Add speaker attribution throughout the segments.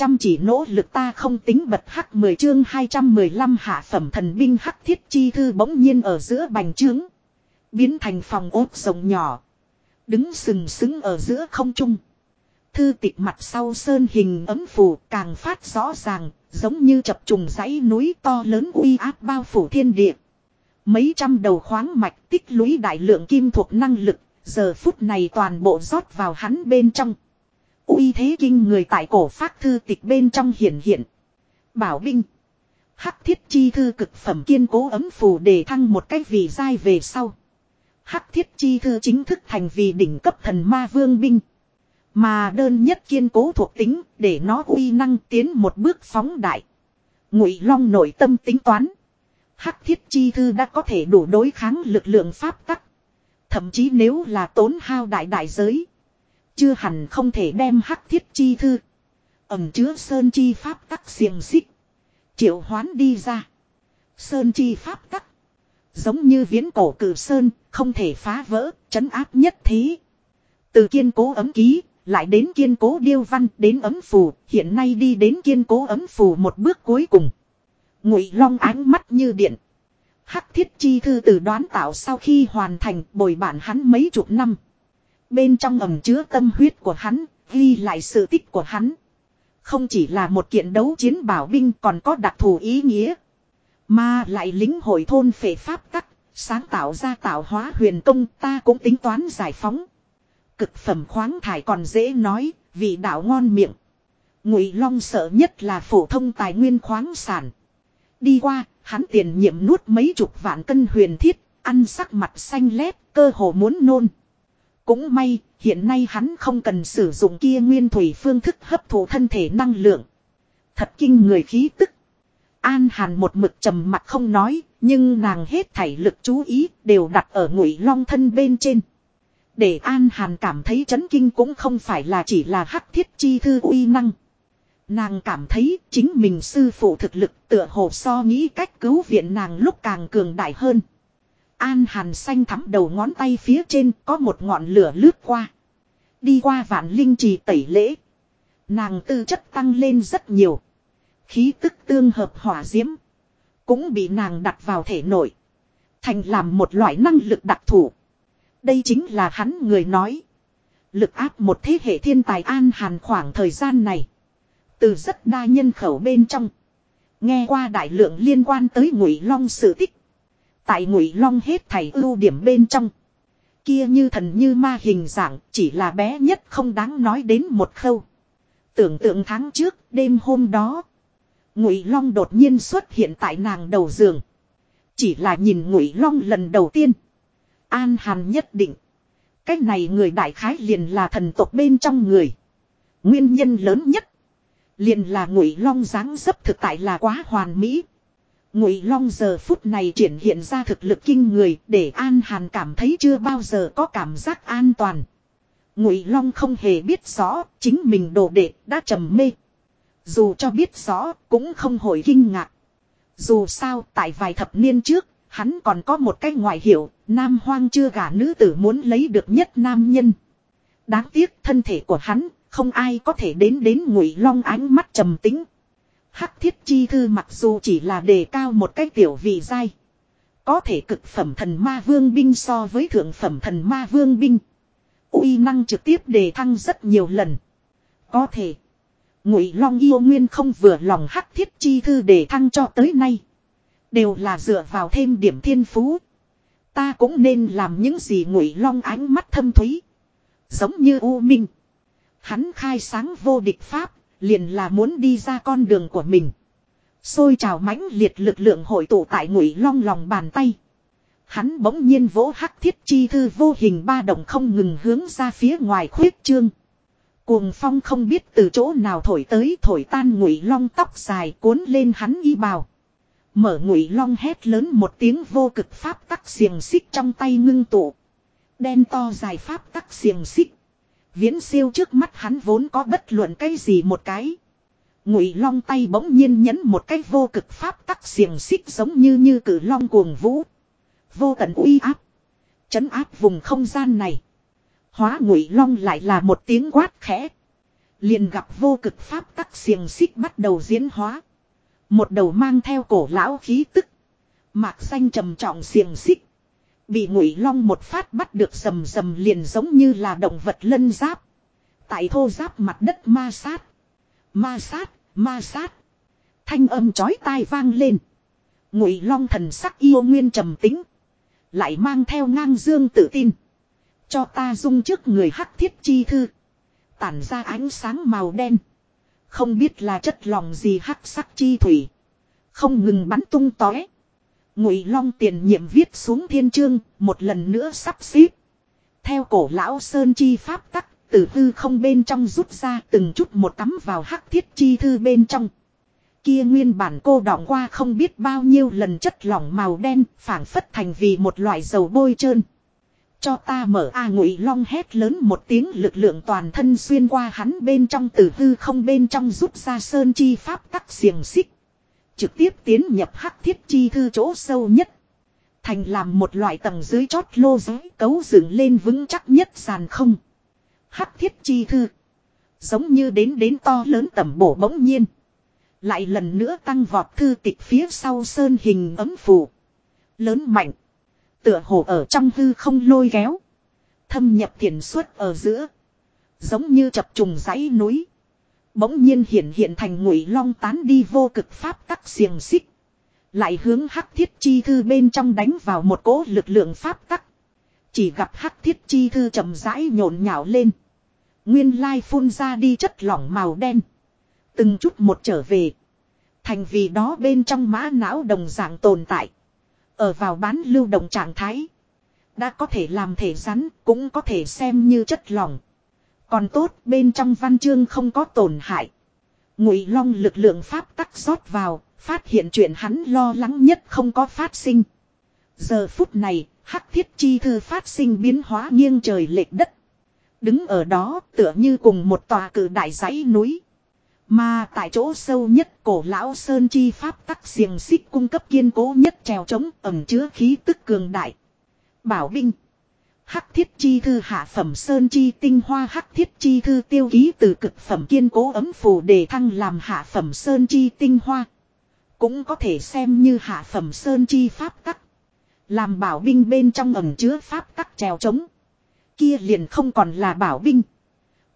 Speaker 1: Chăm chỉ nỗ lực ta không tính bật hắc 10 chương 215 hạ phẩm thần binh hắc thiết chi thư bỗng nhiên ở giữa bành trướng. Biến thành phòng ốt rộng nhỏ. Đứng sừng sững ở giữa không trung. Thư tịch mặt sau sơn hình ấm phủ càng phát rõ ràng, giống như chập trùng dãy núi to lớn uy áp bao phủ thiên địa. Mấy trăm đầu khoáng mạch tích lũy đại lượng kim thuộc năng lực, giờ phút này toàn bộ rót vào hắn bên trong uy thế kinh người tại cổ phát thư tịch bên trong hiển hiện. Bảo binh. Hắc thiết chi thư cực phẩm kiên cố ấm phù để thăng một cách vì dai về sau. Hắc thiết chi thư chính thức thành vì đỉnh cấp thần ma vương binh. Mà đơn nhất kiên cố thuộc tính để nó uy năng tiến một bước phóng đại. Ngụy Long nội tâm tính toán. Hắc thiết chi thư đã có thể đủ đối kháng lực lượng pháp tắc. Thậm chí nếu là tốn hao đại đại giới. Chưa hẳn không thể đem hắc thiết chi thư. Ẩm chứa sơn chi pháp tắc xiềng xích. Triệu hoán đi ra. Sơn chi pháp tắc. Giống như viễn cổ cử sơn, không thể phá vỡ, trấn áp nhất thế. Từ kiên cố ấm ký, lại đến kiên cố điêu văn, đến ấm phù, hiện nay đi đến kiên cố ấm phù một bước cuối cùng. Ngụy Long ánh mắt như điện. Hắc thiết chi thư từ đoán tạo sau khi hoàn thành bồi bản hắn mấy chục năm. Bên trong ẩm chứa tâm huyết của hắn, ghi lại sự tích của hắn. Không chỉ là một kiện đấu chiến bảo binh còn có đặc thù ý nghĩa. Mà lại lính hội thôn phệ pháp tắc, sáng tạo ra tạo hóa huyền công ta cũng tính toán giải phóng. Cực phẩm khoáng thải còn dễ nói, vì đạo ngon miệng. Ngụy Long sợ nhất là phổ thông tài nguyên khoáng sản. Đi qua, hắn tiền nhiệm nuốt mấy chục vạn cân huyền thiết, ăn sắc mặt xanh lét, cơ hồ muốn nôn. Cũng may, hiện nay hắn không cần sử dụng kia nguyên thủy phương thức hấp thụ thân thể năng lượng. Thật kinh người khí tức. An Hàn một mực trầm mặt không nói, nhưng nàng hết thảy lực chú ý đều đặt ở ngụy long thân bên trên. Để An Hàn cảm thấy chấn kinh cũng không phải là chỉ là hắc thiết chi thư uy năng. Nàng cảm thấy chính mình sư phụ thực lực tựa hồ so nghĩ cách cứu viện nàng lúc càng cường đại hơn. An hàn xanh thắm đầu ngón tay phía trên có một ngọn lửa lướt qua. Đi qua vạn linh trì tẩy lễ. Nàng tư chất tăng lên rất nhiều. Khí tức tương hợp hỏa diễm. Cũng bị nàng đặt vào thể nội. Thành làm một loại năng lực đặc thù. Đây chính là hắn người nói. Lực áp một thế hệ thiên tài an hàn khoảng thời gian này. Từ rất đa nhân khẩu bên trong. Nghe qua đại lượng liên quan tới ngụy long sự tích tại ngụy long hết thảy ưu điểm bên trong kia như thần như ma hình dạng chỉ là bé nhất không đáng nói đến một khâu tưởng tượng tháng trước đêm hôm đó ngụy long đột nhiên xuất hiện tại nàng đầu giường chỉ là nhìn ngụy long lần đầu tiên an hàn nhất định cái này người đại khái liền là thần tộc bên trong người nguyên nhân lớn nhất liền là ngụy long dáng dấp thực tại là quá hoàn mỹ Ngụy Long giờ phút này triển hiện ra thực lực kinh người, để An Hàn cảm thấy chưa bao giờ có cảm giác an toàn. Ngụy Long không hề biết rõ, chính mình đồ đệ đã trầm mê. Dù cho biết rõ, cũng không hồi kinh ngạc. Dù sao, tại vài thập niên trước, hắn còn có một cái ngoại hiệu, nam hoang chưa gả nữ tử muốn lấy được nhất nam nhân. Đáng tiếc thân thể của hắn, không ai có thể đến đến Ngụy Long ánh mắt trầm tĩnh. Hắc thiết chi thư mặc dù chỉ là đề cao một cái tiểu vị dai. Có thể cực phẩm thần ma vương binh so với thượng phẩm thần ma vương binh. uy năng trực tiếp đề thăng rất nhiều lần. Có thể. Ngụy Long yêu nguyên không vừa lòng hắc thiết chi thư đề thăng cho tới nay. Đều là dựa vào thêm điểm thiên phú. Ta cũng nên làm những gì Ngụy Long ánh mắt thâm thúy. Giống như U Minh. Hắn khai sáng vô địch pháp liền là muốn đi ra con đường của mình. Xôi trào mãnh liệt lực lượng hội tụ tại ngụy long lòng bàn tay. Hắn bỗng nhiên vỗ hắc thiết chi thư vô hình ba động không ngừng hướng ra phía ngoài khuyết trương. Cuồng phong không biết từ chỗ nào thổi tới thổi tan ngụy long tóc dài cuốn lên hắn y bào. Mở ngụy long hét lớn một tiếng vô cực pháp tắc xiềng xích trong tay ngưng tụ. Đen to dài pháp tắc xiềng xích. Viễn siêu trước mắt hắn vốn có bất luận cái gì một cái. Ngụy long tay bỗng nhiên nhấn một cái vô cực pháp tắc xiềng xích giống như như cử long cuồng vũ. Vô tận uy áp. Chấn áp vùng không gian này. Hóa ngụy long lại là một tiếng quát khẽ. Liền gặp vô cực pháp tắc xiềng xích bắt đầu diễn hóa. Một đầu mang theo cổ lão khí tức. Mạc xanh trầm trọng xiềng xích. Bị ngụy long một phát bắt được sầm sầm liền giống như là động vật lân giáp. Tại thô giáp mặt đất ma sát. Ma sát, ma sát. Thanh âm chói tai vang lên. Ngụy long thần sắc yêu nguyên trầm tính. Lại mang theo ngang dương tự tin. Cho ta dung trước người hắc thiết chi thư. Tản ra ánh sáng màu đen. Không biết là chất lòng gì hắc sắc chi thủy. Không ngừng bắn tung tóe. Ngụy Long tiền nhiệm viết xuống thiên chương, một lần nữa sắp xếp. Theo cổ lão sơn chi pháp tắc, từ hư không bên trong rút ra từng chút một tắm vào hắc thiết chi thư bên trong. Kia nguyên bản cô đọng qua không biết bao nhiêu lần chất lỏng màu đen, phảng phất thành vì một loại dầu bôi trơn. Cho ta mở A Ngụy Long hét lớn một tiếng lực lượng toàn thân xuyên qua hắn bên trong từ hư không bên trong rút ra sơn chi pháp tắc xiềng xích trực tiếp tiến nhập hắc thiết chi thư chỗ sâu nhất. Thành làm một loại tầng dưới chót lô giới cấu dựng lên vững chắc nhất sàn không. Hắc thiết chi thư. Giống như đến đến to lớn tầm bổ bỗng nhiên. Lại lần nữa tăng vọt thư tịch phía sau sơn hình ấm phủ. Lớn mạnh. Tựa hồ ở trong hư không lôi kéo. Thâm nhập thiền suốt ở giữa. Giống như chập trùng dãy núi. Bỗng nhiên hiện hiện thành ngụy long tán đi vô cực pháp tắc xiềng xích. Lại hướng hắc thiết chi thư bên trong đánh vào một cỗ lực lượng pháp tắc. Chỉ gặp hắc thiết chi thư chậm rãi nhộn nhạo lên. Nguyên lai phun ra đi chất lỏng màu đen. Từng chút một trở về. Thành vì đó bên trong mã não đồng dạng tồn tại. Ở vào bán lưu động trạng thái. Đã có thể làm thể rắn, cũng có thể xem như chất lỏng, còn tốt bên trong văn chương không có tổn hại. Ngụy Long lực lượng pháp tắc rót vào, phát hiện chuyện hắn lo lắng nhất không có phát sinh. Giờ phút này, hắc thiết chi thư phát sinh biến hóa nghiêng trời lệch đất. Đứng ở đó tựa như cùng một tòa cử đại dãy núi. Mà tại chỗ sâu nhất cổ lão Sơn Chi Pháp tắc xiềng xích cung cấp kiên cố nhất trèo chống ẩn chứa khí tức cường đại. Bảo binh. Hắc thiết chi thư hạ phẩm sơn chi tinh hoa hắc thiết chi thư tiêu ký từ cực phẩm kiên cố ấm phù để thăng làm hạ phẩm sơn chi tinh hoa. Cũng có thể xem như hạ phẩm sơn chi pháp tắc. Làm bảo binh bên trong ẩm chứa pháp tắc trèo trống. Kia liền không còn là bảo binh.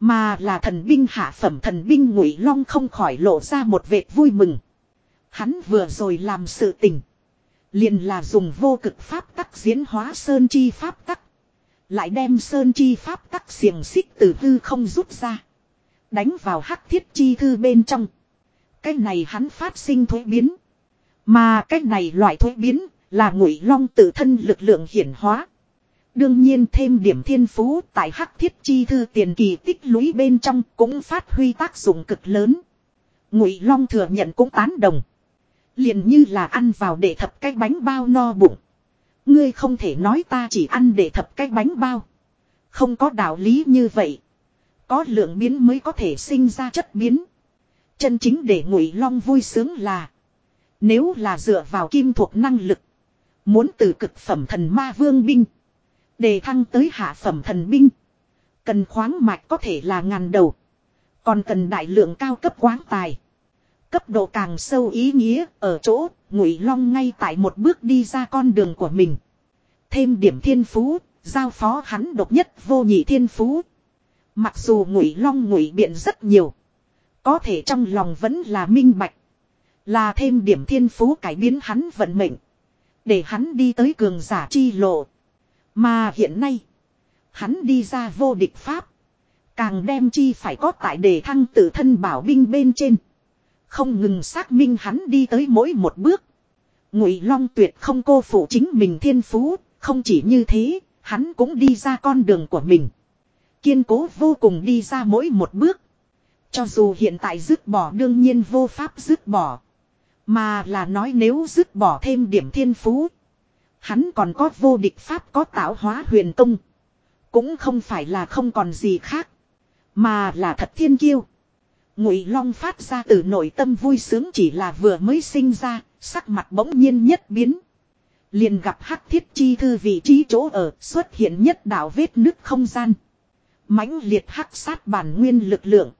Speaker 1: Mà là thần binh hạ phẩm thần binh ngụy long không khỏi lộ ra một vệt vui mừng. Hắn vừa rồi làm sự tình. Liền là dùng vô cực pháp tắc diễn hóa sơn chi pháp tắc lại đem sơn chi pháp tắc xiềng xích từ hư không rút ra. Đánh vào hắc thiết chi thư bên trong. Cái này hắn phát sinh thuế biến. Mà cái này loại thuế biến là ngụy long tự thân lực lượng hiển hóa. Đương nhiên thêm điểm thiên phú tại hắc thiết chi thư tiền kỳ tích lũy bên trong cũng phát huy tác dụng cực lớn. Ngụy Long thừa nhận cũng tán đồng. Liền như là ăn vào để thập cái bánh bao no bụng. Ngươi không thể nói ta chỉ ăn để thập cái bánh bao. Không có đạo lý như vậy. Có lượng biến mới có thể sinh ra chất biến. Chân chính để ngụy long vui sướng là. Nếu là dựa vào kim thuộc năng lực. Muốn từ cực phẩm thần ma vương binh. Đề thăng tới hạ phẩm thần binh. Cần khoáng mạch có thể là ngàn đầu. Còn cần đại lượng cao cấp quán tài. Cấp độ càng sâu ý nghĩa ở chỗ ngụy long ngay tại một bước đi ra con đường của mình. Thêm điểm thiên phú, giao phó hắn độc nhất vô nhị thiên phú. Mặc dù ngụy long ngụy biện rất nhiều. Có thể trong lòng vẫn là minh bạch. Là thêm điểm thiên phú cải biến hắn vận mệnh. Để hắn đi tới cường giả chi lộ. Mà hiện nay. Hắn đi ra vô địch pháp. Càng đem chi phải có tại đề thăng tự thân bảo binh bên trên. Không ngừng xác minh hắn đi tới mỗi một bước. Ngụy Long tuyệt không cô phụ chính mình thiên phú, không chỉ như thế, hắn cũng đi ra con đường của mình. Kiên cố vô cùng đi ra mỗi một bước. Cho dù hiện tại dứt bỏ đương nhiên vô pháp dứt bỏ. Mà là nói nếu dứt bỏ thêm điểm thiên phú. Hắn còn có vô địch pháp có tạo hóa huyền công. Cũng không phải là không còn gì khác. Mà là thật thiên kiêu. Ngụy Long phát ra từ nội tâm vui sướng chỉ là vừa mới sinh ra, sắc mặt bỗng nhiên nhất biến. Liền gặp Hắc Thiết Chi thư vị trí chỗ ở, xuất hiện nhất đạo vết nứt không gian. Mãnh liệt hắc sát bản nguyên lực lượng,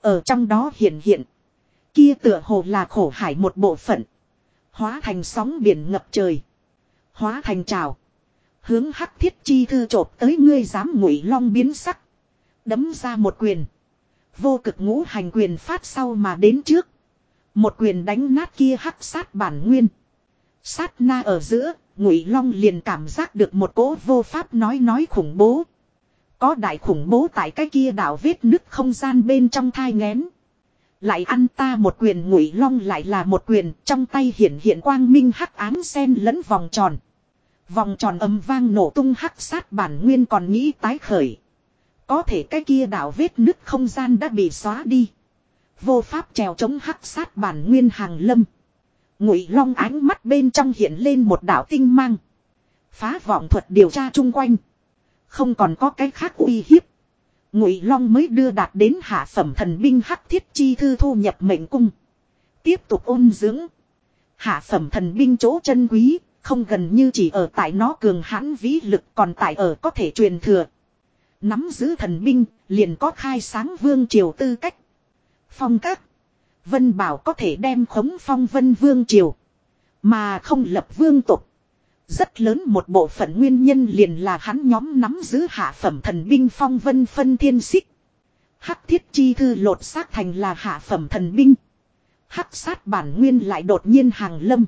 Speaker 1: ở trong đó hiện hiện. Kia tựa hồ là khổ hải một bộ phận, hóa thành sóng biển ngập trời, hóa thành trào, hướng Hắc Thiết Chi thư chộp tới ngươi dám Ngụy Long biến sắc, đấm ra một quyền. Vô cực ngũ hành quyền phát sau mà đến trước. Một quyền đánh nát kia hắc sát bản nguyên. Sát na ở giữa, Ngụy Long liền cảm giác được một cỗ vô pháp nói nói khủng bố. Có đại khủng bố tại cái kia đảo vết nứt không gian bên trong thai ngén. Lại ăn ta một quyền Ngụy Long lại là một quyền, trong tay hiển hiện quang minh hắc ám sen lẫn vòng tròn. Vòng tròn âm vang nổ tung hắc sát bản nguyên còn nghĩ tái khởi. Có thể cái kia đảo vết nứt không gian đã bị xóa đi. Vô pháp trèo chống hắc sát bản nguyên hàng lâm. Ngụy long ánh mắt bên trong hiện lên một đảo tinh mang. Phá vọng thuật điều tra chung quanh. Không còn có cái khác uy hiếp. Ngụy long mới đưa đạt đến hạ phẩm thần binh hắc thiết chi thư thu nhập mệnh cung. Tiếp tục ôn dưỡng. Hạ phẩm thần binh chỗ chân quý, không gần như chỉ ở tại nó cường hãn vĩ lực còn tại ở có thể truyền thừa. Nắm giữ thần binh, liền có khai sáng vương triều tư cách. Phong các. Vân Bảo có thể đem khống phong vân vương triều. Mà không lập vương tục. Rất lớn một bộ phận nguyên nhân liền là hắn nhóm nắm giữ hạ phẩm thần binh phong vân phân thiên xích. Hắc thiết chi thư lột xác thành là hạ phẩm thần binh. Hắc sát bản nguyên lại đột nhiên hàng lâm.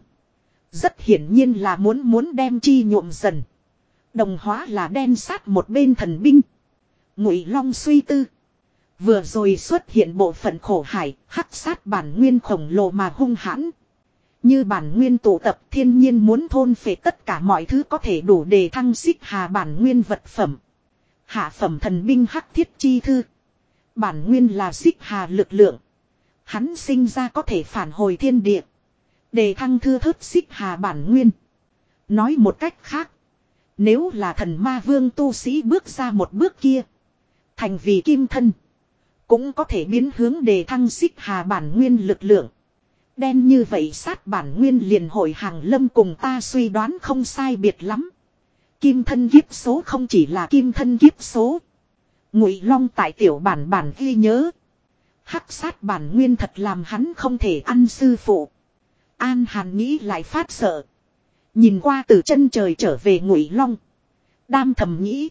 Speaker 1: Rất hiển nhiên là muốn muốn đem chi nhuộm dần. Đồng hóa là đen sát một bên thần binh ngụy long suy tư vừa rồi xuất hiện bộ phận khổ hải hắc sát bản nguyên khổng lồ mà hung hãn như bản nguyên tụ tập thiên nhiên muốn thôn phệ tất cả mọi thứ có thể đủ để thăng xích hà bản nguyên vật phẩm hạ phẩm thần binh hắc thiết chi thư bản nguyên là xích hà lực lượng hắn sinh ra có thể phản hồi thiên địa để thăng thư thớt xích hà bản nguyên nói một cách khác nếu là thần ma vương tu sĩ bước ra một bước kia thành vì kim thân. Cũng có thể biến hướng để thăng xích hà bản nguyên lực lượng. Đen như vậy sát bản nguyên liền hội hàng lâm cùng ta suy đoán không sai biệt lắm. Kim thân kiếp số không chỉ là kim thân kiếp số. Ngụy Long tại tiểu bản bản ghi nhớ. Hắc sát bản nguyên thật làm hắn không thể ăn sư phụ. An Hàn nghĩ lại phát sợ. Nhìn qua từ chân trời trở về Ngụy Long. Đam thầm nghĩ.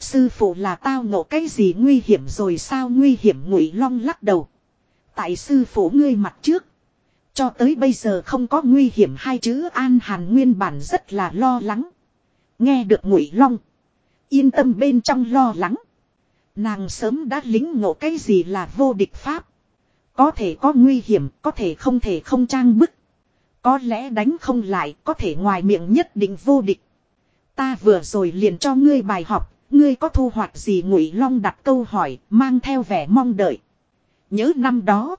Speaker 1: Sư phụ là tao ngộ cái gì nguy hiểm rồi sao nguy hiểm ngụy long lắc đầu. Tại sư phụ ngươi mặt trước. Cho tới bây giờ không có nguy hiểm hai chữ an hàn nguyên bản rất là lo lắng. Nghe được ngụy long. Yên tâm bên trong lo lắng. Nàng sớm đã lính ngộ cái gì là vô địch pháp. Có thể có nguy hiểm, có thể không thể không trang bức. Có lẽ đánh không lại, có thể ngoài miệng nhất định vô địch. Ta vừa rồi liền cho ngươi bài học, ngươi có thu hoạch gì ngụy long đặt câu hỏi mang theo vẻ mong đợi nhớ năm đó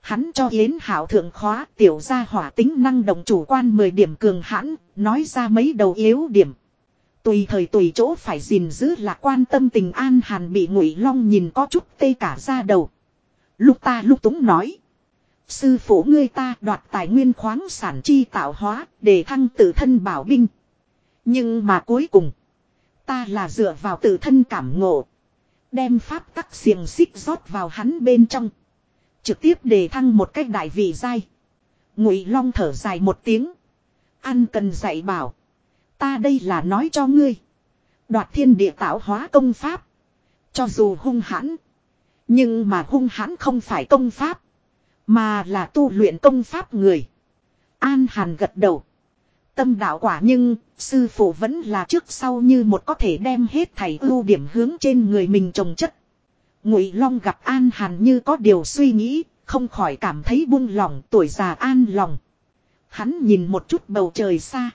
Speaker 1: hắn cho yến hảo thượng khóa tiểu gia hỏa tính năng động chủ quan mười điểm cường hãn nói ra mấy đầu yếu điểm tùy thời tùy chỗ phải gìn giữ là quan tâm tình an hàn bị ngụy long nhìn có chút tê cả ra đầu lúc ta lúc túng nói sư phụ ngươi ta đoạt tài nguyên khoáng sản chi tạo hóa để thăng tự thân bảo binh nhưng mà cuối cùng Ta là dựa vào tự thân cảm ngộ. Đem pháp tắc xiềng xích rót vào hắn bên trong. Trực tiếp đề thăng một cách đại vị dai. Ngụy Long thở dài một tiếng. Ăn cần dạy bảo. Ta đây là nói cho ngươi. Đoạt thiên địa tạo hóa công pháp. Cho dù hung hãn. Nhưng mà hung hãn không phải công pháp. Mà là tu luyện công pháp người. An Hàn gật đầu. Tâm đạo quả nhưng, sư phụ vẫn là trước sau như một có thể đem hết thảy ưu điểm hướng trên người mình trồng chất. Ngụy Long gặp An Hàn như có điều suy nghĩ, không khỏi cảm thấy buông lỏng tuổi già an lòng. Hắn nhìn một chút bầu trời xa.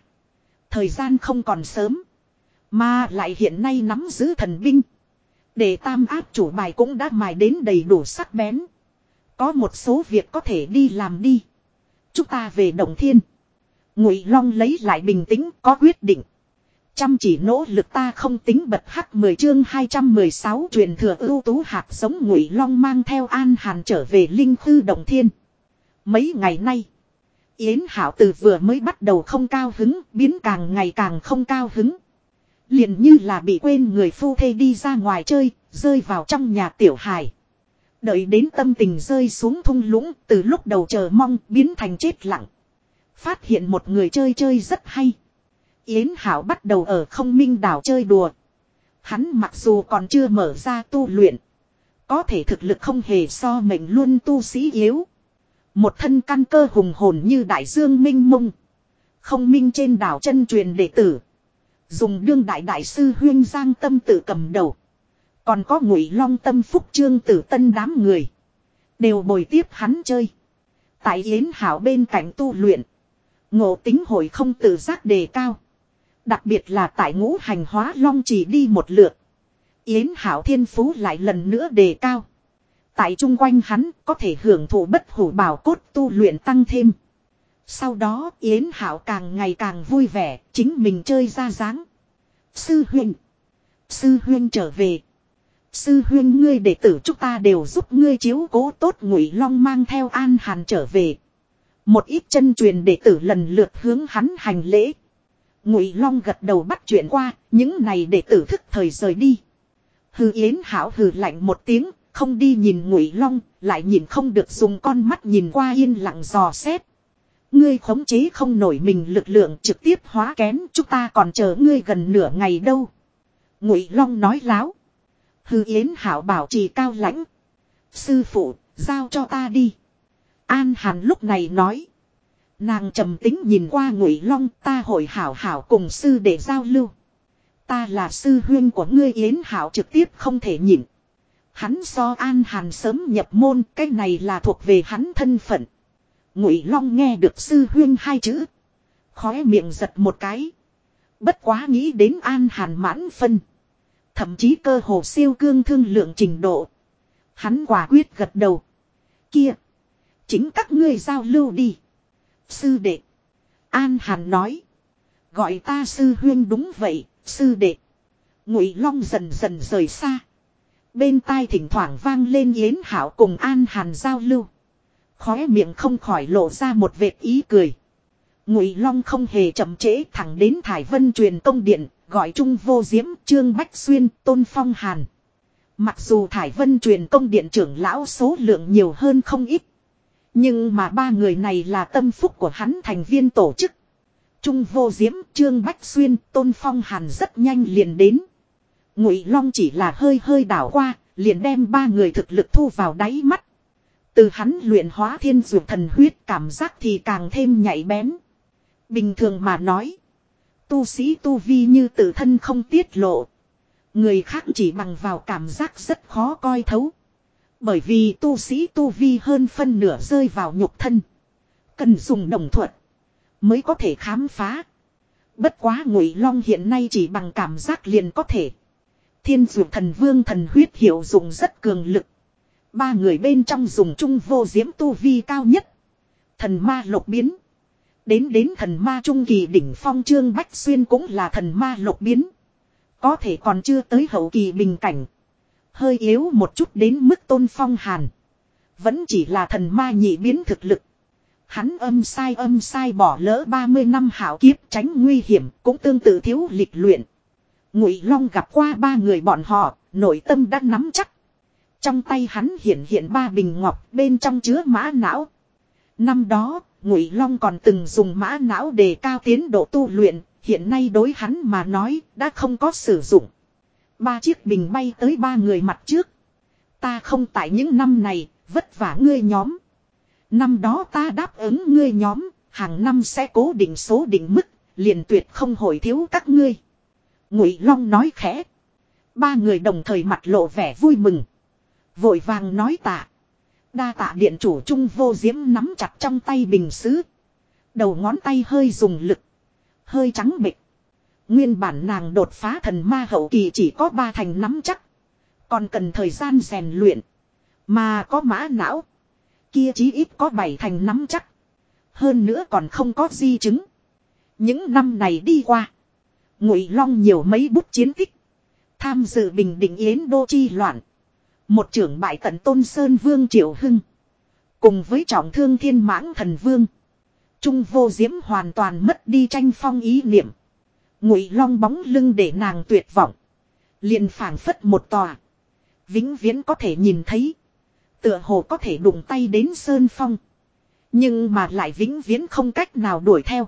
Speaker 1: Thời gian không còn sớm. Mà lại hiện nay nắm giữ thần binh. Để tam áp chủ bài cũng đã mài đến đầy đủ sắc bén. Có một số việc có thể đi làm đi. Chúng ta về động Thiên ngụy long lấy lại bình tĩnh có quyết định chăm chỉ nỗ lực ta không tính bật hắc mười chương hai trăm mười sáu truyền thừa ưu tú hạt sống ngụy long mang theo an hàn trở về linh khư đồng thiên mấy ngày nay yến hảo từ vừa mới bắt đầu không cao hứng biến càng ngày càng không cao hứng liền như là bị quên người phu thê đi ra ngoài chơi rơi vào trong nhà tiểu hài đợi đến tâm tình rơi xuống thung lũng từ lúc đầu chờ mong biến thành chết lặng Phát hiện một người chơi chơi rất hay. Yến Hảo bắt đầu ở không minh đảo chơi đùa. Hắn mặc dù còn chưa mở ra tu luyện. Có thể thực lực không hề so mình luôn tu sĩ yếu. Một thân căn cơ hùng hồn như đại dương minh mông. Không minh trên đảo chân truyền đệ tử. Dùng đương đại đại sư huyên giang tâm tự cầm đầu. Còn có ngụy long tâm phúc trương tử tân đám người. Đều bồi tiếp hắn chơi. Tại Yến Hảo bên cạnh tu luyện. Ngộ tính hồi không tự giác đề cao. Đặc biệt là tại ngũ hành hóa long chỉ đi một lượt. Yến Hảo Thiên Phú lại lần nữa đề cao. Tại chung quanh hắn có thể hưởng thụ bất hủ bảo cốt tu luyện tăng thêm. Sau đó Yến Hảo càng ngày càng vui vẻ, chính mình chơi ra dáng. Sư Huyên, Sư Huyên trở về. Sư Huyên, ngươi đệ tử chúng ta đều giúp ngươi chiếu cố tốt ngụy long mang theo an hàn trở về. Một ít chân truyền đệ tử lần lượt hướng hắn hành lễ. Ngụy Long gật đầu bắt chuyện qua, những này đệ tử thức thời rời đi. Hư Yến Hảo hừ lạnh một tiếng, không đi nhìn Ngụy Long, lại nhìn không được dùng con mắt nhìn qua yên lặng dò xét. Ngươi khống chế không nổi mình lực lượng trực tiếp hóa kén, chúng ta còn chờ ngươi gần nửa ngày đâu." Ngụy Long nói láo. Hư Yến Hảo bảo trì cao lãnh. "Sư phụ, giao cho ta đi." An Hàn lúc này nói. Nàng trầm tính nhìn qua ngụy long ta hội hảo hảo cùng sư để giao lưu. Ta là sư huyên của ngươi yến hảo trực tiếp không thể nhịn. Hắn so An Hàn sớm nhập môn cái này là thuộc về hắn thân phận. Ngụy long nghe được sư huyên hai chữ. Khóe miệng giật một cái. Bất quá nghĩ đến An Hàn mãn phân. Thậm chí cơ hồ siêu cương thương lượng trình độ. Hắn quả quyết gật đầu. Kia. Chính các ngươi giao lưu đi. Sư đệ. An Hàn nói. Gọi ta sư huyên đúng vậy, sư đệ. Ngụy Long dần dần rời xa. Bên tai thỉnh thoảng vang lên Yến Hảo cùng An Hàn giao lưu. Khóe miệng không khỏi lộ ra một vệt ý cười. Ngụy Long không hề chậm trễ thẳng đến Thải Vân truyền công điện, gọi Trung Vô Diễm, Trương Bách Xuyên, Tôn Phong Hàn. Mặc dù Thải Vân truyền công điện trưởng lão số lượng nhiều hơn không ít, nhưng mà ba người này là tâm phúc của hắn thành viên tổ chức. Trung Vô Diễm, Trương Bách Xuyên, Tôn Phong Hàn rất nhanh liền đến. Ngụy Long chỉ là hơi hơi đảo qua, liền đem ba người thực lực thu vào đáy mắt. Từ hắn luyện hóa thiên dược thần huyết cảm giác thì càng thêm nhạy bén. Bình thường mà nói. Tu sĩ tu vi như tự thân không tiết lộ. Người khác chỉ bằng vào cảm giác rất khó coi thấu. Bởi vì tu sĩ tu vi hơn phân nửa rơi vào nhục thân. Cần dùng đồng thuật. Mới có thể khám phá. Bất quá ngụy long hiện nay chỉ bằng cảm giác liền có thể. Thiên dược thần vương thần huyết hiệu dụng rất cường lực. Ba người bên trong dùng chung vô diễm tu vi cao nhất. Thần ma lục biến. Đến đến thần ma trung kỳ đỉnh phong trương Bách Xuyên cũng là thần ma lục biến. Có thể còn chưa tới hậu kỳ bình cảnh. Hơi yếu một chút đến mức tôn phong hàn. Vẫn chỉ là thần ma nhị biến thực lực. Hắn âm sai âm sai bỏ lỡ 30 năm hảo kiếp tránh nguy hiểm cũng tương tự thiếu lịch luyện. Ngụy Long gặp qua ba người bọn họ, nội tâm đã nắm chắc. Trong tay hắn hiện hiện ba bình ngọc bên trong chứa mã não. Năm đó, Ngụy Long còn từng dùng mã não để cao tiến độ tu luyện, hiện nay đối hắn mà nói đã không có sử dụng. Ba chiếc bình bay tới ba người mặt trước. Ta không tại những năm này, vất vả ngươi nhóm. Năm đó ta đáp ứng ngươi nhóm, hàng năm sẽ cố định số định mức, liền tuyệt không hồi thiếu các ngươi. Ngụy Long nói khẽ. Ba người đồng thời mặt lộ vẻ vui mừng. Vội vàng nói tạ. Đa tạ điện chủ Trung Vô Diễm nắm chặt trong tay bình sứ. Đầu ngón tay hơi dùng lực. Hơi trắng bệch. Nguyên bản nàng đột phá thần ma hậu kỳ chỉ có ba thành nắm chắc. Còn cần thời gian rèn luyện. Mà có mã não. Kia chí ít có bảy thành nắm chắc. Hơn nữa còn không có di chứng. Những năm này đi qua. Ngụy Long nhiều mấy bút chiến tích. Tham dự bình định yến đô chi loạn. Một trưởng bại tận tôn Sơn Vương Triệu Hưng. Cùng với trọng thương thiên mãng thần vương. Trung vô diễm hoàn toàn mất đi tranh phong ý niệm. Ngụy long bóng lưng để nàng tuyệt vọng. liền phảng phất một tòa. Vĩnh viễn có thể nhìn thấy. Tựa hồ có thể đụng tay đến Sơn Phong. Nhưng mà lại vĩnh viễn không cách nào đuổi theo.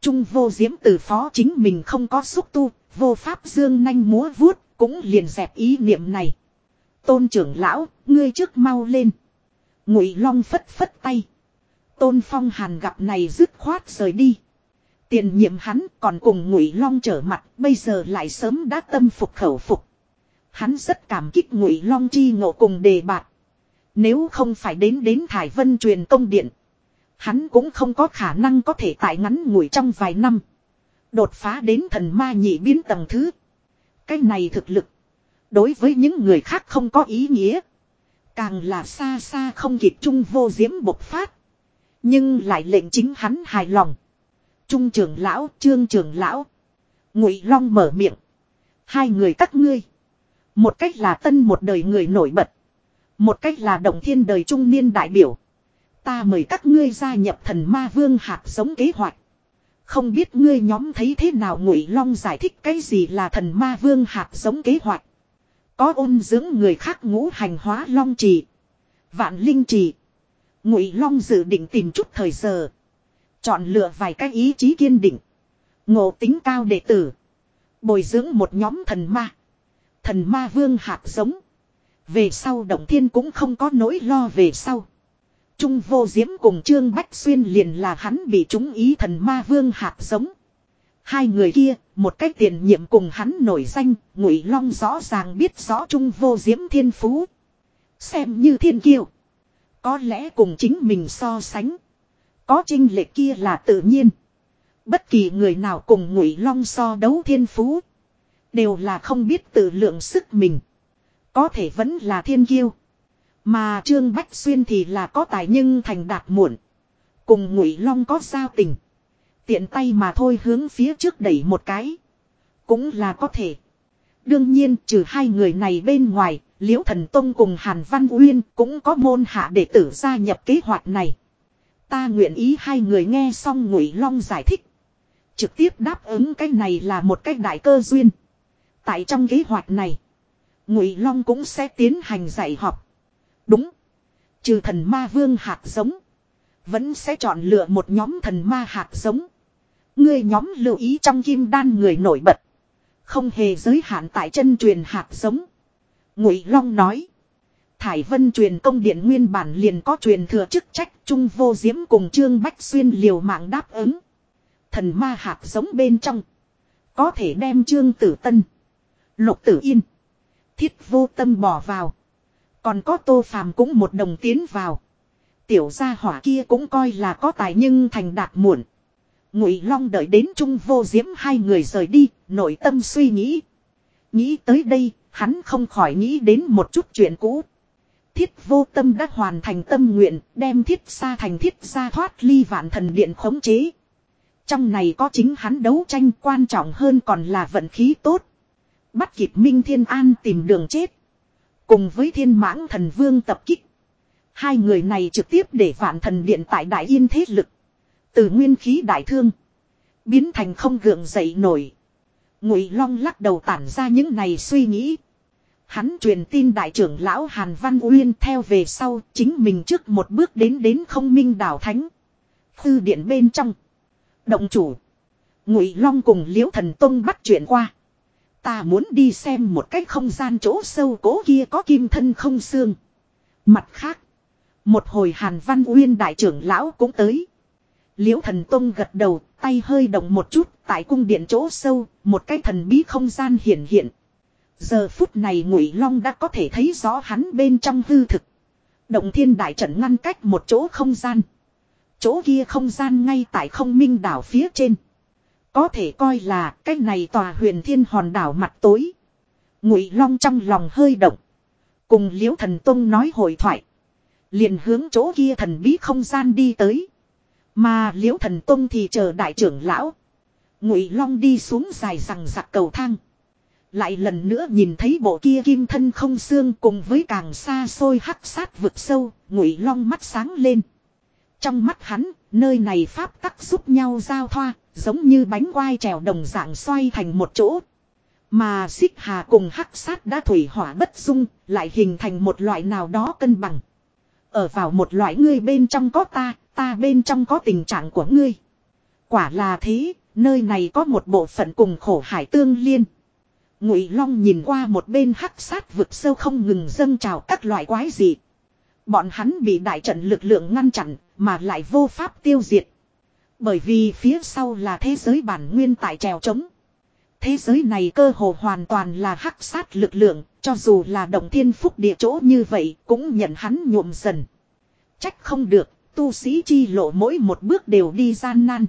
Speaker 1: Trung vô diễm từ phó chính mình không có xúc tu, vô pháp dương nhanh múa vuốt, cũng liền dẹp ý niệm này. Tôn trưởng lão, ngươi trước mau lên. Ngụy Long phất phất tay. Tôn Phong Hàn gặp này dứt khoát rời đi. Tiền nhiệm hắn còn cùng ngụy long trở mặt, bây giờ lại sớm đã tâm phục khẩu phục. Hắn rất cảm kích ngụy long chi ngộ cùng đề bạt. Nếu không phải đến đến Thải Vân truyền công điện. Hắn cũng không có khả năng có thể tại ngắn ngủi trong vài năm. Đột phá đến thần ma nhị biến tầng thứ. Cái này thực lực. Đối với những người khác không có ý nghĩa. Càng là xa xa không kịp chung vô diễm bộc phát. Nhưng lại lệnh chính hắn hài lòng. Trung trưởng lão, trương trưởng lão. Ngụy Long mở miệng. Hai người các ngươi. Một cách là tân một đời người nổi bật. Một cách là động thiên đời trung niên đại biểu. Ta mời các ngươi gia nhập thần ma vương hạt sống kế hoạch. Không biết ngươi nhóm thấy thế nào Ngụy Long giải thích cái gì là thần ma vương hạt sống kế hoạch. Có ôn dưỡng người khác ngũ hành hóa long trì, vạn linh trì. Ngụy Long dự định tìm chút thời giờ, Chọn lựa vài cái ý chí kiên định. Ngộ tính cao đệ tử. Bồi dưỡng một nhóm thần ma. Thần ma vương hạt giống. Về sau động thiên cũng không có nỗi lo về sau. Trung vô diễm cùng Trương Bách Xuyên liền là hắn bị trúng ý thần ma vương hạt giống. Hai người kia, một cách tiền nhiệm cùng hắn nổi danh, ngụy long rõ ràng biết rõ Trung vô diễm thiên phú. Xem như thiên kiêu. Có lẽ cùng chính mình so sánh. Có trinh lệ kia là tự nhiên. Bất kỳ người nào cùng ngụy long so đấu thiên phú. Đều là không biết tự lượng sức mình. Có thể vẫn là thiên kiêu. Mà Trương Bách Xuyên thì là có tài nhưng thành đạt muộn. Cùng ngụy long có giao tình. Tiện tay mà thôi hướng phía trước đẩy một cái. Cũng là có thể. Đương nhiên trừ hai người này bên ngoài, Liễu Thần Tông cùng Hàn Văn Uyên cũng có môn hạ đệ tử gia nhập kế hoạch này. Ta nguyện ý hai người nghe xong ngụy long giải thích. Trực tiếp đáp ứng cái này là một cái đại cơ duyên. Tại trong kế hoạch này. Ngụy long cũng sẽ tiến hành dạy học. Đúng. Trừ thần ma vương hạt giống. Vẫn sẽ chọn lựa một nhóm thần ma hạt giống. Người nhóm lưu ý trong kim đan người nổi bật. Không hề giới hạn tại chân truyền hạt giống. Ngụy Long nói. Thải Vân truyền công điện nguyên bản liền có truyền thừa chức trách Trung Vô Diễm cùng Trương Bách Xuyên liều mạng đáp ứng. Thần ma hạt giống bên trong. Có thể đem Trương Tử Tân. Lục Tử Yên. Thiết vô tâm bỏ vào. Còn có Tô Phàm cũng một đồng tiến vào. Tiểu gia hỏa kia cũng coi là có tài nhưng thành đạt muộn. Ngụy Long đợi đến Trung Vô Diễm hai người rời đi, nội tâm suy nghĩ. Nghĩ tới đây, hắn không khỏi nghĩ đến một chút chuyện cũ thiết vô tâm đã hoàn thành tâm nguyện, đem thiết xa thành thiết xa thoát ly vạn thần điện khống chế. Trong này có chính hắn đấu tranh quan trọng hơn còn là vận khí tốt. Bắt kịp Minh Thiên An tìm đường chết. Cùng với thiên mãng thần vương tập kích. Hai người này trực tiếp để vạn thần điện tại đại yên thế lực. Từ nguyên khí đại thương. Biến thành không gượng dậy nổi. Ngụy Long lắc đầu tản ra những này suy nghĩ. Hắn truyền tin đại trưởng lão Hàn Văn Uyên theo về sau chính mình trước một bước đến đến không minh đảo thánh. Thư điện bên trong. Động chủ. Ngụy Long cùng Liễu Thần Tông bắt chuyện qua. Ta muốn đi xem một cái không gian chỗ sâu cố kia có kim thân không xương. Mặt khác. Một hồi Hàn Văn Uyên đại trưởng lão cũng tới. Liễu thần Tông gật đầu, tay hơi động một chút, tại cung điện chỗ sâu, một cái thần bí không gian hiện hiện, Giờ phút này ngụy long đã có thể thấy rõ hắn bên trong hư thực. Động thiên đại trận ngăn cách một chỗ không gian. Chỗ kia không gian ngay tại không minh đảo phía trên. Có thể coi là cái này tòa huyền thiên hòn đảo mặt tối. Ngụy long trong lòng hơi động. Cùng liễu thần tông nói hội thoại. Liền hướng chỗ kia thần bí không gian đi tới. Mà liễu thần tông thì chờ đại trưởng lão. Ngụy long đi xuống dài rằng giặc cầu thang. Lại lần nữa nhìn thấy bộ kia kim thân không xương cùng với càng xa xôi hắc sát vực sâu, ngụy long mắt sáng lên. Trong mắt hắn, nơi này pháp tắc giúp nhau giao thoa, giống như bánh quai trèo đồng dạng xoay thành một chỗ. Mà xích hà cùng hắc sát đã thủy hỏa bất dung, lại hình thành một loại nào đó cân bằng. Ở vào một loại ngươi bên trong có ta, ta bên trong có tình trạng của ngươi. Quả là thế, nơi này có một bộ phận cùng khổ hải tương liên. Ngụy Long nhìn qua một bên hắc sát vực sâu không ngừng dâng trào các loại quái dị. Bọn hắn bị đại trận lực lượng ngăn chặn, mà lại vô pháp tiêu diệt. Bởi vì phía sau là thế giới bản nguyên tại trèo trống. Thế giới này cơ hồ hoàn toàn là hắc sát lực lượng, cho dù là động thiên phúc địa chỗ như vậy cũng nhận hắn nhuộm dần. Trách không được, tu sĩ chi lộ mỗi một bước đều đi gian nan.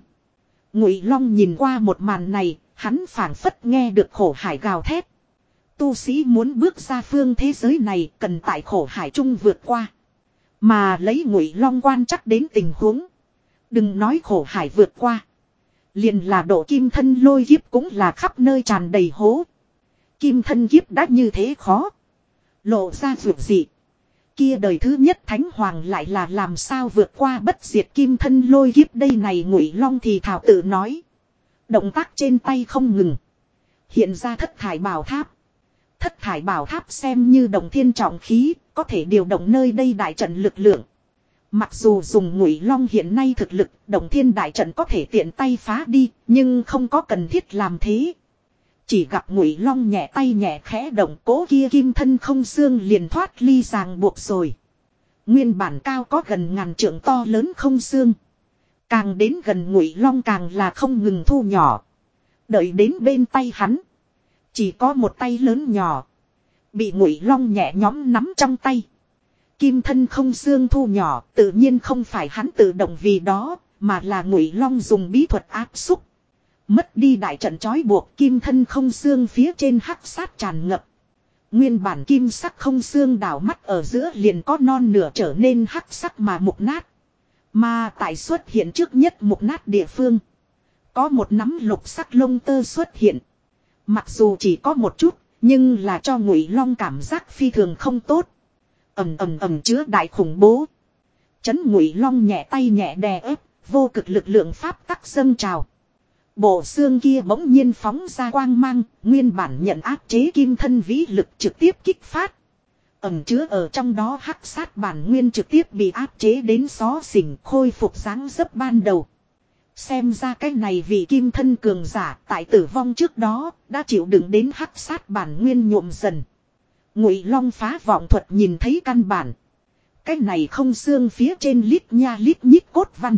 Speaker 1: Ngụy Long nhìn qua một màn này, Hắn phảng phất nghe được khổ hải gào thét. Tu sĩ muốn bước ra phương thế giới này cần tại khổ hải trung vượt qua. Mà lấy ngụy long quan chắc đến tình huống. Đừng nói khổ hải vượt qua. Liền là độ kim thân lôi kiếp cũng là khắp nơi tràn đầy hố. Kim thân kiếp đã như thế khó. Lộ ra vượt dị. Kia đời thứ nhất thánh hoàng lại là làm sao vượt qua bất diệt kim thân lôi kiếp đây này ngụy long thì thảo tự nói. Động tác trên tay không ngừng. Hiện ra thất thải bảo tháp. Thất thải bảo tháp xem như đồng thiên trọng khí, có thể điều động nơi đây đại trận lực lượng. Mặc dù dùng ngụy long hiện nay thực lực, đồng thiên đại trận có thể tiện tay phá đi, nhưng không có cần thiết làm thế. Chỉ gặp ngụy long nhẹ tay nhẹ khẽ động cố kia kim thân không xương liền thoát ly ràng buộc rồi. Nguyên bản cao có gần ngàn trượng to lớn không xương. Càng đến gần ngụy long càng là không ngừng thu nhỏ. Đợi đến bên tay hắn. Chỉ có một tay lớn nhỏ. Bị ngụy long nhẹ nhóm nắm trong tay. Kim thân không xương thu nhỏ tự nhiên không phải hắn tự động vì đó. Mà là ngụy long dùng bí thuật áp xúc. Mất đi đại trận trói buộc kim thân không xương phía trên hắc sát tràn ngập. Nguyên bản kim sắc không xương đảo mắt ở giữa liền có non nửa trở nên hắc sắc mà mục nát. Mà tại xuất hiện trước nhất một nát địa phương. Có một nắm lục sắc lông tơ xuất hiện. Mặc dù chỉ có một chút, nhưng là cho ngụy long cảm giác phi thường không tốt. ầm ầm ầm chứa đại khủng bố. Chấn ngụy long nhẹ tay nhẹ đè ép, vô cực lực lượng pháp tắc dâng trào. Bộ xương kia bỗng nhiên phóng ra quang mang, nguyên bản nhận áp chế kim thân vĩ lực trực tiếp kích phát ẩm chứa ở trong đó hắc sát bản nguyên trực tiếp bị áp chế đến xó xỉnh khôi phục dáng dấp ban đầu. Xem ra cái này vì kim thân cường giả tại tử vong trước đó đã chịu đựng đến hắc sát bản nguyên nhuộm dần. Ngụy Long phá vọng thuật nhìn thấy căn bản. Cái này không xương phía trên lít nha lít nhít cốt văn.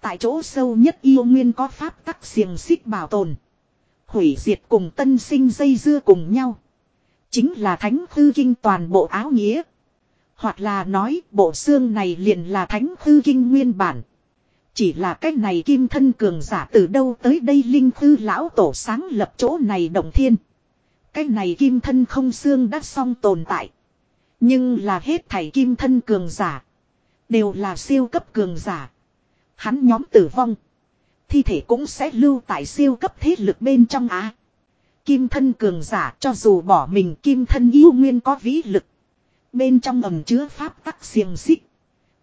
Speaker 1: Tại chỗ sâu nhất yêu nguyên có pháp tắc xiềng xích bảo tồn. Hủy diệt cùng tân sinh dây dưa cùng nhau. Chính là thánh hư kinh toàn bộ áo nghĩa. Hoặc là nói bộ xương này liền là thánh hư kinh nguyên bản. Chỉ là cái này kim thân cường giả từ đâu tới đây linh hư lão tổ sáng lập chỗ này động thiên. Cái này kim thân không xương đã xong tồn tại. Nhưng là hết thảy kim thân cường giả. Đều là siêu cấp cường giả. Hắn nhóm tử vong. Thi thể cũng sẽ lưu tại siêu cấp thế lực bên trong á kim thân cường giả cho dù bỏ mình kim thân yêu nguyên có vĩ lực. Bên trong ẩm chứa pháp tắc xiềng xích.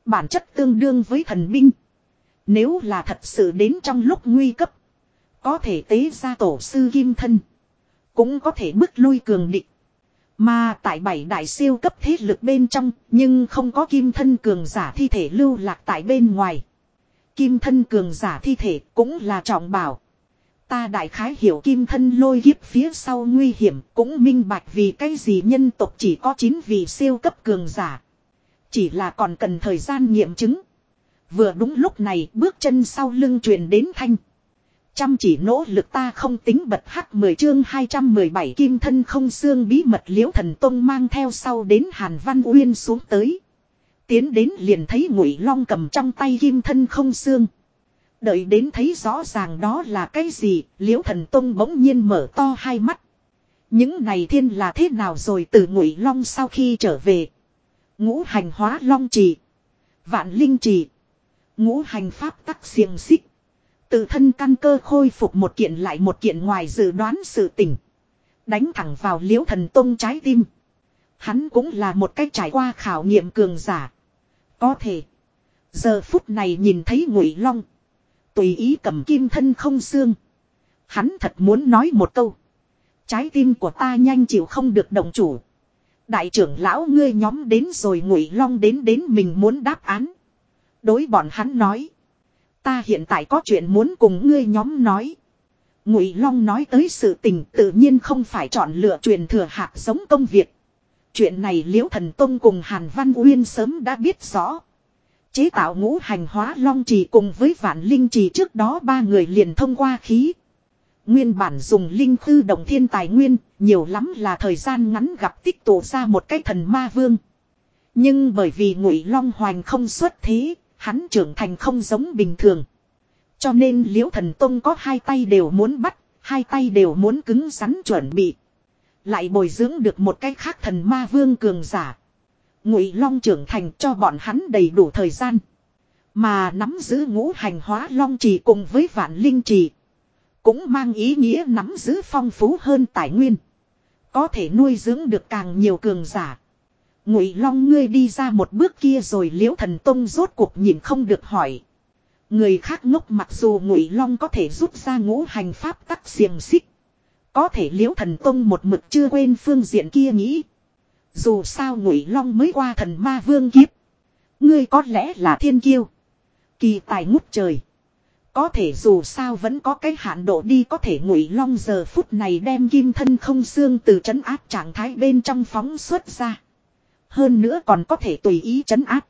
Speaker 1: Bản chất tương đương với thần binh. Nếu là thật sự đến trong lúc nguy cấp. Có thể tế ra tổ sư kim thân. Cũng có thể bước lui cường địch. Mà tại bảy đại siêu cấp thế lực bên trong, nhưng không có kim thân cường giả thi thể lưu lạc tại bên ngoài. Kim thân cường giả thi thể cũng là trọng bảo, Ta đại khái hiểu kim thân lôi kiếp phía sau nguy hiểm cũng minh bạch vì cái gì nhân tộc chỉ có 9 vị siêu cấp cường giả. Chỉ là còn cần thời gian nghiệm chứng. Vừa đúng lúc này bước chân sau lưng truyền đến thanh. Chăm chỉ nỗ lực ta không tính bật hắc 10 chương 217 kim thân không xương bí mật liễu thần tông mang theo sau đến Hàn Văn Uyên xuống tới. Tiến đến liền thấy ngụy long cầm trong tay kim thân không xương. Đợi đến thấy rõ ràng đó là cái gì, liễu thần tông bỗng nhiên mở to hai mắt. Những này thiên là thế nào rồi từ ngụy long sau khi trở về. Ngũ hành hóa long trì. Vạn linh trì. Ngũ hành pháp tắc xiềng xích. Tự thân căn cơ khôi phục một kiện lại một kiện ngoài dự đoán sự tình Đánh thẳng vào liễu thần tông trái tim. Hắn cũng là một cách trải qua khảo nghiệm cường giả. Có thể. Giờ phút này nhìn thấy ngụy long. Tùy ý cầm kim thân không xương. Hắn thật muốn nói một câu. Trái tim của ta nhanh chịu không được đồng chủ. Đại trưởng lão ngươi nhóm đến rồi ngụy long đến đến mình muốn đáp án. Đối bọn hắn nói. Ta hiện tại có chuyện muốn cùng ngươi nhóm nói. Ngụy Long nói tới sự tình tự nhiên không phải chọn lựa truyền thừa hạt giống công việc. Chuyện này Liễu Thần Tông cùng Hàn Văn Uyên sớm đã biết rõ. Chế tạo ngũ hành hóa long trì cùng với vạn linh trì trước đó ba người liền thông qua khí. Nguyên bản dùng linh khư động thiên tài nguyên, nhiều lắm là thời gian ngắn gặp tích tụ ra một cái thần ma vương. Nhưng bởi vì ngụy long hoành không xuất thế, hắn trưởng thành không giống bình thường. Cho nên liễu thần tông có hai tay đều muốn bắt, hai tay đều muốn cứng rắn chuẩn bị. Lại bồi dưỡng được một cái khác thần ma vương cường giả. Ngụy Long trưởng thành cho bọn hắn đầy đủ thời gian. Mà nắm giữ ngũ hành hóa Long trì cùng với vạn linh trì. Cũng mang ý nghĩa nắm giữ phong phú hơn tài nguyên. Có thể nuôi dưỡng được càng nhiều cường giả. Ngụy Long ngươi đi ra một bước kia rồi Liễu Thần Tông rốt cuộc nhìn không được hỏi. Người khác ngốc mặc dù Ngụy Long có thể rút ra ngũ hành pháp tắc xiềng xích. Có thể Liễu Thần Tông một mực chưa quên phương diện kia nghĩ. Dù sao ngụy long mới qua thần ma vương kiếp. Ngươi có lẽ là thiên kiêu. Kỳ tài ngút trời. Có thể dù sao vẫn có cái hạn độ đi có thể ngụy long giờ phút này đem kim thân không xương từ trấn áp trạng thái bên trong phóng xuất ra. Hơn nữa còn có thể tùy ý trấn áp.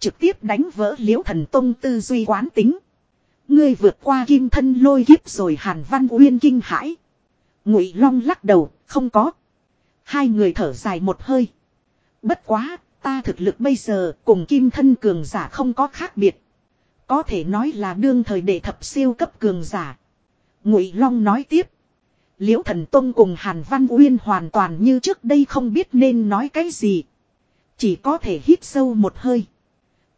Speaker 1: Trực tiếp đánh vỡ liễu thần tôn tư duy quán tính. Ngươi vượt qua kim thân lôi kiếp rồi hàn văn uyên kinh hãi. Ngụy long lắc đầu, không có. Hai người thở dài một hơi. Bất quá, ta thực lực bây giờ cùng kim thân cường giả không có khác biệt. Có thể nói là đương thời đệ thập siêu cấp cường giả. Ngụy Long nói tiếp. Liễu Thần Tông cùng Hàn Văn Uyên hoàn toàn như trước đây không biết nên nói cái gì. Chỉ có thể hít sâu một hơi.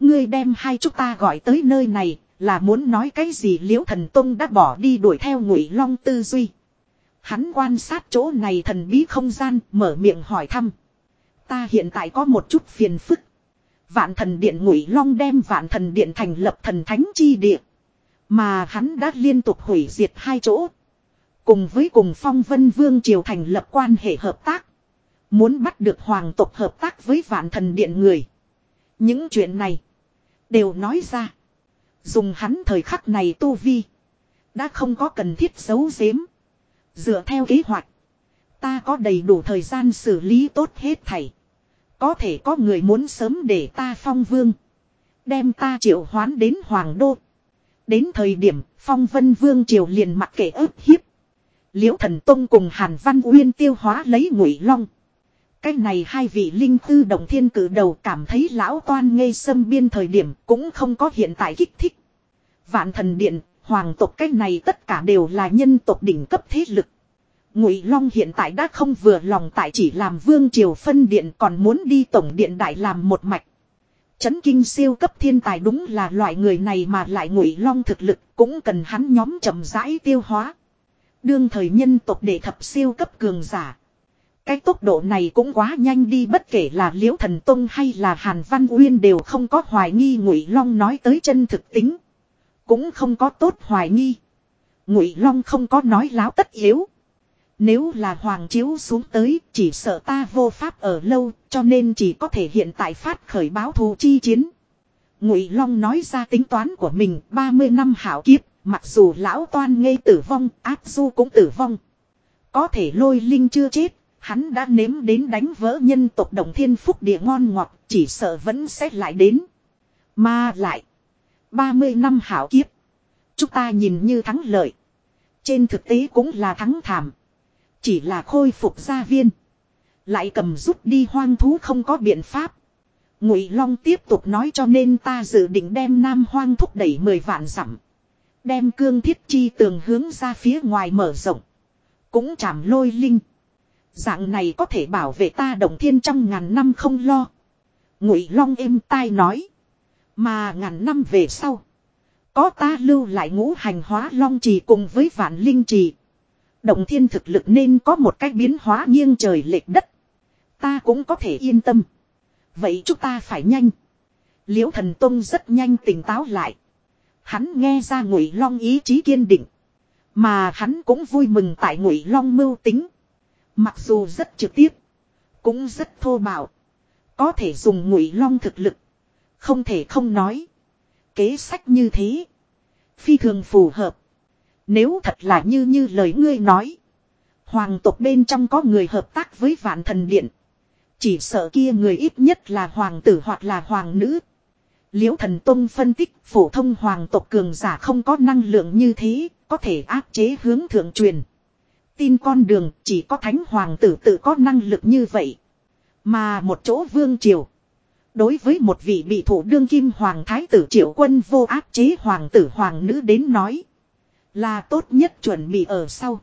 Speaker 1: Ngươi đem hai chúng ta gọi tới nơi này là muốn nói cái gì Liễu Thần Tông đã bỏ đi đuổi theo Ngụy Long tư duy. Hắn quan sát chỗ này thần bí không gian mở miệng hỏi thăm. Ta hiện tại có một chút phiền phức. Vạn thần điện ngụy long đem vạn thần điện thành lập thần thánh chi địa. Mà hắn đã liên tục hủy diệt hai chỗ. Cùng với cùng phong vân vương triều thành lập quan hệ hợp tác. Muốn bắt được hoàng tộc hợp tác với vạn thần điện người. Những chuyện này. Đều nói ra. Dùng hắn thời khắc này tu vi. Đã không có cần thiết giấu giếm. Dựa theo kế hoạch. Ta có đầy đủ thời gian xử lý tốt hết thảy. Có thể có người muốn sớm để ta phong vương. Đem ta triệu hoán đến hoàng đô. Đến thời điểm phong vân vương triều liền mặc kệ ức hiếp. Liễu thần tông cùng Hàn Văn Uyên tiêu hóa lấy ngụy long. Cái này hai vị linh tư đồng thiên cử đầu cảm thấy lão toan ngây sâm biên thời điểm cũng không có hiện tại kích thích. Vạn thần điện Hoàng tộc cái này tất cả đều là nhân tộc đỉnh cấp thế lực. Ngụy Long hiện tại đã không vừa lòng tại chỉ làm vương triều phân điện còn muốn đi tổng điện đại làm một mạch. Chấn kinh siêu cấp thiên tài đúng là loại người này mà lại Ngụy Long thực lực cũng cần hắn nhóm chậm rãi tiêu hóa. Đương thời nhân tộc để thập siêu cấp cường giả. Cái tốc độ này cũng quá nhanh đi bất kể là Liễu Thần Tông hay là Hàn Văn Uyên đều không có hoài nghi Ngụy Long nói tới chân thực tính cũng không có tốt hoài nghi ngụy long không có nói láo tất yếu nếu là hoàng chiếu xuống tới chỉ sợ ta vô pháp ở lâu cho nên chỉ có thể hiện tại phát khởi báo thù chi chiến ngụy long nói ra tính toán của mình ba mươi năm hảo kiếp mặc dù lão toan ngây tử vong áp du cũng tử vong có thể lôi linh chưa chết hắn đã nếm đến đánh vỡ nhân tộc đồng thiên phúc địa ngon ngọt chỉ sợ vẫn sẽ lại đến mà lại 30 năm hảo kiếp. Chúng ta nhìn như thắng lợi. Trên thực tế cũng là thắng thảm. Chỉ là khôi phục gia viên. Lại cầm rút đi hoang thú không có biện pháp. Ngụy Long tiếp tục nói cho nên ta dự định đem Nam Hoang thúc đẩy 10 vạn dặm. Đem cương thiết chi tường hướng ra phía ngoài mở rộng. Cũng chạm lôi linh. Dạng này có thể bảo vệ ta đồng thiên trong ngàn năm không lo. Ngụy Long êm tai nói. Mà ngàn năm về sau. Có ta lưu lại ngũ hành hóa long trì cùng với vạn linh trì. Động thiên thực lực nên có một cách biến hóa nghiêng trời lệch đất. Ta cũng có thể yên tâm. Vậy chúng ta phải nhanh. Liễu thần tông rất nhanh tỉnh táo lại. Hắn nghe ra ngụy long ý chí kiên định. Mà hắn cũng vui mừng tại ngụy long mưu tính. Mặc dù rất trực tiếp. Cũng rất thô bạo. Có thể dùng ngụy long thực lực không thể không nói. Kế sách như thế. Phi thường phù hợp. Nếu thật là như như lời ngươi nói. Hoàng tộc bên trong có người hợp tác với vạn thần điện. Chỉ sợ kia người ít nhất là hoàng tử hoặc là hoàng nữ. Liễu thần Tông phân tích phổ thông hoàng tộc cường giả không có năng lượng như thế, có thể áp chế hướng thượng truyền. Tin con đường chỉ có thánh hoàng tử tự có năng lực như vậy. Mà một chỗ vương triều. Đối với một vị bị thủ đương kim hoàng thái tử triệu quân vô áp chế hoàng tử hoàng nữ đến nói. Là tốt nhất chuẩn bị ở sau.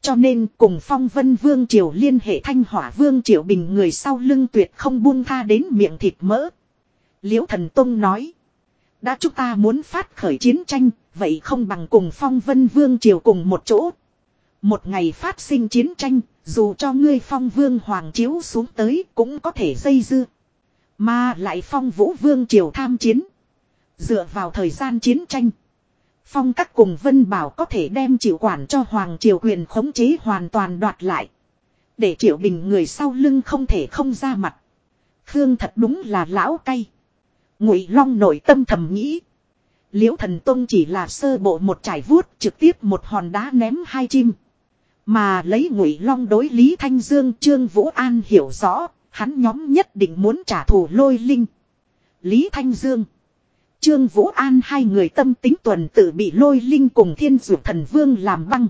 Speaker 1: Cho nên cùng phong vân vương triều liên hệ thanh hỏa vương triều bình người sau lưng tuyệt không buông tha đến miệng thịt mỡ. Liễu thần tông nói. Đã chúng ta muốn phát khởi chiến tranh, vậy không bằng cùng phong vân vương triều cùng một chỗ. Một ngày phát sinh chiến tranh, dù cho ngươi phong vương hoàng chiếu xuống tới cũng có thể dây dưa. Mà lại phong vũ vương triều tham chiến. Dựa vào thời gian chiến tranh. Phong các cùng Vân Bảo có thể đem triệu quản cho Hoàng triều quyền khống chế hoàn toàn đoạt lại. Để triệu bình người sau lưng không thể không ra mặt. Khương thật đúng là lão cay. Ngụy Long nội tâm thầm nghĩ. Liễu thần tông chỉ là sơ bộ một trải vuốt trực tiếp một hòn đá ném hai chim. Mà lấy Ngụy Long đối Lý Thanh Dương Trương Vũ An hiểu rõ Hắn nhóm nhất định muốn trả thù lôi linh. Lý Thanh Dương. Trương Vũ An hai người tâm tính tuần tự bị lôi linh cùng thiên dụ thần vương làm băng.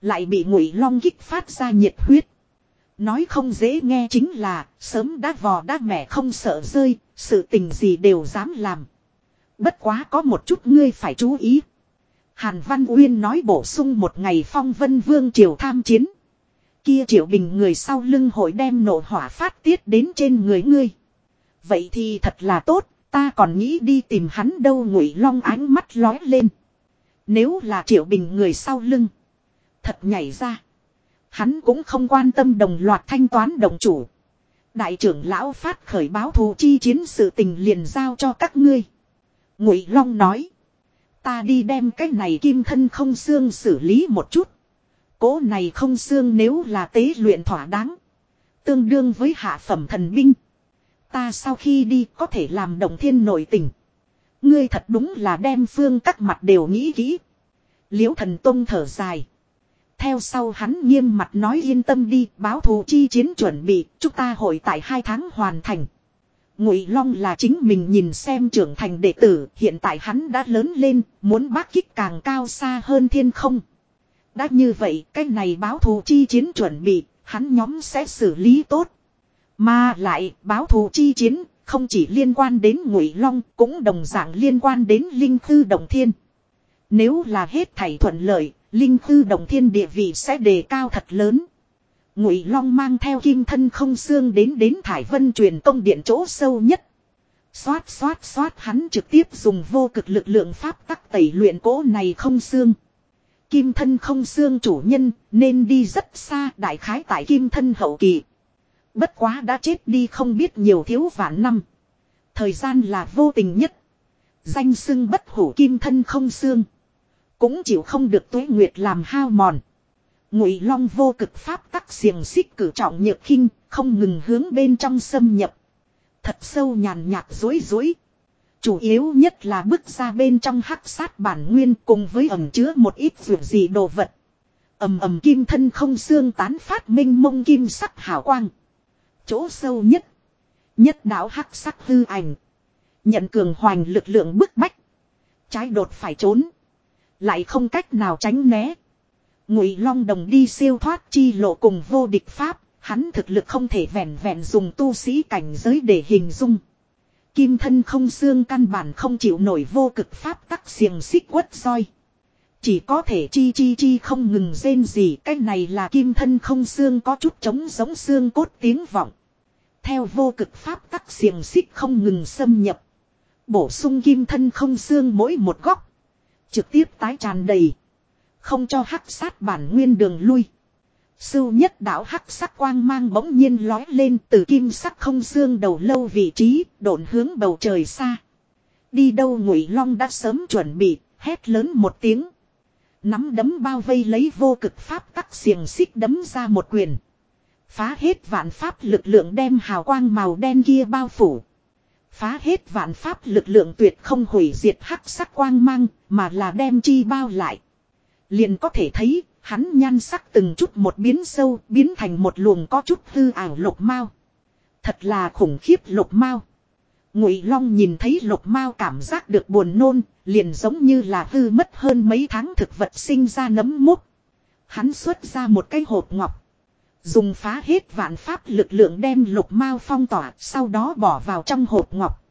Speaker 1: Lại bị ngụy long kích phát ra nhiệt huyết. Nói không dễ nghe chính là sớm đã vò đã mẹ không sợ rơi, sự tình gì đều dám làm. Bất quá có một chút ngươi phải chú ý. Hàn Văn Uyên nói bổ sung một ngày phong vân vương triều tham chiến kia triệu bình người sau lưng hội đem nổ hỏa phát tiết đến trên người ngươi. Vậy thì thật là tốt, ta còn nghĩ đi tìm hắn đâu ngụy long ánh mắt lói lên. Nếu là triệu bình người sau lưng. Thật nhảy ra. Hắn cũng không quan tâm đồng loạt thanh toán đồng chủ. Đại trưởng lão phát khởi báo thù chi chiến sự tình liền giao cho các ngươi. Ngụy Long nói. Ta đi đem cái này kim thân không xương xử lý một chút. Cố này không xương nếu là tế luyện thỏa đáng. Tương đương với hạ phẩm thần binh. Ta sau khi đi có thể làm động thiên nội tình. Ngươi thật đúng là đem phương các mặt đều nghĩ kỹ. Liễu thần tông thở dài. Theo sau hắn nghiêm mặt nói yên tâm đi báo thù chi chiến chuẩn bị chúng ta hội tại hai tháng hoàn thành. Ngụy Long là chính mình nhìn xem trưởng thành đệ tử, hiện tại hắn đã lớn lên, muốn bác kích càng cao xa hơn thiên không. Đã như vậy cái này báo thù chi chiến chuẩn bị hắn nhóm sẽ xử lý tốt. Mà lại báo thù chi chiến không chỉ liên quan đến ngụy long cũng đồng dạng liên quan đến linh khư đồng thiên. Nếu là hết thảy thuận lợi, linh khư đồng thiên địa vị sẽ đề cao thật lớn. Ngụy Long mang theo kim thân không xương đến đến Thải Vân truyền công điện chỗ sâu nhất. Xoát xoát xoát hắn trực tiếp dùng vô cực lực lượng pháp tắc tẩy luyện cỗ này không xương kim thân không xương chủ nhân nên đi rất xa đại khái tại kim thân hậu kỳ. Bất quá đã chết đi không biết nhiều thiếu vạn năm. Thời gian là vô tình nhất. Danh xưng bất hủ kim thân không xương. Cũng chịu không được tuế nguyệt làm hao mòn. Ngụy long vô cực pháp tắc xiềng xích cử trọng nhược khinh không ngừng hướng bên trong xâm nhập. Thật sâu nhàn nhạt dối dối Chủ yếu nhất là bước ra bên trong hắc sát bản nguyên cùng với ẩm chứa một ít vượt gì đồ vật. ầm ầm kim thân không xương tán phát minh mông kim sắc hào quang. Chỗ sâu nhất. Nhất đảo hắc sắc hư ảnh. Nhận cường hoành lực lượng bức bách. Trái đột phải trốn. Lại không cách nào tránh né. Ngụy Long Đồng đi siêu thoát chi lộ cùng vô địch pháp. Hắn thực lực không thể vẹn vẹn dùng tu sĩ cảnh giới để hình dung. Kim thân không xương căn bản không chịu nổi vô cực pháp tắc xiềng xích quất roi. Chỉ có thể chi chi chi không ngừng rên gì cái này là kim thân không xương có chút chống giống xương cốt tiếng vọng. Theo vô cực pháp tắc xiềng xích không ngừng xâm nhập. Bổ sung kim thân không xương mỗi một góc. Trực tiếp tái tràn đầy. Không cho hắc sát bản nguyên đường lui. Sưu nhất đạo hắc sắc quang mang bỗng nhiên lói lên từ kim sắc không xương đầu lâu vị trí, độn hướng bầu trời xa. Đi đâu ngụy long đã sớm chuẩn bị, hét lớn một tiếng. Nắm đấm bao vây lấy vô cực pháp tắc xiềng xích đấm ra một quyền. Phá hết vạn pháp lực lượng đem hào quang màu đen kia bao phủ. Phá hết vạn pháp lực lượng tuyệt không hủy diệt hắc sắc quang mang, mà là đem chi bao lại. Liền có thể thấy Hắn nhan sắc từng chút một biến sâu, biến thành một luồng có chút hư ảo lục mao. Thật là khủng khiếp lục mao. Ngụy Long nhìn thấy lục mao cảm giác được buồn nôn, liền giống như là hư mất hơn mấy tháng thực vật sinh ra nấm mốc. Hắn xuất ra một cái hộp ngọc, dùng phá hết vạn pháp lực lượng đem lục mao phong tỏa, sau đó bỏ vào trong hộp ngọc.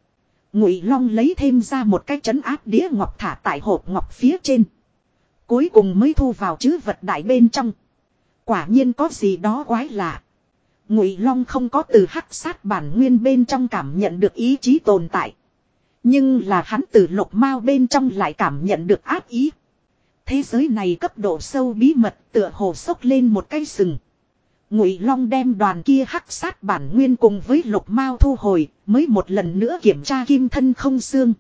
Speaker 1: Ngụy Long lấy thêm ra một cái trấn áp đĩa ngọc thả tại hộp ngọc phía trên. Cuối cùng mới thu vào chứ vật đại bên trong. Quả nhiên có gì đó quái lạ. Ngụy Long không có từ hắc sát bản nguyên bên trong cảm nhận được ý chí tồn tại. Nhưng là hắn từ lục mao bên trong lại cảm nhận được áp ý. Thế giới này cấp độ sâu bí mật tựa hồ sốc lên một cây sừng. Ngụy Long đem đoàn kia hắc sát bản nguyên cùng với lục mao thu hồi, mới một lần nữa kiểm tra kim thân không xương.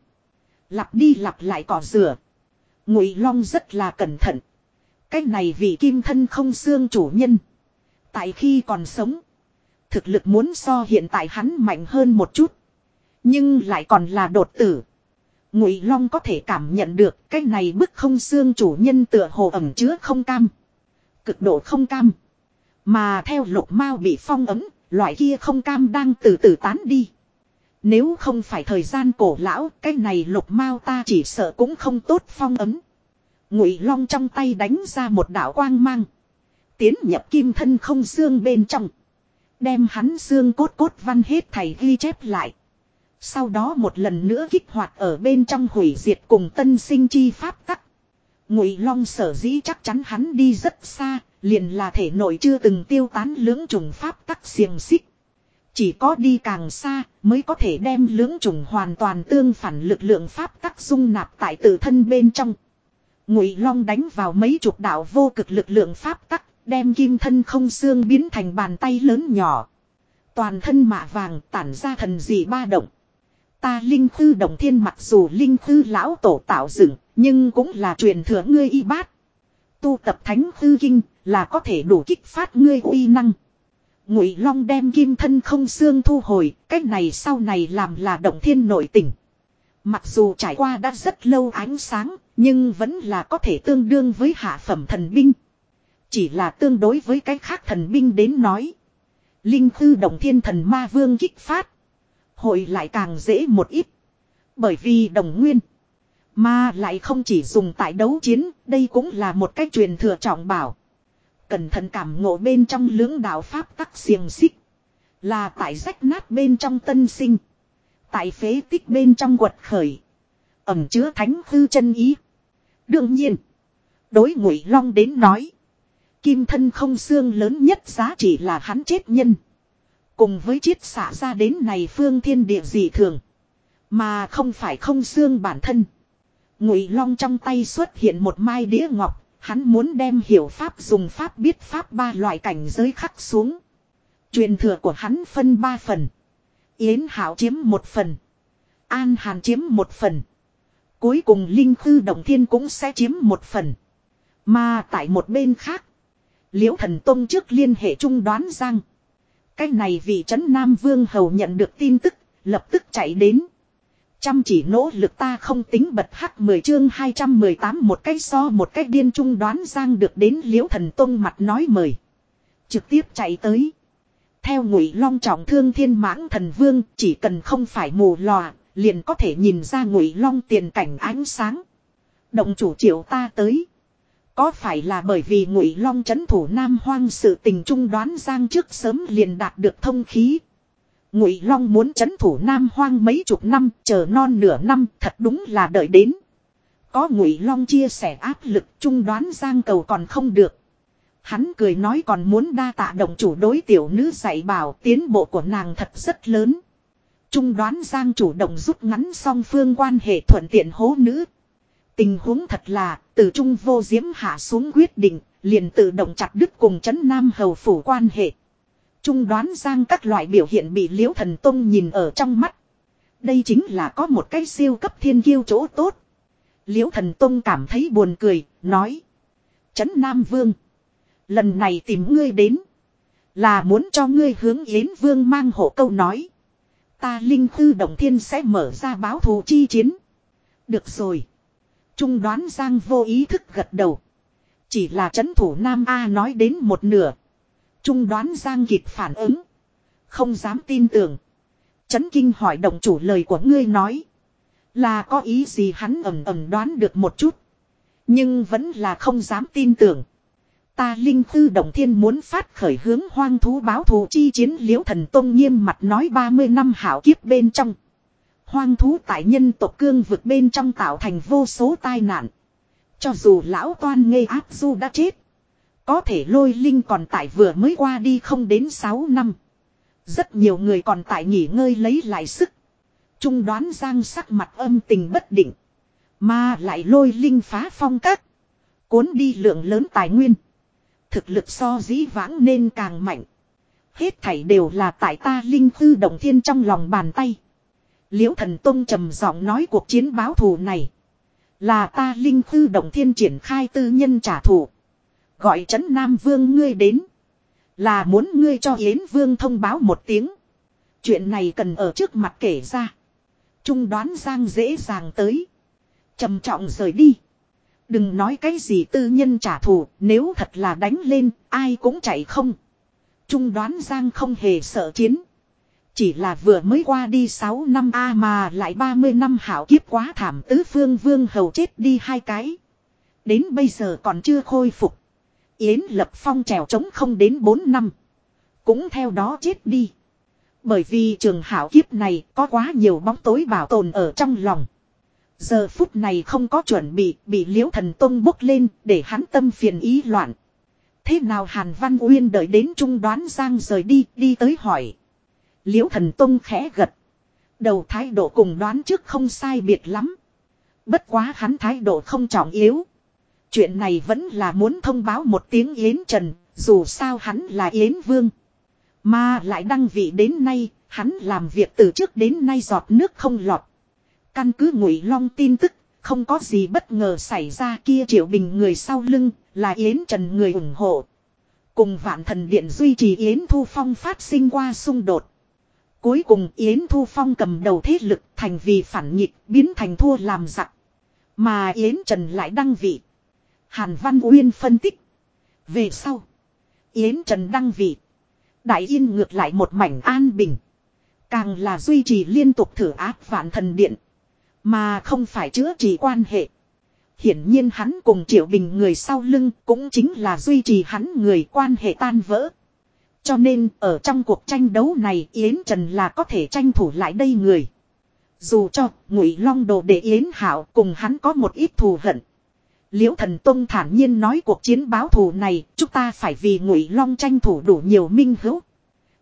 Speaker 1: Lặp đi lặp lại cỏ rửa, Ngụy Long rất là cẩn thận. Cái này vì kim thân không xương chủ nhân. Tại khi còn sống. Thực lực muốn so hiện tại hắn mạnh hơn một chút. Nhưng lại còn là đột tử. Ngụy Long có thể cảm nhận được cái này bức không xương chủ nhân tựa hồ ẩm chứa không cam. Cực độ không cam. Mà theo lục mao bị phong ấm, loại kia không cam đang từ từ tán đi. Nếu không phải thời gian cổ lão, cái này lục mao ta chỉ sợ cũng không tốt phong ấm. Ngụy Long trong tay đánh ra một đạo quang mang, tiến nhập kim thân không xương bên trong, đem hắn xương cốt cốt văn hết thảy ghi chép lại. Sau đó một lần nữa kích hoạt ở bên trong hủy diệt cùng tân sinh chi pháp tắc. Ngụy Long sở dĩ chắc chắn hắn đi rất xa, liền là thể nội chưa từng tiêu tán lưỡng trùng pháp tắc xiềng xích. Chỉ có đi càng xa mới có thể đem lưỡng chủng hoàn toàn tương phản lực lượng pháp tắc dung nạp tại tự thân bên trong. Ngụy Long đánh vào mấy chục đạo vô cực lực lượng pháp tắc, đem kim thân không xương biến thành bàn tay lớn nhỏ. Toàn thân mạ vàng tản ra thần dị ba động. Ta linh khư đồng thiên mặc dù linh khư lão tổ tạo dựng, nhưng cũng là truyền thừa ngươi y bát. Tu tập thánh khư kinh là có thể đủ kích phát ngươi uy năng. Ngụy Long đem kim thân không xương thu hồi, cái này sau này làm là động thiên nội tình. Mặc dù trải qua đã rất lâu ánh sáng, nhưng vẫn là có thể tương đương với hạ phẩm thần binh. Chỉ là tương đối với cái khác thần binh đến nói. Linh thư động thiên thần ma vương kích phát. Hội lại càng dễ một ít. Bởi vì đồng nguyên. ma lại không chỉ dùng tại đấu chiến, đây cũng là một cách truyền thừa trọng bảo. Cẩn thận cảm ngộ bên trong lưỡng đạo pháp tắc xiềng xích. Là tại rách nát bên trong tân sinh. Tại phế tích bên trong quật khởi. Ẩm chứa thánh hư chân ý. Đương nhiên. Đối ngụy long đến nói. Kim thân không xương lớn nhất giá trị là hắn chết nhân. Cùng với chiết xả ra đến này phương thiên địa dị thường. Mà không phải không xương bản thân. Ngụy long trong tay xuất hiện một mai đĩa ngọc Hắn muốn đem hiểu pháp dùng pháp biết pháp ba loại cảnh giới khắc xuống. Truyền thừa của hắn phân ba phần. Yến Hảo chiếm một phần. An Hàn chiếm một phần. Cuối cùng Linh Khư Đồng Thiên cũng sẽ chiếm một phần. Mà tại một bên khác. Liễu Thần Tông trước liên hệ trung đoán rằng. cách này vì trấn Nam Vương Hầu nhận được tin tức. Lập tức chạy đến. Chăm chỉ nỗ lực ta không tính bật hắc 10 chương 218 một cách so một cách điên trung đoán giang được đến liễu thần tông mặt nói mời. Trực tiếp chạy tới. Theo ngụy long trọng thương thiên mãng thần vương chỉ cần không phải mù lòa liền có thể nhìn ra ngụy long tiền cảnh ánh sáng. Động chủ triệu ta tới. Có phải là bởi vì ngụy long chấn thủ nam hoang sự tình trung đoán giang trước sớm liền đạt được thông khí ngụy long muốn c h ấ n thủ nam hoang mấy chục năm chờ non nửa năm thật đúng là đợi đến có ngụy long chia sẻ áp lực trung đoán giang cầu còn không được hắn cười nói còn muốn đa tạ động chủ đối tiểu nữ dạy bảo tiến bộ của nàng thật rất lớn trung đoán giang chủ động rút ngắn song phương quan hệ thuận tiện hố nữ tình huống thật là từ trung vô diễm hạ xuống quyết định liền tự động chặt đứt cùng trấn nam hầu phủ quan hệ trung đoán giang các loại biểu hiện bị liễu thần tông nhìn ở trong mắt. Đây chính là có một cái siêu cấp thiên kiêu chỗ tốt. Liễu thần tông cảm thấy buồn cười, nói. Trấn Nam Vương. Lần này tìm ngươi đến. Là muốn cho ngươi hướng Yến Vương mang hộ câu nói. Ta linh tư động thiên sẽ mở ra báo thù chi chiến. Được rồi. Trung đoán Giang vô ý thức gật đầu. Chỉ là Trấn thủ Nam A nói đến một nửa trung đoán Giang Kiệt phản ứng. Không dám tin tưởng. Chấn kinh hỏi động chủ lời của ngươi nói. Là có ý gì hắn ẩm ẩm đoán được một chút. Nhưng vẫn là không dám tin tưởng. Ta linh tư động thiên muốn phát khởi hướng hoang thú báo thù chi chiến liễu thần tôn nghiêm mặt nói 30 năm hảo kiếp bên trong. Hoang thú tại nhân tộc cương vực bên trong tạo thành vô số tai nạn. Cho dù lão toan ngây áp du đã chết. Có thể lôi linh còn tại vừa mới qua đi không đến 6 năm. Rất nhiều người còn tại nghỉ ngơi lấy lại sức. Trung đoán giang sắc mặt âm tình bất định. Mà lại lôi linh phá phong các. Cuốn đi lượng lớn tài nguyên. Thực lực so dĩ vãng nên càng mạnh. Hết thảy đều là tại ta linh thư động thiên trong lòng bàn tay. Liễu thần tôn trầm giọng nói cuộc chiến báo thù này. Là ta linh thư động thiên triển khai tư nhân trả thù gọi trấn Nam Vương ngươi đến. Là muốn ngươi cho Yến Vương thông báo một tiếng. Chuyện này cần ở trước mặt kể ra. Trung đoán Giang dễ dàng tới. trầm trọng rời đi. Đừng nói cái gì tư nhân trả thù, nếu thật là đánh lên, ai cũng chạy không. Trung đoán Giang không hề sợ chiến. Chỉ là vừa mới qua đi sáu năm A mà lại ba mươi năm hảo kiếp quá thảm tứ phương vương hầu chết đi hai cái. Đến bây giờ còn chưa khôi phục. Yến Lập Phong trèo trống không đến 4 năm. Cũng theo đó chết đi. Bởi vì trường hảo kiếp này có quá nhiều bóng tối bảo tồn ở trong lòng. Giờ phút này không có chuẩn bị, bị liễu thần tông bốc lên để hắn tâm phiền ý loạn. Thế nào Hàn Văn Uyên đợi đến trung đoán Giang rời đi, đi tới hỏi. Liễu thần tông khẽ gật. Đầu thái độ cùng đoán trước không sai biệt lắm. Bất quá hắn thái độ không trọng yếu. Chuyện này vẫn là muốn thông báo một tiếng Yến Trần, dù sao hắn là Yến Vương. Mà lại đăng vị đến nay, hắn làm việc từ trước đến nay giọt nước không lọt. Căn cứ ngụy long tin tức, không có gì bất ngờ xảy ra kia triệu bình người sau lưng, là Yến Trần người ủng hộ. Cùng vạn thần điện duy trì Yến Thu Phong phát sinh qua xung đột. Cuối cùng Yến Thu Phong cầm đầu thế lực thành vì phản nghịch biến thành thua làm giặc. Mà Yến Trần lại đăng vị. Hàn Văn Uyên phân tích. Về sau. Yến Trần Đăng Vị. Đại Yên ngược lại một mảnh an bình. Càng là duy trì liên tục thử áp vạn thần điện. Mà không phải chữa trị quan hệ. Hiển nhiên hắn cùng Triệu Bình người sau lưng cũng chính là duy trì hắn người quan hệ tan vỡ. Cho nên ở trong cuộc tranh đấu này Yến Trần là có thể tranh thủ lại đây người. Dù cho Ngụy Long đồ để Yến Hảo cùng hắn có một ít thù hận. Liễu thần Tông thản nhiên nói cuộc chiến báo thù này, chúng ta phải vì ngụy long tranh thủ đủ nhiều minh hữu.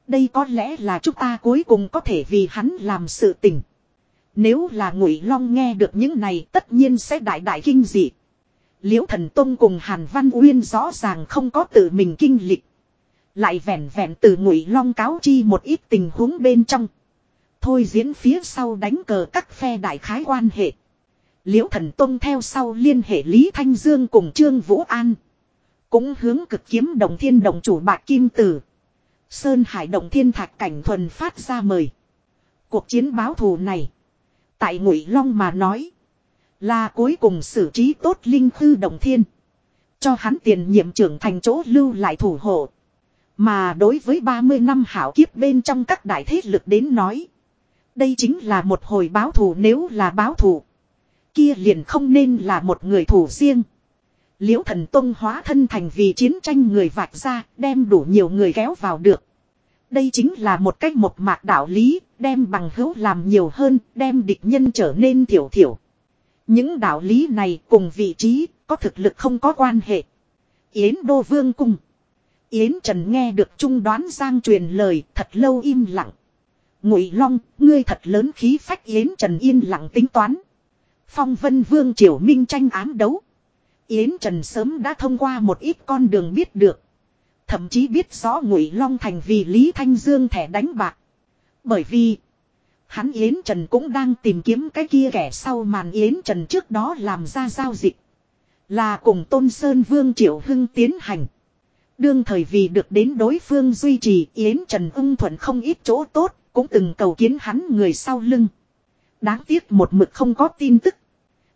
Speaker 1: Đây có lẽ là chúng ta cuối cùng có thể vì hắn làm sự tình. Nếu là ngụy long nghe được những này tất nhiên sẽ đại đại kinh dị. Liễu thần Tông cùng Hàn Văn Uyên rõ ràng không có tự mình kinh lịch. Lại vẻn vẹn từ ngụy long cáo chi một ít tình huống bên trong. Thôi diễn phía sau đánh cờ các phe đại khái quan hệ. Liễu thần Tông theo sau liên hệ Lý Thanh Dương cùng Trương Vũ An. Cũng hướng cực kiếm đồng thiên đồng chủ bạc kim tử. Sơn Hải Đồng Thiên Thạc Cảnh Thuần phát ra mời. Cuộc chiến báo thù này. Tại Ngụy Long mà nói. Là cuối cùng xử trí tốt Linh Khư Đồng Thiên. Cho hắn tiền nhiệm trưởng thành chỗ lưu lại thủ hộ. Mà đối với ba mươi năm hảo kiếp bên trong các đại thế lực đến nói. Đây chính là một hồi báo thù nếu là báo thù kia liền không nên là một người thủ riêng. Liễu thần tông hóa thân thành vì chiến tranh người vạch ra, đem đủ nhiều người kéo vào được. Đây chính là một cách một mạc đạo lý, đem bằng hữu làm nhiều hơn, đem địch nhân trở nên thiểu thiểu. Những đạo lý này cùng vị trí, có thực lực không có quan hệ. Yến Đô Vương Cung Yến Trần nghe được trung đoán Giang truyền lời thật lâu im lặng. Ngụy Long, ngươi thật lớn khí phách Yến Trần yên lặng tính toán. Phong vân vương triều minh tranh ám đấu. Yến Trần sớm đã thông qua một ít con đường biết được. Thậm chí biết rõ Ngụy Long thành vì Lý Thanh Dương thẻ đánh bạc. Bởi vì hắn Yến Trần cũng đang tìm kiếm cái kia kẻ sau màn Yến Trần trước đó làm ra giao dịch. Là cùng Tôn Sơn Vương Triệu Hưng tiến hành. Đương thời vì được đến đối phương duy trì Yến Trần ung thuận không ít chỗ tốt, cũng từng cầu kiến hắn người sau lưng. Đáng tiếc một mực không có tin tức.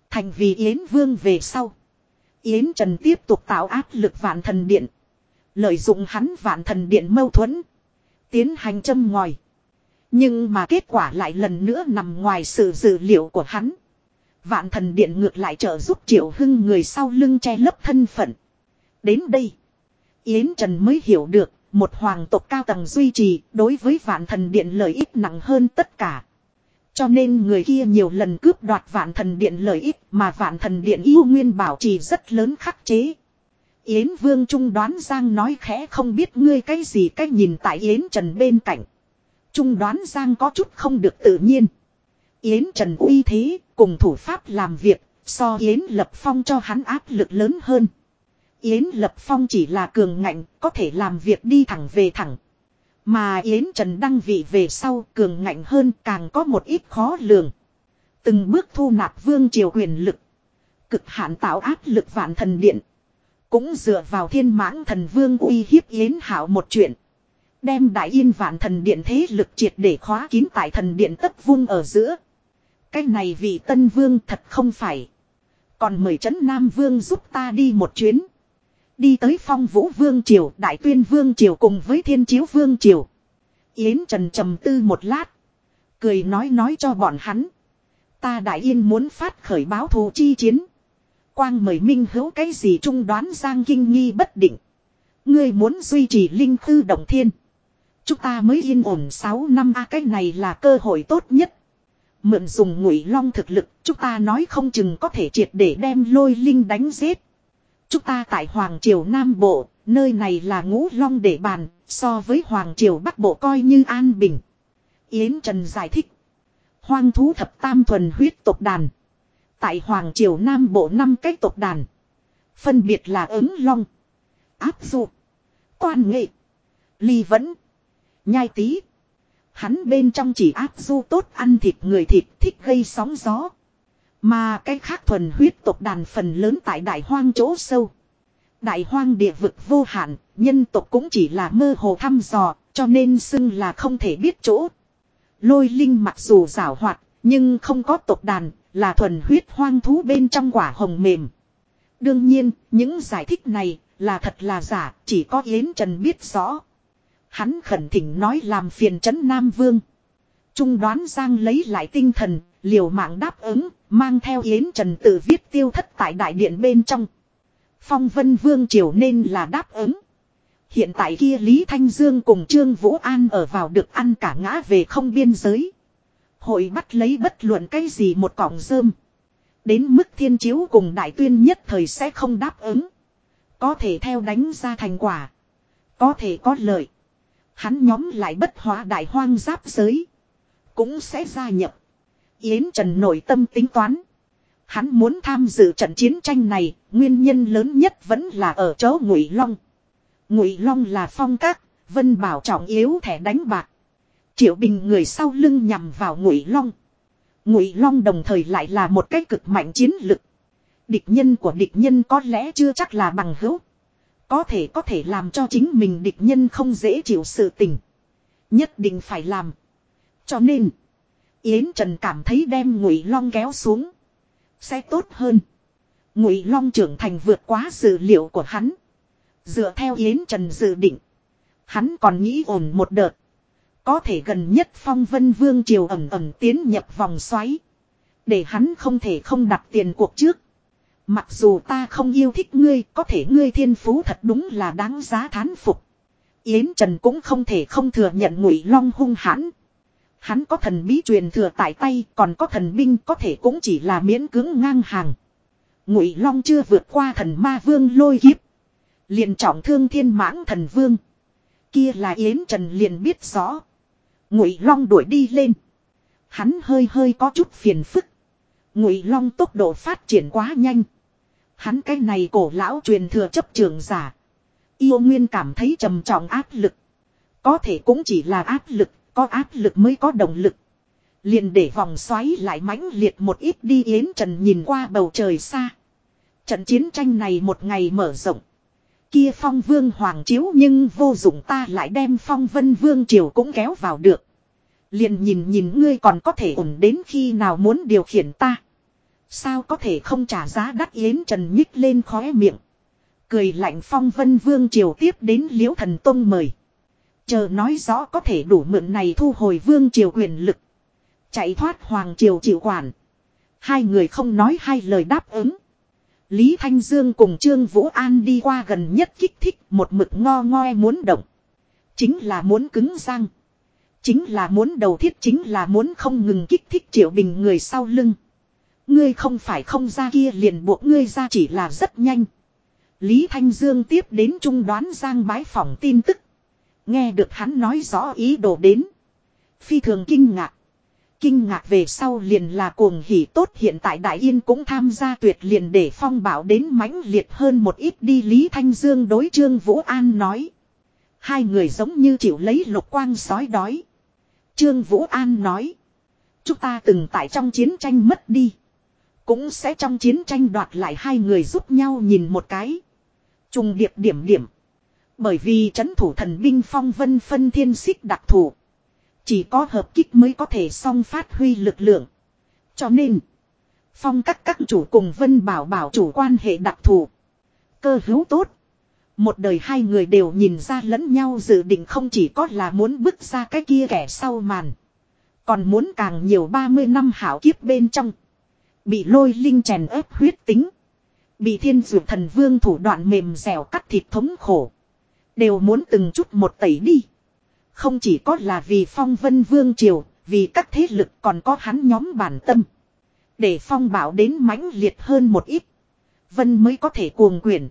Speaker 1: Thành vì Yến Vương về sau. Yến Trần tiếp tục tạo áp lực vạn thần điện. Lợi dụng hắn vạn thần điện mâu thuẫn. Tiến hành châm ngòi. Nhưng mà kết quả lại lần nữa nằm ngoài sự dự liệu của hắn. Vạn thần điện ngược lại trợ giúp triệu hưng người sau lưng che lấp thân phận. Đến đây. Yến Trần mới hiểu được. Một hoàng tộc cao tầng duy trì đối với vạn thần điện lợi ích nặng hơn tất cả. Cho nên người kia nhiều lần cướp đoạt vạn thần điện lợi ích mà vạn thần điện yêu nguyên bảo trì rất lớn khắc chế. Yến Vương Trung đoán Giang nói khẽ không biết ngươi cái gì cái nhìn tại Yến Trần bên cạnh. Trung đoán Giang có chút không được tự nhiên. Yến Trần uy thế cùng thủ pháp làm việc so Yến Lập Phong cho hắn áp lực lớn hơn. Yến Lập Phong chỉ là cường ngạnh, có thể làm việc đi thẳng về thẳng, mà Yến Trần đăng vị về sau cường ngạnh hơn càng có một ít khó lường. Từng bước thu nạp vương triều quyền lực. Cực hạn tạo áp lực vạn thần điện. Cũng dựa vào thiên mãng thần vương uy hiếp Yến Hảo một chuyện. Đem đại yên vạn thần điện thế lực triệt để khóa kín tại thần điện tất vung ở giữa. Cái này vị tân vương thật không phải. Còn mời trấn Nam Vương giúp ta đi một chuyến. Đi tới phong vũ vương triều, đại tuyên vương triều cùng với thiên chiếu vương triều. Yến Trần trầm tư một lát. Cười nói nói cho bọn hắn. Ta đại yên muốn phát khởi báo thù chi chiến. Quang mời minh hữu cái gì trung đoán giang kinh nghi bất định. Ngươi muốn duy trì linh khư động thiên. Chúng ta mới yên ổn sáu năm a cái này là cơ hội tốt nhất. Mượn dùng ngụy long thực lực, chúng ta nói không chừng có thể triệt để đem lôi linh đánh giết. Chúng ta tại Hoàng Triều Nam Bộ, nơi này là ngũ long để bàn, so với Hoàng Triều Bắc Bộ coi như an bình. Yến Trần giải thích. Hoang thú thập tam thuần huyết tộc đàn. Tại Hoàng Triều Nam Bộ năm cái tộc đàn. Phân biệt là ứng long, áp dụ, quan nghệ, ly vẫn, nhai tí. Hắn bên trong chỉ áp du tốt ăn thịt người thịt thích gây sóng gió. Mà cái khác thuần huyết tộc đàn phần lớn tại đại hoang chỗ sâu. Đại hoang địa vực vô hạn, nhân tộc cũng chỉ là mơ hồ thăm dò, cho nên xưng là không thể biết chỗ. Lôi linh mặc dù rào hoạt, nhưng không có tộc đàn, là thuần huyết hoang thú bên trong quả hồng mềm. Đương nhiên, những giải thích này là thật là giả, chỉ có Yến Trần biết rõ. Hắn khẩn thỉnh nói làm phiền trấn Nam Vương. Trung đoán Giang lấy lại tinh thần, Liều mạng đáp ứng, mang theo Yến Trần tự viết tiêu thất tại đại điện bên trong. Phong Vân Vương Triều nên là đáp ứng. Hiện tại kia Lý Thanh Dương cùng Trương Vũ An ở vào được ăn cả ngã về không biên giới. Hội bắt lấy bất luận cái gì một cọng rơm. Đến mức thiên chiếu cùng đại tuyên nhất thời sẽ không đáp ứng. Có thể theo đánh ra thành quả. Có thể có lợi. Hắn nhóm lại bất hóa đại hoang giáp giới. Cũng sẽ gia nhập. Yến Trần nội tâm tính toán. Hắn muốn tham dự trận chiến tranh này, nguyên nhân lớn nhất vẫn là ở chỗ Ngụy Long. Ngụy Long là phong các, Vân Bảo trọng yếu thẻ đánh bạc. Triệu Bình người sau lưng nhằm vào Ngụy Long. Ngụy Long đồng thời lại là một cái cực mạnh chiến lực. Địch nhân của địch nhân có lẽ chưa chắc là bằng hữu. Có thể có thể làm cho chính mình địch nhân không dễ chịu sự tình. Nhất định phải làm. Cho nên... Yến Trần cảm thấy đem Ngụy Long kéo xuống. Sẽ tốt hơn. Ngụy Long trưởng thành vượt quá dự liệu của hắn. Dựa theo Yến Trần dự định. Hắn còn nghĩ ổn một đợt. Có thể gần nhất phong vân vương triều ầm ầm tiến nhập vòng xoáy. Để hắn không thể không đặt tiền cuộc trước. Mặc dù ta không yêu thích ngươi, có thể ngươi thiên phú thật đúng là đáng giá thán phục. Yến Trần cũng không thể không thừa nhận Ngụy Long hung hãn. Hắn có thần bí truyền thừa tại tay, còn có thần binh có thể cũng chỉ là miễn cưỡng ngang hàng. Ngụy Long chưa vượt qua thần ma vương lôi kiếp, liền trọng thương thiên mãng thần vương. Kia là Yến Trần liền biết rõ. Ngụy Long đuổi đi lên. Hắn hơi hơi có chút phiền phức. Ngụy Long tốc độ phát triển quá nhanh. Hắn cái này cổ lão truyền thừa chấp trường giả, Yêu Nguyên cảm thấy trầm trọng áp lực. Có thể cũng chỉ là áp lực, có áp lực mới có động lực. Liền để vòng xoáy lại mãnh liệt một ít đi Yến Trần nhìn qua bầu trời xa. Trận chiến tranh này một ngày mở rộng. Kia phong vương hoàng chiếu nhưng vô dụng ta lại đem phong vân vương triều cũng kéo vào được. Liền nhìn nhìn ngươi còn có thể ổn đến khi nào muốn điều khiển ta. Sao có thể không trả giá đắt Yến Trần nhích lên khóe miệng. Cười lạnh phong vân vương triều tiếp đến liễu thần tông mời. Chờ nói rõ có thể đủ mượn này thu hồi vương triều quyền lực. Chạy thoát hoàng triều chịu quản. Hai người không nói hai lời đáp ứng. Lý Thanh Dương cùng Trương Vũ An đi qua gần nhất kích thích một mực ngo ngoe muốn động. Chính là muốn cứng răng. Chính là muốn đầu thiết chính là muốn không ngừng kích thích triệu bình người sau lưng. Ngươi không phải không ra kia liền buộc ngươi ra chỉ là rất nhanh. Lý Thanh Dương tiếp đến trung đoán giang bái phỏng tin tức. Nghe được hắn nói rõ ý đồ đến. Phi thường kinh ngạc. Kinh ngạc về sau liền là cuồng hỉ tốt hiện tại Đại Yên cũng tham gia tuyệt liền để phong bảo đến mãnh liệt hơn một ít đi Lý Thanh Dương đối Trương Vũ An nói. Hai người giống như chịu lấy lục quang sói đói. Trương Vũ An nói. Chúng ta từng tại trong chiến tranh mất đi. Cũng sẽ trong chiến tranh đoạt lại hai người giúp nhau nhìn một cái. Trùng điệp điểm điểm. Bởi vì chấn thủ thần binh phong vân phân thiên xích đặc thủ Chỉ có hợp kích mới có thể song phát huy lực lượng. Cho nên. Phong các các chủ cùng vân bảo bảo chủ quan hệ đặc thù. Cơ hữu tốt. Một đời hai người đều nhìn ra lẫn nhau dự định không chỉ có là muốn bước ra cái kia kẻ sau màn. Còn muốn càng nhiều 30 năm hảo kiếp bên trong. Bị lôi linh chèn ép huyết tính. Bị thiên dụ thần vương thủ đoạn mềm dẻo cắt thịt thống khổ. Đều muốn từng chút một tẩy đi. Không chỉ có là vì phong vân vương triều, vì các thế lực còn có hắn nhóm bản tâm. Để phong bảo đến mãnh liệt hơn một ít. Vân mới có thể cuồng quyển.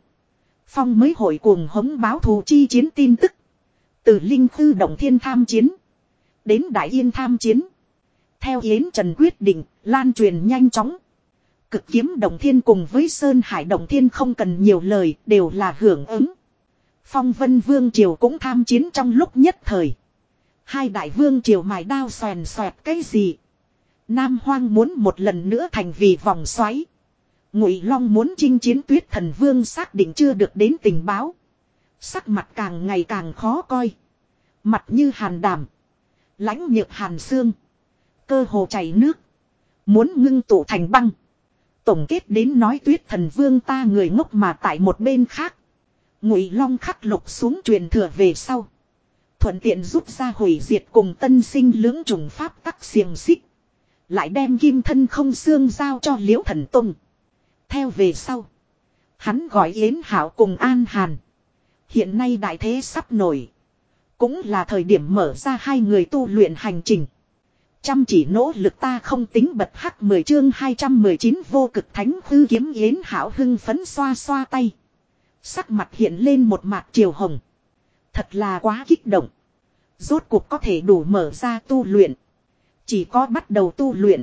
Speaker 1: Phong mới hội cuồng hống báo thù chi chiến tin tức. Từ Linh Khư Động Thiên tham chiến. Đến Đại Yên tham chiến. Theo Yến Trần quyết định, lan truyền nhanh chóng. Cực kiếm Động Thiên cùng với Sơn Hải Động Thiên không cần nhiều lời, đều là hưởng ứng. Phong vân vương triều cũng tham chiến trong lúc nhất thời. Hai đại vương triều mài đao xoèn xoẹt cái gì. Nam hoang muốn một lần nữa thành vì vòng xoáy. Ngụy Long muốn chinh chiến tuyết thần vương xác định chưa được đến tình báo. Sắc mặt càng ngày càng khó coi. Mặt như hàn đảm. lãnh nhược hàn xương. Cơ hồ chảy nước. Muốn ngưng tụ thành băng. Tổng kết đến nói tuyết thần vương ta người ngốc mà tại một bên khác Ngụy Long khắc lục xuống truyền thừa về sau, thuận tiện rút ra hủy diệt cùng tân sinh lưỡng trùng pháp tắc xiềng xích, lại đem kim thân không xương giao cho Liễu Thần Tông. Theo về sau, hắn gọi Yến Hảo cùng An Hàn. Hiện nay đại thế sắp nổi, cũng là thời điểm mở ra hai người tu luyện hành trình. Chăm chỉ nỗ lực ta không tính bật hắc mười chương hai trăm mười chín vô cực thánh hư kiếm Yến Hảo hưng phấn xoa xoa tay. Sắc mặt hiện lên một mạc triều hồng. Thật là quá kích động. Rốt cuộc có thể đủ mở ra tu luyện. Chỉ có bắt đầu tu luyện.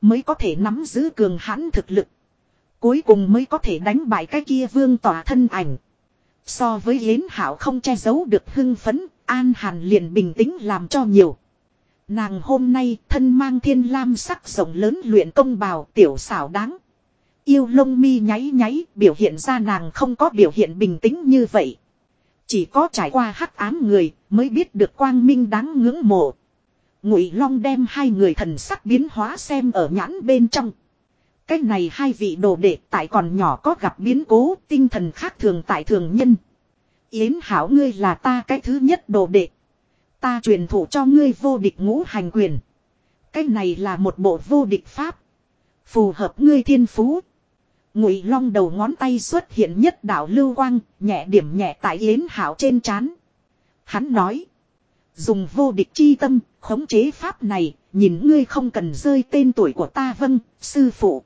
Speaker 1: Mới có thể nắm giữ cường hãn thực lực. Cuối cùng mới có thể đánh bại cái kia vương tỏa thân ảnh. So với Yến Hảo không che giấu được hưng phấn, An Hàn liền bình tĩnh làm cho nhiều. Nàng hôm nay thân mang thiên lam sắc rộng lớn luyện công bào tiểu xảo đáng. Yêu lông mi nháy nháy biểu hiện ra nàng không có biểu hiện bình tĩnh như vậy. Chỉ có trải qua hắc ám người mới biết được quang minh đáng ngưỡng mộ. Ngụy Long đem hai người thần sắc biến hóa xem ở nhãn bên trong. Cái này hai vị đồ đệ tại còn nhỏ có gặp biến cố tinh thần khác thường tại thường nhân. Yến hảo ngươi là ta cái thứ nhất đồ đệ. Ta truyền thụ cho ngươi vô địch ngũ hành quyền. Cái này là một bộ vô địch pháp. Phù hợp ngươi thiên phú ngụy long đầu ngón tay xuất hiện nhất đạo lưu quang nhẹ điểm nhẹ tại yến hảo trên trán hắn nói dùng vô địch chi tâm khống chế pháp này nhìn ngươi không cần rơi tên tuổi của ta vâng sư phụ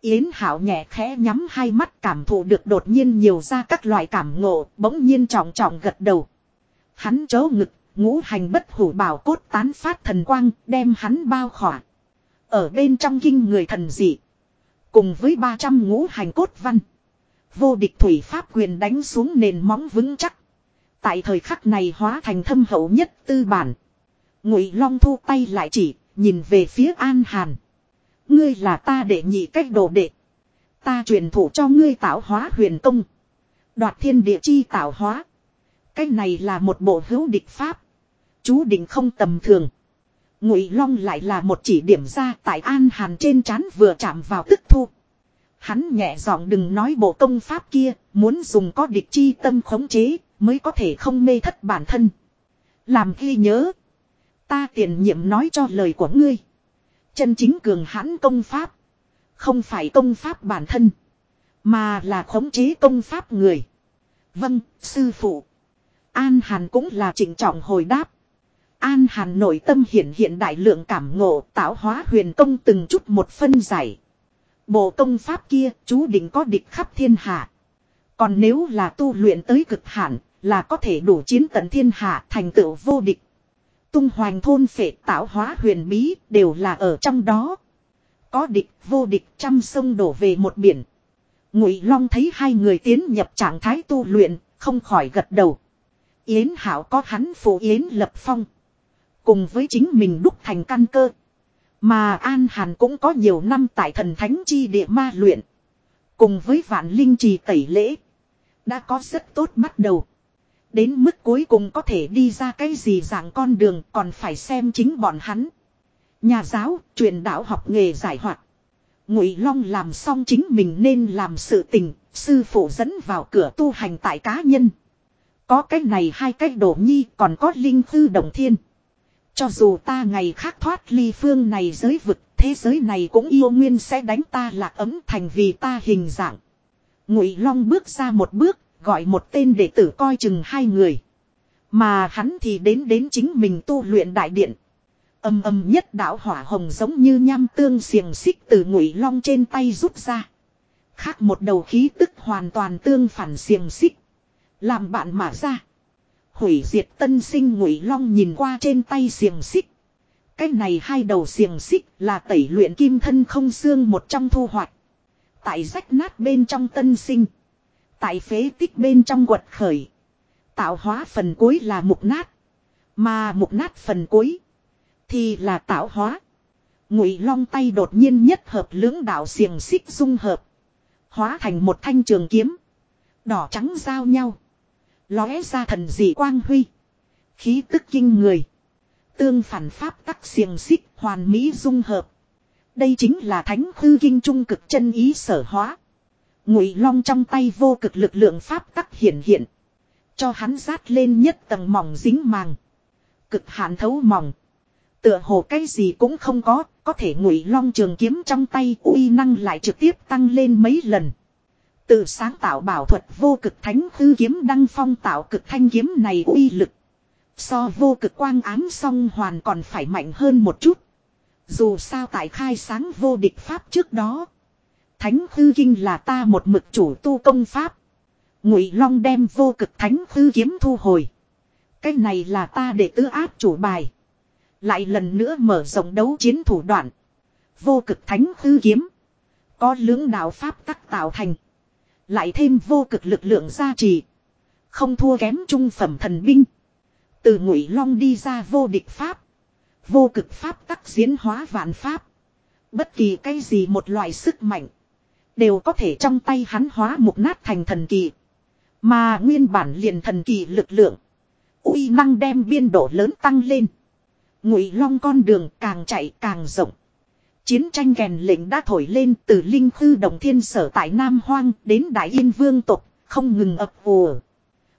Speaker 1: yến hảo nhẹ khẽ nhắm hai mắt cảm thụ được đột nhiên nhiều ra các loại cảm ngộ bỗng nhiên trọng trọng gật đầu hắn chớ ngực ngũ hành bất hủ bảo cốt tán phát thần quang đem hắn bao khỏa ở bên trong kinh người thần dị Cùng với 300 ngũ hành cốt văn. Vô địch thủy pháp quyền đánh xuống nền móng vững chắc. Tại thời khắc này hóa thành thâm hậu nhất tư bản. Ngụy Long thu tay lại chỉ, nhìn về phía An Hàn. Ngươi là ta đệ nhị cách đồ đệ. Ta truyền thụ cho ngươi tạo hóa huyền công. Đoạt thiên địa chi tạo hóa. Cái này là một bộ hữu địch pháp. Chú định không tầm thường. Ngụy Long lại là một chỉ điểm ra tại An Hàn trên trán vừa chạm vào tức Hắn nhẹ giọng đừng nói bộ công pháp kia, muốn dùng có địch chi tâm khống chế, mới có thể không mê thất bản thân. Làm ghi nhớ, ta tiền nhiệm nói cho lời của ngươi. Chân chính cường hãn công pháp, không phải công pháp bản thân, mà là khống chế công pháp người. Vâng, sư phụ. An Hàn cũng là trịnh trọng hồi đáp. An Hàn nội tâm hiện hiện đại lượng cảm ngộ tạo hóa huyền công từng chút một phân giải. Bộ công pháp kia chú định có địch khắp thiên hạ. Còn nếu là tu luyện tới cực hạn, là có thể đủ chiến tận thiên hạ thành tựu vô địch. Tung hoành thôn phệ tạo hóa huyền bí đều là ở trong đó. Có địch vô địch trăm sông đổ về một biển. Ngụy Long thấy hai người tiến nhập trạng thái tu luyện, không khỏi gật đầu. Yến Hạo có hắn phụ Yến Lập Phong. Cùng với chính mình đúc thành căn cơ. Mà An Hàn cũng có nhiều năm tại thần thánh chi địa ma luyện. Cùng với vạn linh trì tẩy lễ. Đã có rất tốt bắt đầu. Đến mức cuối cùng có thể đi ra cái gì dạng con đường còn phải xem chính bọn hắn. Nhà giáo, truyền đạo học nghề giải hoạt. Ngụy Long làm xong chính mình nên làm sự tình, sư phụ dẫn vào cửa tu hành tại cá nhân. Có cách này hai cách đổ nhi còn có linh hư đồng thiên. Cho dù ta ngày khác thoát ly phương này giới vực, thế giới này cũng yêu nguyên sẽ đánh ta lạc ấm thành vì ta hình dạng. Ngụy Long bước ra một bước, gọi một tên đệ tử coi chừng hai người. Mà hắn thì đến đến chính mình tu luyện đại điện. Âm âm nhất đạo hỏa hồng giống như nham tương xiềng xích từ Ngụy Long trên tay rút ra. Khác một đầu khí tức hoàn toàn tương phản xiềng xích. Làm bạn mà ra. Hủy diệt tân sinh ngụy long nhìn qua trên tay xiềng xích. Cái này hai đầu xiềng xích là tẩy luyện kim thân không xương một trong thu hoạch. Tại rách nát bên trong tân sinh. Tại phế tích bên trong quật khởi. Tạo hóa phần cuối là mục nát. Mà mục nát phần cuối. Thì là tạo hóa. Ngụy long tay đột nhiên nhất hợp lưỡng đạo xiềng xích dung hợp. Hóa thành một thanh trường kiếm. Đỏ trắng giao nhau. Lóe ra thần dị quang huy. Khí tức kinh người. Tương phản pháp tắc xiềng xích hoàn mỹ dung hợp. Đây chính là thánh hư kinh trung cực chân ý sở hóa. Ngụy long trong tay vô cực lực lượng pháp tắc hiện hiện. Cho hắn rát lên nhất tầng mỏng dính màng. Cực hạn thấu mỏng. Tựa hồ cái gì cũng không có, có thể ngụy long trường kiếm trong tay uy năng lại trực tiếp tăng lên mấy lần. Từ sáng tạo bảo thuật vô cực thánh hư kiếm đăng phong tạo cực thanh kiếm này uy lực. So vô cực quang ám song hoàn còn phải mạnh hơn một chút. Dù sao tại khai sáng vô địch pháp trước đó. Thánh hư kinh là ta một mực chủ tu công pháp. Ngụy Long đem vô cực thánh hư kiếm thu hồi. Cái này là ta để tứ áp chủ bài. Lại lần nữa mở rộng đấu chiến thủ đoạn. Vô cực thánh hư kiếm. Có lưỡng đạo pháp tắc tạo thành. Lại thêm vô cực lực lượng gia trì. Không thua kém trung phẩm thần binh. Từ ngụy long đi ra vô địch pháp. Vô cực pháp tắc diễn hóa vạn pháp. Bất kỳ cái gì một loại sức mạnh. Đều có thể trong tay hắn hóa mục nát thành thần kỳ. Mà nguyên bản liền thần kỳ lực lượng. uy năng đem biên độ lớn tăng lên. Ngụy long con đường càng chạy càng rộng Chiến tranh kèn lệnh đã thổi lên từ linh khư đồng thiên sở tại Nam Hoang đến Đại Yên Vương tộc, không ngừng ập ùa.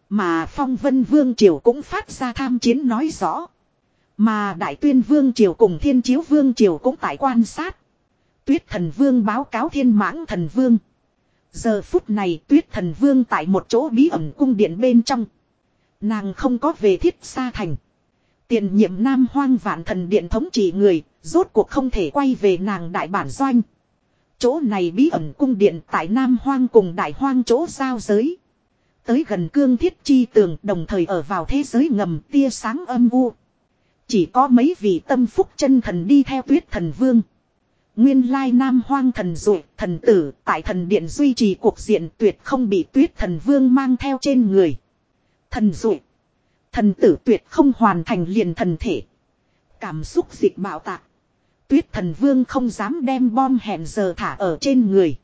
Speaker 1: Mà phong vân Vương Triều cũng phát ra tham chiến nói rõ. Mà Đại Tuyên Vương Triều cùng Thiên Chiếu Vương Triều cũng tại quan sát. Tuyết Thần Vương báo cáo Thiên Mãng Thần Vương. Giờ phút này Tuyết Thần Vương tại một chỗ bí ẩn cung điện bên trong. Nàng không có về thiết xa thành. Tiền nhiệm Nam Hoang Vạn Thần Điện thống trị người Rốt cuộc không thể quay về nàng đại bản doanh. Chỗ này bí ẩn cung điện tại Nam Hoang cùng Đại Hoang chỗ giao giới. Tới gần cương thiết chi tường đồng thời ở vào thế giới ngầm tia sáng âm u. Chỉ có mấy vị tâm phúc chân thần đi theo tuyết thần vương. Nguyên lai nam hoang thần dụ, thần tử, tại thần điện duy trì cuộc diện tuyệt không bị tuyết thần vương mang theo trên người. Thần dụ, thần tử tuyệt không hoàn thành liền thần thể. Cảm xúc dịch bạo tạc tuyết thần vương không dám đem bom hẹn giờ thả ở trên người.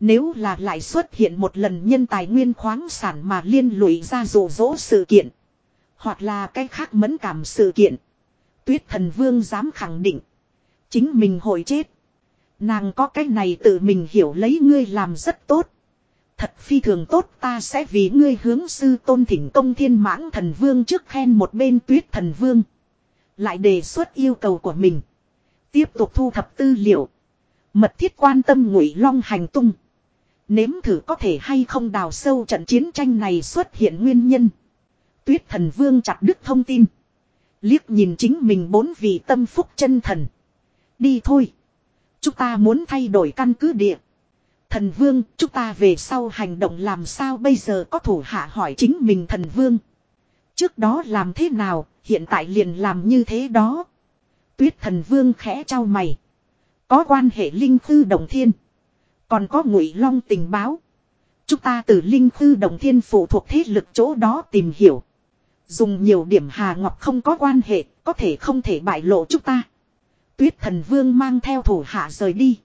Speaker 1: Nếu là lại xuất hiện một lần nhân tài nguyên khoáng sản mà liên lụy ra rủ rỗ sự kiện. Hoặc là cái khác mẫn cảm sự kiện. Tuyết thần vương dám khẳng định. Chính mình hồi chết. Nàng có cái này tự mình hiểu lấy ngươi làm rất tốt. Thật phi thường tốt ta sẽ vì ngươi hướng sư tôn thỉnh công thiên mãng thần vương trước khen một bên tuyết thần vương. Lại đề xuất yêu cầu của mình. Tiếp tục thu thập tư liệu. Mật thiết quan tâm ngụy long hành tung. Nếm thử có thể hay không đào sâu trận chiến tranh này xuất hiện nguyên nhân. Tuyết thần vương chặt đứt thông tin. Liếc nhìn chính mình bốn vị tâm phúc chân thần. Đi thôi. Chúng ta muốn thay đổi căn cứ địa. Thần vương, chúng ta về sau hành động làm sao bây giờ có thủ hạ hỏi chính mình thần vương. Trước đó làm thế nào, hiện tại liền làm như thế đó. Tuyết thần vương khẽ trao mày. Có quan hệ linh khư đồng thiên. Còn có ngụy long tình báo. Chúng ta từ linh khư đồng thiên phụ thuộc thế lực chỗ đó tìm hiểu. Dùng nhiều điểm Hà Ngọc không có quan hệ, có thể không thể bại lộ chúng ta. Tuyết thần vương mang theo thủ hạ rời đi.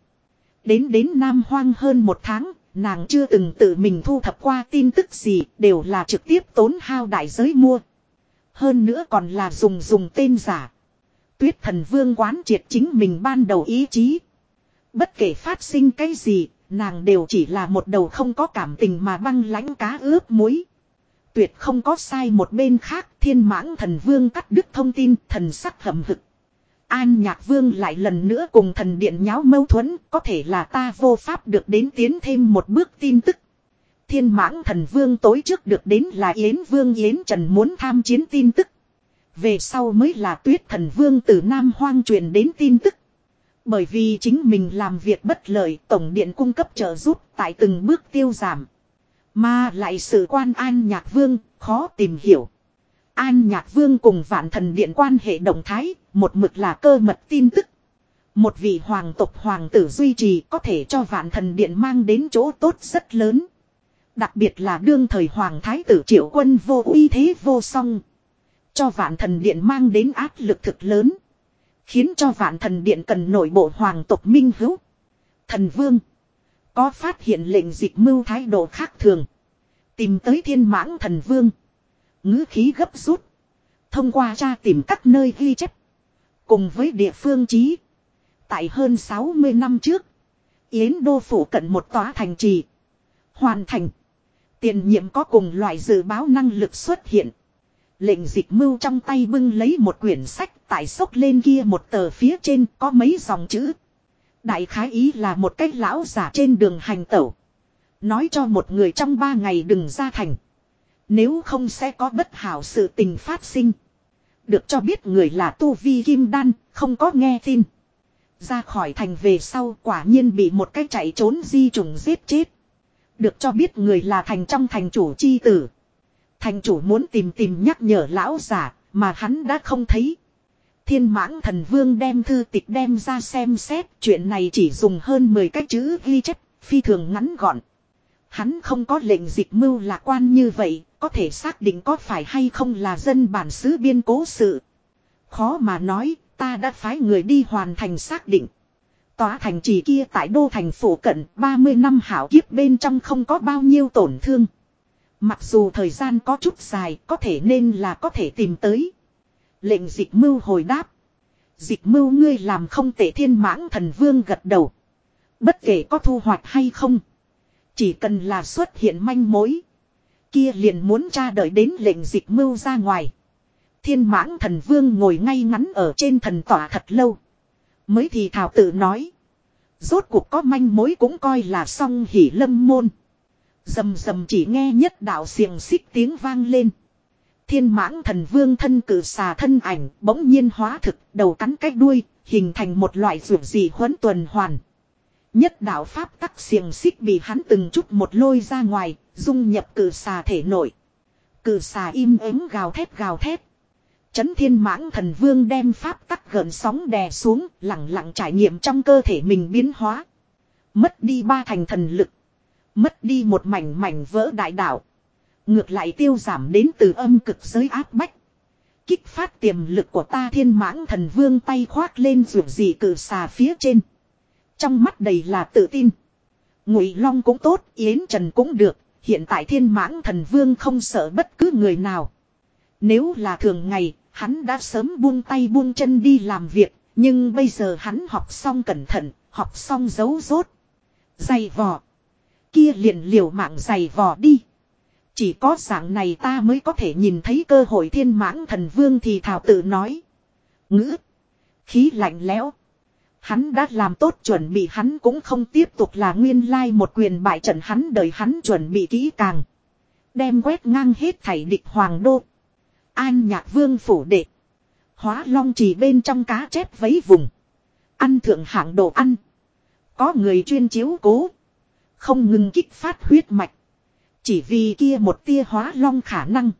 Speaker 1: Đến đến Nam Hoang hơn một tháng, nàng chưa từng tự mình thu thập qua tin tức gì, đều là trực tiếp tốn hao đại giới mua. Hơn nữa còn là dùng dùng tên giả tuyết thần vương quán triệt chính mình ban đầu ý chí. Bất kể phát sinh cái gì, nàng đều chỉ là một đầu không có cảm tình mà băng lãnh cá ướp muối. Tuyệt không có sai một bên khác thiên mãng thần vương cắt đứt thông tin thần sắc hầm hực. An nhạc vương lại lần nữa cùng thần điện nháo mâu thuẫn có thể là ta vô pháp được đến tiến thêm một bước tin tức. Thiên mãng thần vương tối trước được đến là Yến vương Yến Trần muốn tham chiến tin tức. Về sau mới là tuyết thần vương từ Nam Hoang truyền đến tin tức. Bởi vì chính mình làm việc bất lợi tổng điện cung cấp trợ giúp tại từng bước tiêu giảm. Mà lại sự quan an nhạc vương khó tìm hiểu. An nhạc vương cùng vạn thần điện quan hệ động thái một mực là cơ mật tin tức. Một vị hoàng tộc hoàng tử duy trì có thể cho vạn thần điện mang đến chỗ tốt rất lớn. Đặc biệt là đương thời hoàng thái tử triệu quân vô uy thế vô song cho vạn thần điện mang đến áp lực thực lớn. Khiến cho vạn thần điện cần nội bộ hoàng tộc minh hữu. Thần vương. Có phát hiện lệnh dịch mưu thái độ khác thường. Tìm tới thiên mãng thần vương. ngữ khí gấp rút. Thông qua tra tìm các nơi ghi chép. Cùng với địa phương trí. Tại hơn 60 năm trước. Yến Đô phủ cận một tòa thành trì. Hoàn thành. Tiền nhiệm có cùng loại dự báo năng lực xuất hiện. Lệnh dịch mưu trong tay bưng lấy một quyển sách tại sốc lên kia một tờ phía trên có mấy dòng chữ. Đại khái ý là một cách lão giả trên đường hành tẩu. Nói cho một người trong ba ngày đừng ra thành. Nếu không sẽ có bất hảo sự tình phát sinh. Được cho biết người là Tu Vi Kim Đan, không có nghe tin. Ra khỏi thành về sau quả nhiên bị một cách chạy trốn di trùng giết chết. Được cho biết người là thành trong thành chủ chi tử. Thành chủ muốn tìm tìm nhắc nhở lão giả, mà hắn đã không thấy. Thiên mãng thần vương đem thư tịch đem ra xem xét, chuyện này chỉ dùng hơn 10 cái chữ ghi chép, phi thường ngắn gọn. Hắn không có lệnh dịch mưu lạc quan như vậy, có thể xác định có phải hay không là dân bản xứ biên cố sự. Khó mà nói, ta đã phái người đi hoàn thành xác định. Tòa thành trì kia tại đô thành phủ cận 30 năm hảo kiếp bên trong không có bao nhiêu tổn thương. Mặc dù thời gian có chút dài có thể nên là có thể tìm tới. Lệnh dịch mưu hồi đáp. Dịch mưu ngươi làm không tệ thiên mãng thần vương gật đầu. Bất kể có thu hoạch hay không. Chỉ cần là xuất hiện manh mối. Kia liền muốn tra đợi đến lệnh dịch mưu ra ngoài. Thiên mãng thần vương ngồi ngay ngắn ở trên thần tỏa thật lâu. Mới thì thảo tự nói. Rốt cuộc có manh mối cũng coi là xong hỉ lâm môn. Dầm dầm chỉ nghe nhất đạo xiềng xích tiếng vang lên. Thiên mãng thần vương thân cử xà thân ảnh bỗng nhiên hóa thực đầu cắn cách đuôi, hình thành một loại rượu dị huấn tuần hoàn. Nhất đạo pháp tắc xiềng xích bị hắn từng chút một lôi ra ngoài, dung nhập cử xà thể nội. Cử xà im ứng gào thép gào thép. Chấn thiên mãng thần vương đem pháp tắc gợn sóng đè xuống, lặng lặng trải nghiệm trong cơ thể mình biến hóa. Mất đi ba thành thần lực. Mất đi một mảnh mảnh vỡ đại đạo. Ngược lại tiêu giảm đến từ âm cực giới áp bách. Kích phát tiềm lực của ta thiên mãng thần vương tay khoác lên ruột dị cử xà phía trên. Trong mắt đầy là tự tin. Ngụy Long cũng tốt, Yến Trần cũng được, hiện tại thiên mãng thần vương không sợ bất cứ người nào. Nếu là thường ngày, hắn đã sớm buông tay buông chân đi làm việc, nhưng bây giờ hắn học xong cẩn thận, học xong giấu rốt. Dày vò kia liền liều mạng dày vò đi. Chỉ có dạng này ta mới có thể nhìn thấy cơ hội thiên mãng thần vương thì thảo tự nói. Ngữ. Khí lạnh lẽo. Hắn đã làm tốt chuẩn bị hắn cũng không tiếp tục là nguyên lai một quyền bại trận hắn đời hắn chuẩn bị kỹ càng. Đem quét ngang hết thảy địch hoàng đô. An nhạc vương phủ đệ. Hóa long trì bên trong cá chép vấy vùng. Ăn thượng hạng đồ ăn. Có người chuyên chiếu cố. Không ngừng kích phát huyết mạch. Chỉ vì kia một tia hóa long khả năng.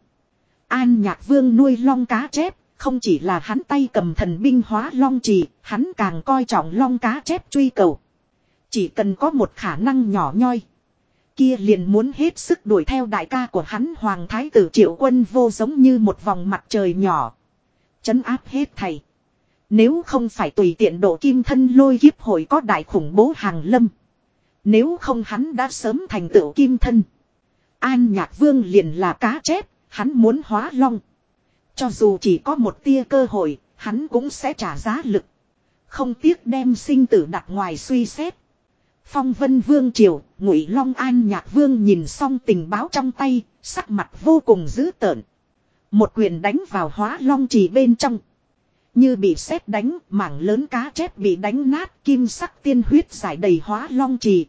Speaker 1: An nhạc vương nuôi long cá chép. Không chỉ là hắn tay cầm thần binh hóa long trì. Hắn càng coi trọng long cá chép truy cầu. Chỉ cần có một khả năng nhỏ nhoi. Kia liền muốn hết sức đuổi theo đại ca của hắn Hoàng Thái tử triệu quân vô giống như một vòng mặt trời nhỏ. Chấn áp hết thầy. Nếu không phải tùy tiện độ kim thân lôi kiếp hội có đại khủng bố hàng lâm. Nếu không hắn đã sớm thành tựu kim thân. An nhạc vương liền là cá chép, hắn muốn hóa long. Cho dù chỉ có một tia cơ hội, hắn cũng sẽ trả giá lực. Không tiếc đem sinh tử đặt ngoài suy xét. Phong vân vương triều, ngụy long an nhạc vương nhìn xong tình báo trong tay, sắc mặt vô cùng dữ tợn. Một quyền đánh vào hóa long trì bên trong. Như bị sét đánh, mảng lớn cá chép bị đánh nát, kim sắc tiên huyết giải đầy hóa long trì.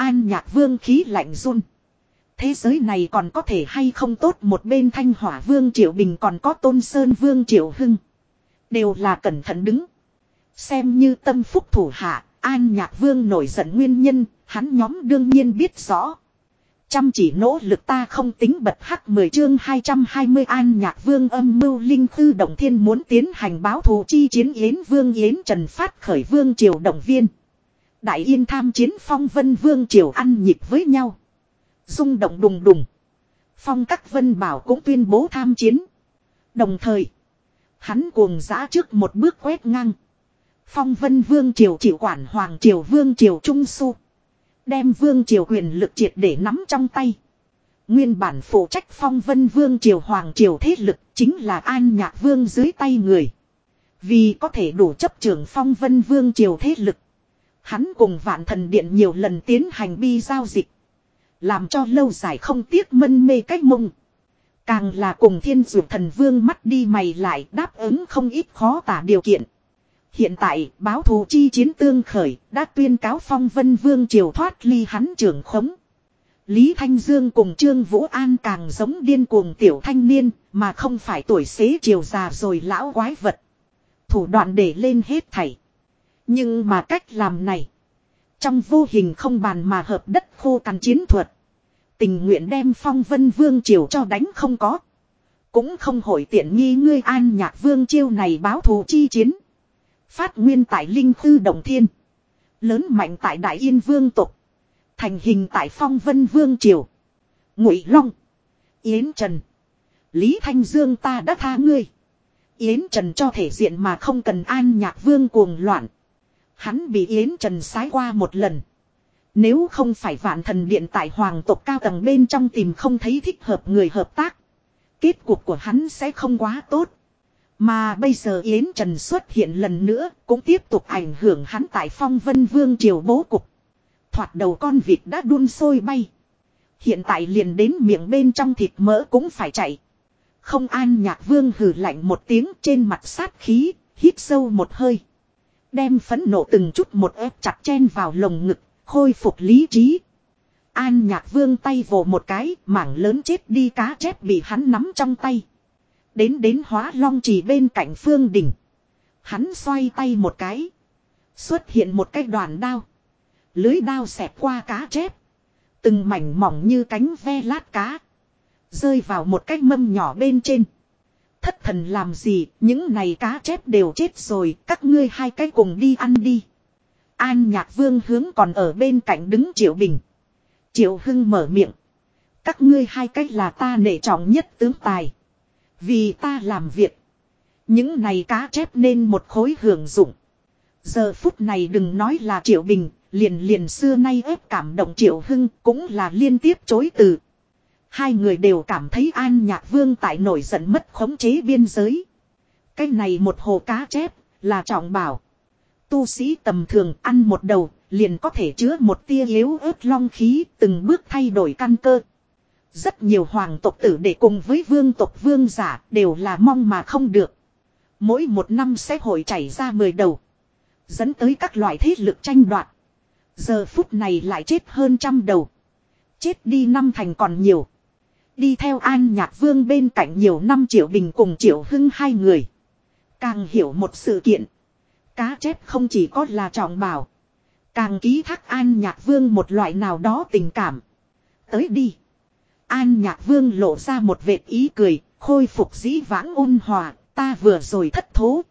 Speaker 1: An nhạc vương khí lạnh run. Thế giới này còn có thể hay không tốt một bên thanh hỏa vương triệu bình còn có tôn sơn vương triệu hưng. Đều là cẩn thận đứng. Xem như tâm phúc thủ hạ, an nhạc vương nổi giận nguyên nhân, hắn nhóm đương nhiên biết rõ. Chăm chỉ nỗ lực ta không tính bật hắc 10 chương mươi an nhạc vương âm mưu linh khư động thiên muốn tiến hành báo thù chi chiến yến vương yến trần phát khởi vương triều động viên. Đại yên tham chiến phong vân vương triều ăn nhịp với nhau. rung động đùng đùng. Phong các vân bảo cũng tuyên bố tham chiến. Đồng thời. Hắn cuồng giã trước một bước quét ngang. Phong vân vương triều chịu quản hoàng triều vương triều trung su. Đem vương triều quyền lực triệt để nắm trong tay. Nguyên bản phụ trách phong vân vương triều hoàng triều thế lực chính là an nhạc vương dưới tay người. Vì có thể đủ chấp trưởng phong vân vương triều thế lực. Hắn cùng vạn thần điện nhiều lần tiến hành bi giao dịch. Làm cho lâu dài không tiếc mân mê cách mông. Càng là cùng thiên dụ thần vương mắt đi mày lại đáp ứng không ít khó tả điều kiện. Hiện tại báo thù chi chiến tương khởi đã tuyên cáo phong vân vương triều thoát ly hắn trưởng khống. Lý Thanh Dương cùng Trương Vũ An càng giống điên cuồng tiểu thanh niên mà không phải tuổi xế chiều già rồi lão quái vật. Thủ đoạn để lên hết thảy. Nhưng mà cách làm này. Trong vô hình không bàn mà hợp đất khô cằn chiến thuật. Tình nguyện đem phong vân vương triều cho đánh không có. Cũng không hội tiện nghi ngươi an nhạc vương chiêu này báo thù chi chiến. Phát nguyên tại linh khư đồng thiên. Lớn mạnh tại đại yên vương tục. Thành hình tại phong vân vương triều. Ngụy Long. Yến Trần. Lý Thanh Dương ta đã tha ngươi. Yến Trần cho thể diện mà không cần an nhạc vương cuồng loạn. Hắn bị Yến Trần sái qua một lần. Nếu không phải vạn thần điện tại hoàng tộc cao tầng bên trong tìm không thấy thích hợp người hợp tác. Kết cuộc của hắn sẽ không quá tốt. Mà bây giờ Yến Trần xuất hiện lần nữa cũng tiếp tục ảnh hưởng hắn tại phong vân vương triều bố cục. Thoạt đầu con vịt đã đun sôi bay. Hiện tại liền đến miệng bên trong thịt mỡ cũng phải chạy. Không an nhạc vương hừ lạnh một tiếng trên mặt sát khí, hít sâu một hơi. Đem phấn nộ từng chút một ép chặt chen vào lồng ngực, khôi phục lý trí. An nhạc vương tay vồ một cái, mảng lớn chết đi cá chép bị hắn nắm trong tay. Đến đến hóa long chỉ bên cạnh phương đỉnh. Hắn xoay tay một cái. Xuất hiện một cái đoàn đao. Lưới đao xẹp qua cá chép. Từng mảnh mỏng như cánh ve lát cá. Rơi vào một cái mâm nhỏ bên trên thất thần làm gì, những này cá chép đều chết rồi, các ngươi hai cái cùng đi ăn đi. An nhạc vương hướng còn ở bên cạnh đứng Triệu Bình. Triệu Hưng mở miệng. Các ngươi hai cách là ta nể trọng nhất tướng tài. Vì ta làm việc. Những này cá chép nên một khối hưởng dụng. Giờ phút này đừng nói là Triệu Bình, liền liền xưa nay ép cảm động Triệu Hưng cũng là liên tiếp chối từ. Hai người đều cảm thấy An Nhạc Vương tại nổi giận mất khống chế biên giới. Cái này một hồ cá chép là trọng bảo. Tu sĩ tầm thường ăn một đầu liền có thể chứa một tia yếu ớt long khí từng bước thay đổi căn cơ. Rất nhiều hoàng tộc tử để cùng với vương tộc vương giả đều là mong mà không được. Mỗi một năm sẽ hội chảy ra mười đầu. Dẫn tới các loại thế lực tranh đoạt. Giờ phút này lại chết hơn trăm đầu. Chết đi năm thành còn nhiều. Đi theo An Nhạc Vương bên cạnh nhiều năm Triệu Bình cùng Triệu Hưng hai người. Càng hiểu một sự kiện. Cá chép không chỉ có là trọng bảo. Càng ký thác An Nhạc Vương một loại nào đó tình cảm. Tới đi. An Nhạc Vương lộ ra một vệt ý cười, khôi phục dĩ vãng ôn hòa, ta vừa rồi thất thố.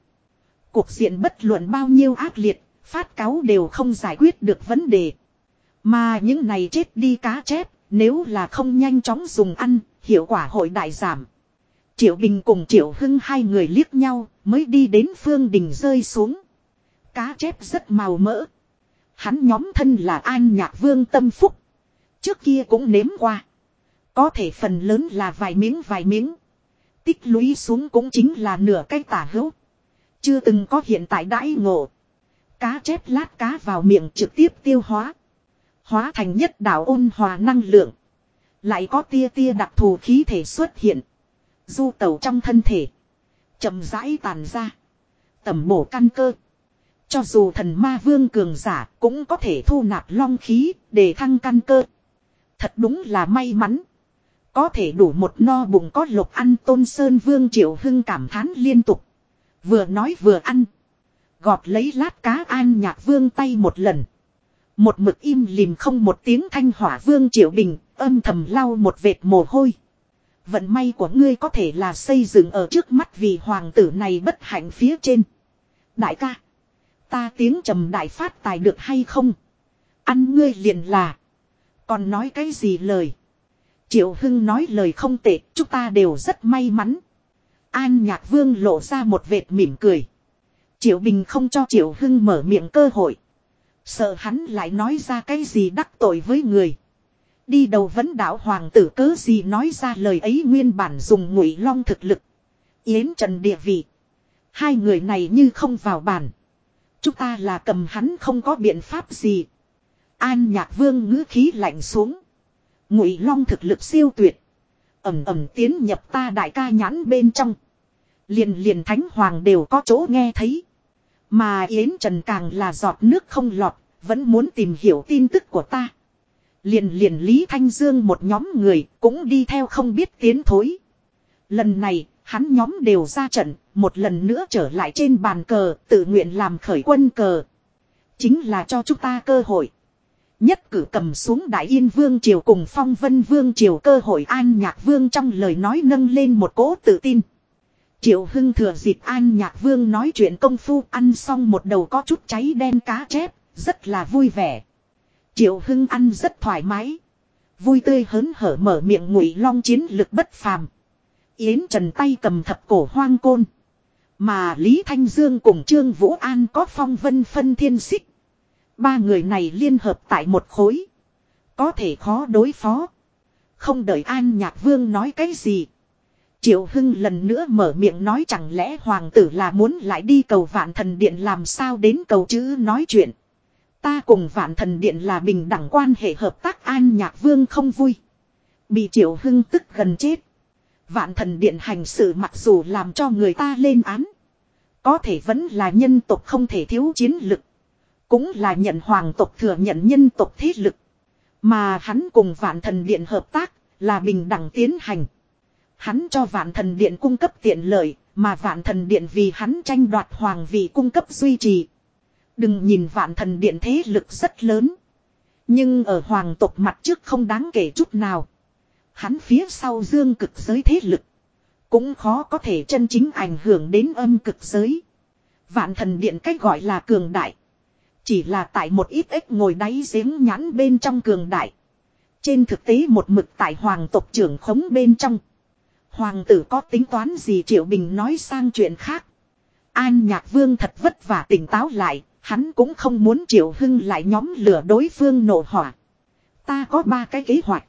Speaker 1: Cuộc diện bất luận bao nhiêu ác liệt, phát cáo đều không giải quyết được vấn đề. Mà những này chết đi cá chép, nếu là không nhanh chóng dùng ăn, hiệu quả hội đại giảm. Triệu Bình cùng Triệu Hưng hai người liếc nhau, mới đi đến phương đình rơi xuống. Cá chép rất màu mỡ. Hắn nhóm thân là An Nhạc Vương Tâm Phúc. Trước kia cũng nếm qua. Có thể phần lớn là vài miếng vài miếng. Tích lũy xuống cũng chính là nửa cái tả hữu. Chưa từng có hiện tại đãi ngộ. Cá chép lát cá vào miệng trực tiếp tiêu hóa. Hóa thành nhất đạo ôn hòa năng lượng. Lại có tia tia đặc thù khí thể xuất hiện. Du tẩu trong thân thể. chậm rãi tàn ra. Tẩm bổ căn cơ. Cho dù thần ma vương cường giả cũng có thể thu nạp long khí để thăng căn cơ. Thật đúng là may mắn. Có thể đủ một no bụng có lục ăn tôn sơn vương triệu hưng cảm thán liên tục. Vừa nói vừa ăn. Gọt lấy lát cá an nhạc vương tay một lần. Một mực im lìm không một tiếng thanh hỏa vương triệu bình, âm thầm lau một vệt mồ hôi. Vận may của ngươi có thể là xây dựng ở trước mắt vì hoàng tử này bất hạnh phía trên. Đại ca, ta tiếng trầm đại phát tài được hay không? Ăn ngươi liền là. Còn nói cái gì lời? Triệu Hưng nói lời không tệ, chúng ta đều rất may mắn. An Nhạc Vương lộ ra một vệt mỉm cười. Triệu Bình không cho Triệu Hưng mở miệng cơ hội. Sợ hắn lại nói ra cái gì đắc tội với người. Đi đầu vấn đạo hoàng tử cớ gì nói ra lời ấy nguyên bản dùng ngụy long thực lực. Yến trần địa vị. Hai người này như không vào bản. Chúng ta là cầm hắn không có biện pháp gì. An nhạc vương ngữ khí lạnh xuống. Ngụy long thực lực siêu tuyệt. Ẩm ẩm tiến nhập ta đại ca nhãn bên trong. Liền liền thánh hoàng đều có chỗ nghe thấy. Mà Yến Trần càng là giọt nước không lọt, vẫn muốn tìm hiểu tin tức của ta. Liền liền Lý Thanh Dương một nhóm người cũng đi theo không biết tiến thối. Lần này, hắn nhóm đều ra trận, một lần nữa trở lại trên bàn cờ, tự nguyện làm khởi quân cờ. Chính là cho chúng ta cơ hội. Nhất cử cầm xuống Đại Yên Vương Triều cùng Phong Vân Vương Triều cơ hội An Nhạc Vương trong lời nói nâng lên một cỗ tự tin. Triệu Hưng thừa dịp An Nhạc Vương nói chuyện công phu ăn xong một đầu có chút cháy đen cá chép, rất là vui vẻ. Triệu Hưng ăn rất thoải mái. Vui tươi hớn hở mở miệng ngụy long chiến lực bất phàm. Yến Trần tay cầm thập cổ hoang côn. Mà Lý Thanh Dương cùng Trương Vũ An có phong vân phân thiên xích. Ba người này liên hợp tại một khối. Có thể khó đối phó. Không đợi An Nhạc Vương nói cái gì. Triệu Hưng lần nữa mở miệng nói chẳng lẽ hoàng tử là muốn lại đi cầu vạn thần điện làm sao đến cầu chứ nói chuyện. Ta cùng vạn thần điện là bình đẳng quan hệ hợp tác an nhạc vương không vui. Bị Triệu Hưng tức gần chết. Vạn thần điện hành sự mặc dù làm cho người ta lên án. Có thể vẫn là nhân tộc không thể thiếu chiến lực. Cũng là nhận hoàng tộc thừa nhận nhân tộc thế lực. Mà hắn cùng vạn thần điện hợp tác là bình đẳng tiến hành. Hắn cho vạn thần điện cung cấp tiện lợi, mà vạn thần điện vì hắn tranh đoạt hoàng vị cung cấp duy trì. Đừng nhìn vạn thần điện thế lực rất lớn. Nhưng ở hoàng tộc mặt trước không đáng kể chút nào. Hắn phía sau dương cực giới thế lực. Cũng khó có thể chân chính ảnh hưởng đến âm cực giới. Vạn thần điện cách gọi là cường đại. Chỉ là tại một ít ếch ngồi đáy giếng nhãn bên trong cường đại. Trên thực tế một mực tại hoàng tộc trưởng khống bên trong. Hoàng tử có tính toán gì Triệu Bình nói sang chuyện khác. An Nhạc Vương thật vất vả tỉnh táo lại, hắn cũng không muốn Triệu Hưng lại nhóm lửa đối phương nổ hỏa. Ta có ba cái kế hoạch.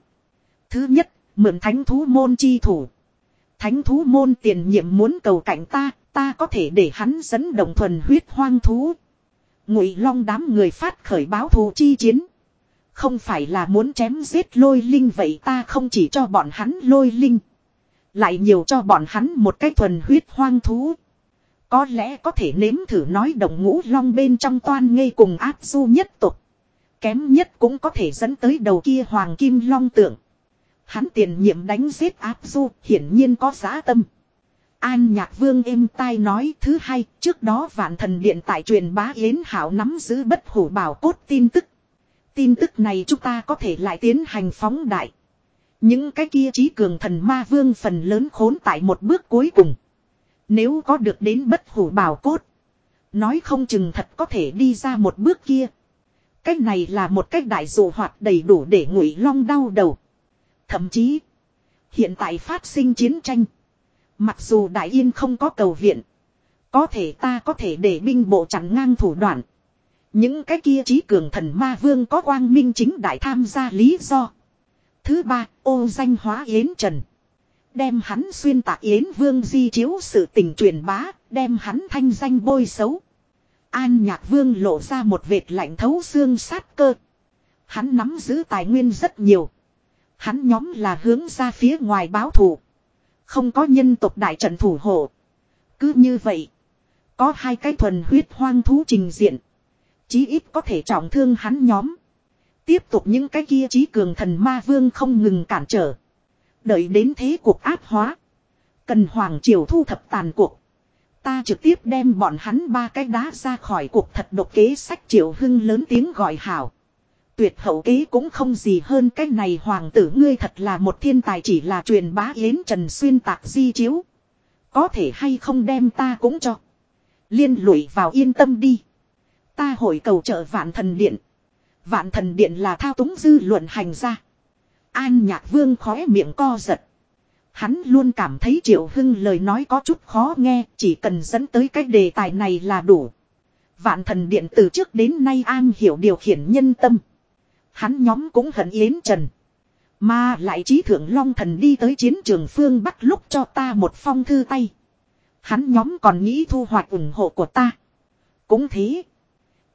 Speaker 1: Thứ nhất, mượn thánh thú môn chi thủ. Thánh thú môn tiền nhiệm muốn cầu cảnh ta, ta có thể để hắn dẫn đồng thuần huyết hoang thú. Ngụy long đám người phát khởi báo thù chi chiến. Không phải là muốn chém giết lôi linh vậy ta không chỉ cho bọn hắn lôi linh. Lại nhiều cho bọn hắn một cái thuần huyết hoang thú. Có lẽ có thể nếm thử nói đồng ngũ long bên trong toan ngây cùng áp du nhất tục. Kém nhất cũng có thể dẫn tới đầu kia hoàng kim long tượng. Hắn tiền nhiệm đánh giết áp du hiển nhiên có giá tâm. An Nhạc Vương êm tai nói thứ hai, trước đó vạn thần điện tại truyền bá Yến Hảo nắm giữ bất hủ bảo cốt tin tức. Tin tức này chúng ta có thể lại tiến hành phóng đại. Những cái kia trí cường thần ma vương phần lớn khốn tại một bước cuối cùng. Nếu có được đến bất hủ bảo cốt. Nói không chừng thật có thể đi ra một bước kia. cách này là một cách đại dụ hoạt đầy đủ để ngụy long đau đầu. Thậm chí. Hiện tại phát sinh chiến tranh. Mặc dù đại yên không có cầu viện. Có thể ta có thể để binh bộ chặn ngang thủ đoạn. Những cái kia trí cường thần ma vương có quang minh chính đại tham gia lý do thứ ba, ô danh hóa Yến Trần. Đem hắn xuyên tạc Yến Vương di chiếu sự tình truyền bá, đem hắn thanh danh bôi xấu. An Nhạc Vương lộ ra một vệt lạnh thấu xương sát cơ. Hắn nắm giữ tài nguyên rất nhiều. Hắn nhóm là hướng ra phía ngoài báo thù. Không có nhân tộc đại trận thủ hộ. Cứ như vậy. Có hai cái thuần huyết hoang thú trình diện. Chí ít có thể trọng thương hắn nhóm. Tiếp tục những cái kia trí cường thần ma vương không ngừng cản trở. Đợi đến thế cuộc áp hóa. Cần Hoàng Triều thu thập tàn cuộc. Ta trực tiếp đem bọn hắn ba cái đá ra khỏi cuộc thật độc kế sách triều Hưng lớn tiếng gọi hảo. Tuyệt hậu kế cũng không gì hơn cái này hoàng tử ngươi thật là một thiên tài chỉ là truyền bá yến trần xuyên tạc di chiếu. Có thể hay không đem ta cũng cho. Liên lụy vào yên tâm đi. Ta hội cầu trợ vạn thần điện. Vạn thần điện là thao túng dư luận hành ra. An nhạc vương khóe miệng co giật. Hắn luôn cảm thấy Triệu Hưng lời nói có chút khó nghe, chỉ cần dẫn tới cái đề tài này là đủ. Vạn thần điện từ trước đến nay an hiểu điều khiển nhân tâm. Hắn nhóm cũng hận yến trần. Mà lại trí thượng long thần đi tới chiến trường phương Bắc lúc cho ta một phong thư tay. Hắn nhóm còn nghĩ thu hoạch ủng hộ của ta. Cũng thế.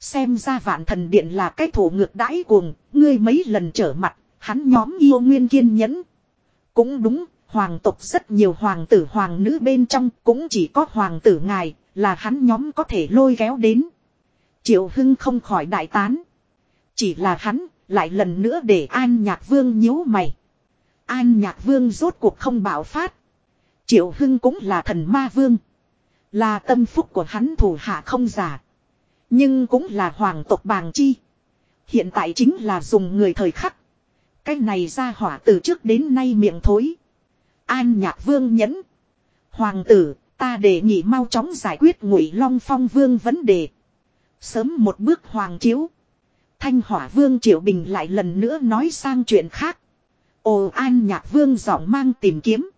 Speaker 1: Xem ra vạn thần điện là cái thổ ngược đãi cuồng, ngươi mấy lần trở mặt, hắn nhóm yêu nguyên kiên nhẫn. Cũng đúng, hoàng tộc rất nhiều hoàng tử hoàng nữ bên trong cũng chỉ có hoàng tử ngài, là hắn nhóm có thể lôi kéo đến. Triệu Hưng không khỏi đại tán. Chỉ là hắn, lại lần nữa để An Nhạc Vương nhíu mày. An Nhạc Vương rốt cuộc không bạo phát. Triệu Hưng cũng là thần ma vương. Là tâm phúc của hắn thủ hạ không giả. Nhưng cũng là hoàng tộc bàng chi. Hiện tại chính là dùng người thời khắc. Cái này ra hỏa từ trước đến nay miệng thối. An nhạc vương nhẫn. Hoàng tử, ta để nhị mau chóng giải quyết ngụy long phong vương vấn đề. Sớm một bước hoàng chiếu. Thanh hỏa vương triệu bình lại lần nữa nói sang chuyện khác. Ồ an nhạc vương giọng mang tìm kiếm.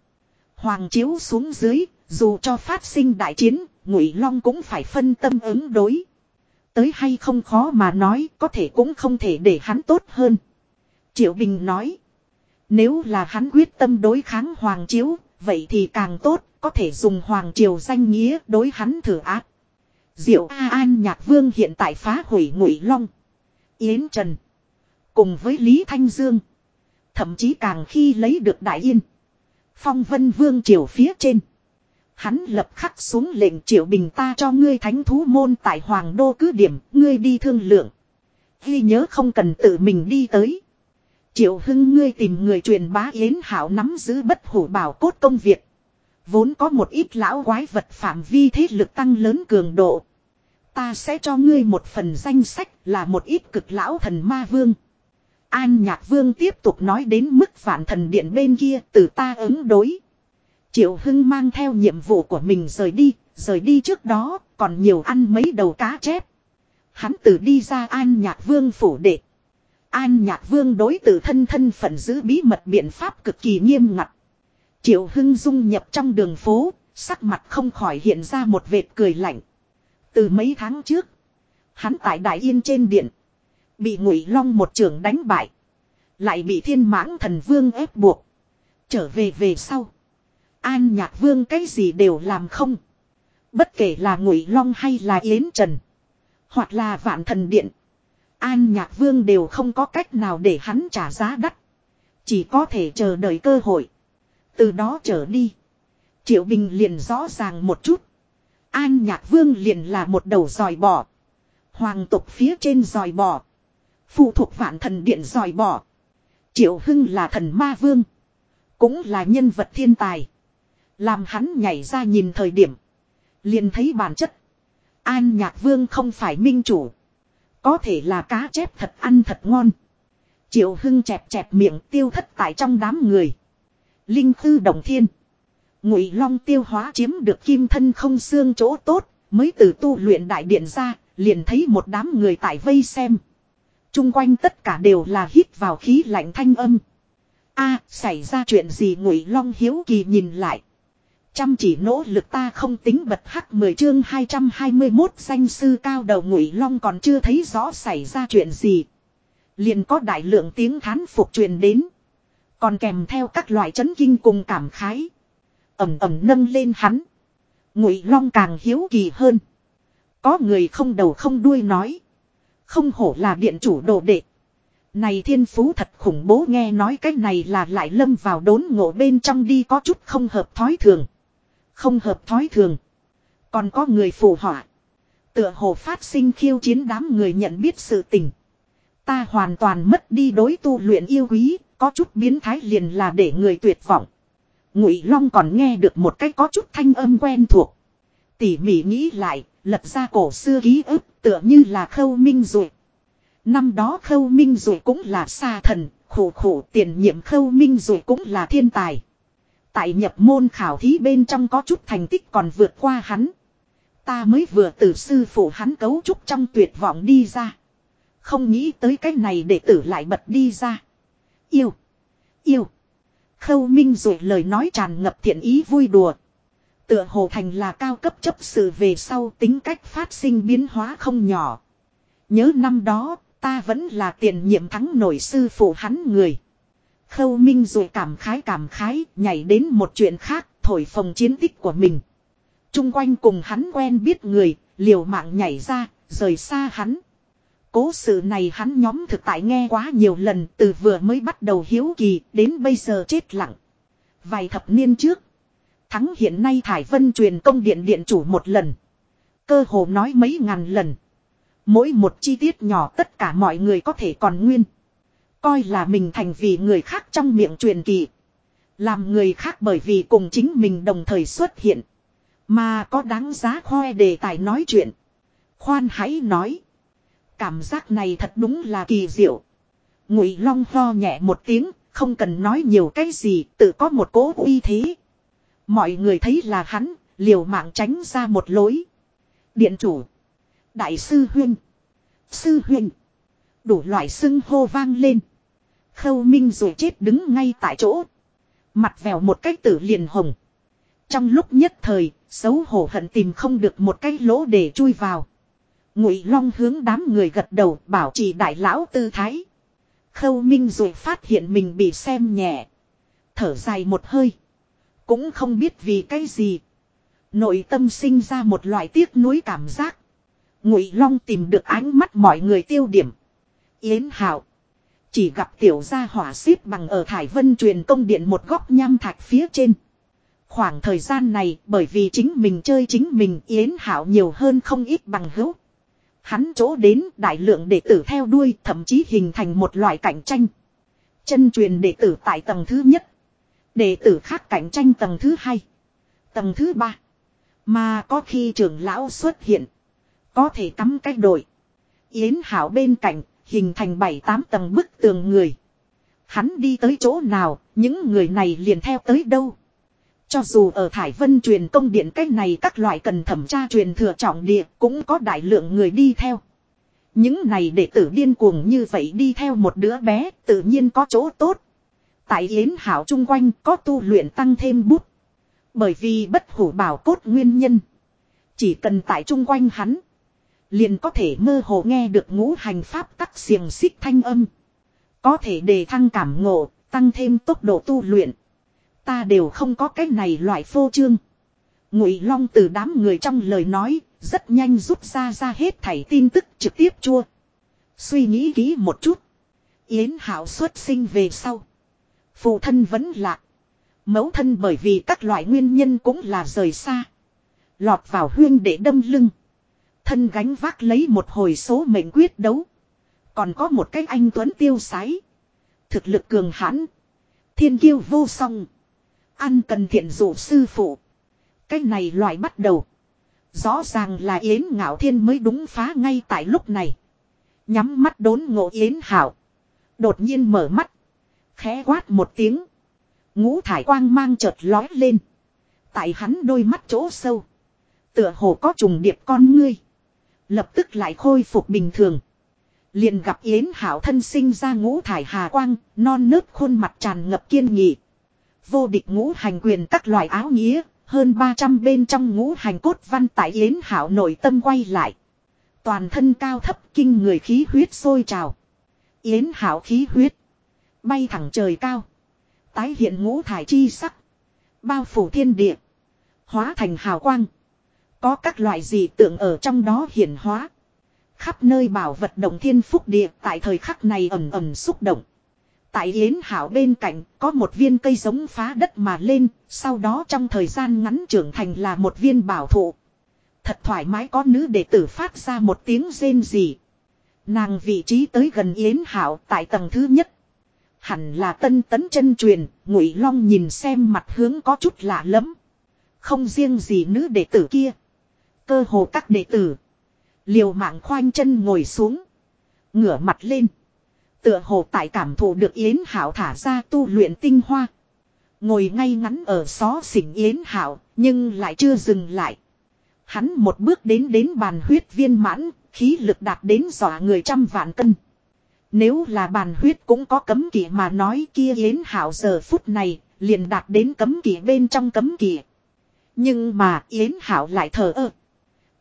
Speaker 1: Hoàng chiếu xuống dưới, dù cho phát sinh đại chiến, ngụy long cũng phải phân tâm ứng đối tới hay không khó mà nói có thể cũng không thể để hắn tốt hơn. Triệu Bình nói. Nếu là hắn quyết tâm đối kháng Hoàng Chiếu, vậy thì càng tốt, có thể dùng Hoàng Triều danh nghĩa đối hắn thử ác. Diệu A An Nhạc Vương hiện tại phá hủy Ngụy Long. Yến Trần. Cùng với Lý Thanh Dương. Thậm chí càng khi lấy được Đại Yên. Phong Vân Vương Triều phía trên. Hắn lập khắc xuống lệnh triệu bình ta cho ngươi thánh thú môn tại hoàng đô cứ điểm, ngươi đi thương lượng. Ghi nhớ không cần tự mình đi tới. Triệu hưng ngươi tìm người truyền bá yến hảo nắm giữ bất hủ bảo cốt công việc. Vốn có một ít lão quái vật phạm vi thế lực tăng lớn cường độ. Ta sẽ cho ngươi một phần danh sách là một ít cực lão thần ma vương. An Nhạc Vương tiếp tục nói đến mức phản thần điện bên kia từ ta ứng đối. Triệu Hưng mang theo nhiệm vụ của mình rời đi, rời đi trước đó, còn nhiều ăn mấy đầu cá chép. Hắn từ đi ra An Nhạc Vương phủ đệ. An Nhạc Vương đối tử thân thân phận giữ bí mật biện pháp cực kỳ nghiêm ngặt. Triệu Hưng dung nhập trong đường phố, sắc mặt không khỏi hiện ra một vệt cười lạnh. Từ mấy tháng trước, hắn tại Đại Yên trên điện, bị Ngụy Long một trường đánh bại, lại bị Thiên Mãng Thần Vương ép buộc. Trở về về sau, An nhạc vương cái gì đều làm không. Bất kể là ngụy long hay là yến trần. Hoặc là vạn thần điện. An nhạc vương đều không có cách nào để hắn trả giá đắt. Chỉ có thể chờ đợi cơ hội. Từ đó trở đi. Triệu Bình liền rõ ràng một chút. An nhạc vương liền là một đầu dòi bò, Hoàng tục phía trên dòi bò, Phụ thuộc vạn thần điện dòi bò, Triệu Hưng là thần ma vương. Cũng là nhân vật thiên tài. Làm hắn nhảy ra nhìn thời điểm. Liền thấy bản chất. An nhạc vương không phải minh chủ. Có thể là cá chép thật ăn thật ngon. Triệu hưng chẹp chẹp miệng tiêu thất tại trong đám người. Linh khư đồng thiên. Ngụy long tiêu hóa chiếm được kim thân không xương chỗ tốt. Mới từ tu luyện đại điện ra. Liền thấy một đám người tại vây xem. Trung quanh tất cả đều là hít vào khí lạnh thanh âm. a xảy ra chuyện gì ngụy long hiếu kỳ nhìn lại. Chăm chỉ nỗ lực ta không tính bật hắc 10 chương 221 danh sư cao đầu ngụy long còn chưa thấy rõ xảy ra chuyện gì. Liền có đại lượng tiếng thán phục truyền đến. Còn kèm theo các loại chấn kinh cùng cảm khái. Ẩm ẩm nâng lên hắn. Ngụy long càng hiếu kỳ hơn. Có người không đầu không đuôi nói. Không hổ là điện chủ đồ đệ. Này thiên phú thật khủng bố nghe nói cái này là lại lâm vào đốn ngộ bên trong đi có chút không hợp thói thường. Không hợp thói thường. Còn có người phù họa. Tựa hồ phát sinh khiêu chiến đám người nhận biết sự tình. Ta hoàn toàn mất đi đối tu luyện yêu quý, có chút biến thái liền là để người tuyệt vọng. Ngụy Long còn nghe được một cách có chút thanh âm quen thuộc. tỷ mị nghĩ lại, lật ra cổ xưa ký ức, tựa như là Khâu Minh Dụ. Năm đó Khâu Minh Dụ cũng là xa thần, khổ khổ tiền nhiệm Khâu Minh Dụ cũng là thiên tài. Tại nhập môn khảo thí bên trong có chút thành tích còn vượt qua hắn. Ta mới vừa từ sư phụ hắn cấu trúc trong tuyệt vọng đi ra. Không nghĩ tới cái này để tử lại bật đi ra. Yêu. Yêu. Khâu Minh rồi lời nói tràn ngập thiện ý vui đùa. Tựa hồ thành là cao cấp chấp sự về sau tính cách phát sinh biến hóa không nhỏ. Nhớ năm đó, ta vẫn là tiền nhiệm thắng nổi sư phụ hắn người. Khâu Minh rồi cảm khái cảm khái, nhảy đến một chuyện khác, thổi phồng chiến tích của mình. Trung quanh cùng hắn quen biết người, liều mạng nhảy ra, rời xa hắn. Cố sự này hắn nhóm thực tại nghe quá nhiều lần từ vừa mới bắt đầu hiếu kỳ đến bây giờ chết lặng. Vài thập niên trước, thắng hiện nay Thải Vân truyền công điện điện chủ một lần. Cơ hồ nói mấy ngàn lần. Mỗi một chi tiết nhỏ tất cả mọi người có thể còn nguyên. Coi là mình thành vì người khác trong miệng truyền kỳ. Làm người khác bởi vì cùng chính mình đồng thời xuất hiện. Mà có đáng giá khoe đề tài nói chuyện. Khoan hãy nói. Cảm giác này thật đúng là kỳ diệu. Ngụy Long ho nhẹ một tiếng, không cần nói nhiều cái gì, tự có một cố uy thế. Mọi người thấy là hắn, liều mạng tránh ra một lối. Điện chủ. Đại sư huyên Sư huyên Đủ loại xưng hô vang lên. Khâu Minh dù chết đứng ngay tại chỗ. Mặt vèo một cái tử liền hồng. Trong lúc nhất thời, xấu hổ hận tìm không được một cái lỗ để chui vào. Ngụy Long hướng đám người gật đầu bảo trì đại lão tư thái. Khâu Minh dù phát hiện mình bị xem nhẹ. Thở dài một hơi. Cũng không biết vì cái gì. Nội tâm sinh ra một loại tiếc nuối cảm giác. Ngụy Long tìm được ánh mắt mọi người tiêu điểm. Yến Hạo, chỉ gặp tiểu gia hỏa xếp bằng ở Thải Vân truyền công điện một góc nham thạch phía trên. Khoảng thời gian này bởi vì chính mình chơi chính mình yến hảo nhiều hơn không ít bằng hữu. Hắn chỗ đến đại lượng đệ tử theo đuôi thậm chí hình thành một loại cạnh tranh. Chân truyền đệ tử tại tầng thứ nhất. Đệ tử khác cạnh tranh tầng thứ hai. Tầng thứ ba. Mà có khi trưởng lão xuất hiện. Có thể cắm cách đội. Yến Hảo bên cạnh hình thành bảy tám tầng bức tường người. Hắn đi tới chỗ nào, những người này liền theo tới đâu. Cho dù ở Thải Vân truyền công điện cách này các loại cần thẩm tra truyền thừa trọng địa cũng có đại lượng người đi theo. Những này đệ tử điên cuồng như vậy đi theo một đứa bé tự nhiên có chỗ tốt. Tại Yến Hảo chung quanh có tu luyện tăng thêm bút. Bởi vì bất hủ bảo cốt nguyên nhân. Chỉ cần tại chung quanh hắn. Liền có thể mơ hồ nghe được ngũ hành pháp tắc xiềng xích thanh âm. Có thể đề thăng cảm ngộ, tăng thêm tốc độ tu luyện. Ta đều không có cái này loại phô trương. Ngụy Long từ đám người trong lời nói, rất nhanh rút ra ra hết thảy tin tức trực tiếp chua. Suy nghĩ kỹ một chút. Yến Hạo xuất sinh về sau. Phụ thân vẫn lạc. Mẫu thân bởi vì các loại nguyên nhân cũng là rời xa. Lọt vào huyên để đâm lưng. Thân gánh vác lấy một hồi số mệnh quyết đấu. Còn có một cái anh Tuấn tiêu sái. Thực lực cường hãn. Thiên kiêu vô song. Ăn cần thiện dụ sư phụ. Cái này loại bắt đầu. Rõ ràng là Yến Ngạo Thiên mới đúng phá ngay tại lúc này. Nhắm mắt đốn ngộ Yến Hảo. Đột nhiên mở mắt. Khẽ quát một tiếng. Ngũ thải quang mang chợt lói lên. Tại hắn đôi mắt chỗ sâu. Tựa hồ có trùng điệp con ngươi. Lập tức lại khôi phục bình thường. Liền gặp Yến Hảo thân sinh ra ngũ thải hà quang, non nớt khuôn mặt tràn ngập kiên nghị. Vô địch ngũ hành quyền các loại áo nghĩa, hơn 300 bên trong ngũ hành cốt văn tại Yến Hảo nội tâm quay lại. Toàn thân cao thấp kinh người khí huyết sôi trào. Yến Hảo khí huyết. Bay thẳng trời cao. Tái hiện ngũ thải chi sắc. Bao phủ thiên địa. Hóa thành hào quang có các loại gì tượng ở trong đó hiển hóa. Khắp nơi bảo vật động thiên phúc địa tại thời khắc này ầm ầm xúc động. Tại Yến Hảo bên cạnh có một viên cây giống phá đất mà lên, sau đó trong thời gian ngắn trưởng thành là một viên bảo thụ. Thật thoải mái có nữ đệ tử phát ra một tiếng rên rỉ. Nàng vị trí tới gần Yến Hảo tại tầng thứ nhất. Hẳn là tân tấn chân truyền, ngụy long nhìn xem mặt hướng có chút lạ lẫm. Không riêng gì nữ đệ tử kia. Cơ hồ các đệ tử. Liều mạng khoanh chân ngồi xuống. Ngửa mặt lên. Tựa hồ tại cảm thụ được Yến Hảo thả ra tu luyện tinh hoa. Ngồi ngay ngắn ở xó xỉnh Yến Hảo nhưng lại chưa dừng lại. Hắn một bước đến đến bàn huyết viên mãn, khí lực đạt đến dọa người trăm vạn cân. Nếu là bàn huyết cũng có cấm kỵ mà nói kia Yến Hảo giờ phút này, liền đạt đến cấm kỵ bên trong cấm kỵ. Nhưng mà Yến Hảo lại thờ ơ,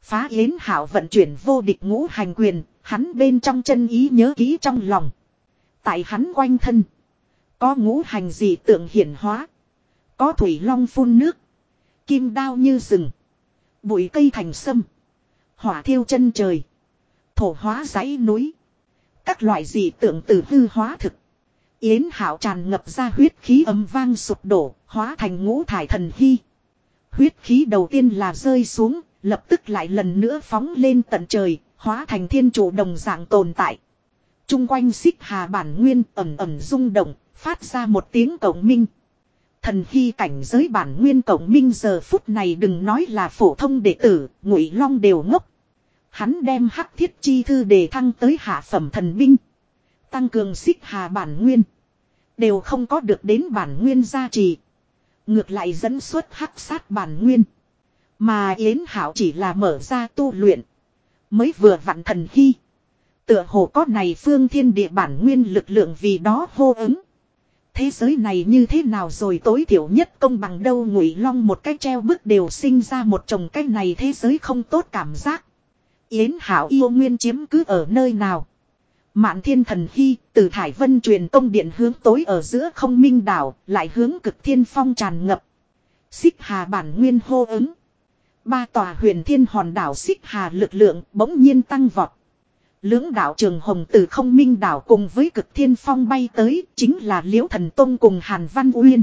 Speaker 1: Phá yến hảo vận chuyển vô địch ngũ hành quyền, hắn bên trong chân ý nhớ ký trong lòng. Tại hắn quanh thân. Có ngũ hành gì tượng hiển hóa. Có thủy long phun nước. Kim đao như rừng. Bụi cây thành sâm. Hỏa thiêu chân trời. Thổ hóa dãy núi. Các loại gì tượng từ hư hóa thực. Yến hảo tràn ngập ra huyết khí âm vang sụp đổ, hóa thành ngũ thải thần hy. Huyết khí đầu tiên là rơi xuống, lập tức lại lần nữa phóng lên tận trời, hóa thành thiên chủ đồng dạng tồn tại. Trung quanh xích hà bản nguyên ẩm ẩm rung động, phát ra một tiếng cổng minh. Thần khi cảnh giới bản nguyên cổng minh giờ phút này đừng nói là phổ thông đệ tử, ngụy long đều ngốc. Hắn đem hắc thiết chi thư đề thăng tới hạ phẩm thần binh. Tăng cường xích hà bản nguyên. Đều không có được đến bản nguyên gia trì. Ngược lại dẫn xuất hắc sát bản nguyên. Mà Yến Hảo chỉ là mở ra tu luyện. Mới vừa vặn thần hy. Tựa hồ có này phương thiên địa bản nguyên lực lượng vì đó hô ứng. Thế giới này như thế nào rồi tối thiểu nhất công bằng đâu ngụy long một cách treo bức đều sinh ra một chồng cách này thế giới không tốt cảm giác. Yến Hảo yêu nguyên chiếm cứ ở nơi nào. Mạn thiên thần hy từ Thải Vân truyền công điện hướng tối ở giữa không minh đảo lại hướng cực thiên phong tràn ngập. Xích hà bản nguyên hô ứng. Ba tòa huyền thiên hòn đảo xích hà lực lượng bỗng nhiên tăng vọt. Lưỡng đảo trường hồng từ không minh đảo cùng với cực thiên phong bay tới chính là Liễu Thần Tông cùng Hàn Văn Uyên.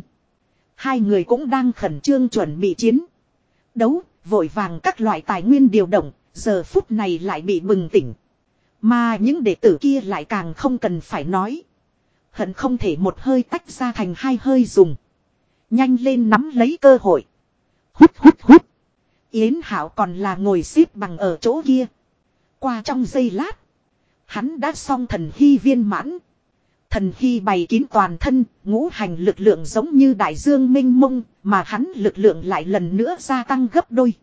Speaker 1: Hai người cũng đang khẩn trương chuẩn bị chiến. Đấu, vội vàng các loại tài nguyên điều động, giờ phút này lại bị bừng tỉnh. Mà những đệ tử kia lại càng không cần phải nói. Hận không thể một hơi tách ra thành hai hơi dùng. Nhanh lên nắm lấy cơ hội. Hút hút hút. Yến Hảo còn là ngồi xếp bằng ở chỗ kia. Qua trong giây lát. Hắn đã xong thần hy viên mãn. Thần hy bày kín toàn thân, ngũ hành lực lượng giống như đại dương minh mông, mà hắn lực lượng lại lần nữa gia tăng gấp đôi.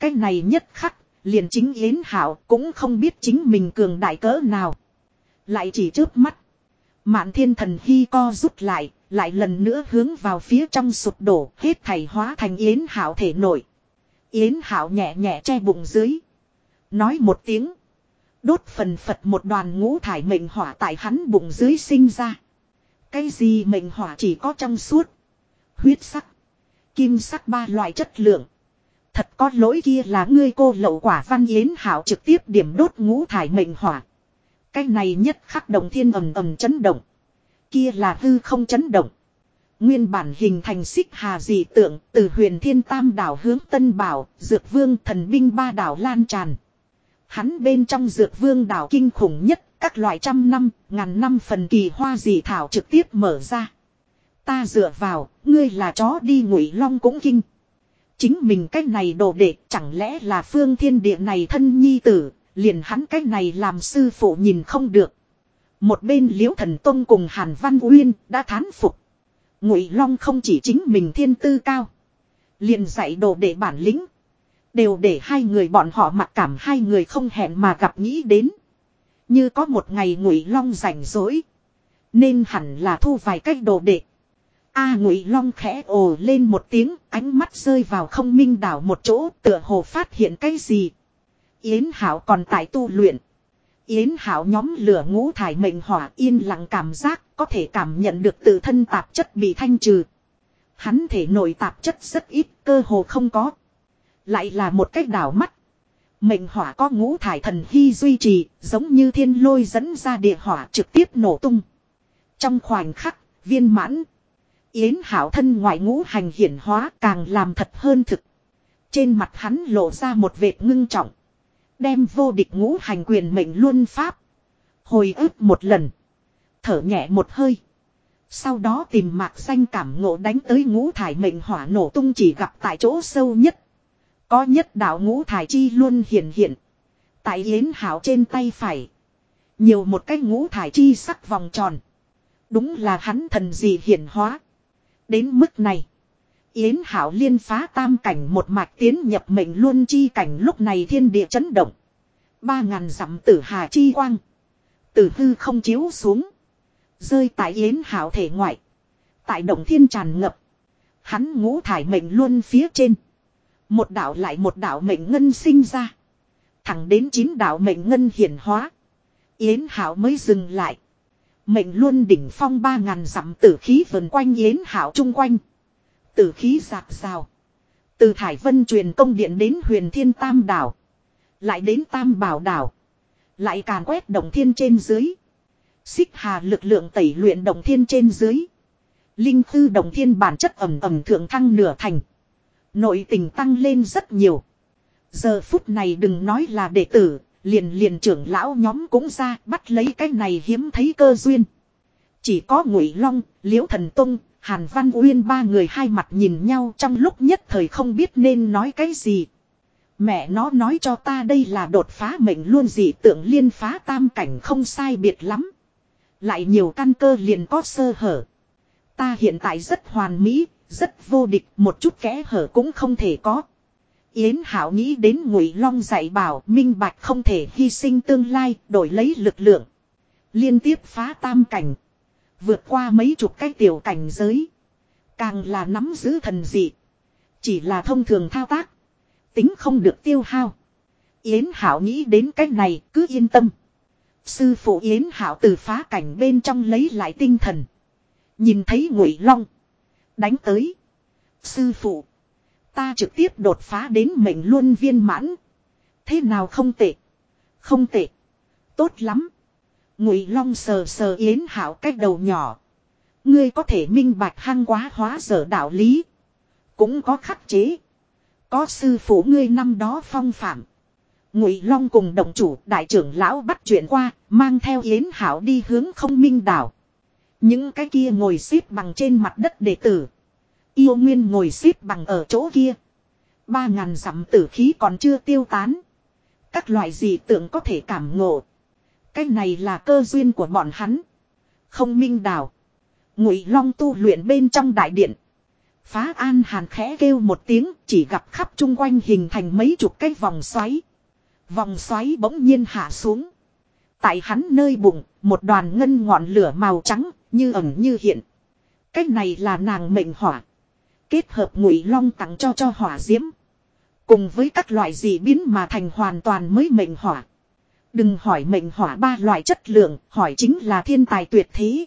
Speaker 1: Cái này nhất khắc, liền chính Yến Hảo cũng không biết chính mình cường đại cỡ nào. Lại chỉ trước mắt. Mạn thiên thần hy co rút lại, lại lần nữa hướng vào phía trong sụp đổ, hết thảy hóa thành Yến Hảo thể nổi. Yến Hảo nhẹ nhẹ che bụng dưới. Nói một tiếng. Đốt phần Phật một đoàn ngũ thải mệnh hỏa tại hắn bụng dưới sinh ra. Cái gì mệnh hỏa chỉ có trong suốt. Huyết sắc. Kim sắc ba loại chất lượng. Thật có lỗi kia là ngươi cô lậu quả văn yến hảo trực tiếp điểm đốt ngũ thải mệnh hỏa. Cái này nhất khắc động thiên ầm ầm chấn động. Kia là hư không chấn động. Nguyên bản hình thành xích hà dị tượng từ huyền thiên tam đảo hướng Tân Bảo, Dược Vương thần binh ba đảo lan tràn. Hắn bên trong Dược Vương đảo kinh khủng nhất, các loại trăm năm, ngàn năm phần kỳ hoa dị thảo trực tiếp mở ra. Ta dựa vào, ngươi là chó đi ngụy long cũng kinh. Chính mình cách này đồ đệ chẳng lẽ là phương thiên địa này thân nhi tử, liền hắn cách này làm sư phụ nhìn không được. Một bên liễu thần tông cùng Hàn Văn Uyên đã thán phục. Ngụy Long không chỉ chính mình thiên tư cao, liền dạy đồ để bản lĩnh, đều để hai người bọn họ mặc cảm hai người không hẹn mà gặp nghĩ đến. Như có một ngày Ngụy Long rảnh rỗi, nên hẳn là thu vài cách đồ đệ. A Ngụy Long khẽ ồ lên một tiếng, ánh mắt rơi vào không minh đảo một chỗ, tựa hồ phát hiện cái gì. Yến Hảo còn tại tu luyện. Yến hảo nhóm lửa ngũ thải mệnh hỏa yên lặng cảm giác có thể cảm nhận được tự thân tạp chất bị thanh trừ. Hắn thể nội tạp chất rất ít cơ hồ không có. Lại là một cách đảo mắt. Mệnh hỏa có ngũ thải thần hy duy trì giống như thiên lôi dẫn ra địa hỏa trực tiếp nổ tung. Trong khoảnh khắc viên mãn. Yến hảo thân ngoại ngũ hành hiển hóa càng làm thật hơn thực. Trên mặt hắn lộ ra một vệt ngưng trọng. Đem vô địch ngũ hành quyền mệnh luôn pháp. Hồi ức một lần. Thở nhẹ một hơi. Sau đó tìm mạc xanh cảm ngộ đánh tới ngũ thải mệnh hỏa nổ tung chỉ gặp tại chỗ sâu nhất. Có nhất đạo ngũ thải chi luôn hiện hiện. Tại yến hảo trên tay phải. Nhiều một cái ngũ thải chi sắc vòng tròn. Đúng là hắn thần gì hiển hóa. Đến mức này. Yến Hảo Liên phá tam cảnh một mạch tiến nhập mệnh luôn chi cảnh lúc này thiên địa chấn động. Ba ngàn dặm tử hà chi quang. Tử hư không chiếu xuống. Rơi tại Yến Hảo thể ngoại. Tại động thiên tràn ngập. Hắn ngũ thải mệnh luôn phía trên. Một đạo lại một đạo mệnh ngân sinh ra. Thẳng đến chín đạo mệnh ngân hiển hóa. Yến Hảo mới dừng lại. Mệnh luôn đỉnh phong ba ngàn dặm tử khí vần quanh Yến Hảo chung quanh. Tử khí giạc rào. Từ Thải Vân truyền công điện đến huyền thiên tam đảo. Lại đến tam bảo đảo. Lại càn quét đồng thiên trên dưới. Xích hà lực lượng tẩy luyện đồng thiên trên dưới. Linh thư đồng thiên bản chất ẩm ẩm thượng thăng nửa thành. Nội tình tăng lên rất nhiều. Giờ phút này đừng nói là đệ tử, liền liền trưởng lão nhóm cũng ra bắt lấy cái này hiếm thấy cơ duyên. Chỉ có ngụy long, liễu thần tông, Hàn Văn Uyên ba người hai mặt nhìn nhau trong lúc nhất thời không biết nên nói cái gì. Mẹ nó nói cho ta đây là đột phá mệnh luôn dị tượng liên phá tam cảnh không sai biệt lắm. Lại nhiều căn cơ liền có sơ hở. Ta hiện tại rất hoàn mỹ, rất vô địch, một chút kẽ hở cũng không thể có. Yến Hảo nghĩ đến Ngụy Long dạy bảo minh bạch không thể hy sinh tương lai đổi lấy lực lượng. Liên tiếp phá tam cảnh Vượt qua mấy chục cái tiểu cảnh giới. Càng là nắm giữ thần dị. Chỉ là thông thường thao tác. Tính không được tiêu hao. Yến Hảo nghĩ đến cách này cứ yên tâm. Sư phụ Yến Hảo từ phá cảnh bên trong lấy lại tinh thần. Nhìn thấy ngụy long. Đánh tới. Sư phụ. Ta trực tiếp đột phá đến mệnh luôn viên mãn. Thế nào không tệ. Không tệ. Tốt lắm. Ngụy Long sờ sờ Yến Hạo cách đầu nhỏ. Ngươi có thể minh bạch hăng quá hóa dở đạo lý. Cũng có khắc chế. Có sư phụ ngươi năm đó phong phạm. Ngụy Long cùng đồng chủ đại trưởng lão bắt chuyện qua, mang theo Yến Hảo đi hướng không minh đảo. Những cái kia ngồi xếp bằng trên mặt đất đệ tử. Yêu Nguyên ngồi xếp bằng ở chỗ kia. Ba ngàn dặm tử khí còn chưa tiêu tán. Các loại gì tượng có thể cảm ngộ. Cái này là cơ duyên của bọn hắn. Không minh đào. Ngụy Long tu luyện bên trong đại điện. Phá An Hàn khẽ kêu một tiếng, chỉ gặp khắp chung quanh hình thành mấy chục cái vòng xoáy. Vòng xoáy bỗng nhiên hạ xuống. Tại hắn nơi bụng, một đoàn ngân ngọn lửa màu trắng, như ẩn như hiện. Cái này là nàng mệnh hỏa. Kết hợp Ngụy Long tặng cho cho hỏa diễm, cùng với các loại dị biến mà thành hoàn toàn mới mệnh hỏa. Đừng hỏi mệnh hỏa ba loại chất lượng, hỏi chính là thiên tài tuyệt thế.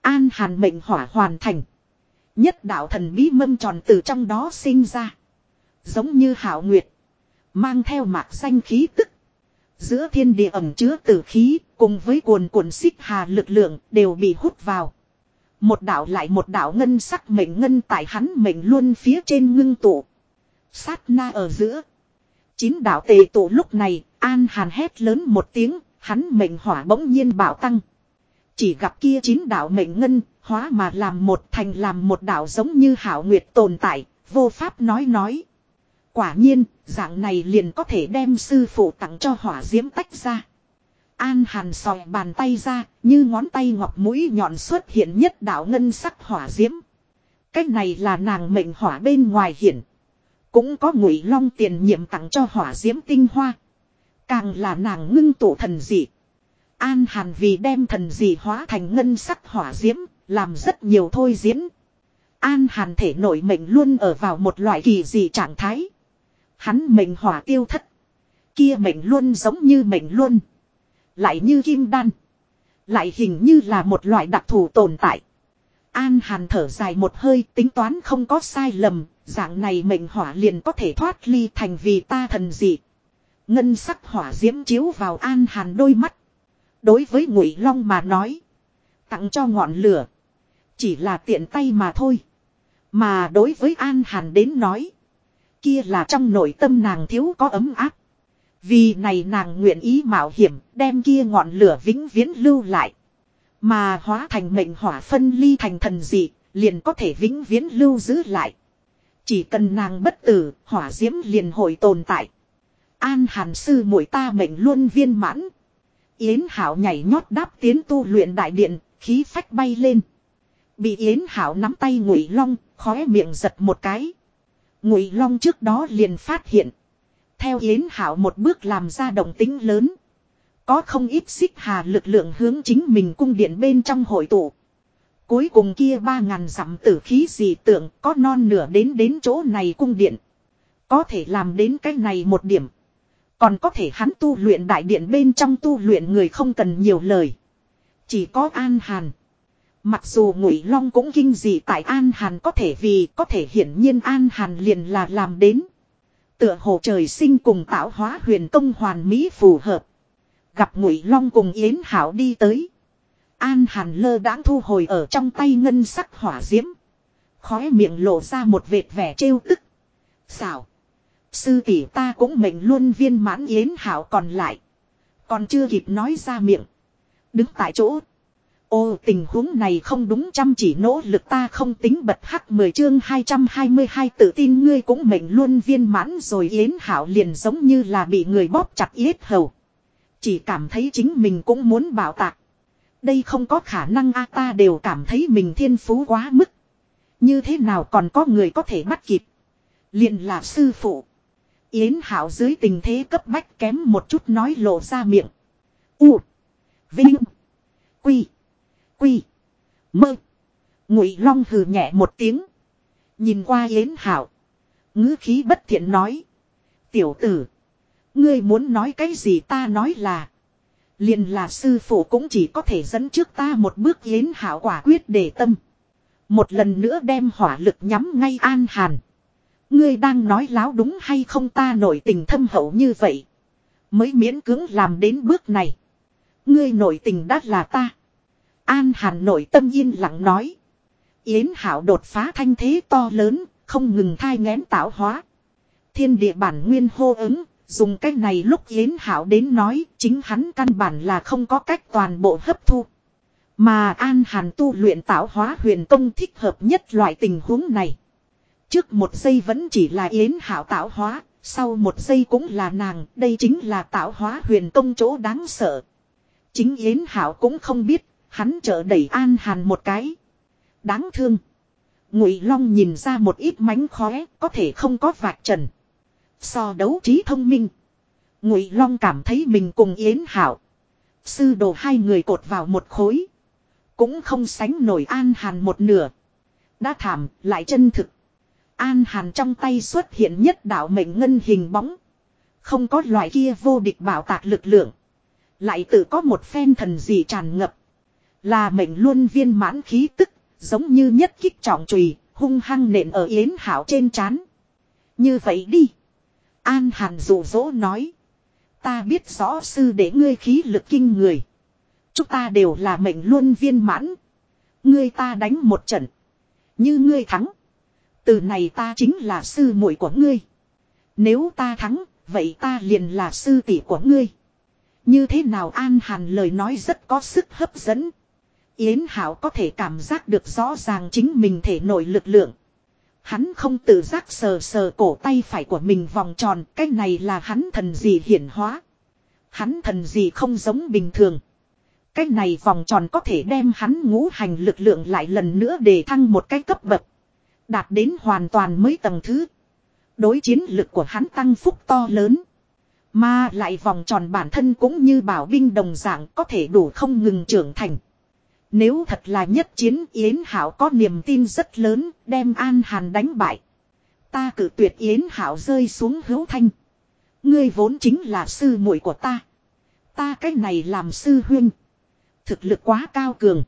Speaker 1: An hàn mệnh hỏa hoàn thành. Nhất đạo thần bí mâm tròn từ trong đó sinh ra. Giống như hảo nguyệt. Mang theo mạc xanh khí tức. Giữa thiên địa ẩm chứa tử khí, cùng với cuồn cuộn xích hà lực lượng, đều bị hút vào. Một đạo lại một đạo ngân sắc mệnh ngân tại hắn mệnh luôn phía trên ngưng tụ. Sát na ở giữa chín đạo tề tụ lúc này, An Hàn hét lớn một tiếng, hắn mệnh hỏa bỗng nhiên bạo tăng. Chỉ gặp kia chín đạo mệnh ngân, hóa mà làm một thành làm một đạo giống như hảo nguyệt tồn tại, vô pháp nói nói. Quả nhiên, dạng này liền có thể đem sư phụ tặng cho hỏa diễm tách ra. An Hàn sòi bàn tay ra, như ngón tay ngọc mũi nhọn xuất hiện nhất đạo ngân sắc hỏa diễm. Cách này là nàng mệnh hỏa bên ngoài hiển. Cũng có ngụy long tiền nhiệm tặng cho hỏa diễm tinh hoa. Càng là nàng ngưng tụ thần dị. An hàn vì đem thần dị hóa thành ngân sắc hỏa diễm, làm rất nhiều thôi diễn. An hàn thể nội mệnh luôn ở vào một loại kỳ dị trạng thái. Hắn mệnh hỏa tiêu thất. Kia mệnh luôn giống như mệnh luôn. Lại như kim đan. Lại hình như là một loại đặc thù tồn tại. An hàn thở dài một hơi tính toán không có sai lầm, Dạng này mệnh hỏa liền có thể thoát ly thành vì ta thần dị. Ngân sắc hỏa diễm chiếu vào an hàn đôi mắt. Đối với ngụy long mà nói. Tặng cho ngọn lửa. Chỉ là tiện tay mà thôi. Mà đối với an hàn đến nói. Kia là trong nội tâm nàng thiếu có ấm áp. Vì này nàng nguyện ý mạo hiểm đem kia ngọn lửa vĩnh viễn lưu lại. Mà hóa thành mệnh hỏa phân ly thành thần dị liền có thể vĩnh viễn lưu giữ lại. Chỉ cần nàng bất tử, hỏa diễm liền hồi tồn tại. An hàn sư muội ta mệnh luôn viên mãn. Yến hảo nhảy nhót đáp tiến tu luyện đại điện, khí phách bay lên. Bị Yến hảo nắm tay ngụy long, khóe miệng giật một cái. Ngụy long trước đó liền phát hiện. Theo Yến hảo một bước làm ra động tính lớn. Có không ít xích hà lực lượng hướng chính mình cung điện bên trong hội tụ. Cuối cùng kia ba ngàn dặm tử khí dị tượng có non nửa đến đến chỗ này cung điện. Có thể làm đến cái này một điểm. Còn có thể hắn tu luyện đại điện bên trong tu luyện người không cần nhiều lời. Chỉ có an hàn. Mặc dù ngụy long cũng kinh dị tại an hàn có thể vì có thể hiển nhiên an hàn liền là làm đến. Tựa hồ trời sinh cùng tạo hóa huyền công hoàn mỹ phù hợp. Gặp ngụy long cùng yến hảo đi tới. An Hàn lơ đã thu hồi ở trong tay ngân sắc hỏa diễm. Khóe miệng lộ ra một vệt vẻ trêu tức. Xảo. Sư tỷ ta cũng mệnh luôn viên mãn yến hảo còn lại. Còn chưa kịp nói ra miệng. Đứng tại chỗ. Ô tình huống này không đúng chăm chỉ nỗ lực ta không tính bật hắc 10 chương 222 tự tin ngươi cũng mệnh luôn viên mãn rồi yến hảo liền giống như là bị người bóp chặt yết hầu. Chỉ cảm thấy chính mình cũng muốn bảo tạc. Đây không có khả năng a ta đều cảm thấy mình thiên phú quá mức. Như thế nào còn có người có thể bắt kịp. liền là sư phụ. Yến Hảo dưới tình thế cấp bách kém một chút nói lộ ra miệng. U. Vinh. Quy. Quy. Mơ. Ngụy Long hừ nhẹ một tiếng. Nhìn qua Yến Hảo. ngữ khí bất thiện nói. Tiểu tử. Ngươi muốn nói cái gì ta nói là liền là sư phụ cũng chỉ có thể dẫn trước ta một bước yến hảo quả quyết để tâm. Một lần nữa đem hỏa lực nhắm ngay an hàn. Ngươi đang nói láo đúng hay không ta nổi tình thâm hậu như vậy. Mới miễn cứng làm đến bước này. Ngươi nổi tình đắt là ta. An hàn nổi tâm yên lặng nói. Yến hảo đột phá thanh thế to lớn, không ngừng thai ngén tạo hóa. Thiên địa bản nguyên hô ứng, Dùng cách này lúc Yến Hảo đến nói, chính hắn căn bản là không có cách toàn bộ hấp thu. Mà An Hàn tu luyện tạo hóa huyền công thích hợp nhất loại tình huống này. Trước một giây vẫn chỉ là Yến Hảo tạo hóa, sau một giây cũng là nàng, đây chính là tạo hóa huyền công chỗ đáng sợ. Chính Yến Hảo cũng không biết, hắn trở đẩy An Hàn một cái. Đáng thương. Ngụy Long nhìn ra một ít mánh khóe, có thể không có vạch trần. So đấu trí thông minh. Ngụy Long cảm thấy mình cùng Yến Hảo. Sư đồ hai người cột vào một khối. Cũng không sánh nổi An Hàn một nửa. Đã thảm, lại chân thực. An Hàn trong tay xuất hiện nhất đạo mệnh ngân hình bóng. Không có loại kia vô địch bảo tạc lực lượng. Lại tự có một phen thần dị tràn ngập. Là mệnh luôn viên mãn khí tức, giống như nhất kích trọng trùy, hung hăng nện ở Yến Hảo trên chán. Như vậy đi. An Hàn rủ rỗ nói. Ta biết rõ sư để ngươi khí lực kinh người. Chúng ta đều là mệnh luôn viên mãn. Ngươi ta đánh một trận. Như ngươi thắng. Từ này ta chính là sư muội của ngươi. Nếu ta thắng, vậy ta liền là sư tỷ của ngươi. Như thế nào An Hàn lời nói rất có sức hấp dẫn. Yến Hảo có thể cảm giác được rõ ràng chính mình thể nội lực lượng. Hắn không tự giác sờ sờ cổ tay phải của mình vòng tròn, cái này là hắn thần gì hiển hóa. Hắn thần gì không giống bình thường. Cái này vòng tròn có thể đem hắn ngũ hành lực lượng lại lần nữa để thăng một cái cấp bậc. Đạt đến hoàn toàn mới tầng thứ. Đối chiến lực của hắn tăng phúc to lớn. Mà lại vòng tròn bản thân cũng như bảo binh đồng dạng có thể đủ không ngừng trưởng thành. Nếu thật là nhất chiến Yến Hảo có niềm tin rất lớn đem An Hàn đánh bại. Ta cử tuyệt Yến Hảo rơi xuống hữu thanh. Ngươi vốn chính là sư muội của ta. Ta cách này làm sư huyên. Thực lực quá cao cường.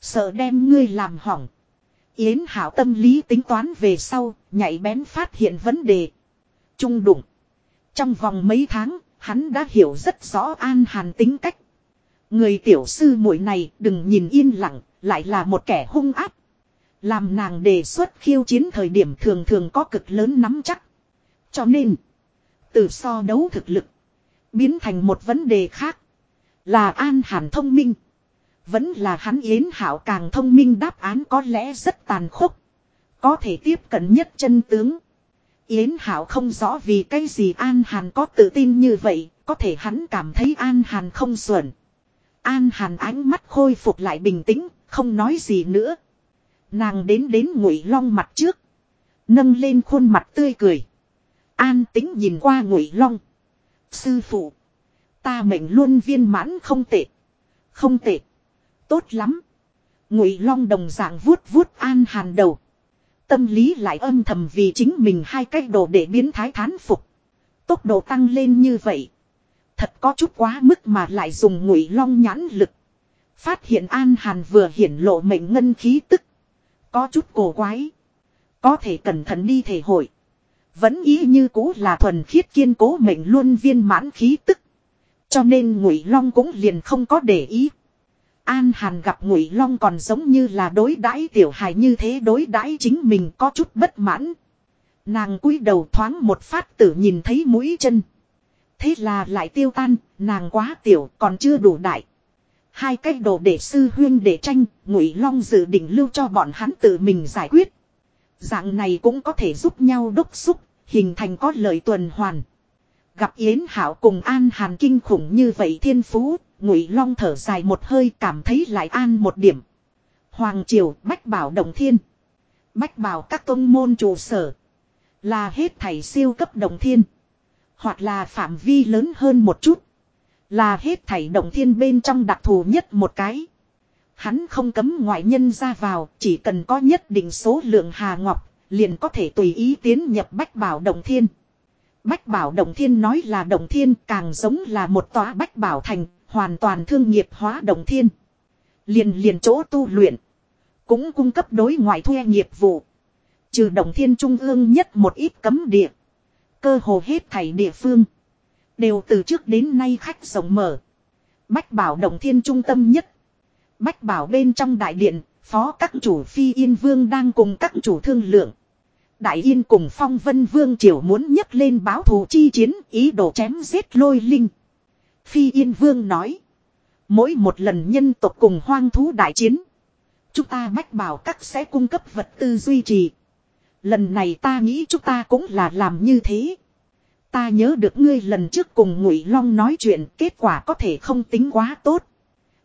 Speaker 1: Sợ đem ngươi làm hỏng. Yến Hảo tâm lý tính toán về sau, nhạy bén phát hiện vấn đề. Trung đụng. Trong vòng mấy tháng, hắn đã hiểu rất rõ An Hàn tính cách. Người tiểu sư muội này đừng nhìn yên lặng, lại là một kẻ hung áp. Làm nàng đề xuất khiêu chiến thời điểm thường thường có cực lớn nắm chắc. Cho nên, từ so đấu thực lực, biến thành một vấn đề khác. Là An Hàn thông minh. Vẫn là hắn Yến Hảo càng thông minh đáp án có lẽ rất tàn khốc. Có thể tiếp cận nhất chân tướng. Yến Hảo không rõ vì cái gì An Hàn có tự tin như vậy, có thể hắn cảm thấy An Hàn không xuẩn. An hàn ánh mắt khôi phục lại bình tĩnh, không nói gì nữa. Nàng đến đến ngụy long mặt trước. Nâng lên khuôn mặt tươi cười. An tính nhìn qua ngụy long. Sư phụ. Ta mệnh luôn viên mãn không tệ. Không tệ. Tốt lắm. Ngụy long đồng dạng vuốt vuốt an hàn đầu. Tâm lý lại âm thầm vì chính mình hai cách đồ để biến thái thán phục. Tốc độ tăng lên như vậy. Thật có chút quá mức mà lại dùng ngụy long nhãn lực. Phát hiện An Hàn vừa hiển lộ mệnh ngân khí tức. Có chút cổ quái. Có thể cẩn thận đi thể hội. Vẫn ý như cũ là thuần khiết kiên cố mệnh luôn viên mãn khí tức. Cho nên ngụy long cũng liền không có để ý. An Hàn gặp Ngụy Long còn giống như là đối đãi tiểu hài như thế đối đãi chính mình có chút bất mãn. Nàng cúi đầu thoáng một phát tử nhìn thấy mũi chân. Thế là lại tiêu tan, nàng quá tiểu còn chưa đủ đại. Hai cách đồ để sư huyên để tranh, ngụy long dự định lưu cho bọn hắn tự mình giải quyết. Dạng này cũng có thể giúp nhau đốc xúc, hình thành có lợi tuần hoàn. Gặp Yến Hảo cùng An Hàn kinh khủng như vậy thiên phú, ngụy long thở dài một hơi cảm thấy lại an một điểm. Hoàng Triều, Bách Bảo Đồng Thiên. Bách Bảo các tôn môn trụ sở. Là hết thầy siêu cấp Đồng Thiên. Hoặc là phạm vi lớn hơn một chút. Là hết thảy động thiên bên trong đặc thù nhất một cái. Hắn không cấm ngoại nhân ra vào, chỉ cần có nhất định số lượng hà ngọc, liền có thể tùy ý tiến nhập bách bảo động thiên. Bách bảo động thiên nói là động thiên càng giống là một tòa bách bảo thành, hoàn toàn thương nghiệp hóa động thiên. Liền liền chỗ tu luyện, cũng cung cấp đối ngoại thuê nghiệp vụ. Trừ động thiên trung ương nhất một ít cấm địa. Cơ hồ hết thảy địa phương. Đều từ trước đến nay khách rộng mở. Bách bảo động thiên trung tâm nhất. Bách bảo bên trong đại điện, phó các chủ phi yên vương đang cùng các chủ thương lượng. Đại yên cùng phong vân vương triều muốn nhấc lên báo thù chi chiến ý đồ chém giết lôi linh. Phi yên vương nói. Mỗi một lần nhân tộc cùng hoang thú đại chiến. Chúng ta bách bảo các sẽ cung cấp vật tư duy trì. Lần này ta nghĩ chúng ta cũng là làm như thế. Ta nhớ được ngươi lần trước cùng Ngụy Long nói chuyện, kết quả có thể không tính quá tốt.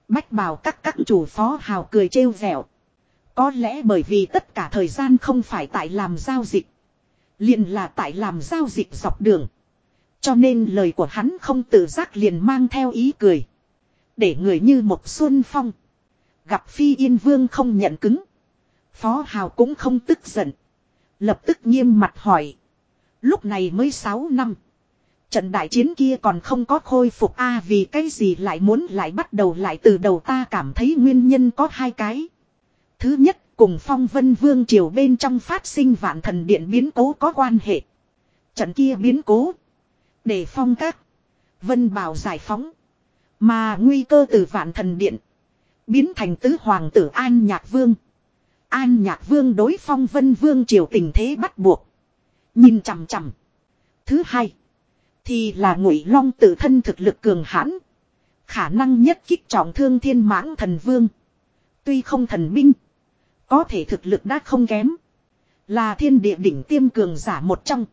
Speaker 1: Bách Bảo các các chủ phó hào cười trêu ghẹo. Có lẽ bởi vì tất cả thời gian không phải tại làm giao dịch, liền là tại làm giao dịch dọc đường. Cho nên lời của hắn không tự giác liền mang theo ý cười. Để người như một xuân phong. Gặp phi yên vương không nhận cứng. Phó hào cũng không tức giận. Lập tức nghiêm mặt hỏi. Lúc này mới 6 năm. Trận đại chiến kia còn không có khôi phục a à, vì cái gì lại muốn lại bắt đầu lại từ đầu ta cảm thấy nguyên nhân có hai cái. Thứ nhất, cùng phong vân vương triều bên trong phát sinh vạn thần điện biến cố có quan hệ. Trận kia biến cố. Để phong các. Vân bảo giải phóng. Mà nguy cơ từ vạn thần điện. Biến thành tứ hoàng tử an nhạc vương. An nhạc vương đối phong vân vương triều tình thế bắt buộc. Nhìn chằm chằm. Thứ hai. Thì là ngụy long tự thân thực lực cường hãn. Khả năng nhất kích trọng thương thiên mãng thần vương. Tuy không thần binh. Có thể thực lực đã không kém. Là thiên địa đỉnh tiêm cường giả một trong.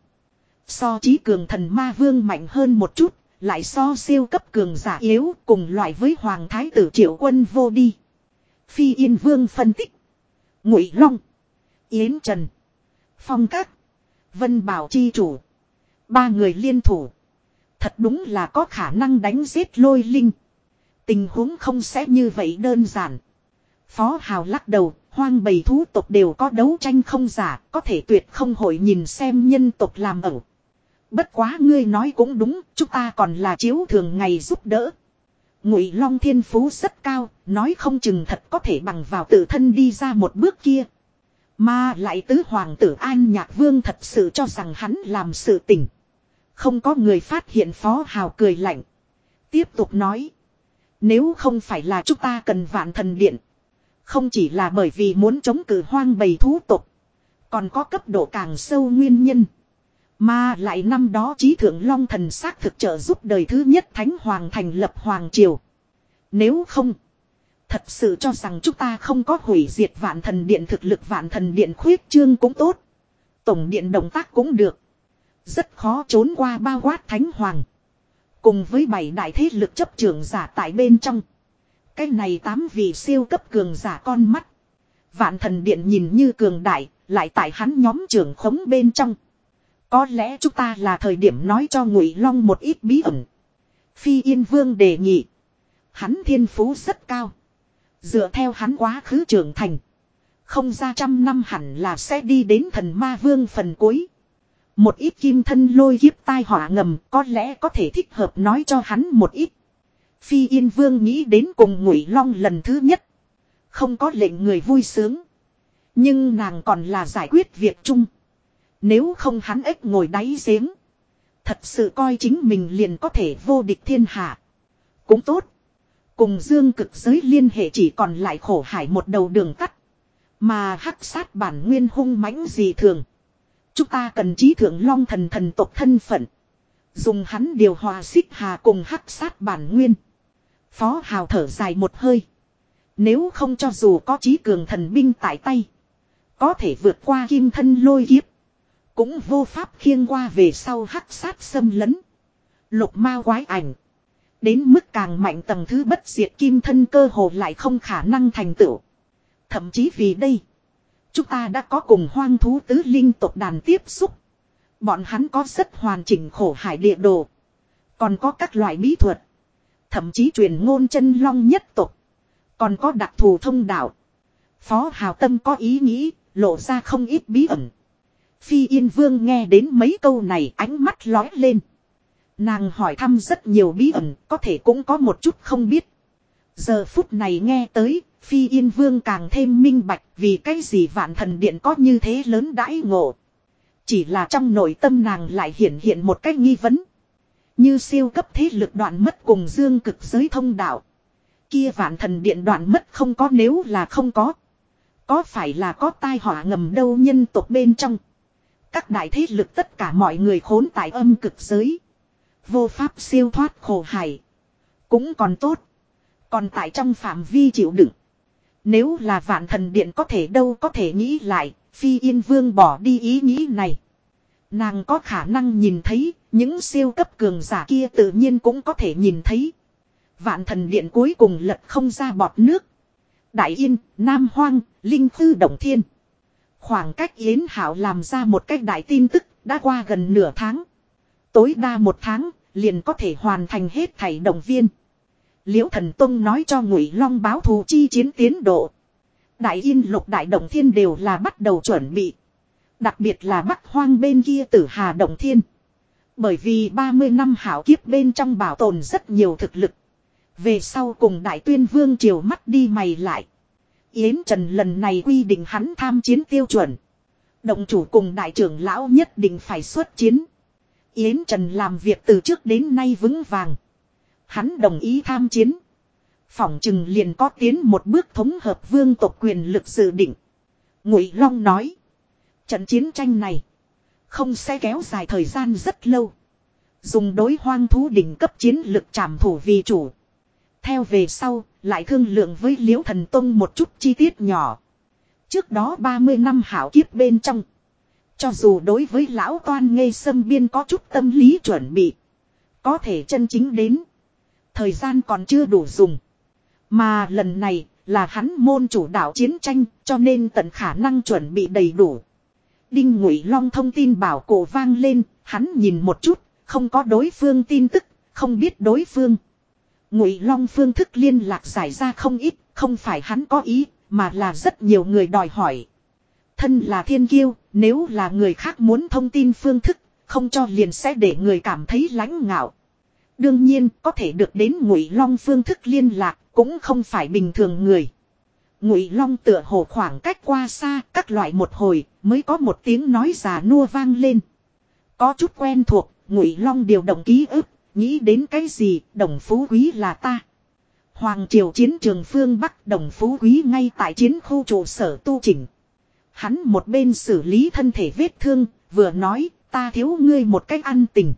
Speaker 1: So trí cường thần ma vương mạnh hơn một chút. Lại so siêu cấp cường giả yếu cùng loại với hoàng thái tử triệu quân vô đi. Phi Yên Vương phân tích ngụy long yến trần phong các vân bảo chi chủ ba người liên thủ thật đúng là có khả năng đánh giết lôi linh tình huống không sẽ như vậy đơn giản phó hào lắc đầu hoang bầy thú tộc đều có đấu tranh không giả có thể tuyệt không hội nhìn xem nhân tộc làm ẩu bất quá ngươi nói cũng đúng chúng ta còn là chiếu thường ngày giúp đỡ Ngụy Long thiên phú rất cao, nói không chừng thật có thể bằng vào tự thân đi ra một bước kia. Mà lại tứ hoàng tử An Nhạc Vương thật sự cho rằng hắn làm sự tình. Không có người phát hiện Phó Hào cười lạnh. Tiếp tục nói. Nếu không phải là chúng ta cần vạn thần điện. Không chỉ là bởi vì muốn chống cử hoang bầy thú tục. Còn có cấp độ càng sâu nguyên nhân. Mà lại năm đó trí thượng long thần xác thực trợ giúp đời thứ nhất thánh hoàng thành lập hoàng triều. Nếu không, thật sự cho rằng chúng ta không có hủy diệt vạn thần điện thực lực vạn thần điện khuyết trương cũng tốt. Tổng điện động tác cũng được. Rất khó trốn qua bao quát thánh hoàng. Cùng với bảy đại thế lực chấp trưởng giả tại bên trong. Cái này tám vị siêu cấp cường giả con mắt. Vạn thần điện nhìn như cường đại, lại tại hắn nhóm trưởng khống bên trong. Có lẽ chúng ta là thời điểm nói cho Ngụy Long một ít bí ẩn. Phi Yên Vương đề nghị. Hắn thiên phú rất cao. Dựa theo hắn quá khứ trưởng thành. Không ra trăm năm hẳn là sẽ đi đến thần ma vương phần cuối. Một ít kim thân lôi kiếp tai họa ngầm có lẽ có thể thích hợp nói cho hắn một ít. Phi Yên Vương nghĩ đến cùng Ngụy Long lần thứ nhất. Không có lệnh người vui sướng. Nhưng nàng còn là giải quyết việc chung. Nếu không hắn ếch ngồi đáy giếng. Thật sự coi chính mình liền có thể vô địch thiên hạ. Cũng tốt. Cùng dương cực giới liên hệ chỉ còn lại khổ hải một đầu đường cắt. Mà hắc sát bản nguyên hung mãnh gì thường. Chúng ta cần trí thượng long thần thần tộc thân phận. Dùng hắn điều hòa xích hà cùng hắc sát bản nguyên. Phó hào thở dài một hơi. Nếu không cho dù có trí cường thần binh tại tay. Có thể vượt qua kim thân lôi kiếp cũng vô pháp khiêng qua về sau hắc sát xâm lấn. Lục ma quái ảnh. Đến mức càng mạnh tầng thứ bất diệt kim thân cơ hồ lại không khả năng thành tựu. Thậm chí vì đây. Chúng ta đã có cùng hoang thú tứ linh tộc đàn tiếp xúc. Bọn hắn có rất hoàn chỉnh khổ hải địa đồ. Còn có các loại bí thuật. Thậm chí truyền ngôn chân long nhất tộc. Còn có đặc thù thông đạo. Phó Hào Tâm có ý nghĩ, lộ ra không ít bí ẩn. Phi Yên Vương nghe đến mấy câu này ánh mắt lói lên. Nàng hỏi thăm rất nhiều bí ẩn, có thể cũng có một chút không biết. Giờ phút này nghe tới, Phi Yên Vương càng thêm minh bạch vì cái gì vạn thần điện có như thế lớn đãi ngộ. Chỉ là trong nội tâm nàng lại hiện hiện một cách nghi vấn. Như siêu cấp thế lực đoạn mất cùng dương cực giới thông đạo. Kia vạn thần điện đoạn mất không có nếu là không có. Có phải là có tai họa ngầm đâu nhân tộc bên trong. Các đại thế lực tất cả mọi người khốn tại âm cực giới. Vô pháp siêu thoát khổ hải. Cũng còn tốt. Còn tại trong phạm vi chịu đựng. Nếu là vạn thần điện có thể đâu có thể nghĩ lại, phi yên vương bỏ đi ý nghĩ này. Nàng có khả năng nhìn thấy, những siêu cấp cường giả kia tự nhiên cũng có thể nhìn thấy. Vạn thần điện cuối cùng lật không ra bọt nước. Đại yên, Nam Hoang, Linh Thư Đồng Thiên. Khoảng cách Yến Hảo làm ra một cách đại tin tức đã qua gần nửa tháng. Tối đa một tháng liền có thể hoàn thành hết thảy động viên. Liễu Thần Tông nói cho Ngụy Long báo thù chi chiến tiến độ. Đại Yên lục đại động thiên đều là bắt đầu chuẩn bị. Đặc biệt là Bắc Hoang bên kia Tử Hà động thiên. Bởi vì ba mươi năm hảo kiếp bên trong bảo tồn rất nhiều thực lực. Về sau cùng Đại Tuyên Vương triều mắt đi mày lại. Yến Trần lần này quy định hắn tham chiến tiêu chuẩn. Động chủ cùng đại trưởng lão nhất định phải xuất chiến. Yến Trần làm việc từ trước đến nay vững vàng. Hắn đồng ý tham chiến. Phỏng Trừng liền có tiến một bước thống hợp vương tộc quyền lực dự định. Ngụy Long nói. Trận chiến tranh này. Không sẽ kéo dài thời gian rất lâu. Dùng đối hoang thú đỉnh cấp chiến lực trảm thủ vì chủ. Theo về sau, lại thương lượng với Liễu Thần Tông một chút chi tiết nhỏ. Trước đó 30 năm hảo kiếp bên trong. Cho dù đối với lão toan ngây sâm biên có chút tâm lý chuẩn bị. Có thể chân chính đến. Thời gian còn chưa đủ dùng. Mà lần này là hắn môn chủ đạo chiến tranh cho nên tận khả năng chuẩn bị đầy đủ. Đinh Ngụy Long thông tin bảo cổ vang lên, hắn nhìn một chút, không có đối phương tin tức, không biết đối phương. Ngụy Long phương thức liên lạc giải ra không ít, không phải hắn có ý, mà là rất nhiều người đòi hỏi. Thân là thiên kiêu, nếu là người khác muốn thông tin phương thức, không cho liền sẽ để người cảm thấy lãnh ngạo. Đương nhiên, có thể được đến Ngụy Long phương thức liên lạc cũng không phải bình thường người. Ngụy Long tựa hồ khoảng cách qua xa, các loại một hồi mới có một tiếng nói già nua vang lên. Có chút quen thuộc, Ngụy Long điều động ký ức, Nghĩ đến cái gì, đồng phú quý là ta. Hoàng triều chiến trường phương Bắc đồng phú quý ngay tại chiến khu trụ sở tu chỉnh. Hắn một bên xử lý thân thể vết thương, vừa nói, ta thiếu ngươi một cách ăn tình.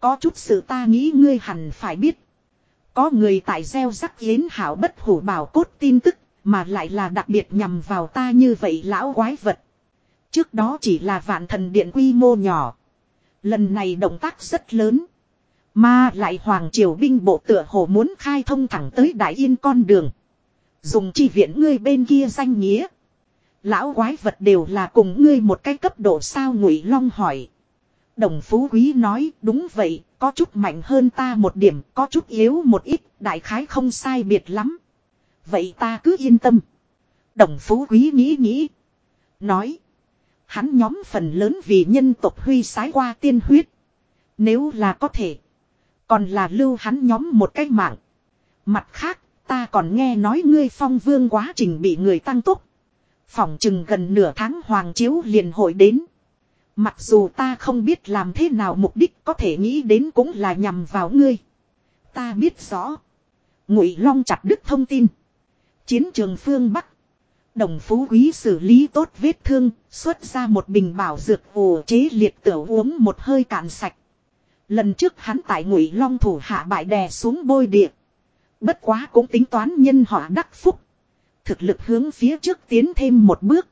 Speaker 1: Có chút sự ta nghĩ ngươi hẳn phải biết. Có người tại gieo rắc yến hảo bất hủ bảo cốt tin tức, mà lại là đặc biệt nhằm vào ta như vậy lão quái vật. Trước đó chỉ là vạn thần điện quy mô nhỏ. Lần này động tác rất lớn. Mà lại Hoàng Triều binh bộ tựa hồ muốn khai thông thẳng tới Đại Yên con đường. Dùng chi viện ngươi bên kia danh nghĩa. Lão quái vật đều là cùng ngươi một cái cấp độ sao ngụy long hỏi. Đồng Phú Quý nói đúng vậy, có chút mạnh hơn ta một điểm, có chút yếu một ít, đại khái không sai biệt lắm. Vậy ta cứ yên tâm. Đồng Phú Quý nghĩ nghĩ. Nói. Hắn nhóm phần lớn vì nhân tộc huy sái qua tiên huyết. Nếu là có thể. Còn là lưu hắn nhóm một cái mạng. Mặt khác, ta còn nghe nói ngươi phong vương quá trình bị người tăng tốc. Phỏng chừng gần nửa tháng hoàng chiếu liền hội đến. Mặc dù ta không biết làm thế nào mục đích có thể nghĩ đến cũng là nhằm vào ngươi. Ta biết rõ. Ngụy Long chặt đứt thông tin. Chiến trường phương Bắc. Đồng phú quý xử lý tốt vết thương, xuất ra một bình bảo dược ồ chế liệt tửu uống một hơi cạn sạch. Lần trước hắn tại ngụy long thủ hạ bại đè xuống bôi địa. Bất quá cũng tính toán nhân họ đắc phúc. Thực lực hướng phía trước tiến thêm một bước.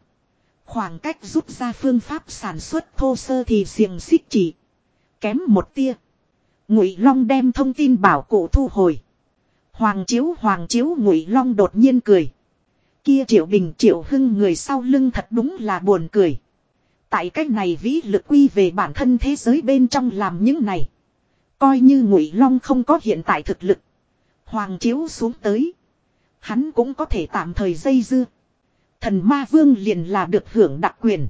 Speaker 1: Khoảng cách rút ra phương pháp sản xuất thô sơ thì xiềng xích chỉ. Kém một tia. Ngụy Long đem thông tin bảo cụ thu hồi. Hoàng chiếu Hoàng chiếu Ngụy Long đột nhiên cười. Kia Triệu Bình Triệu Hưng người sau lưng thật đúng là buồn cười. Tại cách này vĩ lực quy về bản thân thế giới bên trong làm những này. Coi như ngụy long không có hiện tại thực lực. Hoàng chiếu xuống tới. Hắn cũng có thể tạm thời dây dưa. Thần ma vương liền là được hưởng đặc quyền.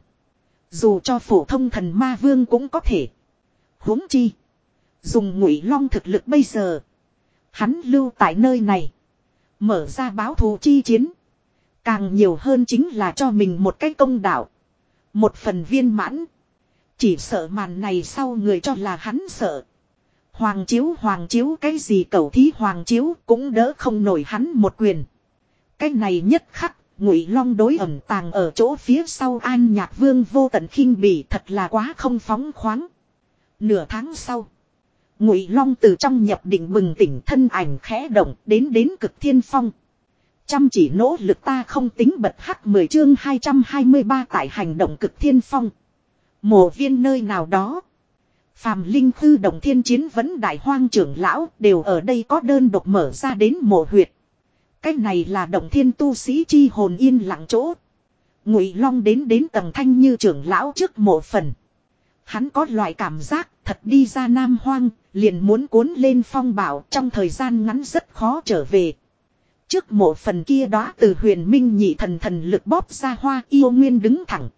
Speaker 1: Dù cho phổ thông thần ma vương cũng có thể. huống chi. Dùng ngụy long thực lực bây giờ. Hắn lưu tại nơi này. Mở ra báo thù chi chiến. Càng nhiều hơn chính là cho mình một cái công đạo. Một phần viên mãn. Chỉ sợ màn này sau người cho là hắn sợ. Hoàng chiếu hoàng chiếu cái gì cầu thí hoàng chiếu cũng đỡ không nổi hắn một quyền. Cái này nhất khắc, ngụy long đối ẩm tàng ở chỗ phía sau an nhạc vương vô tận khinh bỉ thật là quá không phóng khoáng. Nửa tháng sau, ngụy long từ trong nhập định bừng tỉnh thân ảnh khẽ động đến đến cực thiên phong. Chăm chỉ nỗ lực ta không tính bật hắc 10 chương 223 tại hành động cực thiên phong. Mộ viên nơi nào đó. Phàm Linh Khư Đồng Thiên Chiến vẫn đại hoang trưởng lão đều ở đây có đơn độc mở ra đến mộ huyệt. Cách này là Đồng Thiên tu sĩ chi hồn yên lặng chỗ. Ngụy Long đến đến tầng thanh như trưởng lão trước mộ phần. Hắn có loại cảm giác thật đi ra nam hoang, liền muốn cuốn lên phong bảo trong thời gian ngắn rất khó trở về trước mộ phần kia đó từ huyền minh nhị thần thần lực bóp ra hoa yêu nguyên đứng thẳng.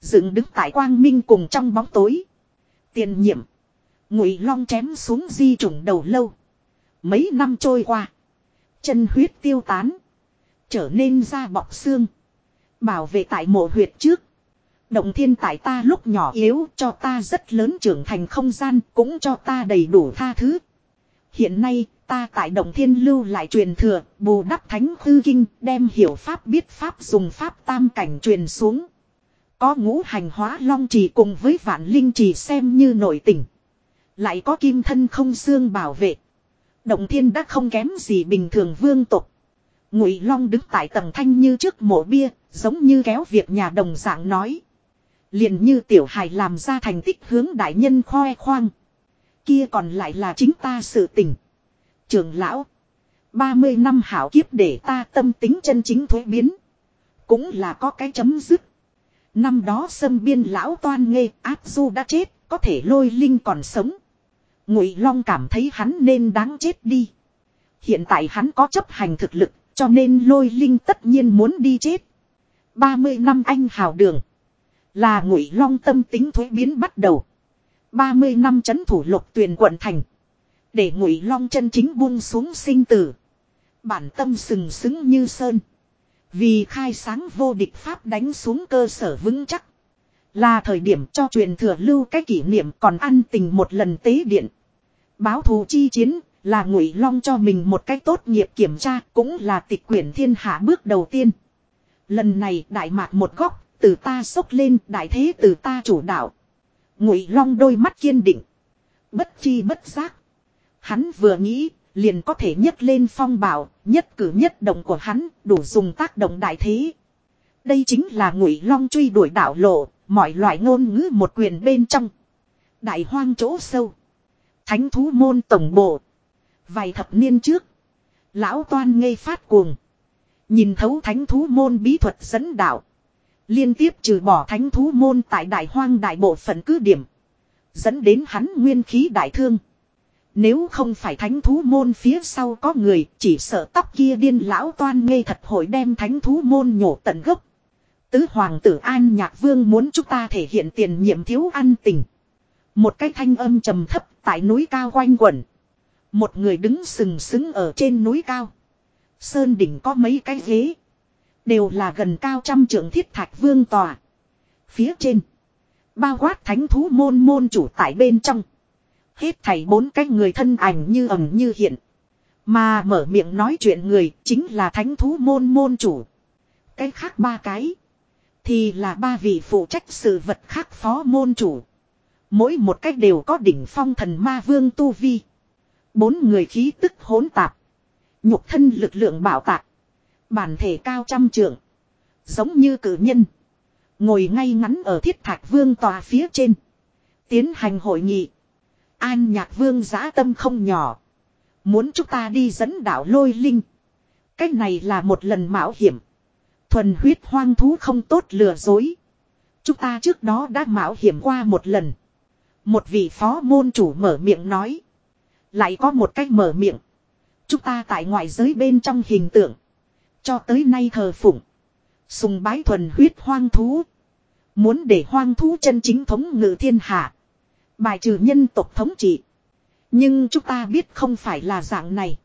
Speaker 1: Dựng đứng tại quang minh cùng trong bóng tối. Tiền nhiệm. Ngụy long chém xuống di trùng đầu lâu. Mấy năm trôi qua. Chân huyết tiêu tán. Trở nên da bọc xương. Bảo vệ tại mộ huyệt trước. Động thiên tại ta lúc nhỏ yếu cho ta rất lớn trưởng thành không gian cũng cho ta đầy đủ tha thứ. Hiện nay Ta tại Động Thiên Lưu lại truyền thừa, bù đắp thánh hư kinh, đem hiểu pháp biết pháp dùng pháp tam cảnh truyền xuống. Có ngũ hành hóa long trì cùng với vạn linh trì xem như nội tình Lại có kim thân không xương bảo vệ. Động Thiên đã không kém gì bình thường vương tục. Ngụy Long đứng tại tầng thanh như trước mộ bia, giống như kéo việc nhà đồng dạng nói. Liền như tiểu hài làm ra thành tích hướng đại nhân khoe khoang. Kia còn lại là chính ta sự tình trưởng lão. 30 năm hảo kiếp để ta tâm tính chân chính thối biến. Cũng là có cái chấm dứt. Năm đó sâm biên lão toan nghe áp du đã chết, có thể lôi linh còn sống. Ngụy Long cảm thấy hắn nên đáng chết đi. Hiện tại hắn có chấp hành thực lực, cho nên lôi linh tất nhiên muốn đi chết. 30 năm anh hào đường. Là Ngụy Long tâm tính thối biến bắt đầu. 30 năm chấn thủ lục tuyền quận thành. Để ngụy long chân chính buông xuống sinh tử. Bản tâm sừng sững như sơn. Vì khai sáng vô địch Pháp đánh xuống cơ sở vững chắc. Là thời điểm cho truyền thừa lưu cái kỷ niệm còn ăn tình một lần tế điện. Báo thù chi chiến là ngụy long cho mình một cách tốt nghiệp kiểm tra cũng là tịch quyển thiên hạ bước đầu tiên. Lần này đại mạc một góc, từ ta sốc lên đại thế từ ta chủ đạo. Ngụy long đôi mắt kiên định. Bất chi bất giác. Hắn vừa nghĩ, liền có thể nhấc lên phong bảo, nhất cử nhất động của hắn, đủ dùng tác động đại thế. Đây chính là ngụy long truy đuổi đảo lộ, mọi loại ngôn ngữ một quyền bên trong. Đại hoang chỗ sâu. Thánh thú môn tổng bộ. Vài thập niên trước, lão toan ngây phát cuồng. Nhìn thấu thánh thú môn bí thuật dẫn đạo. Liên tiếp trừ bỏ thánh thú môn tại đại hoang đại bộ phận cứ điểm. Dẫn đến hắn nguyên khí đại thương. Nếu không phải thánh thú môn phía sau có người chỉ sợ tóc kia điên lão toan ngây thật hội đem thánh thú môn nhổ tận gốc. Tứ hoàng tử An Nhạc Vương muốn chúng ta thể hiện tiền nhiệm thiếu ăn tình. Một cái thanh âm trầm thấp tại núi cao quanh quẩn. Một người đứng sừng sững ở trên núi cao. Sơn đỉnh có mấy cái ghế. Đều là gần cao trăm trưởng thiết thạch vương tòa. Phía trên. Bao quát thánh thú môn môn chủ tại bên trong. Hết thảy bốn cái người thân ảnh như ẩn như hiện. Mà mở miệng nói chuyện người chính là thánh thú môn môn chủ. Cái khác ba cái. Thì là ba vị phụ trách sự vật khác phó môn chủ. Mỗi một cách đều có đỉnh phong thần ma vương tu vi. Bốn người khí tức hỗn tạp. Nhục thân lực lượng bảo tạc. Bản thể cao trăm trượng. Giống như cử nhân. Ngồi ngay ngắn ở thiết thạch vương tòa phía trên. Tiến hành hội nghị. An nhạc vương giã tâm không nhỏ. Muốn chúng ta đi dẫn đảo lôi linh. Cách này là một lần mạo hiểm. Thuần huyết hoang thú không tốt lừa dối. Chúng ta trước đó đã mạo hiểm qua một lần. Một vị phó môn chủ mở miệng nói. Lại có một cách mở miệng. Chúng ta tại ngoại giới bên trong hình tượng. Cho tới nay thờ phụng. Sùng bái thuần huyết hoang thú. Muốn để hoang thú chân chính thống ngự thiên hạ. Bài trừ nhân tộc thống trị. Nhưng chúng ta biết không phải là dạng này.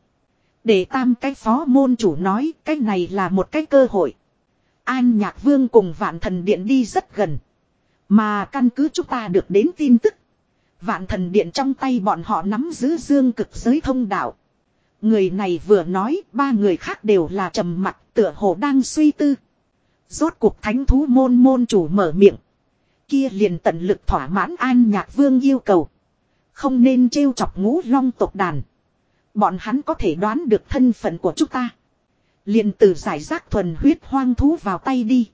Speaker 1: Để tam cái phó môn chủ nói cái này là một cái cơ hội. An Nhạc Vương cùng Vạn Thần Điện đi rất gần. Mà căn cứ chúng ta được đến tin tức. Vạn Thần Điện trong tay bọn họ nắm giữ dương cực giới thông đạo. Người này vừa nói ba người khác đều là trầm mặt tựa hồ đang suy tư. Rốt cuộc thánh thú môn môn chủ mở miệng kia liền tận lực thỏa mãn an nhạc vương yêu cầu. Không nên trêu chọc ngũ long tộc đàn. Bọn hắn có thể đoán được thân phận của chúng ta. Liền từ giải rác thuần huyết hoang thú vào tay đi.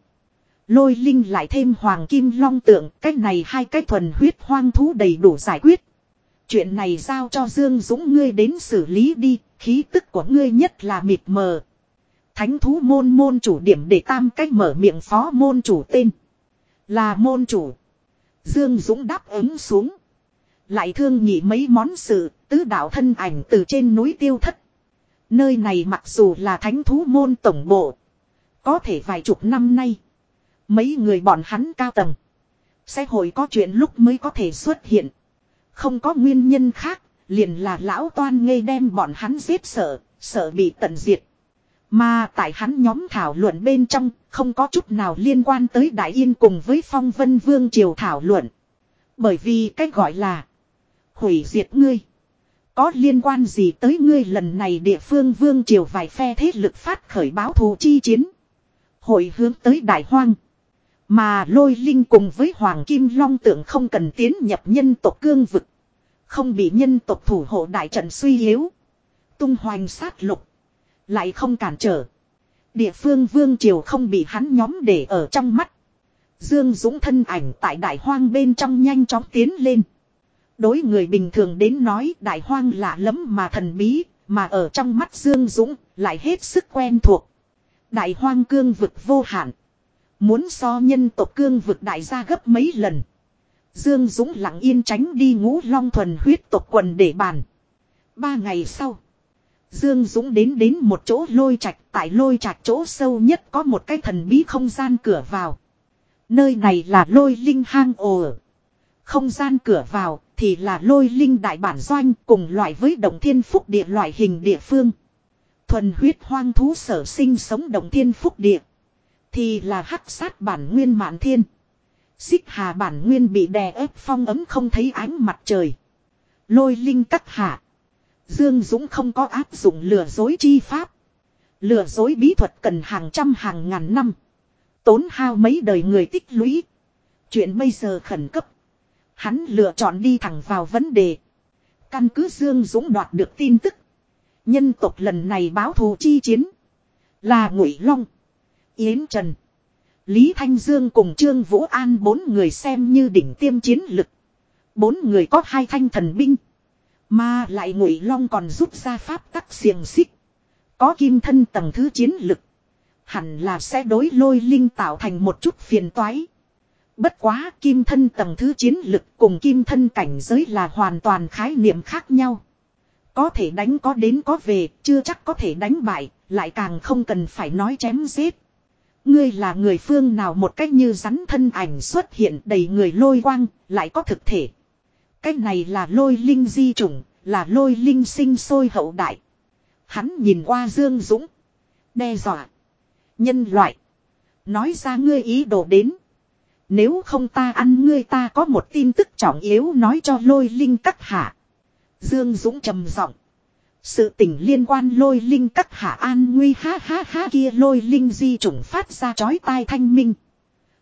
Speaker 1: Lôi linh lại thêm hoàng kim long tượng. Cách này hai cái thuần huyết hoang thú đầy đủ giải quyết. Chuyện này giao cho Dương Dũng ngươi đến xử lý đi. Khí tức của ngươi nhất là mịt mờ. Thánh thú môn môn chủ điểm để tam cách mở miệng phó môn chủ tên. Là môn chủ. Dương Dũng đáp ứng xuống. Lại thương nhị mấy món sự, tứ đạo thân ảnh từ trên núi tiêu thất. Nơi này mặc dù là thánh thú môn tổng bộ. Có thể vài chục năm nay. Mấy người bọn hắn cao tầng. Sẽ hồi có chuyện lúc mới có thể xuất hiện. Không có nguyên nhân khác, liền là lão toan ngây đem bọn hắn giết sợ, sợ bị tận diệt. Mà tại hắn nhóm thảo luận bên trong, không có chút nào liên quan tới Đại Yên cùng với Phong Vân Vương Triều thảo luận. Bởi vì cách gọi là hủy diệt ngươi. Có liên quan gì tới ngươi lần này địa phương Vương Triều vài phe thế lực phát khởi báo thù chi chiến. Hội hướng tới Đại Hoang. Mà lôi linh cùng với Hoàng Kim Long tượng không cần tiến nhập nhân tộc cương vực. Không bị nhân tộc thủ hộ đại trận suy yếu. Tung hoành sát lục. Lại không cản trở. Địa phương vương triều không bị hắn nhóm để ở trong mắt. Dương Dũng thân ảnh tại đại hoang bên trong nhanh chóng tiến lên. Đối người bình thường đến nói đại hoang lạ lắm mà thần bí, mà ở trong mắt Dương Dũng lại hết sức quen thuộc. Đại hoang cương vực vô hạn. Muốn so nhân tộc cương vực đại gia gấp mấy lần. Dương Dũng lặng yên tránh đi ngũ long thuần huyết tộc quần để bàn. Ba ngày sau. Dương Dũng đến đến một chỗ lôi trạch, tại lôi trạch chỗ sâu nhất có một cái thần bí không gian cửa vào. Nơi này là lôi linh hang ồ. Không gian cửa vào thì là lôi linh đại bản doanh cùng loại với đồng thiên phúc địa loại hình địa phương. Thuần huyết hoang thú sở sinh sống đồng thiên phúc địa. Thì là hắc sát bản nguyên mạn thiên. Xích hà bản nguyên bị đè ép phong ấm không thấy ánh mặt trời. Lôi linh cắt hạ Dương Dũng không có áp dụng lừa dối chi pháp. Lừa dối bí thuật cần hàng trăm hàng ngàn năm. Tốn hao mấy đời người tích lũy. Chuyện bây giờ khẩn cấp. Hắn lựa chọn đi thẳng vào vấn đề. Căn cứ Dương Dũng đoạt được tin tức. Nhân tộc lần này báo thù chi chiến. Là Ngụy Long. Yến Trần. Lý Thanh Dương cùng Trương Vũ An bốn người xem như đỉnh tiêm chiến lực. Bốn người có hai thanh thần binh. Mà lại ngụy long còn rút ra pháp tắc xiềng xích. Có kim thân tầng thứ chiến lực. Hẳn là sẽ đối lôi linh tạo thành một chút phiền toái. Bất quá kim thân tầng thứ chiến lực cùng kim thân cảnh giới là hoàn toàn khái niệm khác nhau. Có thể đánh có đến có về, chưa chắc có thể đánh bại, lại càng không cần phải nói chém giết. Ngươi là người phương nào một cách như rắn thân ảnh xuất hiện đầy người lôi quang, lại có thực thể. Cái này là lôi linh di chủng, là lôi linh sinh sôi hậu đại. Hắn nhìn qua Dương Dũng. Đe dọa. Nhân loại. Nói ra ngươi ý đồ đến. Nếu không ta ăn ngươi ta có một tin tức trọng yếu nói cho lôi linh các hạ. Dương Dũng trầm giọng. Sự tình liên quan lôi linh các hạ an nguy ha ha ha kia lôi linh di chủng phát ra chói tai thanh minh.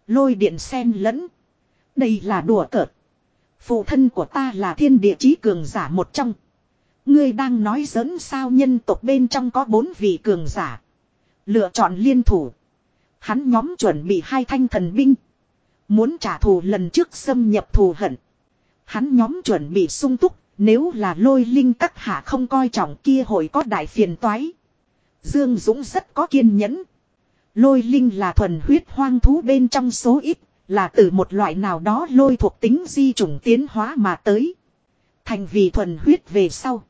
Speaker 1: Lôi điện sen lẫn. Đây là đùa cợt. Phụ thân của ta là thiên địa chí cường giả một trong. Ngươi đang nói giỡn sao nhân tộc bên trong có bốn vị cường giả. Lựa chọn liên thủ. Hắn nhóm chuẩn bị hai thanh thần binh. Muốn trả thù lần trước xâm nhập thù hận. Hắn nhóm chuẩn bị sung túc. Nếu là lôi linh các hạ không coi trọng kia hội có đại phiền toái. Dương Dũng rất có kiên nhẫn. Lôi linh là thuần huyết hoang thú bên trong số ít là từ một loại nào đó lôi thuộc tính di chủng tiến hóa mà tới. Thành vì thuần huyết về sau.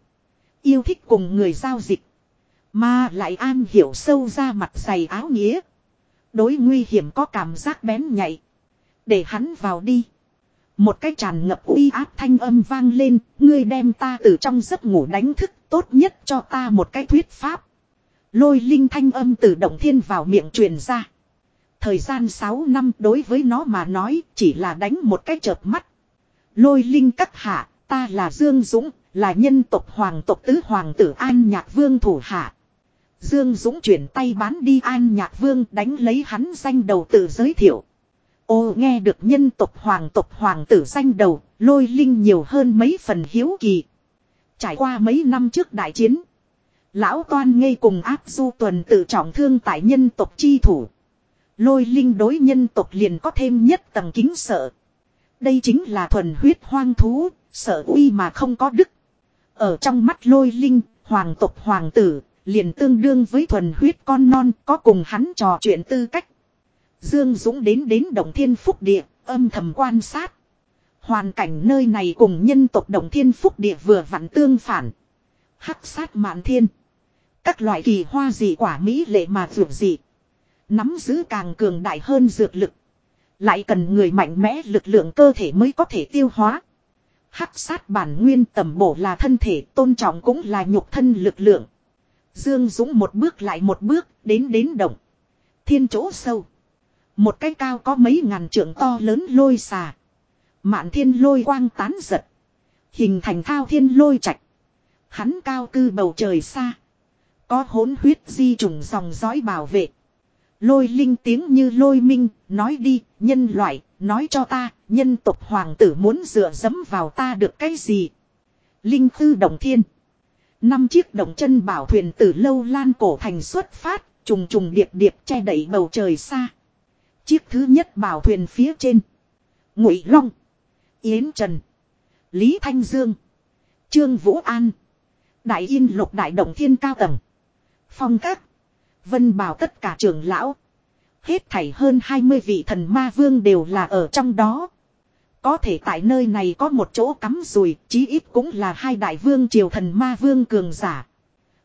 Speaker 1: Yêu thích cùng người giao dịch. Mà lại an hiểu sâu ra mặt dày áo nghĩa. Đối nguy hiểm có cảm giác bén nhạy. Để hắn vào đi. Một cái tràn ngập uy áp thanh âm vang lên, ngươi đem ta từ trong giấc ngủ đánh thức tốt nhất cho ta một cái thuyết pháp. Lôi linh thanh âm từ động thiên vào miệng truyền ra. Thời gian 6 năm đối với nó mà nói chỉ là đánh một cái chợp mắt. Lôi linh các hạ, ta là Dương Dũng, là nhân tộc hoàng tộc tứ hoàng tử An Nhạc Vương thủ hạ. Dương Dũng chuyển tay bán đi An Nhạc Vương đánh lấy hắn danh đầu tự giới thiệu. Ô nghe được nhân tộc hoàng tộc hoàng tử danh đầu, lôi linh nhiều hơn mấy phần hiếu kỳ. Trải qua mấy năm trước đại chiến, lão toan ngây cùng áp du tuần tự trọng thương tại nhân tộc chi thủ. Lôi linh đối nhân tộc liền có thêm nhất tầng kính sợ. Đây chính là thuần huyết hoang thú, sợ uy mà không có đức. Ở trong mắt lôi linh, hoàng tộc hoàng tử, liền tương đương với thuần huyết con non có cùng hắn trò chuyện tư cách. Dương Dũng đến đến Đồng Thiên Phúc Địa, âm thầm quan sát. Hoàn cảnh nơi này cùng nhân tộc Đồng Thiên Phúc Địa vừa vặn tương phản. Hắc sát mạn thiên. Các loại kỳ hoa dị quả mỹ lệ mà vượt dị. Nắm giữ càng cường đại hơn dược lực. Lại cần người mạnh mẽ lực lượng cơ thể mới có thể tiêu hóa. Hắc sát bản nguyên tầm bổ là thân thể tôn trọng cũng là nhục thân lực lượng. Dương Dũng một bước lại một bước đến đến động. Thiên chỗ sâu. Một cái cao có mấy ngàn trượng to lớn lôi xà. Mạn thiên lôi quang tán giật. Hình thành thao thiên lôi chạch. Hắn cao cư bầu trời xa. Có hốn huyết di trùng dòng dõi bảo vệ. Lôi linh tiếng như lôi minh, nói đi, nhân loại, nói cho ta, nhân tộc hoàng tử muốn dựa dẫm vào ta được cái gì? Linh tư đồng thiên. Năm chiếc đồng chân bảo thuyền từ lâu lan cổ thành xuất phát, trùng trùng điệp điệp che đẩy bầu trời xa. Chiếc thứ nhất bảo thuyền phía trên. Ngụy Long. Yến Trần. Lý Thanh Dương. Trương Vũ An. Đại Yên Lục Đại Đồng Thiên Cao Tầng. Phong các. Vân bảo tất cả trưởng lão. Hết thảy hơn 20 vị thần ma vương đều là ở trong đó. Có thể tại nơi này có một chỗ cắm rùi, chí ít cũng là hai đại vương triều thần ma vương cường giả.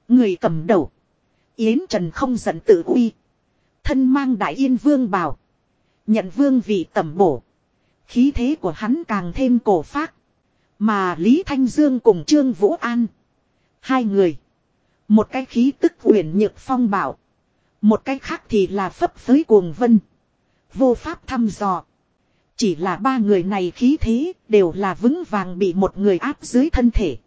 Speaker 1: Người cầm đầu. Yến Trần không giận tự uy. Thân mang đại yên vương bảo. Nhận vương vị tẩm bổ. Khí thế của hắn càng thêm cổ phác. Mà Lý Thanh Dương cùng Trương Vũ An. Hai người. Một cái khí tức huyền nhược phong bảo. Một cách khác thì là phấp phới cuồng vân. Vô pháp thăm dò. Chỉ là ba người này khí thế đều là vững vàng bị một người áp dưới thân thể.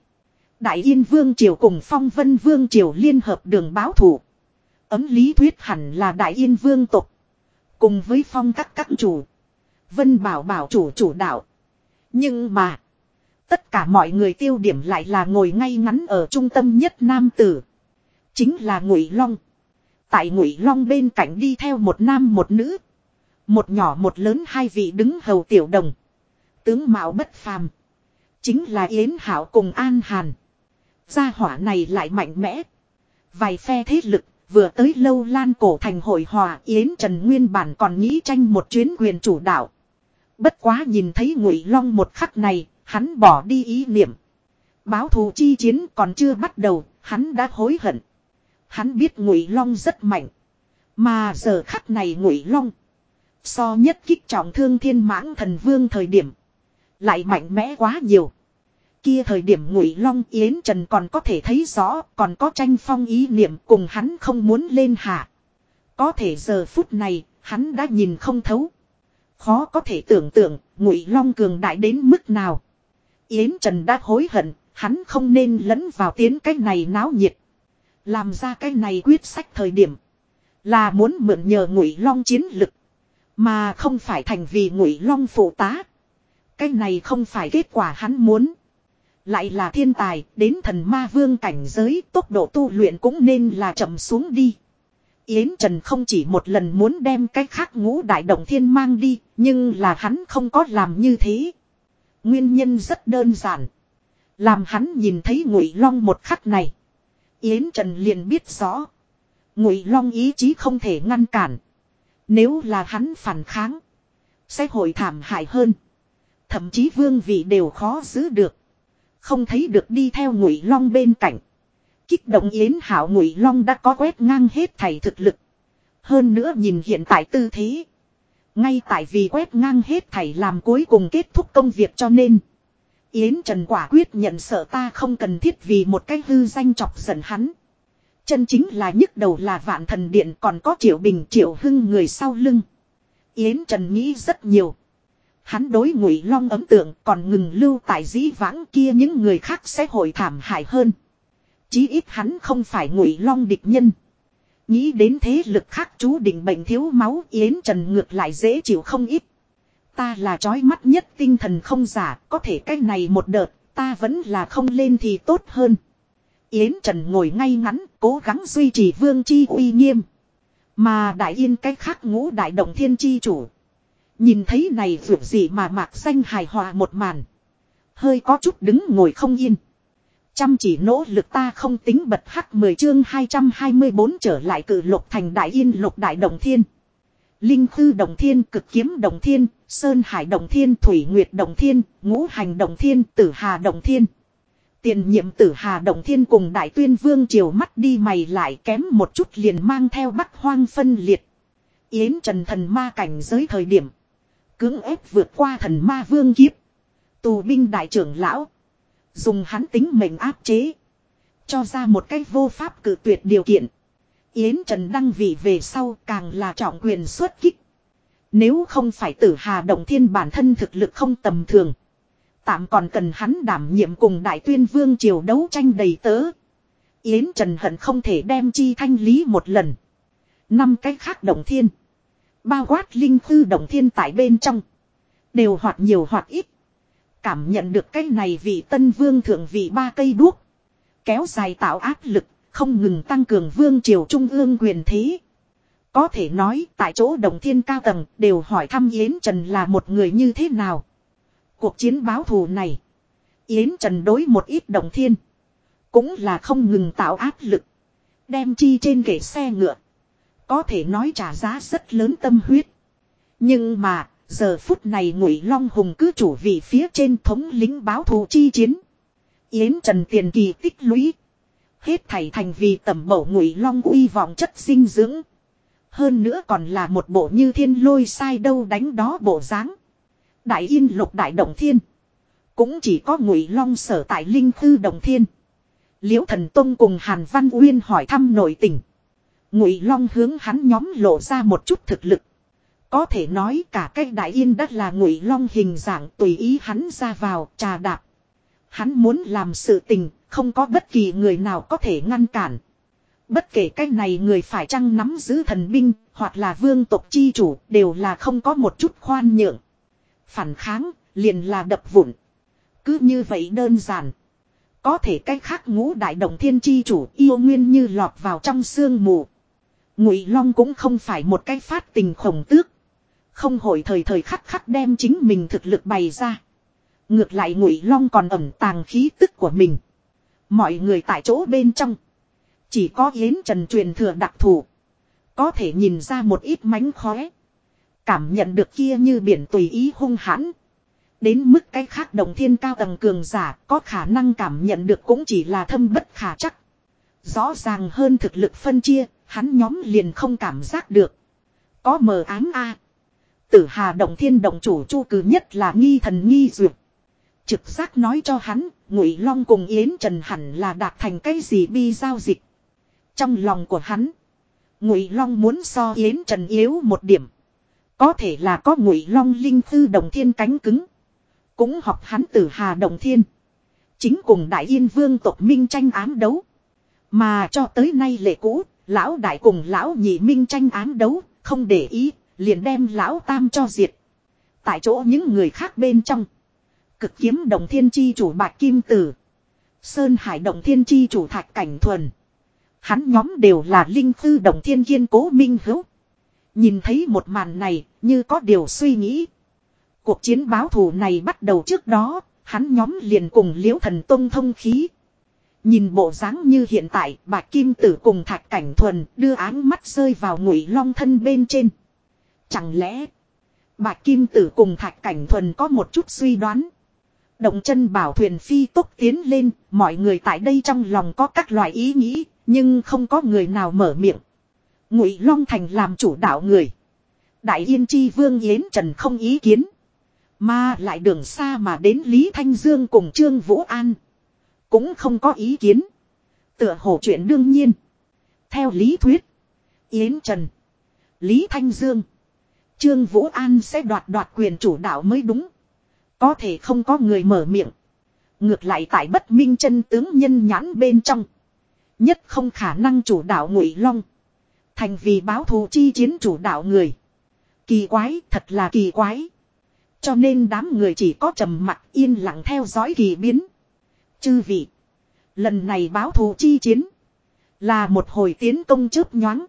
Speaker 1: Đại Yên Vương Triều cùng Phong Vân Vương Triều liên hợp đường báo thủ. Ấm lý thuyết hẳn là Đại Yên Vương tục. Cùng với Phong các các chủ. Vân bảo bảo chủ chủ đạo. Nhưng mà. Tất cả mọi người tiêu điểm lại là ngồi ngay ngắn ở trung tâm nhất nam tử. Chính là Ngụy Long. Tại ngụy long bên cạnh đi theo một nam một nữ. Một nhỏ một lớn hai vị đứng hầu tiểu đồng. Tướng mạo bất phàm. Chính là Yến Hảo cùng An Hàn. Gia hỏa này lại mạnh mẽ. Vài phe thế lực vừa tới lâu lan cổ thành hội hòa Yến Trần Nguyên bản còn nghĩ tranh một chuyến quyền chủ đạo. Bất quá nhìn thấy ngụy long một khắc này, hắn bỏ đi ý niệm. Báo thù chi chiến còn chưa bắt đầu, hắn đã hối hận. Hắn biết ngụy long rất mạnh. Mà giờ khắc này ngụy long. So nhất kích trọng thương thiên mãn thần vương thời điểm. Lại mạnh mẽ quá nhiều. Kia thời điểm ngụy long yến trần còn có thể thấy rõ. Còn có tranh phong ý niệm cùng hắn không muốn lên hạ. Có thể giờ phút này hắn đã nhìn không thấu. Khó có thể tưởng tượng ngụy long cường đại đến mức nào. Yến Trần đã hối hận, hắn không nên lẫn vào tiến cách này náo nhiệt. Làm ra cái này quyết sách thời điểm. Là muốn mượn nhờ ngụy long chiến lực. Mà không phải thành vì ngụy long phụ tá. Cái này không phải kết quả hắn muốn. Lại là thiên tài, đến thần ma vương cảnh giới, tốc độ tu luyện cũng nên là chậm xuống đi. Yến Trần không chỉ một lần muốn đem cái khác ngũ đại động thiên mang đi, nhưng là hắn không có làm như thế. Nguyên nhân rất đơn giản. Làm hắn nhìn thấy ngụy long một khắc này. Yến Trần liền biết rõ. Ngụy Long ý chí không thể ngăn cản. Nếu là hắn phản kháng. Sẽ hội thảm hại hơn. Thậm chí vương vị đều khó giữ được. Không thấy được đi theo Ngụy Long bên cạnh. Kích động Yến Hảo Ngụy Long đã có quét ngang hết thảy thực lực. Hơn nữa nhìn hiện tại tư thế. Ngay tại vì quét ngang hết thảy làm cuối cùng kết thúc công việc cho nên. Yến Trần quả quyết nhận sợ ta không cần thiết vì một cái hư danh chọc giận hắn. Chân chính là nhức đầu là vạn thần điện còn có triệu bình triệu hưng người sau lưng. Yến Trần nghĩ rất nhiều. Hắn đối ngụy long ấm tượng còn ngừng lưu tại dĩ vãng kia những người khác sẽ hội thảm hại hơn. Chí ít hắn không phải ngụy long địch nhân. Nghĩ đến thế lực khác chú định bệnh thiếu máu Yến Trần ngược lại dễ chịu không ít. Ta là trói mắt nhất tinh thần không giả, có thể cái này một đợt, ta vẫn là không lên thì tốt hơn. Yến Trần ngồi ngay ngắn, cố gắng duy trì vương chi uy nghiêm. Mà đại yên cách khác ngũ đại động thiên chi chủ. Nhìn thấy này vượt gì mà mạc xanh hài hòa một màn. Hơi có chút đứng ngồi không yên. Chăm chỉ nỗ lực ta không tính bật hắc 10 chương 224 trở lại cử lục thành đại yên lục đại động thiên. Linh Tư Đồng Thiên, Cực Kiếm Đồng Thiên, Sơn Hải Đồng Thiên, Thủy Nguyệt Đồng Thiên, Ngũ Hành Đồng Thiên, Tử Hà Đồng Thiên. Tiền nhiệm Tử Hà Đồng Thiên cùng Đại Tuyên Vương triều mắt đi mày lại kém một chút liền mang theo Bắc Hoang phân liệt. Yến Trần thần ma cảnh giới thời điểm, cưỡng ép vượt qua thần ma vương kiếp. Tù binh đại trưởng lão, dùng hắn tính mệnh áp chế, cho ra một cách vô pháp cử tuyệt điều kiện. Yến Trần đăng vị về sau càng là trọng quyền xuất kích. Nếu không phải tử hà động thiên bản thân thực lực không tầm thường. Tạm còn cần hắn đảm nhiệm cùng đại tuyên vương triều đấu tranh đầy tớ. Yến Trần hận không thể đem chi thanh lý một lần. Năm cách khác động thiên. Bao quát linh khư động thiên tại bên trong. Đều hoặc nhiều hoặc ít. Cảm nhận được cái này vị tân vương thượng vị ba cây đuốc. Kéo dài tạo áp lực không ngừng tăng cường vương triều trung ương quyền thế. Có thể nói tại chỗ đồng thiên cao tầng đều hỏi thăm Yến Trần là một người như thế nào. Cuộc chiến báo thù này. Yến Trần đối một ít đồng thiên. Cũng là không ngừng tạo áp lực. Đem chi trên ghế xe ngựa. Có thể nói trả giá rất lớn tâm huyết. Nhưng mà giờ phút này ngụy long hùng cứ chủ vị phía trên thống lính báo thù chi chiến yến trần tiền kỳ tích lũy Hết thảy thành vì tẩm mẫu ngụy long uy vọng chất dinh dưỡng. Hơn nữa còn là một bộ như thiên lôi sai đâu đánh đó bộ dáng Đại yên lục đại động thiên. Cũng chỉ có ngụy long sở tại linh thư động thiên. Liễu thần tôn cùng Hàn Văn Uyên hỏi thăm nội tình. Ngụy long hướng hắn nhóm lộ ra một chút thực lực. Có thể nói cả cái đại yên đất là ngụy long hình dạng tùy ý hắn ra vào trà đạp. Hắn muốn làm sự tình, không có bất kỳ người nào có thể ngăn cản. Bất kể cái này người phải chăng nắm giữ thần binh, hoặc là vương tộc chi chủ, đều là không có một chút khoan nhượng. Phản kháng, liền là đập vụn. Cứ như vậy đơn giản. Có thể cái khác ngũ đại đồng thiên chi chủ yêu nguyên như lọt vào trong sương mù. Ngụy Long cũng không phải một cái phát tình khổng tước. Không hồi thời thời khắc khắc đem chính mình thực lực bày ra. Ngược lại Ngụy Long còn ẩn tàng khí tức của mình. Mọi người tại chỗ bên trong. Chỉ có Yến Trần truyền thừa đặc thù. Có thể nhìn ra một ít mánh khóe. Cảm nhận được kia như biển tùy ý hung hãn. Đến mức cái khác động thiên cao tầng cường giả có khả năng cảm nhận được cũng chỉ là thâm bất khả chắc. Rõ ràng hơn thực lực phân chia, hắn nhóm liền không cảm giác được. Có mờ ám a Tử hà động thiên động chủ chu cử nhất là nghi thần nghi duyệt. Trực giác nói cho hắn, Ngụy Long cùng Yến Trần hẳn là đạt thành cái gì bi giao dịch. Trong lòng của hắn, Ngụy Long muốn so Yến Trần yếu một điểm. Có thể là có Ngụy Long linh thư đồng thiên cánh cứng, cũng học hắn từ Hà Đồng Thiên. Chính cùng Đại Yên Vương tộc Minh tranh ám đấu, mà cho tới nay lệ cũ, lão đại cùng lão nhị Minh tranh ám đấu, không để ý, liền đem lão tam cho diệt. Tại chỗ những người khác bên trong cực kiếm đồng thiên chi chủ bạc kim tử. Sơn hải đồng thiên chi chủ thạch cảnh thuần. Hắn nhóm đều là linh tư đồng thiên kiên cố minh hữu. Nhìn thấy một màn này như có điều suy nghĩ. Cuộc chiến báo thù này bắt đầu trước đó, hắn nhóm liền cùng liễu thần tông thông khí. Nhìn bộ dáng như hiện tại, bạc Kim Tử cùng Thạch Cảnh Thuần đưa áng mắt rơi vào ngụy long thân bên trên. Chẳng lẽ, bà Kim Tử cùng Thạch Cảnh Thuần có một chút suy đoán. Động chân bảo thuyền phi tốc tiến lên, mọi người tại đây trong lòng có các loại ý nghĩ, nhưng không có người nào mở miệng. Ngụy Long Thành làm chủ đạo người. Đại Yên Chi Vương Yến Trần không ý kiến. Mà lại đường xa mà đến Lý Thanh Dương cùng Trương Vũ An. Cũng không có ý kiến. Tựa hồ chuyện đương nhiên. Theo lý thuyết. Yến Trần. Lý Thanh Dương. Trương Vũ An sẽ đoạt đoạt quyền chủ đạo mới đúng. Có thể không có người mở miệng. Ngược lại tại bất minh chân tướng nhân nhãn bên trong. Nhất không khả năng chủ đạo ngụy long. Thành vì báo thù chi chiến chủ đạo người. Kỳ quái thật là kỳ quái. Cho nên đám người chỉ có trầm mặc yên lặng theo dõi kỳ biến. Chư vị. Lần này báo thù chi chiến. Là một hồi tiến công chớp nhoáng.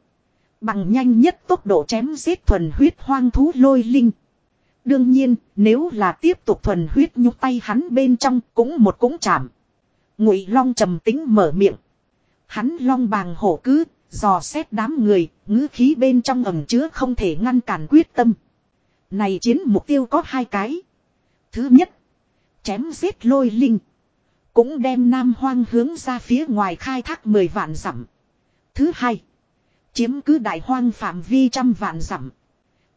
Speaker 1: Bằng nhanh nhất tốc độ chém giết thuần huyết hoang thú lôi linh. Đương nhiên, nếu là tiếp tục thuần huyết nhúc tay hắn bên trong cũng một cũng chạm. Ngụy Long trầm tĩnh mở miệng. Hắn long bàng hổ cứ, dò xét đám người, ngữ khí bên trong ẩm chứa không thể ngăn cản quyết tâm. Này chiến mục tiêu có hai cái. Thứ nhất, chém giết lôi linh. Cũng đem nam hoang hướng ra phía ngoài khai thác 10 vạn dặm. Thứ hai, chiếm cứ đại hoang phạm vi trăm vạn dặm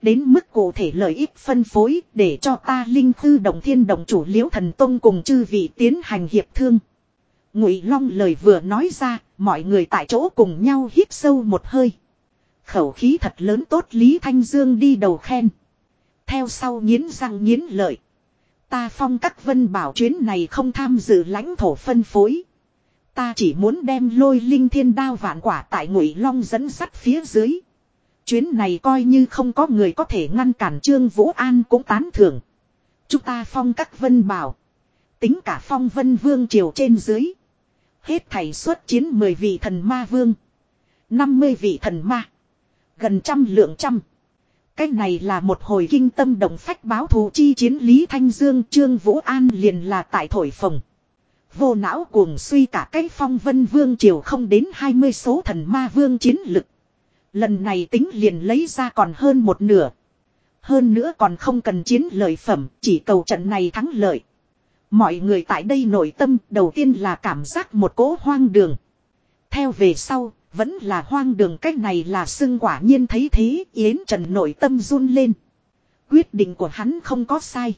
Speaker 1: đến mức cụ thể lợi ích phân phối để cho ta linh thư đồng thiên đồng chủ liễu thần tông cùng chư vị tiến hành hiệp thương. Ngụy Long lời vừa nói ra, mọi người tại chỗ cùng nhau hít sâu một hơi. Khẩu khí thật lớn tốt Lý Thanh Dương đi đầu khen. Theo sau nghiến răng nghiến lợi. Ta phong các vân bảo chuyến này không tham dự lãnh thổ phân phối. Ta chỉ muốn đem lôi linh thiên đao vạn quả tại ngụy long dẫn sắt phía dưới. Chuyến này coi như không có người có thể ngăn cản Trương Vũ An cũng tán thưởng. Chúng ta phong các vân bảo. Tính cả phong vân vương triều trên dưới. Hết thảy xuất chiến mười vị thần ma vương. năm mươi vị thần ma. Gần trăm lượng trăm. Cái này là một hồi kinh tâm động phách báo thù chi chiến Lý Thanh Dương Trương Vũ An liền là tại thổi phồng. Vô não cuồng suy cả cái phong vân vương triều không đến hai mươi số thần ma vương chiến lực. Lần này tính liền lấy ra còn hơn một nửa. Hơn nữa còn không cần chiến lợi phẩm, chỉ cầu trận này thắng lợi. Mọi người tại đây nội tâm đầu tiên là cảm giác một cỗ hoang đường. Theo về sau, vẫn là hoang đường cách này là xưng quả nhiên thấy thế, Yến Trần nội tâm run lên. Quyết định của hắn không có sai.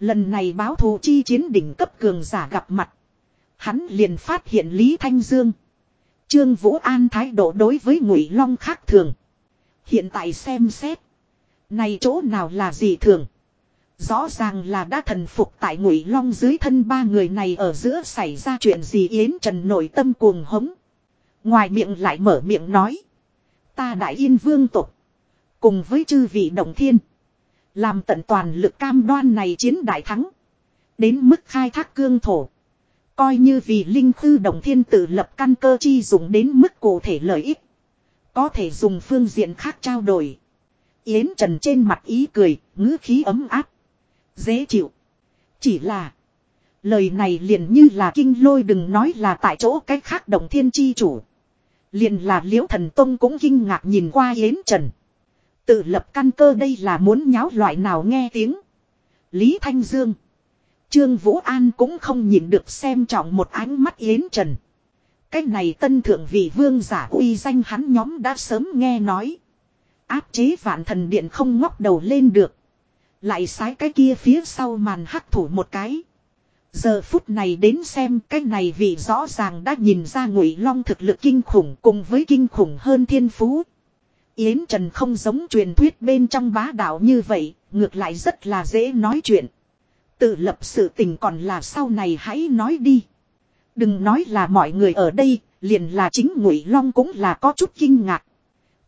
Speaker 1: Lần này báo thù chi chiến đỉnh cấp cường giả gặp mặt. Hắn liền phát hiện Lý Thanh Dương. Trương Vũ An thái độ đối với Ngụy Long khác thường. Hiện tại xem xét. Này chỗ nào là gì thường. Rõ ràng là đã thần phục tại Ngụy Long dưới thân ba người này ở giữa xảy ra chuyện gì Yến Trần nội tâm cuồng hống. Ngoài miệng lại mở miệng nói. Ta đại yên vương tộc Cùng với chư vị đồng thiên. Làm tận toàn lực cam đoan này chiến đại thắng. Đến mức khai thác cương thổ. Coi như vì linh tư động thiên tự lập căn cơ chi dùng đến mức cụ thể lợi ích. Có thể dùng phương diện khác trao đổi. Yến Trần trên mặt ý cười, ngữ khí ấm áp. Dễ chịu. Chỉ là. Lời này liền như là kinh lôi đừng nói là tại chỗ cách khác động thiên chi chủ. Liền là liễu thần tông cũng kinh ngạc nhìn qua Yến Trần. Tự lập căn cơ đây là muốn nháo loại nào nghe tiếng. Lý Thanh Dương. Trương Vũ An cũng không nhìn được xem trọng một ánh mắt yến trần. Cái này tân thượng vị vương giả uy danh hắn nhóm đã sớm nghe nói. Áp chế vạn thần điện không ngóc đầu lên được. Lại sái cái kia phía sau màn hắc thủ một cái. Giờ phút này đến xem cái này vì rõ ràng đã nhìn ra ngụy long thực lực kinh khủng cùng với kinh khủng hơn thiên phú. Yến Trần không giống truyền thuyết bên trong bá đạo như vậy, ngược lại rất là dễ nói chuyện. Tự lập sự tình còn là sau này hãy nói đi. Đừng nói là mọi người ở đây, liền là chính Ngụy Long cũng là có chút kinh ngạc.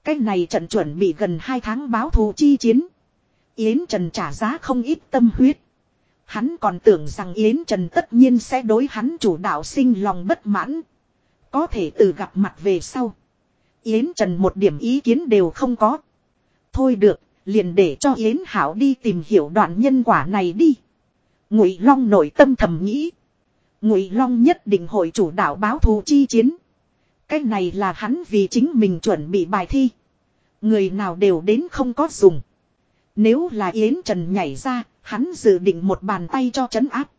Speaker 1: Cái này trận chuẩn bị gần 2 tháng báo thù chi chiến. Yến Trần trả giá không ít tâm huyết. Hắn còn tưởng rằng Yến Trần tất nhiên sẽ đối hắn chủ đạo sinh lòng bất mãn. Có thể từ gặp mặt về sau. Yến Trần một điểm ý kiến đều không có. Thôi được, liền để cho Yến Hạo đi tìm hiểu đoạn nhân quả này đi. Ngụy Long nội tâm thầm nghĩ, Ngụy Long nhất định hội chủ đạo báo thù chi chiến. Cái này là hắn vì chính mình chuẩn bị bài thi. Người nào đều đến không có dùng. Nếu là Yến Trần nhảy ra, hắn dự định một bàn tay cho trấn áp.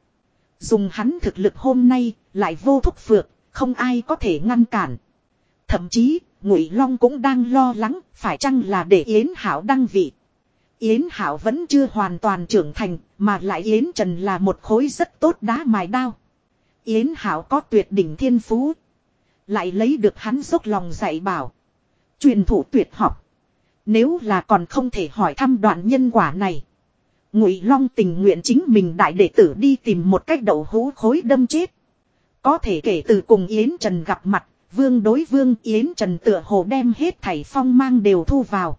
Speaker 1: Dùng hắn thực lực hôm nay, lại vô thúc phược, không ai có thể ngăn cản. Thậm chí, Ngụy Long cũng đang lo lắng, phải chăng là để Yến Hảo đăng vị. Yến Hảo vẫn chưa hoàn toàn trưởng thành, mà lại Yến Trần là một khối rất tốt đá mài đao. Yến Hảo có tuyệt đỉnh thiên phú. Lại lấy được hắn dốc lòng dạy bảo. Truyền thủ tuyệt học. Nếu là còn không thể hỏi thăm đoạn nhân quả này. Ngụy Long tình nguyện chính mình đại đệ tử đi tìm một cách đậu hũ khối đâm chết. Có thể kể từ cùng Yến Trần gặp mặt, vương đối vương Yến Trần tựa hồ đem hết thảy phong mang đều thu vào.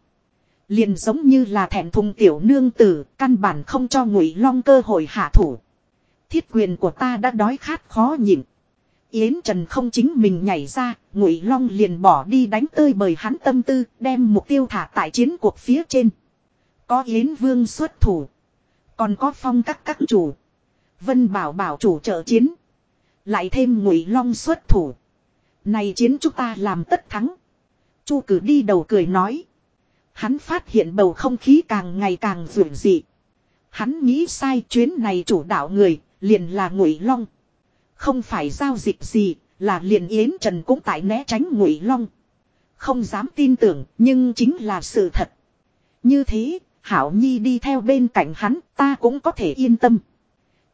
Speaker 1: Liền giống như là thẹn thùng tiểu nương tử, căn bản không cho ngụy long cơ hội hạ thủ. Thiết quyền của ta đã đói khát khó nhịn. Yến Trần không chính mình nhảy ra, ngụy long liền bỏ đi đánh tơi bời hắn tâm tư, đem mục tiêu thả tại chiến cuộc phía trên. Có Yến Vương xuất thủ. Còn có phong các các chủ. Vân bảo bảo chủ trợ chiến. Lại thêm ngụy long xuất thủ. Này chiến chúng ta làm tất thắng. Chu cử đi đầu cười nói. Hắn phát hiện bầu không khí càng ngày càng rủi dị. Hắn nghĩ sai chuyến này chủ đạo người, liền là ngụy long. Không phải giao dịch gì, là liền Yến Trần cũng tại né tránh ngụy long. Không dám tin tưởng, nhưng chính là sự thật. Như thế, Hảo Nhi đi theo bên cạnh hắn, ta cũng có thể yên tâm.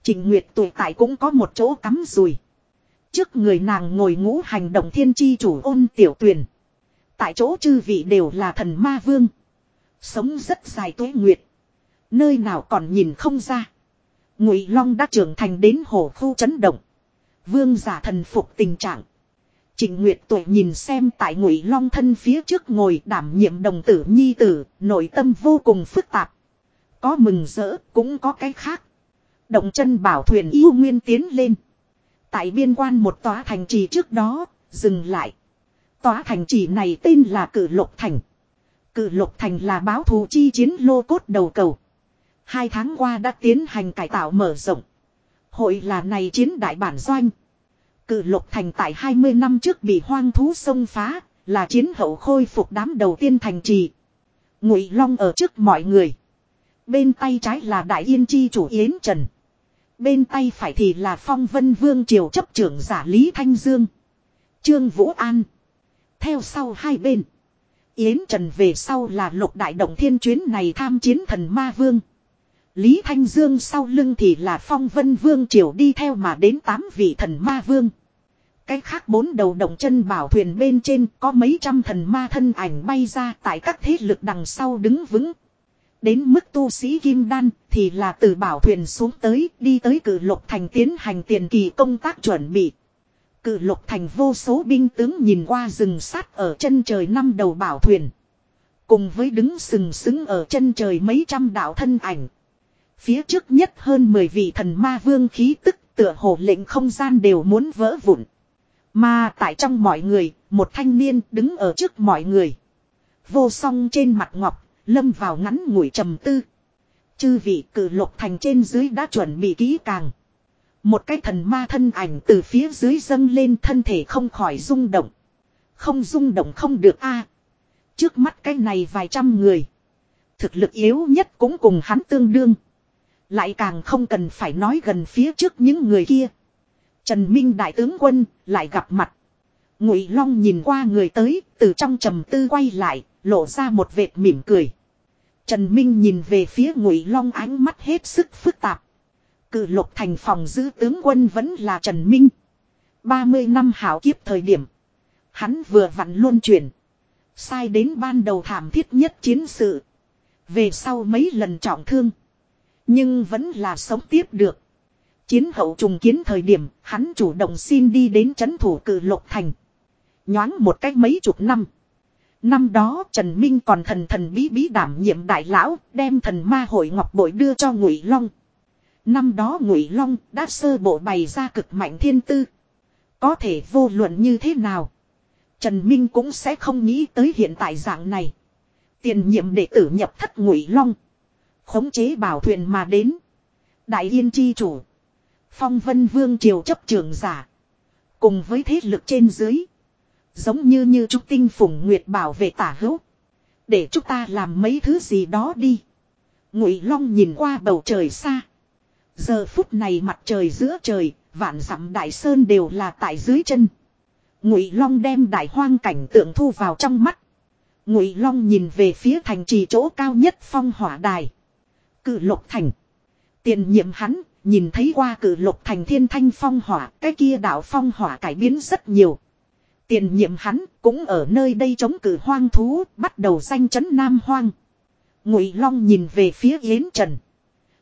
Speaker 1: Trình Nguyệt tuổi tại cũng có một chỗ cắm rùi. Trước người nàng ngồi ngũ hành động thiên chi chủ ôn tiểu tuyền. Tại chỗ chư vị đều là thần ma vương. Sống rất dài tuế nguyệt. Nơi nào còn nhìn không ra. Ngụy Long đã trưởng thành đến hồ khu chấn động. Vương giả thần phục tình trạng. Trịnh Nguyệt tuổi nhìn xem tại Ngụy Long thân phía trước ngồi đảm nhiệm đồng tử nhi tử, nội tâm vô cùng phức tạp. Có mừng rỡ, cũng có cái khác. Động chân bảo thuyền yêu nguyên tiến lên. Tại biên quan một tòa thành trì trước đó, dừng lại. Tòa thành trì này tên là Cử Lộc Thành. Cử Lộc Thành là báo thù chi chiến lô cốt đầu cầu. Hai tháng qua đã tiến hành cải tạo mở rộng. Hội là này chiến đại bản doanh. Cử Lộc Thành tại 20 năm trước bị hoang thú xông phá, là chiến hậu khôi phục đám đầu tiên thành trì. Ngụy Long ở trước mọi người. Bên tay trái là Đại Yên Chi chủ Yến Trần. Bên tay phải thì là Phong Vân Vương Triều chấp trưởng giả Lý Thanh Dương. Trương Vũ An. Theo sau hai bên. Yến Trần về sau là lục đại động thiên chuyến này tham chiến thần ma vương. Lý Thanh Dương sau lưng thì là phong vân vương triều đi theo mà đến tám vị thần ma vương. Cái khác bốn đầu động chân bảo thuyền bên trên có mấy trăm thần ma thân ảnh bay ra tại các thế lực đằng sau đứng vững. Đến mức tu sĩ Kim Đan thì là từ bảo thuyền xuống tới đi tới cử lục thành tiến hành tiền kỳ công tác chuẩn bị. Cự lục thành vô số binh tướng nhìn qua rừng sắt ở chân trời năm đầu bảo thuyền. Cùng với đứng sừng sững ở chân trời mấy trăm đạo thân ảnh. Phía trước nhất hơn 10 vị thần ma vương khí tức tựa hồ lệnh không gian đều muốn vỡ vụn. Mà tại trong mọi người, một thanh niên đứng ở trước mọi người. Vô song trên mặt ngọc, lâm vào ngắn ngủi trầm tư. Chư vị cử lục thành trên dưới đã chuẩn bị kỹ càng. Một cái thần ma thân ảnh từ phía dưới dâng lên thân thể không khỏi rung động. Không rung động không được a. trước mắt cái này vài trăm người. Thực lực yếu nhất cũng cùng hắn tương đương. Lại càng không cần phải nói gần phía trước những người kia. Trần Minh đại tướng quân lại gặp mặt. Ngụy Long nhìn qua người tới, từ trong trầm tư quay lại, lộ ra một vệt mỉm cười. Trần Minh nhìn về phía Ngụy Long ánh mắt hết sức phức tạp cử lục thành phòng giữ tướng quân vẫn là Trần Minh. 30 năm hảo kiếp thời điểm. Hắn vừa vặn luôn chuyển. Sai đến ban đầu thảm thiết nhất chiến sự. Về sau mấy lần trọng thương. Nhưng vẫn là sống tiếp được. Chiến hậu trùng kiến thời điểm, hắn chủ động xin đi đến chấn thủ cử lục thành. Nhoáng một cách mấy chục năm. Năm đó Trần Minh còn thần thần bí bí đảm nhiệm đại lão, đem thần ma hội ngọc bội đưa cho Ngụy Long. Năm đó Ngụy Long đã sơ bộ bày ra cực mạnh thiên tư. Có thể vô luận như thế nào. Trần Minh cũng sẽ không nghĩ tới hiện tại dạng này. Tiền nhiệm đệ tử nhập thất Ngụy Long. Khống chế bảo thuyền mà đến. Đại Yên Chi Chủ. Phong Vân Vương Triều chấp trường giả. Cùng với thế lực trên dưới. Giống như như trúc tinh phủng nguyệt bảo vệ tả hữu. Để chúng ta làm mấy thứ gì đó đi. Ngụy Long nhìn qua bầu trời xa. Giờ phút này mặt trời giữa trời, vạn dặm đại sơn đều là tại dưới chân. Ngụy Long đem đại hoang cảnh tượng thu vào trong mắt. Ngụy Long nhìn về phía thành trì chỗ cao nhất phong hỏa đài. Cự Lộc Thành. Tiền nhiệm hắn nhìn thấy qua cử lục thành thiên thanh phong hỏa, cái kia đạo phong hỏa cải biến rất nhiều. Tiền nhiệm hắn cũng ở nơi đây chống cử hoang thú, bắt đầu danh chấn nam hoang. Ngụy Long nhìn về phía Yến Trần,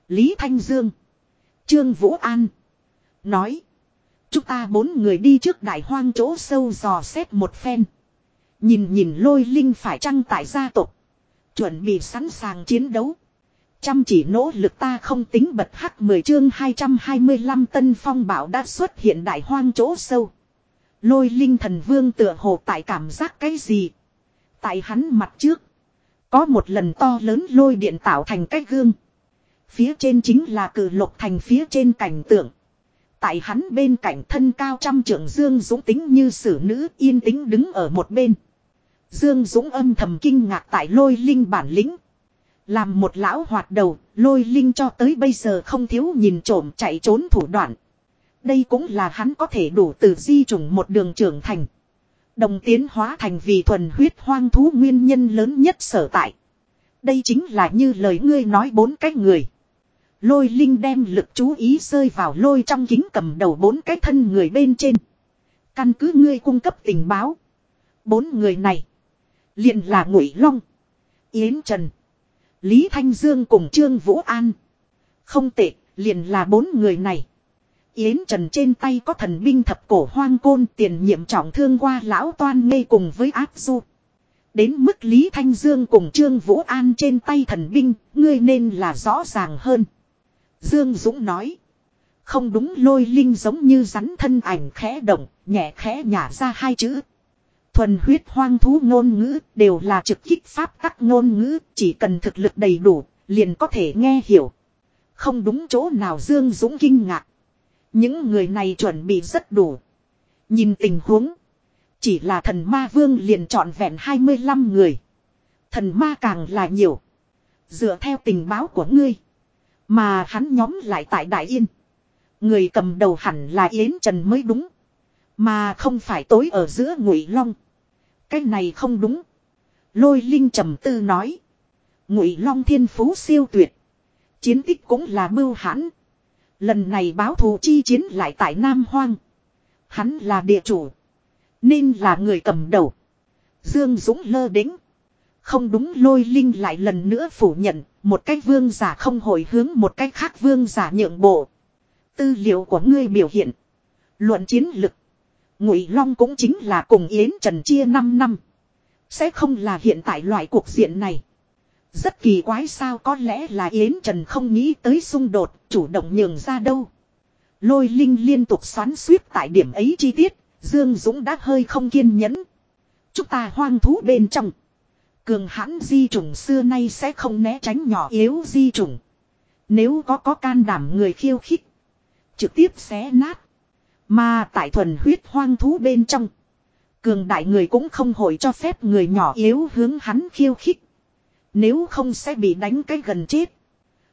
Speaker 1: Lý Thanh Dương, Trương Vũ An. Nói. Chúng ta bốn người đi trước đại hoang chỗ sâu dò xét một phen. Nhìn nhìn lôi linh phải trăng tại gia tộc. Chuẩn bị sẵn sàng chiến đấu. Chăm chỉ nỗ lực ta không tính bật hắc 10 chương 225 tân phong bảo đã xuất hiện đại hoang chỗ sâu. Lôi linh thần vương tựa hồ tại cảm giác cái gì. Tại hắn mặt trước. Có một lần to lớn lôi điện tạo thành cái gương. Phía trên chính là cử lục thành phía trên cảnh tượng. Tại hắn bên cạnh thân cao trăm trưởng Dương Dũng tính như xử nữ yên tĩnh đứng ở một bên. Dương Dũng âm thầm kinh ngạc tại lôi linh bản lĩnh. Làm một lão hoạt đầu, lôi linh cho tới bây giờ không thiếu nhìn trộm chạy trốn thủ đoạn. Đây cũng là hắn có thể đủ từ di trùng một đường trưởng thành. Đồng tiến hóa thành vì thuần huyết hoang thú nguyên nhân lớn nhất sở tại. Đây chính là như lời ngươi nói bốn cách người. Lôi Linh đem lực chú ý rơi vào lôi trong kính cầm đầu bốn cái thân người bên trên. Căn cứ ngươi cung cấp tình báo. Bốn người này. liền là Ngụy Long. Yến Trần. Lý Thanh Dương cùng Trương Vũ An. Không tệ, liền là bốn người này. Yến Trần trên tay có thần binh thập cổ hoang côn tiền nhiệm trọng thương qua lão toan ngây cùng với áp du. Đến mức Lý Thanh Dương cùng Trương Vũ An trên tay thần binh, ngươi nên là rõ ràng hơn. Dương Dũng nói. Không đúng lôi linh giống như rắn thân ảnh khẽ động, nhẹ khẽ nhả ra hai chữ. Thuần huyết hoang thú ngôn ngữ đều là trực kích pháp các ngôn ngữ, chỉ cần thực lực đầy đủ, liền có thể nghe hiểu. Không đúng chỗ nào Dương Dũng kinh ngạc. Những người này chuẩn bị rất đủ. Nhìn tình huống. Chỉ là thần ma vương liền trọn vẹn 25 người. Thần ma càng là nhiều. Dựa theo tình báo của ngươi. Mà hắn nhóm lại tại Đại Yên. Người cầm đầu hẳn là Yến Trần mới đúng. Mà không phải tối ở giữa Ngụy Long. Cái này không đúng. Lôi Linh trầm tư nói. Ngụy Long thiên phú siêu tuyệt. Chiến tích cũng là mưu hãn. Lần này báo thù chi chiến lại tại Nam Hoang. Hắn là địa chủ. Nên là người cầm đầu. Dương Dũng lơ đỉnh. Không đúng lôi linh lại lần nữa phủ nhận, một cách vương giả không hồi hướng một cách khác vương giả nhượng bộ. Tư liệu của ngươi biểu hiện. Luận chiến lực. Ngụy Long cũng chính là cùng Yến Trần chia 5 năm. Sẽ không là hiện tại loại cuộc diện này. Rất kỳ quái sao có lẽ là Yến Trần không nghĩ tới xung đột, chủ động nhường ra đâu. Lôi Linh liên tục xoắn suýt tại điểm ấy chi tiết, Dương Dũng đã hơi không kiên nhẫn. Chúng ta hoang thú bên trong. Cường hãn di trùng xưa nay sẽ không né tránh nhỏ yếu di trùng. Nếu có có can đảm người khiêu khích. Trực tiếp xé nát. Mà tại thuần huyết hoang thú bên trong. Cường đại người cũng không hội cho phép người nhỏ yếu hướng hắn khiêu khích. Nếu không sẽ bị đánh cái gần chết.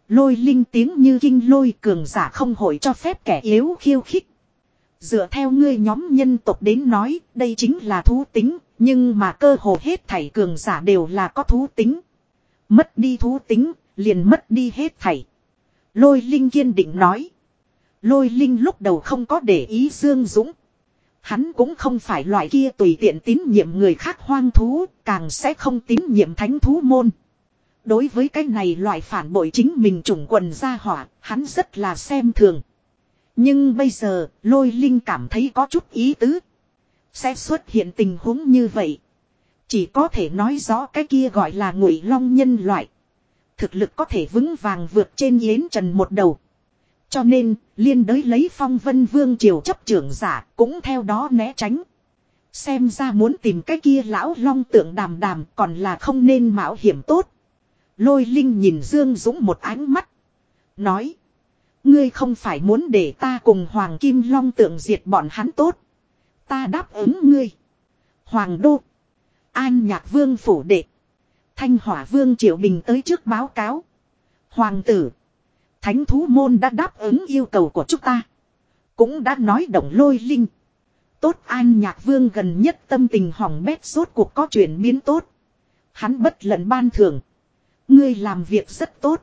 Speaker 1: Lôi linh tiếng như kinh lôi cường giả không hội cho phép kẻ yếu khiêu khích. Dựa theo ngươi nhóm nhân tộc đến nói, đây chính là thú tính, nhưng mà cơ hồ hết thảy cường giả đều là có thú tính. Mất đi thú tính, liền mất đi hết thảy. Lôi Linh kiên định nói. Lôi Linh lúc đầu không có để ý Dương Dũng. Hắn cũng không phải loại kia tùy tiện tín nhiệm người khác hoang thú, càng sẽ không tín nhiệm thánh thú môn. Đối với cái này loại phản bội chính mình chủng quần gia hỏa, hắn rất là xem thường. Nhưng bây giờ, lôi linh cảm thấy có chút ý tứ. Sẽ xuất hiện tình huống như vậy. Chỉ có thể nói rõ cái kia gọi là ngụy long nhân loại. Thực lực có thể vững vàng vượt trên yến trần một đầu. Cho nên, liên đới lấy phong vân vương triều chấp trưởng giả cũng theo đó né tránh. Xem ra muốn tìm cái kia lão long tượng đàm đàm còn là không nên mạo hiểm tốt. Lôi Linh nhìn Dương Dũng một ánh mắt. Nói. Ngươi không phải muốn để ta cùng Hoàng Kim Long tượng diệt bọn hắn tốt. Ta đáp ứng ngươi. Hoàng Đô. An Nhạc Vương phủ đệ. Thanh Hỏa Vương Triệu Bình tới trước báo cáo. Hoàng tử. Thánh thú môn đã đáp ứng yêu cầu của chúng ta. Cũng đã nói động lôi linh. Tốt an nhạc vương gần nhất tâm tình hỏng bét suốt cuộc có chuyển biến tốt. Hắn bất lận ban thưởng. Ngươi làm việc rất tốt.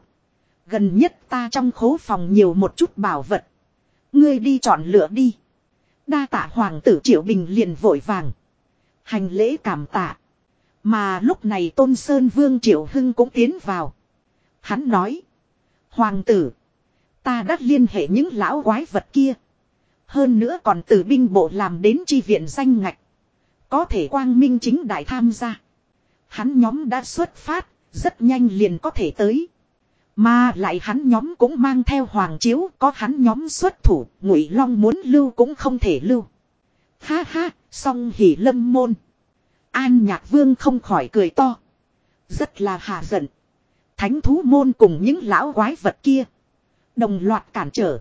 Speaker 1: Gần nhất ta trong khố phòng nhiều một chút bảo vật. Ngươi đi chọn lựa đi. Đa tạ hoàng tử Triệu Bình liền vội vàng. Hành lễ cảm tạ. Mà lúc này Tôn Sơn Vương Triệu Hưng cũng tiến vào. Hắn nói. Hoàng tử. Ta đã liên hệ những lão quái vật kia. Hơn nữa còn từ binh bộ làm đến chi viện danh ngạch. Có thể quang minh chính đại tham gia. Hắn nhóm đã xuất phát. Rất nhanh liền có thể tới. Mà lại hắn nhóm cũng mang theo hoàng chiếu, có hắn nhóm xuất thủ, ngụy long muốn lưu cũng không thể lưu. Ha ha, song hỉ lâm môn. An nhạc vương không khỏi cười to. Rất là hà giận. Thánh thú môn cùng những lão quái vật kia. Đồng loạt cản trở.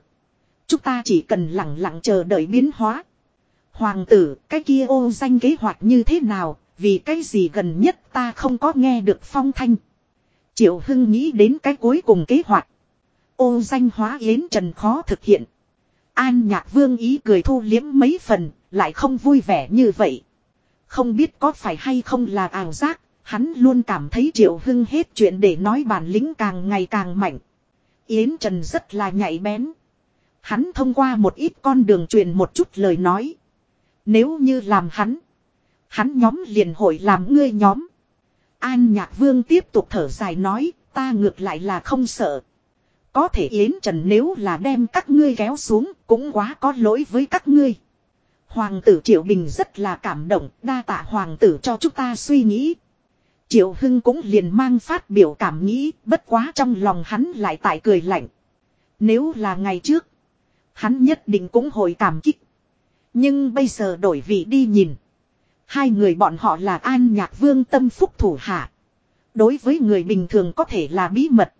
Speaker 1: Chúng ta chỉ cần lặng lặng chờ đợi biến hóa. Hoàng tử, cái kia ô danh kế hoạch như thế nào, vì cái gì gần nhất ta không có nghe được phong thanh. Triệu Hưng nghĩ đến cái cuối cùng kế hoạch. Ô danh hóa yến trần khó thực hiện. An nhạc vương ý cười thu liếm mấy phần, lại không vui vẻ như vậy. Không biết có phải hay không là ảo giác, hắn luôn cảm thấy Triệu Hưng hết chuyện để nói bản lĩnh càng ngày càng mạnh. Yến Trần rất là nhạy bén. Hắn thông qua một ít con đường truyền một chút lời nói. Nếu như làm hắn, hắn nhóm liền hội làm ngươi nhóm. An Nhạc Vương tiếp tục thở dài nói, ta ngược lại là không sợ. Có thể Yến Trần nếu là đem các ngươi kéo xuống cũng quá có lỗi với các ngươi. Hoàng tử Triệu Bình rất là cảm động, đa tạ hoàng tử cho chúng ta suy nghĩ. Triệu Hưng cũng liền mang phát biểu cảm nghĩ, bất quá trong lòng hắn lại tại cười lạnh. Nếu là ngày trước, hắn nhất định cũng hồi cảm kích. Nhưng bây giờ đổi vị đi nhìn. Hai người bọn họ là An Nhạc Vương tâm phúc thủ hạ. Đối với người bình thường có thể là bí mật.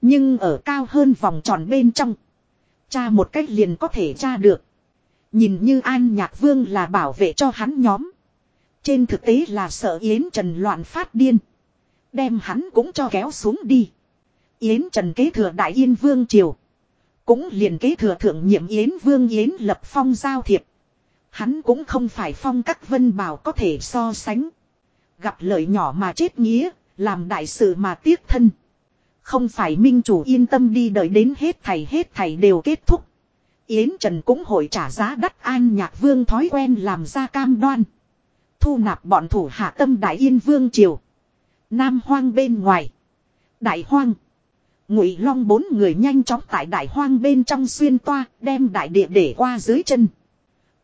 Speaker 1: Nhưng ở cao hơn vòng tròn bên trong. Cha một cách liền có thể tra được. Nhìn như An Nhạc Vương là bảo vệ cho hắn nhóm. Trên thực tế là sợ Yến Trần loạn phát điên. Đem hắn cũng cho kéo xuống đi. Yến Trần kế thừa Đại Yên Vương Triều. Cũng liền kế thừa thượng nhiệm Yến Vương Yến Lập Phong giao thiệp. Hắn cũng không phải phong các vân bảo có thể so sánh. Gặp lợi nhỏ mà chết nghĩa, làm đại sự mà tiếc thân. Không phải minh chủ yên tâm đi đợi đến hết thầy hết thầy đều kết thúc. Yến Trần cũng hội trả giá đắt an nhạc vương thói quen làm ra cam đoan. Thu nạp bọn thủ hạ tâm đại yên vương triều. Nam hoang bên ngoài. Đại hoang. Ngụy long bốn người nhanh chóng tại đại hoang bên trong xuyên toa đem đại địa để qua dưới chân.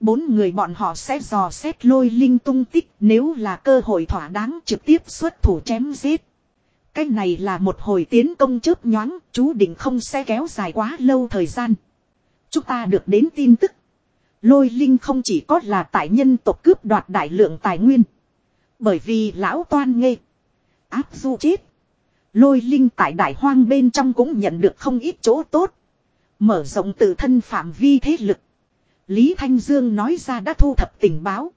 Speaker 1: Bốn người bọn họ sẽ dò xét lôi linh tung tích nếu là cơ hội thỏa đáng trực tiếp xuất thủ chém giết. Cái này là một hồi tiến công chớp nhoáng, chú định không sẽ kéo dài quá lâu thời gian. Chúng ta được đến tin tức. Lôi linh không chỉ có là tại nhân tộc cướp đoạt đại lượng tài nguyên. Bởi vì lão toan nghe Áp du chết. Lôi linh tại đại hoang bên trong cũng nhận được không ít chỗ tốt. Mở rộng tự thân phạm vi thế lực. Lý Thanh Dương nói ra đã thu thập tình báo.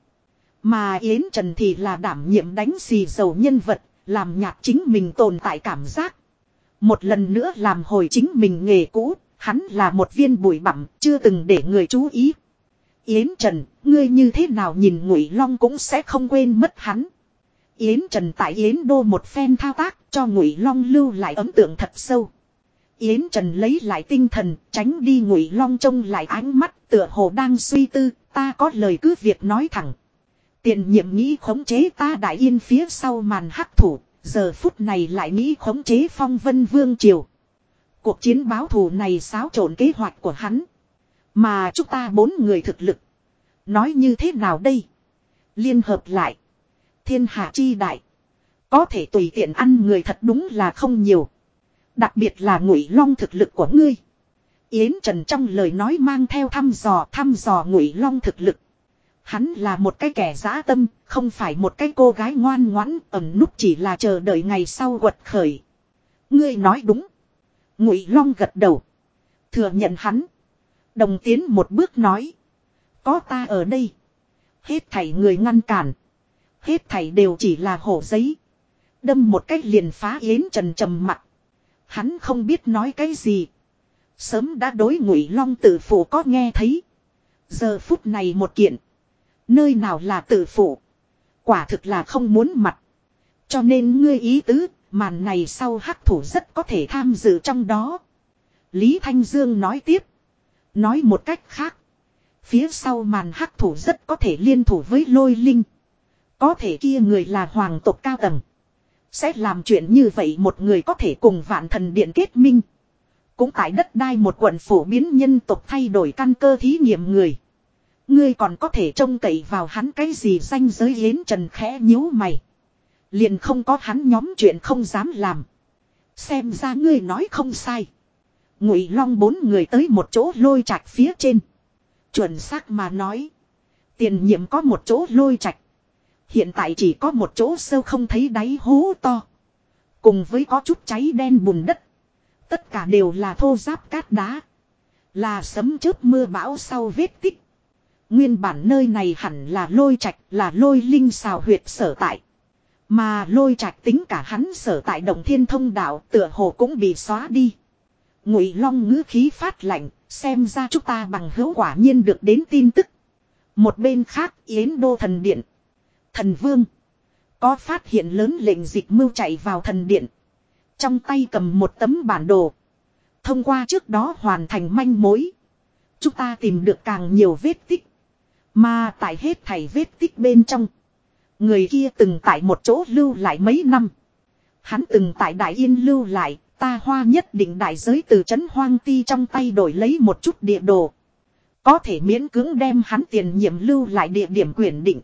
Speaker 1: Mà Yến Trần thì là đảm nhiệm đánh xì dầu nhân vật, làm nhạt chính mình tồn tại cảm giác. Một lần nữa làm hồi chính mình nghề cũ, hắn là một viên bụi bặm, chưa từng để người chú ý. Yến Trần, ngươi như thế nào nhìn Ngụy Long cũng sẽ không quên mất hắn. Yến Trần tại Yến Đô một phen thao tác, cho Ngụy Long lưu lại ấn tượng thật sâu. Yến Trần lấy lại tinh thần, tránh đi Ngụy Long trông lại ánh mắt, tựa hồ đang suy tư, ta có lời cứ việc nói thẳng. Tiền nhiệm nghĩ khống chế ta đại yên phía sau màn hắc thủ, giờ phút này lại nghĩ khống chế phong vân vương triều. Cuộc chiến báo thù này xáo trộn kế hoạch của hắn. Mà chúng ta bốn người thực lực. Nói như thế nào đây? Liên hợp lại. Thiên hạ chi đại. Có thể tùy tiện ăn người thật đúng là không nhiều. Đặc biệt là ngụy long thực lực của ngươi. Yến Trần trong lời nói mang theo thăm dò thăm dò ngụy long thực lực. Hắn là một cái kẻ dã tâm, không phải một cái cô gái ngoan ngoãn, ẩm núp chỉ là chờ đợi ngày sau quật khởi. Ngươi nói đúng. Ngụy Long gật đầu. Thừa nhận hắn. Đồng tiến một bước nói. Có ta ở đây. Hết thảy người ngăn cản. Hết thảy đều chỉ là hổ giấy. Đâm một cách liền phá yến trần trầm mặt. Hắn không biết nói cái gì Sớm đã đối ngụy long tử phủ có nghe thấy. Giờ phút này một kiện. Nơi nào là tử phủ Quả thực là không muốn mặt. Cho nên ngươi ý tứ, màn này sau hắc thủ rất có thể tham dự trong đó. Lý Thanh Dương nói tiếp. Nói một cách khác. Phía sau màn hắc thủ rất có thể liên thủ với lôi linh. Có thể kia người là hoàng tộc cao tầng. Sẽ làm chuyện như vậy một người có thể cùng vạn thần điện kết minh. Cũng tại đất đai một quận phổ biến nhân tộc thay đổi căn cơ thí nghiệm người. Ngươi còn có thể trông cậy vào hắn cái gì danh giới yến trần khẽ nhíu mày. Liền không có hắn nhóm chuyện không dám làm. Xem ra ngươi nói không sai. Ngụy long bốn người tới một chỗ lôi chạch phía trên. Chuẩn xác mà nói. Tiền nhiệm có một chỗ lôi chạch. Hiện tại chỉ có một chỗ sâu không thấy đáy hố to. Cùng với có chút cháy đen bùn đất. Tất cả đều là thô giáp cát đá. Là sấm chớp mưa bão sau vết tích. Nguyên bản nơi này hẳn là lôi trạch là lôi linh xào huyệt sở tại. Mà lôi trạch tính cả hắn sở tại đồng thiên thông đạo tựa hồ cũng bị xóa đi. Ngụy long ngữ khí phát lạnh, xem ra chúng ta bằng hữu quả nhiên được đến tin tức. Một bên khác Yến Đô Thần Điện. Thần Vương. Có phát hiện lớn lệnh dịch mưu chạy vào thần điện. Trong tay cầm một tấm bản đồ. Thông qua trước đó hoàn thành manh mối. Chúng ta tìm được càng nhiều vết tích. Mà tại hết thảy vết tích bên trong. Người kia từng tại một chỗ lưu lại mấy năm. Hắn từng tại Đại Yên lưu lại. Ta hoa nhất định đại giới từ chấn hoang ti trong tay đổi lấy một chút địa đồ. Có thể miễn cưỡng đem hắn tiền nhiệm lưu lại địa điểm quyển định.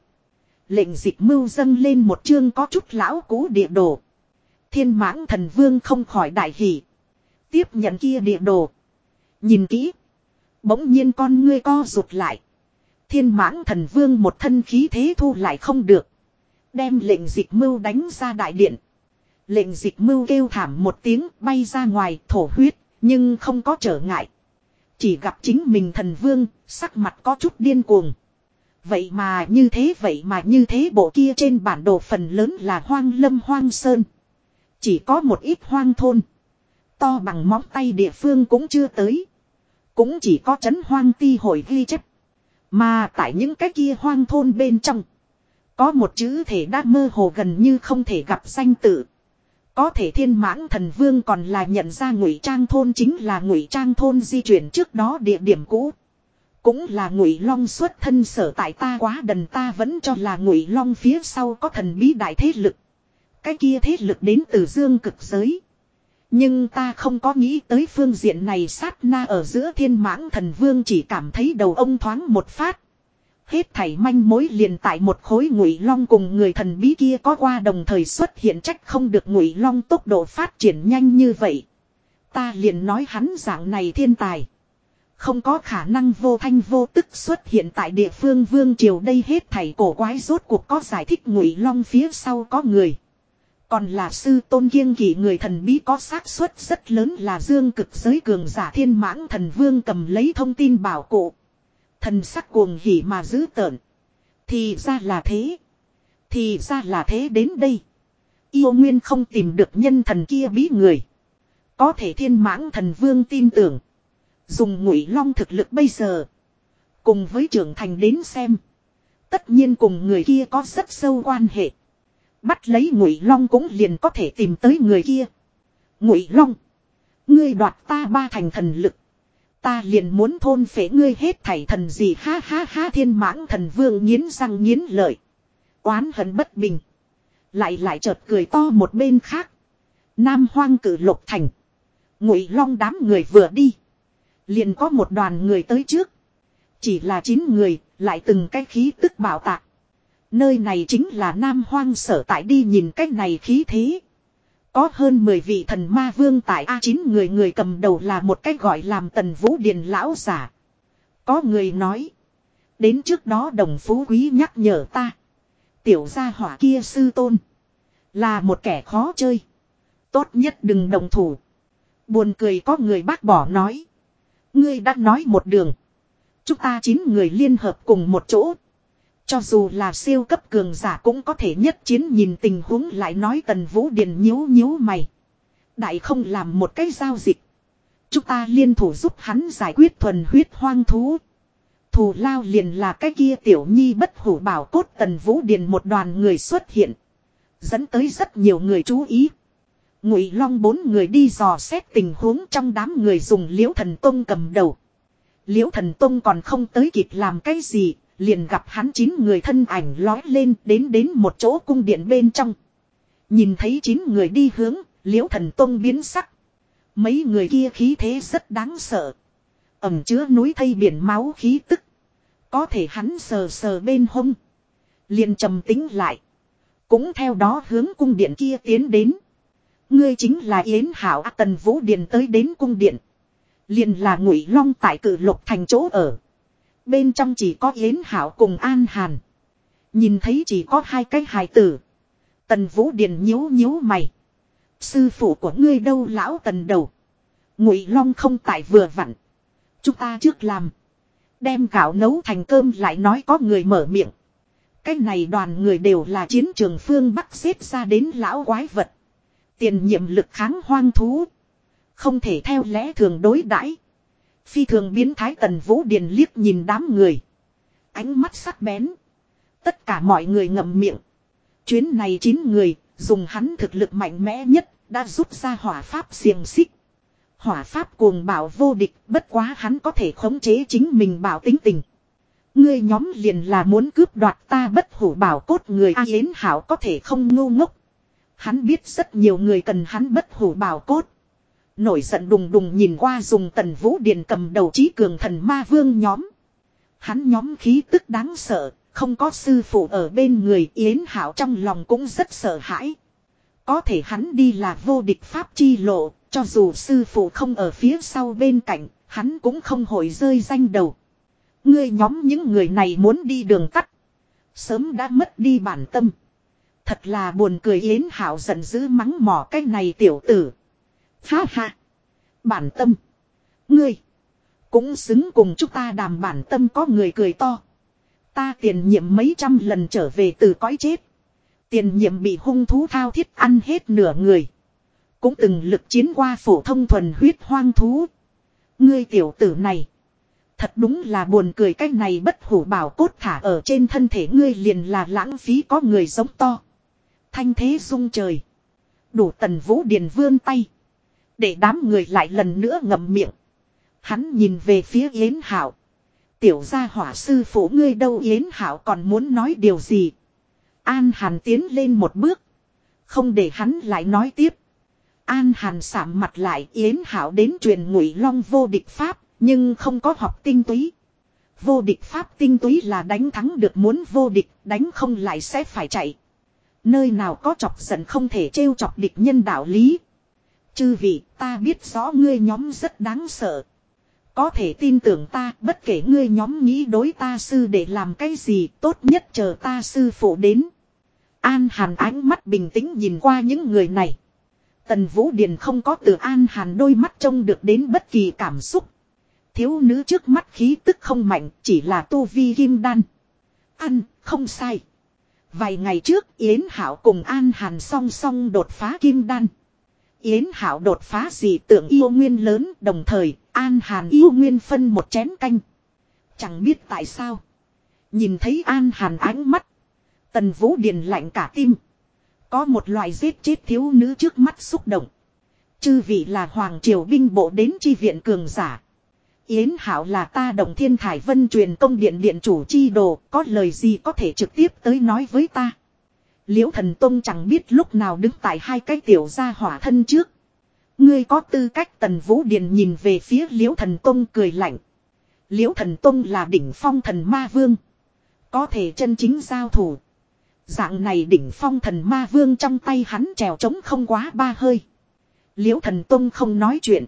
Speaker 1: Lệnh dịch mưu dâng lên một chương có chút lão cũ địa đồ. Thiên mãng thần vương không khỏi đại hỷ. Tiếp nhận kia địa đồ. Nhìn kỹ. Bỗng nhiên con ngươi co rụt lại. Thiên mãng thần vương một thân khí thế thu lại không được. Đem lệnh dịch mưu đánh ra đại điện. Lệnh dịch mưu kêu thảm một tiếng bay ra ngoài thổ huyết. Nhưng không có trở ngại. Chỉ gặp chính mình thần vương, sắc mặt có chút điên cuồng. Vậy mà như thế vậy mà như thế bộ kia trên bản đồ phần lớn là hoang lâm hoang sơn. Chỉ có một ít hoang thôn. To bằng móng tay địa phương cũng chưa tới. Cũng chỉ có chấn hoang ti hồi ghi chép. Mà tại những cái kia hoang thôn bên trong. Có một chữ thể đã mơ hồ gần như không thể gặp danh tự. Có thể thiên mãng thần vương còn là nhận ra ngụy trang thôn chính là ngụy trang thôn di chuyển trước đó địa điểm cũ. Cũng là ngụy long xuất thân sở tại ta quá đần ta vẫn cho là ngụy long phía sau có thần bí đại thế lực. Cái kia thế lực đến từ dương cực giới. Nhưng ta không có nghĩ tới phương diện này sát na ở giữa thiên mãng thần vương chỉ cảm thấy đầu ông thoáng một phát. Hết thảy manh mối liền tại một khối ngụy long cùng người thần bí kia có qua đồng thời xuất hiện trách không được ngụy long tốc độ phát triển nhanh như vậy. Ta liền nói hắn dạng này thiên tài. Không có khả năng vô thanh vô tức xuất hiện tại địa phương vương triều đây hết thảy cổ quái rốt cuộc có giải thích ngụy long phía sau có người. Còn là sư tôn kiêng kỷ người thần bí có xác suất rất lớn là dương cực giới cường giả thiên mãng thần vương cầm lấy thông tin bảo cụ. Thần sắc cuồng hỉ mà giữ tợn. Thì ra là thế. Thì ra là thế đến đây. Yêu nguyên không tìm được nhân thần kia bí người. Có thể thiên mãng thần vương tin tưởng. Dùng ngụy long thực lực bây giờ. Cùng với trưởng thành đến xem. Tất nhiên cùng người kia có rất sâu quan hệ. Bắt lấy ngụy long cũng liền có thể tìm tới người kia. Ngụy long. Ngươi đoạt ta ba thành thần lực. Ta liền muốn thôn phế ngươi hết thảy thần gì ha ha ha thiên mãng thần vương nghiến răng nghiến lợi. Oán hận bất bình. Lại lại chợt cười to một bên khác. Nam hoang cử lục thành. Ngụy long đám người vừa đi. Liền có một đoàn người tới trước. Chỉ là chín người, lại từng cái khí tức bảo tạc. Nơi này chính là Nam Hoang sở tại đi nhìn cách này khí thế. Có hơn 10 vị thần ma vương tại A9 người người cầm đầu là một cách gọi làm tần vũ điền lão giả. Có người nói. Đến trước đó đồng phú quý nhắc nhở ta. Tiểu gia hỏa kia sư tôn. Là một kẻ khó chơi. Tốt nhất đừng đồng thủ. Buồn cười có người bác bỏ nói. Ngươi đã nói một đường. Chúng ta chín người liên hợp cùng một chỗ. Cho dù là siêu cấp cường giả cũng có thể nhất chiến nhìn tình huống lại nói tần vũ điền nhíu nhíu mày. Đại không làm một cái giao dịch. Chúng ta liên thủ giúp hắn giải quyết thuần huyết hoang thú. Thù lao liền là cái kia tiểu nhi bất hủ bảo cốt tần vũ điền một đoàn người xuất hiện. Dẫn tới rất nhiều người chú ý. Ngụy long bốn người đi dò xét tình huống trong đám người dùng liễu thần tông cầm đầu. Liễu thần tông còn không tới kịp làm cái gì liền gặp hắn chín người thân ảnh lói lên đến đến một chỗ cung điện bên trong. Nhìn thấy chín người đi hướng, liễu thần tông biến sắc. Mấy người kia khí thế rất đáng sợ. Ẩm chứa núi thây biển máu khí tức. Có thể hắn sờ sờ bên hông. Liền trầm tính lại. Cũng theo đó hướng cung điện kia tiến đến. Ngươi chính là Yến Hảo A Tần Vũ Điền tới đến cung điện. Liền là ngụy long tại cử lục thành chỗ ở. Bên trong chỉ có Yến Hảo cùng An Hàn. Nhìn thấy chỉ có hai cái hài tử. Tần Vũ Điền nhíu nhíu mày. Sư phụ của ngươi đâu lão tần đầu. Ngụy Long không tại vừa vặn. Chúng ta trước làm. Đem gạo nấu thành cơm lại nói có người mở miệng. Cái này đoàn người đều là chiến trường phương Bắc xếp ra đến lão quái vật. Tiền nhiệm lực kháng hoang thú. Không thể theo lẽ thường đối đãi Phi thường biến thái tần vũ điền liếc nhìn đám người. Ánh mắt sắc bén. Tất cả mọi người ngậm miệng. Chuyến này 9 người, dùng hắn thực lực mạnh mẽ nhất, đã rút ra hỏa pháp xiềng xích. Hỏa pháp cuồng bảo vô địch, bất quá hắn có thể khống chế chính mình bảo tính tình. Ngươi nhóm liền là muốn cướp đoạt ta bất hủ bảo cốt người A Yến Hảo có thể không ngu ngốc. Hắn biết rất nhiều người cần hắn bất hủ bảo cốt. Nổi giận đùng đùng nhìn qua dùng tần vũ điền cầm đầu trí cường thần ma vương nhóm. Hắn nhóm khí tức đáng sợ, không có sư phụ ở bên người Yến Hảo trong lòng cũng rất sợ hãi. Có thể hắn đi là vô địch pháp chi lộ, cho dù sư phụ không ở phía sau bên cạnh, hắn cũng không hồi rơi danh đầu. Ngươi nhóm những người này muốn đi đường tắt. Sớm đã mất đi bản tâm. Thật là buồn cười Yến Hảo giận dữ mắng mỏ cái này tiểu tử. Ha ha. Bản tâm. Ngươi. Cũng xứng cùng chúng ta đàm bản tâm có người cười to. Ta tiền nhiệm mấy trăm lần trở về từ cõi chết. Tiền nhiệm bị hung thú thao thiết ăn hết nửa người. Cũng từng lực chiến qua phổ thông thuần huyết hoang thú. Ngươi tiểu tử này. Thật đúng là buồn cười cái này bất hủ bảo cốt thả ở trên thân thể ngươi liền là lãng phí có người giống to. Thanh thế dung trời. Đủ tần vũ điền vươn tay. Để đám người lại lần nữa ngậm miệng. Hắn nhìn về phía Yến Hảo. Tiểu gia hỏa sư phụ ngươi đâu Yến Hảo còn muốn nói điều gì. An Hàn tiến lên một bước. Không để hắn lại nói tiếp. An Hàn sạm mặt lại Yến Hảo đến truyền ngụy long vô địch Pháp. Nhưng không có học tinh túy. Vô địch Pháp tinh túy là đánh thắng được muốn vô địch. Đánh không lại sẽ phải chạy. Nơi nào có chọc giận không thể trêu chọc địch nhân đạo lý. Chư vị ta biết rõ ngươi nhóm rất đáng sợ. Có thể tin tưởng ta bất kể ngươi nhóm nghĩ đối ta sư để làm cái gì tốt nhất chờ ta sư phụ đến. An Hàn ánh mắt bình tĩnh nhìn qua những người này. Tần Vũ Điền không có từ An Hàn đôi mắt trông được đến bất kỳ cảm xúc. Thiếu nữ trước mắt khí tức không mạnh chỉ là tu vi kim đan. Ăn, không sai. Vài ngày trước Yến Hảo cùng An Hàn song song đột phá kim đan. Yến Hảo đột phá gì tượng yêu nguyên lớn đồng thời An Hàn yêu nguyên phân một chén canh. Chẳng biết tại sao. Nhìn thấy An Hàn ánh mắt. Tần Vũ Điền lạnh cả tim. Có một loại giết chết thiếu nữ trước mắt xúc động. Chư vị là Hoàng Triều binh bộ đến chi viện cường giả. Yến Hảo là ta đồng thiên thải vân truyền công điện điện chủ chi đồ, có lời gì có thể trực tiếp tới nói với ta. Liễu thần Tông chẳng biết lúc nào đứng tại hai cái tiểu gia hỏa thân trước. Ngươi có tư cách tần vũ điền nhìn về phía liễu thần Tông cười lạnh. Liễu thần Tông là đỉnh phong thần ma vương. Có thể chân chính giao thủ. Dạng này đỉnh phong thần ma vương trong tay hắn trèo trống không quá ba hơi. Liễu thần Tông không nói chuyện.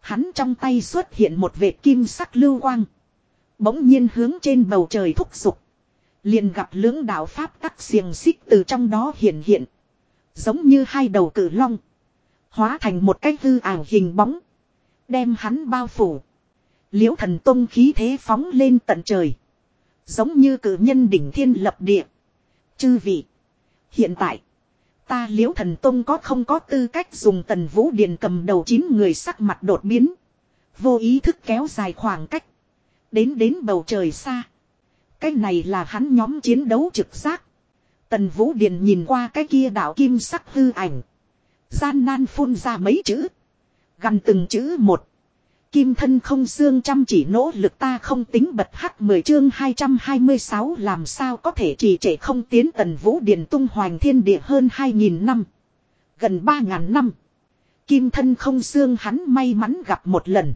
Speaker 1: Hắn trong tay xuất hiện một vệt kim sắc lưu quang. Bỗng nhiên hướng trên bầu trời thúc giục. Liền gặp lưỡng đạo pháp tắc xiềng xích từ trong đó hiện hiện. Giống như hai đầu cử long. Hóa thành một cái hư ảo hình bóng. Đem hắn bao phủ. Liễu thần tông khí thế phóng lên tận trời. Giống như cử nhân đỉnh thiên lập địa. Chư vị. Hiện tại. Ta liễu thần tông có không có tư cách dùng tần vũ điền cầm đầu chín người sắc mặt đột biến. Vô ý thức kéo dài khoảng cách. Đến đến bầu trời xa. Cái này là hắn nhóm chiến đấu trực giác. Tần Vũ Điền nhìn qua cái kia đạo kim sắc hư ảnh. Gian nan phun ra mấy chữ. Gần từng chữ một. Kim thân không xương chăm chỉ nỗ lực ta không tính bật hắc 10 chương 226 làm sao có thể trì trệ không tiến tần vũ điền tung hoành thiên địa hơn 2.000 năm. Gần 3.000 năm. Kim thân không xương hắn may mắn gặp một lần.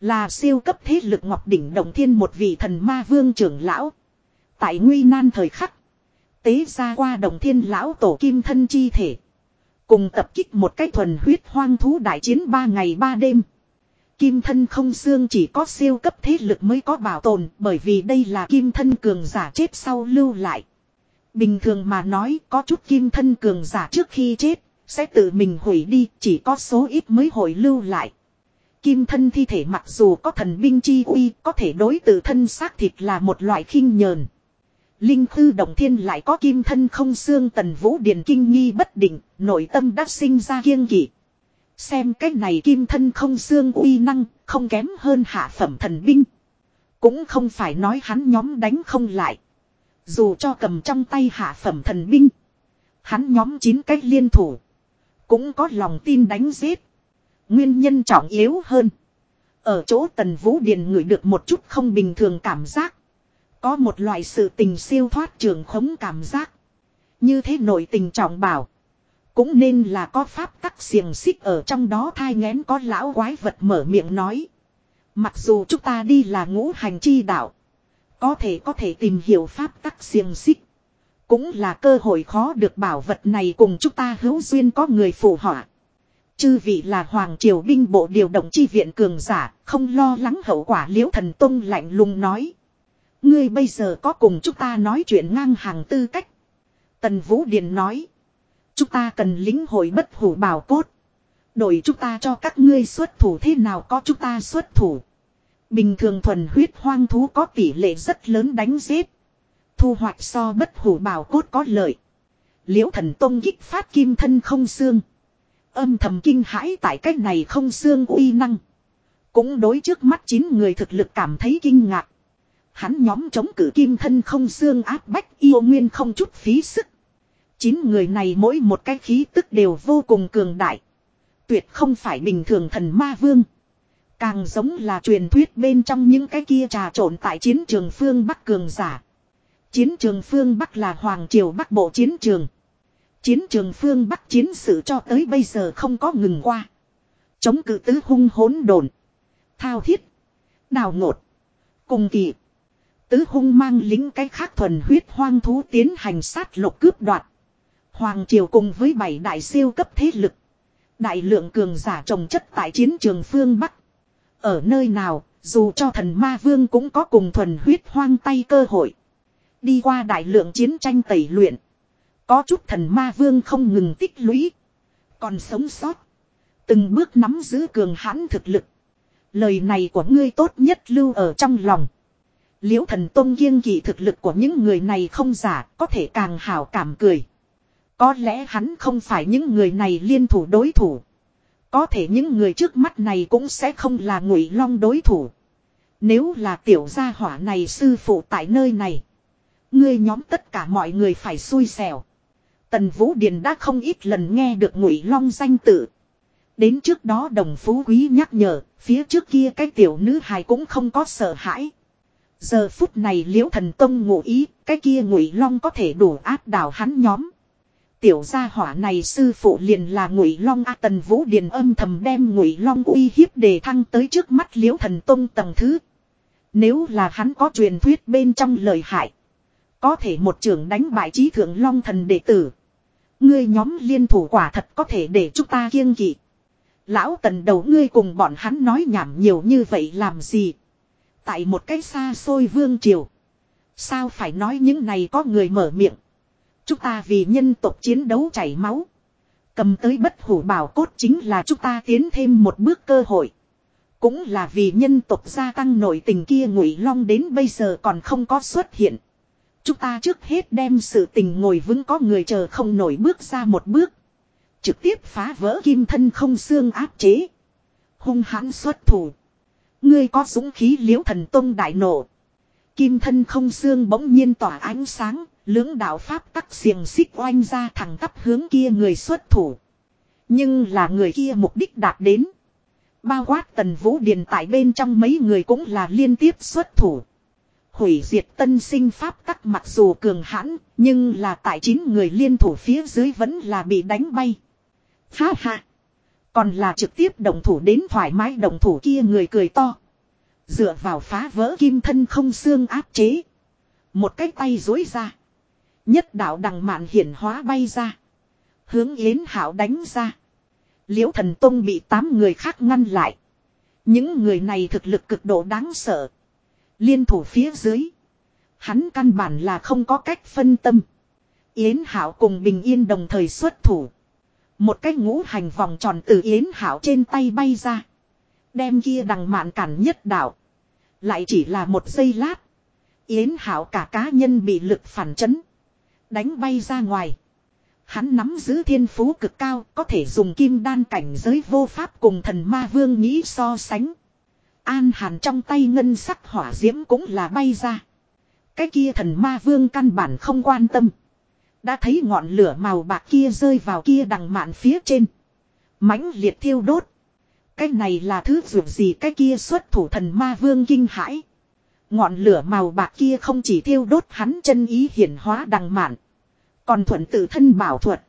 Speaker 1: Là siêu cấp thế lực Ngọc Đỉnh Đồng Thiên một vị thần ma vương trưởng lão. Tại nguy nan thời khắc. Tế ra qua Đồng Thiên lão tổ kim thân chi thể. Cùng tập kích một cái thuần huyết hoang thú đại chiến ba ngày ba đêm. Kim thân không xương chỉ có siêu cấp thế lực mới có bảo tồn bởi vì đây là kim thân cường giả chết sau lưu lại. Bình thường mà nói có chút kim thân cường giả trước khi chết sẽ tự mình hủy đi chỉ có số ít mới hồi lưu lại kim thân thi thể mặc dù có thần binh chi uy có thể đối từ thân xác thịt là một loại khinh nhờn. Linh thư đồng thiên lại có kim thân không xương tần vũ điền kinh nghi bất định, nội tâm đã sinh ra kiêng kỵ. Xem cái này kim thân không xương uy năng, không kém hơn hạ phẩm thần binh. Cũng không phải nói hắn nhóm đánh không lại. Dù cho cầm trong tay hạ phẩm thần binh. Hắn nhóm chín cách liên thủ. Cũng có lòng tin đánh giết. Nguyên nhân trọng yếu hơn. Ở chỗ Tần Vũ Điền ngửi được một chút không bình thường cảm giác. Có một loại sự tình siêu thoát trường khống cảm giác. Như thế nội tình trọng bảo. Cũng nên là có pháp tắc xiềng xích ở trong đó thai ngén có lão quái vật mở miệng nói. Mặc dù chúng ta đi là ngũ hành chi đạo. Có thể có thể tìm hiểu pháp tắc xiềng xích. Cũng là cơ hội khó được bảo vật này cùng chúng ta hữu duyên có người phù họa. Chư vị là Hoàng Triều binh bộ điều động chi viện cường giả, không lo lắng hậu quả liễu thần Tông lạnh lùng nói. Ngươi bây giờ có cùng chúng ta nói chuyện ngang hàng tư cách. Tần Vũ Điền nói. Chúng ta cần lính hội bất hủ bảo cốt. Đổi chúng ta cho các ngươi xuất thủ thế nào có chúng ta xuất thủ. Bình thường thuần huyết hoang thú có tỷ lệ rất lớn đánh giết. Thu hoạch so bất hủ bảo cốt có lợi. Liễu thần tông kích phát kim thân không xương. Âm thầm kinh hãi tại cách này không xương uy năng. Cũng đối trước mắt chín người thực lực cảm thấy kinh ngạc. Hắn nhóm chống cử kim thân không xương áp bách yêu nguyên không chút phí sức. chín người này mỗi một cái khí tức đều vô cùng cường đại. Tuyệt không phải bình thường thần ma vương. Càng giống là truyền thuyết bên trong những cái kia trà trộn tại chiến trường phương Bắc cường giả. Chiến trường phương Bắc là Hoàng Triều Bắc Bộ chiến trường. Chiến trường phương Bắc chiến sự cho tới bây giờ không có ngừng qua. Chống cự tứ hung hỗn đồn. Thao thiết. Đào ngột. Cùng kỳ. Tứ hung mang lính cái khác thuần huyết hoang thú tiến hành sát lục cướp đoạt. Hoàng triều cùng với bảy đại siêu cấp thế lực. Đại lượng cường giả trồng chất tại chiến trường phương Bắc. Ở nơi nào, dù cho thần ma vương cũng có cùng thuần huyết hoang tay cơ hội. Đi qua đại lượng chiến tranh tẩy luyện. Có chút thần ma vương không ngừng tích lũy. Còn sống sót. Từng bước nắm giữ cường hãn thực lực. Lời này của ngươi tốt nhất lưu ở trong lòng. Liễu thần tôn kiêng kỵ thực lực của những người này không giả có thể càng hảo cảm cười. Có lẽ hắn không phải những người này liên thủ đối thủ. Có thể những người trước mắt này cũng sẽ không là ngụy long đối thủ. Nếu là tiểu gia hỏa này sư phụ tại nơi này. Ngươi nhóm tất cả mọi người phải xui xẻo. Tần Vũ Điền đã không ít lần nghe được Ngụy Long danh tự. Đến trước đó đồng phú quý nhắc nhở, phía trước kia cái tiểu nữ hài cũng không có sợ hãi. Giờ phút này liễu thần tông ngụ ý, cái kia ngụy long có thể đổ áp đảo hắn nhóm. Tiểu gia hỏa này sư phụ liền là ngụy long a tần vũ điền âm thầm đem ngụy long uy hiếp đề thăng tới trước mắt liễu thần tông tầng thứ. Nếu là hắn có truyền thuyết bên trong lời hại, có thể một trưởng đánh bại trí thượng long thần đệ tử. Ngươi nhóm liên thủ quả thật có thể để chúng ta kiêng kỵ. Lão tần đầu ngươi cùng bọn hắn nói nhảm nhiều như vậy làm gì? Tại một cái xa xôi vương triều. Sao phải nói những này có người mở miệng? Chúng ta vì nhân tộc chiến đấu chảy máu. Cầm tới bất hủ bảo cốt chính là chúng ta tiến thêm một bước cơ hội. Cũng là vì nhân tộc gia tăng nội tình kia ngụy long đến bây giờ còn không có xuất hiện. Chúng ta trước hết đem sự tình ngồi vững có người chờ không nổi bước ra một bước. Trực tiếp phá vỡ kim thân không xương áp chế. Hung hãn xuất thủ. Ngươi có dũng khí liễu thần tông đại nộ. Kim thân không xương bỗng nhiên tỏa ánh sáng. Lưỡng đạo pháp tắc xiềng xích oanh ra thẳng tắp hướng kia người xuất thủ. Nhưng là người kia mục đích đạt đến. Bao quát tần vũ điền tại bên trong mấy người cũng là liên tiếp xuất thủ. Hủy diệt tân sinh pháp tắc mặc dù cường hãn, nhưng là tại chín người liên thủ phía dưới vẫn là bị đánh bay. Ha ha! Còn là trực tiếp đồng thủ đến thoải mái đồng thủ kia người cười to. Dựa vào phá vỡ kim thân không xương áp chế. Một cái tay dối ra. Nhất đạo đằng mạn hiển hóa bay ra. Hướng Yến Hảo đánh ra. Liễu thần tông bị tám người khác ngăn lại. Những người này thực lực cực độ đáng sợ. Liên thủ phía dưới. Hắn căn bản là không có cách phân tâm. Yến Hảo cùng Bình Yên đồng thời xuất thủ. Một cái ngũ hành vòng tròn từ Yến Hảo trên tay bay ra. Đem kia đằng mạn cản nhất đạo. Lại chỉ là một giây lát. Yến Hảo cả cá nhân bị lực phản chấn. Đánh bay ra ngoài. Hắn nắm giữ thiên phú cực cao có thể dùng kim đan cảnh giới vô pháp cùng thần ma vương nghĩ so sánh. An Hàn trong tay ngân sắc hỏa diễm cũng là bay ra. Cái kia thần ma vương căn bản không quan tâm. Đã thấy ngọn lửa màu bạc kia rơi vào kia đằng mạn phía trên. mãnh liệt thiêu đốt. Cái này là thứ dụng gì cái kia xuất thủ thần ma vương kinh hãi. Ngọn lửa màu bạc kia không chỉ thiêu đốt hắn chân ý hiển hóa đằng mạn. Còn thuận tự thân bảo thuật.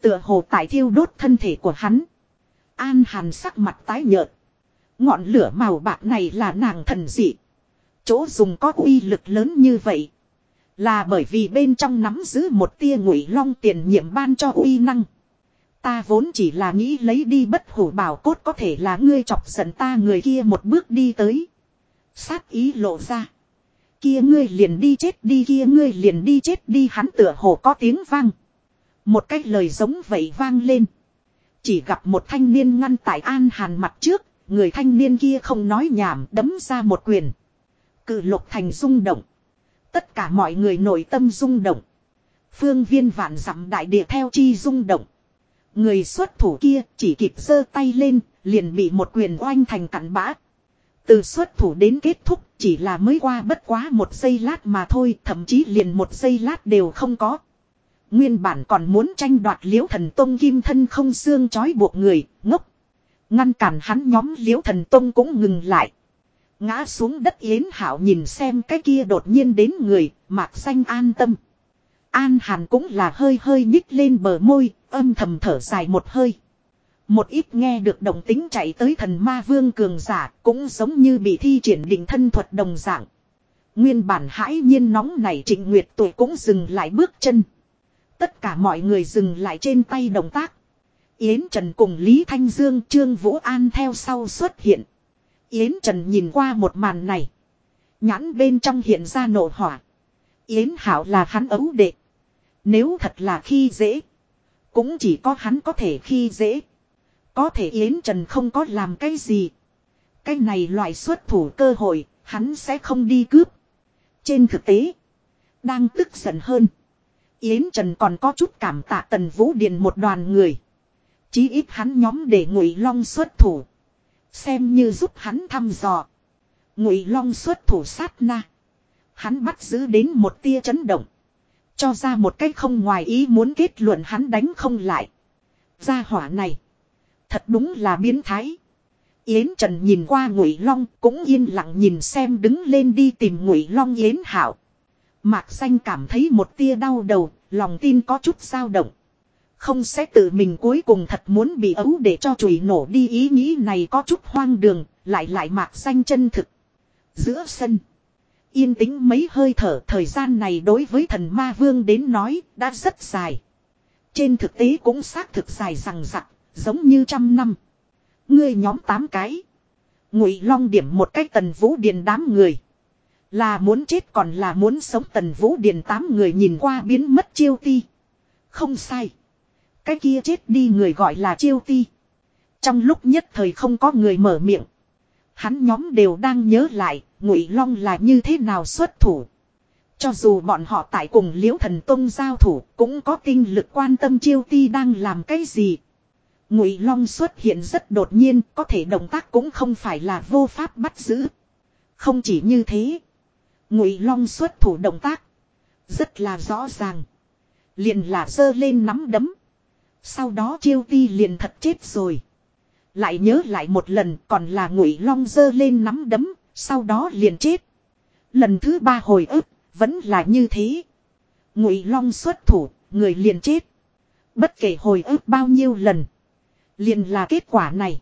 Speaker 1: Tựa hồ tại thiêu đốt thân thể của hắn. An hàn sắc mặt tái nhợt. Ngọn lửa màu bạc này là nàng thần dị. Chỗ dùng có uy lực lớn như vậy. Là bởi vì bên trong nắm giữ một tia ngụy long tiền nhiệm ban cho uy năng. Ta vốn chỉ là nghĩ lấy đi bất hủ bảo cốt có thể là ngươi chọc giận ta người kia một bước đi tới. Sát ý lộ ra. Kia ngươi liền đi chết đi kia ngươi liền đi chết đi hắn tựa hồ có tiếng vang. Một cách lời giống vậy vang lên. Chỉ gặp một thanh niên ngăn tại An Hàn mặt trước Người thanh niên kia không nói nhảm đấm ra một quyền. Cự lục thành rung động. Tất cả mọi người nội tâm rung động. Phương viên vạn dặm đại địa theo chi rung động. Người xuất thủ kia chỉ kịp giơ tay lên, liền bị một quyền oanh thành cặn bã. Từ xuất thủ đến kết thúc chỉ là mới qua bất quá một giây lát mà thôi, thậm chí liền một giây lát đều không có. Nguyên bản còn muốn tranh đoạt liễu thần tôn kim thân không xương chói buộc người, ngốc. Ngăn cản hắn nhóm liễu thần tông cũng ngừng lại. Ngã xuống đất yến hảo nhìn xem cái kia đột nhiên đến người, mạc xanh an tâm. An hàn cũng là hơi hơi nhích lên bờ môi, âm thầm thở dài một hơi. Một ít nghe được đồng tính chạy tới thần ma vương cường giả cũng giống như bị thi triển định thân thuật đồng dạng. Nguyên bản hãi nhiên nóng này trịnh nguyệt tuổi cũng dừng lại bước chân. Tất cả mọi người dừng lại trên tay động tác. Yến Trần cùng Lý Thanh Dương Trương Vũ An theo sau xuất hiện. Yến Trần nhìn qua một màn này. Nhãn bên trong hiện ra nổ hỏa. Yến Hảo là hắn ấu đệ. Nếu thật là khi dễ. Cũng chỉ có hắn có thể khi dễ. Có thể Yến Trần không có làm cái gì. Cái này loại xuất thủ cơ hội, hắn sẽ không đi cướp. Trên thực tế, đang tức giận hơn. Yến Trần còn có chút cảm tạ Tần Vũ Điền một đoàn người. Chí ít hắn nhóm để Ngụy Long xuất thủ, xem như giúp hắn thăm dò. Ngụy Long xuất thủ sát na, hắn bắt giữ đến một tia chấn động, cho ra một cách không ngoài ý muốn kết luận hắn đánh không lại. Ra hỏa này, thật đúng là biến thái. Yến Trần nhìn qua Ngụy Long, cũng yên lặng nhìn xem đứng lên đi tìm Ngụy Long Yến Hạo. Mạc Xanh cảm thấy một tia đau đầu, lòng tin có chút dao động không sẽ tự mình cuối cùng thật muốn bị ấu để cho chùi nổ đi ý nghĩ này có chút hoang đường, lại lại mạc xanh chân thực. Giữa sân, yên tĩnh mấy hơi thở thời gian này đối với thần ma vương đến nói đã rất dài. Trên thực tế cũng xác thực dài rằng rặc, giống như trăm năm. Ngươi nhóm tám cái. Ngụy Long điểm một cách tần vũ điền đám người. Là muốn chết còn là muốn sống tần vũ điền tám người nhìn qua biến mất chiêu ti. Không sai. Cái kia chết đi người gọi là chiêu ti. Trong lúc nhất thời không có người mở miệng. Hắn nhóm đều đang nhớ lại, ngụy long là như thế nào xuất thủ. Cho dù bọn họ tại cùng liễu thần tông giao thủ, cũng có tinh lực quan tâm chiêu ti đang làm cái gì. Ngụy long xuất hiện rất đột nhiên, có thể động tác cũng không phải là vô pháp bắt giữ. Không chỉ như thế, ngụy long xuất thủ động tác rất là rõ ràng liền là giơ lên nắm đấm sau đó chiêu ti liền thật chết rồi. Lại nhớ lại một lần còn là ngụy long dơ lên nắm đấm, sau đó liền chết. Lần thứ ba hồi ức, vẫn là như thế. Ngụy long xuất thủ, người liền chết. Bất kể hồi ức bao nhiêu lần. Liền là kết quả này.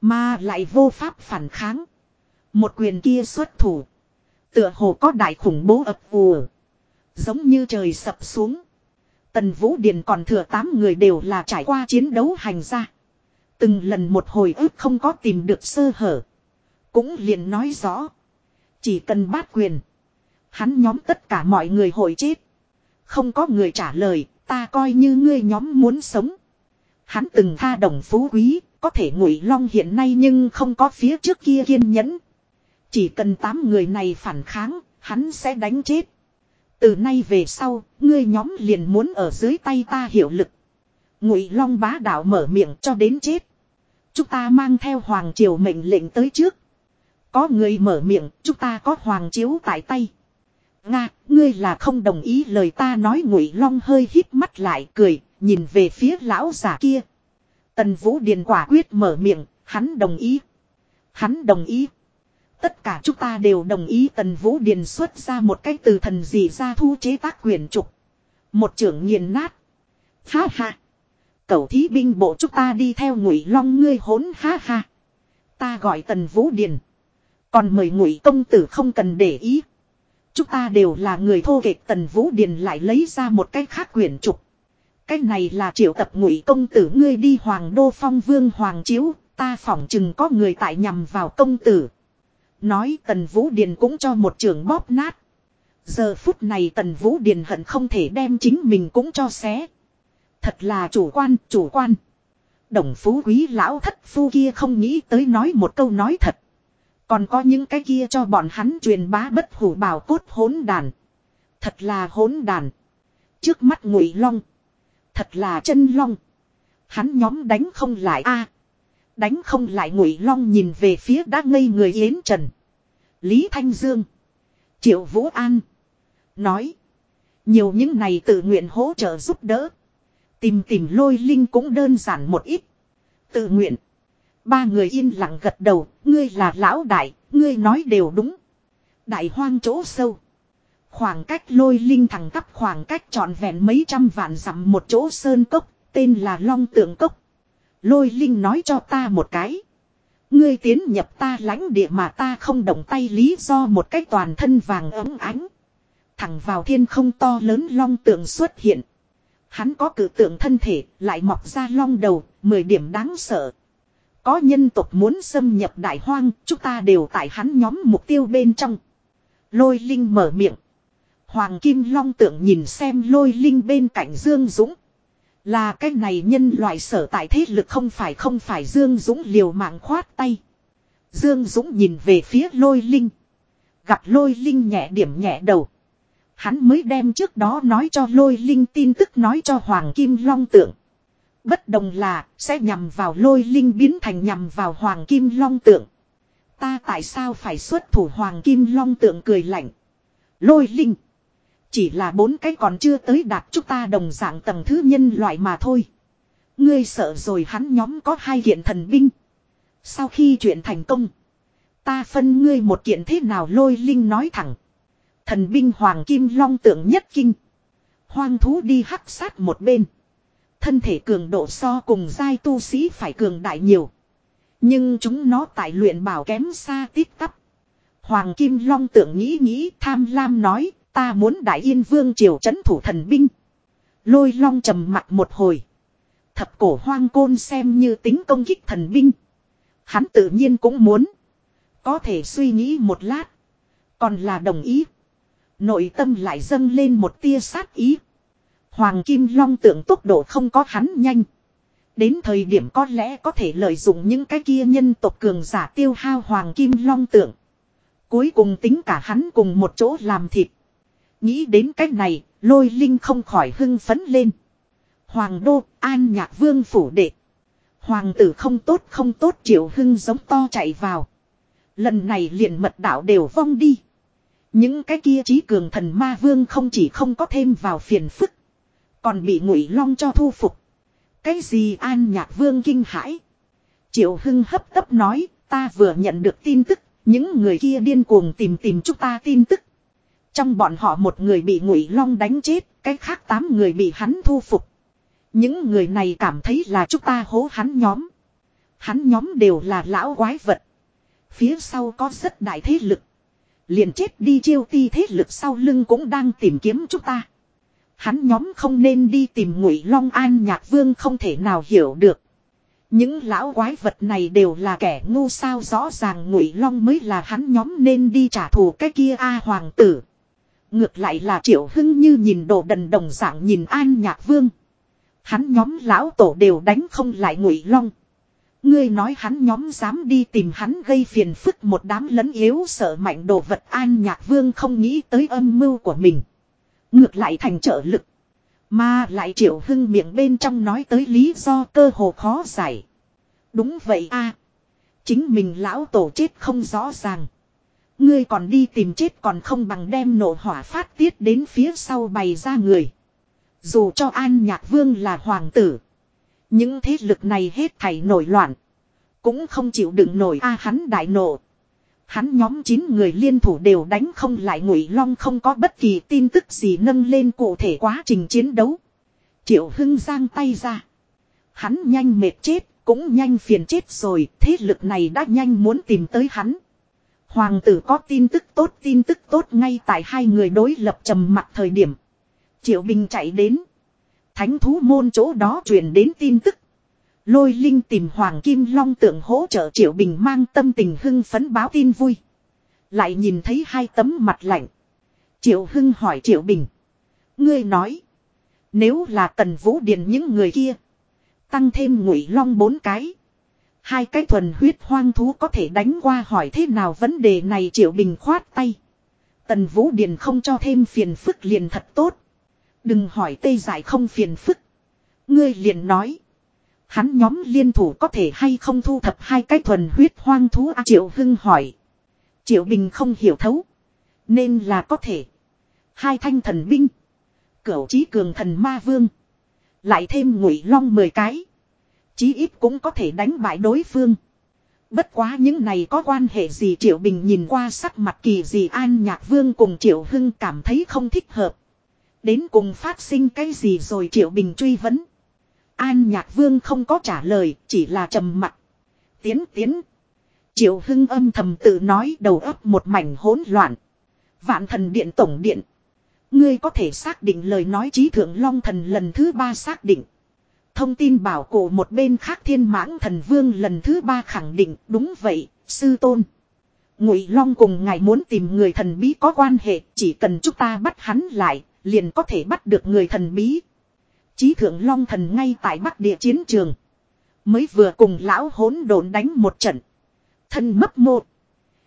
Speaker 1: Mà lại vô pháp phản kháng. Một quyền kia xuất thủ. Tựa hồ có đại khủng bố ập vùa. Giống như trời sập xuống. Tần Vũ Điền còn thừa tám người đều là trải qua chiến đấu hành ra. Từng lần một hồi ức không có tìm được sơ hở. Cũng liền nói rõ. Chỉ cần bát quyền. Hắn nhóm tất cả mọi người hội chết. Không có người trả lời, ta coi như ngươi nhóm muốn sống. Hắn từng tha đồng phú quý, có thể ngụy long hiện nay nhưng không có phía trước kia kiên nhẫn. Chỉ cần tám người này phản kháng, hắn sẽ đánh chết. Từ nay về sau, ngươi nhóm liền muốn ở dưới tay ta hiệu lực. Ngụy Long bá đạo mở miệng cho đến chết. Chúng ta mang theo hoàng triều mệnh lệnh tới trước. Có người mở miệng, chúng ta có hoàng chiếu tại tay. Nga, ngươi là không đồng ý lời ta nói Ngụy Long hơi hít mắt lại cười, nhìn về phía lão giả kia. Tần Vũ Điền quả quyết mở miệng, hắn đồng ý. Hắn đồng ý. Tất cả chúng ta đều đồng ý Tần Vũ Điền xuất ra một cái từ thần dị ra thu chế tác quyền trục. Một trưởng nghiền nát. Ha ha. Cậu thí binh bộ chúng ta đi theo ngụy long ngươi hốn ha ha. Ta gọi Tần Vũ Điền. Còn mời ngụy công tử không cần để ý. Chúng ta đều là người thô kệch Tần Vũ Điền lại lấy ra một cái khác quyển trục. Cái này là triệu tập ngụy công tử ngươi đi Hoàng Đô Phong Vương Hoàng Chiếu. Ta phỏng chừng có người tại nhằm vào công tử. Nói Tần Vũ Điền cũng cho một trường bóp nát. Giờ phút này Tần Vũ Điền hận không thể đem chính mình cũng cho xé. Thật là chủ quan, chủ quan. Đồng phú quý lão thất phu kia không nghĩ tới nói một câu nói thật. Còn có những cái kia cho bọn hắn truyền bá bất hủ bảo cốt hỗn đàn. Thật là hỗn đàn. Trước mắt ngụy long. Thật là chân long. Hắn nhóm đánh không lại a Đánh không lại ngụy long nhìn về phía đã ngây người yến trần. Lý Thanh Dương. Triệu Vũ An. Nói. Nhiều những này tự nguyện hỗ trợ giúp đỡ. Tìm tìm lôi linh cũng đơn giản một ít. Tự nguyện. Ba người yên lặng gật đầu. Ngươi là lão đại. Ngươi nói đều đúng. Đại hoang chỗ sâu. Khoảng cách lôi linh thẳng tắp khoảng cách trọn vẹn mấy trăm vạn dặm một chỗ sơn cốc. Tên là Long Tượng Cốc. Lôi Linh nói cho ta một cái. Ngươi tiến nhập ta lãnh địa mà ta không động tay lý do một cái toàn thân vàng ấm ánh. Thẳng vào thiên không to lớn long tượng xuất hiện. Hắn có cử tượng thân thể, lại mọc ra long đầu, mười điểm đáng sợ. Có nhân tộc muốn xâm nhập đại hoang, chúng ta đều tại hắn nhóm mục tiêu bên trong. Lôi Linh mở miệng. Hoàng Kim Long tượng nhìn xem lôi linh bên cạnh Dương Dũng, là cái này nhân loại sở tại thế lực không phải không phải Dương Dũng liều mạng khoát tay. Dương Dũng nhìn về phía lôi linh. Gặp lôi linh nhẹ điểm nhẹ đầu. Hắn mới đem trước đó nói cho lôi linh tin tức nói cho Hoàng Kim Long tượng. Bất đồng là sẽ nhằm vào lôi linh biến thành nhằm vào Hoàng Kim Long tượng. Ta tại sao phải xuất thủ Hoàng Kim Long tượng cười lạnh. Lôi linh. Chỉ là bốn cái còn chưa tới đạt chúng ta đồng dạng tầng thứ nhân loại mà thôi. Ngươi sợ rồi hắn nhóm có hai kiện thần binh. Sau khi chuyện thành công. Ta phân ngươi một kiện thế nào lôi linh nói thẳng. Thần binh hoàng kim long tượng nhất kinh. Hoang thú đi hắc sát một bên. Thân thể cường độ so cùng giai tu sĩ phải cường đại nhiều. Nhưng chúng nó tại luyện bảo kém xa tít tắp. Hoàng Kim Long tượng nghĩ nghĩ tham lam nói Ta muốn đại yên vương triều trấn thủ thần binh. Lôi long trầm mặt một hồi. Thập cổ hoang côn xem như tính công kích thần binh. Hắn tự nhiên cũng muốn. Có thể suy nghĩ một lát. Còn là đồng ý. Nội tâm lại dâng lên một tia sát ý. Hoàng Kim Long tưởng tốc độ không có hắn nhanh. Đến thời điểm có lẽ có thể lợi dụng những cái kia nhân tộc cường giả tiêu hao Hoàng Kim Long tưởng Cuối cùng tính cả hắn cùng một chỗ làm thịt. Nghĩ đến cách này, lôi linh không khỏi hưng phấn lên. Hoàng đô, an nhạc vương phủ đệ. Hoàng tử không tốt không tốt triệu hưng giống to chạy vào. Lần này liền mật đạo đều vong đi. Những cái kia trí cường thần ma vương không chỉ không có thêm vào phiền phức. Còn bị ngụy long cho thu phục. Cái gì an nhạc vương kinh hãi. Triệu hưng hấp tấp nói ta vừa nhận được tin tức. Những người kia điên cuồng tìm tìm chúng ta tin tức. Trong bọn họ một người bị ngụy long đánh chết, cái khác tám người bị hắn thu phục. Những người này cảm thấy là chúng ta hố hắn nhóm. Hắn nhóm đều là lão quái vật. Phía sau có rất đại thế lực. Liền chết đi chiêu ti thế lực sau lưng cũng đang tìm kiếm chúng ta. Hắn nhóm không nên đi tìm ngụy Long An Nhạc Vương không thể nào hiểu được. Những lão quái vật này đều là kẻ ngu sao rõ ràng ngụy Long mới là hắn nhóm nên đi trả thù cái kia A Hoàng tử. Ngược lại là triệu hưng như nhìn đồ đần đồng dạng nhìn an nhạc vương. Hắn nhóm lão tổ đều đánh không lại ngụy long. Ngươi nói hắn nhóm dám đi tìm hắn gây phiền phức một đám lấn yếu sợ mạnh đồ vật an nhạc vương không nghĩ tới âm mưu của mình. Ngược lại thành trợ lực. Mà lại triệu hưng miệng bên trong nói tới lý do cơ hồ khó giải. Đúng vậy a Chính mình lão tổ chết không rõ ràng. Ngươi còn đi tìm chết còn không bằng đem nổ hỏa phát tiết đến phía sau bày ra người. Dù cho An Nhạc Vương là hoàng tử. Những thế lực này hết thảy nổi loạn. Cũng không chịu đựng nổi a hắn đại nộ. Hắn nhóm 9 người liên thủ đều đánh không lại ngụy long không có bất kỳ tin tức gì nâng lên cụ thể quá trình chiến đấu. Triệu Hưng giang tay ra. Hắn nhanh mệt chết, cũng nhanh phiền chết rồi, thế lực này đã nhanh muốn tìm tới hắn. Hoàng tử có tin tức tốt tin tức tốt ngay tại hai người đối lập trầm mặt thời điểm. Triệu Bình chạy đến. Thánh thú môn chỗ đó truyền đến tin tức. Lôi Linh tìm Hoàng Kim Long tượng hỗ trợ Triệu Bình mang tâm tình hưng phấn báo tin vui. Lại nhìn thấy hai tấm mặt lạnh. Triệu Hưng hỏi Triệu Bình. Ngươi nói. Nếu là tần vũ điền những người kia. Tăng thêm ngụy long bốn cái. Hai cái thuần huyết hoang thú có thể đánh qua hỏi thế nào vấn đề này Triệu Bình khoát tay. Tần Vũ Điền không cho thêm phiền phức liền thật tốt. Đừng hỏi tê giải không phiền phức. Ngươi liền nói. Hắn nhóm liên thủ có thể hay không thu thập hai cái thuần huyết hoang thú à, Triệu Hưng hỏi. Triệu Bình không hiểu thấu. Nên là có thể. Hai thanh thần binh. Cửu trí cường thần ma vương. Lại thêm ngụy long mười cái. Chí ít cũng có thể đánh bại đối phương. Bất quá những này có quan hệ gì Triệu Bình nhìn qua sắc mặt kỳ gì An Nhạc Vương cùng Triệu Hưng cảm thấy không thích hợp. Đến cùng phát sinh cái gì rồi Triệu Bình truy vấn. An Nhạc Vương không có trả lời, chỉ là trầm mặt. Tiến tiến. Triệu Hưng âm thầm tự nói đầu ấp một mảnh hỗn loạn. Vạn thần điện tổng điện. Ngươi có thể xác định lời nói trí thượng long thần lần thứ ba xác định. Thông tin bảo cổ một bên khác thiên mãng thần vương lần thứ ba khẳng định đúng vậy, sư tôn. Ngụy Long cùng ngài muốn tìm người thần bí có quan hệ, chỉ cần chúng ta bắt hắn lại, liền có thể bắt được người thần bí. Chí thượng Long thần ngay tại Bắc địa chiến trường, mới vừa cùng lão hỗn độn đánh một trận. Thân mấp một,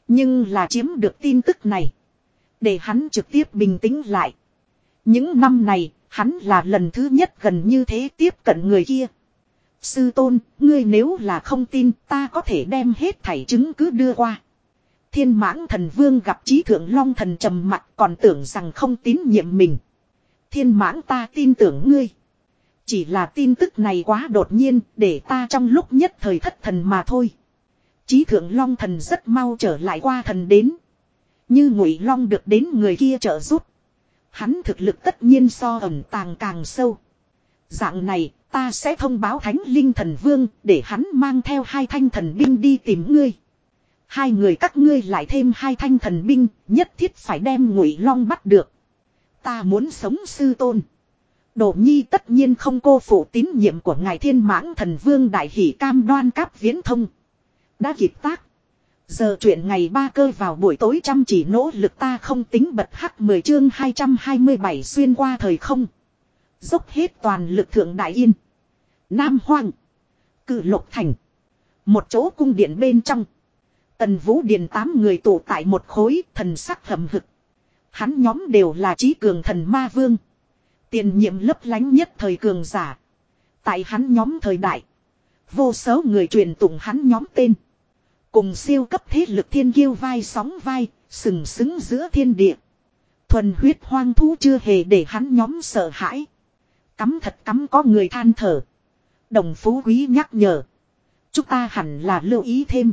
Speaker 1: nhưng là chiếm được tin tức này, để hắn trực tiếp bình tĩnh lại. Những năm này, Hắn là lần thứ nhất gần như thế tiếp cận người kia. Sư tôn, ngươi nếu là không tin ta có thể đem hết thảy chứng cứ đưa qua. Thiên mãng thần vương gặp trí thượng long thần trầm mặt còn tưởng rằng không tín nhiệm mình. Thiên mãng ta tin tưởng ngươi. Chỉ là tin tức này quá đột nhiên để ta trong lúc nhất thời thất thần mà thôi. Chí thượng long thần rất mau trở lại qua thần đến. Như ngụy long được đến người kia trợ giúp. Hắn thực lực tất nhiên so ẩm tàng càng sâu. Dạng này, ta sẽ thông báo thánh linh thần vương để hắn mang theo hai thanh thần binh đi tìm ngươi. Hai người các ngươi lại thêm hai thanh thần binh, nhất thiết phải đem ngụy long bắt được. Ta muốn sống sư tôn. Đổ nhi tất nhiên không cô phụ tín nhiệm của ngài thiên mãng thần vương đại hỷ cam đoan cáp viễn thông. Đã kịp tác. Giờ chuyện ngày ba cơ vào buổi tối chăm chỉ nỗ lực ta không tính bật hắc 10 chương 227 xuyên qua thời không. Dốc hết toàn lực thượng đại yên. Nam Hoang. cử Lộc Thành. Một chỗ cung điện bên trong. Tần Vũ Điền tám người tụ tại một khối thần sắc hầm hực. Hắn nhóm đều là trí cường thần ma vương. Tiền nhiệm lấp lánh nhất thời cường giả. Tại hắn nhóm thời đại. Vô số người truyền tụng hắn nhóm tên. Cùng siêu cấp thế lực thiên kiêu vai sóng vai, sừng sững giữa thiên địa. Thuần huyết hoang thú chưa hề để hắn nhóm sợ hãi. Cắm thật cắm có người than thở. Đồng phú quý nhắc nhở. Chúng ta hẳn là lưu ý thêm.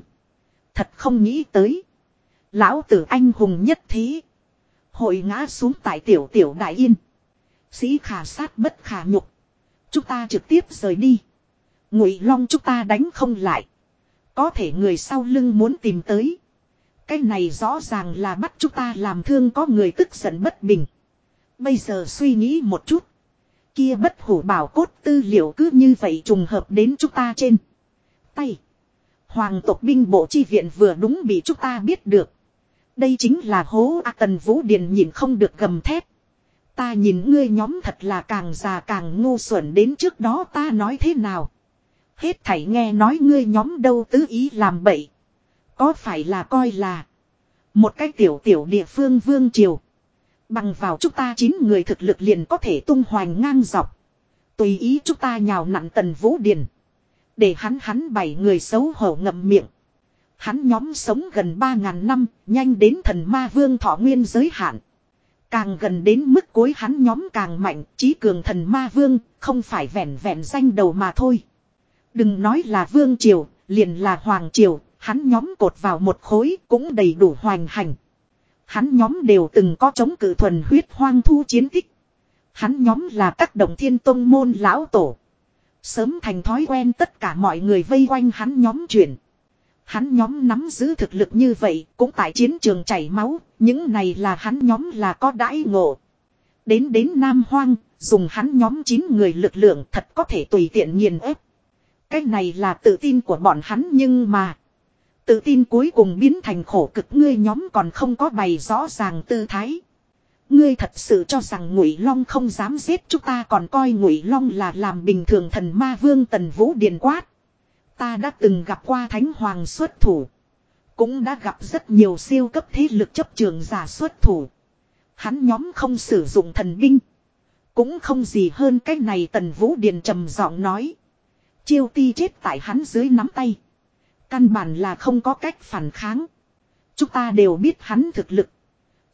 Speaker 1: Thật không nghĩ tới. Lão tử anh hùng nhất thí Hội ngã xuống tại tiểu tiểu đại yên. Sĩ khả sát bất khả nhục. Chúng ta trực tiếp rời đi. Ngụy long chúng ta đánh không lại. Có thể người sau lưng muốn tìm tới. Cái này rõ ràng là bắt chúng ta làm thương có người tức giận bất bình. Bây giờ suy nghĩ một chút. Kia bất hủ bảo cốt tư liệu cứ như vậy trùng hợp đến chúng ta trên. Tay. Hoàng tộc binh bộ chi viện vừa đúng bị chúng ta biết được. Đây chính là hố A Tần Vũ Điền nhìn không được gầm thép. Ta nhìn ngươi nhóm thật là càng già càng ngu xuẩn đến trước đó ta nói thế nào. Hết thảy nghe nói ngươi nhóm đâu tứ ý làm bậy. Có phải là coi là. Một cái tiểu tiểu địa phương vương triều. Bằng vào chúng ta chín người thực lực liền có thể tung hoành ngang dọc. Tùy ý chúng ta nhào nặn tần vũ điền. Để hắn hắn bảy người xấu hổ ngậm miệng. Hắn nhóm sống gần 3.000 năm, nhanh đến thần ma vương thọ nguyên giới hạn. Càng gần đến mức cuối hắn nhóm càng mạnh, trí cường thần ma vương, không phải vẻn vẹn danh đầu mà thôi. Đừng nói là vương triều, liền là hoàng triều, hắn nhóm cột vào một khối cũng đầy đủ hoành hành. Hắn nhóm đều từng có chống cự thuần huyết hoang thu chiến tích. Hắn nhóm là các đồng thiên tông môn lão tổ. Sớm thành thói quen tất cả mọi người vây quanh hắn nhóm chuyển. Hắn nhóm nắm giữ thực lực như vậy cũng tại chiến trường chảy máu, những này là hắn nhóm là có đãi ngộ. Đến đến Nam Hoang, dùng hắn nhóm 9 người lực lượng thật có thể tùy tiện nghiền ép. Cái này là tự tin của bọn hắn nhưng mà. Tự tin cuối cùng biến thành khổ cực ngươi nhóm còn không có bày rõ ràng tư thái. Ngươi thật sự cho rằng ngụy long không dám giết chúng ta còn coi ngụy long là làm bình thường thần ma vương tần vũ điền quát. Ta đã từng gặp qua thánh hoàng xuất thủ. Cũng đã gặp rất nhiều siêu cấp thế lực chấp trường giả xuất thủ. Hắn nhóm không sử dụng thần binh. Cũng không gì hơn cái này tần vũ điền trầm giọng nói. Chiêu ti chết tại hắn dưới nắm tay. Căn bản là không có cách phản kháng. Chúng ta đều biết hắn thực lực.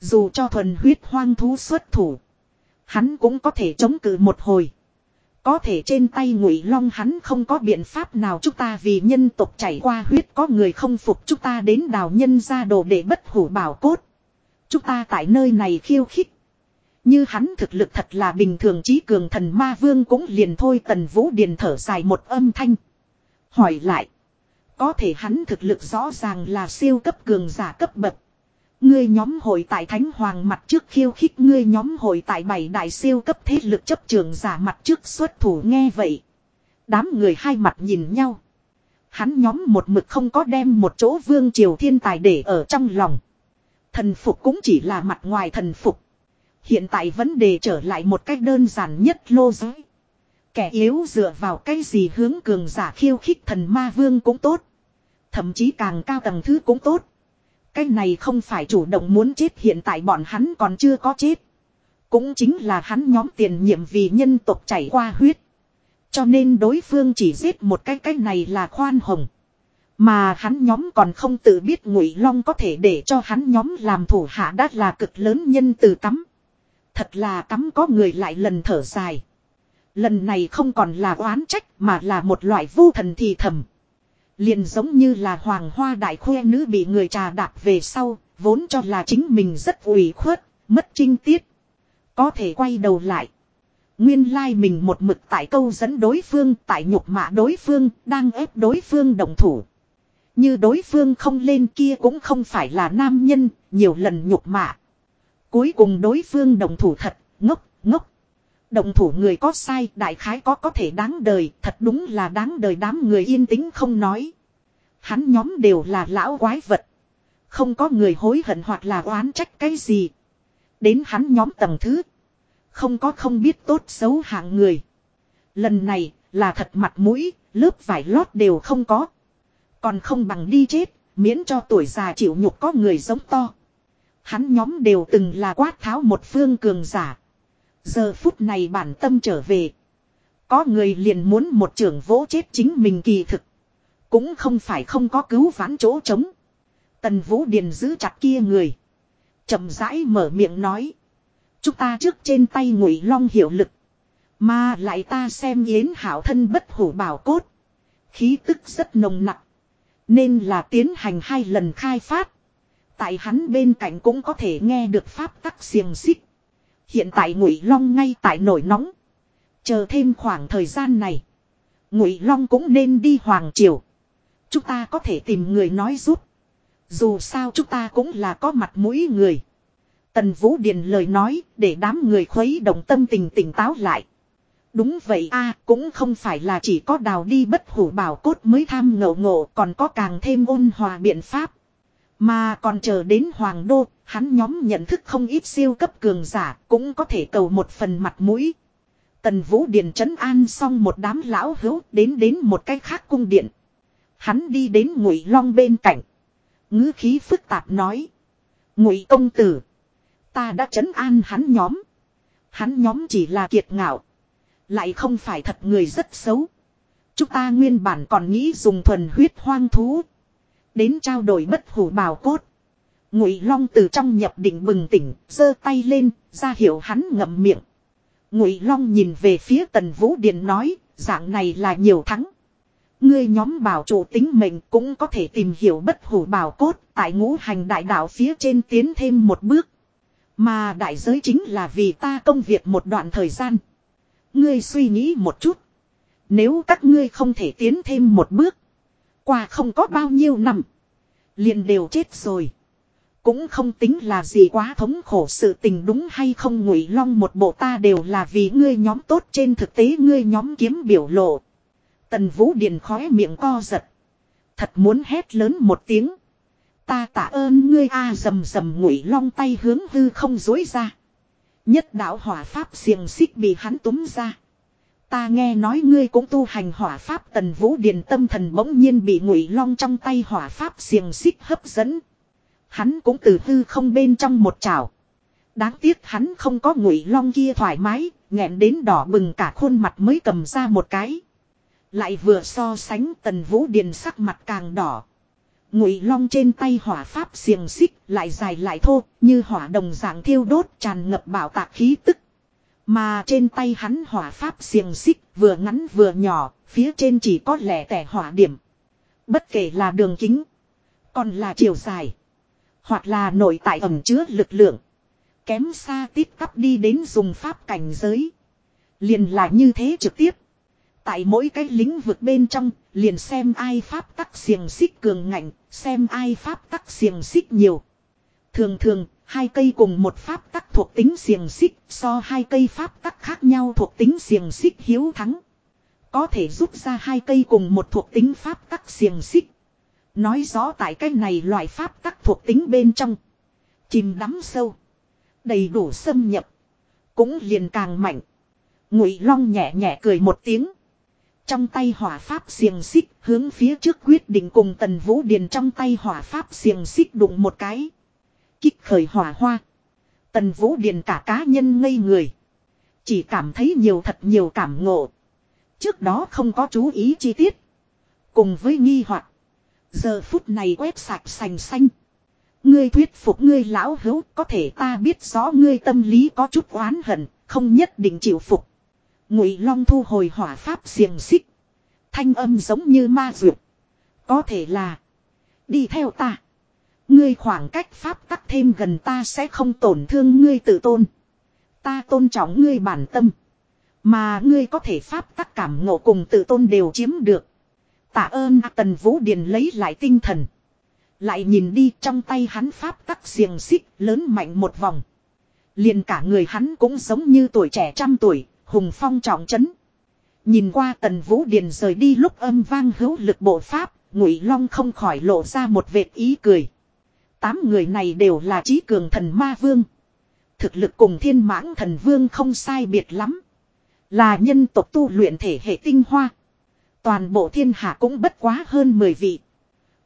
Speaker 1: Dù cho thuần huyết hoang thú xuất thủ. Hắn cũng có thể chống cự một hồi. Có thể trên tay ngụy long hắn không có biện pháp nào chúng ta vì nhân tộc chảy qua huyết có người không phục chúng ta đến đào nhân ra đồ để bất hủ bảo cốt. Chúng ta tại nơi này khiêu khích. Như hắn thực lực thật là bình thường trí cường thần ma vương cũng liền thôi tần vũ điền thở dài một âm thanh. Hỏi lại. Có thể hắn thực lực rõ ràng là siêu cấp cường giả cấp bậc. Ngươi nhóm hội tại thánh hoàng mặt trước khiêu khích ngươi nhóm hội tại bảy đại siêu cấp thế lực chấp trường giả mặt trước xuất thủ nghe vậy. Đám người hai mặt nhìn nhau. Hắn nhóm một mực không có đem một chỗ vương triều thiên tài để ở trong lòng. Thần phục cũng chỉ là mặt ngoài thần phục. Hiện tại vấn đề trở lại một cách đơn giản nhất lô giới. Kẻ yếu dựa vào cái gì hướng cường giả khiêu khích thần ma vương cũng tốt. Thậm chí càng cao tầng thứ cũng tốt. Cái này không phải chủ động muốn chết hiện tại bọn hắn còn chưa có chết. Cũng chính là hắn nhóm tiền nhiệm vì nhân tộc chảy qua huyết. Cho nên đối phương chỉ giết một cái cái này là khoan hồng. Mà hắn nhóm còn không tự biết ngụy long có thể để cho hắn nhóm làm thủ hạ đã là cực lớn nhân từ cắm. Thật là cắm có người lại lần thở dài. Lần này không còn là oán trách mà là một loại vu thần thì thầm. Liền giống như là hoàng hoa đại khuê nữ bị người trà đạp về sau, vốn cho là chính mình rất ủy khuất, mất trinh tiết. Có thể quay đầu lại. Nguyên lai like mình một mực tại câu dẫn đối phương, tại nhục mạ đối phương, đang ép đối phương đồng thủ. Như đối phương không lên kia cũng không phải là nam nhân, nhiều lần nhục mạ, Cuối cùng đối phương đồng thủ thật, ngốc, ngốc. đồng thủ người có sai, đại khái có có thể đáng đời, thật đúng là đáng đời đám người yên tĩnh không nói. Hắn nhóm đều là lão quái vật. Không có người hối hận hoặc là oán trách cái gì. Đến hắn nhóm tầng thứ. Không có không biết tốt xấu hạng người. Lần này, là thật mặt mũi, lớp vải lót đều không có. Còn không bằng đi chết, miễn cho tuổi già chịu nhục có người giống to. Hắn nhóm đều từng là quát tháo một phương cường giả. Giờ phút này bản tâm trở về. Có người liền muốn một trưởng vỗ chết chính mình kỳ thực. Cũng không phải không có cứu vãn chỗ trống. Tần Vũ Điền giữ chặt kia người. chậm rãi mở miệng nói. Chúng ta trước trên tay ngụy long hiệu lực. Mà lại ta xem yến hảo thân bất hủ bảo cốt. Khí tức rất nồng nặng. Nên là tiến hành hai lần khai phát tại hắn bên cạnh cũng có thể nghe được pháp tắc xiềng xích. Hiện tại Ngụy Long ngay tại nổi nóng. Chờ thêm khoảng thời gian này, Ngụy Long cũng nên đi hoàng triều. Chúng ta có thể tìm người nói giúp. Dù sao chúng ta cũng là có mặt mũi người. Tần Vũ Điền lời nói để đám người khuấy động tâm tình tỉnh táo lại. Đúng vậy a cũng không phải là chỉ có đào đi bất hủ bảo cốt mới tham ngộ ngộ còn có càng thêm ôn hòa biện pháp. Mà còn chờ đến Hoàng Đô, hắn nhóm nhận thức không ít siêu cấp cường giả, cũng có thể cầu một phần mặt mũi. Tần Vũ Điền trấn an xong một đám lão hữu đến đến một cái khác cung điện. Hắn đi đến Ngụy Long bên cạnh. ngữ khí phức tạp nói. Ngụy công tử. Ta đã trấn an hắn nhóm. Hắn nhóm chỉ là kiệt ngạo. Lại không phải thật người rất xấu. Chúng ta nguyên bản còn nghĩ dùng thuần huyết hoang thú. Đến trao đổi bất hủ bào cốt. Ngụy Long từ trong nhập định bừng tỉnh, giơ tay lên, ra hiệu hắn ngậm miệng. Ngụy Long nhìn về phía Tần Vũ Điền nói, dạng này là nhiều thắng. Ngươi nhóm bảo chủ tính mình cũng có thể tìm hiểu bất hủ bảo cốt, tại ngũ hành đại đạo phía trên tiến thêm một bước. Mà đại giới chính là vì ta công việc một đoạn thời gian. Ngươi suy nghĩ một chút. Nếu các ngươi không thể tiến thêm một bước. Qua không có bao nhiêu năm. liền đều chết rồi. Cũng không tính là gì quá thống khổ sự tình đúng hay không ngụy long một bộ ta đều là vì ngươi nhóm tốt trên thực tế ngươi nhóm kiếm biểu lộ. Tần Vũ Điền khóe miệng co giật. Thật muốn hét lớn một tiếng. Ta tạ ơn ngươi a à, rầm rầm ngụy long tay hướng hư không dối ra. Nhất đạo hỏa pháp xiềng xích bị hắn túm ra. Ta nghe nói ngươi cũng tu hành hỏa pháp tần vũ điền tâm thần bỗng nhiên bị ngụy long trong tay hỏa pháp xiềng xích hấp dẫn. Hắn cũng từ hư không bên trong một chảo. Đáng tiếc hắn không có ngụy long kia thoải mái, nghẹn đến đỏ bừng cả khuôn mặt mới cầm ra một cái. Lại vừa so sánh tần vũ điền sắc mặt càng đỏ. Ngụy long trên tay hỏa pháp xiềng xích lại dài lại thô, như hỏa đồng dạng thiêu đốt tràn ngập bảo tạc khí tức. Mà trên tay hắn hỏa pháp xiềng xích vừa ngắn vừa nhỏ, phía trên chỉ có lẻ tẻ hỏa điểm. Bất kể là đường kính, còn là chiều dài, hoặc là nội tại ẩm chứa lực lượng. Kém xa tít tắp đi đến dùng pháp cảnh giới. Liền là như thế trực tiếp. Tại mỗi cái lĩnh vực bên trong, liền xem ai pháp tắc xiềng xích cường ngạnh, xem ai pháp tắc xiềng xích nhiều. Thường thường, Hai cây cùng một pháp tắc thuộc tính xiềng xích so hai cây pháp tắc khác nhau thuộc tính xiềng xích hiếu thắng. Có thể rút ra hai cây cùng một thuộc tính pháp tắc xiềng xích. Nói rõ tại cái này loại pháp tắc thuộc tính bên trong. Chìm đắm sâu. Đầy đủ xâm nhập. Cũng liền càng mạnh. Ngụy Long nhẹ nhẹ cười một tiếng. Trong tay hỏa pháp xiềng xích hướng phía trước quyết định cùng tần vũ điền trong tay hỏa pháp xiềng xích đụng một cái kích khởi hỏa hoa. Tần Vũ Điền cả cá nhân ngây người. Chỉ cảm thấy nhiều thật nhiều cảm ngộ. Trước đó không có chú ý chi tiết. Cùng với nghi hoặc Giờ phút này quét sạch sành xanh. Ngươi thuyết phục ngươi lão hữu có thể ta biết rõ ngươi tâm lý có chút oán hận, không nhất định chịu phục. Ngụy Long thu hồi hỏa pháp xiềng xích. Thanh âm giống như ma dược. Có thể là. Đi theo ta. Ngươi khoảng cách pháp tắc thêm gần ta sẽ không tổn thương ngươi tự tôn. Ta tôn trọng ngươi bản tâm. Mà ngươi có thể pháp tắc cảm ngộ cùng tự tôn đều chiếm được. Tạ ơn à, Tần Vũ Điền lấy lại tinh thần. Lại nhìn đi trong tay hắn pháp tắc xiềng xích lớn mạnh một vòng. Liền cả người hắn cũng giống như tuổi trẻ trăm tuổi, hùng phong trọng chấn Nhìn qua Tần Vũ Điền rời đi lúc âm vang hữu lực bộ pháp, Ngụy Long không khỏi lộ ra một vệt ý cười. Tám người này đều là trí cường thần ma vương. Thực lực cùng thiên mãng thần vương không sai biệt lắm. Là nhân tộc tu luyện thể hệ tinh hoa. Toàn bộ thiên hạ cũng bất quá hơn mười vị.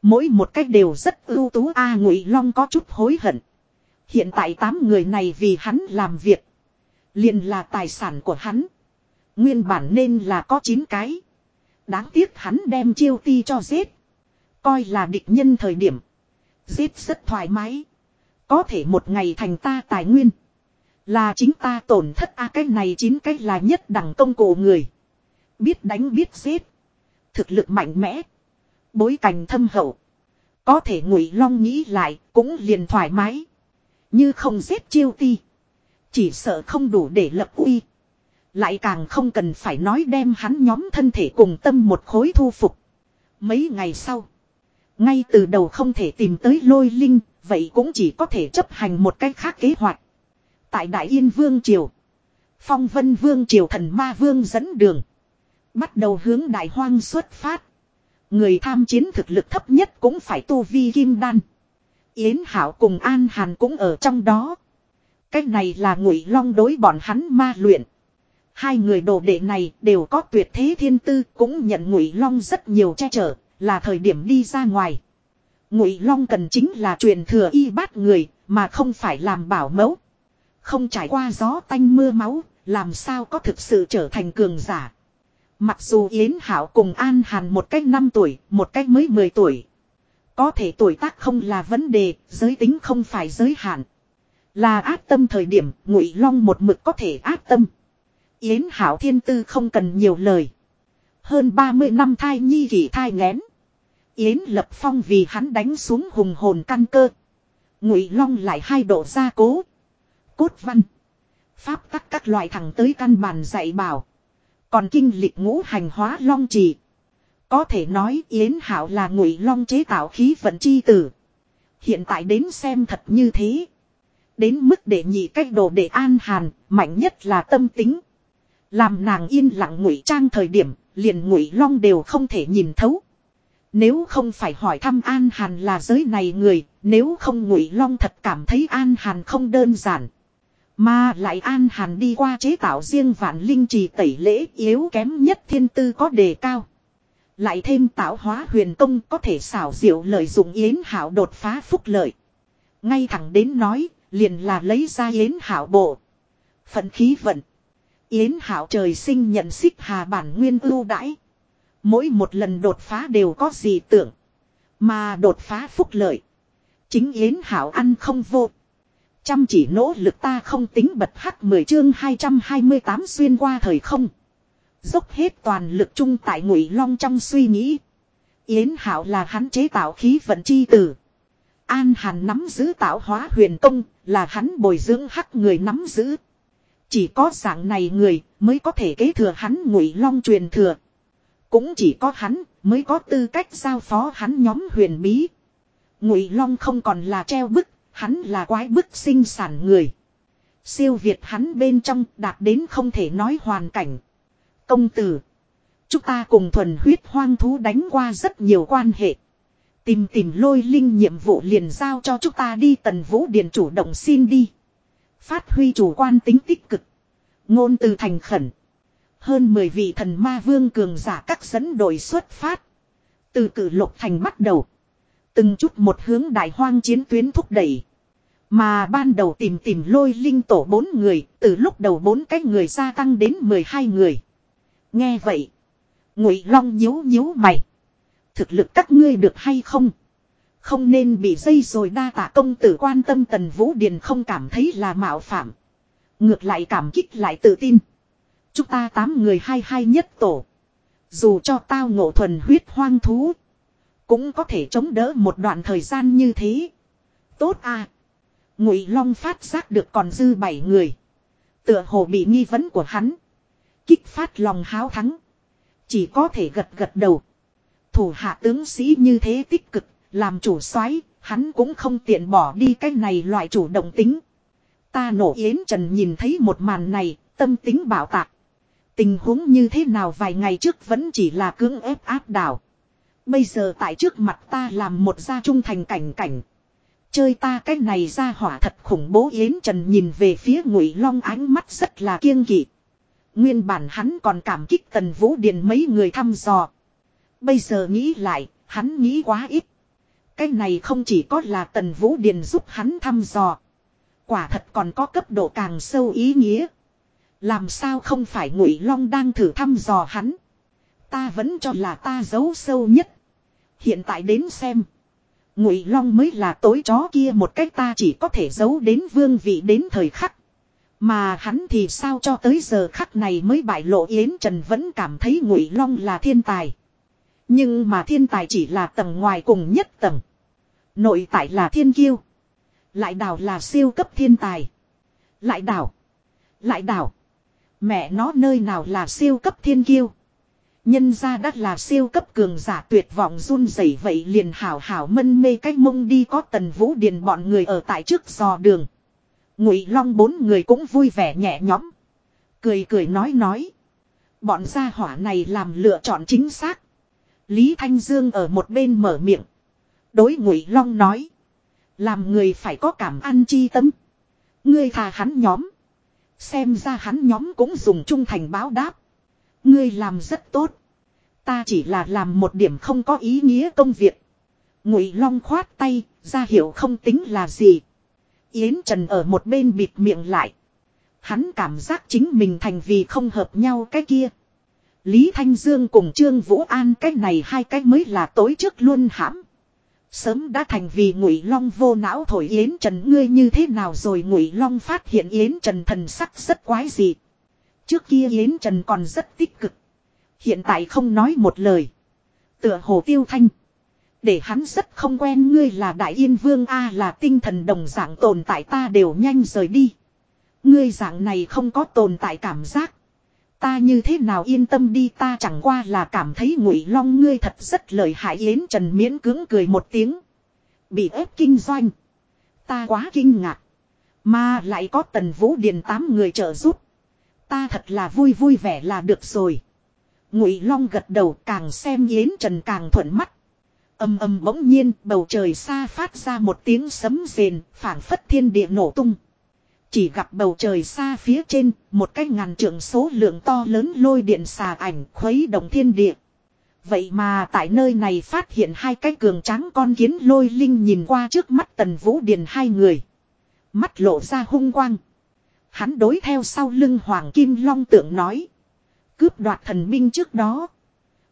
Speaker 1: Mỗi một cách đều rất ưu tú A à, Ngụy Long có chút hối hận. Hiện tại tám người này vì hắn làm việc. liền là tài sản của hắn. Nguyên bản nên là có chín cái. Đáng tiếc hắn đem chiêu ti cho giết. Coi là địch nhân thời điểm. Giết rất thoải mái. Có thể một ngày thành ta tài nguyên. Là chính ta tổn thất a à, cái này chín cái là nhất đẳng công cổ người. Biết đánh biết giết. Thực lực mạnh mẽ. Bối cảnh thâm hậu. Có thể ngụy long nghĩ lại cũng liền thoải mái. Như không giết chiêu ti. Chỉ sợ không đủ để lập uy. Lại càng không cần phải nói đem hắn nhóm thân thể cùng tâm một khối thu phục. Mấy ngày sau. Ngay từ đầu không thể tìm tới lôi linh, vậy cũng chỉ có thể chấp hành một cách khác kế hoạch. Tại Đại Yên Vương Triều, Phong Vân Vương Triều Thần Ma Vương dẫn đường. Bắt đầu hướng Đại Hoang xuất phát. Người tham chiến thực lực thấp nhất cũng phải tu vi kim đan. Yến Hảo cùng An Hàn cũng ở trong đó. cách này là ngụy long đối bọn hắn ma luyện. Hai người đồ đệ này đều có tuyệt thế thiên tư cũng nhận ngụy long rất nhiều che chở là thời điểm đi ra ngoài ngụy long cần chính là truyền thừa y bát người mà không phải làm bảo mẫu không trải qua gió tanh mưa máu làm sao có thực sự trở thành cường giả mặc dù yến hảo cùng an hàn một cách năm tuổi một cách mới mười tuổi có thể tuổi tác không là vấn đề giới tính không phải giới hạn là ác tâm thời điểm ngụy long một mực có thể ác tâm yến hảo thiên tư không cần nhiều lời hơn 30 năm thai nhi kỷ thai nghén. Yến Lập Phong vì hắn đánh xuống hùng hồn căn cơ. Ngụy Long lại hai độ gia cố. Cốt văn. Pháp tắc các loại thẳng tới căn bản dạy bảo. Còn kinh lịch ngũ hành hóa Long trì. Có thể nói Yến Hảo là Ngụy Long chế tạo khí vận chi tử. Hiện tại đến xem thật như thế. Đến mức để nhị cách đồ để an hàn, mạnh nhất là tâm tính. Làm nàng yên lặng ngụy trang thời điểm, liền ngụy long đều không thể nhìn thấu nếu không phải hỏi thăm an hàn là giới này người nếu không ngụy long thật cảm thấy an hàn không đơn giản mà lại an hàn đi qua chế tạo riêng vạn linh trì tẩy lễ yếu kém nhất thiên tư có đề cao lại thêm tạo hóa huyền công có thể xảo diệu lợi dụng yến hảo đột phá phúc lợi ngay thẳng đến nói liền là lấy ra yến hảo bộ phận khí vận Yến Hảo trời sinh nhận xích hà bản nguyên ưu đãi. Mỗi một lần đột phá đều có gì tưởng. Mà đột phá phúc lợi. Chính Yến Hảo ăn không vô. Chăm chỉ nỗ lực ta không tính bật hắc 10 chương 228 xuyên qua thời không. Dốc hết toàn lực chung tại ngụy long trong suy nghĩ. Yến Hảo là hắn chế tạo khí vận chi tử. An Hàn nắm giữ tạo hóa huyền công là hắn bồi dưỡng hắc người nắm giữ. Chỉ có dạng này người mới có thể kế thừa hắn ngụy long truyền thừa. Cũng chỉ có hắn mới có tư cách giao phó hắn nhóm huyền bí. Ngụy long không còn là treo bức, hắn là quái bức sinh sản người. Siêu việt hắn bên trong đạt đến không thể nói hoàn cảnh. Công tử. Chúng ta cùng thuần huyết hoang thú đánh qua rất nhiều quan hệ. Tìm tìm lôi linh nhiệm vụ liền giao cho chúng ta đi tần vũ điền chủ động xin đi. Phát huy chủ quan tính tích cực. Ngôn từ thành khẩn. Hơn 10 vị thần ma vương cường giả các dẫn đội xuất phát. Từ cử lục thành bắt đầu. Từng chút một hướng đại hoang chiến tuyến thúc đẩy. Mà ban đầu tìm tìm lôi linh tổ bốn người, từ lúc đầu bốn cái người gia tăng đến 12 người. Nghe vậy, Ngụy Long nhíu nhíu mày, thực lực các ngươi được hay không? Không nên bị dây rồi đa tạ công tử quan tâm Tần Vũ Điền không cảm thấy là mạo phạm. Ngược lại cảm kích lại tự tin. Chúng ta tám người hai hai nhất tổ. Dù cho tao ngộ thuần huyết hoang thú. Cũng có thể chống đỡ một đoạn thời gian như thế. Tốt à. Ngụy Long phát giác được còn dư bảy người. Tựa hồ bị nghi vấn của hắn. Kích phát lòng háo thắng. Chỉ có thể gật gật đầu thủ hạ tướng sĩ như thế tích cực làm chủ soái hắn cũng không tiện bỏ đi cái này loại chủ động tính. Ta nổ yến trần nhìn thấy một màn này, tâm tính bảo tạc. Tình huống như thế nào vài ngày trước vẫn chỉ là cưỡng ép áp đảo. Bây giờ tại trước mặt ta làm một gia trung thành cảnh cảnh. Chơi ta cái này ra hỏa thật khủng bố Yến Trần nhìn về phía Ngụy Long ánh mắt rất là kiêng kỵ. Nguyên bản hắn còn cảm kích Tần Vũ Điền mấy người thăm dò. Bây giờ nghĩ lại, hắn nghĩ quá ít. Cái này không chỉ có là Tần Vũ Điền giúp hắn thăm dò. Quả thật còn có cấp độ càng sâu ý nghĩa. Làm sao không phải Ngụy Long đang thử thăm dò hắn. Ta vẫn cho là ta giấu sâu nhất. Hiện tại đến xem. Ngụy Long mới là tối chó kia một cách ta chỉ có thể giấu đến vương vị đến thời khắc. Mà hắn thì sao cho tới giờ khắc này mới bại lộ Yến Trần vẫn cảm thấy Ngụy Long là thiên tài. Nhưng mà thiên tài chỉ là tầng ngoài cùng nhất tầng. Nội tại là thiên kiêu. Lại đảo là siêu cấp thiên tài. Lại đảo. Lại đảo. Mẹ nó nơi nào là siêu cấp thiên kiêu. Nhân ra đắt là siêu cấp cường giả tuyệt vọng run rẩy vậy liền hảo hảo mân mê cách mông đi có tần vũ điền bọn người ở tại trước giò đường. Ngụy long bốn người cũng vui vẻ nhẹ nhõm. Cười cười nói nói. Bọn gia hỏa này làm lựa chọn chính xác. Lý Thanh Dương ở một bên mở miệng đối ngụy long nói làm người phải có cảm ăn chi tâm ngươi thà hắn nhóm xem ra hắn nhóm cũng dùng trung thành báo đáp ngươi làm rất tốt ta chỉ là làm một điểm không có ý nghĩa công việc ngụy long khoát tay ra hiệu không tính là gì yến trần ở một bên bịt miệng lại hắn cảm giác chính mình thành vì không hợp nhau cái kia lý thanh dương cùng trương vũ an cái này hai cái mới là tối trước luôn hãm sớm đã thành vì ngụy long vô não thổi yến trần ngươi như thế nào rồi ngụy long phát hiện yến trần thần sắc rất quái dị trước kia yến trần còn rất tích cực hiện tại không nói một lời tựa hồ tiêu thanh để hắn rất không quen ngươi là đại yên vương a là tinh thần đồng dạng tồn tại ta đều nhanh rời đi ngươi dạng này không có tồn tại cảm giác Ta như thế nào yên tâm đi ta chẳng qua là cảm thấy ngụy long ngươi thật rất lợi hại yến trần miễn cứng cười một tiếng. Bị ép kinh doanh. Ta quá kinh ngạc. Mà lại có tần vũ điền tám người trợ giúp. Ta thật là vui vui vẻ là được rồi. Ngụy long gật đầu càng xem yến trần càng thuận mắt. Âm âm bỗng nhiên bầu trời xa phát ra một tiếng sấm rền phảng phất thiên địa nổ tung. Chỉ gặp bầu trời xa phía trên, một cái ngàn trượng số lượng to lớn lôi điện xà ảnh khuấy động thiên địa. Vậy mà tại nơi này phát hiện hai cái cường tráng con kiến lôi linh nhìn qua trước mắt tần vũ điền hai người. Mắt lộ ra hung quang. Hắn đối theo sau lưng Hoàng Kim Long tượng nói. Cướp đoạt thần minh trước đó.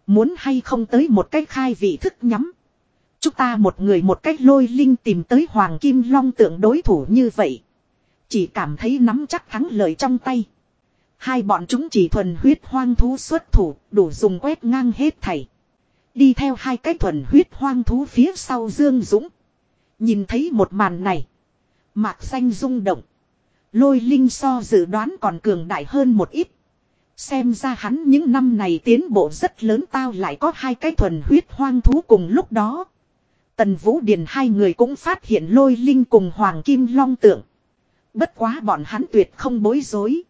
Speaker 1: Muốn hay không tới một cái khai vị thức nhắm. Chúng ta một người một cách lôi linh tìm tới Hoàng Kim Long tượng đối thủ như vậy. Chỉ cảm thấy nắm chắc thắng lợi trong tay. Hai bọn chúng chỉ thuần huyết hoang thú xuất thủ, đủ dùng quét ngang hết thảy. Đi theo hai cái thuần huyết hoang thú phía sau Dương Dũng. Nhìn thấy một màn này. Mạc xanh rung động. Lôi linh so dự đoán còn cường đại hơn một ít. Xem ra hắn những năm này tiến bộ rất lớn tao lại có hai cái thuần huyết hoang thú cùng lúc đó. Tần Vũ Điền hai người cũng phát hiện lôi linh cùng Hoàng Kim Long tượng. Bất quá bọn hắn tuyệt không bối rối.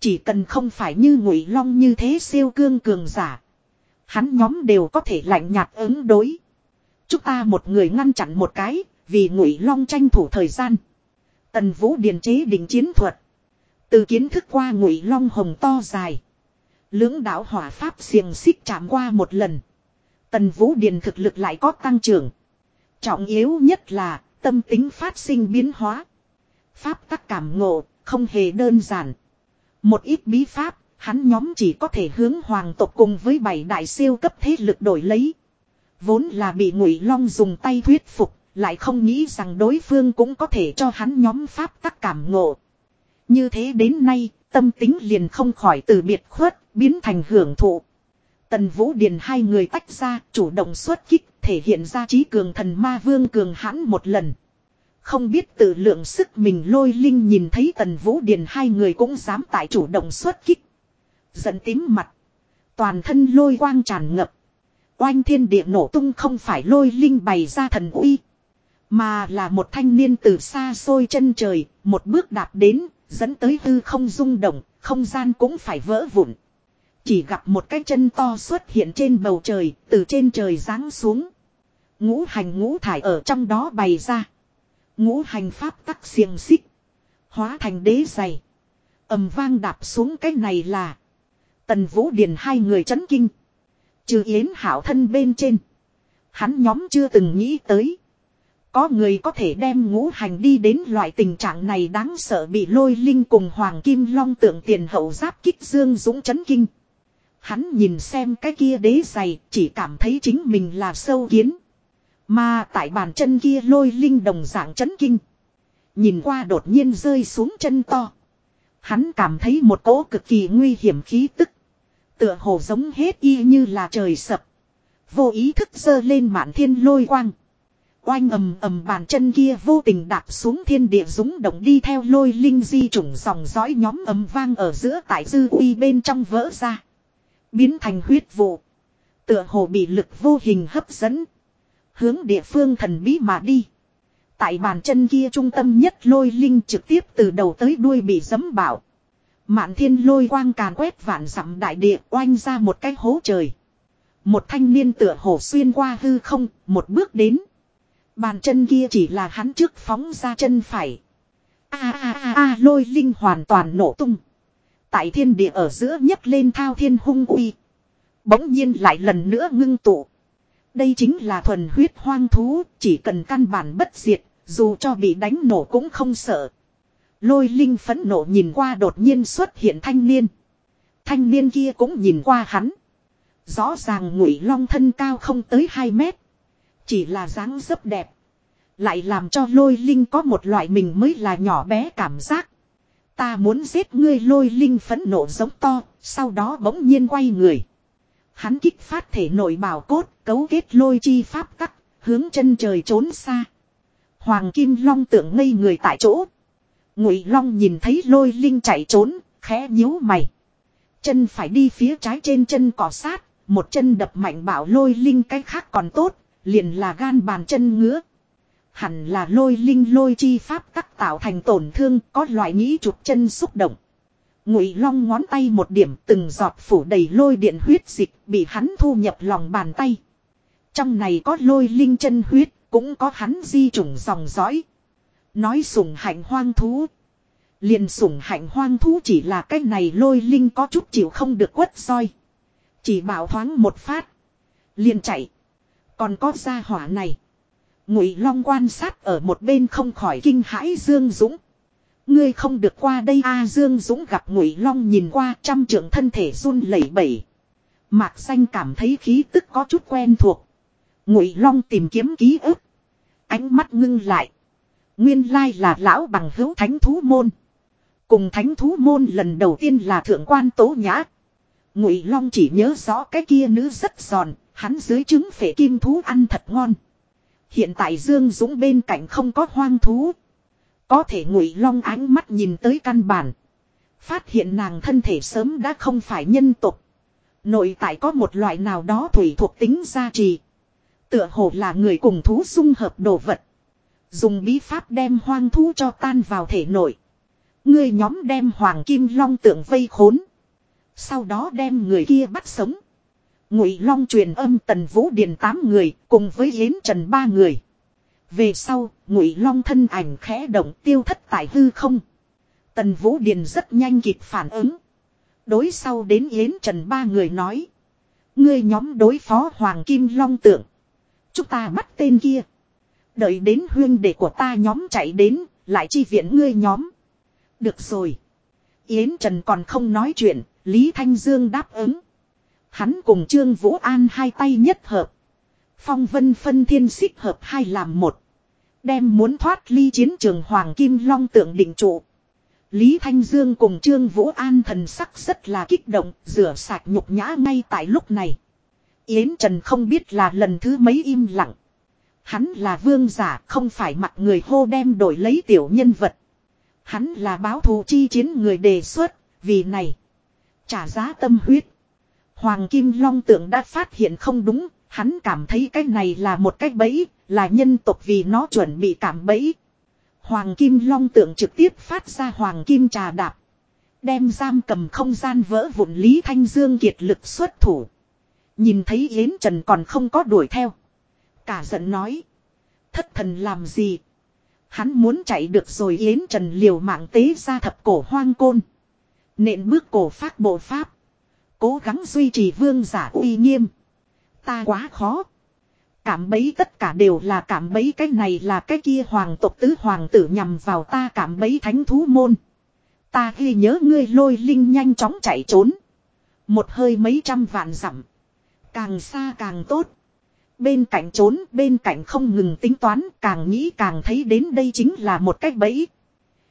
Speaker 1: Chỉ cần không phải như ngụy long như thế siêu cương cường giả. Hắn nhóm đều có thể lạnh nhạt ứng đối. Chúng ta một người ngăn chặn một cái, vì ngụy long tranh thủ thời gian. Tần Vũ điền chế đỉnh chiến thuật. Từ kiến thức qua ngụy long hồng to dài. Lưỡng đạo hỏa pháp xiềng xích chạm qua một lần. Tần Vũ Điền thực lực lại có tăng trưởng. Trọng yếu nhất là tâm tính phát sinh biến hóa pháp tắc cảm ngộ, không hề đơn giản. Một ít bí pháp, hắn nhóm chỉ có thể hướng hoàng tộc cùng với bảy đại siêu cấp thế lực đổi lấy. Vốn là bị ngụy long dùng tay thuyết phục, lại không nghĩ rằng đối phương cũng có thể cho hắn nhóm pháp tắc cảm ngộ. Như thế đến nay, tâm tính liền không khỏi từ biệt khuất, biến thành hưởng thụ. Tần Vũ Điền hai người tách ra, chủ động xuất kích, thể hiện ra trí cường thần ma vương cường hãn một lần. Không biết tự lượng sức mình lôi linh nhìn thấy tần vũ điền hai người cũng dám tại chủ động xuất kích. Giận tím mặt. Toàn thân lôi quang tràn ngập. Oanh thiên địa nổ tung không phải lôi linh bày ra thần uy. Mà là một thanh niên từ xa xôi chân trời, một bước đạp đến, dẫn tới hư không rung động, không gian cũng phải vỡ vụn. Chỉ gặp một cái chân to xuất hiện trên bầu trời, từ trên trời giáng xuống. Ngũ hành ngũ thải ở trong đó bày ra. Ngũ hành pháp tắc xiềng xích. Hóa thành đế giày. ầm vang đạp xuống cái này là. Tần Vũ Điền hai người chấn kinh. Trừ Yến Hảo thân bên trên. Hắn nhóm chưa từng nghĩ tới. Có người có thể đem ngũ hành đi đến loại tình trạng này đáng sợ bị lôi linh cùng Hoàng Kim Long tượng tiền hậu giáp kích Dương Dũng chấn kinh. Hắn nhìn xem cái kia đế giày chỉ cảm thấy chính mình là sâu kiến. Mà tại bàn chân kia lôi linh đồng dạng chấn kinh. Nhìn qua đột nhiên rơi xuống chân to. Hắn cảm thấy một cỗ cực kỳ nguy hiểm khí tức. Tựa hồ giống hết y như là trời sập. Vô ý thức dơ lên mạn thiên lôi quang. Oanh ầm ầm bàn chân kia vô tình đạp xuống thiên địa dũng động đi theo lôi linh di trùng dòng dõi nhóm ầm vang ở giữa tại dư uy bên trong vỡ ra. Biến thành huyết vụ. Tựa hồ bị lực vô hình hấp dẫn. Hướng địa phương thần bí mà đi. Tại bàn chân kia trung tâm nhất lôi linh trực tiếp từ đầu tới đuôi bị dấm bảo. Mạn thiên lôi quang càn quét vạn dặm đại địa oanh ra một cái hố trời. Một thanh niên tựa hồ xuyên qua hư không, một bước đến. Bàn chân kia chỉ là hắn trước phóng ra chân phải. A a a a lôi linh hoàn toàn nổ tung. Tại thiên địa ở giữa nhấc lên thao thiên hung uy. Bỗng nhiên lại lần nữa ngưng tụ. Đây chính là thuần huyết hoang thú, chỉ cần căn bản bất diệt, dù cho bị đánh nổ cũng không sợ. Lôi linh phấn nộ nhìn qua đột nhiên xuất hiện thanh niên. Thanh niên kia cũng nhìn qua hắn. Rõ ràng ngụy long thân cao không tới 2 mét. Chỉ là dáng dấp đẹp. Lại làm cho lôi linh có một loại mình mới là nhỏ bé cảm giác. Ta muốn giết ngươi lôi linh phấn nộ giống to, sau đó bỗng nhiên quay người. Hắn kích phát thể nội bảo cốt, cấu kết lôi chi pháp tắc, hướng chân trời trốn xa. Hoàng Kim Long tưởng ngây người tại chỗ. Ngụy Long nhìn thấy lôi linh chạy trốn, khẽ nhíu mày. Chân phải đi phía trái trên chân cỏ sát, một chân đập mạnh bảo lôi linh cái khác còn tốt, liền là gan bàn chân ngứa. Hẳn là lôi linh lôi chi pháp tắc tạo thành tổn thương có loại nghĩ chụp chân xúc động. Ngụy Long ngón tay một điểm từng giọt phủ đầy lôi điện huyết dịch bị hắn thu nhập lòng bàn tay. Trong này có lôi linh chân huyết, cũng có hắn di trùng dòng dõi. Nói sủng hạnh hoang thú. Liền sủng hạnh hoang thú chỉ là cái này lôi linh có chút chịu không được quất soi, Chỉ bảo thoáng một phát. Liền chạy. Còn có gia hỏa này. Ngụy Long quan sát ở một bên không khỏi kinh hãi Dương Dũng. Ngươi không được qua đây A Dương Dũng gặp Ngụy Long nhìn qua trăm trưởng thân thể run lẩy bẩy. Mạc xanh cảm thấy khí tức có chút quen thuộc. Ngụy Long tìm kiếm ký ức. Ánh mắt ngưng lại. Nguyên lai là lão bằng hữu thánh thú môn. Cùng thánh thú môn lần đầu tiên là thượng quan tố nhã. Ngụy Long chỉ nhớ rõ cái kia nữ rất giòn, hắn dưới trứng phể kim thú ăn thật ngon. Hiện tại Dương Dũng bên cạnh không có hoang thú, có thể ngụy long ánh mắt nhìn tới căn bản. Phát hiện nàng thân thể sớm đã không phải nhân tục. Nội tại có một loại nào đó thủy thuộc tính gia trì. Tựa hồ là người cùng thú xung hợp đồ vật. Dùng bí pháp đem hoang thú cho tan vào thể nội. Người nhóm đem hoàng kim long tượng vây khốn. Sau đó đem người kia bắt sống. Ngụy long truyền âm tần vũ điền tám người cùng với yến trần ba người. Về sau, ngụy long thân ảnh khẽ động tiêu thất tại hư không. Tần Vũ Điền rất nhanh kịp phản ứng. Đối sau đến Yến Trần ba người nói. Ngươi nhóm đối phó Hoàng Kim Long tượng. Chúng ta bắt tên kia. Đợi đến huyên để của ta nhóm chạy đến, lại chi viện ngươi nhóm. Được rồi. Yến Trần còn không nói chuyện, Lý Thanh Dương đáp ứng. Hắn cùng Trương Vũ An hai tay nhất hợp. Phong vân phân thiên xích hợp hai làm một. Đem muốn thoát ly chiến trường Hoàng Kim Long tượng định trụ. Lý Thanh Dương cùng Trương Vũ An thần sắc rất là kích động, rửa sạch nhục nhã ngay tại lúc này. Yến Trần không biết là lần thứ mấy im lặng. Hắn là vương giả, không phải mặt người hô đem đổi lấy tiểu nhân vật. Hắn là báo thù chi chiến người đề xuất, vì này. Trả giá tâm huyết. Hoàng Kim Long tượng đã phát hiện không đúng, hắn cảm thấy cái này là một cái bẫy, là nhân tộc vì nó chuẩn bị cảm bẫy. Hoàng Kim Long tượng trực tiếp phát ra Hoàng Kim trà đạp. Đem giam cầm không gian vỡ vụn Lý Thanh Dương kiệt lực xuất thủ. Nhìn thấy Yến Trần còn không có đuổi theo. Cả giận nói. Thất thần làm gì? Hắn muốn chạy được rồi Yến Trần liều mạng tế ra thập cổ hoang côn. Nện bước cổ phát bộ pháp. Cố gắng duy trì vương giả uy nghiêm. Ta quá khó. Cảm bấy tất cả đều là cảm bấy cái này là cái kia hoàng tộc tứ hoàng tử nhằm vào ta cảm bấy thánh thú môn. Ta ghi nhớ ngươi lôi linh nhanh chóng chạy trốn. Một hơi mấy trăm vạn dặm. Càng xa càng tốt. Bên cạnh trốn, bên cạnh không ngừng tính toán, càng nghĩ càng thấy đến đây chính là một cách bẫy.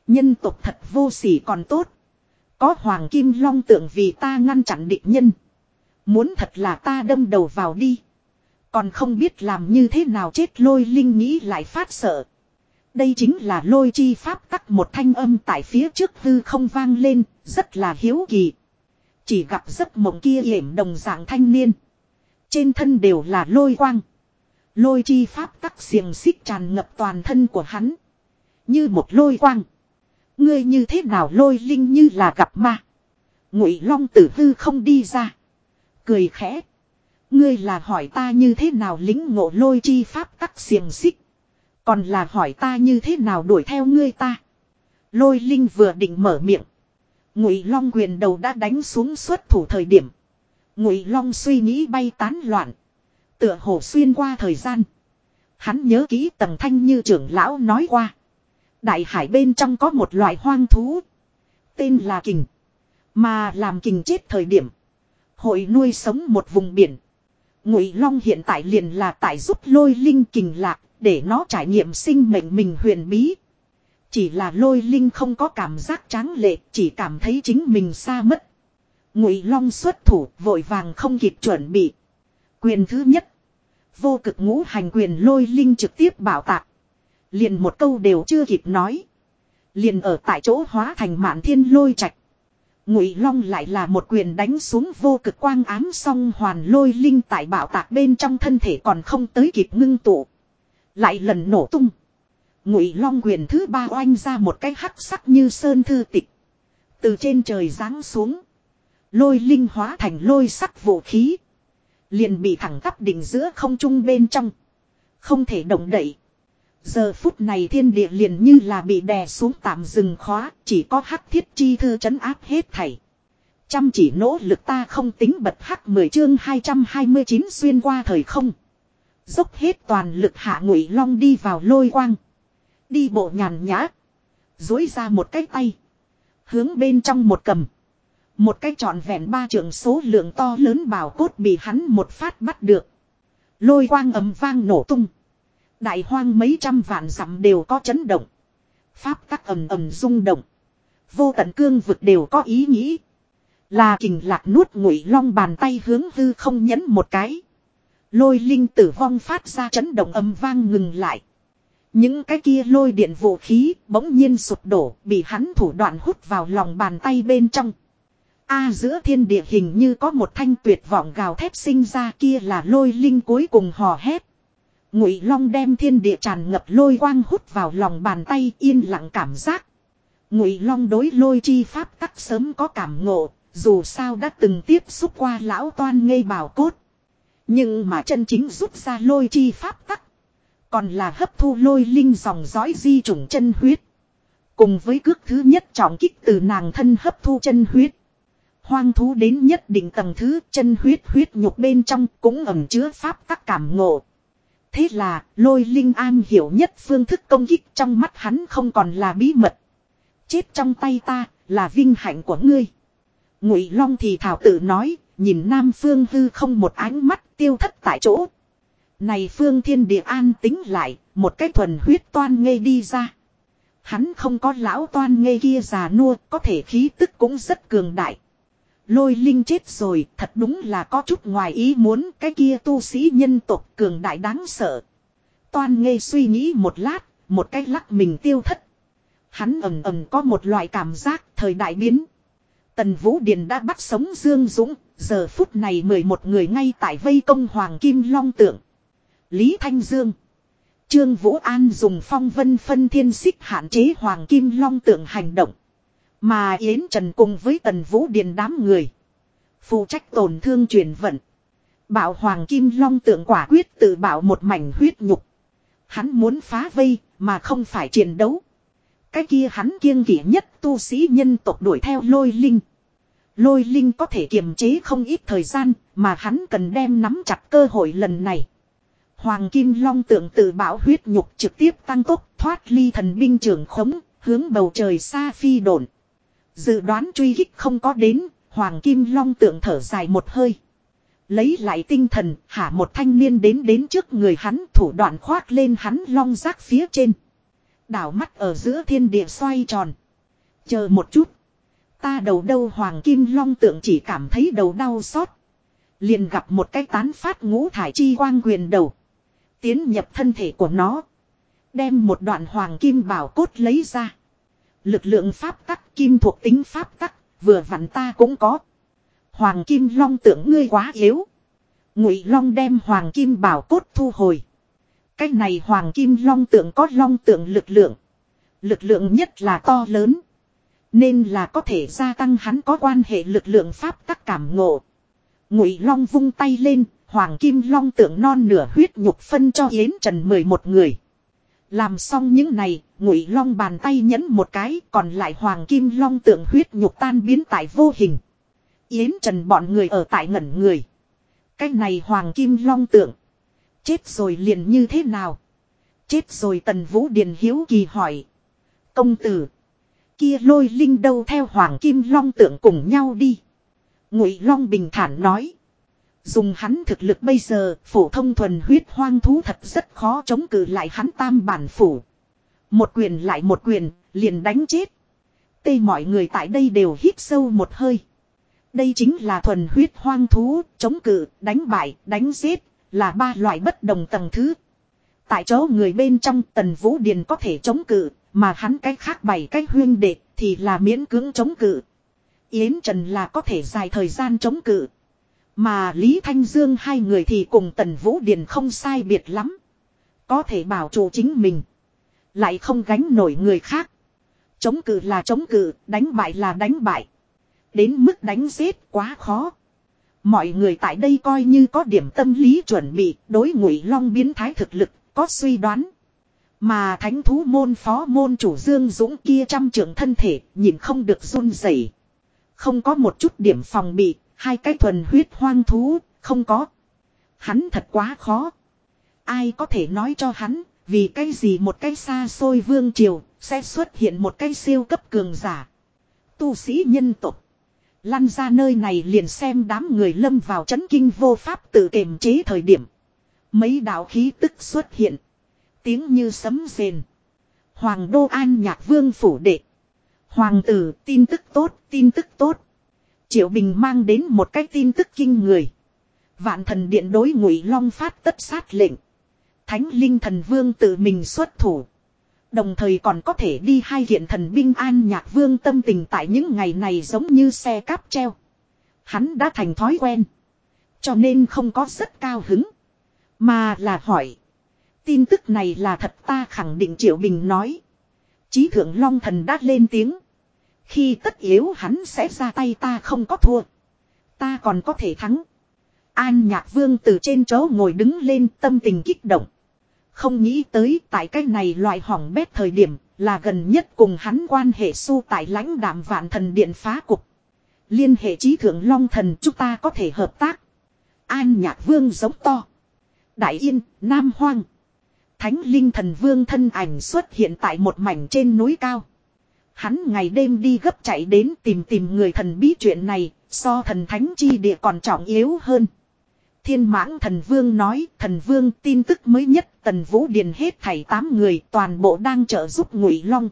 Speaker 1: Nhân tộc thật vô sỉ còn tốt. Có hoàng kim long tượng vì ta ngăn chặn địch nhân. Muốn thật là ta đâm đầu vào đi. Còn không biết làm như thế nào chết lôi linh nghĩ lại phát sợ. Đây chính là lôi chi pháp tắc một thanh âm tại phía trước hư không vang lên, rất là hiếu kỳ. Chỉ gặp giấc mộng kia hiểm đồng dạng thanh niên. Trên thân đều là lôi quang. Lôi chi pháp tắc xiềng xích tràn ngập toàn thân của hắn. Như một lôi quang. Ngươi như thế nào lôi linh như là gặp ma. Ngụy long tử hư không đi ra. Cười khẽ. Ngươi là hỏi ta như thế nào lính ngộ lôi chi pháp tắc xiềng xích. Còn là hỏi ta như thế nào đuổi theo ngươi ta. Lôi linh vừa định mở miệng. Ngụy long quyền đầu đã đánh xuống suốt thủ thời điểm. Ngụy long suy nghĩ bay tán loạn. Tựa hồ xuyên qua thời gian. Hắn nhớ kỹ tầng thanh như trưởng lão nói qua. Đại hải bên trong có một loại hoang thú. Tên là kình. Mà làm kình chết thời điểm. Hội nuôi sống một vùng biển. Ngụy Long hiện tại liền là tại giúp lôi linh kình lạc, để nó trải nghiệm sinh mệnh mình huyền bí. Chỉ là lôi linh không có cảm giác tráng lệ, chỉ cảm thấy chính mình xa mất. Ngụy Long xuất thủ, vội vàng không kịp chuẩn bị. Quyền thứ nhất, vô cực ngũ hành quyền lôi linh trực tiếp bảo tạc. Liền một câu đều chưa kịp nói, liền ở tại chỗ hóa thành mạn thiên lôi trạch ngụy long lại là một quyền đánh xuống vô cực quang ám song hoàn lôi linh tại bảo tạc bên trong thân thể còn không tới kịp ngưng tụ lại lần nổ tung ngụy long quyền thứ ba oanh ra một cái hắc sắc như sơn thư tịch từ trên trời giáng xuống lôi linh hóa thành lôi sắc vũ khí liền bị thẳng tắp đỉnh giữa không trung bên trong không thể động đậy Giờ phút này thiên địa liền như là bị đè xuống tạm dừng khóa, chỉ có hắc thiết chi thư chấn áp hết thảy. Chăm chỉ nỗ lực ta không tính bật hắc 10 chương 229 xuyên qua thời không. Dốc hết toàn lực hạ ngụy long đi vào lôi quang. Đi bộ nhàn nhã. duỗi ra một cái tay. Hướng bên trong một cầm. Một cái trọn vẹn ba trường số lượng to lớn bảo cốt bị hắn một phát bắt được. Lôi quang ấm vang nổ tung. Đại hoang mấy trăm vạn dặm đều có chấn động. Pháp tắc ầm ầm rung động. Vô tận cương vực đều có ý nghĩ. Là kình lạc nuốt ngụy long bàn tay hướng hư không nhấn một cái. Lôi linh tử vong phát ra chấn động âm vang ngừng lại. Những cái kia lôi điện vũ khí bỗng nhiên sụp đổ bị hắn thủ đoạn hút vào lòng bàn tay bên trong. A giữa thiên địa hình như có một thanh tuyệt vọng gào thép sinh ra kia là lôi linh cuối cùng hò hét. Ngụy Long đem thiên địa tràn ngập lôi quang hút vào lòng bàn tay yên lặng cảm giác. Ngụy Long đối lôi chi pháp tắc sớm có cảm ngộ, dù sao đã từng tiếp xúc qua lão toan ngây bào cốt. Nhưng mà chân chính rút ra lôi chi pháp tắc. Còn là hấp thu lôi linh dòng dõi di chủng chân huyết. Cùng với cước thứ nhất trọng kích từ nàng thân hấp thu chân huyết. Hoang thú đến nhất định tầng thứ chân huyết huyết nhục bên trong cũng ẩm chứa pháp tắc cảm ngộ. Thế là, lôi linh an hiểu nhất phương thức công kích trong mắt hắn không còn là bí mật. Chết trong tay ta, là vinh hạnh của ngươi. Ngụy Long thì thảo tự nói, nhìn Nam Phương hư không một ánh mắt tiêu thất tại chỗ. Này Phương Thiên Địa an tính lại, một cái thuần huyết toan ngây đi ra. Hắn không có lão toan ngây kia già nua, có thể khí tức cũng rất cường đại. Lôi linh chết rồi, thật đúng là có chút ngoài ý muốn cái kia tu sĩ nhân tộc cường đại đáng sợ. Toan ngây suy nghĩ một lát, một cái lắc mình tiêu thất. Hắn ầm ầm có một loại cảm giác thời đại biến. Tần Vũ Điền đã bắt sống Dương Dũng, giờ phút này mười một người ngay tại vây công Hoàng Kim Long Tượng. Lý Thanh Dương. Trương Vũ An dùng phong vân phân thiên xích hạn chế Hoàng Kim Long Tượng hành động. Mà Yến Trần cùng với Tần Vũ Điền đám người. Phụ trách tổn thương truyền vận. Bảo Hoàng Kim Long tượng quả quyết tự bảo một mảnh huyết nhục. Hắn muốn phá vây mà không phải chiến đấu. Cái kia hắn kiêng kỷ nhất tu sĩ nhân tộc đuổi theo lôi linh. Lôi linh có thể kiềm chế không ít thời gian mà hắn cần đem nắm chặt cơ hội lần này. Hoàng Kim Long tượng tự bảo huyết nhục trực tiếp tăng tốc thoát ly thần binh trường khống, hướng bầu trời xa phi đồn. Dự đoán truy kích không có đến, Hoàng Kim Long tượng thở dài một hơi. Lấy lại tinh thần, hạ một thanh niên đến đến trước người hắn thủ đoạn khoác lên hắn long rác phía trên. Đảo mắt ở giữa thiên địa xoay tròn. Chờ một chút. Ta đầu đâu Hoàng Kim Long tượng chỉ cảm thấy đầu đau xót. Liền gặp một cái tán phát ngũ thải chi quang quyền đầu. Tiến nhập thân thể của nó. Đem một đoạn Hoàng Kim bảo cốt lấy ra lực lượng pháp tắc kim thuộc tính pháp tắc, vừa vặn ta cũng có. Hoàng kim long tưởng ngươi quá yếu. Ngụy long đem hoàng kim bảo cốt thu hồi. Cái này hoàng kim long tượng có long tượng lực lượng. Lực lượng nhất là to lớn. Nên là có thể gia tăng hắn có quan hệ lực lượng pháp tắc cảm ngộ. Ngụy long vung tay lên, hoàng kim long tượng non nửa huyết nhục phân cho Yến Trần mười một người. Làm xong những này, ngụy long bàn tay nhấn một cái còn lại hoàng kim long tượng huyết nhục tan biến tại vô hình yến trần bọn người ở tại ngẩn người cái này hoàng kim long tượng chết rồi liền như thế nào chết rồi tần vũ điền hiếu kỳ hỏi công tử kia lôi linh đâu theo hoàng kim long tượng cùng nhau đi ngụy long bình thản nói dùng hắn thực lực bây giờ phổ thông thuần huyết hoang thú thật rất khó chống cự lại hắn tam bản phủ một quyền lại một quyền, liền đánh chết. Tê mọi người tại đây đều hít sâu một hơi. Đây chính là thuần huyết hoang thú, chống cự, đánh bại, đánh giết, là ba loại bất đồng tầng thứ. Tại chỗ người bên trong tần vũ điền có thể chống cự, mà hắn cách khác bảy cách huyên đệ thì là miễn cưỡng chống cự. Yến Trần là có thể dài thời gian chống cự. Mà Lý Thanh Dương hai người thì cùng Tần Vũ Điền không sai biệt lắm. Có thể bảo chủ chính mình lại không gánh nổi người khác. Chống cự là chống cự, đánh bại là đánh bại. Đến mức đánh giết quá khó. Mọi người tại đây coi như có điểm tâm lý chuẩn bị đối ngụy long biến thái thực lực, có suy đoán. Mà thánh thú môn phó môn chủ Dương Dũng kia trăm trưởng thân thể, nhìn không được run rẩy Không có một chút điểm phòng bị, hai cái thuần huyết hoang thú, không có. Hắn thật quá khó. Ai có thể nói cho hắn, vì cái gì một cái xa xôi vương triều sẽ xuất hiện một cái siêu cấp cường giả. Tu sĩ nhân tộc Lăn ra nơi này liền xem đám người lâm vào chấn kinh vô pháp tự kiềm chế thời điểm. Mấy đạo khí tức xuất hiện. Tiếng như sấm rền. Hoàng Đô An Nhạc Vương phủ đệ. Hoàng tử tin tức tốt, tin tức tốt. Triệu Bình mang đến một cái tin tức kinh người. Vạn thần điện đối ngụy long phát tất sát lệnh. Thánh linh thần vương tự mình xuất thủ. Đồng thời còn có thể đi hai hiện thần binh an nhạc vương tâm tình tại những ngày này giống như xe cáp treo. Hắn đã thành thói quen. Cho nên không có rất cao hứng. Mà là hỏi. Tin tức này là thật ta khẳng định Triệu Bình nói. Chí thượng Long Thần đã lên tiếng. Khi tất yếu hắn sẽ ra tay ta không có thua. Ta còn có thể thắng. An Nhạc Vương từ trên chỗ ngồi đứng lên tâm tình kích động. Không nghĩ tới tại cái này loại hỏng bét thời điểm là gần nhất cùng hắn quan hệ su tại lãnh đạm vạn thần điện phá cục. Liên hệ trí thượng long thần chúng ta có thể hợp tác. An nhạc vương giống to. Đại yên, Nam Hoang. Thánh linh thần vương thân ảnh xuất hiện tại một mảnh trên núi cao. Hắn ngày đêm đi gấp chạy đến tìm tìm người thần bí chuyện này, so thần thánh chi địa còn trọng yếu hơn thiên mãng thần vương nói thần vương tin tức mới nhất tần vũ điền hết thảy tám người toàn bộ đang trợ giúp ngụy long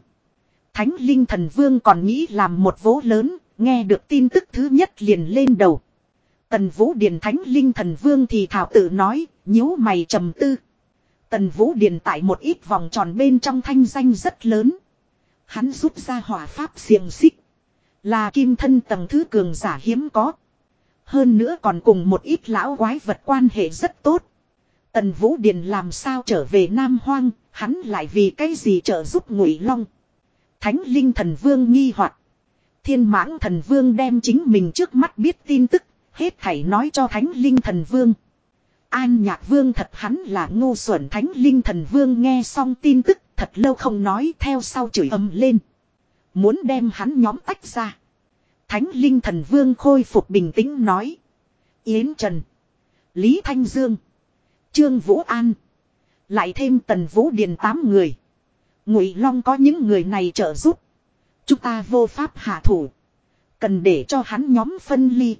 Speaker 1: thánh linh thần vương còn nghĩ làm một vố lớn nghe được tin tức thứ nhất liền lên đầu tần vũ điền thánh linh thần vương thì thảo tự nói nhíu mày trầm tư tần vũ điền tại một ít vòng tròn bên trong thanh danh rất lớn hắn rút ra hỏa pháp xiềng xích là kim thân tầng thứ cường giả hiếm có hơn nữa còn cùng một ít lão quái vật quan hệ rất tốt. Tần Vũ Điền làm sao trở về Nam Hoang, hắn lại vì cái gì trợ giúp Ngụy Long. Thánh Linh Thần Vương nghi hoặc. Thiên Mãng Thần Vương đem chính mình trước mắt biết tin tức, hết thảy nói cho Thánh Linh Thần Vương. An Nhạc Vương thật hắn là ngu xuẩn Thánh Linh Thần Vương nghe xong tin tức, thật lâu không nói theo sau chửi ầm lên. Muốn đem hắn nhóm tách ra. Thánh Linh Thần Vương khôi phục bình tĩnh nói. Yến Trần. Lý Thanh Dương. Trương Vũ An. Lại thêm Tần Vũ Điền 8 người. Ngụy Long có những người này trợ giúp. Chúng ta vô pháp hạ thủ. Cần để cho hắn nhóm phân ly.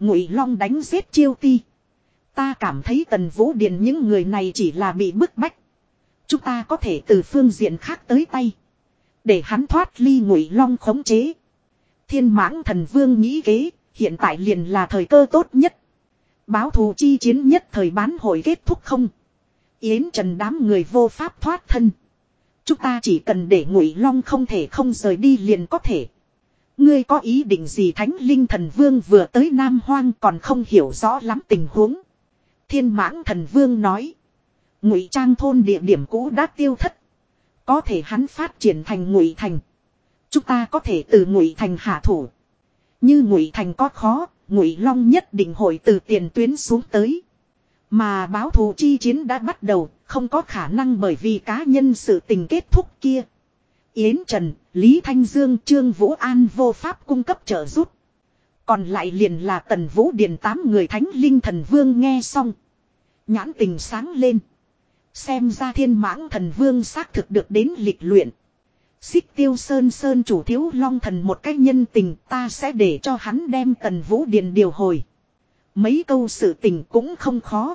Speaker 1: Ngụy Long đánh giết chiêu ti. Ta cảm thấy Tần Vũ Điền những người này chỉ là bị bức bách. Chúng ta có thể từ phương diện khác tới tay. Để hắn thoát ly Ngụy Long khống chế thiên mãng thần vương nghĩ kế, hiện tại liền là thời cơ tốt nhất. Báo thù chi chiến nhất thời bán hội kết thúc không. Yến trần đám người vô pháp thoát thân. Chúng ta chỉ cần để ngụy long không thể không rời đi liền có thể. Ngươi có ý định gì thánh linh thần vương vừa tới Nam Hoang còn không hiểu rõ lắm tình huống. Thiên mãng thần vương nói. Ngụy trang thôn địa điểm cũ đã tiêu thất. Có thể hắn phát triển thành ngụy thành chúng ta có thể từ ngụy thành hạ thủ như ngụy thành có khó ngụy long nhất định hội từ tiền tuyến xuống tới mà báo thù chi chiến đã bắt đầu không có khả năng bởi vì cá nhân sự tình kết thúc kia yến trần lý thanh dương trương vũ an vô pháp cung cấp trợ giúp còn lại liền là tần vũ điền tám người thánh linh thần vương nghe xong nhãn tình sáng lên xem ra thiên mãng thần vương xác thực được đến lịch luyện Xích tiêu sơn sơn chủ thiếu long thần một cách nhân tình ta sẽ để cho hắn đem tần vũ điền điều hồi. Mấy câu sự tình cũng không khó.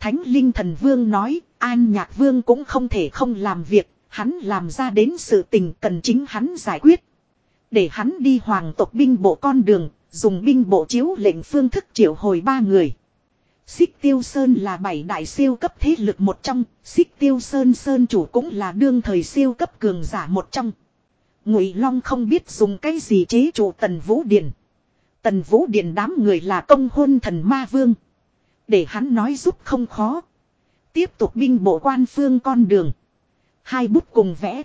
Speaker 1: Thánh linh thần vương nói, an nhạc vương cũng không thể không làm việc, hắn làm ra đến sự tình cần chính hắn giải quyết. Để hắn đi hoàng tộc binh bộ con đường, dùng binh bộ chiếu lệnh phương thức triệu hồi ba người. Xích Tiêu Sơn là bảy đại siêu cấp thế lực một trong, Xích Tiêu Sơn Sơn chủ cũng là đương thời siêu cấp cường giả một trong. Ngụy Long không biết dùng cái gì chế trụ Tần Vũ Điền. Tần Vũ Điền đám người là công hôn thần ma vương. Để hắn nói giúp không khó. Tiếp tục binh bộ quan phương con đường. Hai bút cùng vẽ.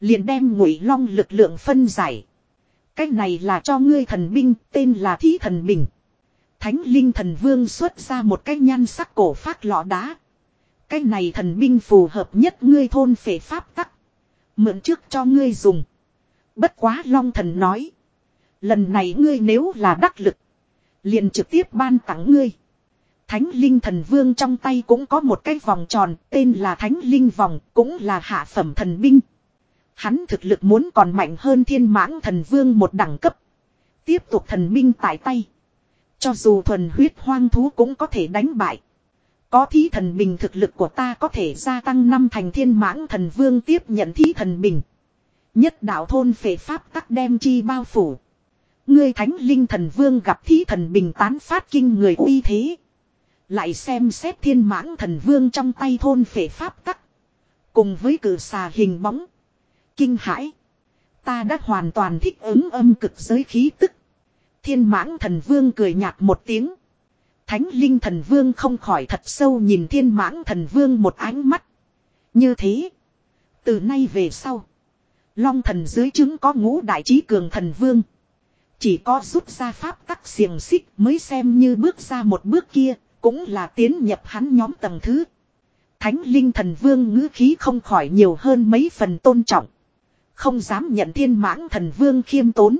Speaker 1: Liền đem Ngụy Long lực lượng phân giải. Cách này là cho ngươi thần binh, tên là Thí Thần Bình. Thánh linh thần vương xuất ra một cái nhan sắc cổ phát lọ đá. Cái này thần binh phù hợp nhất ngươi thôn phệ pháp tắc. Mượn trước cho ngươi dùng. Bất quá long thần nói. Lần này ngươi nếu là đắc lực. Liền trực tiếp ban tặng ngươi. Thánh linh thần vương trong tay cũng có một cái vòng tròn tên là thánh linh vòng cũng là hạ phẩm thần binh. Hắn thực lực muốn còn mạnh hơn thiên mãng thần vương một đẳng cấp. Tiếp tục thần binh tại tay. Cho dù thuần huyết hoang thú cũng có thể đánh bại. Có thí thần bình thực lực của ta có thể gia tăng năm thành thiên mãng thần vương tiếp nhận thí thần bình. Nhất đạo thôn phệ pháp tắc đem chi bao phủ. Ngươi thánh linh thần vương gặp thí thần bình tán phát kinh người uy thế. Lại xem xét thiên mãng thần vương trong tay thôn phệ pháp tắc. Cùng với cử xà hình bóng. Kinh hãi. Ta đã hoàn toàn thích ứng âm cực giới khí tức thiên mãng thần vương cười nhạt một tiếng. Thánh linh thần vương không khỏi thật sâu nhìn thiên mãng thần vương một ánh mắt. Như thế. Từ nay về sau. Long thần dưới chứng có ngũ đại trí cường thần vương. Chỉ có rút ra pháp tắc xiềng xích mới xem như bước ra một bước kia. Cũng là tiến nhập hắn nhóm tầng thứ. Thánh linh thần vương ngữ khí không khỏi nhiều hơn mấy phần tôn trọng. Không dám nhận thiên mãng thần vương khiêm tốn.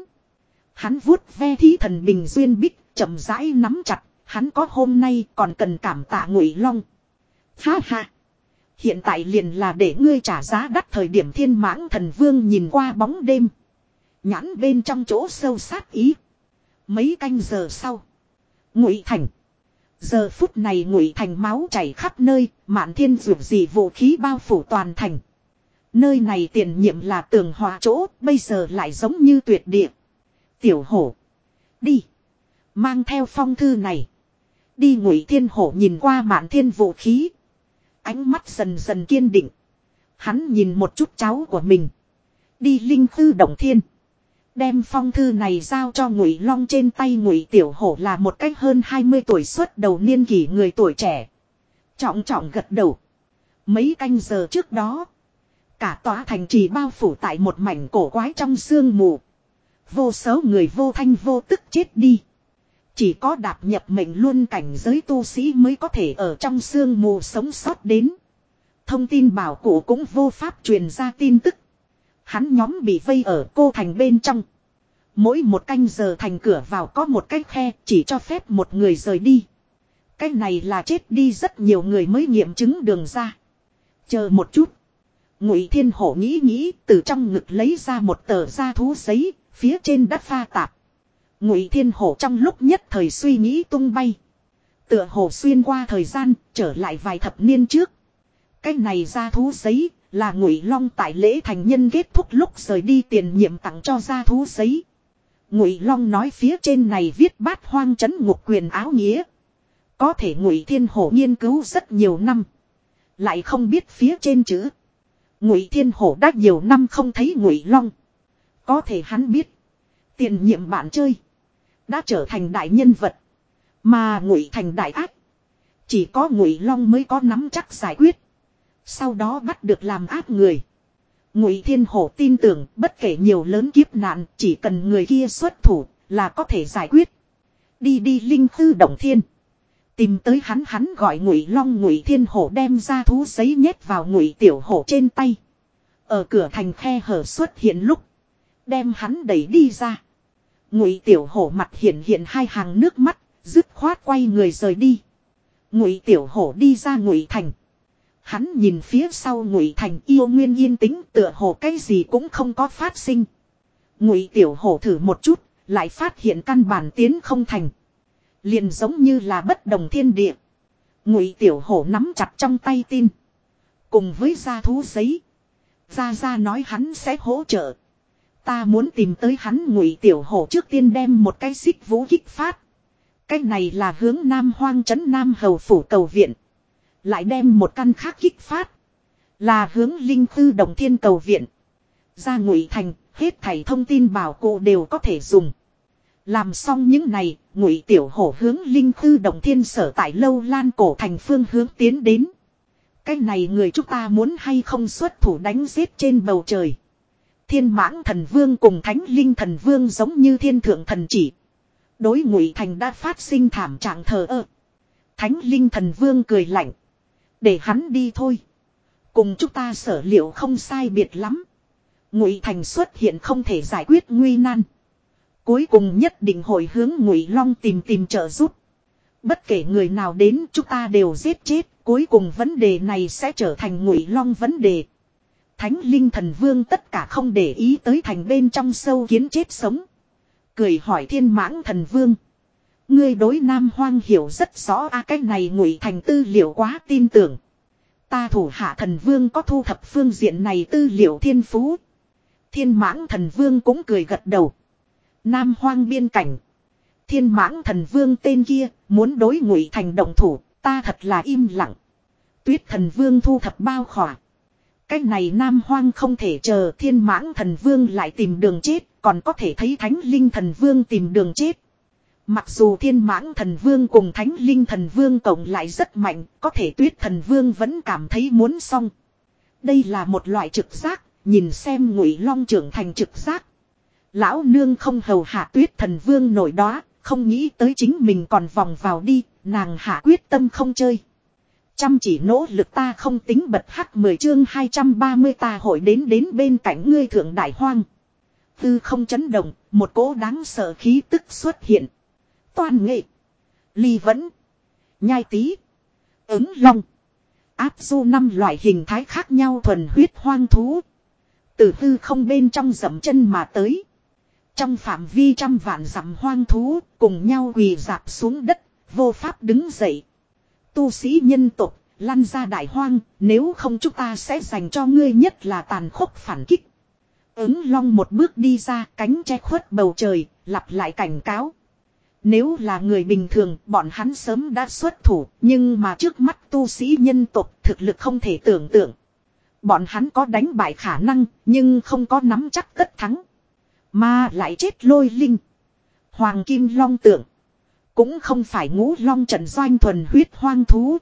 Speaker 1: Hắn vuốt ve thí thần bình duyên bích, chậm rãi nắm chặt, hắn có hôm nay còn cần cảm tạ ngụy long. Ha ha! Hiện tại liền là để ngươi trả giá đắt thời điểm thiên mãng thần vương nhìn qua bóng đêm. Nhãn bên trong chỗ sâu sát ý. Mấy canh giờ sau. Ngụy thành. Giờ phút này ngụy thành máu chảy khắp nơi, mạn thiên dụng gì vũ khí bao phủ toàn thành. Nơi này tiền nhiệm là tường hòa chỗ, bây giờ lại giống như tuyệt địa. Tiểu hổ. Đi. Mang theo phong thư này. Đi ngụy thiên hổ nhìn qua mạn thiên vũ khí. Ánh mắt dần dần kiên định. Hắn nhìn một chút cháu của mình. Đi linh thư động thiên. Đem phong thư này giao cho ngụy long trên tay ngụy tiểu hổ là một cách hơn hai mươi tuổi xuất đầu niên kỷ người tuổi trẻ. Trọng trọng gật đầu. Mấy canh giờ trước đó. Cả tòa thành trì bao phủ tại một mảnh cổ quái trong sương mù. Vô số người vô thanh vô tức chết đi. Chỉ có đạp nhập mệnh luôn cảnh giới tu sĩ mới có thể ở trong sương mù sống sót đến. Thông tin bảo cổ cũng vô pháp truyền ra tin tức. Hắn nhóm bị vây ở cô thành bên trong. Mỗi một canh giờ thành cửa vào có một cái khe chỉ cho phép một người rời đi. Cái này là chết đi rất nhiều người mới nghiệm chứng đường ra. Chờ một chút. Ngụy Thiên Hổ nghĩ nghĩ từ trong ngực lấy ra một tờ da thú giấy Phía trên đất pha tạp. Ngụy Thiên Hổ trong lúc nhất thời suy nghĩ tung bay. Tựa hồ xuyên qua thời gian, trở lại vài thập niên trước. Cái này ra thú giấy, là Ngụy Long tại lễ thành nhân kết thúc lúc rời đi tiền nhiệm tặng cho ra thú giấy. Ngụy Long nói phía trên này viết bát hoang trấn ngục quyền áo nghĩa. Có thể Ngụy Thiên Hổ nghiên cứu rất nhiều năm, lại không biết phía trên chữ. Ngụy Thiên Hổ đã nhiều năm không thấy Ngụy Long. Có thể hắn biết. Tiền nhiệm bạn chơi. Đã trở thành đại nhân vật. Mà ngụy thành đại ác. Chỉ có ngụy long mới có nắm chắc giải quyết. Sau đó bắt được làm ác người. Ngụy thiên hổ tin tưởng bất kể nhiều lớn kiếp nạn chỉ cần người kia xuất thủ là có thể giải quyết. Đi đi linh tư động thiên tìm tới hắn hắn gọi ngụy long ngụy thiên hổ đem ra thú giấy nhét vào ngụy tiểu hổ trên tay ở cửa thành khe hở xuất hiện lúc đem hắn đẩy đi ra ngụy tiểu hổ mặt hiện hiện hai hàng nước mắt dứt khoát quay người rời đi ngụy tiểu hổ đi ra ngụy thành hắn nhìn phía sau ngụy thành yêu nguyên yên tĩnh tựa hồ cái gì cũng không có phát sinh ngụy tiểu hổ thử một chút lại phát hiện căn bản tiến không thành liền giống như là bất đồng thiên địa ngụy tiểu hổ nắm chặt trong tay tin cùng với gia thú giấy gia gia nói hắn sẽ hỗ trợ Ta muốn tìm tới hắn ngụy tiểu hổ trước tiên đem một cái xích vũ kích phát. Cái này là hướng nam hoang trấn nam hầu phủ cầu viện. Lại đem một căn khác kích phát. Là hướng linh khư đồng thiên cầu viện. Ra ngụy thành, hết thảy thông tin bảo cụ đều có thể dùng. Làm xong những này, ngụy tiểu hổ hướng linh khư đồng thiên sở tại lâu lan cổ thành phương hướng tiến đến. Cái này người chúng ta muốn hay không xuất thủ đánh giết trên bầu trời. Thiên mãng thần vương cùng thánh linh thần vương giống như thiên thượng thần chỉ. Đối ngụy thành đã phát sinh thảm trạng thờ ơ. Thánh linh thần vương cười lạnh. Để hắn đi thôi. Cùng chúng ta sở liệu không sai biệt lắm. Ngụy thành xuất hiện không thể giải quyết nguy nan. Cuối cùng nhất định hồi hướng ngụy long tìm tìm trợ giúp. Bất kể người nào đến chúng ta đều giết chết. Cuối cùng vấn đề này sẽ trở thành ngụy long vấn đề. Thánh linh thần vương tất cả không để ý tới thành bên trong sâu kiến chết sống. Cười hỏi thiên mãng thần vương. Ngươi đối nam hoang hiểu rất rõ a à, cái này ngụy thành tư liệu quá tin tưởng. Ta thủ hạ thần vương có thu thập phương diện này tư liệu thiên phú. Thiên mãng thần vương cũng cười gật đầu. Nam hoang biên cảnh. Thiên mãng thần vương tên kia muốn đối ngụy thành động thủ. Ta thật là im lặng. Tuyết thần vương thu thập bao khỏa. Cái này nam hoang không thể chờ thiên mãng thần vương lại tìm đường chết, còn có thể thấy thánh linh thần vương tìm đường chết. Mặc dù thiên mãng thần vương cùng thánh linh thần vương cộng lại rất mạnh, có thể tuyết thần vương vẫn cảm thấy muốn xong. Đây là một loại trực giác, nhìn xem ngụy long trưởng thành trực giác. Lão nương không hầu hạ tuyết thần vương nổi đó, không nghĩ tới chính mình còn vòng vào đi, nàng hạ quyết tâm không chơi. Chăm chỉ nỗ lực ta không tính bật hắc mười chương 230 ta hội đến đến bên cạnh ngươi thượng đại hoang. Tư không chấn động, một cỗ đáng sợ khí tức xuất hiện. Toàn nghệ. Ly vẫn. Nhai tí. Ứng long. Áp du năm loại hình thái khác nhau thuần huyết hoang thú. Từ tư không bên trong dầm chân mà tới. Trong phạm vi trăm vạn dặm hoang thú cùng nhau quỳ dạp xuống đất vô pháp đứng dậy, tu sĩ nhân tộc, lăn ra đại hoang, nếu không chúng ta sẽ dành cho ngươi nhất là tàn khốc phản kích. Ứng long một bước đi ra cánh che khuất bầu trời, lặp lại cảnh cáo. Nếu là người bình thường, bọn hắn sớm đã xuất thủ, nhưng mà trước mắt tu sĩ nhân tộc thực lực không thể tưởng tượng. Bọn hắn có đánh bại khả năng, nhưng không có nắm chắc tất thắng. Mà lại chết lôi linh. Hoàng Kim Long tượng. Cũng không phải ngũ long trần doanh thuần huyết hoang thú.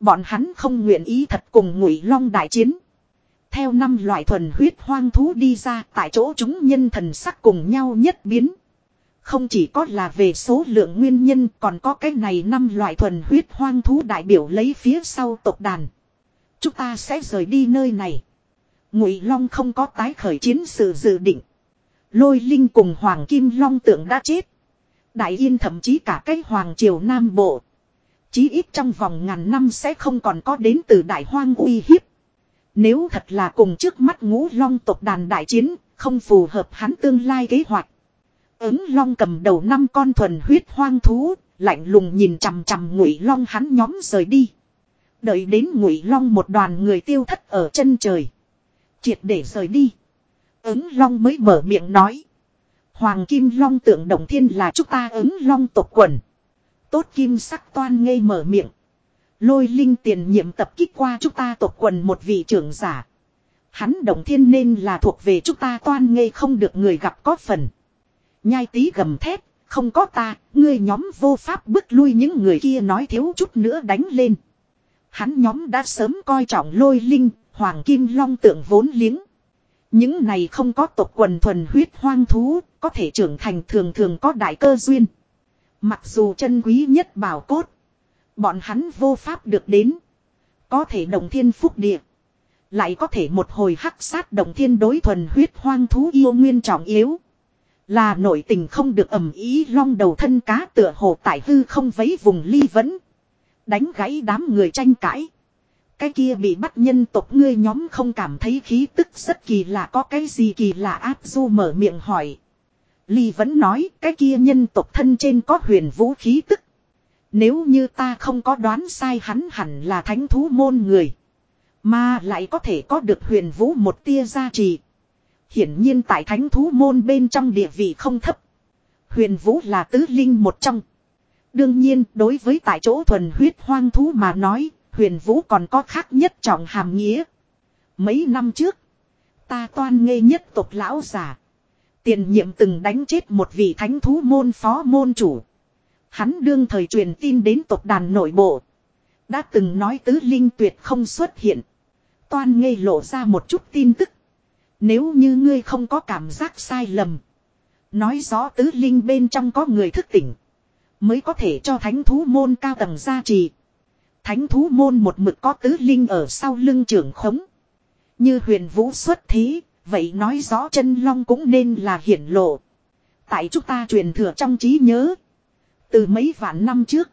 Speaker 1: Bọn hắn không nguyện ý thật cùng ngụy long đại chiến. Theo năm loại thuần huyết hoang thú đi ra tại chỗ chúng nhân thần sắc cùng nhau nhất biến. Không chỉ có là về số lượng nguyên nhân còn có cái này năm loại thuần huyết hoang thú đại biểu lấy phía sau tộc đàn. Chúng ta sẽ rời đi nơi này. Ngụy Long không có tái khởi chiến sự dự định. Lôi Linh cùng Hoàng Kim Long tượng đã chết. Đại Yên thậm chí cả cái Hoàng Triều Nam Bộ. Chí ít trong vòng ngàn năm sẽ không còn có đến từ Đại Hoang uy hiếp. Nếu thật là cùng trước mắt ngũ long tộc đàn đại chiến, không phù hợp hắn tương lai kế hoạch. Ứng long cầm đầu năm con thuần huyết hoang thú, lạnh lùng nhìn chằm chằm ngụy long hắn nhóm rời đi. Đợi đến ngụy long một đoàn người tiêu thất ở chân trời. Triệt để rời đi. Ứng long mới mở miệng nói. Hoàng Kim Long tượng Đồng Thiên là chúng ta ứng long tộc quần. Tốt kim sắc toan ngây mở miệng. Lôi linh tiền nhiệm tập kích qua chúng ta tộc quần một vị trưởng giả. Hắn Đồng Thiên nên là thuộc về chúng ta toan ngây không được người gặp có phần. Nhai tí gầm thét, không có ta, ngươi nhóm vô pháp bước lui những người kia nói thiếu chút nữa đánh lên. Hắn nhóm đã sớm coi trọng lôi linh, hoàng kim long tượng vốn liếng. Những này không có tộc quần thuần huyết hoang thú, có thể trưởng thành thường thường có đại cơ duyên. Mặc dù chân quý nhất bảo cốt. Bọn hắn vô pháp được đến. Có thể đồng thiên phúc địa. Lại có thể một hồi hắc sát đồng thiên đối thuần huyết hoang thú yêu nguyên trọng yếu. Là nội tình không được ẩm ý long đầu thân cá tựa hồ tại hư không vấy vùng ly vấn. Đánh gãy đám người tranh cãi. Cái kia bị bắt nhân tộc ngươi nhóm không cảm thấy khí tức rất kỳ lạ có cái gì kỳ lạ áp du mở miệng hỏi. Ly vẫn nói cái kia nhân tộc thân trên có huyền vũ khí tức. Nếu như ta không có đoán sai hắn hẳn là thánh thú môn người. Mà lại có thể có được huyền vũ một tia gia trì. Hiển nhiên tại thánh thú môn bên trong địa vị không thấp. Huyền vũ là tứ linh một trong. Đương nhiên đối với tại chỗ thuần huyết hoang thú mà nói huyền vũ còn có khác nhất trọng hàm nghĩa. Mấy năm trước, ta toan nghe nhất tộc lão giả. Tiền nhiệm từng đánh chết một vị thánh thú môn phó môn chủ. Hắn đương thời truyền tin đến tộc đàn nội bộ. Đã từng nói tứ linh tuyệt không xuất hiện. Toan ngây lộ ra một chút tin tức. Nếu như ngươi không có cảm giác sai lầm. Nói rõ tứ linh bên trong có người thức tỉnh. Mới có thể cho thánh thú môn cao tầng gia trì. Thánh thú môn một mực có tứ linh ở sau lưng trưởng khống. Như huyền vũ xuất thí Vậy nói rõ chân long cũng nên là hiển lộ. Tại chúng ta truyền thừa trong trí nhớ. Từ mấy vạn năm trước.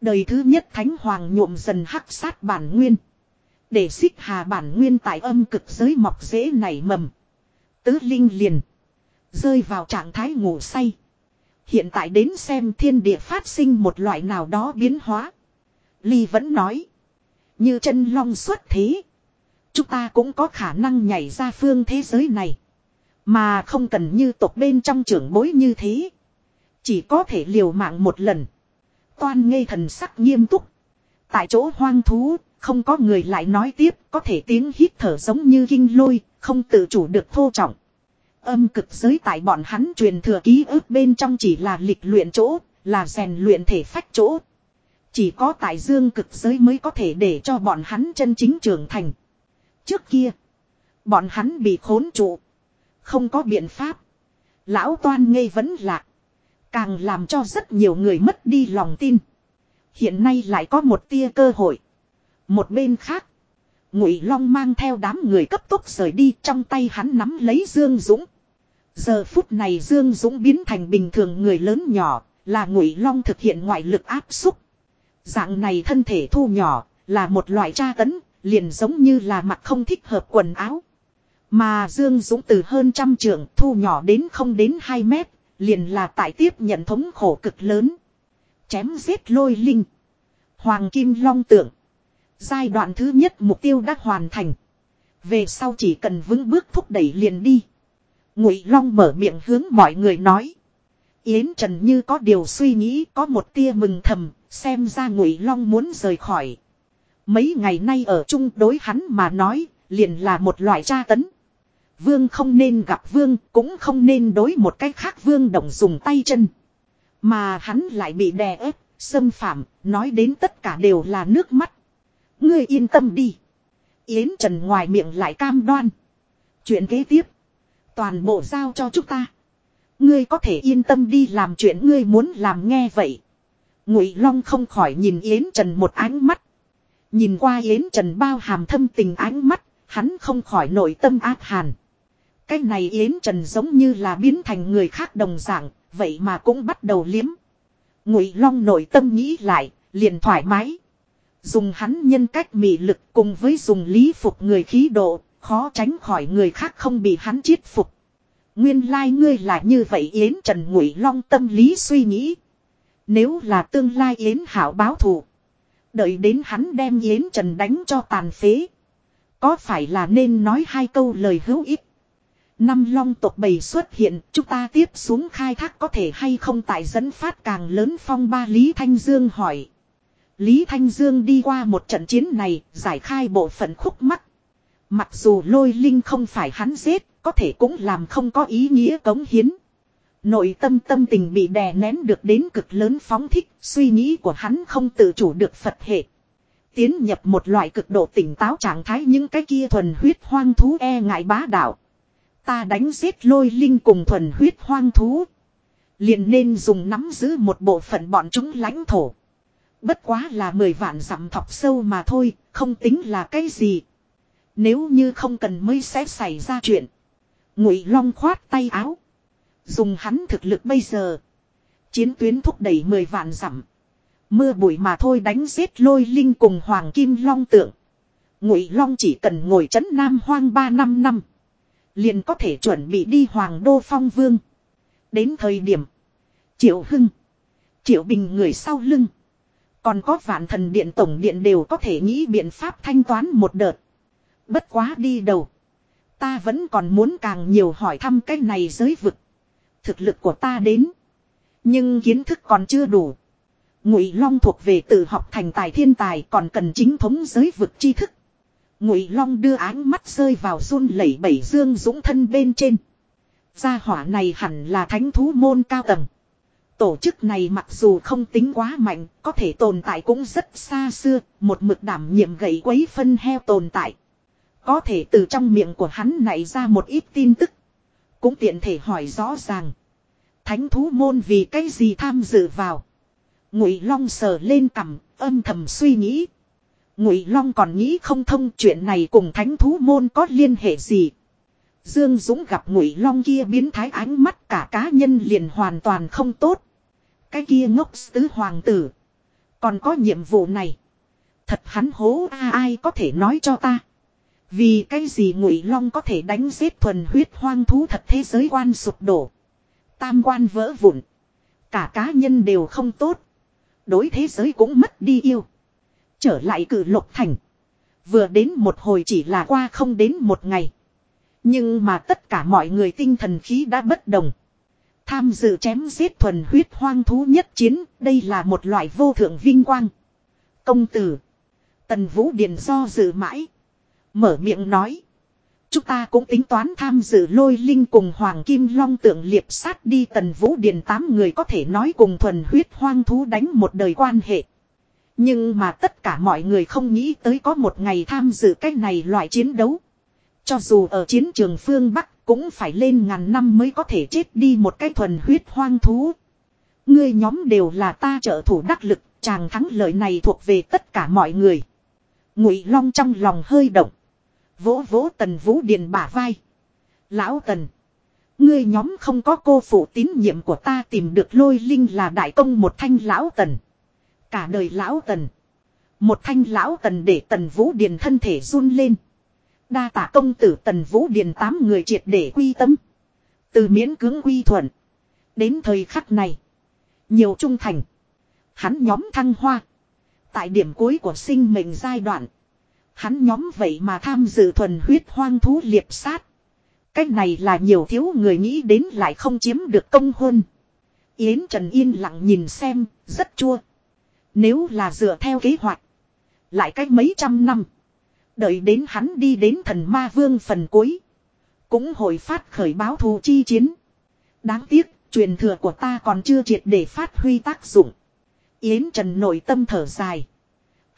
Speaker 1: Đời thứ nhất thánh hoàng nhuộm dần hắc sát bản nguyên. Để xích hà bản nguyên tại âm cực giới mọc dễ nảy mầm. Tứ linh liền. Rơi vào trạng thái ngủ say. Hiện tại đến xem thiên địa phát sinh một loại nào đó biến hóa. Ly vẫn nói. Như chân long xuất thế Chúng ta cũng có khả năng nhảy ra phương thế giới này. Mà không cần như tộc bên trong trưởng bối như thế. Chỉ có thể liều mạng một lần. Toan ngây thần sắc nghiêm túc. Tại chỗ hoang thú, không có người lại nói tiếp, có thể tiếng hít thở giống như kinh lôi, không tự chủ được thô trọng. Âm cực giới tại bọn hắn truyền thừa ký ức bên trong chỉ là lịch luyện chỗ, là rèn luyện thể phách chỗ. Chỉ có tại dương cực giới mới có thể để cho bọn hắn chân chính trưởng thành trước kia. Bọn hắn bị khốn trụ. Không có biện pháp. Lão toan ngây vấn lạc. Càng làm cho rất nhiều người mất đi lòng tin. Hiện nay lại có một tia cơ hội. Một bên khác. Ngụy Long mang theo đám người cấp tốc rời đi trong tay hắn nắm lấy Dương Dũng. Giờ phút này Dương Dũng biến thành bình thường người lớn nhỏ, là Ngụy Long thực hiện ngoại lực áp xúc. Dạng này thân thể thu nhỏ, là một loại tra tấn, liền giống như là mặt không thích hợp quần áo. Mà Dương Dũng từ hơn trăm trường thu nhỏ đến không đến 2 mét, liền là tại tiếp nhận thống khổ cực lớn. Chém giết lôi linh. Hoàng Kim Long Tượng. Giai đoạn thứ nhất mục tiêu đã hoàn thành. Về sau chỉ cần vững bước thúc đẩy liền đi. Ngụy Long mở miệng hướng mọi người nói. Yến Trần như có điều suy nghĩ có một tia mừng thầm, xem ra Ngụy Long muốn rời khỏi. Mấy ngày nay ở chung đối hắn mà nói, liền là một loại tra tấn. Vương không nên gặp vương, cũng không nên đối một cách khác vương động dùng tay chân. Mà hắn lại bị đè ép, xâm phạm, nói đến tất cả đều là nước mắt. Ngươi yên tâm đi. Yến Trần ngoài miệng lại cam đoan. Chuyện kế tiếp. Toàn bộ giao cho chúng ta. Ngươi có thể yên tâm đi làm chuyện ngươi muốn làm nghe vậy. Ngụy Long không khỏi nhìn Yến Trần một ánh mắt. Nhìn qua Yến Trần bao hàm thâm tình ánh mắt, hắn không khỏi nội tâm ác hàn. Cái này Yến Trần giống như là biến thành người khác đồng dạng, vậy mà cũng bắt đầu liếm. Ngụy Long nội tâm nghĩ lại, liền thoải mái. Dùng hắn nhân cách mị lực cùng với dùng lý phục người khí độ, khó tránh khỏi người khác không bị hắn chiết phục. Nguyên lai ngươi là như vậy Yến Trần Ngụy Long tâm lý suy nghĩ. Nếu là tương lai Yến Hảo báo thù. Đợi đến hắn đem Yến Trần đánh cho tàn phế. Có phải là nên nói hai câu lời hữu ích? Năm long tộc bầy xuất hiện, chúng ta tiếp xuống khai thác có thể hay không tại dẫn phát càng lớn phong ba Lý Thanh Dương hỏi. Lý Thanh Dương đi qua một trận chiến này, giải khai bộ phận khúc mắt. Mặc dù lôi linh không phải hắn giết, có thể cũng làm không có ý nghĩa cống hiến. Nội tâm tâm tình bị đè nén được đến cực lớn phóng thích, suy nghĩ của hắn không tự chủ được Phật hệ. Tiến nhập một loại cực độ tỉnh táo trạng thái những cái kia thuần huyết hoang thú e ngại bá đạo. Ta đánh giết lôi linh cùng thuần huyết hoang thú. liền nên dùng nắm giữ một bộ phận bọn chúng lãnh thổ. Bất quá là mười vạn dặm thọc sâu mà thôi, không tính là cái gì. Nếu như không cần mới sẽ xảy ra chuyện. Ngụy Long khoát tay áo. Dùng hắn thực lực bây giờ. Chiến tuyến thúc đẩy 10 vạn dặm. Mưa bụi mà thôi đánh giết lôi linh cùng hoàng kim long tượng. Ngụy long chỉ cần ngồi chấn nam hoang 3 năm năm. Liền có thể chuẩn bị đi hoàng đô phong vương. Đến thời điểm. Triệu Hưng. Triệu Bình người sau lưng. Còn có vạn thần điện tổng điện đều có thể nghĩ biện pháp thanh toán một đợt. Bất quá đi đầu. Ta vẫn còn muốn càng nhiều hỏi thăm cái này giới vực. Thực lực của ta đến. Nhưng kiến thức còn chưa đủ. Ngụy Long thuộc về tự học thành tài thiên tài còn cần chính thống giới vực tri thức. Ngụy Long đưa áng mắt rơi vào run lẩy bẩy Dương Dũng thân bên trên. Gia hỏa này hẳn là thánh thú môn cao tầng. Tổ chức này mặc dù không tính quá mạnh, có thể tồn tại cũng rất xa xưa, một mực đảm nhiệm gậy quấy phân heo tồn tại. Có thể từ trong miệng của hắn này ra một ít tin tức. Cũng tiện thể hỏi rõ ràng. Thánh thú môn vì cái gì tham dự vào. Ngụy Long sờ lên cằm, âm thầm suy nghĩ. Ngụy Long còn nghĩ không thông chuyện này cùng thánh thú môn có liên hệ gì. Dương Dũng gặp Ngụy Long kia biến thái ánh mắt cả cá nhân liền hoàn toàn không tốt. Cái kia ngốc tứ hoàng tử, còn có nhiệm vụ này, thật hắn hố a ai có thể nói cho ta. Vì cái gì ngụy long có thể đánh giết thuần huyết hoang thú thật thế giới quan sụp đổ. Tam quan vỡ vụn. Cả cá nhân đều không tốt. Đối thế giới cũng mất đi yêu. Trở lại cử lục thành. Vừa đến một hồi chỉ là qua không đến một ngày. Nhưng mà tất cả mọi người tinh thần khí đã bất đồng. Tham dự chém giết thuần huyết hoang thú nhất chiến, đây là một loại vô thượng vinh quang. Công tử. Tần Vũ Điền do dự mãi. Mở miệng nói. Chúng ta cũng tính toán tham dự lôi linh cùng Hoàng Kim Long tượng liệp sát đi tần vũ điền tám người có thể nói cùng thuần huyết hoang thú đánh một đời quan hệ. Nhưng mà tất cả mọi người không nghĩ tới có một ngày tham dự cái này loại chiến đấu. Cho dù ở chiến trường phương Bắc cũng phải lên ngàn năm mới có thể chết đi một cái thuần huyết hoang thú. Ngươi nhóm đều là ta trợ thủ đắc lực, chàng thắng lợi này thuộc về tất cả mọi người. Ngụy Long trong lòng hơi động. Vỗ vỗ tần vũ điền bả vai. Lão tần. Ngươi nhóm không có cô phụ tín nhiệm của ta tìm được lôi linh là đại công một thanh lão tần. Cả đời lão tần. Một thanh lão tần để tần vũ điền thân thể run lên. Đa tả công tử tần vũ điền tám người triệt để quy tâm. Từ miễn cưỡng quy thuận. Đến thời khắc này. Nhiều trung thành. Hắn nhóm thăng hoa. Tại điểm cuối của sinh mệnh giai đoạn. Hắn nhóm vậy mà tham dự thuần huyết hoang thú liệp sát. cách này là nhiều thiếu người nghĩ đến lại không chiếm được công huân. Yến Trần yên lặng nhìn xem, rất chua. Nếu là dựa theo kế hoạch, lại cách mấy trăm năm. Đợi đến hắn đi đến thần ma vương phần cuối. Cũng hồi phát khởi báo thù chi chiến. Đáng tiếc, truyền thừa của ta còn chưa triệt để phát huy tác dụng. Yến Trần nội tâm thở dài.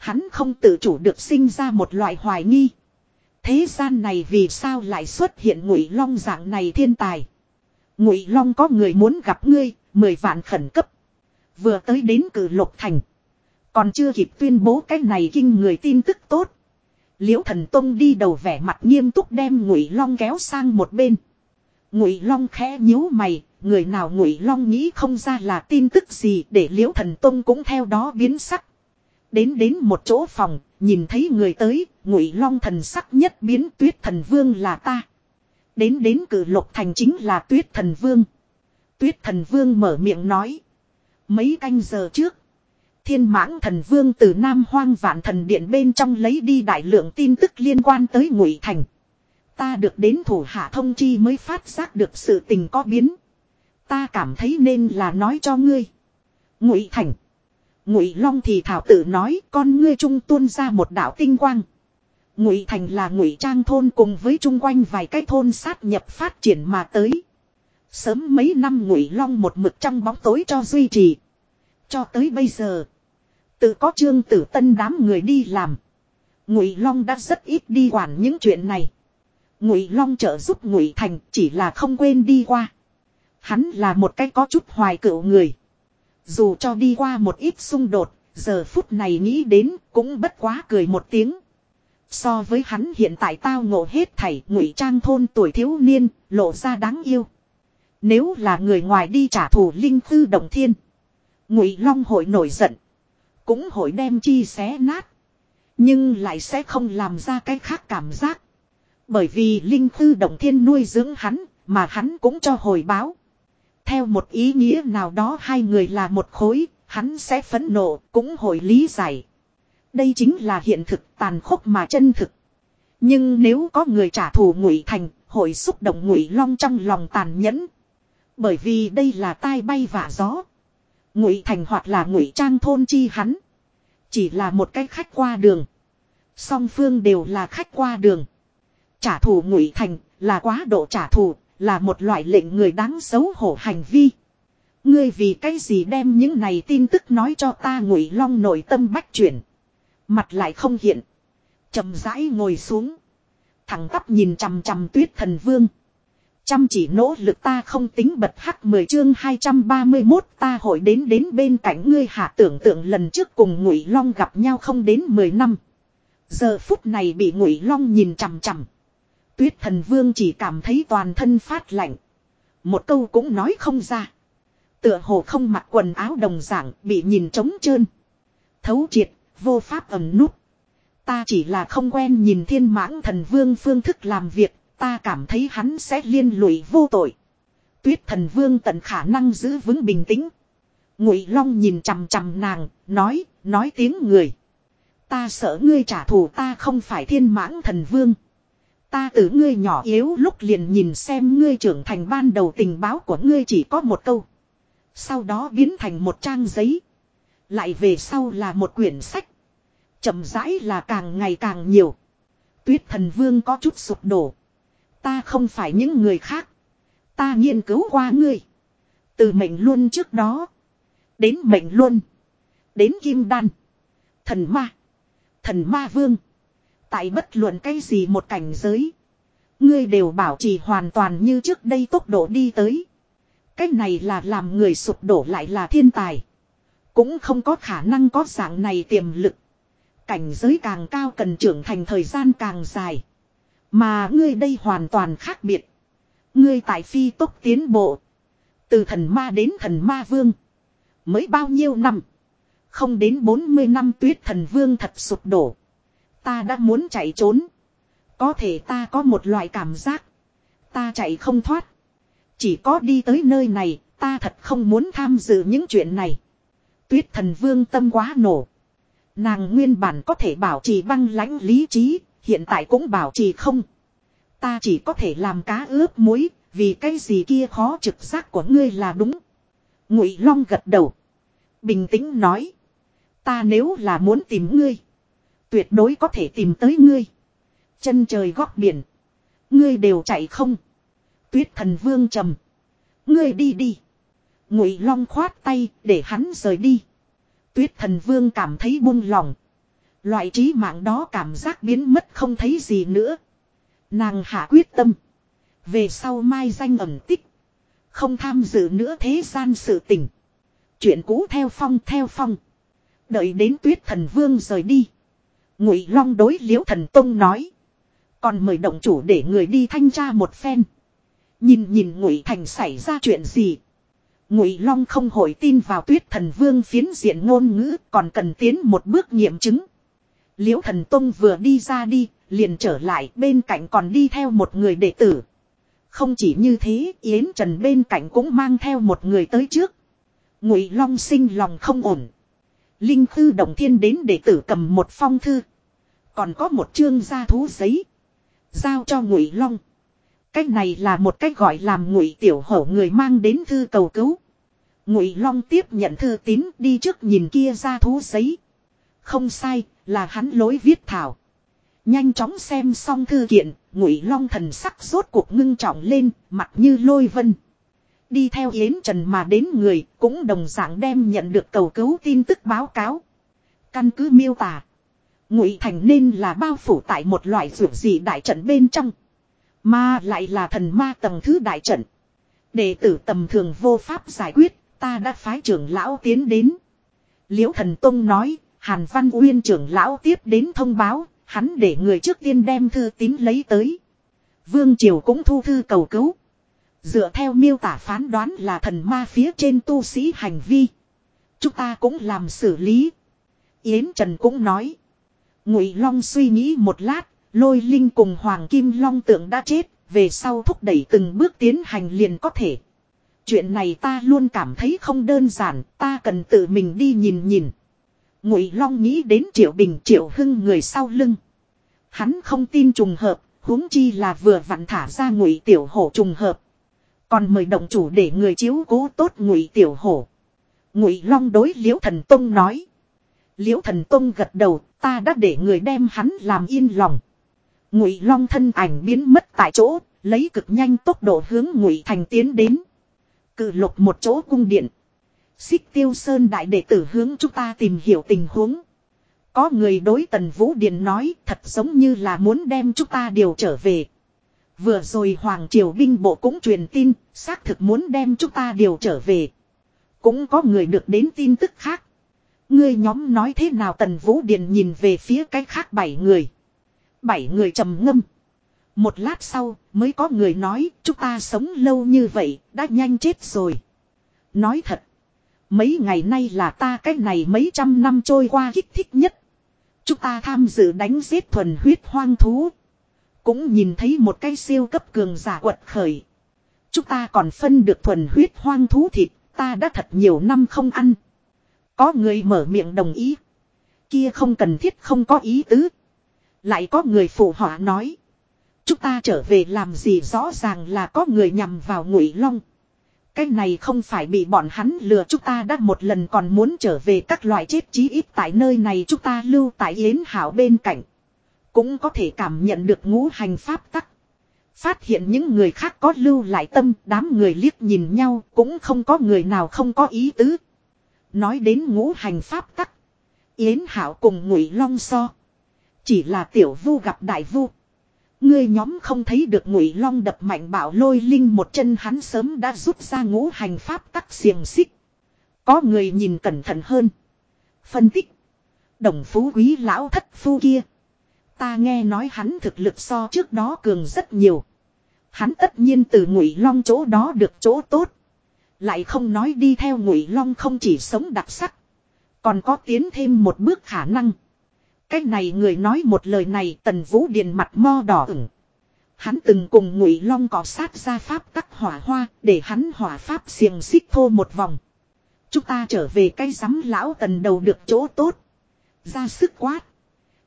Speaker 1: Hắn không tự chủ được sinh ra một loại hoài nghi. Thế gian này vì sao lại xuất hiện ngụy long dạng này thiên tài. Ngụy long có người muốn gặp ngươi, mười vạn khẩn cấp. Vừa tới đến cử lục thành. Còn chưa kịp tuyên bố cái này kinh người tin tức tốt. Liễu thần tông đi đầu vẻ mặt nghiêm túc đem ngụy long kéo sang một bên. Ngụy long khẽ nhíu mày, người nào ngụy long nghĩ không ra là tin tức gì để liễu thần tông cũng theo đó biến sắc Đến đến một chỗ phòng, nhìn thấy người tới, ngụy long thần sắc nhất biến tuyết thần vương là ta. Đến đến cử lục thành chính là tuyết thần vương. Tuyết thần vương mở miệng nói. Mấy canh giờ trước, thiên mãng thần vương từ Nam Hoang Vạn Thần Điện bên trong lấy đi đại lượng tin tức liên quan tới ngụy thành. Ta được đến thủ hạ thông chi mới phát giác được sự tình có biến. Ta cảm thấy nên là nói cho ngươi. Ngụy Thành Ngụy Long thì thảo tự nói, con ngươi trung tuôn ra một đạo tinh quang. Ngụy Thành là Ngụy Trang thôn cùng với chung quanh vài cái thôn sát nhập phát triển mà tới. Sớm mấy năm Ngụy Long một mực trong bóng tối cho duy trì. Cho tới bây giờ, tự có Trương Tử Tân đám người đi làm. Ngụy Long đã rất ít đi quản những chuyện này. Ngụy Long trợ giúp Ngụy Thành chỉ là không quên đi qua. Hắn là một cái có chút hoài cựu người. Dù cho đi qua một ít xung đột, giờ phút này nghĩ đến cũng bất quá cười một tiếng. So với hắn hiện tại tao ngộ hết thảy ngụy trang thôn tuổi thiếu niên, lộ ra đáng yêu. Nếu là người ngoài đi trả thù linh thư đồng thiên. Ngụy Long hội nổi giận. Cũng hội đem chi xé nát. Nhưng lại sẽ không làm ra cái khác cảm giác. Bởi vì linh thư đồng thiên nuôi dưỡng hắn, mà hắn cũng cho hồi báo. Theo một ý nghĩa nào đó hai người là một khối, hắn sẽ phẫn nộ, cũng hồi lý giải. Đây chính là hiện thực tàn khốc mà chân thực. Nhưng nếu có người trả thù ngụy thành, hội xúc động ngụy long trong lòng tàn nhẫn. Bởi vì đây là tai bay vạ gió. Ngụy thành hoặc là ngụy trang thôn chi hắn. Chỉ là một cái khách qua đường. Song phương đều là khách qua đường. Trả thù ngụy thành là quá độ trả thù là một loại lệnh người đáng xấu hổ hành vi. Ngươi vì cái gì đem những này tin tức nói cho ta ngụy long nội tâm bách chuyển. Mặt lại không hiện. chậm rãi ngồi xuống. Thẳng tắp nhìn chằm chằm tuyết thần vương. Chăm chỉ nỗ lực ta không tính bật hắc mười chương hai trăm ba mươi 231 ta hội đến đến bên cạnh ngươi hạ tưởng tượng lần trước cùng ngụy long gặp nhau không đến mười năm. Giờ phút này bị ngụy long nhìn chằm chằm tuyết thần vương chỉ cảm thấy toàn thân phát lạnh. Một câu cũng nói không ra. Tựa hồ không mặc quần áo đồng dạng bị nhìn trống trơn. Thấu triệt, vô pháp ẩn nút. Ta chỉ là không quen nhìn thiên mãng thần vương phương thức làm việc, ta cảm thấy hắn sẽ liên lụy vô tội. Tuyết thần vương tận khả năng giữ vững bình tĩnh. Ngụy Long nhìn chằm chằm nàng, nói, nói tiếng người. Ta sợ ngươi trả thù ta không phải thiên mãng thần vương. Ta từ ngươi nhỏ yếu lúc liền nhìn xem ngươi trưởng thành ban đầu tình báo của ngươi chỉ có một câu. Sau đó biến thành một trang giấy. Lại về sau là một quyển sách. chậm rãi là càng ngày càng nhiều. Tuyết thần vương có chút sụp đổ. Ta không phải những người khác. Ta nghiên cứu qua ngươi. Từ mệnh luôn trước đó. Đến mệnh luôn. Đến kim đan. Thần ma. Thần ma vương. Tại bất luận cái gì một cảnh giới. Ngươi đều bảo trì hoàn toàn như trước đây tốc độ đi tới. Cái này là làm người sụp đổ lại là thiên tài. Cũng không có khả năng có dạng này tiềm lực. Cảnh giới càng cao cần trưởng thành thời gian càng dài. Mà ngươi đây hoàn toàn khác biệt. Ngươi tại phi tốc tiến bộ. Từ thần ma đến thần ma vương. Mới bao nhiêu năm. Không đến 40 năm tuyết thần vương thật sụp đổ. Ta đã muốn chạy trốn. Có thể ta có một loại cảm giác. Ta chạy không thoát. Chỉ có đi tới nơi này, ta thật không muốn tham dự những chuyện này. Tuyết thần vương tâm quá nổ. Nàng nguyên bản có thể bảo trì băng lãnh lý trí, hiện tại cũng bảo trì không. Ta chỉ có thể làm cá ướp muối, vì cái gì kia khó trực giác của ngươi là đúng. Ngụy Long gật đầu. Bình tĩnh nói. Ta nếu là muốn tìm ngươi. Tuyệt đối có thể tìm tới ngươi. Chân trời góc biển. Ngươi đều chạy không. Tuyết thần vương trầm. Ngươi đi đi. Ngụy long khoát tay để hắn rời đi. Tuyết thần vương cảm thấy buông lòng. Loại trí mạng đó cảm giác biến mất không thấy gì nữa. Nàng hạ quyết tâm. Về sau mai danh ẩn tích. Không tham dự nữa thế gian sự tình. Chuyện cũ theo phong theo phong. Đợi đến tuyết thần vương rời đi. Ngụy Long đối Liễu Thần Tông nói, còn mời động chủ để người đi thanh tra một phen. Nhìn nhìn Ngụy Thành xảy ra chuyện gì. Ngụy Long không hồi tin vào Tuyết Thần Vương phiến diện ngôn ngữ, còn cần tiến một bước nghiệm chứng. Liễu Thần Tông vừa đi ra đi, liền trở lại, bên cạnh còn đi theo một người đệ tử. Không chỉ như thế, Yến Trần bên cạnh cũng mang theo một người tới trước. Ngụy Long sinh lòng không ổn. Linh Thư Đồng Thiên đến đệ tử cầm một phong thư. Còn có một chương gia thú giấy. Giao cho ngụy long. Cách này là một cách gọi làm ngụy tiểu hổ người mang đến thư cầu cứu. Ngụy long tiếp nhận thư tín đi trước nhìn kia gia thú giấy. Không sai, là hắn lối viết thảo. Nhanh chóng xem xong thư kiện, ngụy long thần sắc rốt cuộc ngưng trọng lên, mặt như lôi vân. Đi theo Yến Trần mà đến người, cũng đồng dạng đem nhận được cầu cứu tin tức báo cáo. Căn cứ miêu tả. Ngụy Thành nên là bao phủ tại một loại dược gì đại trận bên trong. Mà lại là thần ma tầng thứ đại trận. Đệ tử tầm thường vô pháp giải quyết, ta đã phái trưởng lão tiến đến. Liễu thần Tông nói, Hàn Văn Uyên trưởng lão tiếp đến thông báo, hắn để người trước tiên đem thư tín lấy tới. Vương Triều cũng thu thư cầu cứu. Dựa theo miêu tả phán đoán là thần ma phía trên tu sĩ hành vi. Chúng ta cũng làm xử lý. Yến Trần cũng nói. Ngụy Long suy nghĩ một lát, lôi linh cùng Hoàng Kim Long tượng đã chết, về sau thúc đẩy từng bước tiến hành liền có thể. Chuyện này ta luôn cảm thấy không đơn giản, ta cần tự mình đi nhìn nhìn. Ngụy Long nghĩ đến Triệu Bình Triệu Hưng người sau lưng. Hắn không tin trùng hợp, huống chi là vừa vặn thả ra Ngụy Tiểu Hổ trùng hợp. Còn mời động chủ để người chiếu cố tốt Ngụy Tiểu Hổ. Ngụy Long đối Liễu Thần Tông nói. Liễu Thần Tông gật đầu ta đã để người đem hắn làm yên lòng ngụy long thân ảnh biến mất tại chỗ lấy cực nhanh tốc độ hướng ngụy thành tiến đến cự lục một chỗ cung điện xích tiêu sơn đại đệ tử hướng chúng ta tìm hiểu tình huống có người đối tần vũ điền nói thật giống như là muốn đem chúng ta điều trở về vừa rồi hoàng triều binh bộ cũng truyền tin xác thực muốn đem chúng ta điều trở về cũng có người được đến tin tức khác Ngươi nhóm nói thế nào tần vũ điền nhìn về phía cái khác bảy người. Bảy người trầm ngâm. Một lát sau mới có người nói chúng ta sống lâu như vậy đã nhanh chết rồi. Nói thật. Mấy ngày nay là ta cái này mấy trăm năm trôi qua kích thích nhất. Chúng ta tham dự đánh giết thuần huyết hoang thú. Cũng nhìn thấy một cái siêu cấp cường giả quật khởi. Chúng ta còn phân được thuần huyết hoang thú thịt, ta đã thật nhiều năm không ăn. Có người mở miệng đồng ý. Kia không cần thiết không có ý tứ. Lại có người phụ họa nói. Chúng ta trở về làm gì rõ ràng là có người nhằm vào ngụy long. Cái này không phải bị bọn hắn lừa chúng ta đã một lần còn muốn trở về các loại chết chí ít tại nơi này chúng ta lưu tại yến hảo bên cạnh. Cũng có thể cảm nhận được ngũ hành pháp tắc. Phát hiện những người khác có lưu lại tâm đám người liếc nhìn nhau cũng không có người nào không có ý tứ Nói đến ngũ hành pháp tắc. Yến Hảo cùng ngụy long so. Chỉ là tiểu vu gặp đại vu. người nhóm không thấy được ngụy long đập mạnh bảo lôi linh một chân hắn sớm đã rút ra ngũ hành pháp tắc xiềng xích. Có người nhìn cẩn thận hơn. Phân tích. Đồng phú quý lão thất phu kia. Ta nghe nói hắn thực lực so trước đó cường rất nhiều. Hắn tất nhiên từ ngụy long chỗ đó được chỗ tốt. Lại không nói đi theo ngụy long không chỉ sống đặc sắc. Còn có tiến thêm một bước khả năng. Cái này người nói một lời này tần vũ điền mặt mo đỏ ửng. Hắn từng cùng ngụy long cọ sát ra pháp tắc hỏa hoa để hắn hỏa pháp xiềng xích thô một vòng. Chúng ta trở về cái giám lão tần đầu được chỗ tốt. Ra sức quát.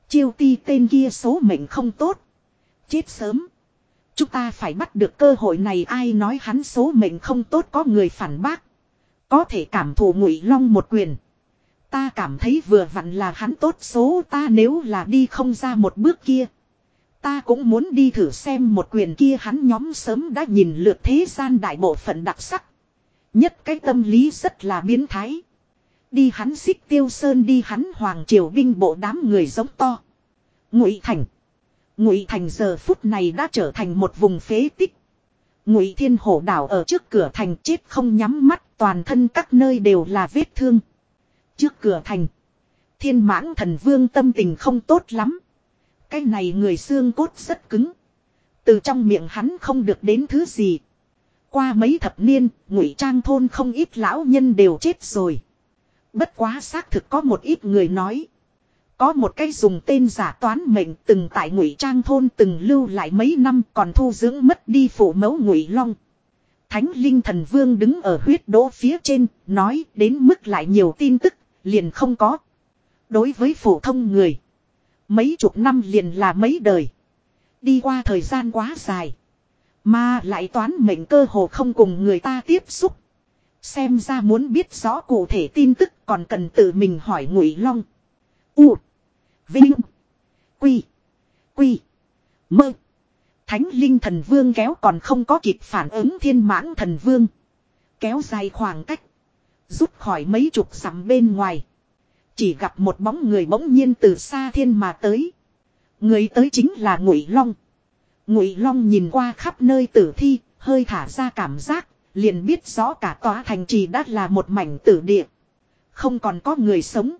Speaker 1: Chiêu ti tên kia số mệnh không tốt. Chết sớm. Chúng ta phải bắt được cơ hội này ai nói hắn số mệnh không tốt có người phản bác. Có thể cảm thụ ngụy long một quyền. Ta cảm thấy vừa vặn là hắn tốt số ta nếu là đi không ra một bước kia. Ta cũng muốn đi thử xem một quyền kia hắn nhóm sớm đã nhìn lượt thế gian đại bộ phận đặc sắc. Nhất cái tâm lý rất là biến thái. Đi hắn xích tiêu sơn đi hắn hoàng triều binh bộ đám người giống to. Ngụy Thành. Ngụy Thành giờ phút này đã trở thành một vùng phế tích. Ngụy Thiên Hổ đảo ở trước cửa thành chết không nhắm mắt, toàn thân các nơi đều là vết thương. Trước cửa thành, Thiên Mãng Thần Vương tâm tình không tốt lắm. Cái này người xương cốt rất cứng. Từ trong miệng hắn không được đến thứ gì. Qua mấy thập niên, ngụy trang thôn không ít lão nhân đều chết rồi. Bất quá xác thực có một ít người nói. Có một cái dùng tên giả toán mệnh từng tại ngụy trang thôn từng lưu lại mấy năm còn thu dưỡng mất đi phủ mẫu ngụy long. Thánh linh thần vương đứng ở huyết đỗ phía trên, nói đến mức lại nhiều tin tức, liền không có. Đối với phổ thông người, mấy chục năm liền là mấy đời. Đi qua thời gian quá dài, mà lại toán mệnh cơ hồ không cùng người ta tiếp xúc. Xem ra muốn biết rõ cụ thể tin tức còn cần tự mình hỏi ngụy long. U Vinh. Quy. Quy. Mơ. Thánh linh thần vương kéo còn không có kịp phản ứng thiên mãn thần vương. Kéo dài khoảng cách. Rút khỏi mấy chục sắm bên ngoài. Chỉ gặp một bóng người bỗng nhiên từ xa thiên mà tới. Người tới chính là Ngụy Long. Ngụy Long nhìn qua khắp nơi tử thi, hơi thả ra cảm giác, liền biết rõ cả tòa thành trì đã là một mảnh tử địa. Không còn có người sống.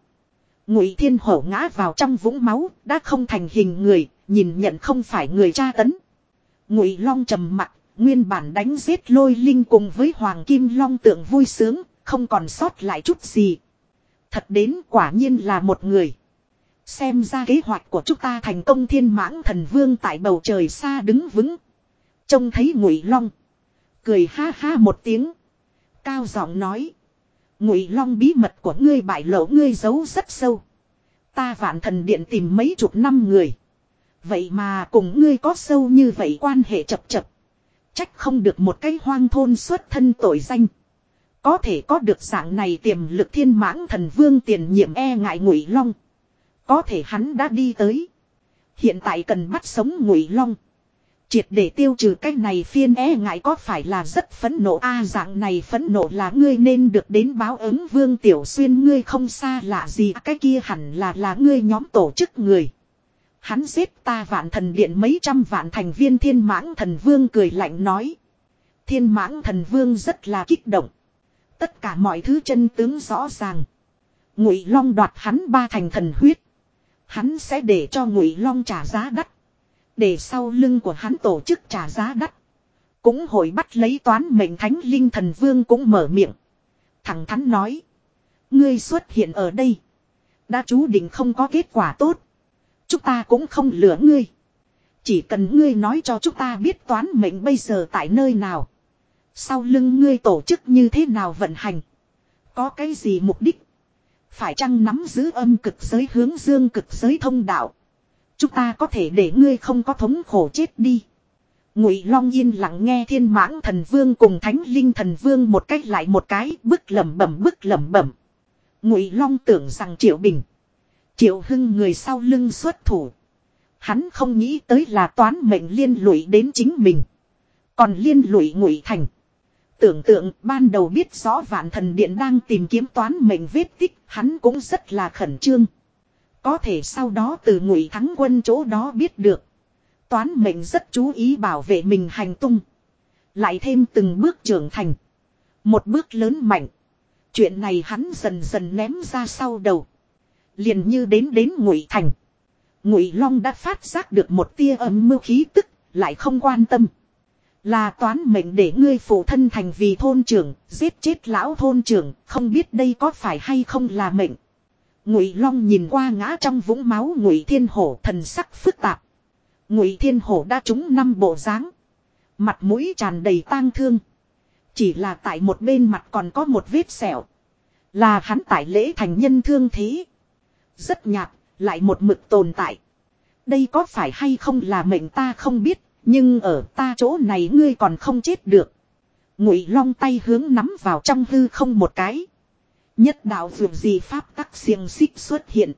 Speaker 1: Ngụy Thiên Hổ ngã vào trong vũng máu, đã không thành hình người, nhìn nhận không phải người tra tấn. Ngụy Long trầm mặt, nguyên bản đánh giết Lôi Linh cùng với Hoàng Kim Long tượng vui sướng, không còn sót lại chút gì. Thật đến quả nhiên là một người. Xem ra kế hoạch của chúng ta thành công thiên mãng thần vương tại bầu trời xa đứng vững. Trông thấy ngụy long. Cười ha ha một tiếng. Cao giọng nói. Ngụy long bí mật của ngươi bại lộ ngươi giấu rất sâu. Ta vạn thần điện tìm mấy chục năm người. Vậy mà cùng ngươi có sâu như vậy quan hệ chập chập. Trách không được một cái hoang thôn xuất thân tội danh. Có thể có được dạng này tiềm lực thiên mãng thần vương tiền nhiệm e ngại ngụy long. Có thể hắn đã đi tới. Hiện tại cần bắt sống ngụy long triệt để tiêu trừ cái này phiên e ngại có phải là rất phấn nộ a dạng này phấn nộ là ngươi nên được đến báo ứng vương tiểu xuyên ngươi không xa lạ gì cái kia hẳn là là ngươi nhóm tổ chức người hắn xếp ta vạn thần điện mấy trăm vạn thành viên thiên mãng thần vương cười lạnh nói thiên mãng thần vương rất là kích động tất cả mọi thứ chân tướng rõ ràng ngụy long đoạt hắn ba thành thần huyết hắn sẽ để cho ngụy long trả giá đắt để sau lưng của hắn tổ chức trả giá đắt. Cũng hội bắt lấy toán mệnh thánh linh thần vương cũng mở miệng. Thẳng thắn nói. Ngươi xuất hiện ở đây. Đã chú định không có kết quả tốt. Chúng ta cũng không lửa ngươi. Chỉ cần ngươi nói cho chúng ta biết toán mệnh bây giờ tại nơi nào. Sau lưng ngươi tổ chức như thế nào vận hành. Có cái gì mục đích. Phải chăng nắm giữ âm cực giới hướng dương cực giới thông đạo chúng ta có thể để ngươi không có thống khổ chết đi ngụy long yên lặng nghe thiên mãng thần vương cùng thánh linh thần vương một cách lại một cái bức lẩm bẩm bức lẩm bẩm ngụy long tưởng rằng triệu bình triệu hưng người sau lưng xuất thủ hắn không nghĩ tới là toán mệnh liên lụy đến chính mình còn liên lụy ngụy thành tưởng tượng ban đầu biết rõ vạn thần điện đang tìm kiếm toán mệnh vết tích hắn cũng rất là khẩn trương có thể sau đó từ ngụy thắng quân chỗ đó biết được. Toán mệnh rất chú ý bảo vệ mình hành tung. Lại thêm từng bước trưởng thành. Một bước lớn mạnh. Chuyện này hắn dần dần ném ra sau đầu. Liền như đến đến ngụy thành. Ngụy Long đã phát giác được một tia âm mưu khí tức, lại không quan tâm. Là toán mệnh để ngươi phụ thân thành vì thôn trưởng, giết chết lão thôn trưởng, không biết đây có phải hay không là mệnh. Ngụy Long nhìn qua ngã trong vũng máu Ngụy Thiên Hổ thần sắc phức tạp. Ngụy Thiên Hổ đã trúng năm bộ dáng, mặt mũi tràn đầy tang thương, chỉ là tại một bên mặt còn có một vết sẹo, là hắn tại lễ thành nhân thương thế. Rất nhạt, lại một mực tồn tại. Đây có phải hay không là mệnh ta không biết, nhưng ở ta chỗ này ngươi còn không chết được. Ngụy Long tay hướng nắm vào trong hư không một cái. Nhất đạo vượt gì pháp tắc xiềng xích xuất hiện.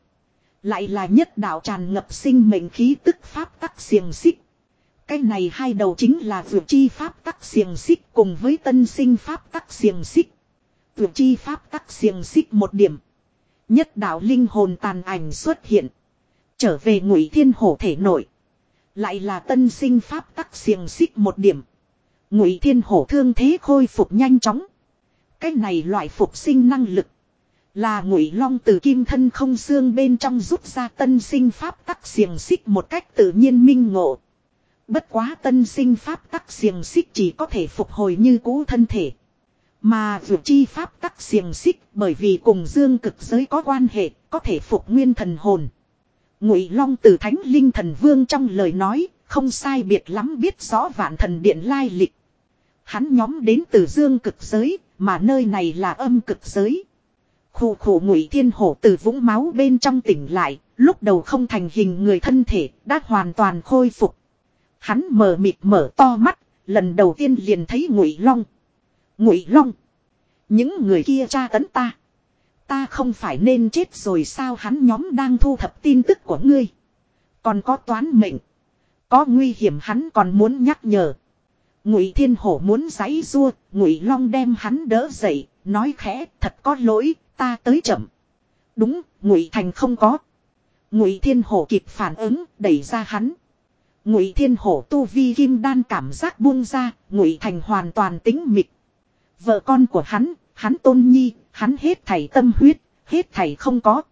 Speaker 1: Lại là nhất đạo tràn ngập sinh mệnh khí tức pháp tắc xiềng xích. Cái này hai đầu chính là vượt chi pháp tắc xiềng xích cùng với tân sinh pháp tắc xiềng xích. Vượt chi pháp tắc xiềng xích một điểm. Nhất đạo linh hồn tàn ảnh xuất hiện. Trở về ngụy thiên hổ thể nội. Lại là tân sinh pháp tắc xiềng xích một điểm. Ngụy thiên hổ thương thế khôi phục nhanh chóng cái này loại phục sinh năng lực. Là ngụy long từ kim thân không xương bên trong rút ra tân sinh pháp tắc xiềng xích một cách tự nhiên minh ngộ. Bất quá tân sinh pháp tắc xiềng xích chỉ có thể phục hồi như cũ thân thể. Mà vượt chi pháp tắc xiềng xích bởi vì cùng dương cực giới có quan hệ, có thể phục nguyên thần hồn. Ngụy Long từ Thánh Linh Thần Vương trong lời nói, không sai biệt lắm biết rõ vạn thần điện lai lịch. Hắn nhóm đến từ dương cực giới, mà nơi này là âm cực giới. Khủ khủ ngụy thiên hổ từ vũng máu bên trong tỉnh lại, lúc đầu không thành hình người thân thể, đã hoàn toàn khôi phục. Hắn mờ mịt mở to mắt, lần đầu tiên liền thấy ngụy long. Ngụy long! Những người kia tra tấn ta. Ta không phải nên chết rồi sao hắn nhóm đang thu thập tin tức của ngươi. Còn có toán mệnh. Có nguy hiểm hắn còn muốn nhắc nhở ngụy thiên hổ muốn giấy rua ngụy long đem hắn đỡ dậy nói khẽ thật có lỗi ta tới chậm đúng ngụy thành không có ngụy thiên hổ kịp phản ứng đẩy ra hắn ngụy thiên hổ tu vi kim đan cảm giác buông ra ngụy thành hoàn toàn tính mịch vợ con của hắn hắn tôn nhi hắn hết thảy tâm huyết hết thảy không có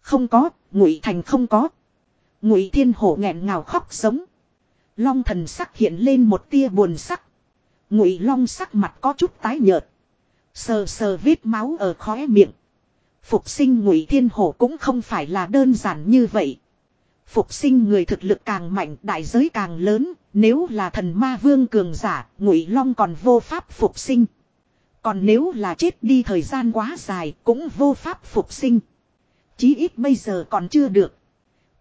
Speaker 1: không có ngụy thành không có ngụy thiên hổ nghẹn ngào khóc sống Long thần sắc hiện lên một tia buồn sắc. Ngụy long sắc mặt có chút tái nhợt. Sờ sờ vết máu ở khóe miệng. Phục sinh ngụy thiên hổ cũng không phải là đơn giản như vậy. Phục sinh người thực lực càng mạnh đại giới càng lớn, nếu là thần ma vương cường giả, ngụy long còn vô pháp phục sinh. Còn nếu là chết đi thời gian quá dài cũng vô pháp phục sinh. Chí ít bây giờ còn chưa được.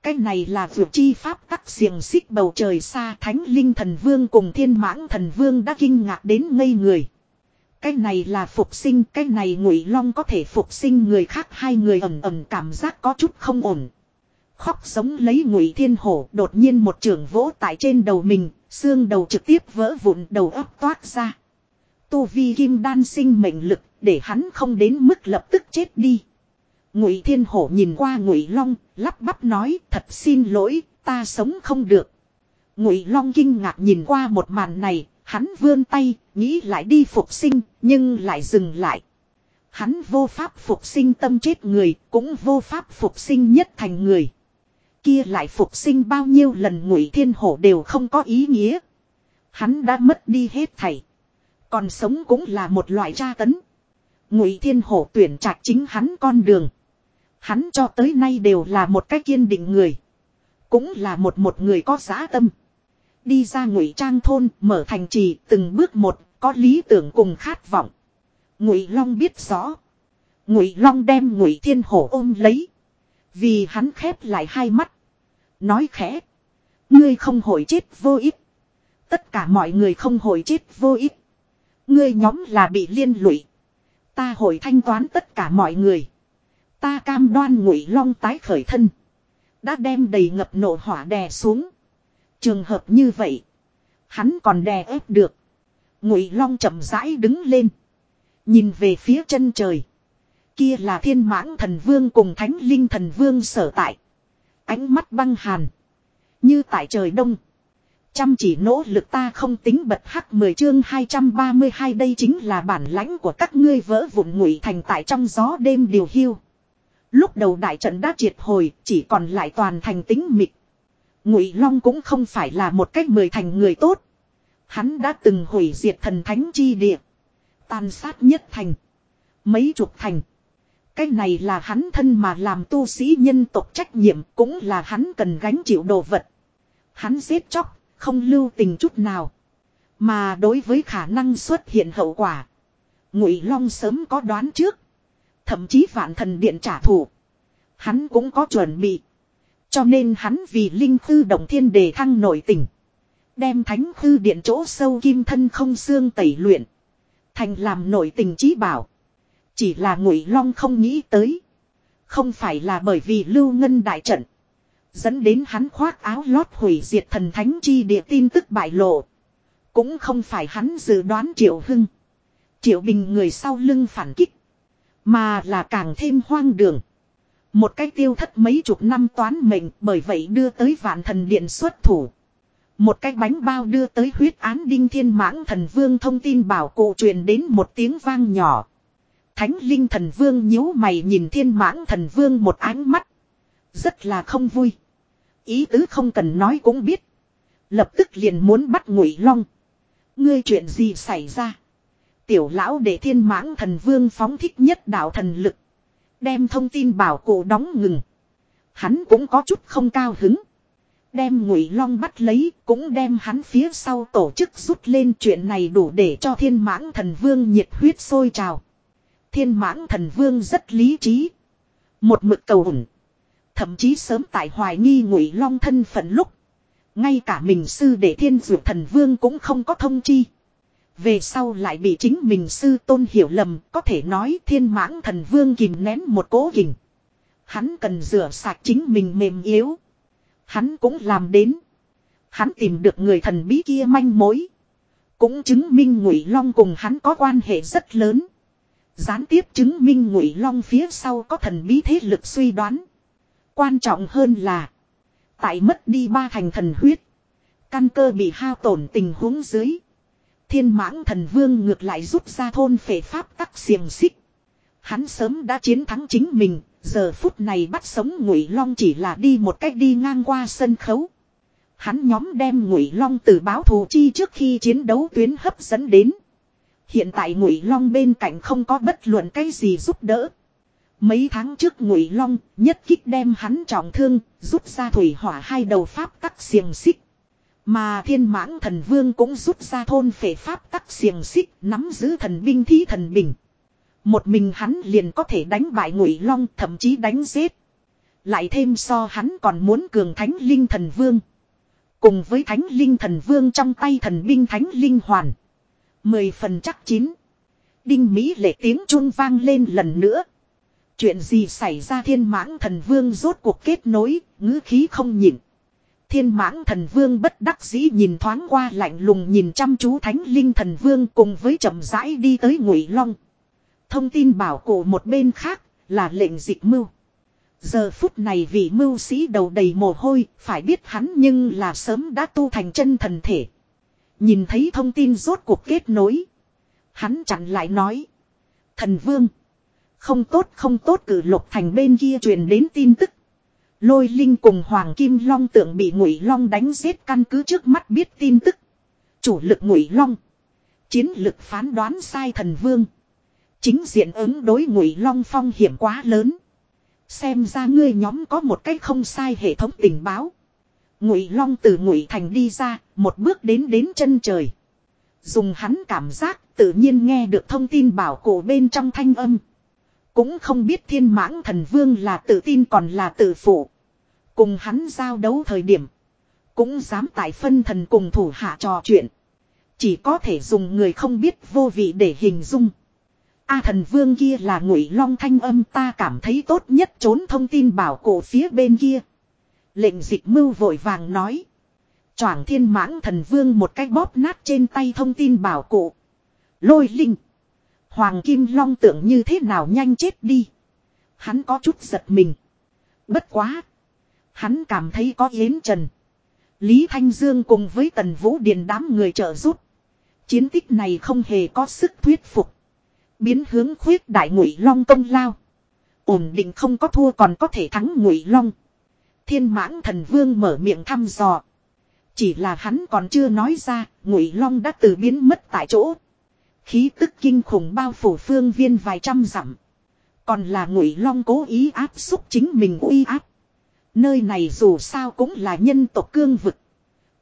Speaker 1: Cái này là vượt chi pháp tắc xiềng xích bầu trời xa thánh linh thần vương cùng thiên mãng thần vương đã kinh ngạc đến ngây người. Cái này là phục sinh, cái này ngụy long có thể phục sinh người khác hai người ầm ầm cảm giác có chút không ổn. Khóc sống lấy ngụy thiên hổ đột nhiên một trường vỗ tại trên đầu mình, xương đầu trực tiếp vỡ vụn đầu ấp toát ra. Tu vi kim đan sinh mệnh lực để hắn không đến mức lập tức chết đi ngụy thiên hổ nhìn qua ngụy long lắp bắp nói thật xin lỗi, ta sống không được. Ngụy Long kinh ngạc nhìn qua một màn này, hắn vươn tay, nghĩ lại đi phục sinh, nhưng lại dừng lại. Hắn vô pháp phục sinh tâm chết người, cũng vô pháp phục sinh nhất thành người. Kia lại phục sinh bao nhiêu lần Ngụy Thiên Hổ đều không có ý nghĩa. Hắn đã mất đi hết thảy, còn sống cũng là một loại tra tấn. Ngụy Thiên Hổ tuyển trạch chính hắn con đường. Hắn cho tới nay đều là một cái kiên định người. Cũng là một một người có giá tâm. Đi ra ngụy trang thôn, mở thành trì, từng bước một, có lý tưởng cùng khát vọng. Ngụy Long biết rõ. Ngụy Long đem Ngụy Thiên Hổ ôm lấy. Vì hắn khép lại hai mắt. Nói khẽ. Ngươi không hồi chết vô ích. Tất cả mọi người không hồi chết vô ích. Ngươi nhóm là bị liên lụy. Ta hồi thanh toán tất cả mọi người. Ta cam đoan ngụy long tái khởi thân. Đã đem đầy ngập nổ hỏa đè xuống. Trường hợp như vậy. Hắn còn đè ép được. Ngụy long chậm rãi đứng lên. Nhìn về phía chân trời. Kia là thiên mãng thần vương cùng thánh linh thần vương sở tại. Ánh mắt băng hàn. Như tại trời đông. Chăm chỉ nỗ lực ta không tính bật hắc mười chương hai trăm ba mươi hai đây chính là bản lãnh của các ngươi vỡ vụn ngụy thành tại trong gió đêm điều hiu. Lúc đầu đại trận đã triệt hồi, chỉ còn lại toàn thành tính mịt Ngụy Long cũng không phải là một cách mười thành người tốt. Hắn đã từng hủy diệt thần thánh chi địa, tàn sát nhất thành, mấy chục thành. Cái này là hắn thân mà làm tu sĩ nhân tộc trách nhiệm, cũng là hắn cần gánh chịu đồ vật. Hắn giết chóc, không lưu tình chút nào. Mà đối với khả năng xuất hiện hậu quả, Ngụy Long sớm có đoán trước. Thậm chí vạn thần điện trả thù. Hắn cũng có chuẩn bị. Cho nên hắn vì linh khư động thiên đề thăng nổi tình. Đem thánh khư điện chỗ sâu kim thân không xương tẩy luyện. Thành làm nổi tình trí bảo. Chỉ là ngụy long không nghĩ tới. Không phải là bởi vì lưu ngân đại trận. Dẫn đến hắn khoác áo lót hủy diệt thần thánh chi địa tin tức bại lộ. Cũng không phải hắn dự đoán triệu hưng. Triệu bình người sau lưng phản kích. Mà là càng thêm hoang đường. Một cách tiêu thất mấy chục năm toán mệnh bởi vậy đưa tới vạn thần điện xuất thủ. Một cái bánh bao đưa tới huyết án đinh thiên mãng thần vương thông tin bảo cụ truyền đến một tiếng vang nhỏ. Thánh linh thần vương nhíu mày nhìn thiên mãng thần vương một ánh mắt. Rất là không vui. Ý tứ không cần nói cũng biết. Lập tức liền muốn bắt ngụy long. Ngươi chuyện gì xảy ra? Tiểu lão để thiên mãng thần vương phóng thích nhất đạo thần lực. Đem thông tin bảo cổ đóng ngừng. Hắn cũng có chút không cao hứng. Đem ngụy long bắt lấy cũng đem hắn phía sau tổ chức rút lên chuyện này đủ để cho thiên mãng thần vương nhiệt huyết sôi trào. Thiên mãng thần vương rất lý trí. Một mực cầu hủng. Thậm chí sớm tại hoài nghi ngụy long thân phận lúc. Ngay cả mình sư để thiên dụ thần vương cũng không có thông chi. Về sau lại bị chính mình sư tôn hiểu lầm có thể nói thiên mãng thần vương kìm nén một cố kình. Hắn cần rửa sạch chính mình mềm yếu. Hắn cũng làm đến. Hắn tìm được người thần bí kia manh mối. Cũng chứng minh ngụy long cùng hắn có quan hệ rất lớn. Gián tiếp chứng minh ngụy long phía sau có thần bí thế lực suy đoán. Quan trọng hơn là. Tại mất đi ba thành thần huyết. Căn cơ bị hao tổn tình huống dưới Thiên mãng thần vương ngược lại rút ra thôn phệ pháp tắc xiềng xích. Hắn sớm đã chiến thắng chính mình, giờ phút này bắt sống ngụy long chỉ là đi một cách đi ngang qua sân khấu. Hắn nhóm đem ngụy long từ báo thù chi trước khi chiến đấu tuyến hấp dẫn đến. Hiện tại ngụy long bên cạnh không có bất luận cái gì giúp đỡ. Mấy tháng trước ngụy long nhất kích đem hắn trọng thương, rút ra thủy hỏa hai đầu pháp tắc xiềng xích. Mà thiên mãng thần vương cũng rút ra thôn phệ pháp tắc xiềng xích nắm giữ thần binh thí thần bình. Một mình hắn liền có thể đánh bại ngụy long thậm chí đánh giết. Lại thêm so hắn còn muốn cường thánh linh thần vương. Cùng với thánh linh thần vương trong tay thần binh thánh linh hoàn. Mười phần chắc chín. Đinh Mỹ lệ tiếng chuông vang lên lần nữa. Chuyện gì xảy ra thiên mãng thần vương rốt cuộc kết nối, ngữ khí không nhịn thiên mãng thần vương bất đắc dĩ nhìn thoáng qua lạnh lùng nhìn chăm chú thánh linh thần vương cùng với chậm rãi đi tới ngụy long thông tin bảo cổ một bên khác là lệnh dịch mưu giờ phút này vị mưu sĩ đầu đầy mồ hôi phải biết hắn nhưng là sớm đã tu thành chân thần thể nhìn thấy thông tin rốt cuộc kết nối hắn chặn lại nói thần vương không tốt không tốt cử lục thành bên kia truyền đến tin tức Lôi Linh cùng Hoàng Kim Long tượng bị Ngụy Long đánh giết căn cứ trước mắt biết tin tức. Chủ lực Ngụy Long, chiến lực phán đoán sai thần vương. Chính diện ứng đối Ngụy Long phong hiểm quá lớn. Xem ra ngươi nhóm có một cách không sai hệ thống tình báo. Ngụy Long từ Ngụy Thành đi ra, một bước đến đến chân trời. Dùng hắn cảm giác, tự nhiên nghe được thông tin bảo cổ bên trong thanh âm. Cũng không biết thiên mãng thần vương là tự tin còn là tự phụ. Cùng hắn giao đấu thời điểm. Cũng dám tại phân thần cùng thủ hạ trò chuyện. Chỉ có thể dùng người không biết vô vị để hình dung. A thần vương kia là ngụy long thanh âm ta cảm thấy tốt nhất trốn thông tin bảo cổ phía bên kia. Lệnh dịch mưu vội vàng nói. Choảng thiên mãng thần vương một cái bóp nát trên tay thông tin bảo cổ. Lôi linh. Hoàng kim long tưởng như thế nào nhanh chết đi. Hắn có chút giật mình. Bất quá. Hắn cảm thấy có Yến Trần. Lý Thanh Dương cùng với Tần Vũ Điền đám người trợ giúp. Chiến tích này không hề có sức thuyết phục. Biến hướng khuyết đại ngụy long công lao. Ổn định không có thua còn có thể thắng ngụy long. Thiên mãng thần vương mở miệng thăm dò. Chỉ là hắn còn chưa nói ra, ngụy long đã từ biến mất tại chỗ. Khí tức kinh khủng bao phủ phương viên vài trăm dặm. Còn là ngụy long cố ý áp xúc chính mình uy áp. Nơi này dù sao cũng là nhân tộc cương vực.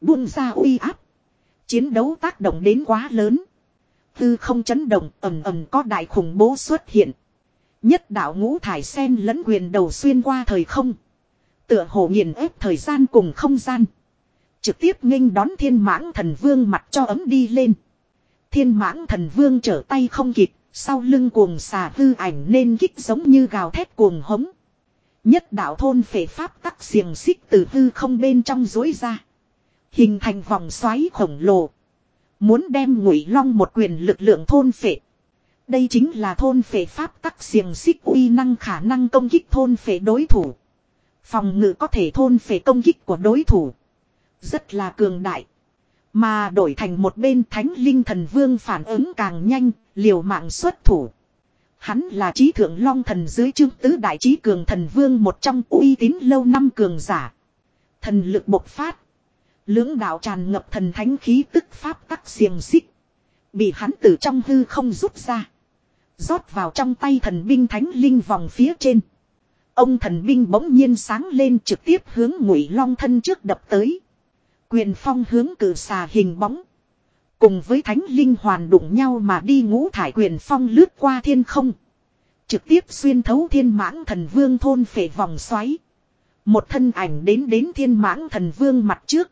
Speaker 1: Buông ra uy áp. Chiến đấu tác động đến quá lớn. Tư không chấn động ầm ầm có đại khủng bố xuất hiện. Nhất đạo ngũ thải sen lẫn quyền đầu xuyên qua thời không. Tựa hồ nghiền ép thời gian cùng không gian. Trực tiếp nghênh đón thiên mãng thần vương mặt cho ấm đi lên. Thiên mãng thần vương trở tay không kịp, sau lưng cuồng xà hư ảnh nên kích giống như gào thét cuồng hống. Nhất đạo thôn phệ pháp tắc xiềng xích từ hư không bên trong dối ra. Hình thành vòng xoáy khổng lồ. Muốn đem ngụy long một quyền lực lượng thôn phệ. Đây chính là thôn phệ pháp tắc xiềng xích uy năng khả năng công kích thôn phệ đối thủ. Phòng ngự có thể thôn phệ công kích của đối thủ. Rất là cường đại. Mà đổi thành một bên thánh linh thần vương phản ứng càng nhanh, liều mạng xuất thủ. Hắn là trí thượng long thần dưới chương tứ đại trí cường thần vương một trong uy tín lâu năm cường giả. Thần lực bộc phát. Lưỡng đạo tràn ngập thần thánh khí tức pháp tắc xiềng xích. Bị hắn từ trong hư không rút ra. rót vào trong tay thần binh thánh linh vòng phía trên. Ông thần binh bỗng nhiên sáng lên trực tiếp hướng ngụy long thân trước đập tới. Quyền phong hướng cử xà hình bóng. Cùng với thánh linh hoàn đụng nhau mà đi ngũ thải quyền phong lướt qua thiên không. Trực tiếp xuyên thấu thiên mãng thần vương thôn phệ vòng xoáy. Một thân ảnh đến đến thiên mãng thần vương mặt trước.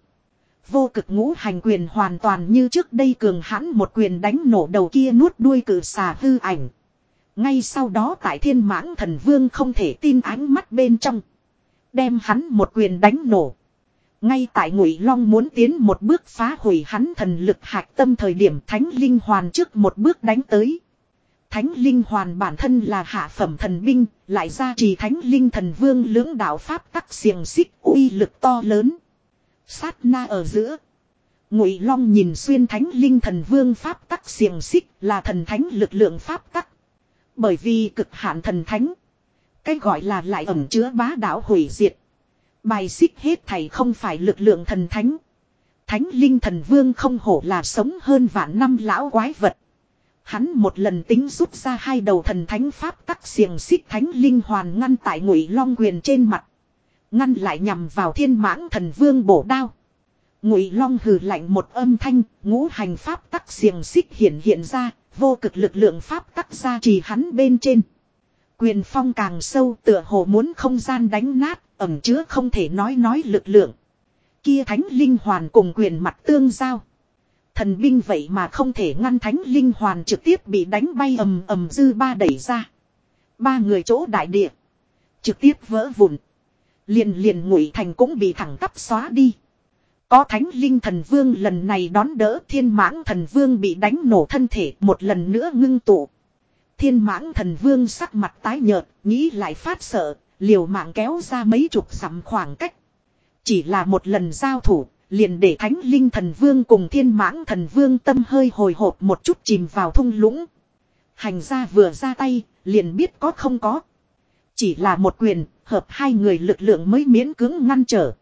Speaker 1: Vô cực ngũ hành quyền hoàn toàn như trước đây cường hãn một quyền đánh nổ đầu kia nuốt đuôi cử xà hư ảnh. Ngay sau đó tại thiên mãng thần vương không thể tin ánh mắt bên trong. Đem hắn một quyền đánh nổ. Ngay tại ngụy long muốn tiến một bước phá hủy hắn thần lực hạch tâm thời điểm thánh linh hoàn trước một bước đánh tới. Thánh linh hoàn bản thân là hạ phẩm thần binh, lại ra trì thánh linh thần vương lưỡng đạo pháp tắc xiềng xích uy lực to lớn. Sát na ở giữa. Ngụy long nhìn xuyên thánh linh thần vương pháp tắc xiềng xích là thần thánh lực lượng pháp tắc. Bởi vì cực hạn thần thánh. Cái gọi là lại ẩn chứa bá đạo hủy diệt. Bài xích hết thảy không phải lực lượng thần thánh. Thánh linh thần vương không hổ là sống hơn vạn năm lão quái vật. Hắn một lần tính rút ra hai đầu thần thánh pháp tắc xiềng xích thánh linh hoàn ngăn tại ngụy long quyền trên mặt. Ngăn lại nhằm vào thiên mãng thần vương bổ đao. Ngụy long hừ lạnh một âm thanh, ngũ hành pháp tắc xiềng xích hiện hiện ra, vô cực lực lượng pháp tắc ra trì hắn bên trên. Quyền phong càng sâu tựa hồ muốn không gian đánh nát, ẩm chứa không thể nói nói lực lượng. Kia thánh linh hoàn cùng quyền mặt tương giao. Thần binh vậy mà không thể ngăn thánh linh hoàn trực tiếp bị đánh bay ầm ầm dư ba đẩy ra. Ba người chỗ đại địa. Trực tiếp vỡ vụn. Liền liền ngụy thành cũng bị thẳng tắp xóa đi. Có thánh linh thần vương lần này đón đỡ thiên mãng thần vương bị đánh nổ thân thể một lần nữa ngưng tụ. Thiên mãng thần vương sắc mặt tái nhợt, nghĩ lại phát sợ, liều mạng kéo ra mấy chục dặm khoảng cách. Chỉ là một lần giao thủ, liền để thánh linh thần vương cùng thiên mãng thần vương tâm hơi hồi hộp một chút chìm vào thung lũng. Hành ra vừa ra tay, liền biết có không có. Chỉ là một quyền, hợp hai người lực lượng mới miễn cứng ngăn trở.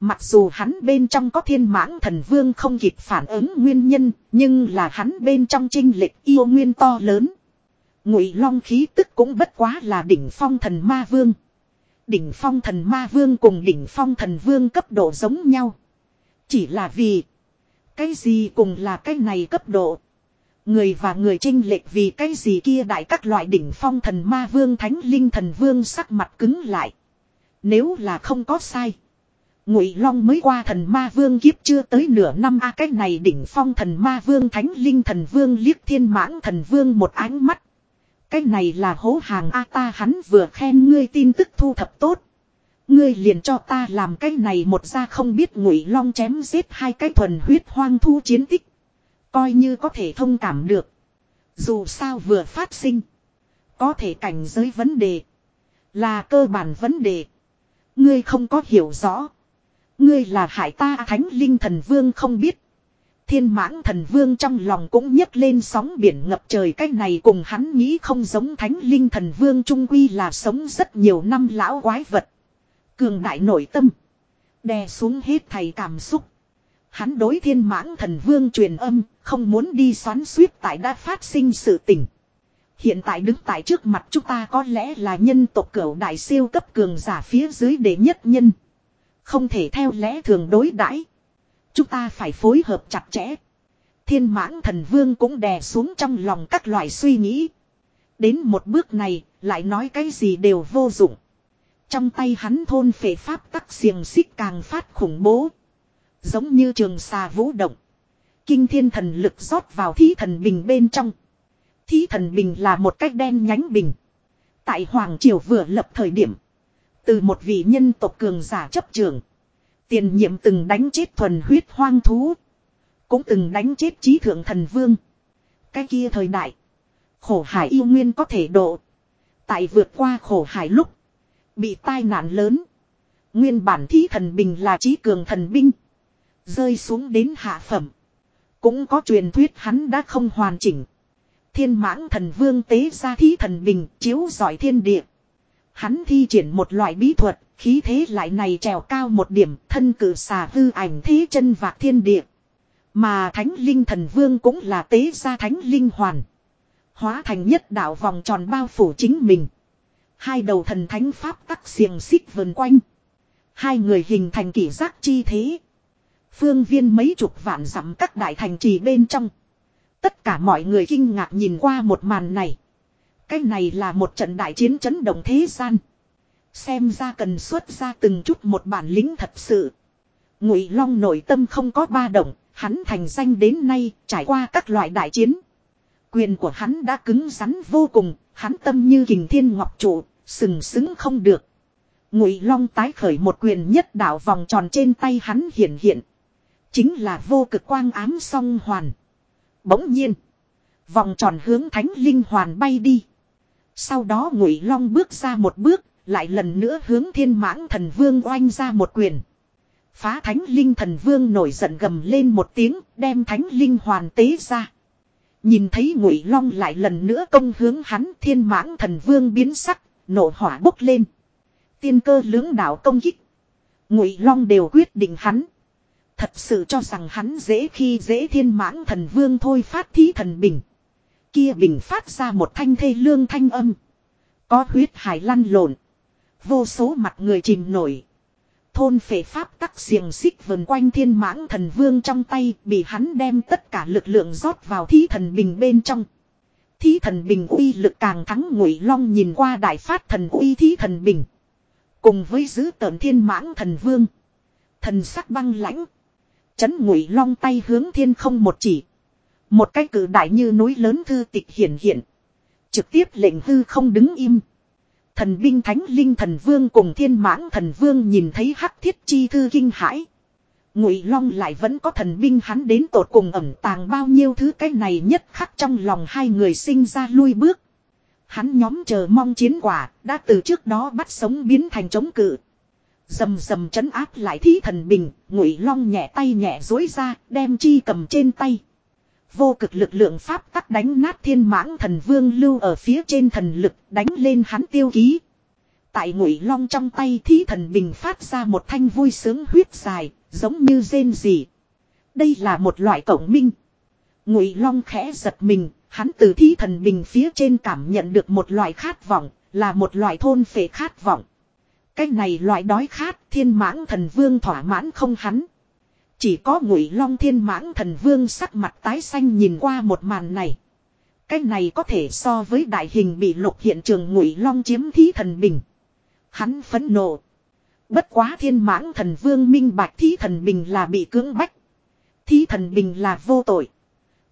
Speaker 1: Mặc dù hắn bên trong có thiên mãng thần vương không kịp phản ứng nguyên nhân, nhưng là hắn bên trong trinh lệch yêu nguyên to lớn. Ngụy long khí tức cũng bất quá là đỉnh phong thần ma vương. Đỉnh phong thần ma vương cùng đỉnh phong thần vương cấp độ giống nhau. Chỉ là vì. Cái gì cùng là cái này cấp độ. Người và người trinh lệch vì cái gì kia đại các loại đỉnh phong thần ma vương thánh linh thần vương sắc mặt cứng lại. Nếu là không có sai. Ngụy Long mới qua thần ma vương kiếp chưa tới nửa năm a cái này đỉnh phong thần ma vương thánh linh thần vương liếc thiên mãng thần vương một ánh mắt. Cái này là hố hàng A ta hắn vừa khen ngươi tin tức thu thập tốt. Ngươi liền cho ta làm cái này một ra không biết ngụy long chém giết hai cái thuần huyết hoang thu chiến tích. Coi như có thể thông cảm được. Dù sao vừa phát sinh. Có thể cảnh giới vấn đề. Là cơ bản vấn đề. Ngươi không có hiểu rõ. Ngươi là hải ta thánh linh thần vương không biết thiên mãng thần vương trong lòng cũng nhấc lên sóng biển ngập trời cái này cùng hắn nghĩ không giống thánh linh thần vương trung quy là sống rất nhiều năm lão quái vật. Cường đại nội tâm. Đè xuống hết thầy cảm xúc. Hắn đối thiên mãng thần vương truyền âm, không muốn đi xoắn suýt tại đã phát sinh sự tình. Hiện tại đứng tại trước mặt chúng ta có lẽ là nhân tộc cửu đại siêu cấp cường giả phía dưới đệ nhất nhân. Không thể theo lẽ thường đối đãi Chúng ta phải phối hợp chặt chẽ. Thiên mãng thần vương cũng đè xuống trong lòng các loại suy nghĩ. Đến một bước này, lại nói cái gì đều vô dụng. Trong tay hắn thôn phệ pháp tắc xiềng xích càng phát khủng bố. Giống như trường xà vũ động. Kinh thiên thần lực rót vào thí thần bình bên trong. Thí thần bình là một cách đen nhánh bình. Tại Hoàng Triều vừa lập thời điểm. Từ một vị nhân tộc cường giả chấp trường. Tiền nhiệm từng đánh chết thuần huyết hoang thú. Cũng từng đánh chết trí thượng thần vương. Cái kia thời đại. Khổ hải yêu nguyên có thể độ. Tại vượt qua khổ hải lúc. Bị tai nạn lớn. Nguyên bản thí thần bình là trí cường thần binh. Rơi xuống đến hạ phẩm. Cũng có truyền thuyết hắn đã không hoàn chỉnh. Thiên mãng thần vương tế ra thí thần bình chiếu giỏi thiên địa. Hắn thi triển một loại bí thuật, khí thế lại này trèo cao một điểm, thân cử xà hư ảnh thế chân vạc thiên địa. Mà thánh linh thần vương cũng là tế gia thánh linh hoàn. Hóa thành nhất đạo vòng tròn bao phủ chính mình. Hai đầu thần thánh pháp tắc xiềng xích vần quanh. Hai người hình thành kỷ giác chi thế. Phương viên mấy chục vạn dặm các đại thành trì bên trong. Tất cả mọi người kinh ngạc nhìn qua một màn này. Cái này là một trận đại chiến chấn động thế gian. Xem ra cần xuất ra từng chút một bản lĩnh thật sự. Ngụy Long nội tâm không có ba động, hắn thành danh đến nay trải qua các loại đại chiến. Quyền của hắn đã cứng rắn vô cùng, hắn tâm như kình thiên ngọc trụ, sừng sững không được. Ngụy Long tái khởi một quyền nhất đạo vòng tròn trên tay hắn hiện hiện, chính là vô cực quang ám song hoàn. Bỗng nhiên, vòng tròn hướng thánh linh hoàn bay đi. Sau đó ngụy long bước ra một bước, lại lần nữa hướng thiên mãng thần vương oanh ra một quyền. Phá thánh linh thần vương nổi giận gầm lên một tiếng, đem thánh linh hoàn tế ra. Nhìn thấy ngụy long lại lần nữa công hướng hắn thiên mãng thần vương biến sắc, nổ hỏa bốc lên. Tiên cơ lưỡng đạo công kích. Ngụy long đều quyết định hắn. Thật sự cho rằng hắn dễ khi dễ thiên mãng thần vương thôi phát thí thần bình. Kia bình phát ra một thanh thê lương thanh âm. Có huyết hải lăn lộn. Vô số mặt người chìm nổi. Thôn phệ pháp tắc xiềng xích vần quanh thiên mãng thần vương trong tay bị hắn đem tất cả lực lượng rót vào thí thần bình bên trong. Thí thần bình uy lực càng thắng ngụy long nhìn qua đại phát thần uy thí thần bình. Cùng với giữ tợn thiên mãng thần vương. Thần sắc băng lãnh. Chấn ngụy long tay hướng thiên không một chỉ một cái cử đại như núi lớn thư tịch hiển hiện. Trực tiếp lệnh hư không đứng im. Thần binh thánh linh thần vương cùng thiên mãng thần vương nhìn thấy hắc thiết chi thư kinh hãi. Ngụy Long lại vẫn có thần binh hắn đến tột cùng ẩm tàng bao nhiêu thứ cái này nhất khắc trong lòng hai người sinh ra lui bước. Hắn nhóm chờ mong chiến quả, đã từ trước đó bắt sống biến thành chống cự, dầm dầm chấn áp lại thí thần bình ngụy long nhẹ tay nhẹ dối ra đem chi cầm trên tay Vô cực lực lượng pháp tắc đánh nát thiên mãng thần vương lưu ở phía trên thần lực đánh lên hắn tiêu ký. Tại ngụy long trong tay thí thần bình phát ra một thanh vui sướng huyết dài, giống như rên gì. Đây là một loại cổng minh. Ngụy long khẽ giật mình, hắn từ thí thần bình phía trên cảm nhận được một loại khát vọng, là một loại thôn phệ khát vọng. Cái này loại đói khát thiên mãng thần vương thỏa mãn không hắn. Chỉ có ngụy long thiên mãng thần vương sắc mặt tái xanh nhìn qua một màn này. Cái này có thể so với đại hình bị lục hiện trường ngụy long chiếm thí thần bình. Hắn phấn nộ. Bất quá thiên mãng thần vương minh bạch thí thần bình là bị cưỡng bách. Thí thần bình là vô tội.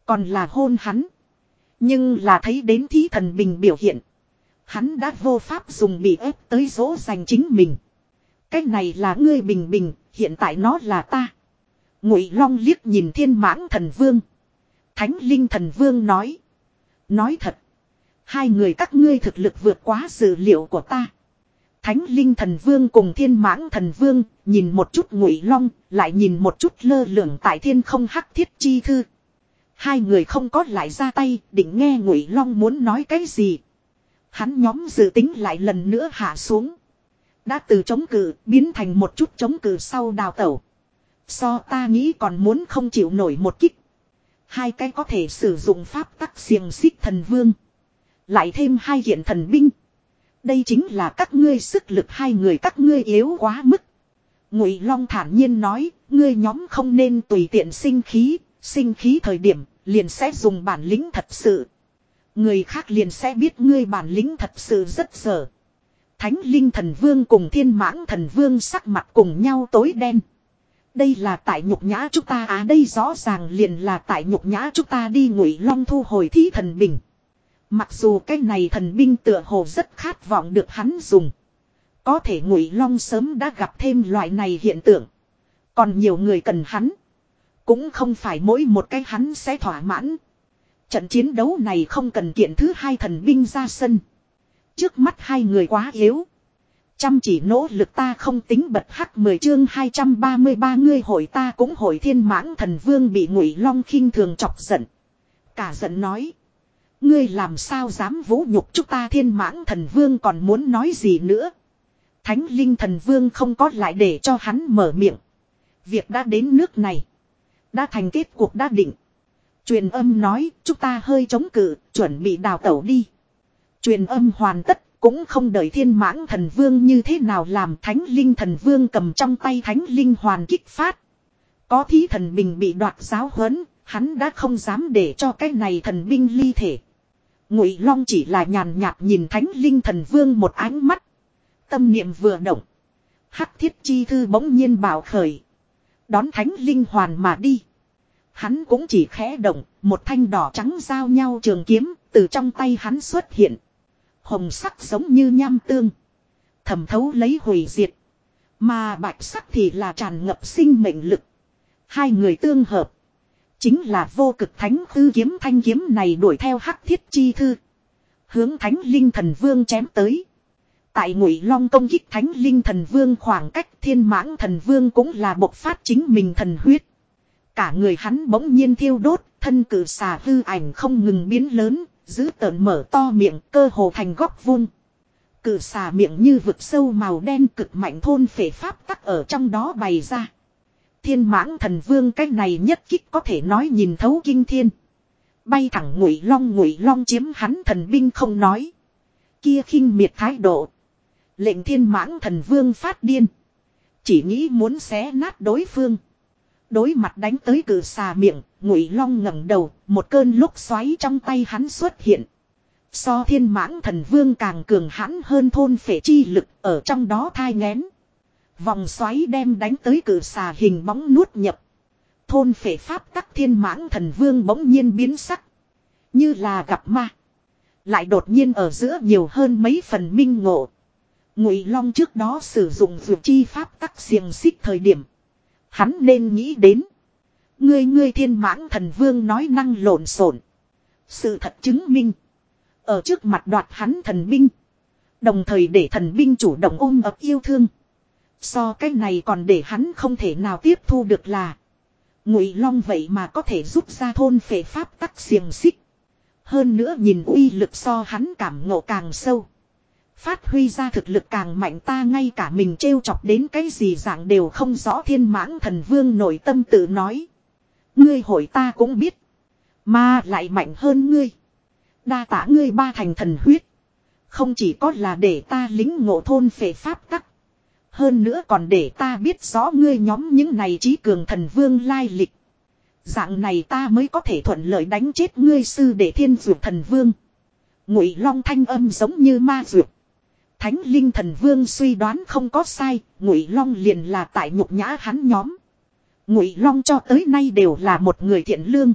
Speaker 1: Còn là hôn hắn. Nhưng là thấy đến thí thần bình biểu hiện. Hắn đã vô pháp dùng bị ép tới dỗ dành chính mình. Cái này là ngươi bình bình, hiện tại nó là ta. Ngụy Long liếc nhìn Thiên Mãng Thần Vương. Thánh Linh Thần Vương nói. Nói thật. Hai người các ngươi thực lực vượt quá dự liệu của ta. Thánh Linh Thần Vương cùng Thiên Mãng Thần Vương nhìn một chút Ngụy Long, lại nhìn một chút lơ lửng tại thiên không hắc thiết chi thư. Hai người không có lại ra tay, định nghe Ngụy Long muốn nói cái gì. Hắn nhóm dự tính lại lần nữa hạ xuống. Đã từ chống cự biến thành một chút chống cự sau đào tẩu. So ta nghĩ còn muốn không chịu nổi một kích. Hai cái có thể sử dụng pháp tắc xiềng xích thần vương. Lại thêm hai hiện thần binh. Đây chính là các ngươi sức lực hai người các ngươi yếu quá mức. Ngụy Long thản nhiên nói, ngươi nhóm không nên tùy tiện sinh khí, sinh khí thời điểm liền sẽ dùng bản lĩnh thật sự. Người khác liền sẽ biết ngươi bản lĩnh thật sự rất sợ. Thánh Linh Thần Vương cùng Thiên Mãng Thần Vương sắc mặt cùng nhau tối đen. Đây là tại nhục nhã chúng ta à đây rõ ràng liền là tại nhục nhã chúng ta đi ngụy long thu hồi thí thần bình. Mặc dù cái này thần binh tựa hồ rất khát vọng được hắn dùng. Có thể ngụy long sớm đã gặp thêm loại này hiện tượng. Còn nhiều người cần hắn. Cũng không phải mỗi một cái hắn sẽ thỏa mãn. Trận chiến đấu này không cần kiện thứ hai thần binh ra sân. Trước mắt hai người quá yếu. Chăm chỉ nỗ lực ta không tính bật hắc 10 chương 233 ngươi hội ta cũng hội thiên mãng thần vương bị ngụy long khinh thường chọc giận. Cả giận nói. Ngươi làm sao dám vũ nhục chúng ta thiên mãng thần vương còn muốn nói gì nữa. Thánh linh thần vương không có lại để cho hắn mở miệng. Việc đã đến nước này. Đã thành kết cuộc đã định. Truyền âm nói chúng ta hơi chống cự chuẩn bị đào tẩu đi. Truyền âm hoàn tất cũng không đợi thiên mãng thần vương như thế nào làm thánh linh thần vương cầm trong tay thánh linh hoàn kích phát. Có thí thần bình bị đoạt giáo huấn, hắn đã không dám để cho cái này thần binh ly thể. Ngụy Long chỉ là nhàn nhạt nhìn thánh linh thần vương một ánh mắt. Tâm niệm vừa động. Hắc thiết chi thư bỗng nhiên bảo khởi. Đón thánh linh hoàn mà đi. Hắn cũng chỉ khẽ động, một thanh đỏ trắng giao nhau trường kiếm, từ trong tay hắn xuất hiện. Hồng sắc giống như nham tương. Thẩm thấu lấy hủy diệt. Mà bạch sắc thì là tràn ngập sinh mệnh lực. Hai người tương hợp. Chính là vô cực thánh thư kiếm thanh kiếm này đuổi theo hắc thiết chi thư. Hướng thánh linh thần vương chém tới. Tại ngụy long công kích thánh linh thần vương khoảng cách thiên mãng thần vương cũng là bộc phát chính mình thần huyết. Cả người hắn bỗng nhiên thiêu đốt, thân cử xà hư ảnh không ngừng biến lớn, Giữ tợn mở to miệng cơ hồ thành góc vuông. Cự xà miệng như vực sâu màu đen cực mạnh thôn phệ pháp tắc ở trong đó bày ra. Thiên mãng thần vương cách này nhất kích có thể nói nhìn thấu kinh thiên. Bay thẳng ngụy long ngụy long chiếm hắn thần binh không nói. Kia khinh miệt thái độ. Lệnh thiên mãng thần vương phát điên. Chỉ nghĩ muốn xé nát đối phương. Đối mặt đánh tới cử xà miệng, ngụy long ngẩng đầu, một cơn lúc xoáy trong tay hắn xuất hiện. So thiên mãng thần vương càng cường hãn hơn thôn phệ chi lực ở trong đó thai ngén. Vòng xoáy đem đánh tới cử xà hình bóng nuốt nhập. Thôn phệ pháp các thiên mãng thần vương bỗng nhiên biến sắc. Như là gặp ma. Lại đột nhiên ở giữa nhiều hơn mấy phần minh ngộ. Ngụy Long trước đó sử dụng dược chi pháp tắc xiềng xích thời điểm Hắn nên nghĩ đến. Ngươi ngươi thiên mãng thần vương nói năng lộn xộn. Sự thật chứng minh. Ở trước mặt đoạt hắn thần binh. Đồng thời để thần binh chủ động ôm ấp yêu thương. So cái này còn để hắn không thể nào tiếp thu được là. Ngụy Long vậy mà có thể giúp ra thôn phệ pháp tắc xiềng xích. Hơn nữa nhìn uy lực so hắn cảm ngộ càng sâu. Phát huy ra thực lực càng mạnh ta ngay cả mình trêu chọc đến cái gì dạng đều không rõ thiên mãng thần vương nội tâm tự nói. Ngươi hội ta cũng biết. Mà lại mạnh hơn ngươi. Đa tả ngươi ba thành thần huyết. Không chỉ có là để ta lính ngộ thôn phệ pháp tắc. Hơn nữa còn để ta biết rõ ngươi nhóm những này trí cường thần vương lai lịch. Dạng này ta mới có thể thuận lợi đánh chết ngươi sư để thiên dược thần vương. Ngụy long thanh âm giống như ma dược. Thánh linh thần vương suy đoán không có sai, Ngụy Long liền là tại nhục nhã hắn nhóm. Ngụy Long cho tới nay đều là một người thiện lương,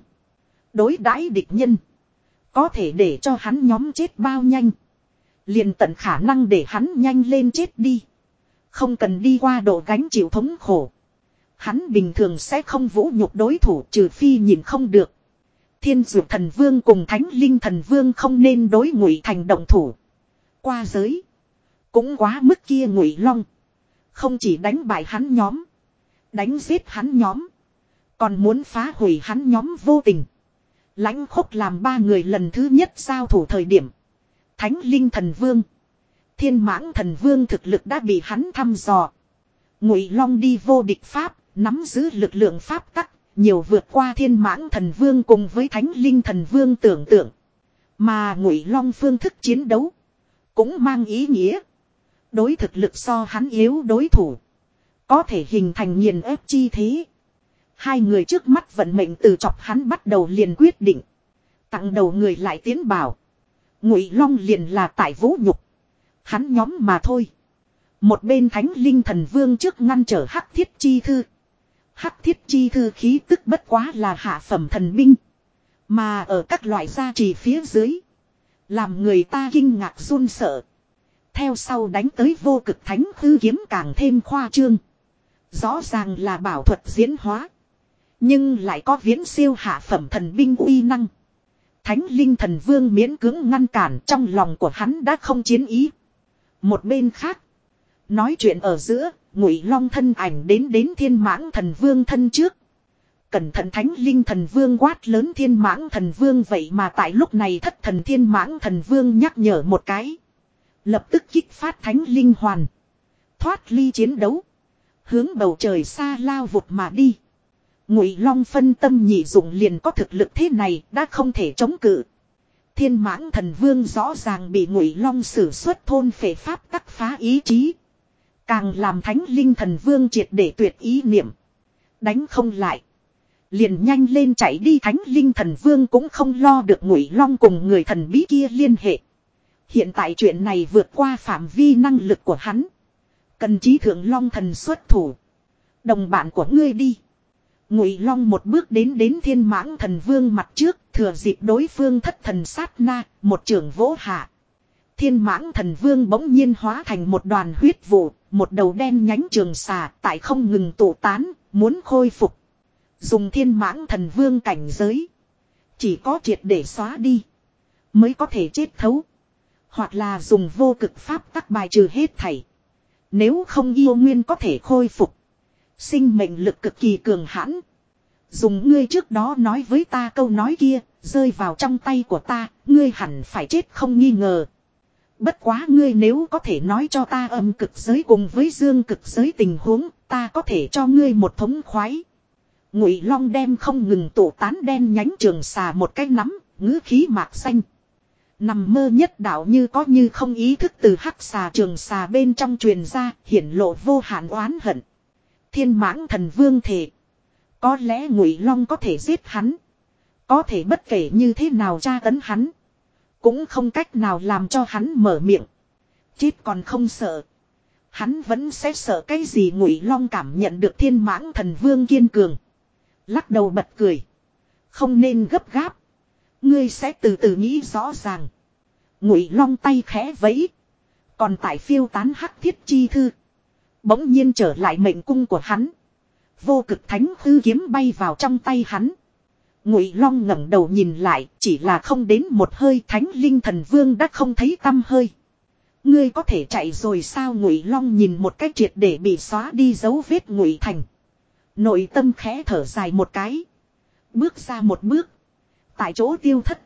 Speaker 1: đối đãi địch nhân, có thể để cho hắn nhóm chết bao nhanh, liền tận khả năng để hắn nhanh lên chết đi, không cần đi qua độ gánh chịu thống khổ. Hắn bình thường sẽ không vũ nhục đối thủ trừ phi nhìn không được. Thiên dược thần vương cùng thánh linh thần vương không nên đối ngụy thành động thủ. Qua giới cũng quá mức kia ngụy long. Không chỉ đánh bại hắn nhóm. Đánh giết hắn nhóm. Còn muốn phá hủy hắn nhóm vô tình. Lãnh khúc làm ba người lần thứ nhất giao thủ thời điểm. Thánh linh thần vương. Thiên mãng thần vương thực lực đã bị hắn thăm dò. Ngụy long đi vô địch pháp. Nắm giữ lực lượng pháp tắc. Nhiều vượt qua thiên mãng thần vương cùng với thánh linh thần vương tưởng tượng. Mà ngụy long phương thức chiến đấu. Cũng mang ý nghĩa. Đối thực lực so hắn yếu đối thủ. Có thể hình thành nghiền ép chi thế. Hai người trước mắt vận mệnh từ chọc hắn bắt đầu liền quyết định. Tặng đầu người lại tiến bảo. Ngụy Long liền là tại vũ nhục. Hắn nhóm mà thôi. Một bên thánh linh thần vương trước ngăn trở hắc thiết chi thư. Hắc thiết chi thư khí tức bất quá là hạ phẩm thần binh. Mà ở các loại gia trì phía dưới. Làm người ta kinh ngạc run sợ theo sau đánh tới vô cực thánh hư kiếm càng thêm khoa trương. Rõ ràng là bảo thuật diễn hóa. Nhưng lại có viễn siêu hạ phẩm thần binh uy năng. Thánh linh thần vương miễn cưỡng ngăn cản trong lòng của hắn đã không chiến ý. Một bên khác. Nói chuyện ở giữa, ngụy long thân ảnh đến đến thiên mãng thần vương thân trước. Cẩn thận thánh linh thần vương quát lớn thiên mãng thần vương vậy mà tại lúc này thất thần thiên mãng thần vương nhắc nhở một cái. Lập tức kích phát thánh linh hoàn. Thoát ly chiến đấu. Hướng bầu trời xa lao vụt mà đi. Ngụy Long phân tâm nhị dụng liền có thực lực thế này đã không thể chống cự. Thiên mãng thần vương rõ ràng bị Ngụy Long sử xuất thôn phệ pháp tắc phá ý chí. Càng làm thánh linh thần vương triệt để tuyệt ý niệm. Đánh không lại liền nhanh lên chạy đi thánh linh thần vương cũng không lo được ngụy long cùng người thần bí kia liên hệ Hiện tại chuyện này vượt qua phạm vi năng lực của hắn. Cần trí thượng long thần xuất thủ. Đồng bạn của ngươi đi. Ngụy long một bước đến đến thiên mãng thần vương mặt trước. Thừa dịp đối phương thất thần sát na. Một trường vỗ hạ. Thiên mãng thần vương bỗng nhiên hóa thành một đoàn huyết vụ. Một đầu đen nhánh trường xà tại không ngừng tụ tán. Muốn khôi phục. Dùng thiên mãng thần vương cảnh giới. Chỉ có triệt để xóa đi. Mới có thể chết thấu. Hoặc là dùng vô cực pháp tắc bài trừ hết thảy. Nếu không yêu nguyên có thể khôi phục. Sinh mệnh lực cực kỳ cường hãn. Dùng ngươi trước đó nói với ta câu nói kia, rơi vào trong tay của ta, ngươi hẳn phải chết không nghi ngờ. Bất quá ngươi nếu có thể nói cho ta âm cực giới cùng với dương cực giới tình huống, ta có thể cho ngươi một thống khoái. Ngụy Long đem không ngừng tụ tán đen nhánh trường xà một cái nắm, ngữ khí mạc xanh. Nằm mơ nhất đạo như có như không ý thức từ hắc xà trường xà bên trong truyền ra, hiển lộ vô hạn oán hận. Thiên mãng thần vương thể. Có lẽ ngụy Long có thể giết hắn. Có thể bất kể như thế nào tra tấn hắn. Cũng không cách nào làm cho hắn mở miệng. Chết còn không sợ. Hắn vẫn sẽ sợ cái gì ngụy Long cảm nhận được thiên mãng thần vương kiên cường. Lắc đầu bật cười. Không nên gấp gáp. Ngươi sẽ từ từ nghĩ rõ ràng. Ngụy long tay khẽ vẫy. Còn tại phiêu tán hắc thiết chi thư. Bỗng nhiên trở lại mệnh cung của hắn. Vô cực thánh thư kiếm bay vào trong tay hắn. Ngụy long ngẩng đầu nhìn lại chỉ là không đến một hơi thánh linh thần vương đã không thấy tâm hơi. Ngươi có thể chạy rồi sao ngụy long nhìn một cái triệt để bị xóa đi dấu vết ngụy thành. Nội tâm khẽ thở dài một cái. Bước ra một bước tại chỗ tiêu thất.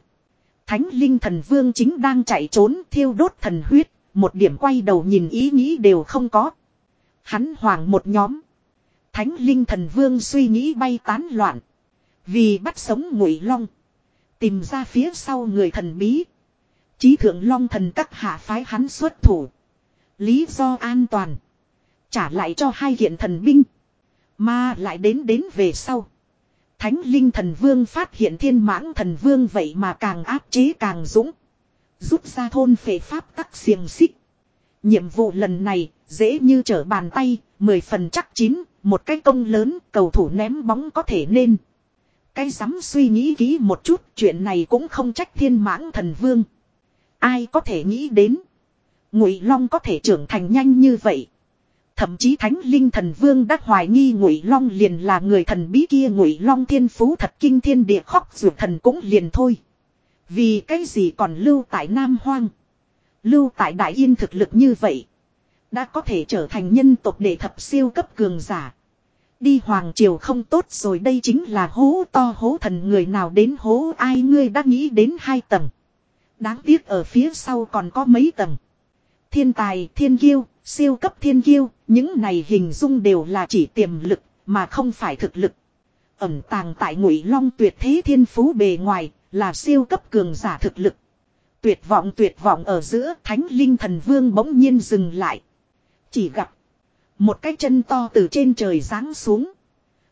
Speaker 1: Thánh linh thần vương chính đang chạy trốn thiêu đốt thần huyết, một điểm quay đầu nhìn ý nghĩ đều không có. Hắn hoàng một nhóm. Thánh linh thần vương suy nghĩ bay tán loạn. Vì bắt sống ngụy long. Tìm ra phía sau người thần bí. Chí thượng long thần các hạ phái hắn xuất thủ. Lý do an toàn. Trả lại cho hai hiện thần binh. Mà lại đến đến về sau. Thánh linh thần vương phát hiện thiên mãng thần vương vậy mà càng áp chế càng dũng. Rút ra thôn phệ pháp tắc xiềng xích. Nhiệm vụ lần này dễ như trở bàn tay, mười phần chắc chín, một cái công lớn cầu thủ ném bóng có thể nên. Cái dám suy nghĩ kỹ một chút chuyện này cũng không trách thiên mãng thần vương. Ai có thể nghĩ đến. Ngụy Long có thể trưởng thành nhanh như vậy. Thậm chí Thánh Linh Thần Vương đã hoài nghi Ngụy Long liền là người thần bí kia Ngụy Long thiên phú thật kinh thiên địa khóc ruột thần cũng liền thôi. Vì cái gì còn lưu tại Nam Hoang. Lưu tại Đại Yên thực lực như vậy. Đã có thể trở thành nhân tộc đệ thập siêu cấp cường giả. Đi Hoàng Triều không tốt rồi đây chính là hố to hố thần người nào đến hố ai ngươi đã nghĩ đến hai tầng. Đáng tiếc ở phía sau còn có mấy tầng. Thiên tài, thiên kiêu, siêu cấp thiên kiêu, những này hình dung đều là chỉ tiềm lực, mà không phải thực lực. Ẩm tàng tại ngụy long tuyệt thế thiên phú bề ngoài, là siêu cấp cường giả thực lực. Tuyệt vọng tuyệt vọng ở giữa thánh linh thần vương bỗng nhiên dừng lại. Chỉ gặp một cái chân to từ trên trời giáng xuống.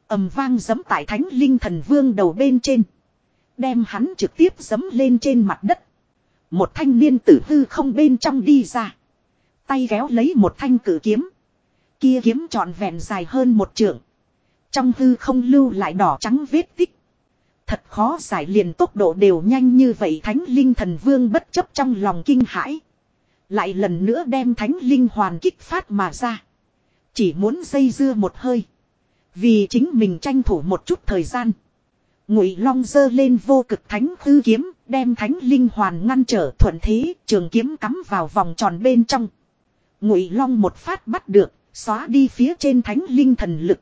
Speaker 1: ầm vang giấm tại thánh linh thần vương đầu bên trên. Đem hắn trực tiếp giấm lên trên mặt đất. Một thanh niên tử hư không bên trong đi ra Tay kéo lấy một thanh cử kiếm. Kia kiếm trọn vẹn dài hơn một trượng. Trong hư không lưu lại đỏ trắng vết tích. Thật khó giải liền tốc độ đều nhanh như vậy thánh linh thần vương bất chấp trong lòng kinh hãi. Lại lần nữa đem thánh linh hoàn kích phát mà ra. Chỉ muốn dây dưa một hơi. Vì chính mình tranh thủ một chút thời gian. Ngụy long dơ lên vô cực thánh hư kiếm đem thánh linh hoàn ngăn trở thuận thế trường kiếm cắm vào vòng tròn bên trong Ngụy Long một phát bắt được, xóa đi phía trên thánh linh thần lực.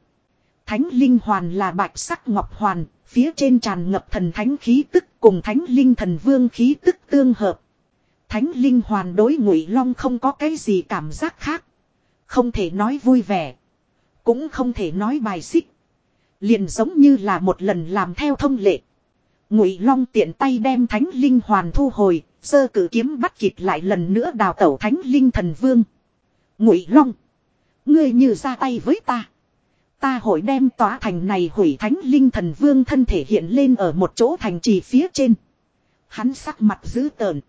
Speaker 1: Thánh linh hoàn là bạch sắc ngọc hoàn, phía trên tràn ngập thần thánh khí tức cùng thánh linh thần vương khí tức tương hợp. Thánh linh hoàn đối Ngụy Long không có cái gì cảm giác khác, không thể nói vui vẻ, cũng không thể nói bài xích, liền giống như là một lần làm theo thông lệ. Ngụy Long tiện tay đem thánh linh hoàn thu hồi, sơ cử kiếm bắt kịp lại lần nữa đào tẩu thánh linh thần vương. Ngụy Long, ngươi như ra tay với ta, ta hội đem tòa thành này hủy thánh linh thần vương thân thể hiện lên ở một chỗ thành trì phía trên. Hắn sắc mặt dữ tợn,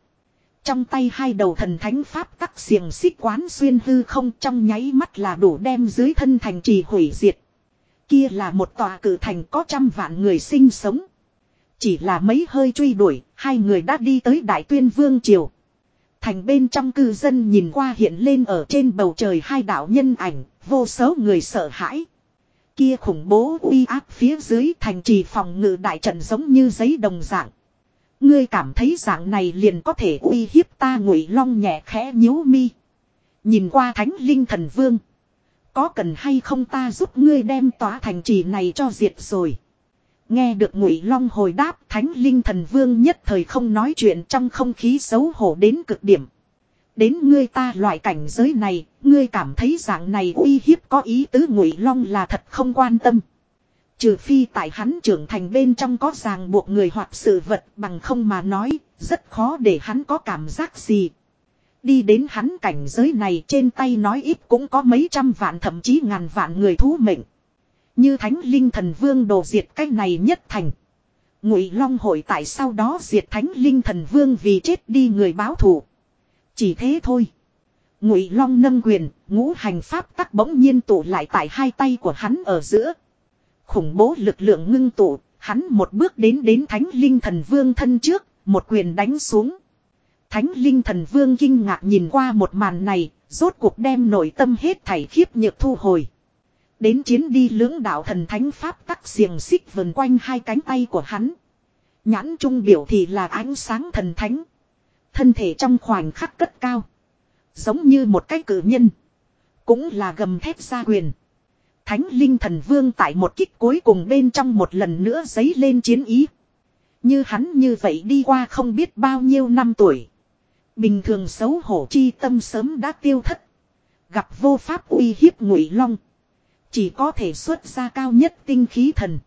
Speaker 1: trong tay hai đầu thần thánh pháp tắc xiềng xích quán xuyên hư không trong nháy mắt là đủ đem dưới thân thành trì hủy diệt. Kia là một tòa cử thành có trăm vạn người sinh sống. Chỉ là mấy hơi truy đuổi, hai người đã đi tới Đại Tuyên Vương Triều thành bên trong cư dân nhìn qua hiện lên ở trên bầu trời hai đạo nhân ảnh, vô số người sợ hãi. Kia khủng bố uy áp phía dưới thành trì phòng ngự đại trận giống như giấy đồng dạng. Ngươi cảm thấy dạng này liền có thể uy hiếp ta ngụy long nhẹ khẽ nhíu mi. Nhìn qua thánh linh thần vương. Có cần hay không ta giúp ngươi đem tỏa thành trì này cho diệt rồi. Nghe được ngụy long hồi đáp thánh linh thần vương nhất thời không nói chuyện trong không khí xấu hổ đến cực điểm. Đến ngươi ta loại cảnh giới này, ngươi cảm thấy dạng này uy hiếp có ý tứ ngụy long là thật không quan tâm. Trừ phi tại hắn trưởng thành bên trong có ràng buộc người hoặc sự vật bằng không mà nói, rất khó để hắn có cảm giác gì. Đi đến hắn cảnh giới này trên tay nói ít cũng có mấy trăm vạn thậm chí ngàn vạn người thú mệnh. Như thánh linh thần vương đồ diệt cái này nhất thành. Ngụy Long hội tại sau đó diệt thánh linh thần vương vì chết đi người báo thù. Chỉ thế thôi. Ngụy Long nâng quyền, ngũ hành pháp tắc bỗng nhiên tụ lại tại hai tay của hắn ở giữa. Khủng bố lực lượng ngưng tụ, hắn một bước đến đến Thánh Linh Thần Vương thân trước, một quyền đánh xuống. Thánh Linh Thần Vương kinh ngạc nhìn qua một màn này, rốt cuộc đem nội tâm hết thảy khiếp nhược thu hồi. Đến chiến đi lưỡng đạo thần thánh pháp tắc xiềng xích vần quanh hai cánh tay của hắn. Nhãn trung biểu thì là ánh sáng thần thánh. Thân thể trong khoảnh khắc cất cao. Giống như một cái cử nhân. Cũng là gầm thép gia quyền. Thánh linh thần vương tại một kích cuối cùng bên trong một lần nữa dấy lên chiến ý. Như hắn như vậy đi qua không biết bao nhiêu năm tuổi. Bình thường xấu hổ chi tâm sớm đã tiêu thất. Gặp vô pháp uy hiếp ngụy long chỉ có thể xuất ra cao nhất tinh khí thần.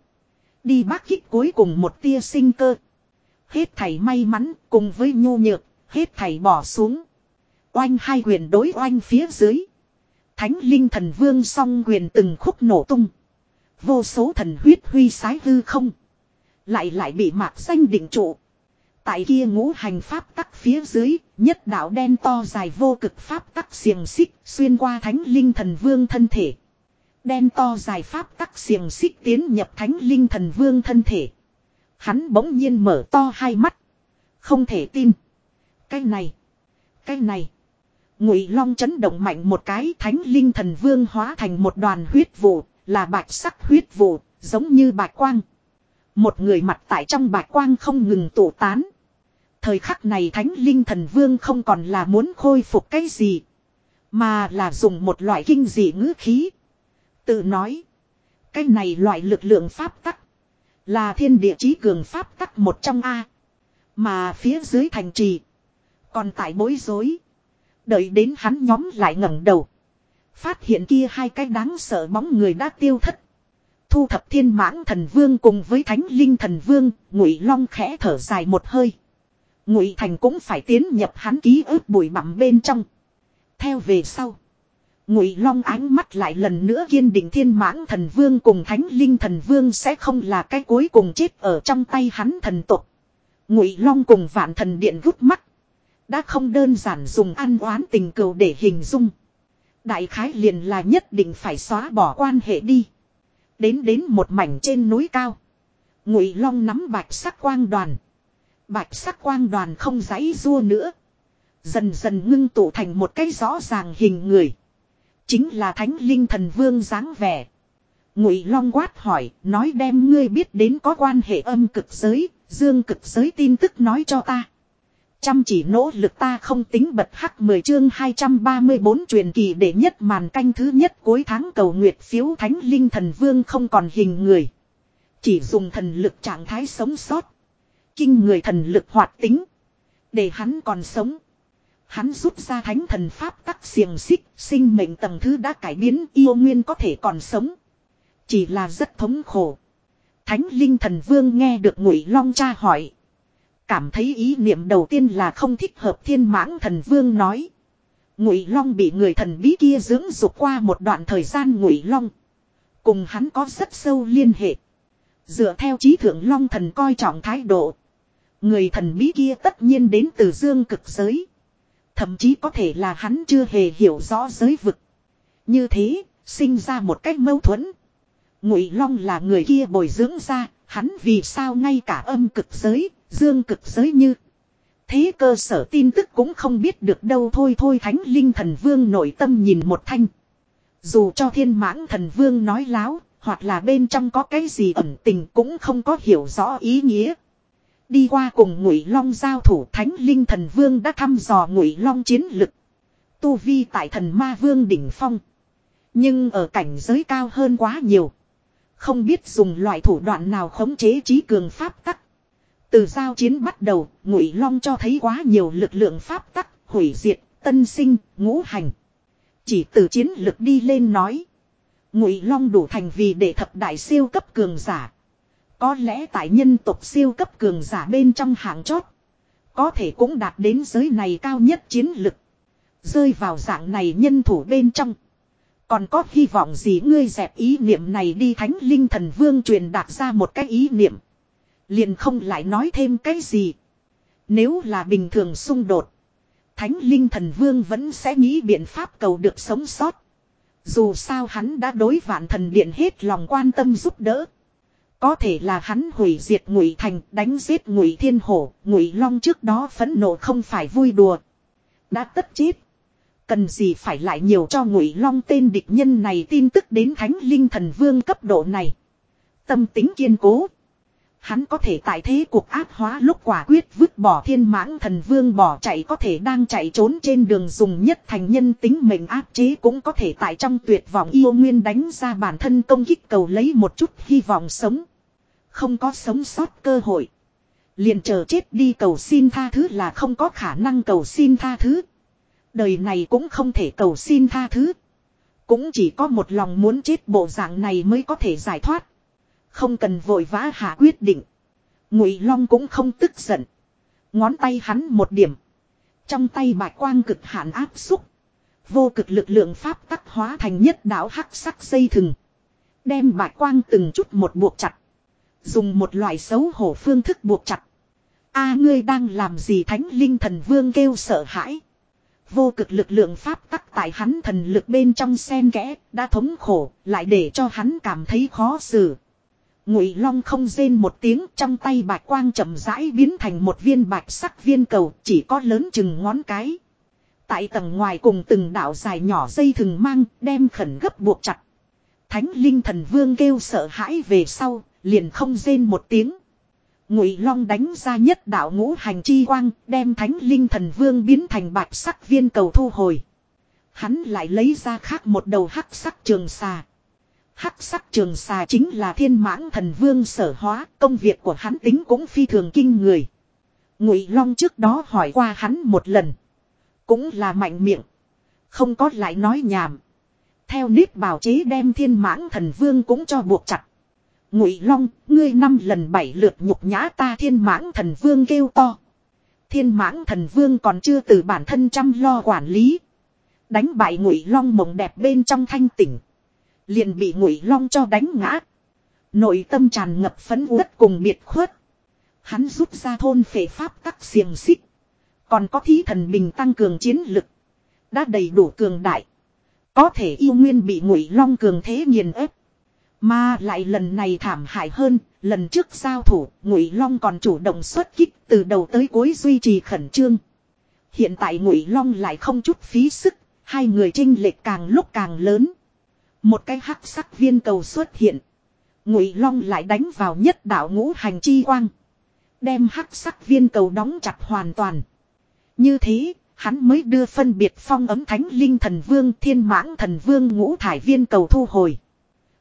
Speaker 1: Đi bác kích cuối cùng một tia sinh cơ. Hết thảy may mắn cùng với nhu nhược, hết thảy bỏ xuống. Oanh hai quyền đối oanh phía dưới. Thánh linh thần vương song quyền từng khúc nổ tung. Vô số thần huyết huy sái hư không. Lại lại bị mạc xanh định trụ. Tại kia ngũ hành pháp tắc phía dưới, nhất đạo đen to dài vô cực pháp tắc xiềng xích xuyên qua thánh linh thần vương thân thể. Đen to dài pháp tắc xiềng xích tiến nhập thánh linh thần vương thân thể. Hắn bỗng nhiên mở to hai mắt. Không thể tin. Cái này. Cái này. Ngụy Long chấn động mạnh một cái thánh linh thần vương hóa thành một đoàn huyết vụ. Là bạch sắc huyết vụ. Giống như bạch quang. Một người mặt tại trong bạch quang không ngừng tụ tán. Thời khắc này thánh linh thần vương không còn là muốn khôi phục cái gì. Mà là dùng một loại kinh dị ngữ khí. Tự nói. Cái này loại lực lượng pháp tắc. Là thiên địa chí cường pháp tắc một trong A. Mà phía dưới thành trì. Còn tại bối rối. Đợi đến hắn nhóm lại ngẩng đầu. Phát hiện kia hai cái đáng sợ bóng người đã tiêu thất. Thu thập thiên mãng thần vương cùng với thánh linh thần vương. Ngụy long khẽ thở dài một hơi. Ngụy thành cũng phải tiến nhập hắn ký ức bụi bặm bên trong. Theo về sau Ngụy Long ánh mắt lại lần nữa kiên định Thiên mãn Thần Vương cùng Thánh Linh Thần Vương sẽ không là cái cuối cùng chết ở trong tay hắn thần tộc. Ngụy Long cùng Vạn Thần Điện rút mắt, đã không đơn giản dùng ăn oán tình cừu để hình dung. Đại khái liền là nhất định phải xóa bỏ quan hệ đi. Đến đến một mảnh trên núi cao, Ngụy Long nắm bạch sắc quang đoàn, bạch sắc quang đoàn không giãy rua nữa, dần dần ngưng tụ thành một cái rõ ràng hình người. Chính là thánh linh thần vương dáng vẻ. Ngụy Long quát hỏi, nói đem ngươi biết đến có quan hệ âm cực giới, dương cực giới tin tức nói cho ta. Chăm chỉ nỗ lực ta không tính bật hắc mười chương hai trăm ba mươi bốn truyền kỳ để nhất màn canh thứ nhất cuối tháng cầu nguyệt phiếu thánh linh thần vương không còn hình người. Chỉ dùng thần lực trạng thái sống sót. Kinh người thần lực hoạt tính. Để hắn còn sống. Hắn rút ra thánh thần pháp tắc xiềng xích, sinh mệnh tầng thứ đã cải biến yêu nguyên có thể còn sống. Chỉ là rất thống khổ. Thánh linh thần vương nghe được ngụy long cha hỏi. Cảm thấy ý niệm đầu tiên là không thích hợp thiên mãng thần vương nói. Ngụy long bị người thần bí kia dưỡng dục qua một đoạn thời gian ngụy long. Cùng hắn có rất sâu liên hệ. Dựa theo trí thượng long thần coi trọng thái độ. Người thần bí kia tất nhiên đến từ dương cực giới. Thậm chí có thể là hắn chưa hề hiểu rõ giới vực. Như thế, sinh ra một cách mâu thuẫn. Ngụy Long là người kia bồi dưỡng ra, hắn vì sao ngay cả âm cực giới, dương cực giới như Thế cơ sở tin tức cũng không biết được đâu thôi thôi thánh linh thần vương nội tâm nhìn một thanh. Dù cho thiên mãng thần vương nói láo, hoặc là bên trong có cái gì ẩn tình cũng không có hiểu rõ ý nghĩa. Đi qua cùng ngụy long giao thủ thánh linh thần vương đã thăm dò ngụy long chiến lực. Tu vi tại thần ma vương đỉnh phong. Nhưng ở cảnh giới cao hơn quá nhiều. Không biết dùng loại thủ đoạn nào khống chế trí cường pháp tắc. Từ giao chiến bắt đầu, ngụy long cho thấy quá nhiều lực lượng pháp tắc, hủy diệt, tân sinh, ngũ hành. Chỉ từ chiến lực đi lên nói. Ngụy long đủ thành vì để thập đại siêu cấp cường giả. Có lẽ tại nhân tộc siêu cấp cường giả bên trong hạng chót. Có thể cũng đạt đến giới này cao nhất chiến lực. Rơi vào dạng này nhân thủ bên trong. Còn có hy vọng gì ngươi dẹp ý niệm này đi thánh linh thần vương truyền đạt ra một cái ý niệm. Liền không lại nói thêm cái gì. Nếu là bình thường xung đột. Thánh linh thần vương vẫn sẽ nghĩ biện pháp cầu được sống sót. Dù sao hắn đã đối vạn thần điện hết lòng quan tâm giúp đỡ. Có thể là hắn hủy diệt ngụy thành đánh giết ngụy thiên hổ, ngụy long trước đó phẫn nộ không phải vui đùa. Đã tất chết. Cần gì phải lại nhiều cho ngụy long tên địch nhân này tin tức đến thánh linh thần vương cấp độ này. Tâm tính kiên cố. Hắn có thể tại thế cuộc áp hóa lúc quả quyết vứt bỏ thiên mãng thần vương bỏ chạy có thể đang chạy trốn trên đường dùng nhất thành nhân tính mình áp chế cũng có thể tại trong tuyệt vọng yêu nguyên đánh ra bản thân công kích cầu lấy một chút hy vọng sống. Không có sống sót cơ hội. Liền chờ chết đi cầu xin tha thứ là không có khả năng cầu xin tha thứ. Đời này cũng không thể cầu xin tha thứ. Cũng chỉ có một lòng muốn chết bộ dạng này mới có thể giải thoát không cần vội vã hạ quyết định ngụy long cũng không tức giận ngón tay hắn một điểm trong tay bạch quang cực hạn áp xúc vô cực lực lượng pháp tắc hóa thành nhất đạo hắc sắc xây thừng đem bạch quang từng chút một buộc chặt dùng một loại xấu hổ phương thức buộc chặt a ngươi đang làm gì thánh linh thần vương kêu sợ hãi vô cực lực lượng pháp tắc tại hắn thần lực bên trong sen kẽ đã thống khổ lại để cho hắn cảm thấy khó xử Ngụy Long không rên một tiếng, trong tay bạch quang chậm rãi biến thành một viên bạch sắc viên cầu, chỉ có lớn chừng ngón cái. Tại tầng ngoài cùng từng đạo dài nhỏ dây thừng mang, đem khẩn gấp buộc chặt. Thánh linh thần vương kêu sợ hãi về sau, liền không rên một tiếng. Ngụy Long đánh ra nhất đạo ngũ hành chi quang, đem Thánh Linh Thần Vương biến thành bạch sắc viên cầu thu hồi. Hắn lại lấy ra khác một đầu hắc sắc trường xà. Hắc sắc trường xà chính là thiên mãng thần vương sở hóa, công việc của hắn tính cũng phi thường kinh người. Ngụy Long trước đó hỏi qua hắn một lần, cũng là mạnh miệng, không có lại nói nhảm. Theo nếp bảo chế đem thiên mãng thần vương cũng cho buộc chặt. Ngụy Long, ngươi năm lần bảy lượt nhục nhã ta thiên mãng thần vương kêu to. Thiên mãng thần vương còn chưa từ bản thân chăm lo quản lý. Đánh bại Ngụy Long mộng đẹp bên trong thanh tỉnh. Liền bị ngụy long cho đánh ngã. Nội tâm tràn ngập phấn uất cùng biệt khuất. Hắn rút ra thôn phệ pháp các xiềng xích. Còn có thí thần bình tăng cường chiến lực. Đã đầy đủ cường đại. Có thể yêu nguyên bị ngụy long cường thế nghiền ép. Mà lại lần này thảm hại hơn, lần trước giao thủ, Ngụy Long còn chủ động xuất kích, từ đầu tới cuối duy trì khẩn trương. Hiện tại Ngụy Long lại không chút phí sức, hai người chinh lệch càng lúc càng lớn. Một cái hắc sắc viên cầu xuất hiện. Ngụy Long lại đánh vào nhất đạo ngũ hành chi quang. Đem hắc sắc viên cầu đóng chặt hoàn toàn. Như thế, hắn mới đưa phân biệt phong ấm thánh linh thần vương thiên mãng thần vương ngũ thải viên cầu thu hồi.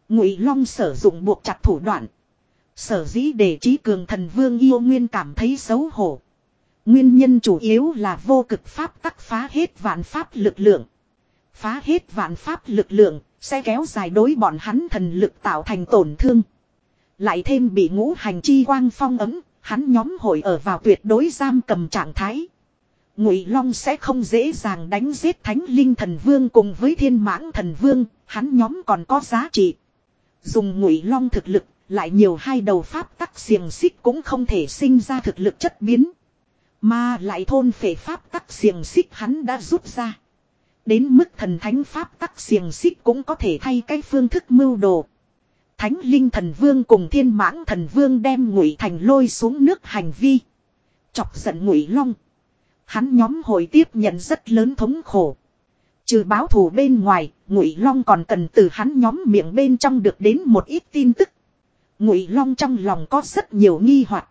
Speaker 1: Ngụy Long sử dụng buộc chặt thủ đoạn. Sở dĩ để trí cường thần vương yêu nguyên cảm thấy xấu hổ. Nguyên nhân chủ yếu là vô cực pháp tắc phá hết vạn pháp lực lượng. Phá hết vạn pháp lực lượng, sẽ kéo dài đối bọn hắn thần lực tạo thành tổn thương. Lại thêm bị ngũ hành chi quang phong ấm, hắn nhóm hội ở vào tuyệt đối giam cầm trạng thái. Ngụy Long sẽ không dễ dàng đánh giết Thánh Linh Thần Vương cùng với Thiên Mãng Thần Vương, hắn nhóm còn có giá trị. Dùng Ngụy Long thực lực, lại nhiều hai đầu pháp tắc xiềng xích cũng không thể sinh ra thực lực chất biến. Mà lại thôn phệ pháp tắc xiềng xích hắn đã rút ra. Đến mức thần thánh pháp tắc xiềng xích cũng có thể thay cái phương thức mưu đồ. Thánh linh thần vương cùng thiên mãng thần vương đem ngụy thành lôi xuống nước hành vi. Chọc giận ngụy long. Hắn nhóm hồi tiếp nhận rất lớn thống khổ. Trừ báo thù bên ngoài, ngụy long còn cần từ hắn nhóm miệng bên trong được đến một ít tin tức. Ngụy long trong lòng có rất nhiều nghi hoặc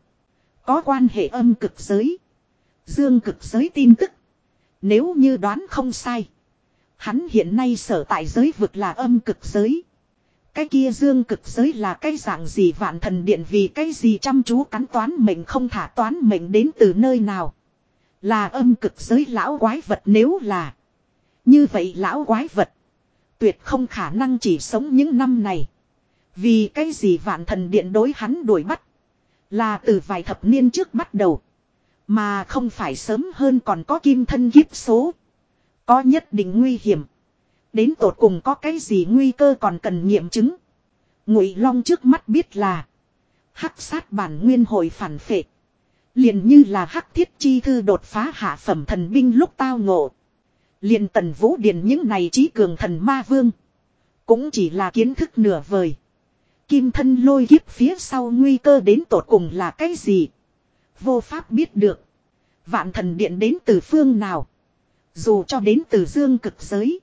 Speaker 1: Có quan hệ âm cực giới. Dương cực giới tin tức. Nếu như đoán không sai. Hắn hiện nay sở tại giới vực là âm cực giới. Cái kia dương cực giới là cái dạng gì vạn thần điện vì cái gì chăm chú cắn toán mệnh không thả toán mệnh đến từ nơi nào. Là âm cực giới lão quái vật nếu là. Như vậy lão quái vật. Tuyệt không khả năng chỉ sống những năm này. Vì cái gì vạn thần điện đối hắn đuổi bắt. Là từ vài thập niên trước bắt đầu. Mà không phải sớm hơn còn có kim thân kiếp số có nhất định nguy hiểm. Đến tột cùng có cái gì nguy cơ còn cần nghiệm chứng. Ngụy Long trước mắt biết là Hắc sát bản nguyên hồi phản phệ, liền như là Hắc Thiết chi thư đột phá hạ phẩm thần binh lúc tao ngộ. Liền Tần Vũ Điền những này trí cường thần ma vương, cũng chỉ là kiến thức nửa vời. Kim thân lôi kiếp phía sau nguy cơ đến tột cùng là cái gì? Vô pháp biết được. Vạn thần điện đến từ phương nào? Dù cho đến từ dương cực giới.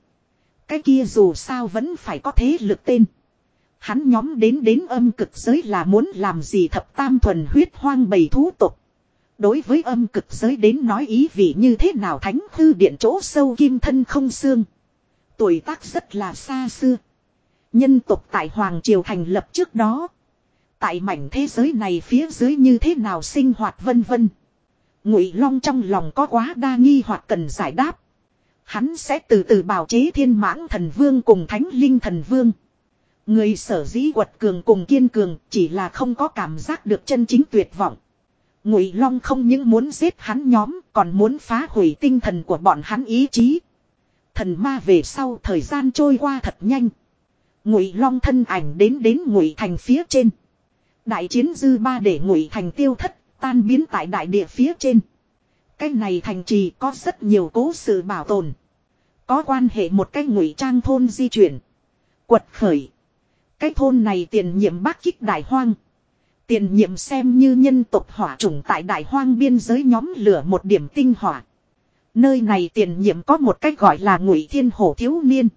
Speaker 1: Cái kia dù sao vẫn phải có thế lực tên. Hắn nhóm đến đến âm cực giới là muốn làm gì thập tam thuần huyết hoang bầy thú tục. Đối với âm cực giới đến nói ý vị như thế nào thánh hư điện chỗ sâu kim thân không xương. Tuổi tác rất là xa xưa. Nhân tục tại Hoàng Triều thành lập trước đó. Tại mảnh thế giới này phía dưới như thế nào sinh hoạt vân vân. Ngụy Long trong lòng có quá đa nghi hoặc cần giải đáp. Hắn sẽ từ từ bào chế thiên mãng thần vương cùng thánh linh thần vương. Người sở dĩ quật cường cùng kiên cường chỉ là không có cảm giác được chân chính tuyệt vọng. Ngụy Long không những muốn giết hắn nhóm còn muốn phá hủy tinh thần của bọn hắn ý chí. Thần ma về sau thời gian trôi qua thật nhanh. Ngụy Long thân ảnh đến đến Ngụy Thành phía trên. Đại chiến dư ba để Ngụy Thành tiêu thất, tan biến tại đại địa phía trên. Cái này thành trì có rất nhiều cố sự bảo tồn. Có quan hệ một cái ngụy trang thôn di chuyển. Quật khởi. Cái thôn này tiền nhiệm bác kích đại hoang. Tiền nhiệm xem như nhân tộc hỏa trùng tại đại hoang biên giới nhóm lửa một điểm tinh hỏa. Nơi này tiền nhiệm có một cách gọi là ngụy thiên hổ thiếu niên.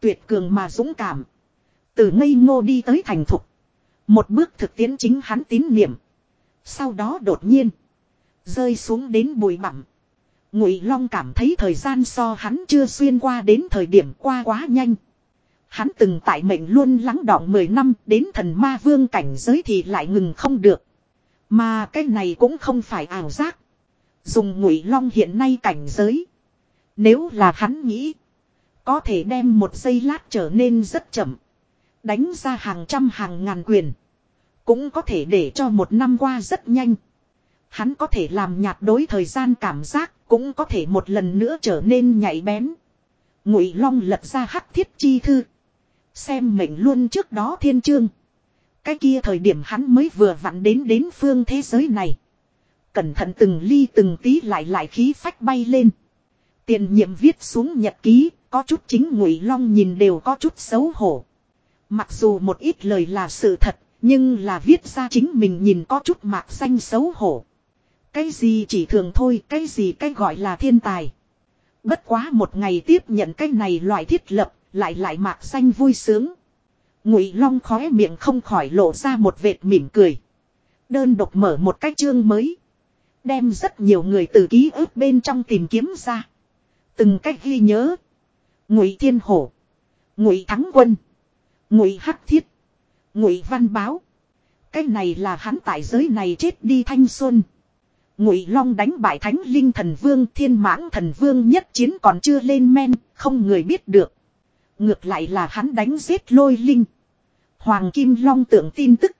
Speaker 1: Tuyệt cường mà dũng cảm. Từ ngây ngô đi tới thành thục. Một bước thực tiến chính hắn tín niệm. Sau đó đột nhiên. Rơi xuống đến bụi bặm. Ngụy Long cảm thấy thời gian so hắn chưa xuyên qua đến thời điểm qua quá nhanh. Hắn từng tại mệnh luôn lắng đọng mười năm đến thần ma vương cảnh giới thì lại ngừng không được. Mà cái này cũng không phải ảo giác. Dùng ngụy long hiện nay cảnh giới. Nếu là hắn nghĩ. Có thể đem một giây lát trở nên rất chậm. Đánh ra hàng trăm hàng ngàn quyền. Cũng có thể để cho một năm qua rất nhanh. Hắn có thể làm nhạt đối thời gian cảm giác cũng có thể một lần nữa trở nên nhạy bén ngụy long lật ra hắc thiết chi thư xem mệnh luôn trước đó thiên chương cái kia thời điểm hắn mới vừa vặn đến đến phương thế giới này cẩn thận từng ly từng tí lại lại khí phách bay lên tiền nhiệm viết xuống nhật ký có chút chính ngụy long nhìn đều có chút xấu hổ mặc dù một ít lời là sự thật nhưng là viết ra chính mình nhìn có chút mạc xanh xấu hổ cái gì chỉ thường thôi, cái gì cái gọi là thiên tài. Bất quá một ngày tiếp nhận cái này loại thiết lập, lại lại mạc xanh vui sướng. Ngụy Long khóe miệng không khỏi lộ ra một vệt mỉm cười. Đơn độc mở một cái chương mới, đem rất nhiều người từ ký ức bên trong tìm kiếm ra, từng cách ghi nhớ. Ngụy Thiên Hổ, Ngụy Thắng Quân, Ngụy Hắc Thiết, Ngụy Văn Báo. Cái này là hắn tại giới này chết đi thanh xuân ngụy long đánh bại thánh linh thần vương thiên mãng thần vương nhất chiến còn chưa lên men không người biết được ngược lại là hắn đánh giết lôi linh hoàng kim long tưởng tin tức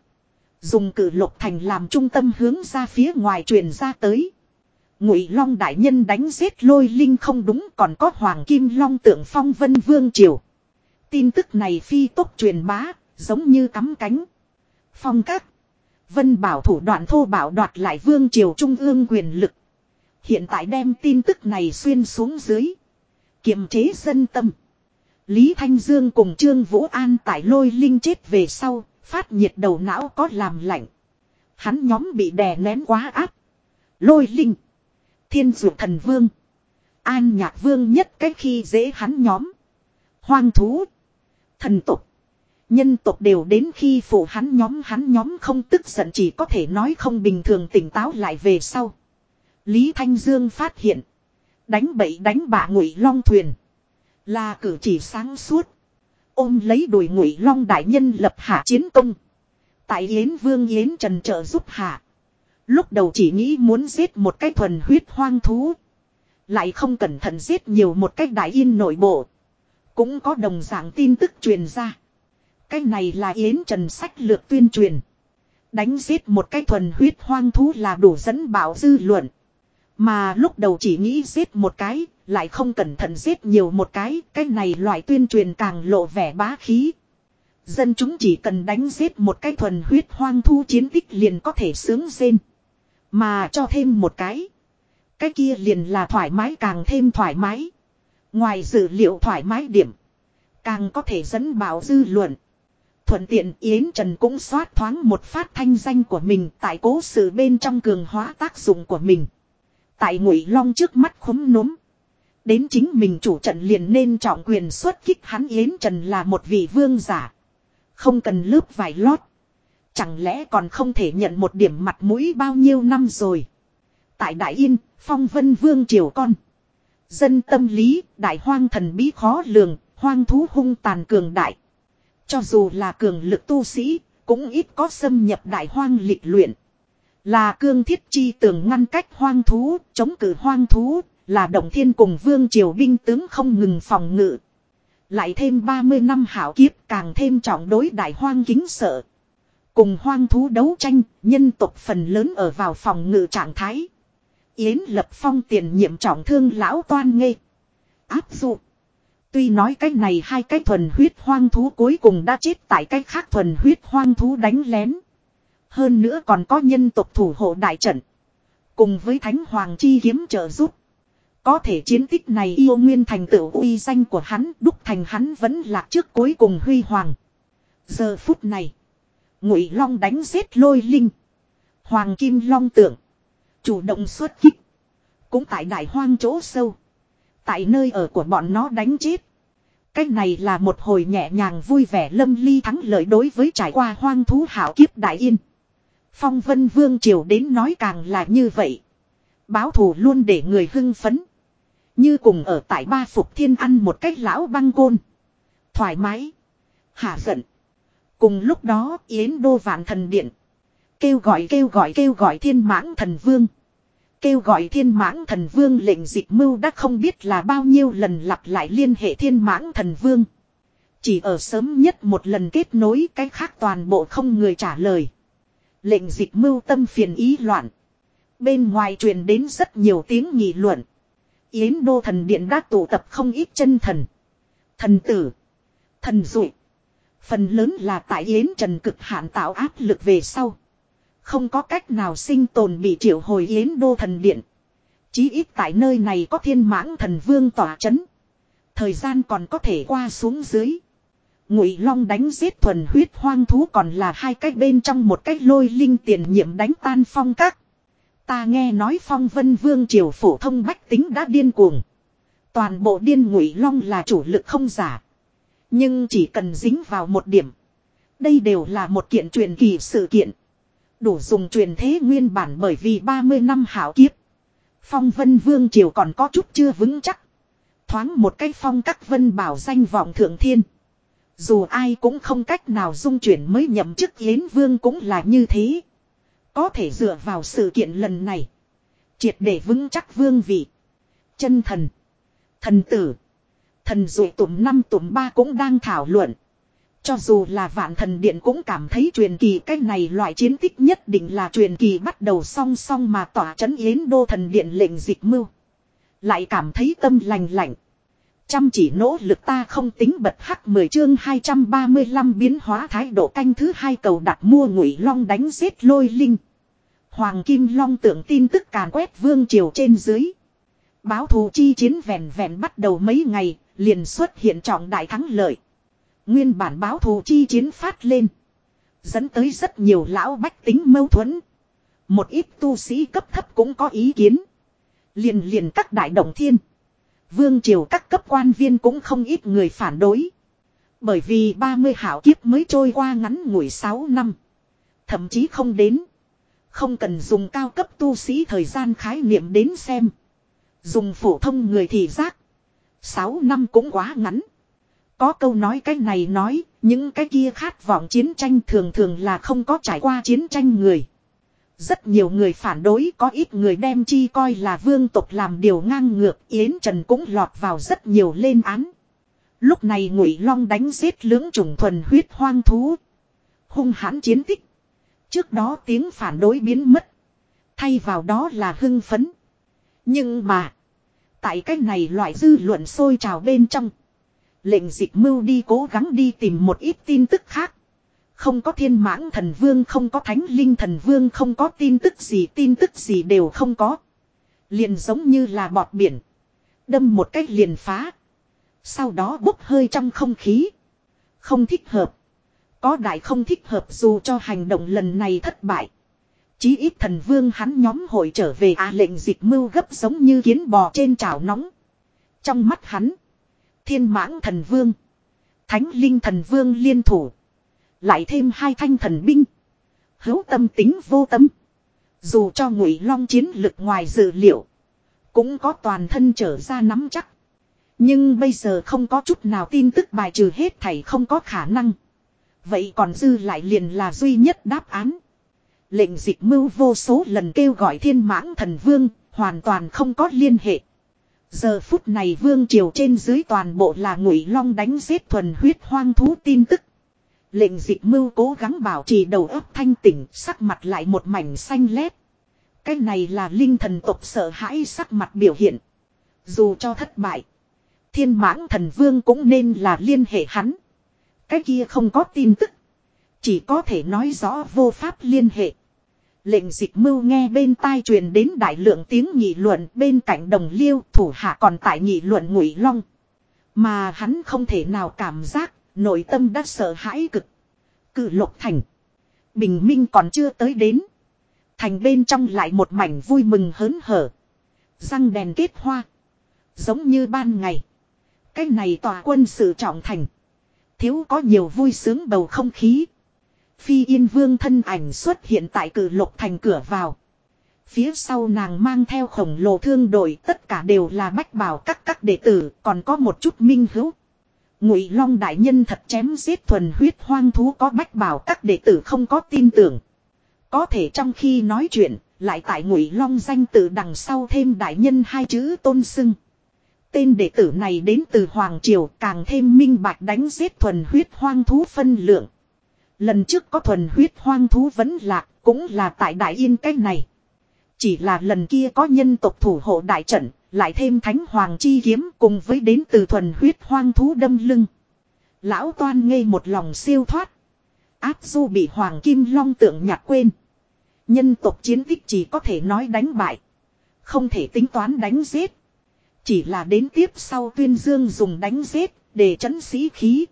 Speaker 1: dùng cử lục thành làm trung tâm hướng ra phía ngoài truyền ra tới ngụy long đại nhân đánh giết lôi linh không đúng còn có hoàng kim long tượng phong vân vương triều tin tức này phi tốc truyền bá giống như cắm cánh phong các Vân bảo thủ đoạn thô bảo đoạt lại vương triều trung ương quyền lực. Hiện tại đem tin tức này xuyên xuống dưới. Kiềm chế dân tâm. Lý Thanh Dương cùng Trương Vũ An tại lôi linh chết về sau, phát nhiệt đầu não có làm lạnh. Hắn nhóm bị đè nén quá áp. Lôi linh. Thiên dụ thần vương. An nhạc vương nhất cách khi dễ hắn nhóm. Hoang thú. Thần tục. Nhân tộc đều đến khi phụ hắn nhóm hắn nhóm không tức giận chỉ có thể nói không bình thường tỉnh táo lại về sau. Lý Thanh Dương phát hiện. Đánh bậy đánh bạ ngụy long thuyền. Là cử chỉ sáng suốt. Ôm lấy đùi ngụy long đại nhân lập hạ chiến công. Tại Yến Vương Yến Trần trợ giúp hạ. Lúc đầu chỉ nghĩ muốn giết một cái thuần huyết hoang thú. Lại không cẩn thận giết nhiều một cách đại yên nội bộ. Cũng có đồng dạng tin tức truyền ra. Cái này là Yến Trần sách lược tuyên truyền. Đánh giết một cái thuần huyết hoang thú là đủ dẫn bảo dư luận. Mà lúc đầu chỉ nghĩ giết một cái, lại không cẩn thận giết nhiều một cái, cái này loại tuyên truyền càng lộ vẻ bá khí. Dân chúng chỉ cần đánh giết một cái thuần huyết hoang thu chiến tích liền có thể sướng rên. Mà cho thêm một cái. Cái kia liền là thoải mái càng thêm thoải mái. Ngoài dữ liệu thoải mái điểm. Càng có thể dẫn bảo dư luận. Thuận tiện Yến Trần cũng xoát thoáng một phát thanh danh của mình tại cố sự bên trong cường hóa tác dụng của mình. Tại ngụy long trước mắt khúm núm. Đến chính mình chủ trận liền nên trọng quyền xuất kích hắn Yến Trần là một vị vương giả. Không cần lớp vải lót. Chẳng lẽ còn không thể nhận một điểm mặt mũi bao nhiêu năm rồi. Tại Đại Yên, Phong Vân Vương Triều Con. Dân tâm lý, đại hoang thần bí khó lường, hoang thú hung tàn cường đại. Cho dù là cường lực tu sĩ, cũng ít có xâm nhập đại hoang lịch luyện. Là cương thiết chi tường ngăn cách hoang thú, chống cử hoang thú, là động thiên cùng vương triều binh tướng không ngừng phòng ngự. Lại thêm 30 năm hảo kiếp càng thêm trọng đối đại hoang kính sợ. Cùng hoang thú đấu tranh, nhân tộc phần lớn ở vào phòng ngự trạng thái. Yến Lập Phong tiền nhiệm trọng thương lão toan nghê. Áp dụng Tuy nói cái này hai cái thuần huyết hoang thú cuối cùng đã chết tại cái khác thuần huyết hoang thú đánh lén. Hơn nữa còn có nhân tộc thủ hộ đại trận. Cùng với thánh hoàng chi kiếm trợ giúp. Có thể chiến tích này yêu nguyên thành tựu uy danh của hắn đúc thành hắn vẫn lạc trước cuối cùng huy hoàng. Giờ phút này. Ngụy Long đánh giết lôi linh. Hoàng Kim Long tượng. Chủ động xuất kích. Cũng tại đại hoang chỗ sâu. Tại nơi ở của bọn nó đánh chết. Cách này là một hồi nhẹ nhàng vui vẻ lâm ly thắng lợi đối với trải qua hoang thú hảo kiếp đại yên. Phong vân vương triều đến nói càng là như vậy. Báo thù luôn để người hưng phấn. Như cùng ở tại ba phục thiên ăn một cách lão băng côn. Thoải mái. Hạ giận. Cùng lúc đó Yến Đô Vạn Thần Điện. Kêu gọi kêu gọi kêu gọi thiên mãng thần vương. Kêu gọi thiên mãng thần vương lệnh dịch mưu đã không biết là bao nhiêu lần lặp lại liên hệ thiên mãng thần vương. Chỉ ở sớm nhất một lần kết nối cái khác toàn bộ không người trả lời. Lệnh dịch mưu tâm phiền ý loạn. Bên ngoài truyền đến rất nhiều tiếng nghị luận. Yến đô thần điện đã tụ tập không ít chân thần. Thần tử. Thần dụ. Phần lớn là tại Yến Trần cực hạn tạo áp lực về sau. Không có cách nào sinh tồn bị triệu hồi yến đô thần điện. Chí ít tại nơi này có thiên mãng thần vương tỏa chấn. Thời gian còn có thể qua xuống dưới. Ngụy Long đánh giết thuần huyết hoang thú còn là hai cái bên trong một cái lôi linh tiền nhiệm đánh tan phong các. Ta nghe nói phong vân vương triều phổ thông bách tính đã điên cuồng. Toàn bộ điên Ngụy Long là chủ lực không giả. Nhưng chỉ cần dính vào một điểm. Đây đều là một kiện truyền kỳ sự kiện. Đủ dùng truyền thế nguyên bản bởi vì 30 năm hảo kiếp. Phong vân vương triều còn có chút chưa vững chắc. Thoáng một cái phong các vân bảo danh vọng thượng thiên. Dù ai cũng không cách nào dung chuyển mới nhậm chức yến vương cũng là như thế. Có thể dựa vào sự kiện lần này. Triệt để vững chắc vương vị. Chân thần. Thần tử. Thần dụ tụm năm tụm ba cũng đang thảo luận. Cho dù là vạn thần điện cũng cảm thấy truyền kỳ cái này loại chiến tích nhất định là truyền kỳ bắt đầu song song mà tỏa chấn yến đô thần điện lệnh dịch mưu. Lại cảm thấy tâm lành lạnh. Chăm chỉ nỗ lực ta không tính bật hắc 10 chương 235 biến hóa thái độ canh thứ hai cầu đặt mua ngụy long đánh giết lôi linh. Hoàng Kim Long tượng tin tức càn quét vương triều trên dưới. Báo thù chi chiến vẹn vẹn bắt đầu mấy ngày, liền xuất hiện trọng đại thắng lợi. Nguyên bản báo thù chi chiến phát lên. Dẫn tới rất nhiều lão bách tính mâu thuẫn. Một ít tu sĩ cấp thấp cũng có ý kiến. Liền liền các đại đồng thiên. Vương triều các cấp quan viên cũng không ít người phản đối. Bởi vì 30 hảo kiếp mới trôi qua ngắn ngủi 6 năm. Thậm chí không đến. Không cần dùng cao cấp tu sĩ thời gian khái niệm đến xem. Dùng phổ thông người thì giác. 6 năm cũng quá ngắn. Có câu nói cái này nói, những cái kia khát vọng chiến tranh thường thường là không có trải qua chiến tranh người. Rất nhiều người phản đối có ít người đem chi coi là vương tộc làm điều ngang ngược Yến Trần cũng lọt vào rất nhiều lên án. Lúc này ngụy long đánh giết lưỡng trùng thuần huyết hoang thú. Hung hãn chiến tích. Trước đó tiếng phản đối biến mất. Thay vào đó là hưng phấn. Nhưng mà. Tại cách này loại dư luận sôi trào bên trong. Lệnh dịch mưu đi cố gắng đi tìm một ít tin tức khác. Không có thiên mãng thần vương không có thánh linh thần vương không có tin tức gì tin tức gì đều không có. Liền giống như là bọt biển. Đâm một cách liền phá. Sau đó bốc hơi trong không khí. Không thích hợp. Có đại không thích hợp dù cho hành động lần này thất bại. Chí ít thần vương hắn nhóm hội trở về à lệnh dịch mưu gấp giống như kiến bò trên chảo nóng. Trong mắt hắn thiên mãng thần vương. Thánh linh thần vương liên thủ. Lại thêm hai thanh thần binh. Hữu tâm tính vô tâm. Dù cho ngụy long chiến lực ngoài dự liệu. Cũng có toàn thân trở ra nắm chắc. Nhưng bây giờ không có chút nào tin tức bài trừ hết thảy không có khả năng. Vậy còn dư lại liền là duy nhất đáp án. Lệnh dịch mưu vô số lần kêu gọi thiên mãng thần vương, hoàn toàn không có liên hệ. Giờ phút này vương triều trên dưới toàn bộ là ngụy long đánh giết thuần huyết hoang thú tin tức. Lệnh dịch mưu cố gắng bảo trì đầu óc thanh tỉnh sắc mặt lại một mảnh xanh lét. Cái này là linh thần tộc sợ hãi sắc mặt biểu hiện. Dù cho thất bại. Thiên mãng thần vương cũng nên là liên hệ hắn. Cái kia không có tin tức. Chỉ có thể nói rõ vô pháp liên hệ. Lệnh dịch mưu nghe bên tai truyền đến đại lượng tiếng nhị luận bên cạnh đồng liêu thủ hạ còn tại nhị luận ngụy long. Mà hắn không thể nào cảm giác, nội tâm đã sợ hãi cực. Cự lục thành. Bình minh còn chưa tới đến. Thành bên trong lại một mảnh vui mừng hớn hở. Răng đèn kết hoa. Giống như ban ngày. Cái này tòa quân sự trọng thành. Thiếu có nhiều vui sướng bầu không khí. Phi Yên Vương thân ảnh xuất hiện tại cử lục thành cửa vào. Phía sau nàng mang theo khổng lồ thương đội tất cả đều là bách bảo các các đệ tử còn có một chút minh hữu. Ngụy Long đại nhân thật chém giết thuần huyết hoang thú có bách bảo các đệ tử không có tin tưởng. Có thể trong khi nói chuyện, lại tại Ngụy Long danh tự đằng sau thêm đại nhân hai chữ tôn sưng Tên đệ tử này đến từ hoàng triều, càng thêm minh bạch đánh giết thuần huyết hoang thú phân lượng. Lần trước có thuần huyết hoang thú vẫn lạc, cũng là tại Đại Yên cách này. Chỉ là lần kia có nhân tộc thủ hộ đại trận, lại thêm thánh hoàng chi kiếm cùng với đến từ thuần huyết hoang thú đâm lưng. Lão toan ngây một lòng siêu thoát. Áp du bị hoàng kim long tượng nhạt quên. Nhân tộc chiến tích chỉ có thể nói đánh bại. Không thể tính toán đánh giết. Chỉ là đến tiếp sau tuyên dương dùng đánh giết để chấn sĩ khí.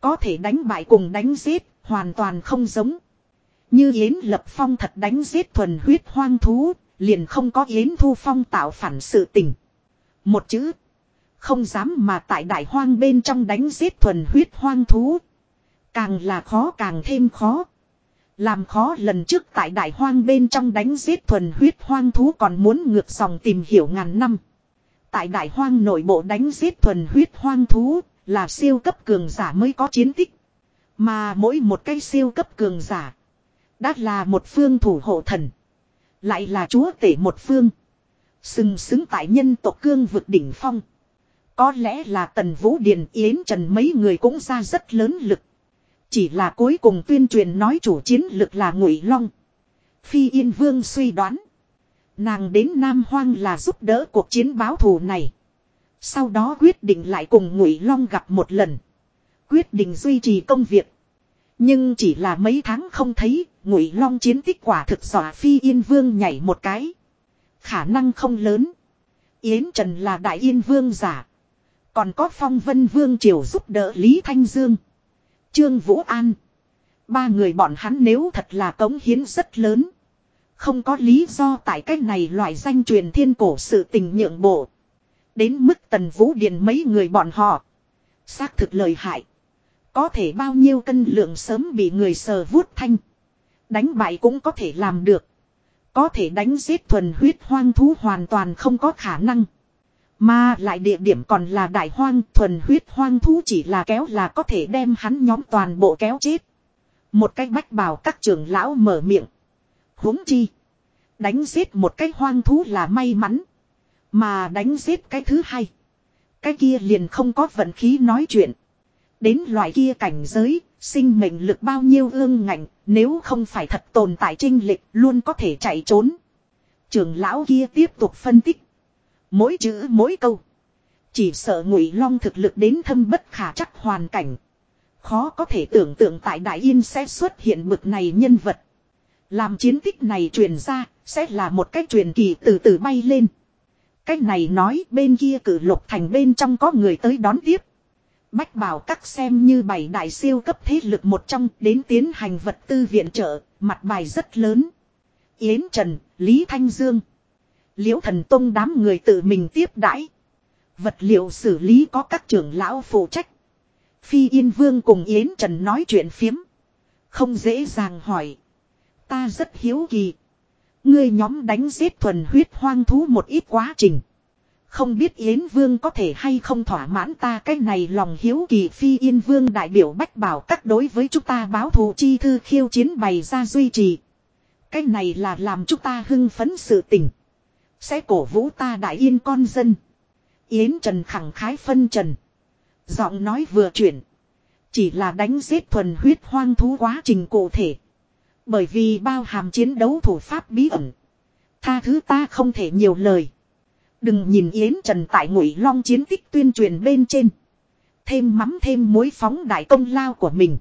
Speaker 1: Có thể đánh bại cùng đánh giết hoàn toàn không giống. Như Yến Lập Phong thật đánh giết thuần huyết hoang thú, liền không có Yến Thu Phong tạo phản sự tình. Một chữ, không dám mà tại đại hoang bên trong đánh giết thuần huyết hoang thú. Càng là khó càng thêm khó. Làm khó lần trước tại đại hoang bên trong đánh giết thuần huyết hoang thú còn muốn ngược dòng tìm hiểu ngàn năm. Tại đại hoang nội bộ đánh giết thuần huyết hoang thú là siêu cấp cường giả mới có chiến tích. Mà mỗi một cái siêu cấp cường giả. Đã là một phương thủ hộ thần. Lại là chúa tể một phương. Sừng sững tại nhân tộc cương vực đỉnh phong. Có lẽ là tần vũ điền yến trần mấy người cũng ra rất lớn lực. Chỉ là cuối cùng tuyên truyền nói chủ chiến lực là ngụy long. Phi Yên Vương suy đoán. Nàng đến Nam Hoang là giúp đỡ cuộc chiến báo thù này. Sau đó quyết định lại cùng Ngụy Long gặp một lần quyết định duy trì công việc. Nhưng chỉ là mấy tháng không thấy, ngụy long chiến tích quả thực dọa phi yên vương nhảy một cái. Khả năng không lớn. Yến Trần là đại yên vương giả. Còn có phong vân vương triều giúp đỡ Lý Thanh Dương. Trương Vũ An. Ba người bọn hắn nếu thật là cống hiến rất lớn. Không có lý do tại cách này loại danh truyền thiên cổ sự tình nhượng bộ. Đến mức tần vũ điền mấy người bọn họ. Xác thực lời hại. Có thể bao nhiêu cân lượng sớm bị người sờ vuốt thanh. Đánh bại cũng có thể làm được. Có thể đánh giết thuần huyết hoang thú hoàn toàn không có khả năng. Mà lại địa điểm còn là đại hoang thuần huyết hoang thú chỉ là kéo là có thể đem hắn nhóm toàn bộ kéo chết. Một cách bách bảo các trưởng lão mở miệng. huống chi. Đánh giết một cái hoang thú là may mắn. Mà đánh giết cái thứ hai. Cái kia liền không có vận khí nói chuyện. Đến loại kia cảnh giới, sinh mệnh lực bao nhiêu ương ngạnh, nếu không phải thật tồn tại trinh lịch luôn có thể chạy trốn. Trường lão kia tiếp tục phân tích. Mỗi chữ mỗi câu. Chỉ sợ ngụy long thực lực đến thâm bất khả chắc hoàn cảnh. Khó có thể tưởng tượng tại Đại Yên sẽ xuất hiện bực này nhân vật. Làm chiến tích này truyền ra, sẽ là một cách truyền kỳ từ từ bay lên. Cách này nói bên kia cử lục thành bên trong có người tới đón tiếp. Bách bảo các xem như bảy đại siêu cấp thế lực một trong đến tiến hành vật tư viện trợ, mặt bài rất lớn. Yến Trần, Lý Thanh Dương. Liễu thần tông đám người tự mình tiếp đãi. Vật liệu xử lý có các trưởng lão phụ trách. Phi Yên Vương cùng Yến Trần nói chuyện phiếm. Không dễ dàng hỏi. Ta rất hiếu kỳ. Ngươi nhóm đánh giết thuần huyết hoang thú một ít quá trình. Không biết Yến Vương có thể hay không thỏa mãn ta cái này lòng hiếu kỳ phi Yên Vương đại biểu bách bảo các đối với chúng ta báo thù chi thư khiêu chiến bày ra duy trì. Cái này là làm chúng ta hưng phấn sự tỉnh. Sẽ cổ vũ ta đại yên con dân. Yến Trần khẳng khái phân trần. Giọng nói vừa chuyển. Chỉ là đánh giết thuần huyết hoang thú quá trình cụ thể. Bởi vì bao hàm chiến đấu thủ pháp bí ẩn. Tha thứ ta không thể nhiều lời. Đừng nhìn Yến Trần tại ngụy long chiến tích tuyên truyền bên trên. Thêm mắm thêm mối phóng đại công lao của mình.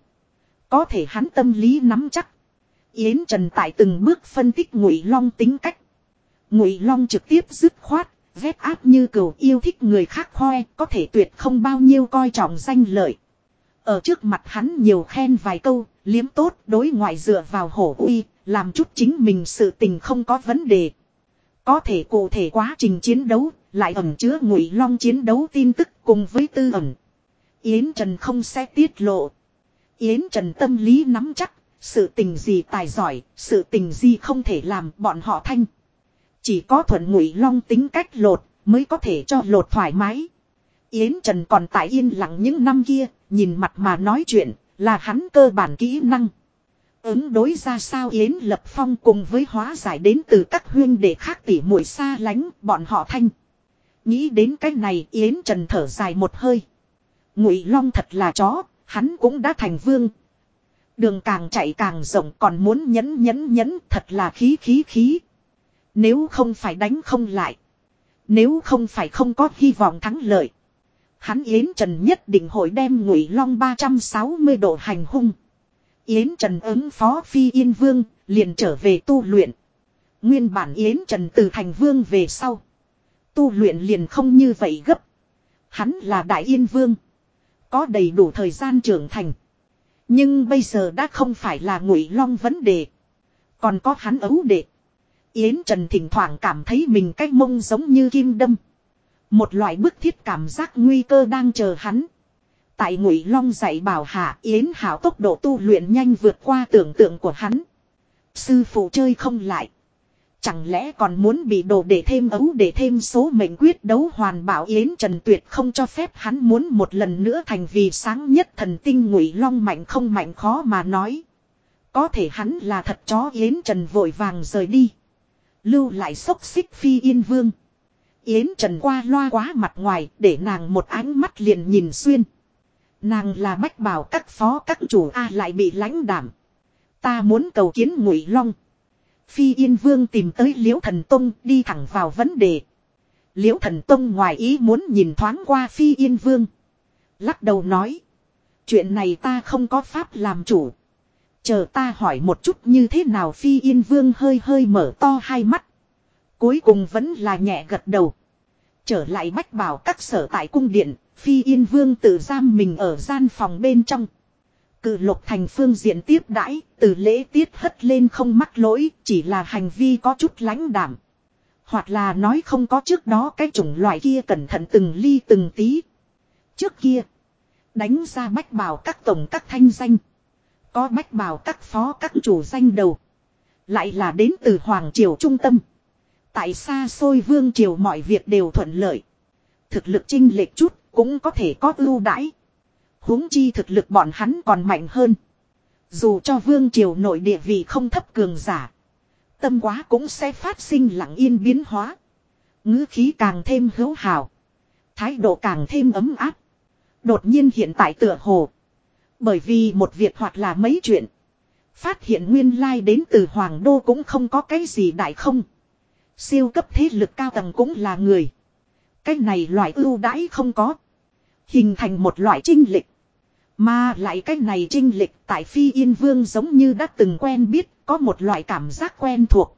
Speaker 1: Có thể hắn tâm lý nắm chắc. Yến Trần tại từng bước phân tích ngụy long tính cách. Ngụy long trực tiếp dứt khoát, vét áp như cầu yêu thích người khác khoe, có thể tuyệt không bao nhiêu coi trọng danh lợi. Ở trước mặt hắn nhiều khen vài câu, liếm tốt đối ngoại dựa vào hổ uy, làm chút chính mình sự tình không có vấn đề. Có thể cụ thể quá trình chiến đấu, lại ẩn chứa ngụy long chiến đấu tin tức cùng với tư ẩn. Yến Trần không sẽ tiết lộ. Yến Trần tâm lý nắm chắc, sự tình gì tài giỏi, sự tình gì không thể làm bọn họ thanh. Chỉ có thuận ngụy long tính cách lột, mới có thể cho lột thoải mái. Yến Trần còn tại yên lặng những năm kia, nhìn mặt mà nói chuyện, là hắn cơ bản kỹ năng. Ứng đối ra sao Yến Lập Phong cùng với hóa giải đến từ các huyên để khác tỉ mũi xa lánh bọn họ thanh. Nghĩ đến cái này Yến Trần thở dài một hơi. Ngụy Long thật là chó, hắn cũng đã thành vương. Đường càng chạy càng rộng còn muốn nhấn nhấn nhấn thật là khí khí khí. Nếu không phải đánh không lại. Nếu không phải không có hy vọng thắng lợi. Hắn Yến Trần nhất định hội đem Ngụy Long ba trăm sáu mươi độ hành hung. Yến Trần ứng phó phi yên vương, liền trở về tu luyện. Nguyên bản Yến Trần từ thành vương về sau. Tu luyện liền không như vậy gấp. Hắn là đại yên vương. Có đầy đủ thời gian trưởng thành. Nhưng bây giờ đã không phải là ngụy long vấn đề. Còn có hắn ấu đệ. Yến Trần thỉnh thoảng cảm thấy mình cách mông giống như kim đâm. Một loại bức thiết cảm giác nguy cơ đang chờ hắn. Tại ngụy long dạy bảo hạ yến hảo tốc độ tu luyện nhanh vượt qua tưởng tượng của hắn. Sư phụ chơi không lại. Chẳng lẽ còn muốn bị đồ để thêm ấu để thêm số mệnh quyết đấu hoàn bảo Yến Trần Tuyệt không cho phép hắn muốn một lần nữa thành vì sáng nhất thần tinh ngụy long mạnh không mạnh khó mà nói. Có thể hắn là thật chó Yến Trần vội vàng rời đi. Lưu lại sốc xích phi yên vương. Yến Trần qua loa quá mặt ngoài để nàng một ánh mắt liền nhìn xuyên. Nàng là bách bảo các phó các chủ A lại bị lãnh đảm. Ta muốn cầu kiến ngụy long. Phi Yên Vương tìm tới Liễu Thần Tông đi thẳng vào vấn đề. Liễu Thần Tông ngoài ý muốn nhìn thoáng qua Phi Yên Vương. Lắc đầu nói. Chuyện này ta không có pháp làm chủ. Chờ ta hỏi một chút như thế nào Phi Yên Vương hơi hơi mở to hai mắt. Cuối cùng vẫn là nhẹ gật đầu. Trở lại bách bảo các sở tại cung điện, Phi Yên Vương tự giam mình ở gian phòng bên trong. Cự lục thành phương diện tiếp đãi, từ lễ tiết hất lên không mắc lỗi, chỉ là hành vi có chút lãnh đảm. Hoặc là nói không có trước đó cái chủng loại kia cẩn thận từng ly từng tí. Trước kia, đánh ra bách bảo các tổng các thanh danh. Có bách bảo các phó các chủ danh đầu. Lại là đến từ Hoàng Triều Trung Tâm. Tại xa xôi Vương Triều mọi việc đều thuận lợi. Thực lực trinh lệch chút cũng có thể có ưu đãi. huống chi thực lực bọn hắn còn mạnh hơn. Dù cho vương triều nội địa vị không thấp cường giả. Tâm quá cũng sẽ phát sinh lặng yên biến hóa. ngữ khí càng thêm hữu hào. Thái độ càng thêm ấm áp. Đột nhiên hiện tại tựa hồ. Bởi vì một việc hoặc là mấy chuyện. Phát hiện nguyên lai đến từ Hoàng Đô cũng không có cái gì đại không. Siêu cấp thế lực cao tầng cũng là người. Cái này loại ưu đãi không có, Hình thành một loại trinh lịch. Mà lại cách này trinh lịch tại Phi Yên Vương giống như đã từng quen biết, có một loại cảm giác quen thuộc.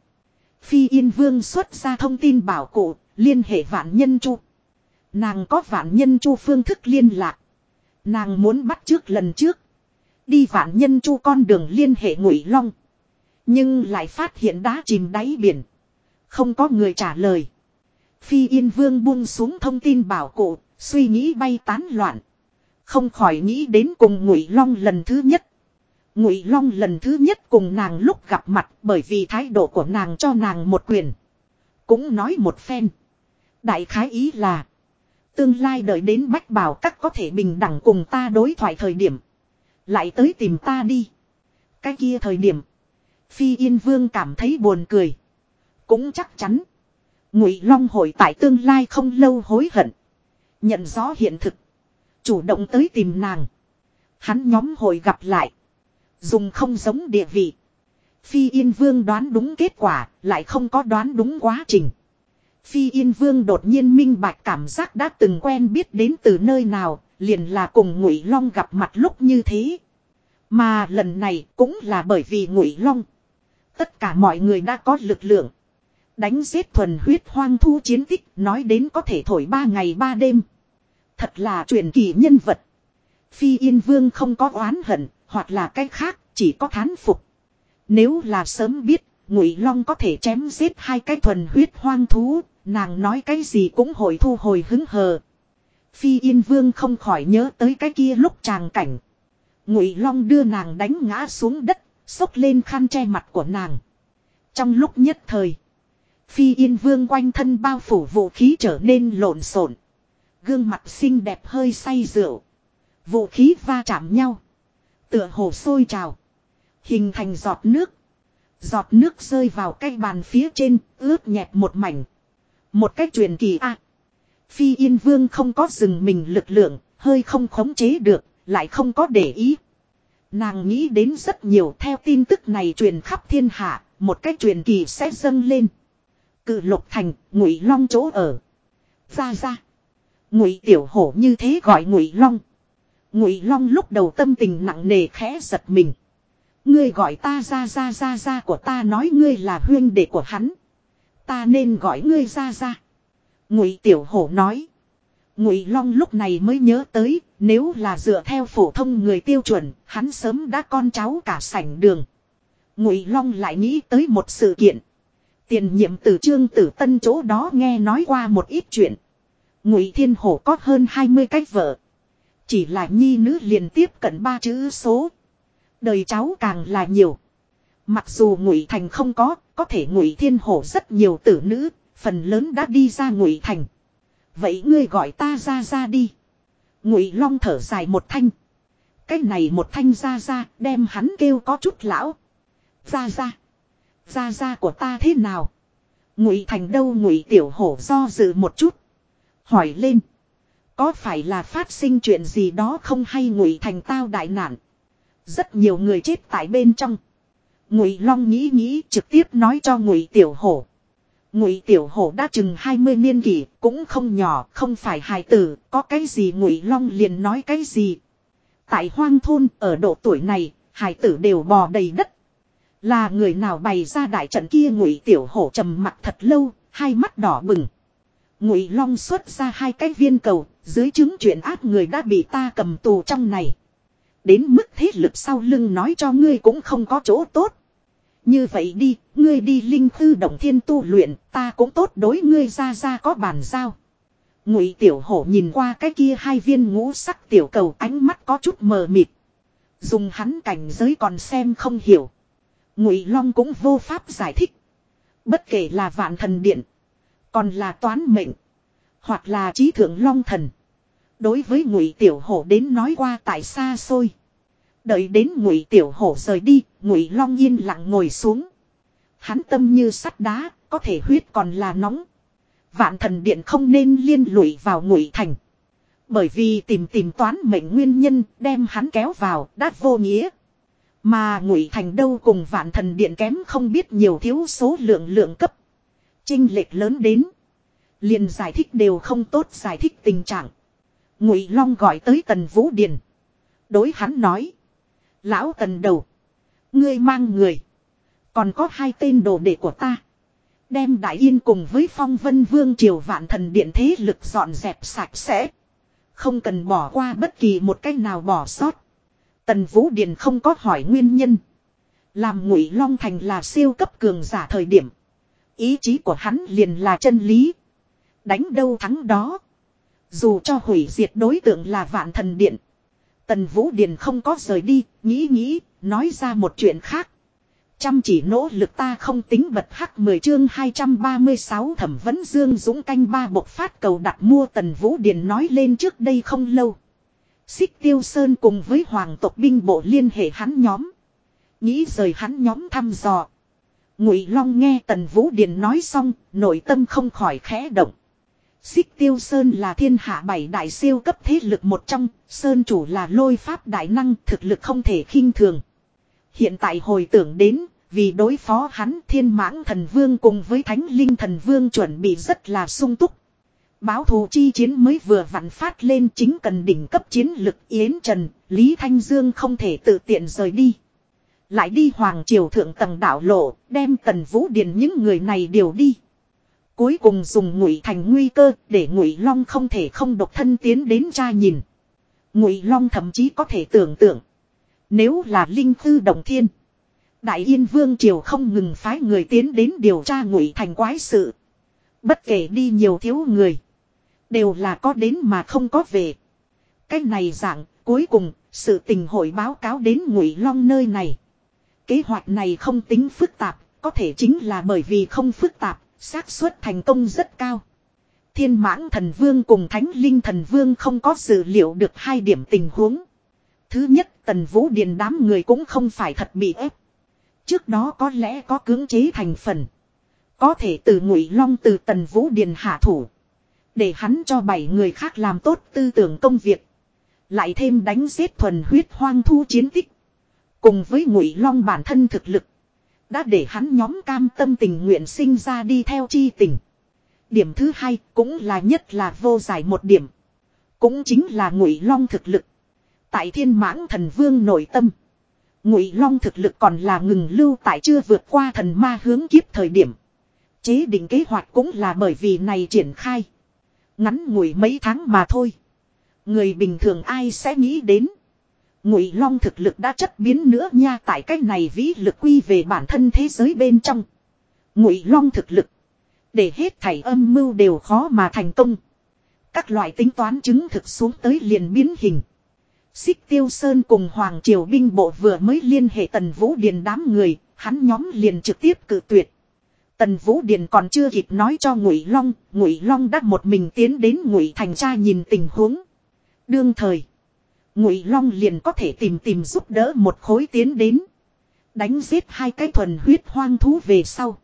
Speaker 1: Phi Yên Vương xuất ra thông tin bảo cụ, liên hệ vạn nhân chu. Nàng có vạn nhân chu phương thức liên lạc. Nàng muốn bắt trước lần trước. Đi vạn nhân chu con đường liên hệ ngụy long. Nhưng lại phát hiện đá chìm đáy biển. Không có người trả lời. Phi Yên Vương buông xuống thông tin bảo cụ, Suy nghĩ bay tán loạn. Không khỏi nghĩ đến cùng Ngụy Long lần thứ nhất. Ngụy Long lần thứ nhất cùng nàng lúc gặp mặt bởi vì thái độ của nàng cho nàng một quyền. Cũng nói một phen. Đại khái ý là. Tương lai đợi đến bách bảo các có thể bình đẳng cùng ta đối thoại thời điểm. Lại tới tìm ta đi. Cái kia thời điểm. Phi Yên Vương cảm thấy buồn cười. Cũng chắc chắn. Ngụy Long hội tại tương lai không lâu hối hận. Nhận rõ hiện thực. Chủ động tới tìm nàng. Hắn nhóm hồi gặp lại. Dùng không giống địa vị. Phi Yên Vương đoán đúng kết quả, lại không có đoán đúng quá trình. Phi Yên Vương đột nhiên minh bạch cảm giác đã từng quen biết đến từ nơi nào, liền là cùng Ngụy Long gặp mặt lúc như thế. Mà lần này cũng là bởi vì Ngụy Long. Tất cả mọi người đã có lực lượng. Đánh giết thuần huyết hoang thu chiến tích nói đến có thể thổi ba ngày ba đêm. Thật là truyền kỳ nhân vật. Phi Yên Vương không có oán hận, hoặc là cái khác, chỉ có thán phục. Nếu là sớm biết, Ngụy Long có thể chém giết hai cái thuần huyết hoang thú, nàng nói cái gì cũng hồi thu hồi hứng hờ. Phi Yên Vương không khỏi nhớ tới cái kia lúc tràng cảnh. Ngụy Long đưa nàng đánh ngã xuống đất, xốc lên khăn che mặt của nàng. Trong lúc nhất thời, Phi yên vương quanh thân bao phủ vũ khí trở nên lộn xộn. Gương mặt xinh đẹp hơi say rượu. Vũ khí va chạm nhau. Tựa hồ sôi trào. Hình thành giọt nước. Giọt nước rơi vào cái bàn phía trên, ướt nhẹp một mảnh. Một cách truyền kỳ a. Phi yên vương không có dừng mình lực lượng, hơi không khống chế được, lại không có để ý. Nàng nghĩ đến rất nhiều theo tin tức này truyền khắp thiên hạ, một cách truyền kỳ sẽ dâng lên cự lục thành ngụy long chỗ ở ra ra ngụy tiểu hổ như thế gọi ngụy long ngụy long lúc đầu tâm tình nặng nề khẽ giật mình ngươi gọi ta ra ra ra ra của ta nói ngươi là huyên đệ của hắn ta nên gọi ngươi ra ra ngụy tiểu hổ nói ngụy long lúc này mới nhớ tới nếu là dựa theo phổ thông người tiêu chuẩn hắn sớm đã con cháu cả sảnh đường ngụy long lại nghĩ tới một sự kiện Tiền nhiệm tử trương tử tân chỗ đó nghe nói qua một ít chuyện. Ngụy Thiên Hổ có hơn 20 cách vợ. Chỉ là nhi nữ liền tiếp cận ba chữ số. Đời cháu càng là nhiều. Mặc dù Ngụy Thành không có, có thể Ngụy Thiên Hổ rất nhiều tử nữ, phần lớn đã đi ra Ngụy Thành. Vậy ngươi gọi ta ra ra đi. Ngụy Long thở dài một thanh. Cái này một thanh ra ra, đem hắn kêu có chút lão. Ra ra. Gia gia của ta thế nào? Ngụy Thành đâu Ngụy Tiểu Hổ do dự một chút. Hỏi lên. Có phải là phát sinh chuyện gì đó không hay Ngụy Thành tao đại nạn? Rất nhiều người chết tại bên trong. Ngụy Long nghĩ nghĩ trực tiếp nói cho Ngụy Tiểu Hổ. Ngụy Tiểu Hổ đã chừng hai mươi niên kỷ, cũng không nhỏ, không phải hài tử, có cái gì Ngụy Long liền nói cái gì. Tại hoang thôn, ở độ tuổi này, hài tử đều bò đầy đất. Là người nào bày ra đại trận kia ngụy tiểu hổ trầm mặt thật lâu, hai mắt đỏ bừng. Ngụy Long xuất ra hai cái viên cầu, dưới chứng chuyện ác người đã bị ta cầm tù trong này. Đến mức thế lực sau lưng nói cho ngươi cũng không có chỗ tốt. Như vậy đi, ngươi đi linh thư động thiên tu luyện, ta cũng tốt đối ngươi ra ra có bàn giao. Ngụy tiểu hổ nhìn qua cái kia hai viên ngũ sắc tiểu cầu ánh mắt có chút mờ mịt. Dùng hắn cảnh giới còn xem không hiểu. Ngụy Long cũng vô pháp giải thích. Bất kể là vạn thần điện. Còn là toán mệnh. Hoặc là trí thượng Long thần. Đối với Ngụy Tiểu Hổ đến nói qua tại xa xôi. Đợi đến Ngụy Tiểu Hổ rời đi. Ngụy Long yên lặng ngồi xuống. Hắn tâm như sắt đá. Có thể huyết còn là nóng. Vạn thần điện không nên liên lụy vào Ngụy Thành. Bởi vì tìm tìm toán mệnh nguyên nhân đem hắn kéo vào đã vô nghĩa. Mà ngụy thành đâu cùng vạn thần điện kém không biết nhiều thiếu số lượng lượng cấp. Trinh lệch lớn đến. liền giải thích đều không tốt giải thích tình trạng. Ngụy Long gọi tới Tần Vũ Điền. Đối hắn nói. Lão Tần đầu. Ngươi mang người. Còn có hai tên đồ đệ của ta. Đem Đại Yên cùng với Phong Vân Vương Triều Vạn Thần Điện thế lực dọn dẹp sạch sẽ. Không cần bỏ qua bất kỳ một cách nào bỏ sót. Tần Vũ Điền không có hỏi nguyên nhân. Làm ngụy Long Thành là siêu cấp cường giả thời điểm. Ý chí của hắn liền là chân lý. Đánh đâu thắng đó. Dù cho hủy diệt đối tượng là vạn thần điện. Tần Vũ Điền không có rời đi, nghĩ nghĩ, nói ra một chuyện khác. Chăm chỉ nỗ lực ta không tính bật hắc 10 chương 236 thẩm vấn Dương Dũng canh ba bộc phát cầu đặt mua Tần Vũ Điền nói lên trước đây không lâu. Xích Tiêu Sơn cùng với hoàng tộc binh bộ liên hệ hắn nhóm. Nghĩ rời hắn nhóm thăm dò. Ngụy Long nghe Tần Vũ Điền nói xong, nội tâm không khỏi khẽ động. Xích Tiêu Sơn là thiên hạ bảy đại siêu cấp thế lực một trong, Sơn chủ là lôi pháp đại năng thực lực không thể khinh thường. Hiện tại hồi tưởng đến, vì đối phó hắn thiên mãng thần vương cùng với thánh linh thần vương chuẩn bị rất là sung túc. Báo thù chi chiến mới vừa vặn phát lên chính cần đỉnh cấp chiến lực Yến Trần, Lý Thanh Dương không thể tự tiện rời đi. Lại đi Hoàng Triều Thượng Tầng đảo lộ, đem Tần Vũ Điền những người này đều đi. Cuối cùng dùng ngụy thành nguy cơ để ngụy long không thể không độc thân tiến đến tra nhìn. Ngụy long thậm chí có thể tưởng tượng. Nếu là linh thư đồng thiên. Đại yên vương triều không ngừng phái người tiến đến điều tra ngụy thành quái sự. Bất kể đi nhiều thiếu người. Đều là có đến mà không có về. Cái này dạng, cuối cùng, sự tình hội báo cáo đến Ngụy Long nơi này. Kế hoạch này không tính phức tạp, có thể chính là bởi vì không phức tạp, xác suất thành công rất cao. Thiên mãng thần vương cùng thánh linh thần vương không có dự liệu được hai điểm tình huống. Thứ nhất, tần vũ điền đám người cũng không phải thật bị ép. Trước đó có lẽ có cưỡng chế thành phần. Có thể từ ngụy long từ tần vũ điền hạ thủ. Để hắn cho bảy người khác làm tốt tư tưởng công việc. Lại thêm đánh giết thuần huyết hoang thu chiến tích. Cùng với ngụy long bản thân thực lực. Đã để hắn nhóm cam tâm tình nguyện sinh ra đi theo chi tình. Điểm thứ hai cũng là nhất là vô giải một điểm. Cũng chính là ngụy long thực lực. Tại thiên mãng thần vương nội tâm. Ngụy long thực lực còn là ngừng lưu tại chưa vượt qua thần ma hướng kiếp thời điểm. Chế định kế hoạch cũng là bởi vì này triển khai. Ngắn ngủi mấy tháng mà thôi. Người bình thường ai sẽ nghĩ đến. Ngụy long thực lực đã chất biến nữa nha tại cách này vĩ lực quy về bản thân thế giới bên trong. Ngụy long thực lực. Để hết thảy âm mưu đều khó mà thành công. Các loại tính toán chứng thực xuống tới liền biến hình. Xích Tiêu Sơn cùng Hoàng Triều binh bộ vừa mới liên hệ Tần Vũ Điền đám người, hắn nhóm liền trực tiếp cự tuyệt. Tần Vũ Điền còn chưa kịp nói cho Ngụy Long, Ngụy Long đã một mình tiến đến Ngụy Thành Tra nhìn tình huống. Đương thời, Ngụy Long liền có thể tìm tìm giúp đỡ một khối tiến đến, đánh giết hai cái thuần huyết hoang thú về sau.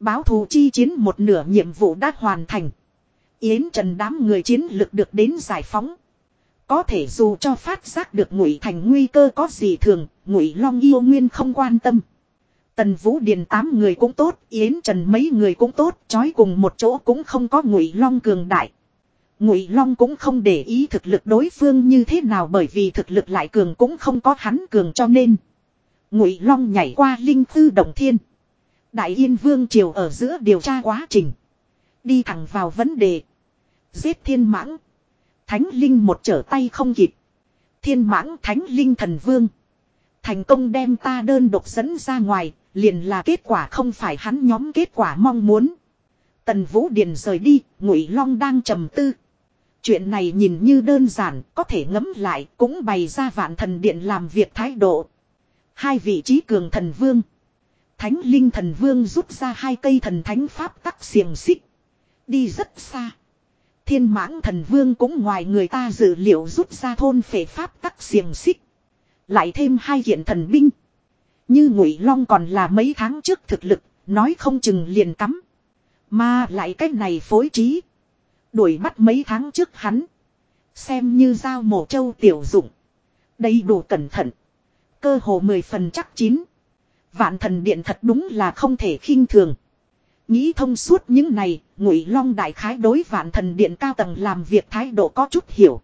Speaker 1: Báo thù chi chiến một nửa nhiệm vụ đã hoàn thành. Yến Trần đám người chiến lực được đến giải phóng. Có thể dù cho phát giác được Ngụy Thành nguy cơ có gì thường, Ngụy Long yêu nguyên không quan tâm. Tần Vũ Điền tám người cũng tốt, Yến Trần mấy người cũng tốt, trói cùng một chỗ cũng không có Ngụy Long cường đại. Ngụy Long cũng không để ý thực lực đối phương như thế nào bởi vì thực lực lại cường cũng không có hắn cường cho nên. Ngụy Long nhảy qua linh tư động thiên. Đại Yên Vương triều ở giữa điều tra quá trình, đi thẳng vào vấn đề. Giết Thiên Mãng, Thánh Linh một trở tay không kịp. Thiên Mãng Thánh Linh thần vương thành công đem ta đơn độc dẫn ra ngoài, Liền là kết quả không phải hắn nhóm kết quả mong muốn. Tần Vũ Điền rời đi, Ngụy Long đang trầm tư. Chuyện này nhìn như đơn giản, có thể ngấm lại, cũng bày ra vạn thần điện làm việc thái độ. Hai vị trí cường thần vương. Thánh linh thần vương rút ra hai cây thần thánh pháp tắc xiềng xích. Đi rất xa. Thiên mãng thần vương cũng ngoài người ta dự liệu rút ra thôn phệ pháp tắc xiềng xích. Lại thêm hai kiện thần binh. Như ngụy long còn là mấy tháng trước thực lực, nói không chừng liền cắm. Mà lại cách này phối trí. Đuổi bắt mấy tháng trước hắn. Xem như dao mổ châu tiểu dụng. Đầy đủ cẩn thận. Cơ hồ mười phần chắc chín. Vạn thần điện thật đúng là không thể khinh thường. Nghĩ thông suốt những này, ngụy long đại khái đối vạn thần điện cao tầng làm việc thái độ có chút hiểu.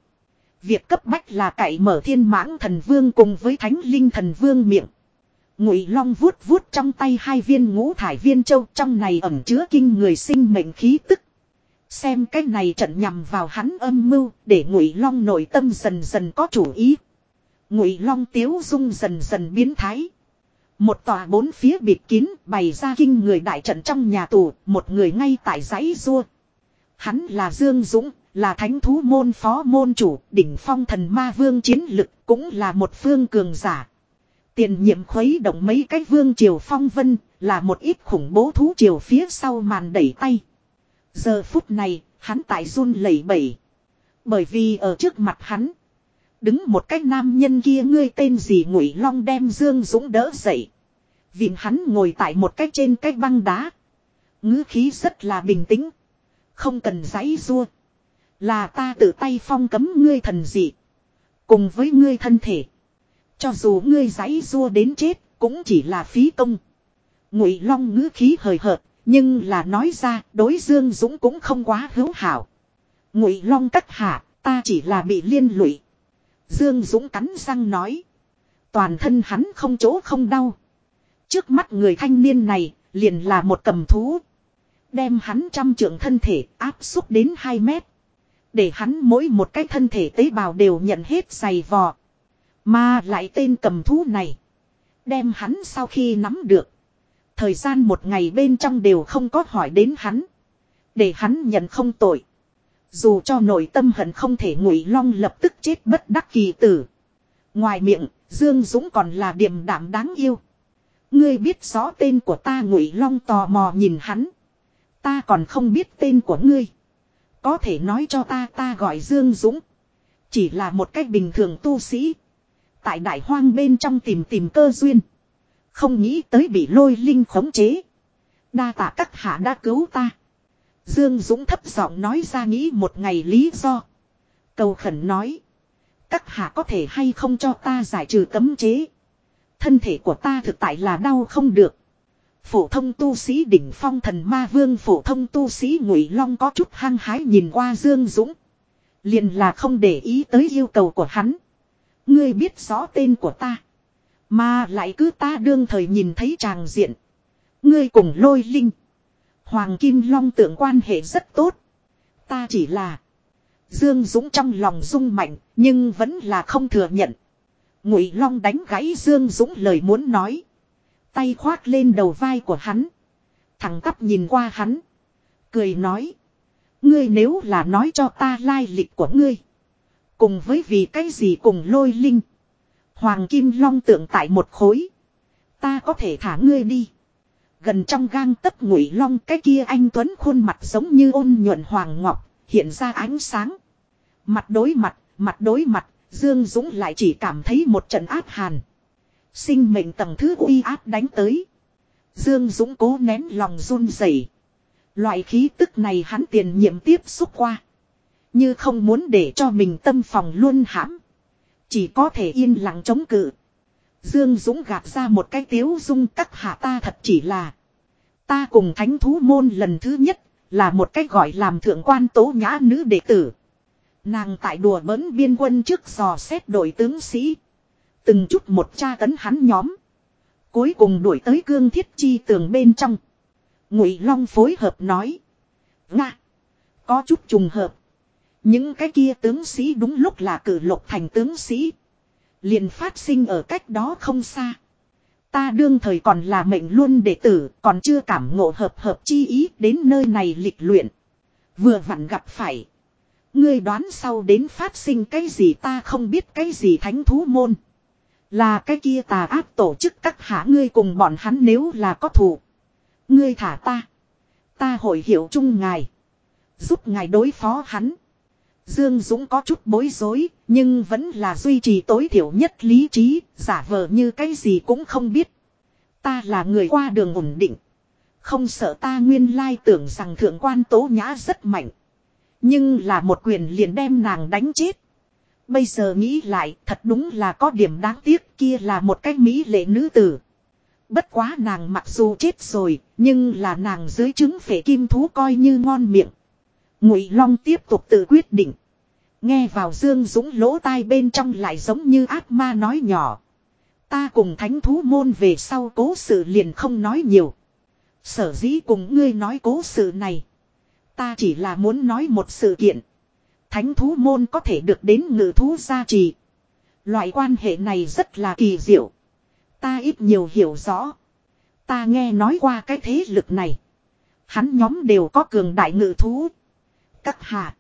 Speaker 1: Việc cấp bách là cậy mở thiên mãng thần vương cùng với thánh linh thần vương miệng. Ngụy Long vuốt vuốt trong tay hai viên ngũ thải viên châu trong này ẩn chứa kinh người sinh mệnh khí tức. Xem cái này trận nhằm vào hắn âm mưu để Ngụy Long nội tâm dần dần có chủ ý. Ngụy Long tiếu dung dần dần biến thái. Một tòa bốn phía bịt kín bày ra kinh người đại trận trong nhà tù, một người ngay tại giấy rua. Hắn là Dương Dũng, là thánh thú môn phó môn chủ, đỉnh phong thần ma vương chiến lực, cũng là một phương cường giả, Tiền nhiệm khuấy động mấy cái vương triều phong vân, là một ít khủng bố thú triều phía sau màn đẩy tay. Giờ phút này, hắn tại run lẩy bẩy. Bởi vì ở trước mặt hắn, đứng một cái nam nhân kia ngươi tên gì ngụy long đem Dương Dũng đỡ dậy. vì hắn ngồi tại một cái trên cái băng đá. ngữ khí rất là bình tĩnh. Không cần giấy rua. Là ta tự tay phong cấm ngươi thần dị. Cùng với ngươi thân thể. Cho dù ngươi giấy rua đến chết, cũng chỉ là phí công. Ngụy Long ngữ khí hời hợt, nhưng là nói ra, đối Dương Dũng cũng không quá hữu hảo. Ngụy Long cắt hạ, ta chỉ là bị liên lụy. Dương Dũng cắn răng nói. Toàn thân hắn không chỗ không đau. Trước mắt người thanh niên này, liền là một cầm thú. Đem hắn trăm trưởng thân thể áp xúc đến 2 mét. Để hắn mỗi một cái thân thể tế bào đều nhận hết dày vò. Mà lại tên cầm thú này. Đem hắn sau khi nắm được. Thời gian một ngày bên trong đều không có hỏi đến hắn. Để hắn nhận không tội. Dù cho nội tâm hận không thể ngụy long lập tức chết bất đắc kỳ tử. Ngoài miệng, Dương Dũng còn là điềm đạm đáng yêu. Ngươi biết rõ tên của ta ngụy long tò mò nhìn hắn. Ta còn không biết tên của ngươi. Có thể nói cho ta ta gọi Dương Dũng. Chỉ là một cách bình thường tu sĩ tại đại hoang bên trong tìm tìm cơ duyên. Không nghĩ tới bị lôi linh khống chế. Đa tạ các hạ đã cứu ta. Dương Dũng thấp giọng nói ra nghĩ một ngày lý do. Cầu khẩn nói. Các hạ có thể hay không cho ta giải trừ cấm chế. Thân thể của ta thực tại là đau không được. Phổ thông tu sĩ đỉnh phong thần ma vương phổ thông tu sĩ ngụy long có chút hăng hái nhìn qua Dương Dũng. Liền là không để ý tới yêu cầu của hắn. Ngươi biết rõ tên của ta. Mà lại cứ ta đương thời nhìn thấy tràng diện. Ngươi cùng lôi linh. Hoàng Kim Long tưởng quan hệ rất tốt. Ta chỉ là. Dương Dũng trong lòng rung mạnh. Nhưng vẫn là không thừa nhận. Ngụy Long đánh gãy Dương Dũng lời muốn nói. Tay khoác lên đầu vai của hắn. thằng tắp nhìn qua hắn. Cười nói. Ngươi nếu là nói cho ta lai lịch của ngươi. Cùng với vì cái gì cùng lôi linh. Hoàng Kim Long tượng tại một khối. Ta có thể thả ngươi đi. Gần trong gang tấc ngụy long cái kia anh Tuấn khuôn mặt giống như ôn nhuận hoàng ngọc, hiện ra ánh sáng. Mặt đối mặt, mặt đối mặt, Dương Dũng lại chỉ cảm thấy một trận áp hàn. Sinh mệnh tầng thứ uy áp đánh tới. Dương Dũng cố nén lòng run rẩy. Loại khí tức này hắn tiền nhiệm tiếp xúc qua. Như không muốn để cho mình tâm phòng luôn hãm. Chỉ có thể yên lặng chống cự. Dương Dũng gạt ra một cái tiếu dung các hạ ta thật chỉ là. Ta cùng thánh thú môn lần thứ nhất là một cách gọi làm thượng quan tố nhã nữ đệ tử. Nàng tại đùa bỡn biên quân trước dò xét đội tướng sĩ. Từng chút một tra tấn hắn nhóm. Cuối cùng đuổi tới cương thiết chi tường bên trong. Ngụy Long phối hợp nói. Nga. Có chút trùng hợp. Những cái kia tướng sĩ đúng lúc là cử lộc thành tướng sĩ. liền phát sinh ở cách đó không xa. Ta đương thời còn là mệnh luôn đệ tử, còn chưa cảm ngộ hợp hợp chi ý đến nơi này lịch luyện. Vừa vặn gặp phải. Ngươi đoán sau đến phát sinh cái gì ta không biết cái gì thánh thú môn. Là cái kia tà áp tổ chức các hạ ngươi cùng bọn hắn nếu là có thù. Ngươi thả ta. Ta hội hiểu chung ngài. Giúp ngài đối phó hắn. Dương Dũng có chút bối rối, nhưng vẫn là duy trì tối thiểu nhất lý trí, giả vờ như cái gì cũng không biết. Ta là người qua đường ổn định. Không sợ ta nguyên lai tưởng rằng thượng quan tố nhã rất mạnh. Nhưng là một quyền liền đem nàng đánh chết. Bây giờ nghĩ lại thật đúng là có điểm đáng tiếc kia là một cái mỹ lệ nữ tử. Bất quá nàng mặc dù chết rồi, nhưng là nàng dưới chứng phể kim thú coi như ngon miệng. Ngụy Long tiếp tục tự quyết định. Nghe vào Dương Dũng lỗ tai bên trong lại giống như ác ma nói nhỏ. Ta cùng thánh thú môn về sau cố sự liền không nói nhiều. Sở dĩ cùng ngươi nói cố sự này. Ta chỉ là muốn nói một sự kiện. Thánh thú môn có thể được đến ngự thú gia trì. Loại quan hệ này rất là kỳ diệu. Ta ít nhiều hiểu rõ. Ta nghe nói qua cái thế lực này. Hắn nhóm đều có cường đại ngự thú các hạ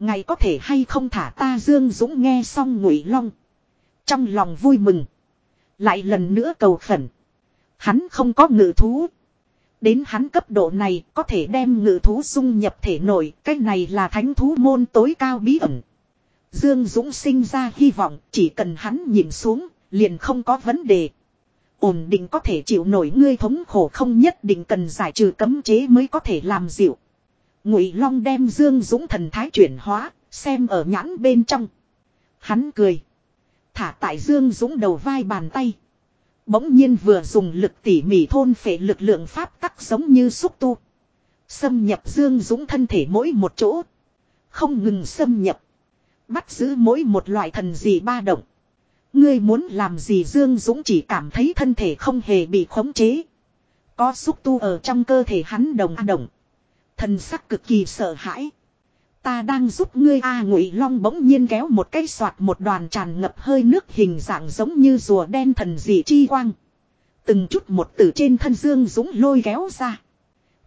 Speaker 1: ngài có thể hay không thả ta dương dũng nghe xong ngụy long trong lòng vui mừng lại lần nữa cầu khẩn hắn không có ngự thú đến hắn cấp độ này có thể đem ngự thú dung nhập thể nội cái này là thánh thú môn tối cao bí ẩn dương dũng sinh ra hy vọng chỉ cần hắn nhìn xuống liền không có vấn đề ổn định có thể chịu nổi ngươi thống khổ không nhất định cần giải trừ cấm chế mới có thể làm dịu Ngụy Long đem Dương Dũng thần thái chuyển hóa, xem ở nhãn bên trong. Hắn cười, thả tại Dương Dũng đầu vai bàn tay. Bỗng nhiên vừa dùng lực tỉ mỉ thôn phệ lực lượng pháp tắc giống như xúc tu. Xâm nhập Dương Dũng thân thể mỗi một chỗ. Không ngừng xâm nhập. Bắt giữ mỗi một loại thần gì ba động. Ngươi muốn làm gì Dương Dũng chỉ cảm thấy thân thể không hề bị khống chế. Có xúc tu ở trong cơ thể hắn đồng a động. Thần sắc cực kỳ sợ hãi. Ta đang giúp ngươi A Ngụy Long bỗng nhiên kéo một cái soạt một đoàn tràn ngập hơi nước hình dạng giống như rùa đen thần dị chi quang. Từng chút một từ trên thân Dương Dũng lôi kéo ra.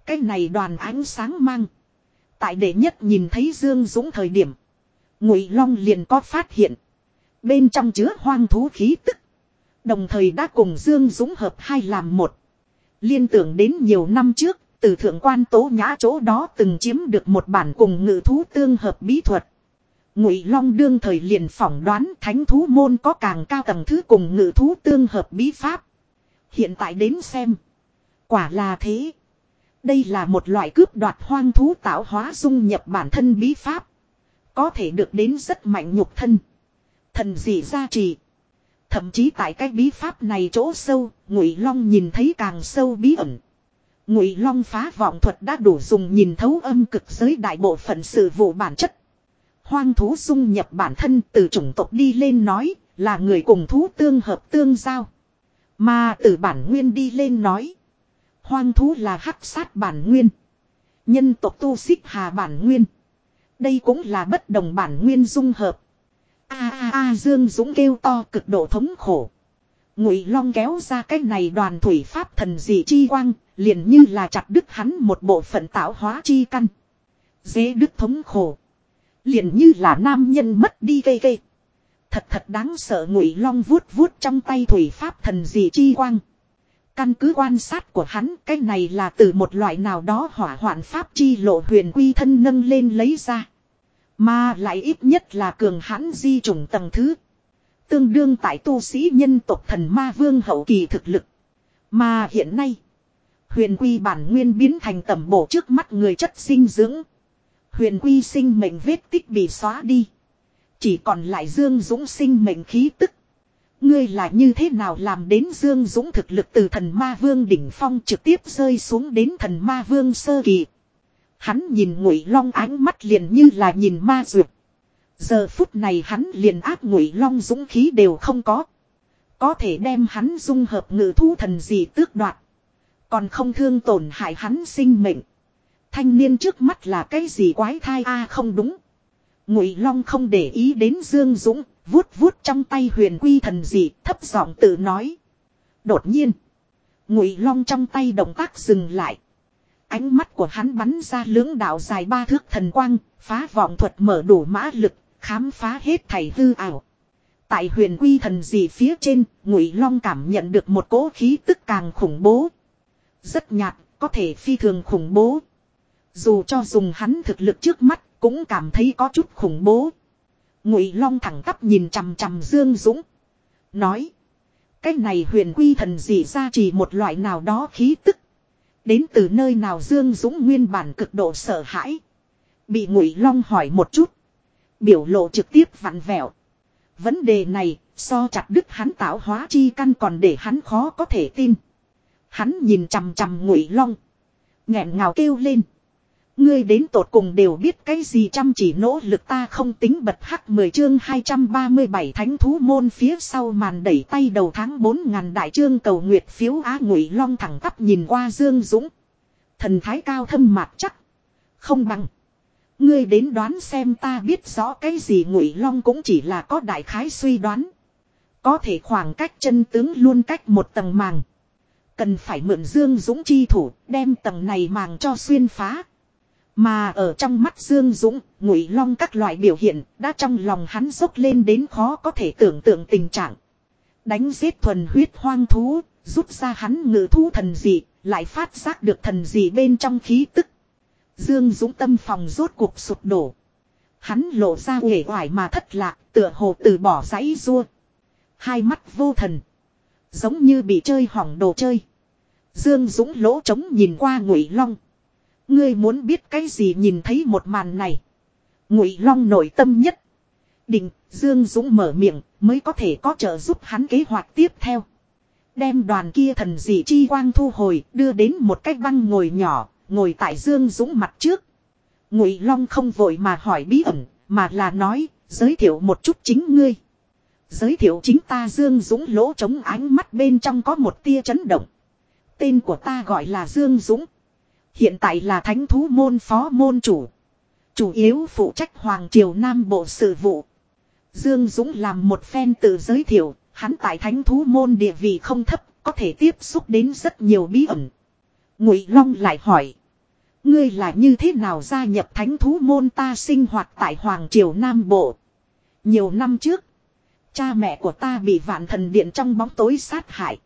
Speaker 1: Cái này đoàn ánh sáng mang. Tại đệ nhất nhìn thấy Dương Dũng thời điểm. Ngụy Long liền có phát hiện. Bên trong chứa hoang thú khí tức. Đồng thời đã cùng Dương Dũng hợp hai làm một. Liên tưởng đến nhiều năm trước, từ thượng quan tố nhã chỗ đó từng chiếm được một bản cùng ngự thú tương hợp bí thuật ngụy long đương thời liền phỏng đoán thánh thú môn có càng cao tầng thứ cùng ngự thú tương hợp bí pháp hiện tại đến xem quả là thế đây là một loại cướp đoạt hoang thú tạo hóa dung nhập bản thân bí pháp có thể được đến rất mạnh nhục thân thần dị gia trì thậm chí tại cái bí pháp này chỗ sâu ngụy long nhìn thấy càng sâu bí ẩn ngụy long phá vọng thuật đã đủ dùng nhìn thấu âm cực giới đại bộ phận sự vụ bản chất hoang thú dung nhập bản thân từ chủng tộc đi lên nói là người cùng thú tương hợp tương giao mà từ bản nguyên đi lên nói hoang thú là hắc sát bản nguyên nhân tộc tu xích hà bản nguyên đây cũng là bất đồng bản nguyên dung hợp a a a dương dũng kêu to cực độ thống khổ ngụy long kéo ra cái này đoàn thủy pháp thần dị chi quang liền như là chặt đứt hắn một bộ phận tạo hóa chi căn. Dế đứt thống khổ. Liền như là nam nhân mất đi gây gây. Thật thật đáng sợ ngụy long vuốt vuốt trong tay thủy pháp thần dị chi quang. Căn cứ quan sát của hắn cái này là từ một loại nào đó hỏa hoạn pháp chi lộ huyền quy thân nâng lên lấy ra. Mà lại ít nhất là cường hãn di trùng tầng thứ. Tương đương tại tu sĩ nhân tộc thần ma vương hậu kỳ thực lực. Mà hiện nay. Huyền quy bản nguyên biến thành tẩm bổ trước mắt người chất sinh dưỡng. Huyền quy sinh mệnh vết tích bị xóa đi. Chỉ còn lại Dương Dũng sinh mệnh khí tức. Ngươi là như thế nào làm đến Dương Dũng thực lực từ thần ma vương đỉnh phong trực tiếp rơi xuống đến thần ma vương sơ kỳ. Hắn nhìn ngụy long ánh mắt liền như là nhìn ma duyệt. Giờ phút này hắn liền áp ngụy long dũng khí đều không có. Có thể đem hắn dung hợp ngự thu thần gì tước đoạt. Còn không thương tổn hại hắn sinh mệnh. Thanh niên trước mắt là cái gì quái thai a à, không đúng. Ngụy Long không để ý đến Dương Dũng, vuốt vuốt trong tay huyền quy thần dị, thấp giọng tự nói. Đột nhiên, Ngụy Long trong tay động tác dừng lại. Ánh mắt của hắn bắn ra lưỡng đạo dài ba thước thần quang, phá vọng thuật mở đủ mã lực, khám phá hết thảy hư ảo. Tại huyền quy thần dị phía trên, Ngụy Long cảm nhận được một cỗ khí tức càng khủng bố, rất nhạt, có thể phi thường khủng bố. Dù cho dùng hắn thực lực trước mắt, cũng cảm thấy có chút khủng bố. Ngụy Long thẳng tắp nhìn chằm chằm Dương Dũng, nói: "Cái này huyền quy thần dị ra chỉ một loại nào đó khí tức, đến từ nơi nào?" Dương Dũng nguyên bản cực độ sợ hãi, bị Ngụy Long hỏi một chút, biểu lộ trực tiếp vặn vẹo. Vấn đề này so chặt đứt hắn tạo hóa chi căn còn để hắn khó có thể tin. Hắn nhìn chằm chằm ngụy long. nghẹn ngào kêu lên. Ngươi đến tột cùng đều biết cái gì chăm chỉ nỗ lực ta không tính bật hắc mười chương hai trăm ba mươi bảy thánh thú môn phía sau màn đẩy tay đầu tháng bốn ngàn đại trương cầu nguyệt phiếu á ngụy long thẳng tắp nhìn qua Dương Dũng. Thần thái cao thâm mạc chắc. Không bằng. Ngươi đến đoán xem ta biết rõ cái gì ngụy long cũng chỉ là có đại khái suy đoán. Có thể khoảng cách chân tướng luôn cách một tầng màng. Cần phải mượn Dương Dũng chi thủ, đem tầng này màng cho xuyên phá. Mà ở trong mắt Dương Dũng, Ngụy Long các loại biểu hiện đã trong lòng hắn dốc lên đến khó có thể tưởng tượng tình trạng. Đánh giết thuần huyết hoang thú, rút ra hắn ngự thú thần dị, lại phát giác được thần dị bên trong khí tức. Dương Dũng tâm phòng rốt cuộc sụp đổ. Hắn lộ ra uể oải mà thất lạc, tựa hồ từ bỏ giấy rua. Hai mắt vô thần, giống như bị chơi hỏng đồ chơi. Dương Dũng lỗ trống nhìn qua Ngụy Long. Ngươi muốn biết cái gì nhìn thấy một màn này? Ngụy Long nội tâm nhất. Định, Dương Dũng mở miệng, mới có thể có trợ giúp hắn kế hoạch tiếp theo. Đem đoàn kia thần dị chi quang thu hồi, đưa đến một cái băng ngồi nhỏ, ngồi tại Dương Dũng mặt trước. Ngụy Long không vội mà hỏi bí ẩn, mà là nói, giới thiệu một chút chính ngươi. Giới thiệu chính ta Dương Dũng lỗ trống ánh mắt bên trong có một tia chấn động. Tên của ta gọi là Dương Dũng. Hiện tại là thánh thú môn phó môn chủ. Chủ yếu phụ trách Hoàng Triều Nam Bộ sự vụ. Dương Dũng làm một phen tự giới thiệu, hắn tại thánh thú môn địa vị không thấp, có thể tiếp xúc đến rất nhiều bí ẩn. Ngụy Long lại hỏi. Ngươi là như thế nào gia nhập thánh thú môn ta sinh hoạt tại Hoàng Triều Nam Bộ? Nhiều năm trước, cha mẹ của ta bị vạn thần điện trong bóng tối sát hại.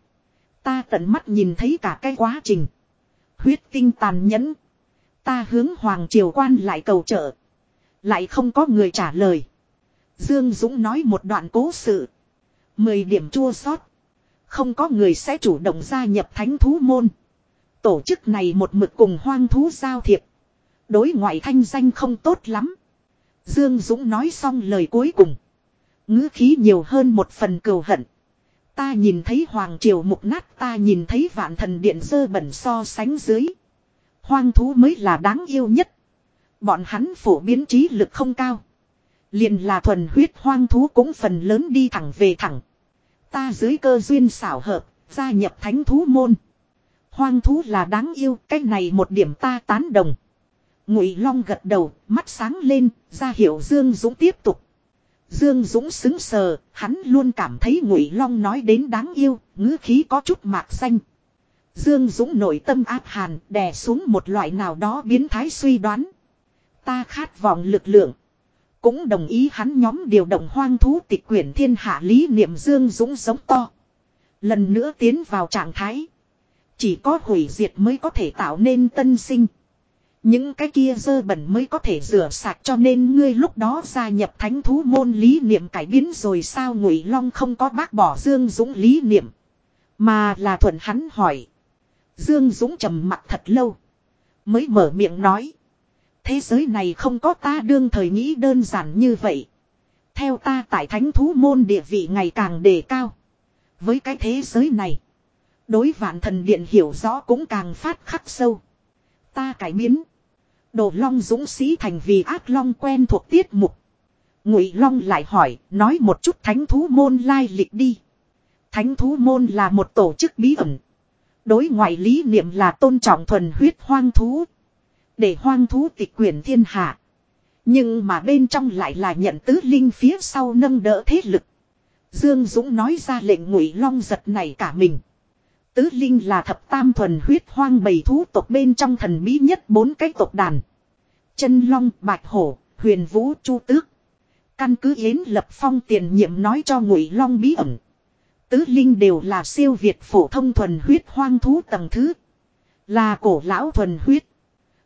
Speaker 1: Ta tận mắt nhìn thấy cả cái quá trình. Huyết tinh tàn nhẫn. Ta hướng Hoàng Triều Quan lại cầu trợ. Lại không có người trả lời. Dương Dũng nói một đoạn cố sự. Mười điểm chua xót Không có người sẽ chủ động gia nhập thánh thú môn. Tổ chức này một mực cùng hoang thú giao thiệp. Đối ngoại thanh danh không tốt lắm. Dương Dũng nói xong lời cuối cùng. ngữ khí nhiều hơn một phần cầu hận. Ta nhìn thấy hoàng triều mục nát ta nhìn thấy vạn thần điện sơ bẩn so sánh dưới. Hoang thú mới là đáng yêu nhất. Bọn hắn phổ biến trí lực không cao. Liền là thuần huyết hoang thú cũng phần lớn đi thẳng về thẳng. Ta dưới cơ duyên xảo hợp, gia nhập thánh thú môn. Hoang thú là đáng yêu, cái này một điểm ta tán đồng. Ngụy Long gật đầu, mắt sáng lên, ra hiệu Dương Dũng tiếp tục, Dương Dũng xứng sờ, hắn luôn cảm thấy Ngụy Long nói đến đáng yêu, ngữ khí có chút mạc xanh. Dương Dũng nội tâm áp hàn, đè xuống một loại nào đó biến thái suy đoán. Ta khát vọng lực lượng. Cũng đồng ý hắn nhóm điều động hoang thú tịch quyển thiên hạ lý niệm Dương Dũng giống to. Lần nữa tiến vào trạng thái. Chỉ có hủy diệt mới có thể tạo nên tân sinh. Những cái kia dơ bẩn mới có thể rửa sạch cho nên ngươi lúc đó gia nhập thánh thú môn lý niệm cải biến rồi sao ngụy long không có bác bỏ Dương Dũng lý niệm. Mà là thuận hắn hỏi. Dương Dũng trầm mặt thật lâu. Mới mở miệng nói. Thế giới này không có ta đương thời nghĩ đơn giản như vậy. Theo ta tại thánh thú môn địa vị ngày càng đề cao. Với cái thế giới này. Đối vạn thần điện hiểu rõ cũng càng phát khắc sâu. Ta cải biến Đồ long dũng sĩ thành vì ác long quen thuộc tiết mục. Ngụy long lại hỏi, nói một chút thánh thú môn lai lịch đi. Thánh thú môn là một tổ chức bí ẩn. Đối ngoại lý niệm là tôn trọng thuần huyết hoang thú. Để hoang thú tịch quyền thiên hạ. Nhưng mà bên trong lại là nhận tứ linh phía sau nâng đỡ thế lực. Dương Dũng nói ra lệnh ngụy long giật này cả mình. Tứ Linh là thập tam thuần huyết hoang bầy thú tộc bên trong thần bí nhất bốn cái tộc đàn. Chân Long, Bạch Hổ, Huyền Vũ, Chu Tước. Căn cứ Yến Lập Phong tiền nhiệm nói cho Ngụy Long bí ẩn. Tứ Linh đều là siêu việt phổ thông thuần huyết hoang thú tầng thứ. Là cổ lão thuần huyết.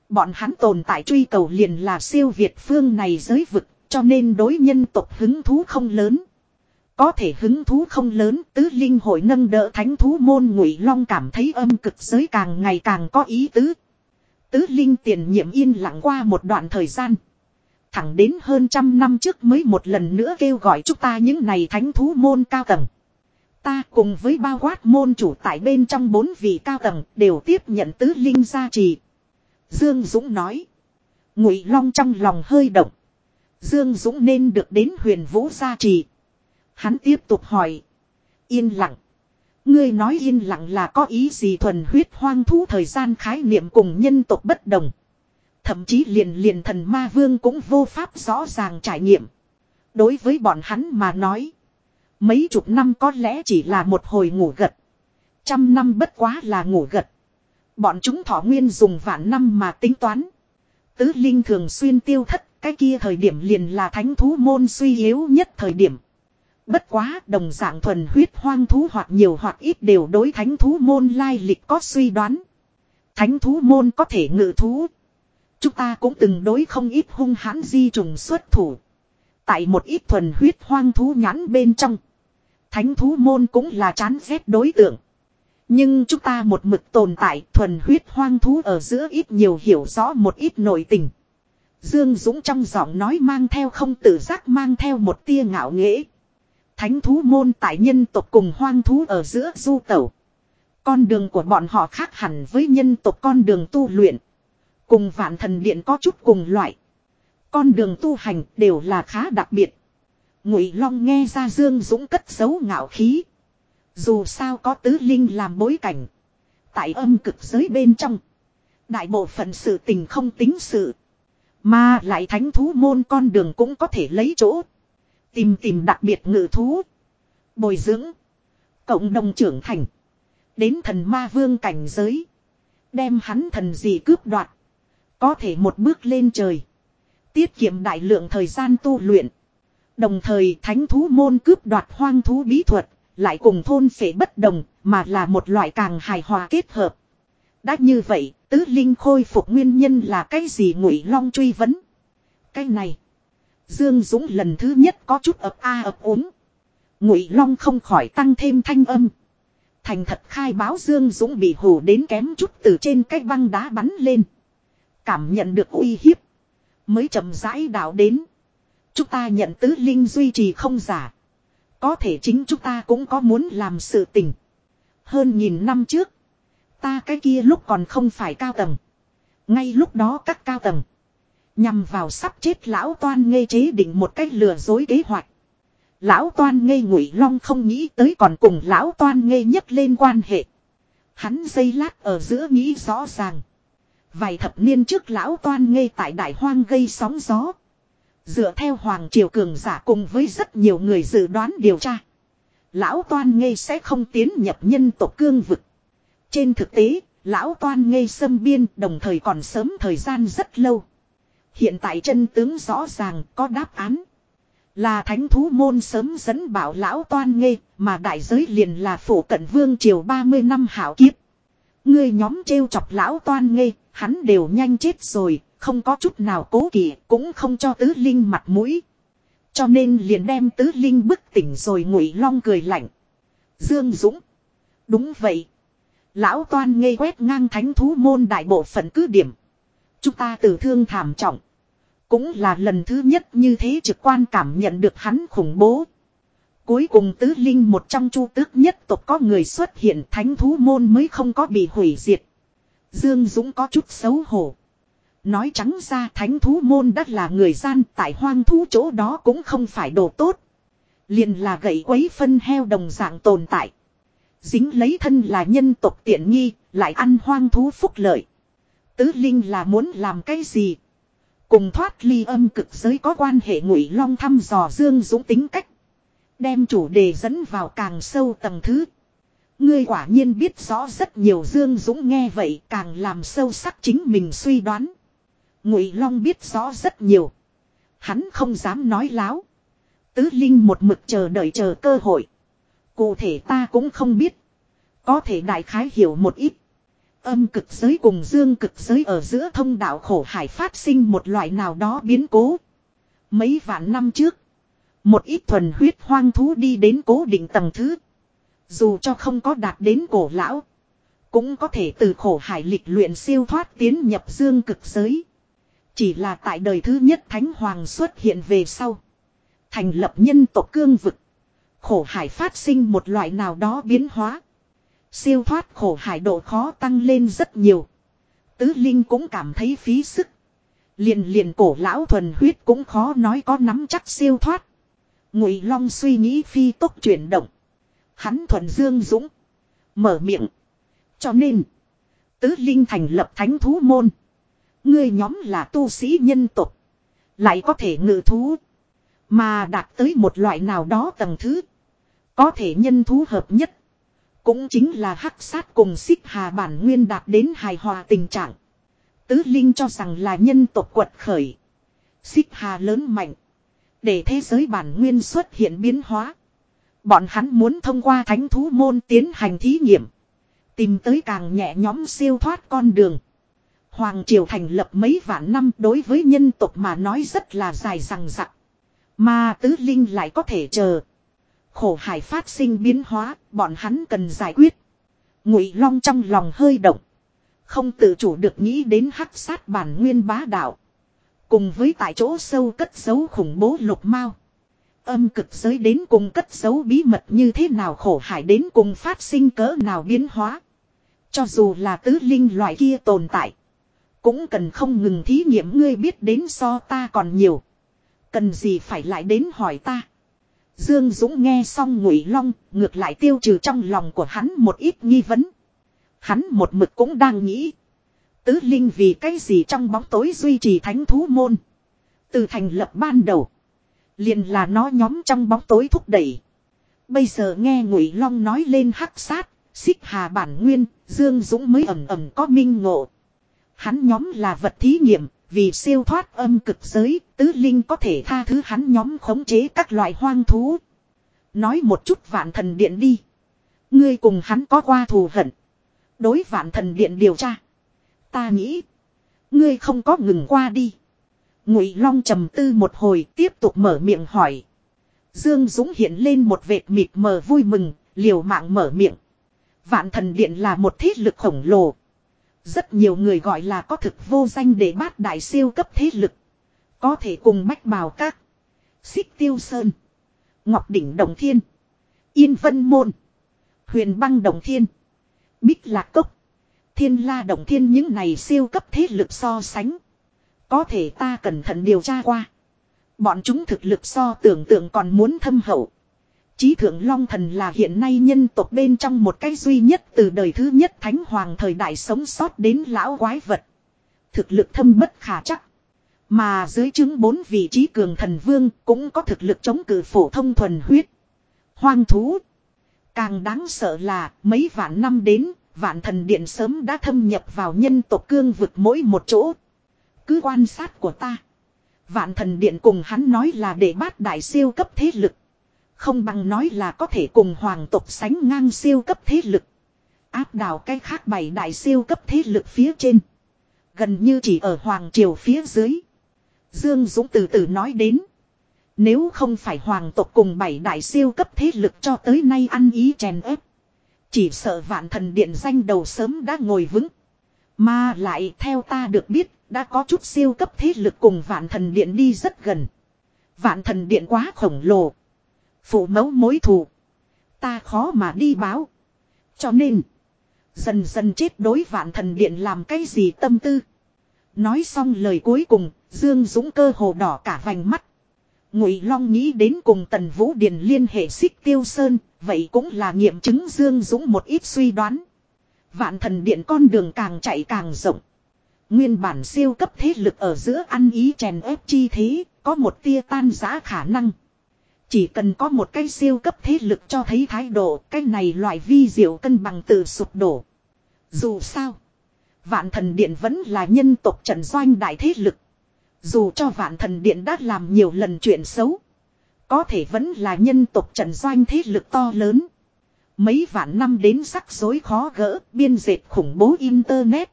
Speaker 1: Bọn hắn tồn tại truy cầu liền là siêu việt phương này giới vực, cho nên đối nhân tộc hứng thú không lớn. Có thể hứng thú không lớn tứ linh hội nâng đỡ thánh thú môn ngụy long cảm thấy âm cực giới càng ngày càng có ý tứ. Tứ linh tiền nhiệm yên lặng qua một đoạn thời gian. Thẳng đến hơn trăm năm trước mới một lần nữa kêu gọi chúng ta những này thánh thú môn cao tầng. Ta cùng với bao quát môn chủ tại bên trong bốn vị cao tầng đều tiếp nhận tứ linh gia trì. Dương Dũng nói. Ngụy Long trong lòng hơi động. Dương Dũng nên được đến huyền vũ gia trì. Hắn tiếp tục hỏi. Yên lặng. Ngươi nói yên lặng là có ý gì thuần huyết hoang thú thời gian khái niệm cùng nhân tộc bất đồng. Thậm chí liền liền thần ma vương cũng vô pháp rõ ràng trải nghiệm. Đối với bọn hắn mà nói. Mấy chục năm có lẽ chỉ là một hồi ngủ gật. Trăm năm bất quá là ngủ gật. Bọn chúng thọ nguyên dùng vạn năm mà tính toán. Tứ linh thường xuyên tiêu thất, cái kia thời điểm liền là thánh thú môn suy yếu nhất thời điểm. Bất quá đồng dạng thuần huyết hoang thú hoặc nhiều hoặc ít đều đối thánh thú môn lai lịch có suy đoán. Thánh thú môn có thể ngự thú. Chúng ta cũng từng đối không ít hung hãn di trùng xuất thủ. Tại một ít thuần huyết hoang thú nhãn bên trong. Thánh thú môn cũng là chán ghét đối tượng. Nhưng chúng ta một mực tồn tại thuần huyết hoang thú ở giữa ít nhiều hiểu rõ một ít nội tình. Dương Dũng trong giọng nói mang theo không tự giác mang theo một tia ngạo nghễ. Thánh thú môn tại nhân tộc cùng hoang thú ở giữa du tẩu. Con đường của bọn họ khác hẳn với nhân tộc con đường tu luyện. Cùng vạn thần điện có chút cùng loại. Con đường tu hành đều là khá đặc biệt. Ngụy Long nghe ra Dương Dũng cất giấu ngạo khí. Dù sao có tứ linh làm bối cảnh. Tại âm cực giới bên trong. Đại bộ phận sự tình không tính sự. Mà lại thánh thú môn con đường cũng có thể lấy chỗ Tìm tìm đặc biệt ngự thú. Bồi dưỡng. Cộng đồng trưởng thành. Đến thần ma vương cảnh giới. Đem hắn thần gì cướp đoạt. Có thể một bước lên trời. Tiết kiệm đại lượng thời gian tu luyện. Đồng thời thánh thú môn cướp đoạt hoang thú bí thuật. Lại cùng thôn phệ bất đồng mà là một loại càng hài hòa kết hợp. Đã như vậy, tứ linh khôi phục nguyên nhân là cái gì ngụy long truy vấn? Cái này Dương Dũng lần thứ nhất có chút ập a ập ốm. Ngụy Long không khỏi tăng thêm thanh âm. Thành thật khai báo Dương Dũng bị hù đến kém chút từ trên cái băng đá bắn lên. Cảm nhận được uy hiếp. Mới chậm rãi đảo đến. Chúng ta nhận tứ linh duy trì không giả. Có thể chính chúng ta cũng có muốn làm sự tình. Hơn nghìn năm trước. Ta cái kia lúc còn không phải cao tầng. Ngay lúc đó các cao tầng Nhằm vào sắp chết lão toan ngây chế định một cách lừa dối kế hoạch. Lão toan ngây ngụy long không nghĩ tới còn cùng lão toan ngây nhất lên quan hệ. Hắn dây lát ở giữa nghĩ rõ ràng. Vài thập niên trước lão toan ngây tại đại hoang gây sóng gió. Dựa theo Hoàng Triều Cường giả cùng với rất nhiều người dự đoán điều tra. Lão toan ngây sẽ không tiến nhập nhân tộc cương vực. Trên thực tế, lão toan ngây xâm biên đồng thời còn sớm thời gian rất lâu. Hiện tại chân tướng rõ ràng có đáp án. Là thánh thú môn sớm dẫn bảo lão toan nghê, mà đại giới liền là phủ cận vương triều ba mươi năm hảo kiếp. Người nhóm trêu chọc lão toan nghê, hắn đều nhanh chết rồi, không có chút nào cố kỵ cũng không cho tứ linh mặt mũi. Cho nên liền đem tứ linh bức tỉnh rồi ngụy long cười lạnh. Dương Dũng. Đúng vậy. Lão toan ngây quét ngang thánh thú môn đại bộ phận cứ điểm. Chúng ta tử thương thảm trọng. Cũng là lần thứ nhất như thế trực quan cảm nhận được hắn khủng bố. Cuối cùng tứ linh một trong chu tước nhất tộc có người xuất hiện thánh thú môn mới không có bị hủy diệt. Dương Dũng có chút xấu hổ. Nói trắng ra thánh thú môn đất là người gian tại hoang thú chỗ đó cũng không phải đồ tốt. Liền là gậy quấy phân heo đồng dạng tồn tại. Dính lấy thân là nhân tộc tiện nghi, lại ăn hoang thú phúc lợi. Tứ Linh là muốn làm cái gì? Cùng thoát ly âm cực giới có quan hệ ngụy long thăm dò Dương Dũng tính cách. Đem chủ đề dẫn vào càng sâu tầng thứ. Ngươi quả nhiên biết rõ rất nhiều Dương Dũng nghe vậy càng làm sâu sắc chính mình suy đoán. Ngụy Long biết rõ rất nhiều. Hắn không dám nói láo. Tứ Linh một mực chờ đợi chờ cơ hội. Cụ thể ta cũng không biết. Có thể đại khái hiểu một ít âm cực giới cùng dương cực giới ở giữa thông đạo khổ hải phát sinh một loại nào đó biến cố. Mấy vạn năm trước, một ít thuần huyết hoang thú đi đến cố định tầng thứ. Dù cho không có đạt đến cổ lão, cũng có thể từ khổ hải lịch luyện siêu thoát tiến nhập dương cực giới. Chỉ là tại đời thứ nhất Thánh Hoàng xuất hiện về sau. Thành lập nhân tộc cương vực. Khổ hải phát sinh một loại nào đó biến hóa. Siêu thoát khổ hải độ khó tăng lên rất nhiều. Tứ Linh cũng cảm thấy phí sức. Liền liền cổ lão thuần huyết cũng khó nói có nắm chắc siêu thoát. Ngụy Long suy nghĩ phi tốc chuyển động. Hắn thuần dương dũng. Mở miệng. Cho nên. Tứ Linh thành lập thánh thú môn. Ngươi nhóm là tu sĩ nhân tục. Lại có thể ngự thú. Mà đạt tới một loại nào đó tầng thứ. Có thể nhân thú hợp nhất. Cũng chính là hắc sát cùng xích hà bản nguyên đạt đến hài hòa tình trạng. Tứ Linh cho rằng là nhân tộc quật khởi. Xích hà lớn mạnh. Để thế giới bản nguyên xuất hiện biến hóa. Bọn hắn muốn thông qua thánh thú môn tiến hành thí nghiệm. Tìm tới càng nhẹ nhóm siêu thoát con đường. Hoàng Triều thành lập mấy vạn năm đối với nhân tộc mà nói rất là dài rằng dặc. Mà tứ linh lại có thể chờ, khổ hải phát sinh biến hóa, bọn hắn cần giải quyết. Ngụy Long trong lòng hơi động, không tự chủ được nghĩ đến hắc sát bản nguyên bá đạo, cùng với tại chỗ sâu cất giấu khủng bố lục mao. Âm cực giới đến cùng cất giấu bí mật như thế nào khổ hải đến cùng phát sinh cỡ nào biến hóa. Cho dù là tứ linh loại kia tồn tại, cũng cần không ngừng thí nghiệm ngươi biết đến so ta còn nhiều. Cần gì phải lại đến hỏi ta. Dương Dũng nghe xong Ngụy Long, ngược lại tiêu trừ trong lòng của hắn một ít nghi vấn. Hắn một mực cũng đang nghĩ, tứ linh vì cái gì trong bóng tối duy trì thánh thú môn? Từ thành lập ban đầu, liền là nó nhóm trong bóng tối thúc đẩy. Bây giờ nghe Ngụy Long nói lên hắc sát, xích hà bản nguyên, Dương Dũng mới ầm ầm có minh ngộ. Hắn nhóm là vật thí nghiệm, vì siêu thoát âm cực giới, tứ linh có thể tha thứ hắn nhóm khống chế các loại hoang thú. Nói một chút vạn thần điện đi. Ngươi cùng hắn có qua thù hận. Đối vạn thần điện điều tra. Ta nghĩ. Ngươi không có ngừng qua đi. Ngụy Long trầm tư một hồi tiếp tục mở miệng hỏi. Dương Dũng hiện lên một vệt mịt mờ vui mừng, liều mạng mở miệng. Vạn thần điện là một thế lực khổng lồ. Rất nhiều người gọi là có thực vô danh để bát đại siêu cấp thế lực. Có thể cùng mách bào các. Xích tiêu sơn. Ngọc đỉnh đồng thiên. Yên vân môn. Huyền băng đồng thiên. Bích lạc cốc. Thiên la đồng thiên những này siêu cấp thế lực so sánh. Có thể ta cẩn thận điều tra qua. Bọn chúng thực lực so tưởng tượng còn muốn thâm hậu. Chí Thượng Long Thần là hiện nay nhân tộc bên trong một cái duy nhất từ đời thứ nhất Thánh Hoàng thời đại sống sót đến lão quái vật. Thực lực thâm bất khả chắc. Mà dưới chứng bốn vị trí cường thần vương cũng có thực lực chống cử phổ thông thuần huyết. Hoang thú. Càng đáng sợ là mấy vạn năm đến, vạn thần điện sớm đã thâm nhập vào nhân tộc cương vực mỗi một chỗ. Cứ quan sát của ta. Vạn thần điện cùng hắn nói là để bát đại siêu cấp thế lực. Không bằng nói là có thể cùng hoàng tộc sánh ngang siêu cấp thế lực. Áp đảo cái khác bảy đại siêu cấp thế lực phía trên. Gần như chỉ ở hoàng triều phía dưới. Dương Dũng từ từ nói đến. Nếu không phải hoàng tộc cùng bảy đại siêu cấp thế lực cho tới nay ăn ý chèn ép. Chỉ sợ vạn thần điện danh đầu sớm đã ngồi vững. Mà lại theo ta được biết, đã có chút siêu cấp thế lực cùng vạn thần điện đi rất gần. Vạn thần điện quá khổng lồ, Phụ mẫu mối thù. Ta khó mà đi báo. Cho nên. Dần dần chết đối vạn thần điện làm cái gì tâm tư. Nói xong lời cuối cùng. Dương Dũng cơ hồ đỏ cả vành mắt. Ngụy Long nghĩ đến cùng Tần Vũ Điền liên hệ xích tiêu sơn. Vậy cũng là nghiệm chứng Dương Dũng một ít suy đoán. Vạn thần điện con đường càng chạy càng rộng. Nguyên bản siêu cấp thế lực ở giữa ăn ý chèn ép chi thế, có một tia tan giá khả năng. Chỉ cần có một cái siêu cấp thế lực cho thấy thái độ cái này loại vi diệu cân bằng tự sụp đổ. Dù sao, vạn thần điện vẫn là nhân tộc trần doanh đại thế lực. Dù cho vạn thần điện đã làm nhiều lần chuyện xấu. Có thể vẫn là nhân tộc trần doanh thế lực to lớn. Mấy vạn năm đến sắc rối khó gỡ biên dệt khủng bố Internet.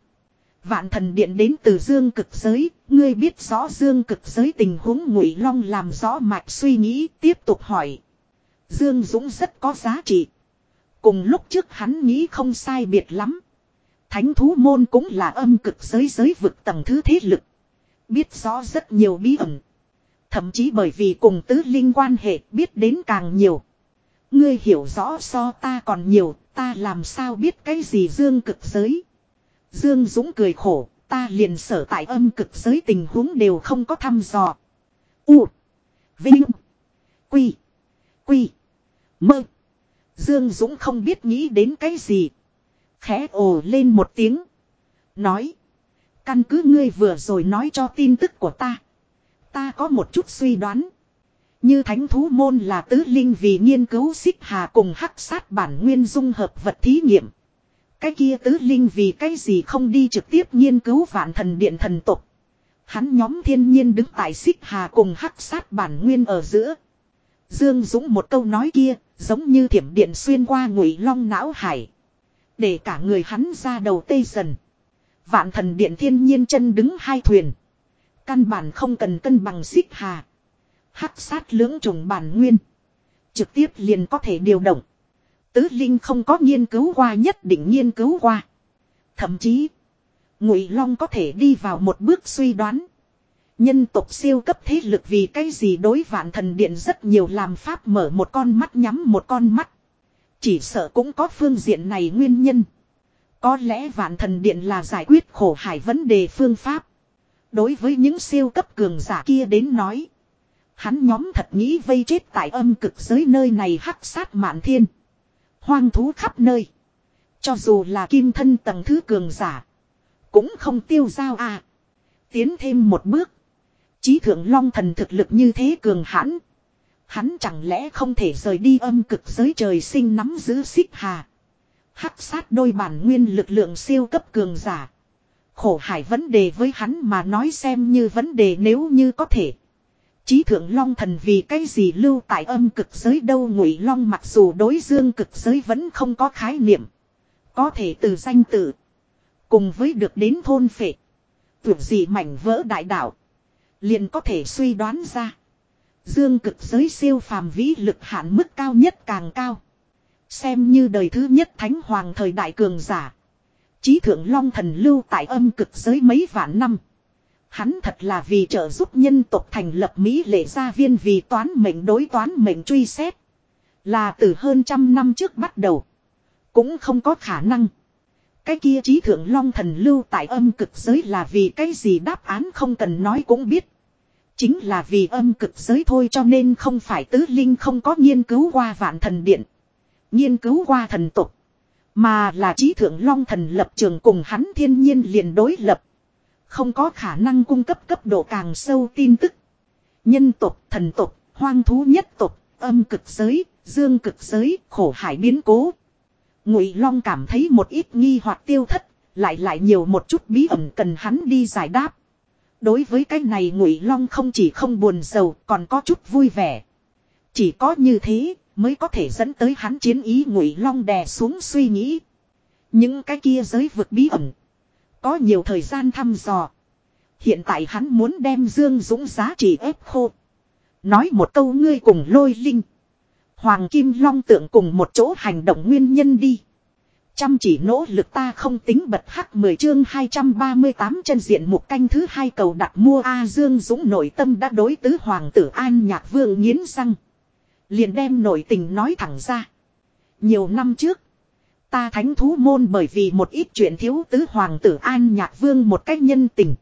Speaker 1: Vạn thần điện đến từ dương cực giới, ngươi biết rõ dương cực giới tình huống ngụy long làm rõ mạch suy nghĩ tiếp tục hỏi. Dương Dũng rất có giá trị. Cùng lúc trước hắn nghĩ không sai biệt lắm. Thánh thú môn cũng là âm cực giới giới vực tầng thứ thế lực. Biết rõ rất nhiều bí ẩn. Thậm chí bởi vì cùng tứ linh quan hệ biết đến càng nhiều. Ngươi hiểu rõ so ta còn nhiều, ta làm sao biết cái gì dương cực giới. Dương Dũng cười khổ, ta liền sở tại âm cực giới tình huống đều không có thăm dò. U. Vinh. Quy. Quy. Mơ. Dương Dũng không biết nghĩ đến cái gì. Khẽ ồ lên một tiếng. Nói. Căn cứ ngươi vừa rồi nói cho tin tức của ta. Ta có một chút suy đoán. Như thánh thú môn là tứ linh vì nghiên cứu xích hà cùng hắc sát bản nguyên dung hợp vật thí nghiệm. Cái kia tứ linh vì cái gì không đi trực tiếp nghiên cứu vạn thần điện thần tục. Hắn nhóm thiên nhiên đứng tại xích hà cùng hắc sát bản nguyên ở giữa. Dương Dũng một câu nói kia, giống như thiểm điện xuyên qua ngụy long não hải. Để cả người hắn ra đầu tê dần. Vạn thần điện thiên nhiên chân đứng hai thuyền. Căn bản không cần cân bằng xích hà. Hắc sát lưỡng trùng bản nguyên. Trực tiếp liền có thể điều động tứ linh không có nghiên cứu qua nhất định nghiên cứu qua thậm chí ngụy long có thể đi vào một bước suy đoán nhân tộc siêu cấp thế lực vì cái gì đối vạn thần điện rất nhiều làm pháp mở một con mắt nhắm một con mắt chỉ sợ cũng có phương diện này nguyên nhân có lẽ vạn thần điện là giải quyết khổ hải vấn đề phương pháp đối với những siêu cấp cường giả kia đến nói hắn nhóm thật nghĩ vây chết tại âm cực giới nơi này hắc sát mạn thiên Hoang thú khắp nơi. Cho dù là kim thân tầng thứ cường giả. Cũng không tiêu dao à. Tiến thêm một bước. Chí thượng long thần thực lực như thế cường hãn. Hắn chẳng lẽ không thể rời đi âm cực giới trời sinh nắm giữ xích hà. Hắc sát đôi bản nguyên lực lượng siêu cấp cường giả. Khổ hải vấn đề với hắn mà nói xem như vấn đề nếu như có thể. Chí thượng long thần vì cái gì lưu tại âm cực giới đâu ngụy long mặc dù đối dương cực giới vẫn không có khái niệm. Có thể từ danh tự. Cùng với được đến thôn phệ. Tưởng gì mảnh vỡ đại đạo. Liền có thể suy đoán ra. Dương cực giới siêu phàm vĩ lực hạn mức cao nhất càng cao. Xem như đời thứ nhất thánh hoàng thời đại cường giả. Chí thượng long thần lưu tại âm cực giới mấy vạn năm. Hắn thật là vì trợ giúp nhân tộc thành lập Mỹ lệ gia viên vì toán mệnh đối toán mệnh truy xét. Là từ hơn trăm năm trước bắt đầu. Cũng không có khả năng. Cái kia trí thượng long thần lưu tại âm cực giới là vì cái gì đáp án không cần nói cũng biết. Chính là vì âm cực giới thôi cho nên không phải tứ linh không có nghiên cứu qua vạn thần điện. Nghiên cứu qua thần tục. Mà là trí thượng long thần lập trường cùng hắn thiên nhiên liền đối lập. Không có khả năng cung cấp cấp độ càng sâu tin tức. Nhân tộc, thần tộc, hoang thú nhất tộc, âm cực giới, dương cực giới, khổ hải biến cố. Ngụy Long cảm thấy một ít nghi hoặc tiêu thất, lại lại nhiều một chút bí ẩn cần hắn đi giải đáp. Đối với cái này Ngụy Long không chỉ không buồn sầu còn có chút vui vẻ. Chỉ có như thế mới có thể dẫn tới hắn chiến ý Ngụy Long đè xuống suy nghĩ. Những cái kia giới vực bí ẩn có nhiều thời gian thăm dò. Hiện tại hắn muốn đem Dương Dũng giá trị ép khô. Nói một câu ngươi cùng lôi linh. Hoàng Kim Long tượng cùng một chỗ hành động nguyên nhân đi. Chăm chỉ nỗ lực ta không tính bật hắc 10 chương 238 chân diện một canh thứ hai cầu đặt mua A Dương Dũng nội tâm đã đối tứ hoàng tử An Nhạc Vương nghiến răng. Liền đem nội tình nói thẳng ra. Nhiều năm trước, ta thánh thú môn bởi vì một ít chuyện thiếu tứ hoàng tử an nhạc vương một cách nhân tình.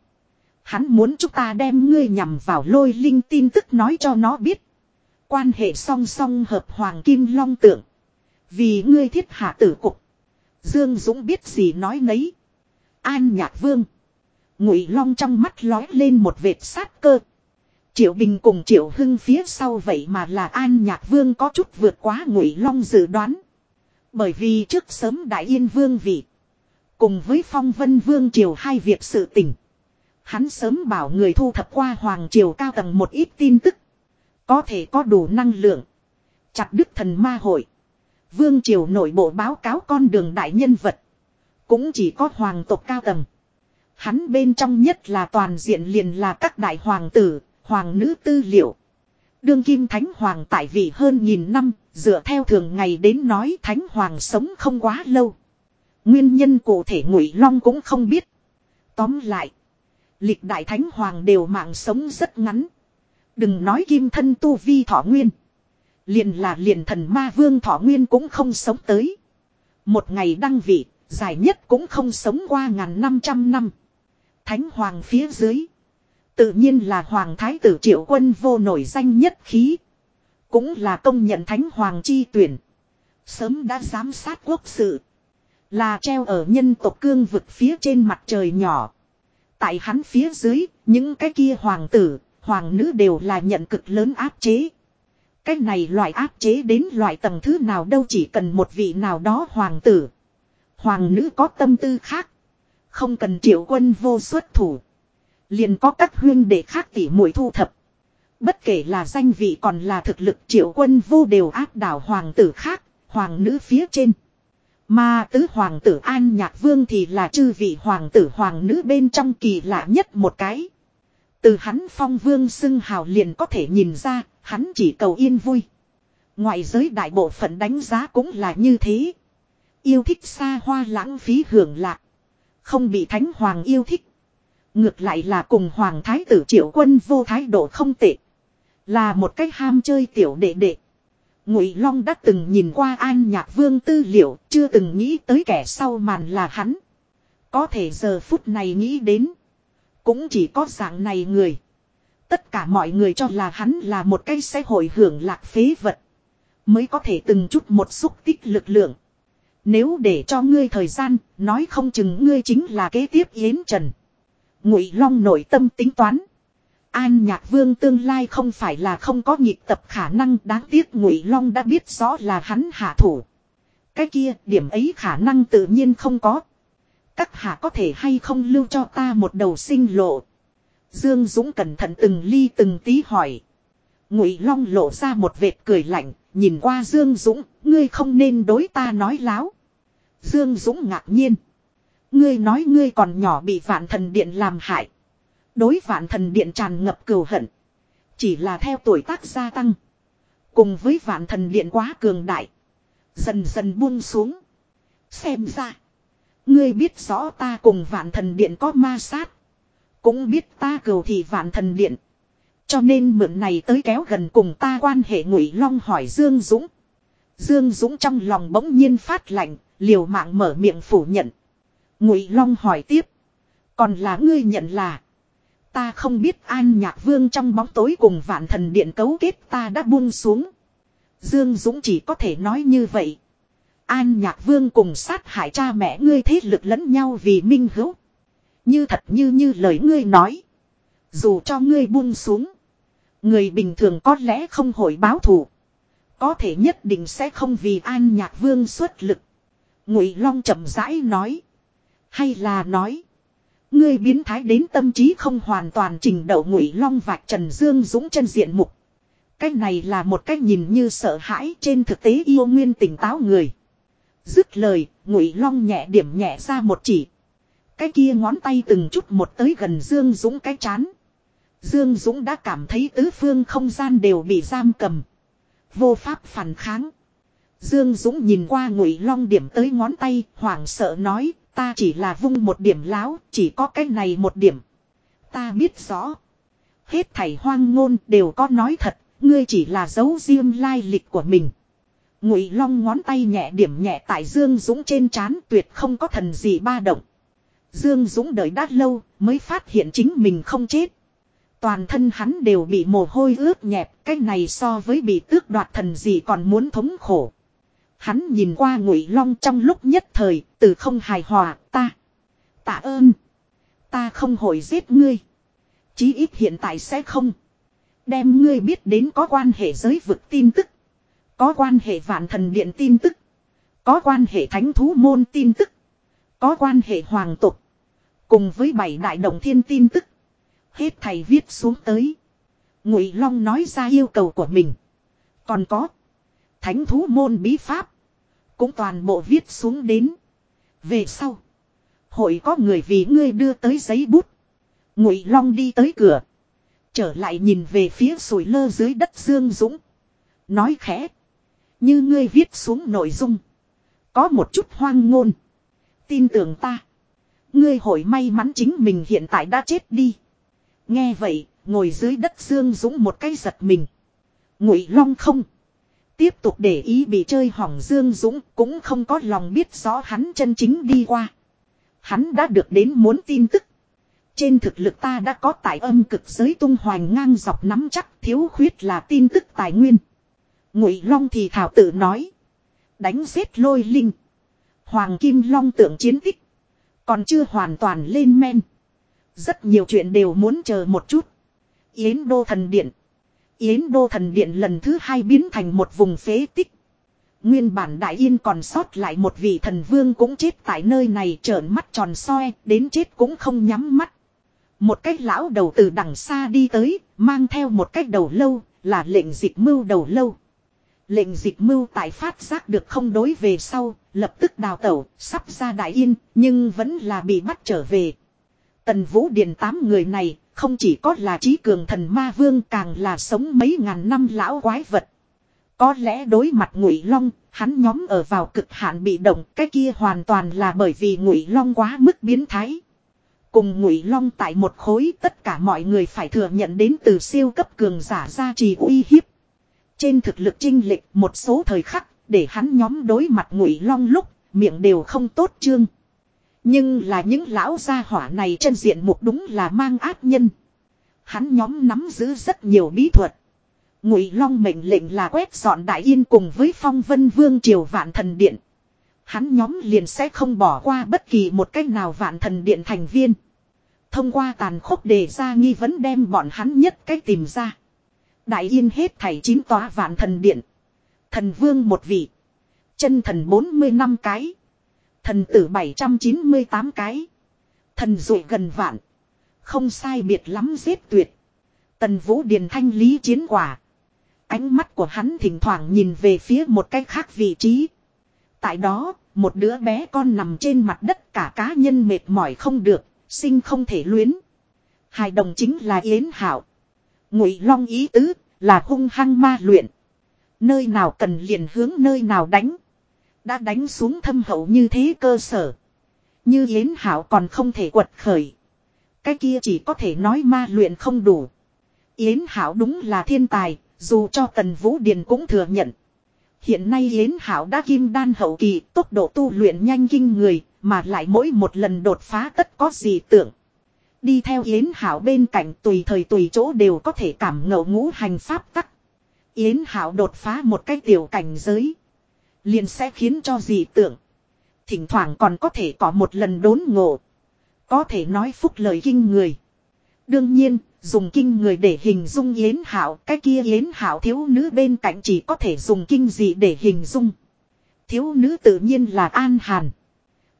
Speaker 1: Hắn muốn chúng ta đem ngươi nhằm vào lôi linh tin tức nói cho nó biết. Quan hệ song song hợp hoàng kim long tượng. Vì ngươi thiết hạ tử cục. Dương Dũng biết gì nói nấy. An nhạc vương. Ngụy long trong mắt lói lên một vệt sát cơ. Triệu Bình cùng Triệu Hưng phía sau vậy mà là An Nhạc Vương có chút vượt quá Ngụy Long dự đoán. Bởi vì trước sớm Đại Yên Vương vị. Cùng với Phong Vân Vương Triều hai việc sự tình. Hắn sớm bảo người thu thập qua Hoàng Triều cao tầng một ít tin tức. Có thể có đủ năng lượng. Chặt đứt thần ma hội. Vương Triều nội bộ báo cáo con đường đại nhân vật. Cũng chỉ có hoàng tộc cao tầng. Hắn bên trong nhất là toàn diện liền là các đại hoàng tử, hoàng nữ tư liệu. Đương kim Thánh Hoàng tại vị hơn nghìn năm, dựa theo thường ngày đến nói Thánh Hoàng sống không quá lâu. Nguyên nhân cụ thể Ngụy Long cũng không biết. Tóm lại, lịch đại Thánh Hoàng đều mạng sống rất ngắn. Đừng nói kim thân tu vi thọ nguyên. Liền là liền thần ma vương thọ nguyên cũng không sống tới. Một ngày đăng vị, dài nhất cũng không sống qua ngàn năm trăm năm. Thánh Hoàng phía dưới. Tự nhiên là Hoàng Thái tử Triệu Quân vô nổi danh nhất khí. Cũng là công nhận Thánh Hoàng chi tuyển. Sớm đã giám sát quốc sự. Là treo ở nhân tộc cương vực phía trên mặt trời nhỏ. Tại hắn phía dưới, những cái kia hoàng tử, hoàng nữ đều là nhận cực lớn áp chế. Cái này loại áp chế đến loại tầng thứ nào đâu chỉ cần một vị nào đó hoàng tử. Hoàng nữ có tâm tư khác. Không cần triệu quân vô xuất thủ liền có các huyên để khác tỉ mũi thu thập. Bất kể là danh vị còn là thực lực triệu quân vô đều áp đảo hoàng tử khác, hoàng nữ phía trên. Mà tứ hoàng tử An Nhạc Vương thì là chư vị hoàng tử hoàng nữ bên trong kỳ lạ nhất một cái. Từ hắn phong vương xưng hào liền có thể nhìn ra, hắn chỉ cầu yên vui. Ngoại giới đại bộ phận đánh giá cũng là như thế. Yêu thích xa hoa lãng phí hưởng lạc. Không bị thánh hoàng yêu thích. Ngược lại là cùng Hoàng Thái tử triệu quân vô thái độ không tệ. Là một cách ham chơi tiểu đệ đệ. Ngụy Long đã từng nhìn qua An Nhạc Vương tư liệu, chưa từng nghĩ tới kẻ sau màn là hắn. Có thể giờ phút này nghĩ đến, cũng chỉ có dạng này người. Tất cả mọi người cho là hắn là một cái sẽ hội hưởng lạc phế vật, mới có thể từng chút một xúc tích lực lượng. Nếu để cho ngươi thời gian, nói không chừng ngươi chính là kế tiếp Yến Trần. Ngụy Long nội tâm tính toán. An Nhạc Vương tương lai không phải là không có nhịp tập khả năng đáng tiếc Ngụy Long đã biết rõ là hắn hạ thủ. Cái kia điểm ấy khả năng tự nhiên không có. Các hạ có thể hay không lưu cho ta một đầu sinh lộ. Dương Dũng cẩn thận từng ly từng tí hỏi. Ngụy Long lộ ra một vệt cười lạnh, nhìn qua Dương Dũng, ngươi không nên đối ta nói láo. Dương Dũng ngạc nhiên. Ngươi nói ngươi còn nhỏ bị vạn thần điện làm hại. Đối vạn thần điện tràn ngập cừu hận. Chỉ là theo tuổi tác gia tăng. Cùng với vạn thần điện quá cường đại. Dần dần buông xuống. Xem ra. Ngươi biết rõ ta cùng vạn thần điện có ma sát. Cũng biết ta cừu thì vạn thần điện. Cho nên mượn này tới kéo gần cùng ta quan hệ ngụy long hỏi Dương Dũng. Dương Dũng trong lòng bỗng nhiên phát lạnh, liều mạng mở miệng phủ nhận. Ngụy Long hỏi tiếp. Còn là ngươi nhận là. Ta không biết An Nhạc Vương trong bóng tối cùng vạn thần điện cấu kết ta đã buông xuống. Dương Dũng chỉ có thể nói như vậy. An Nhạc Vương cùng sát hại cha mẹ ngươi thế lực lẫn nhau vì minh hữu. Như thật như như lời ngươi nói. Dù cho ngươi buông xuống. Người bình thường có lẽ không hội báo thù. Có thể nhất định sẽ không vì An Nhạc Vương xuất lực. Ngụy Long chậm rãi nói. Hay là nói. Ngươi biến thái đến tâm trí không hoàn toàn trình đậu ngụy long vạch Trần Dương Dũng chân diện mục. Cái này là một cách nhìn như sợ hãi trên thực tế yêu nguyên tỉnh táo người. Dứt lời, ngụy long nhẹ điểm nhẹ ra một chỉ. Cái kia ngón tay từng chút một tới gần Dương Dũng cái chán. Dương Dũng đã cảm thấy tứ phương không gian đều bị giam cầm. Vô pháp phản kháng. Dương Dũng nhìn qua ngụy long điểm tới ngón tay, hoảng sợ nói, Ta chỉ là vung một điểm láo, chỉ có cái này một điểm. Ta biết rõ. Hết thảy hoang ngôn đều có nói thật, ngươi chỉ là dấu riêng lai lịch của mình. Ngụy Long ngón tay nhẹ điểm nhẹ tại Dương Dũng trên trán tuyệt không có thần gì ba động. Dương Dũng đợi đã lâu mới phát hiện chính mình không chết. Toàn thân hắn đều bị mồ hôi ướt nhẹp, cái này so với bị tước đoạt thần gì còn muốn thống khổ. Hắn nhìn qua ngụy long trong lúc nhất thời, từ không hài hòa, ta. Tạ ơn. Ta không hồi giết ngươi. Chí ít hiện tại sẽ không. Đem ngươi biết đến có quan hệ giới vực tin tức. Có quan hệ vạn thần điện tin tức. Có quan hệ thánh thú môn tin tức. Có quan hệ hoàng tục. Cùng với bảy đại động thiên tin tức. Hết thầy viết xuống tới. Ngụy Long nói ra yêu cầu của mình. Còn có. Thánh thú môn bí pháp cũng toàn bộ viết xuống đến. Về sau, hội có người vì ngươi đưa tới giấy bút. Ngụy Long đi tới cửa, trở lại nhìn về phía sủi lơ dưới đất Dương Dũng, nói khẽ: "Như ngươi viết xuống nội dung, có một chút hoang ngôn, tin tưởng ta, ngươi hội may mắn chính mình hiện tại đã chết đi." Nghe vậy, ngồi dưới đất Dương Dũng một cái giật mình. Ngụy Long không Tiếp tục để ý bị chơi hỏng Dương Dũng cũng không có lòng biết rõ hắn chân chính đi qua. Hắn đã được đến muốn tin tức. Trên thực lực ta đã có tài âm cực giới tung hoành ngang dọc nắm chắc thiếu khuyết là tin tức tài nguyên. Ngụy Long thì thảo tự nói. Đánh giết lôi linh. Hoàng Kim Long tượng chiến tích. Còn chưa hoàn toàn lên men. Rất nhiều chuyện đều muốn chờ một chút. Yến Đô Thần Điện. Yến Đô Thần Điện lần thứ hai biến thành một vùng phế tích. Nguyên bản Đại Yên còn sót lại một vị thần vương cũng chết tại nơi này trợn mắt tròn soi, đến chết cũng không nhắm mắt. Một cách lão đầu từ đằng xa đi tới, mang theo một cách đầu lâu, là lệnh dịch mưu đầu lâu. Lệnh dịch mưu tại phát giác được không đối về sau, lập tức đào tẩu, sắp ra Đại Yên, nhưng vẫn là bị bắt trở về. Tần Vũ Điền tám người này không chỉ có là trí cường thần ma vương càng là sống mấy ngàn năm lão quái vật. Có lẽ đối mặt ngụy long, hắn nhóm ở vào cực hạn bị động cái kia hoàn toàn là bởi vì ngụy long quá mức biến thái. Cùng ngụy long tại một khối tất cả mọi người phải thừa nhận đến từ siêu cấp cường giả ra trì uy hiếp. Trên thực lực trinh lịch một số thời khắc để hắn nhóm đối mặt ngụy long lúc miệng đều không tốt chương. Nhưng là những lão gia hỏa này chân diện mục đúng là mang ác nhân. Hắn nhóm nắm giữ rất nhiều bí thuật. Ngụy Long mệnh lệnh là quét dọn Đại Yên cùng với Phong Vân Vương triều Vạn Thần Điện. Hắn nhóm liền sẽ không bỏ qua bất kỳ một cách nào Vạn Thần Điện thành viên. Thông qua tàn khốc đề ra nghi vấn đem bọn hắn nhất cách tìm ra. Đại Yên hết thảy chín tòa Vạn Thần Điện. Thần Vương một vị. Chân thần 40 năm cái. Thần tử 798 cái. Thần dụ gần vạn. Không sai biệt lắm giết tuyệt. Tần Vũ Điền thanh lý chiến quả. Ánh mắt của hắn thỉnh thoảng nhìn về phía một cái khác vị trí. Tại đó, một đứa bé con nằm trên mặt đất cả cá nhân mệt mỏi không được, sinh không thể luyến. Hai đồng chính là Yến Hảo. Ngụy Long ý tứ là hung hăng ma luyện. Nơi nào cần liền hướng nơi nào đánh. Đã đánh xuống thâm hậu như thế cơ sở. Như Yến Hảo còn không thể quật khởi. Cái kia chỉ có thể nói ma luyện không đủ. Yến Hảo đúng là thiên tài, dù cho Tần Vũ Điền cũng thừa nhận. Hiện nay Yến Hảo đã kim đan hậu kỳ, tốc độ tu luyện nhanh kinh người, mà lại mỗi một lần đột phá tất có gì tưởng. Đi theo Yến Hảo bên cạnh tùy thời tùy chỗ đều có thể cảm ngộ ngũ hành pháp tắc. Yến Hảo đột phá một cái tiểu cảnh giới. Liền sẽ khiến cho dị tưởng. Thỉnh thoảng còn có thể có một lần đốn ngộ. Có thể nói phúc lời kinh người. Đương nhiên, dùng kinh người để hình dung yến hảo. Cái kia yến hảo thiếu nữ bên cạnh chỉ có thể dùng kinh dị để hình dung. Thiếu nữ tự nhiên là an hàn.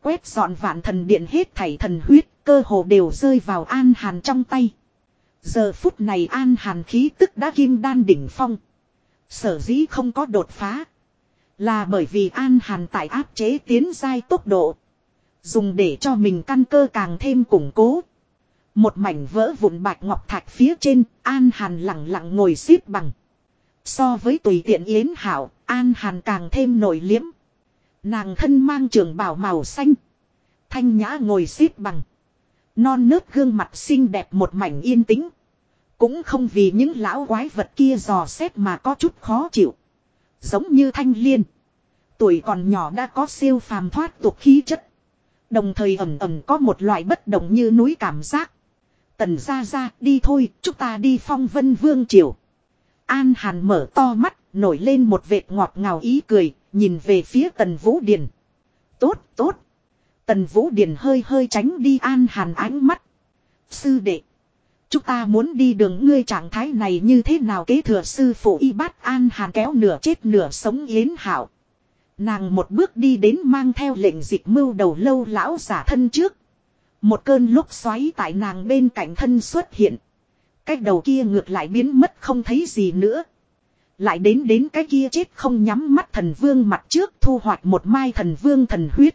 Speaker 1: Quét dọn vạn thần điện hết thảy thần huyết, cơ hồ đều rơi vào an hàn trong tay. Giờ phút này an hàn khí tức đã kim đan đỉnh phong. Sở dĩ không có đột phá. Là bởi vì An Hàn tại áp chế tiến giai tốc độ. Dùng để cho mình căn cơ càng thêm củng cố. Một mảnh vỡ vụn bạch ngọc thạch phía trên, An Hàn lặng lặng ngồi xếp bằng. So với tùy tiện yến hảo, An Hàn càng thêm nổi liếm. Nàng thân mang trường bào màu xanh. Thanh nhã ngồi xếp bằng. Non nớt gương mặt xinh đẹp một mảnh yên tĩnh. Cũng không vì những lão quái vật kia dò xét mà có chút khó chịu. Giống như thanh liên. Tuổi còn nhỏ đã có siêu phàm thoát tục khí chất. Đồng thời ẩm ẩm có một loại bất động như núi cảm giác. Tần ra ra đi thôi chúng ta đi phong vân vương triều. An hàn mở to mắt nổi lên một vệt ngọt ngào ý cười nhìn về phía tần vũ điền. Tốt tốt. Tần vũ điền hơi hơi tránh đi an hàn ánh mắt. Sư đệ. Chúng ta muốn đi đường ngươi trạng thái này như thế nào kế thừa sư phụ y bát an hàn kéo nửa chết nửa sống yến hảo. Nàng một bước đi đến mang theo lệnh dịch mưu đầu lâu lão giả thân trước. Một cơn lúc xoáy tại nàng bên cạnh thân xuất hiện. Cái đầu kia ngược lại biến mất không thấy gì nữa. Lại đến đến cái kia chết không nhắm mắt thần vương mặt trước thu hoạch một mai thần vương thần huyết.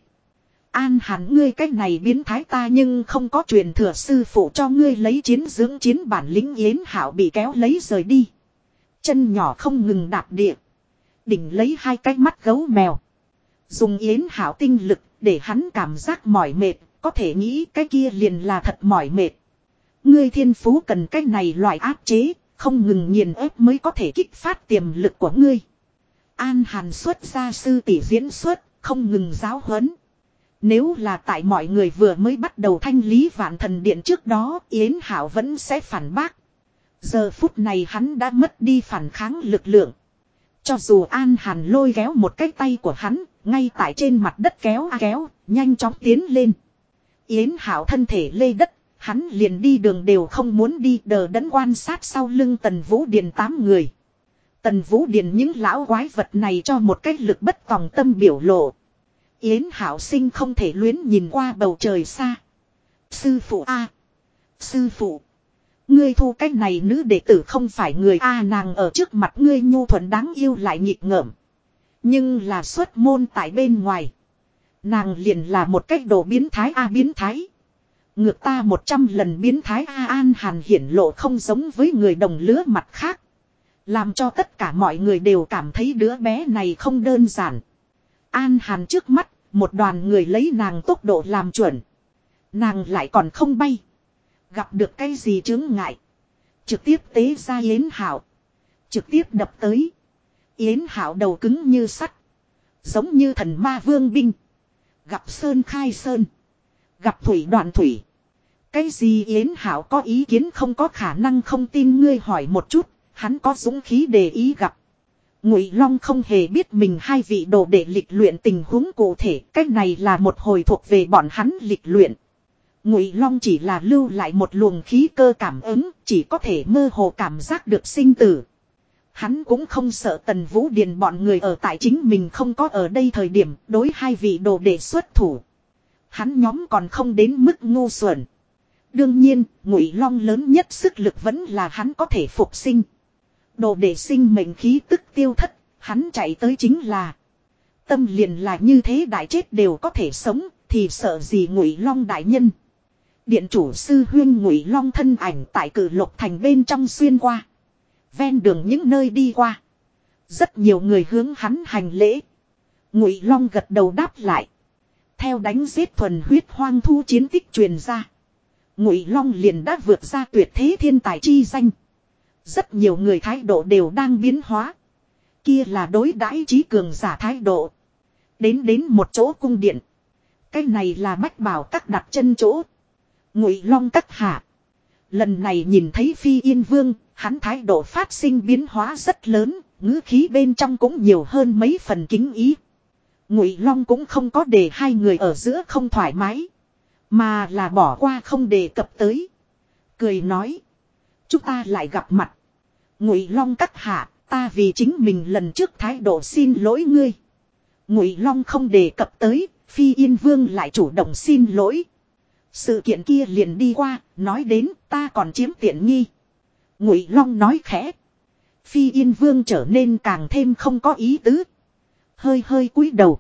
Speaker 1: An hẳn ngươi cách này biến thái ta nhưng không có truyền thừa sư phụ cho ngươi lấy chiến dưỡng chiến bản lính yến hảo bị kéo lấy rời đi. Chân nhỏ không ngừng đạp địa. Đỉnh lấy hai cái mắt gấu mèo. Dùng yến hảo tinh lực để hắn cảm giác mỏi mệt, có thể nghĩ cái kia liền là thật mỏi mệt. Ngươi thiên phú cần cách này loại áp chế, không ngừng nghiền ép mới có thể kích phát tiềm lực của ngươi. An hàn xuất ra sư tỷ diễn xuất, không ngừng giáo huấn. Nếu là tại mọi người vừa mới bắt đầu thanh lý vạn thần điện trước đó Yến Hảo vẫn sẽ phản bác. Giờ phút này hắn đã mất đi phản kháng lực lượng. Cho dù An Hàn lôi kéo một cái tay của hắn, ngay tại trên mặt đất kéo a kéo, nhanh chóng tiến lên. Yến Hảo thân thể lê đất, hắn liền đi đường đều không muốn đi đờ đẫn quan sát sau lưng Tần Vũ Điền tám người. Tần Vũ Điền những lão quái vật này cho một cái lực bất tòng tâm biểu lộ. Yến Hảo Sinh không thể luyến nhìn qua bầu trời xa. Sư phụ A. Sư phụ. Ngươi thu cách này nữ đệ tử không phải người A nàng ở trước mặt ngươi nhu thuận đáng yêu lại nghịch ngợm. Nhưng là xuất môn tại bên ngoài. Nàng liền là một cách đồ biến thái A biến thái. Ngược ta một trăm lần biến thái A An Hàn hiển lộ không giống với người đồng lứa mặt khác. Làm cho tất cả mọi người đều cảm thấy đứa bé này không đơn giản. An Hàn trước mắt, một đoàn người lấy nàng tốc độ làm chuẩn. Nàng lại còn không bay. Gặp được cái gì chướng ngại. Trực tiếp tế ra Yến Hảo. Trực tiếp đập tới. Yến Hảo đầu cứng như sắt. Giống như thần ma vương binh. Gặp Sơn Khai Sơn. Gặp Thủy Đoạn Thủy. Cái gì Yến Hảo có ý kiến không có khả năng không tin ngươi hỏi một chút. Hắn có dũng khí để ý gặp ngụy long không hề biết mình hai vị đồ để lịch luyện tình huống cụ thể cái này là một hồi thuộc về bọn hắn lịch luyện ngụy long chỉ là lưu lại một luồng khí cơ cảm ứng chỉ có thể mơ hồ cảm giác được sinh tử hắn cũng không sợ tần vũ điền bọn người ở tại chính mình không có ở đây thời điểm đối hai vị đồ để xuất thủ hắn nhóm còn không đến mức ngu xuẩn đương nhiên ngụy long lớn nhất sức lực vẫn là hắn có thể phục sinh Đồ để sinh mệnh khí tức tiêu thất, hắn chạy tới chính là. Tâm liền là như thế đại chết đều có thể sống, thì sợ gì ngụy long đại nhân. Điện chủ sư huyên ngụy long thân ảnh tại cử lục thành bên trong xuyên qua. Ven đường những nơi đi qua. Rất nhiều người hướng hắn hành lễ. Ngụy long gật đầu đáp lại. Theo đánh giết thuần huyết hoang thu chiến tích truyền ra. Ngụy long liền đã vượt ra tuyệt thế thiên tài chi danh. Rất nhiều người thái độ đều đang biến hóa. Kia là đối đãi trí cường giả thái độ. Đến đến một chỗ cung điện. Cái này là bách bảo các đặt chân chỗ. Ngụy long các hạ. Lần này nhìn thấy phi yên vương, hắn thái độ phát sinh biến hóa rất lớn, ngữ khí bên trong cũng nhiều hơn mấy phần kính ý. Ngụy long cũng không có để hai người ở giữa không thoải mái. Mà là bỏ qua không đề cập tới. Cười nói. Chúng ta lại gặp mặt ngụy long các hạ ta vì chính mình lần trước thái độ xin lỗi ngươi ngụy long không đề cập tới phi yên vương lại chủ động xin lỗi sự kiện kia liền đi qua nói đến ta còn chiếm tiện nghi ngụy long nói khẽ phi yên vương trở nên càng thêm không có ý tứ hơi hơi cúi đầu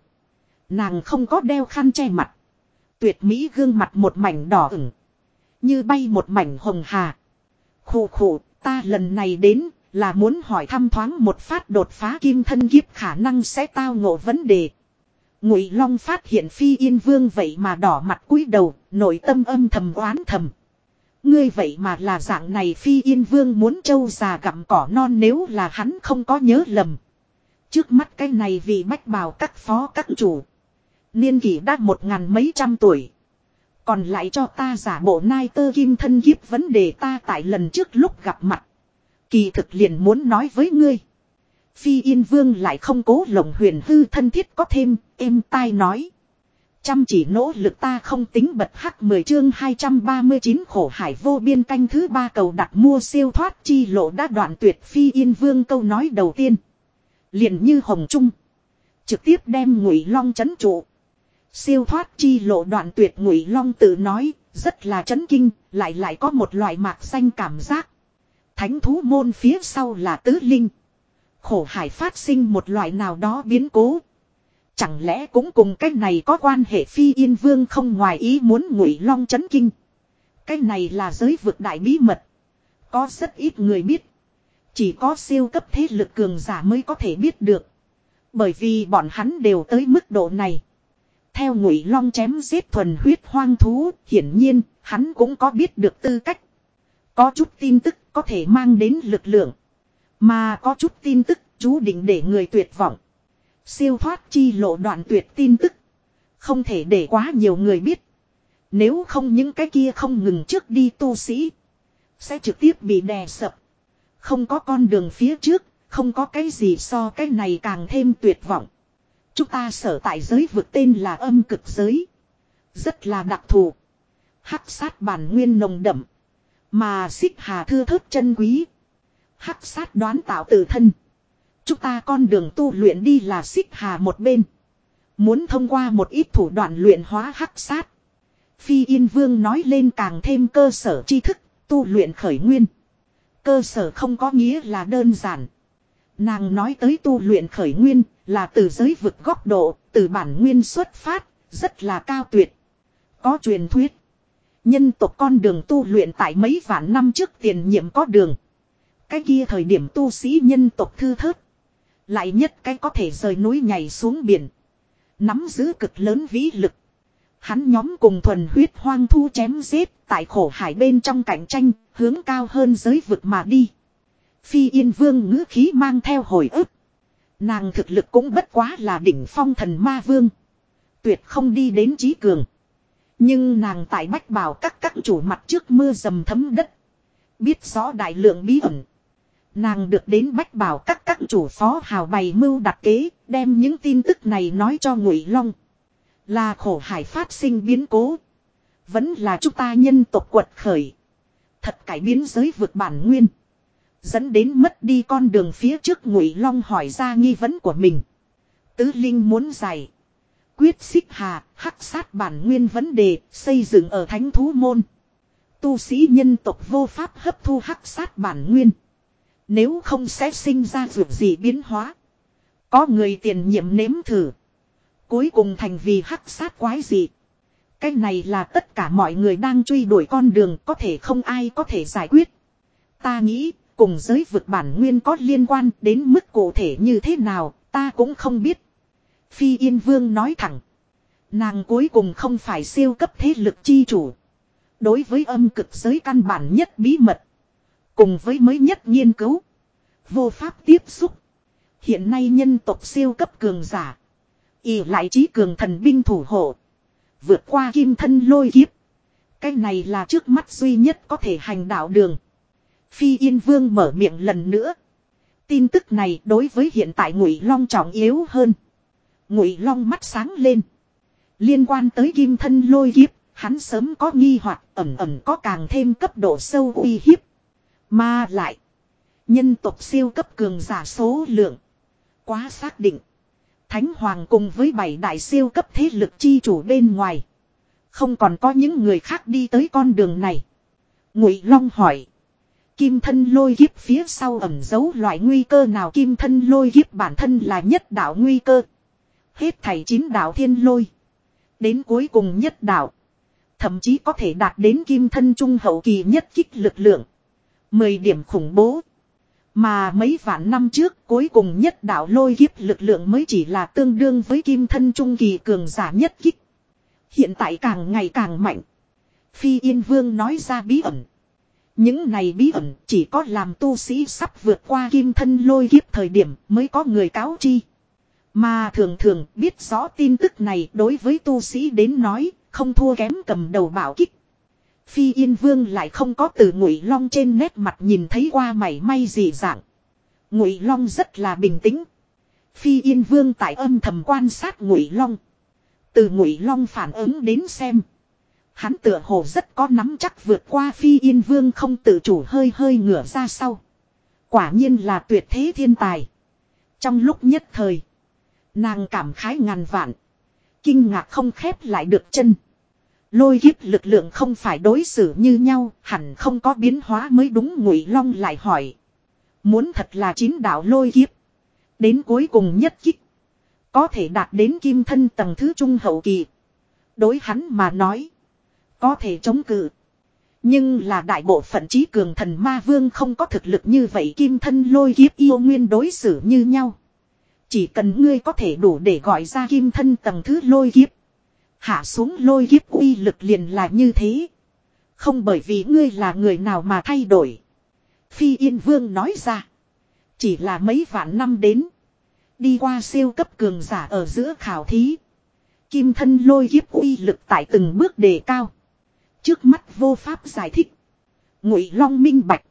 Speaker 1: nàng không có đeo khăn che mặt tuyệt mỹ gương mặt một mảnh đỏ ửng như bay một mảnh hồng hà khù khụ Ta lần này đến là muốn hỏi thăm thoáng một phát đột phá kim thân kiếp khả năng sẽ tao ngộ vấn đề. Ngụy Long phát hiện Phi Yên Vương vậy mà đỏ mặt cúi đầu, nội tâm âm thầm oán thầm. Ngươi vậy mà là dạng này Phi Yên Vương muốn châu già gặm cỏ non nếu là hắn không có nhớ lầm. Trước mắt cái này vì bách bào các phó các chủ. Niên kỷ đã một ngàn mấy trăm tuổi. Còn lại cho ta giả bộ nai tơ kim thân kiếp vấn đề ta tại lần trước lúc gặp mặt. Kỳ thực liền muốn nói với ngươi. Phi Yên Vương lại không cố lồng huyền hư thân thiết có thêm, êm tai nói. Chăm chỉ nỗ lực ta không tính bật hắc 10 chương 239 khổ hải vô biên canh thứ ba cầu đặt mua siêu thoát chi lộ đã đoạn tuyệt Phi Yên Vương câu nói đầu tiên. Liền như Hồng Trung. Trực tiếp đem ngụy long chấn trụ. Siêu thoát chi lộ đoạn tuyệt ngụy long tự nói, rất là chấn kinh, lại lại có một loại mạc xanh cảm giác. Thánh thú môn phía sau là tứ linh. Khổ hải phát sinh một loại nào đó biến cố. Chẳng lẽ cũng cùng cái này có quan hệ phi yên vương không ngoài ý muốn ngụy long chấn kinh. Cái này là giới vực đại bí mật. Có rất ít người biết. Chỉ có siêu cấp thế lực cường giả mới có thể biết được. Bởi vì bọn hắn đều tới mức độ này theo ngụy long chém giết thuần huyết hoang thú, hiển nhiên, hắn cũng có biết được tư cách. Có chút tin tức có thể mang đến lực lượng. Mà có chút tin tức chú định để người tuyệt vọng. Siêu thoát chi lộ đoạn tuyệt tin tức. Không thể để quá nhiều người biết. Nếu không những cái kia không ngừng trước đi tu sĩ. Sẽ trực tiếp bị đè sập. Không có con đường phía trước. Không có cái gì so cái này càng thêm tuyệt vọng. Chúng ta sở tại giới vực tên là âm cực giới. Rất là đặc thù. Hắc sát bản nguyên nồng đậm. Mà xích hà thưa thớt chân quý. Hắc sát đoán tạo tự thân. Chúng ta con đường tu luyện đi là xích hà một bên. Muốn thông qua một ít thủ đoạn luyện hóa hắc sát. Phi Yên Vương nói lên càng thêm cơ sở tri thức, tu luyện khởi nguyên. Cơ sở không có nghĩa là đơn giản. Nàng nói tới tu luyện khởi nguyên, là từ giới vực góc độ, từ bản nguyên xuất phát, rất là cao tuyệt. Có truyền thuyết. Nhân tộc con đường tu luyện tại mấy vạn năm trước tiền nhiệm có đường. Cái kia thời điểm tu sĩ nhân tộc thư thớt. Lại nhất cái có thể rời núi nhảy xuống biển. Nắm giữ cực lớn vĩ lực. Hắn nhóm cùng thuần huyết hoang thu chém giết tại khổ hải bên trong cạnh tranh, hướng cao hơn giới vực mà đi. Phi Yên Vương ngữ khí mang theo hồi ức. Nàng thực lực cũng bất quá là đỉnh phong thần ma vương. Tuyệt không đi đến trí cường. Nhưng nàng tại bách bảo các các chủ mặt trước mưa dầm thấm đất. Biết rõ đại lượng bí ẩn. Nàng được đến bách bảo các các chủ phó hào bày mưu đặt kế, đem những tin tức này nói cho ngụy Long. Là khổ hải phát sinh biến cố. Vẫn là chúng ta nhân tộc quật khởi. Thật cải biến giới vượt bản nguyên. Dẫn đến mất đi con đường phía trước ngụy long hỏi ra nghi vấn của mình. Tứ Linh muốn giải. Quyết xích hà, hắc sát bản nguyên vấn đề, xây dựng ở thánh thú môn. Tu sĩ nhân tộc vô pháp hấp thu hắc sát bản nguyên. Nếu không sẽ sinh ra ruột gì biến hóa. Có người tiền nhiệm nếm thử. Cuối cùng thành vì hắc sát quái dị. Cái này là tất cả mọi người đang truy đuổi con đường có thể không ai có thể giải quyết. Ta nghĩ cùng giới vực bản nguyên có liên quan đến mức cụ thể như thế nào, ta cũng không biết. Phi Yên Vương nói thẳng. Nàng cuối cùng không phải siêu cấp thế lực chi chủ. Đối với âm cực giới căn bản nhất bí mật. Cùng với mới nhất nghiên cứu. Vô pháp tiếp xúc. Hiện nay nhân tộc siêu cấp cường giả. ỉ lại trí cường thần binh thủ hộ. Vượt qua kim thân lôi kiếp. Cái này là trước mắt duy nhất có thể hành đạo đường. Phi Yên Vương mở miệng lần nữa. Tin tức này đối với hiện tại Ngụy Long trọng yếu hơn. Ngụy Long mắt sáng lên. Liên quan tới kim thân lôi kiếp, hắn sớm có nghi hoặc, ẩm ẩm có càng thêm cấp độ sâu uy hiếp. Mà lại, nhân tộc siêu cấp cường giả số lượng quá xác định. Thánh hoàng cùng với bảy đại siêu cấp thế lực chi chủ bên ngoài, không còn có những người khác đi tới con đường này. Ngụy Long hỏi, Kim thân lôi kiếp phía sau ẩn giấu loại nguy cơ nào kim thân lôi kiếp bản thân là nhất đạo nguy cơ. Hết thảy chín đạo thiên lôi. Đến cuối cùng nhất đạo. Thậm chí có thể đạt đến kim thân trung hậu kỳ nhất kích lực lượng. Mười điểm khủng bố. Mà mấy vạn năm trước cuối cùng nhất đạo lôi kiếp lực lượng mới chỉ là tương đương với kim thân trung kỳ cường giả nhất kích. Hiện tại càng ngày càng mạnh. Phi Yên Vương nói ra bí ẩn những này bí ẩn chỉ có làm tu sĩ sắp vượt qua kim thân lôi kiếp thời điểm mới có người cáo chi. Mà thường thường biết rõ tin tức này đối với tu sĩ đến nói, không thua kém cầm đầu bảo kích. Phi Yên Vương lại không có từ Ngụy Long trên nét mặt nhìn thấy qua mảy may gì dạng. Ngụy Long rất là bình tĩnh. Phi Yên Vương tại âm thầm quan sát Ngụy Long. Từ Ngụy Long phản ứng đến xem, Hắn tựa hồ rất có nắm chắc vượt qua phi yên vương không tự chủ hơi hơi ngửa ra sau. Quả nhiên là tuyệt thế thiên tài. Trong lúc nhất thời. Nàng cảm khái ngàn vạn. Kinh ngạc không khép lại được chân. Lôi kiếp lực lượng không phải đối xử như nhau. Hẳn không có biến hóa mới đúng ngụy long lại hỏi. Muốn thật là chín đạo lôi kiếp. Đến cuối cùng nhất kích. Có thể đạt đến kim thân tầng thứ trung hậu kỳ. Đối hắn mà nói. Có thể chống cự. Nhưng là đại bộ phận trí cường thần ma vương không có thực lực như vậy kim thân lôi kiếp yêu nguyên đối xử như nhau. Chỉ cần ngươi có thể đủ để gọi ra kim thân tầng thứ lôi kiếp. Hạ xuống lôi kiếp uy lực liền là như thế. Không bởi vì ngươi là người nào mà thay đổi. Phi Yên Vương nói ra. Chỉ là mấy vạn năm đến. Đi qua siêu cấp cường giả ở giữa khảo thí. Kim thân lôi kiếp uy lực tại từng bước đề cao trước mắt vô pháp giải thích. Ngụy Long minh bạch.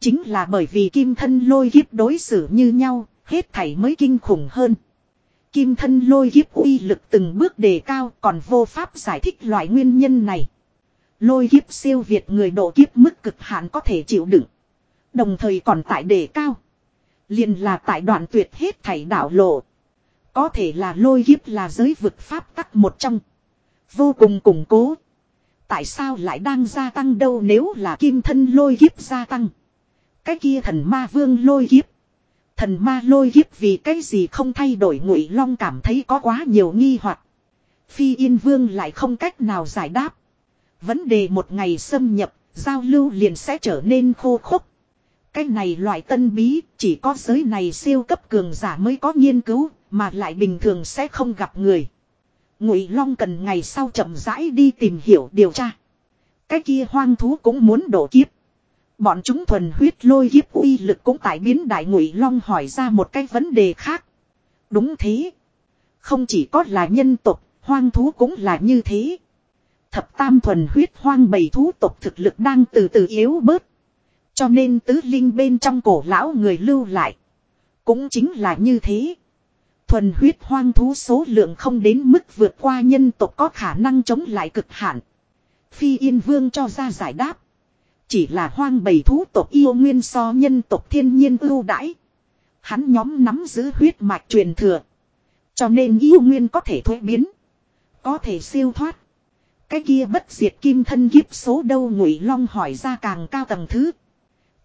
Speaker 1: Chính là bởi vì kim thân lôi kiếp đối xử như nhau, hết thảy mới kinh khủng hơn. Kim thân lôi kiếp uy lực từng bước đề cao còn vô pháp giải thích loại nguyên nhân này. Lôi kiếp siêu việt người độ kiếp mức cực hạn có thể chịu đựng. Đồng thời còn tại đề cao. liền là tại đoạn tuyệt hết thảy đảo lộ. Có thể là lôi kiếp là giới vực pháp tắc một trong. Vô cùng củng cố. Tại sao lại đang gia tăng đâu nếu là kim thân lôi kiếp gia tăng. Cái kia thần ma vương lôi kiếp. Thần ma lôi kiếp vì cái gì không thay đổi ngụy long cảm thấy có quá nhiều nghi hoặc. Phi yên vương lại không cách nào giải đáp. Vấn đề một ngày xâm nhập, giao lưu liền sẽ trở nên khô khốc. Cái này loại tân bí, chỉ có giới này siêu cấp cường giả mới có nghiên cứu, mà lại bình thường sẽ không gặp người. Ngụy Long cần ngày sau chậm rãi đi tìm hiểu điều tra. Cái kia hoang thú cũng muốn đổ kiếp. Bọn chúng thuần huyết lôi kiếp uy lực cũng tại biến đại Ngụy Long hỏi ra một cái vấn đề khác. Đúng thế. Không chỉ có là nhân tộc, hoang thú cũng là như thế. Thập tam thuần huyết hoang bầy thú tộc thực lực đang từ từ yếu bớt. Cho nên tứ linh bên trong cổ lão người lưu lại. Cũng chính là như thế. Thuần huyết hoang thú số lượng không đến mức vượt qua nhân tộc có khả năng chống lại cực hạn. Phi Yên Vương cho ra giải đáp. Chỉ là hoang bầy thú tộc yêu nguyên so nhân tộc thiên nhiên ưu đãi. Hắn nhóm nắm giữ huyết mạch truyền thừa. Cho nên yêu nguyên có thể thuế biến. Có thể siêu thoát. Cái kia bất diệt kim thân kiếp số đâu ngụy long hỏi ra càng cao tầng thứ.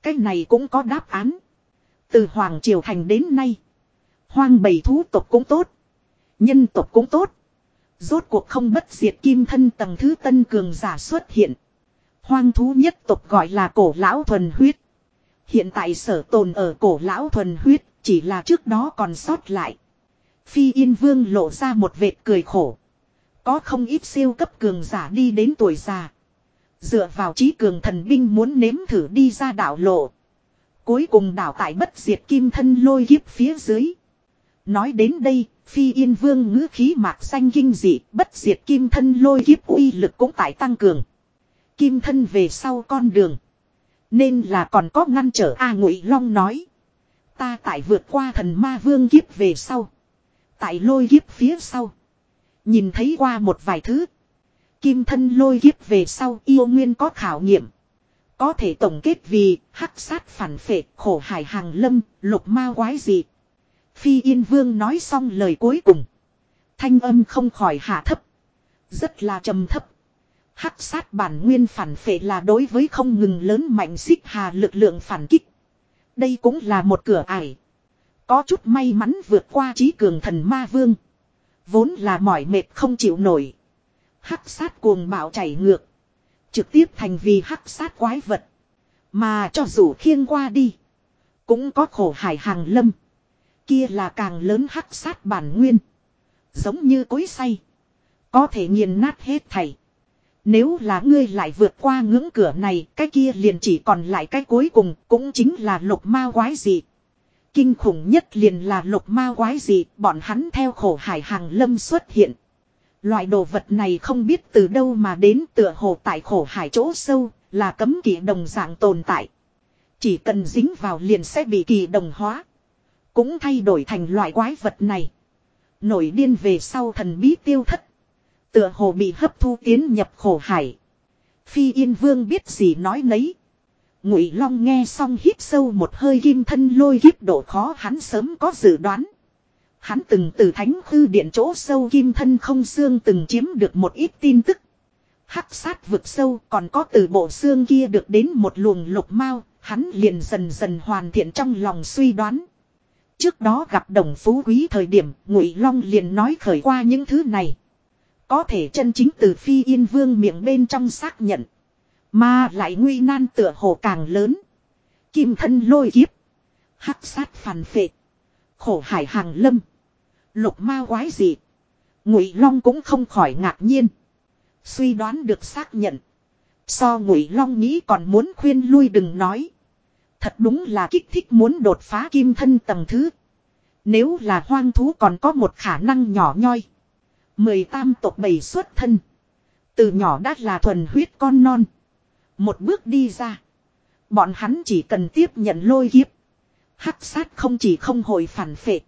Speaker 1: Cái này cũng có đáp án. Từ Hoàng Triều Thành đến nay. Hoang bầy thú tộc cũng tốt. Nhân tộc cũng tốt. Rốt cuộc không bất diệt kim thân tầng thứ tân cường giả xuất hiện. Hoang thú nhất tộc gọi là cổ lão thuần huyết. Hiện tại sở tồn ở cổ lão thuần huyết chỉ là trước đó còn sót lại. Phi Yên Vương lộ ra một vệt cười khổ. Có không ít siêu cấp cường giả đi đến tuổi già. Dựa vào trí cường thần binh muốn nếm thử đi ra đảo lộ. Cuối cùng đảo tại bất diệt kim thân lôi kiếp phía dưới. Nói đến đây, phi yên vương ngữ khí mạc xanh kinh dị, bất diệt kim thân lôi kiếp uy lực cũng tại tăng cường. Kim thân về sau con đường. Nên là còn có ngăn trở A Ngụy Long nói. Ta tại vượt qua thần ma vương kiếp về sau. Tại lôi kiếp phía sau. Nhìn thấy qua một vài thứ. Kim thân lôi kiếp về sau yêu nguyên có khảo nghiệm. Có thể tổng kết vì hắc sát phản phệ khổ hải hàng lâm lục ma quái dị Phi Yên Vương nói xong lời cuối cùng. Thanh âm không khỏi hạ thấp. Rất là trầm thấp. Hắc sát bản nguyên phản phệ là đối với không ngừng lớn mạnh xích hà lực lượng phản kích. Đây cũng là một cửa ải. Có chút may mắn vượt qua trí cường thần ma vương. Vốn là mỏi mệt không chịu nổi. Hắc sát cuồng bạo chảy ngược. Trực tiếp thành vì hắc sát quái vật. Mà cho dù khiêng qua đi. Cũng có khổ hải hàng lâm. Kia là càng lớn hắc sát bản nguyên. Giống như cối say. Có thể nghiền nát hết thảy. Nếu là ngươi lại vượt qua ngưỡng cửa này, cái kia liền chỉ còn lại cái cuối cùng, cũng chính là lục ma quái gì. Kinh khủng nhất liền là lục ma quái gì, bọn hắn theo khổ hải hàng lâm xuất hiện. Loại đồ vật này không biết từ đâu mà đến tựa hồ tại khổ hải chỗ sâu, là cấm kỳ đồng dạng tồn tại. Chỉ cần dính vào liền sẽ bị kỳ đồng hóa. Cũng thay đổi thành loại quái vật này. Nổi điên về sau thần bí tiêu thất. Tựa hồ bị hấp thu tiến nhập khổ hải. Phi Yên Vương biết gì nói nấy. Ngụy Long nghe xong hít sâu một hơi kim thân lôi kiếp độ khó hắn sớm có dự đoán. Hắn từng từ thánh hư điện chỗ sâu kim thân không xương từng chiếm được một ít tin tức. Hắc sát vực sâu còn có từ bộ xương kia được đến một luồng lục mau hắn liền dần dần hoàn thiện trong lòng suy đoán. Trước đó gặp đồng phú quý thời điểm Ngụy Long liền nói khởi qua những thứ này. Có thể chân chính từ phi yên vương miệng bên trong xác nhận. Mà lại nguy nan tựa hồ càng lớn. Kim thân lôi kiếp. Hắc sát phản phệ. Khổ hải hàng lâm. Lục ma quái dị. Ngụy Long cũng không khỏi ngạc nhiên. Suy đoán được xác nhận. So Ngụy Long nghĩ còn muốn khuyên lui đừng nói. Thật đúng là kích thích muốn đột phá kim thân tầng thứ. Nếu là hoang thú còn có một khả năng nhỏ nhoi. Mười tam tộc bầy xuất thân. Từ nhỏ đã là thuần huyết con non. Một bước đi ra. Bọn hắn chỉ cần tiếp nhận lôi kiếp. Hắc sát không chỉ không hồi phản phệ.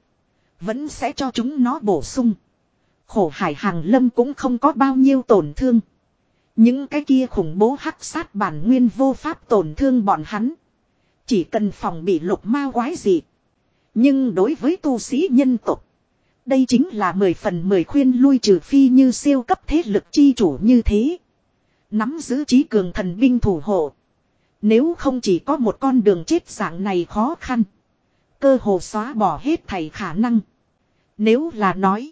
Speaker 1: Vẫn sẽ cho chúng nó bổ sung. Khổ hải hàng lâm cũng không có bao nhiêu tổn thương. Những cái kia khủng bố hắc sát bản nguyên vô pháp tổn thương bọn hắn. Chỉ cần phòng bị lục ma quái gì. Nhưng đối với tu sĩ nhân tộc. Đây chính là mười phần mười khuyên lui trừ phi như siêu cấp thế lực chi chủ như thế. Nắm giữ trí cường thần binh thủ hộ. Nếu không chỉ có một con đường chết dạng này khó khăn. Cơ hồ xóa bỏ hết thầy khả năng. Nếu là nói.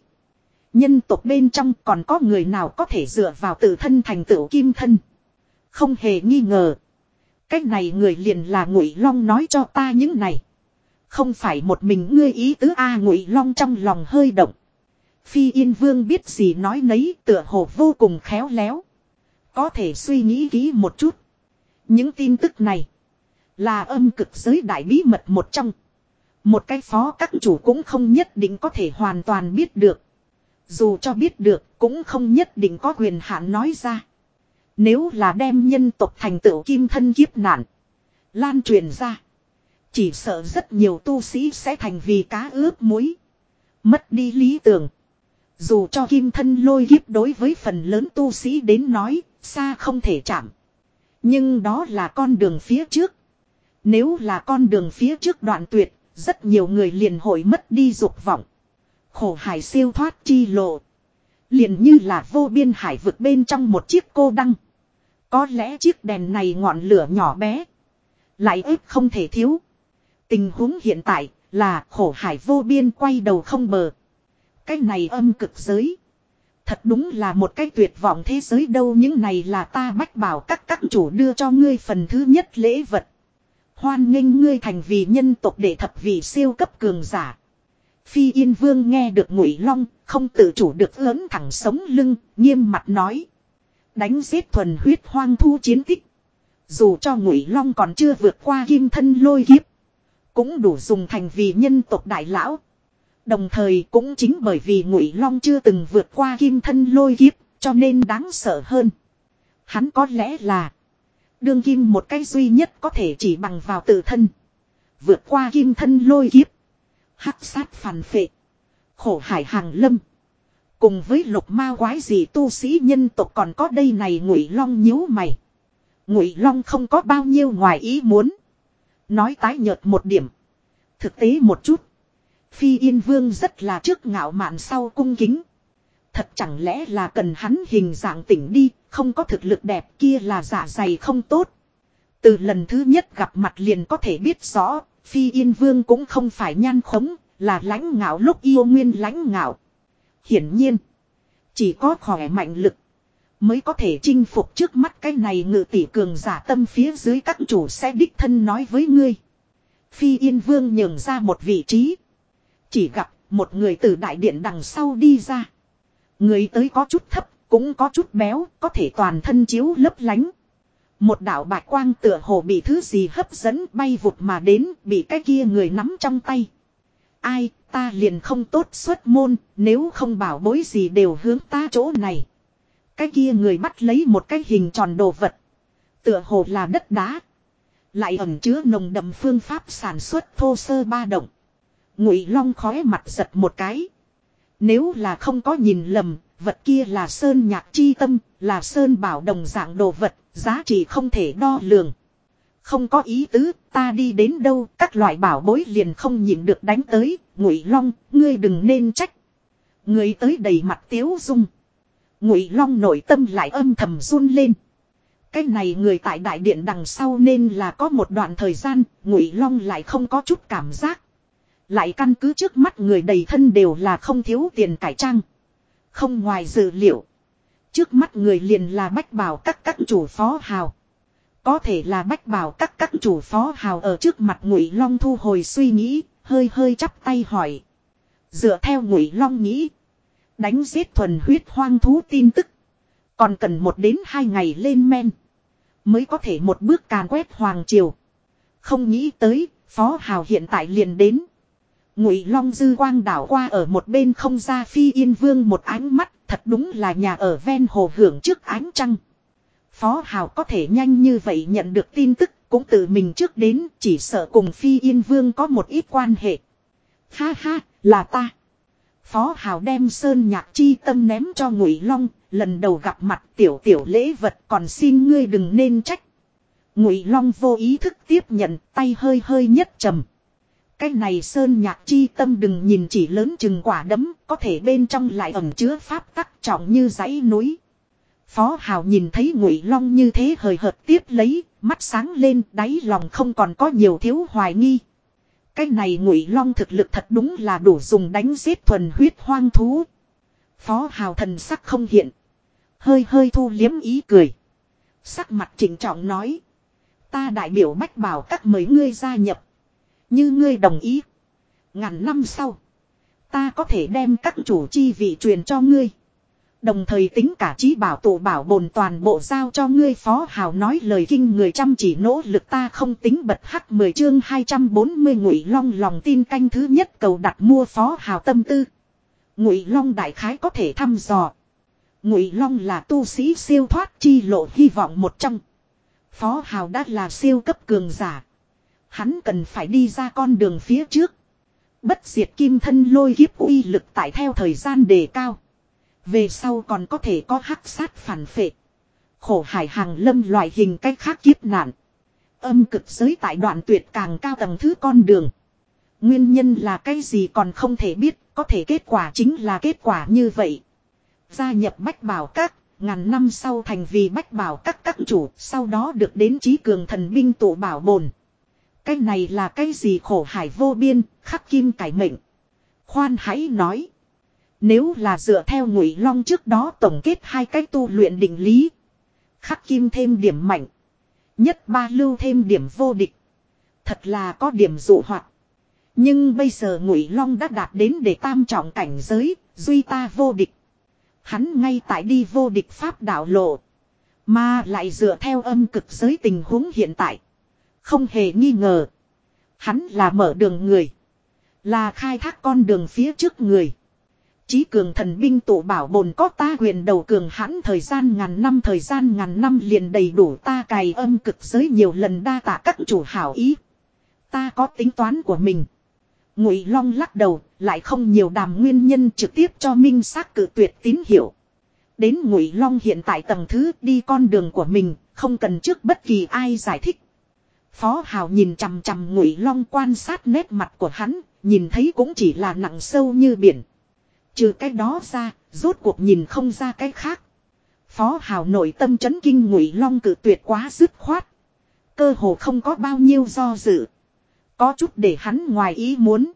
Speaker 1: Nhân tộc bên trong còn có người nào có thể dựa vào tự thân thành tựu kim thân. Không hề nghi ngờ. Cái này người liền là Ngụy Long nói cho ta những này. Không phải một mình ngươi ý tứ a Ngụy Long trong lòng hơi động. Phi Yên Vương biết gì nói nấy tựa hồ vô cùng khéo léo. Có thể suy nghĩ kỹ một chút. Những tin tức này là âm cực giới đại bí mật một trong. Một cái phó các chủ cũng không nhất định có thể hoàn toàn biết được. Dù cho biết được cũng không nhất định có quyền hạn nói ra. Nếu là đem nhân tộc thành tựu kim thân kiếp nạn. Lan truyền ra. Chỉ sợ rất nhiều tu sĩ sẽ thành vì cá ướp muối. Mất đi lý tưởng. Dù cho kim thân lôi kiếp đối với phần lớn tu sĩ đến nói, xa không thể chạm. Nhưng đó là con đường phía trước. Nếu là con đường phía trước đoạn tuyệt, rất nhiều người liền hội mất đi dục vọng. Khổ hải siêu thoát chi lộ. Liền như là vô biên hải vực bên trong một chiếc cô đăng. Có lẽ chiếc đèn này ngọn lửa nhỏ bé. Lại ít không thể thiếu. Tình huống hiện tại là khổ hải vô biên quay đầu không bờ. Cái này âm cực giới. Thật đúng là một cái tuyệt vọng thế giới đâu những này là ta bách bảo các các chủ đưa cho ngươi phần thứ nhất lễ vật. Hoan nghênh ngươi thành vì nhân tộc để thập vị siêu cấp cường giả. Phi Yên Vương nghe được Ngụy Long, không tự chủ được lớn thẳng sống lưng, nghiêm mặt nói: Đánh giết thuần huyết hoang thu chiến tích. Dù cho ngụy long còn chưa vượt qua kim thân lôi kiếp. Cũng đủ dùng thành vì nhân tộc đại lão. Đồng thời cũng chính bởi vì ngụy long chưa từng vượt qua kim thân lôi kiếp. Cho nên đáng sợ hơn. Hắn có lẽ là. Đương kim một cái duy nhất có thể chỉ bằng vào tự thân. Vượt qua kim thân lôi kiếp. Hắc sát phản phệ. Khổ hải hàng lâm. Cùng với lục ma quái gì tu sĩ nhân tộc còn có đây này ngụy long nhíu mày. Ngụy long không có bao nhiêu ngoài ý muốn. Nói tái nhợt một điểm. Thực tế một chút. Phi Yên Vương rất là trước ngạo mạn sau cung kính. Thật chẳng lẽ là cần hắn hình dạng tỉnh đi, không có thực lực đẹp kia là giả dạ dày không tốt. Từ lần thứ nhất gặp mặt liền có thể biết rõ, Phi Yên Vương cũng không phải nhan khống, là lãnh ngạo lúc yêu nguyên lãnh ngạo. Hiển nhiên, chỉ có khỏe mạnh lực mới có thể chinh phục trước mắt cái này ngự tỷ cường giả tâm phía dưới các chủ sẽ đích thân nói với ngươi. Phi Yên Vương nhường ra một vị trí. Chỉ gặp một người từ đại điện đằng sau đi ra. Người tới có chút thấp, cũng có chút béo, có thể toàn thân chiếu lấp lánh. Một đạo bạch quang tựa hồ bị thứ gì hấp dẫn bay vụt mà đến, bị cái kia người nắm trong tay ai ta liền không tốt xuất môn nếu không bảo bối gì đều hướng ta chỗ này cái kia người bắt lấy một cái hình tròn đồ vật tựa hồ là đất đá lại ẩm chứa nồng đậm phương pháp sản xuất thô sơ ba động ngụy long khói mặt giật một cái nếu là không có nhìn lầm vật kia là sơn nhạc chi tâm là sơn bảo đồng dạng đồ vật giá trị không thể đo lường không có ý tứ, ta đi đến đâu, các loại bảo bối liền không nhịn được đánh tới, ngụy long, ngươi đừng nên trách. Người tới đầy mặt tiếu dung. Ngụy long nội tâm lại âm thầm run lên. Cái này người tại đại điện đằng sau nên là có một đoạn thời gian, ngụy long lại không có chút cảm giác. Lại căn cứ trước mắt người đầy thân đều là không thiếu tiền cải trang. Không ngoài dự liệu. Trước mắt người liền là bách bảo các các chủ phó hào. Có thể là bách bảo các các chủ phó hào ở trước mặt ngụy long thu hồi suy nghĩ, hơi hơi chắp tay hỏi. Dựa theo ngụy long nghĩ. Đánh giết thuần huyết hoang thú tin tức. Còn cần một đến hai ngày lên men. Mới có thể một bước càn quét hoàng triều. Không nghĩ tới, phó hào hiện tại liền đến. Ngụy Long dư quang đảo qua ở một bên không ra phi yên vương một ánh mắt, thật đúng là nhà ở ven hồ hưởng trước ánh trăng. Phó Hào có thể nhanh như vậy nhận được tin tức cũng tự mình trước đến chỉ sợ cùng Phi Yên Vương có một ít quan hệ. Ha ha, là ta. Phó Hào đem sơn nhạc chi tâm ném cho Ngụy Long, lần đầu gặp mặt tiểu tiểu lễ vật còn xin ngươi đừng nên trách. Ngụy Long vô ý thức tiếp nhận, tay hơi hơi nhất trầm. Cái này sơn nhạc chi tâm đừng nhìn chỉ lớn chừng quả đấm, có thể bên trong lại ẩn chứa pháp tắc trọng như dãy núi. Phó Hào nhìn thấy Ngụy Long như thế hời hợt tiếp lấy, mắt sáng lên, đáy lòng không còn có nhiều thiếu hoài nghi. Cái này Ngụy Long thực lực thật đúng là đủ dùng đánh giết thuần huyết hoang thú. Phó Hào thần sắc không hiện, hơi hơi thu liếm ý cười, sắc mặt chỉnh trọng nói: "Ta đại biểu bách bảo các mấy ngươi gia nhập, như ngươi đồng ý, ngàn năm sau ta có thể đem các chủ chi vị truyền cho ngươi." Đồng thời tính cả trí bảo tổ bảo bồn toàn bộ giao cho ngươi phó hào nói lời kinh người chăm chỉ nỗ lực ta không tính bật hắc 10 chương 240 ngụy long lòng tin canh thứ nhất cầu đặt mua phó hào tâm tư. Ngụy long đại khái có thể thăm dò. Ngụy long là tu sĩ siêu thoát chi lộ hy vọng một trong. Phó hào đã là siêu cấp cường giả. Hắn cần phải đi ra con đường phía trước. Bất diệt kim thân lôi kiếp uy lực tại theo thời gian đề cao. Về sau còn có thể có hắc sát phản phệ. Khổ hải hàng lâm loại hình cách khác kiếp nạn. Âm cực giới tại đoạn tuyệt càng cao tầng thứ con đường. Nguyên nhân là cái gì còn không thể biết, có thể kết quả chính là kết quả như vậy. Gia nhập Bách Bảo Các, ngàn năm sau thành vì Bách Bảo Các các chủ, sau đó được đến trí cường thần binh tụ bảo bồn. Cái này là cái gì khổ hải vô biên, khắc kim cải mệnh. Khoan hãy nói. Nếu là dựa theo ngụy long trước đó tổng kết hai cái tu luyện định lý. Khắc kim thêm điểm mạnh. Nhất ba lưu thêm điểm vô địch. Thật là có điểm dụ hoạt. Nhưng bây giờ ngụy long đã đạt đến để tam trọng cảnh giới, duy ta vô địch. Hắn ngay tại đi vô địch pháp đạo lộ. Mà lại dựa theo âm cực giới tình huống hiện tại. Không hề nghi ngờ. Hắn là mở đường người. Là khai thác con đường phía trước người. Chí cường thần binh tổ bảo bồn có ta quyền đầu cường hãn thời gian ngàn năm thời gian ngàn năm liền đầy đủ ta cài âm cực giới nhiều lần đa tạ các chủ hảo ý. Ta có tính toán của mình. Ngụy Long lắc đầu, lại không nhiều đàm nguyên nhân trực tiếp cho minh sát cự tuyệt tín hiệu. Đến Ngụy Long hiện tại tầng thứ đi con đường của mình, không cần trước bất kỳ ai giải thích. Phó Hào nhìn chằm chằm Ngụy Long quan sát nét mặt của hắn, nhìn thấy cũng chỉ là nặng sâu như biển. Trừ cái đó ra, rốt cuộc nhìn không ra cái khác. Phó Hào nội tâm chấn kinh Ngụy Long cử tuyệt quá dứt khoát. Cơ hồ không có bao nhiêu do dự. Có chút để hắn ngoài ý muốn.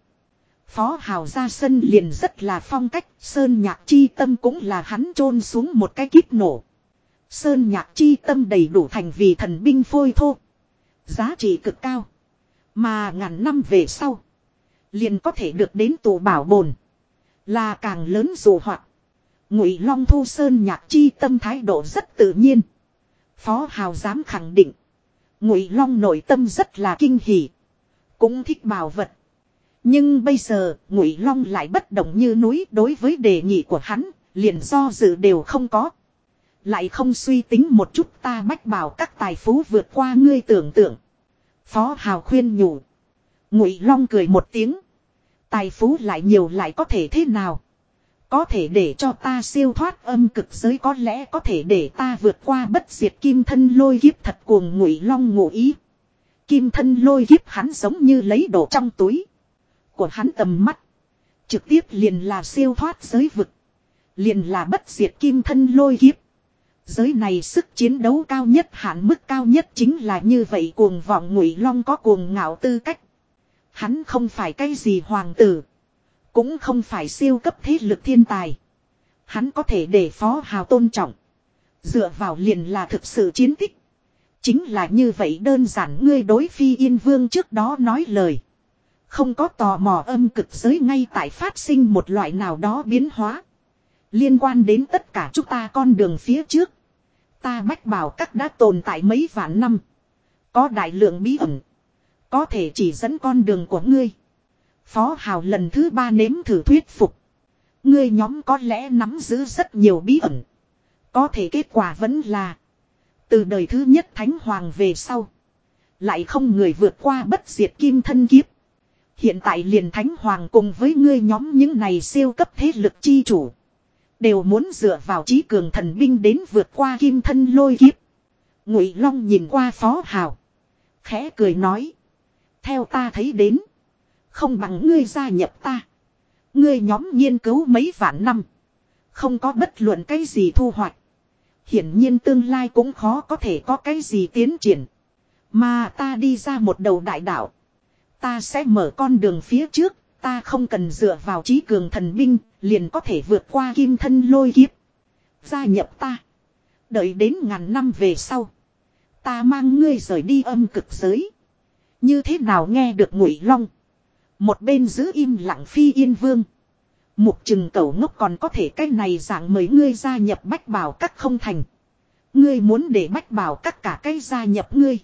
Speaker 1: Phó Hào ra sân liền rất là phong cách, sơn nhạc chi tâm cũng là hắn chôn xuống một cái kíp nổ. Sơn nhạc chi tâm đầy đủ thành vì thần binh phôi thô. Giá trị cực cao. Mà ngàn năm về sau. Liền có thể được đến tù bảo bồn. Là càng lớn dù hoạt. Ngụy Long Thu Sơn nhạc chi tâm thái độ rất tự nhiên. Phó Hào dám khẳng định. Ngụy Long nội tâm rất là kinh hỉ. Cũng thích bảo vật. Nhưng bây giờ, Ngụy Long lại bất động như núi đối với đề nghị của hắn, liền do dự đều không có. Lại không suy tính một chút ta bách bảo các tài phú vượt qua ngươi tưởng tượng. Phó Hào khuyên nhủ. Ngụy Long cười một tiếng. Tài phú lại nhiều lại có thể thế nào? Có thể để cho ta siêu thoát âm cực giới có lẽ có thể để ta vượt qua bất diệt kim thân lôi kiếp thật cuồng ngụy long ngụ ý. Kim thân lôi kiếp hắn giống như lấy đồ trong túi. Của hắn tầm mắt. Trực tiếp liền là siêu thoát giới vực. Liền là bất diệt kim thân lôi kiếp. Giới này sức chiến đấu cao nhất hạn mức cao nhất chính là như vậy cuồng vọng ngụy long có cuồng ngạo tư cách. Hắn không phải cái gì hoàng tử. Cũng không phải siêu cấp thế lực thiên tài. Hắn có thể để phó hào tôn trọng. Dựa vào liền là thực sự chiến tích. Chính là như vậy đơn giản ngươi đối phi yên vương trước đó nói lời. Không có tò mò âm cực giới ngay tại phát sinh một loại nào đó biến hóa. Liên quan đến tất cả chúng ta con đường phía trước. Ta bách bảo các đã tồn tại mấy vạn năm. Có đại lượng bí ẩn. Có thể chỉ dẫn con đường của ngươi. Phó Hào lần thứ ba nếm thử thuyết phục. Ngươi nhóm có lẽ nắm giữ rất nhiều bí ẩn. Có thể kết quả vẫn là. Từ đời thứ nhất Thánh Hoàng về sau. Lại không người vượt qua bất diệt kim thân kiếp. Hiện tại liền Thánh Hoàng cùng với ngươi nhóm những này siêu cấp thế lực chi chủ. Đều muốn dựa vào trí cường thần binh đến vượt qua kim thân lôi kiếp. Ngụy Long nhìn qua Phó Hào. Khẽ cười nói. Theo ta thấy đến. Không bằng ngươi gia nhập ta. Ngươi nhóm nghiên cứu mấy vạn năm. Không có bất luận cái gì thu hoạch. Hiển nhiên tương lai cũng khó có thể có cái gì tiến triển. Mà ta đi ra một đầu đại đạo. Ta sẽ mở con đường phía trước. Ta không cần dựa vào trí cường thần binh. Liền có thể vượt qua kim thân lôi kiếp. Gia nhập ta. Đợi đến ngàn năm về sau. Ta mang ngươi rời đi âm cực giới. Như thế nào nghe được ngụy long. Một bên giữ im lặng phi yên vương. Mục chừng cầu ngốc còn có thể cái này dạng mời ngươi gia nhập bách bảo các không thành. Ngươi muốn để bách bảo các cả cái gia nhập ngươi.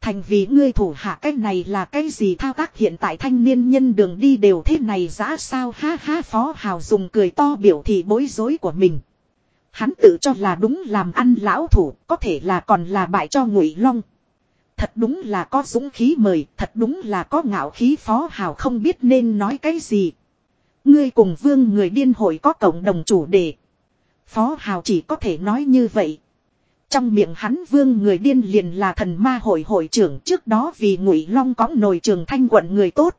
Speaker 1: Thành vì ngươi thủ hạ cái này là cái gì thao tác hiện tại thanh niên nhân đường đi đều thế này giã sao ha ha phó hào dùng cười to biểu thị bối rối của mình. Hắn tự cho là đúng làm ăn lão thủ có thể là còn là bại cho ngụy long thật đúng là có dũng khí mời, thật đúng là có ngạo khí phó hào không biết nên nói cái gì. Ngươi cùng vương người điên hội có cộng đồng chủ đề. Phó hào chỉ có thể nói như vậy. Trong miệng hắn vương người điên liền là thần ma hội hội trưởng trước đó vì ngụy long cõng nồi trường thanh quận người tốt.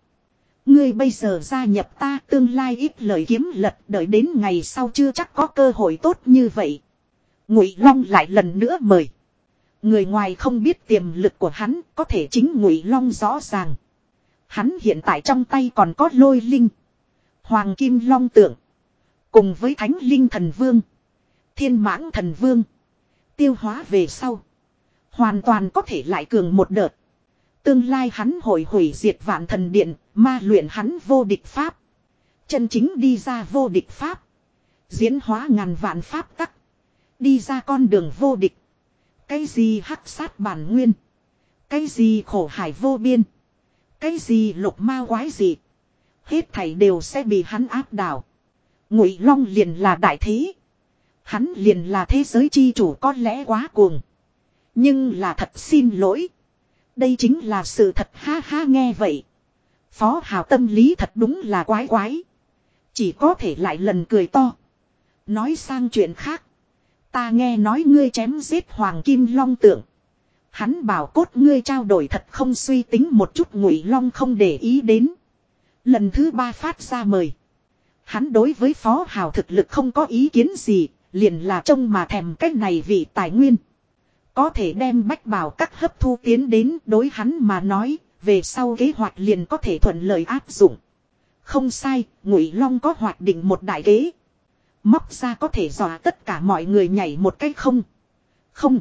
Speaker 1: Ngươi bây giờ gia nhập ta tương lai ít lời kiếm lật đợi đến ngày sau chưa chắc có cơ hội tốt như vậy. Ngụy long lại lần nữa mời Người ngoài không biết tiềm lực của hắn có thể chính ngụy long rõ ràng. Hắn hiện tại trong tay còn có lôi linh. Hoàng Kim Long Tượng. Cùng với Thánh Linh Thần Vương. Thiên Mãng Thần Vương. Tiêu hóa về sau. Hoàn toàn có thể lại cường một đợt. Tương lai hắn hồi hủy diệt vạn thần điện. Ma luyện hắn vô địch Pháp. Chân chính đi ra vô địch Pháp. Diễn hóa ngàn vạn Pháp tắc. Đi ra con đường vô địch. Cái gì hắc sát bản nguyên. Cái gì khổ hải vô biên. Cái gì lục ma quái gì. Hết thảy đều sẽ bị hắn áp đảo. Ngụy Long liền là đại thế. Hắn liền là thế giới chi chủ có lẽ quá cuồng. Nhưng là thật xin lỗi. Đây chính là sự thật ha ha nghe vậy. Phó hào tâm lý thật đúng là quái quái. Chỉ có thể lại lần cười to. Nói sang chuyện khác. Ta nghe nói ngươi chém giết hoàng kim long tượng. Hắn bảo cốt ngươi trao đổi thật không suy tính một chút ngụy long không để ý đến. Lần thứ ba phát ra mời. Hắn đối với phó hào thực lực không có ý kiến gì, liền là trông mà thèm cách này vì tài nguyên. Có thể đem bách bảo các hấp thu tiến đến đối hắn mà nói, về sau kế hoạch liền có thể thuận lợi áp dụng. Không sai, Ngụy Long có hoạch định một đại kế, Móc ra có thể dò tất cả mọi người nhảy một cách không. Không.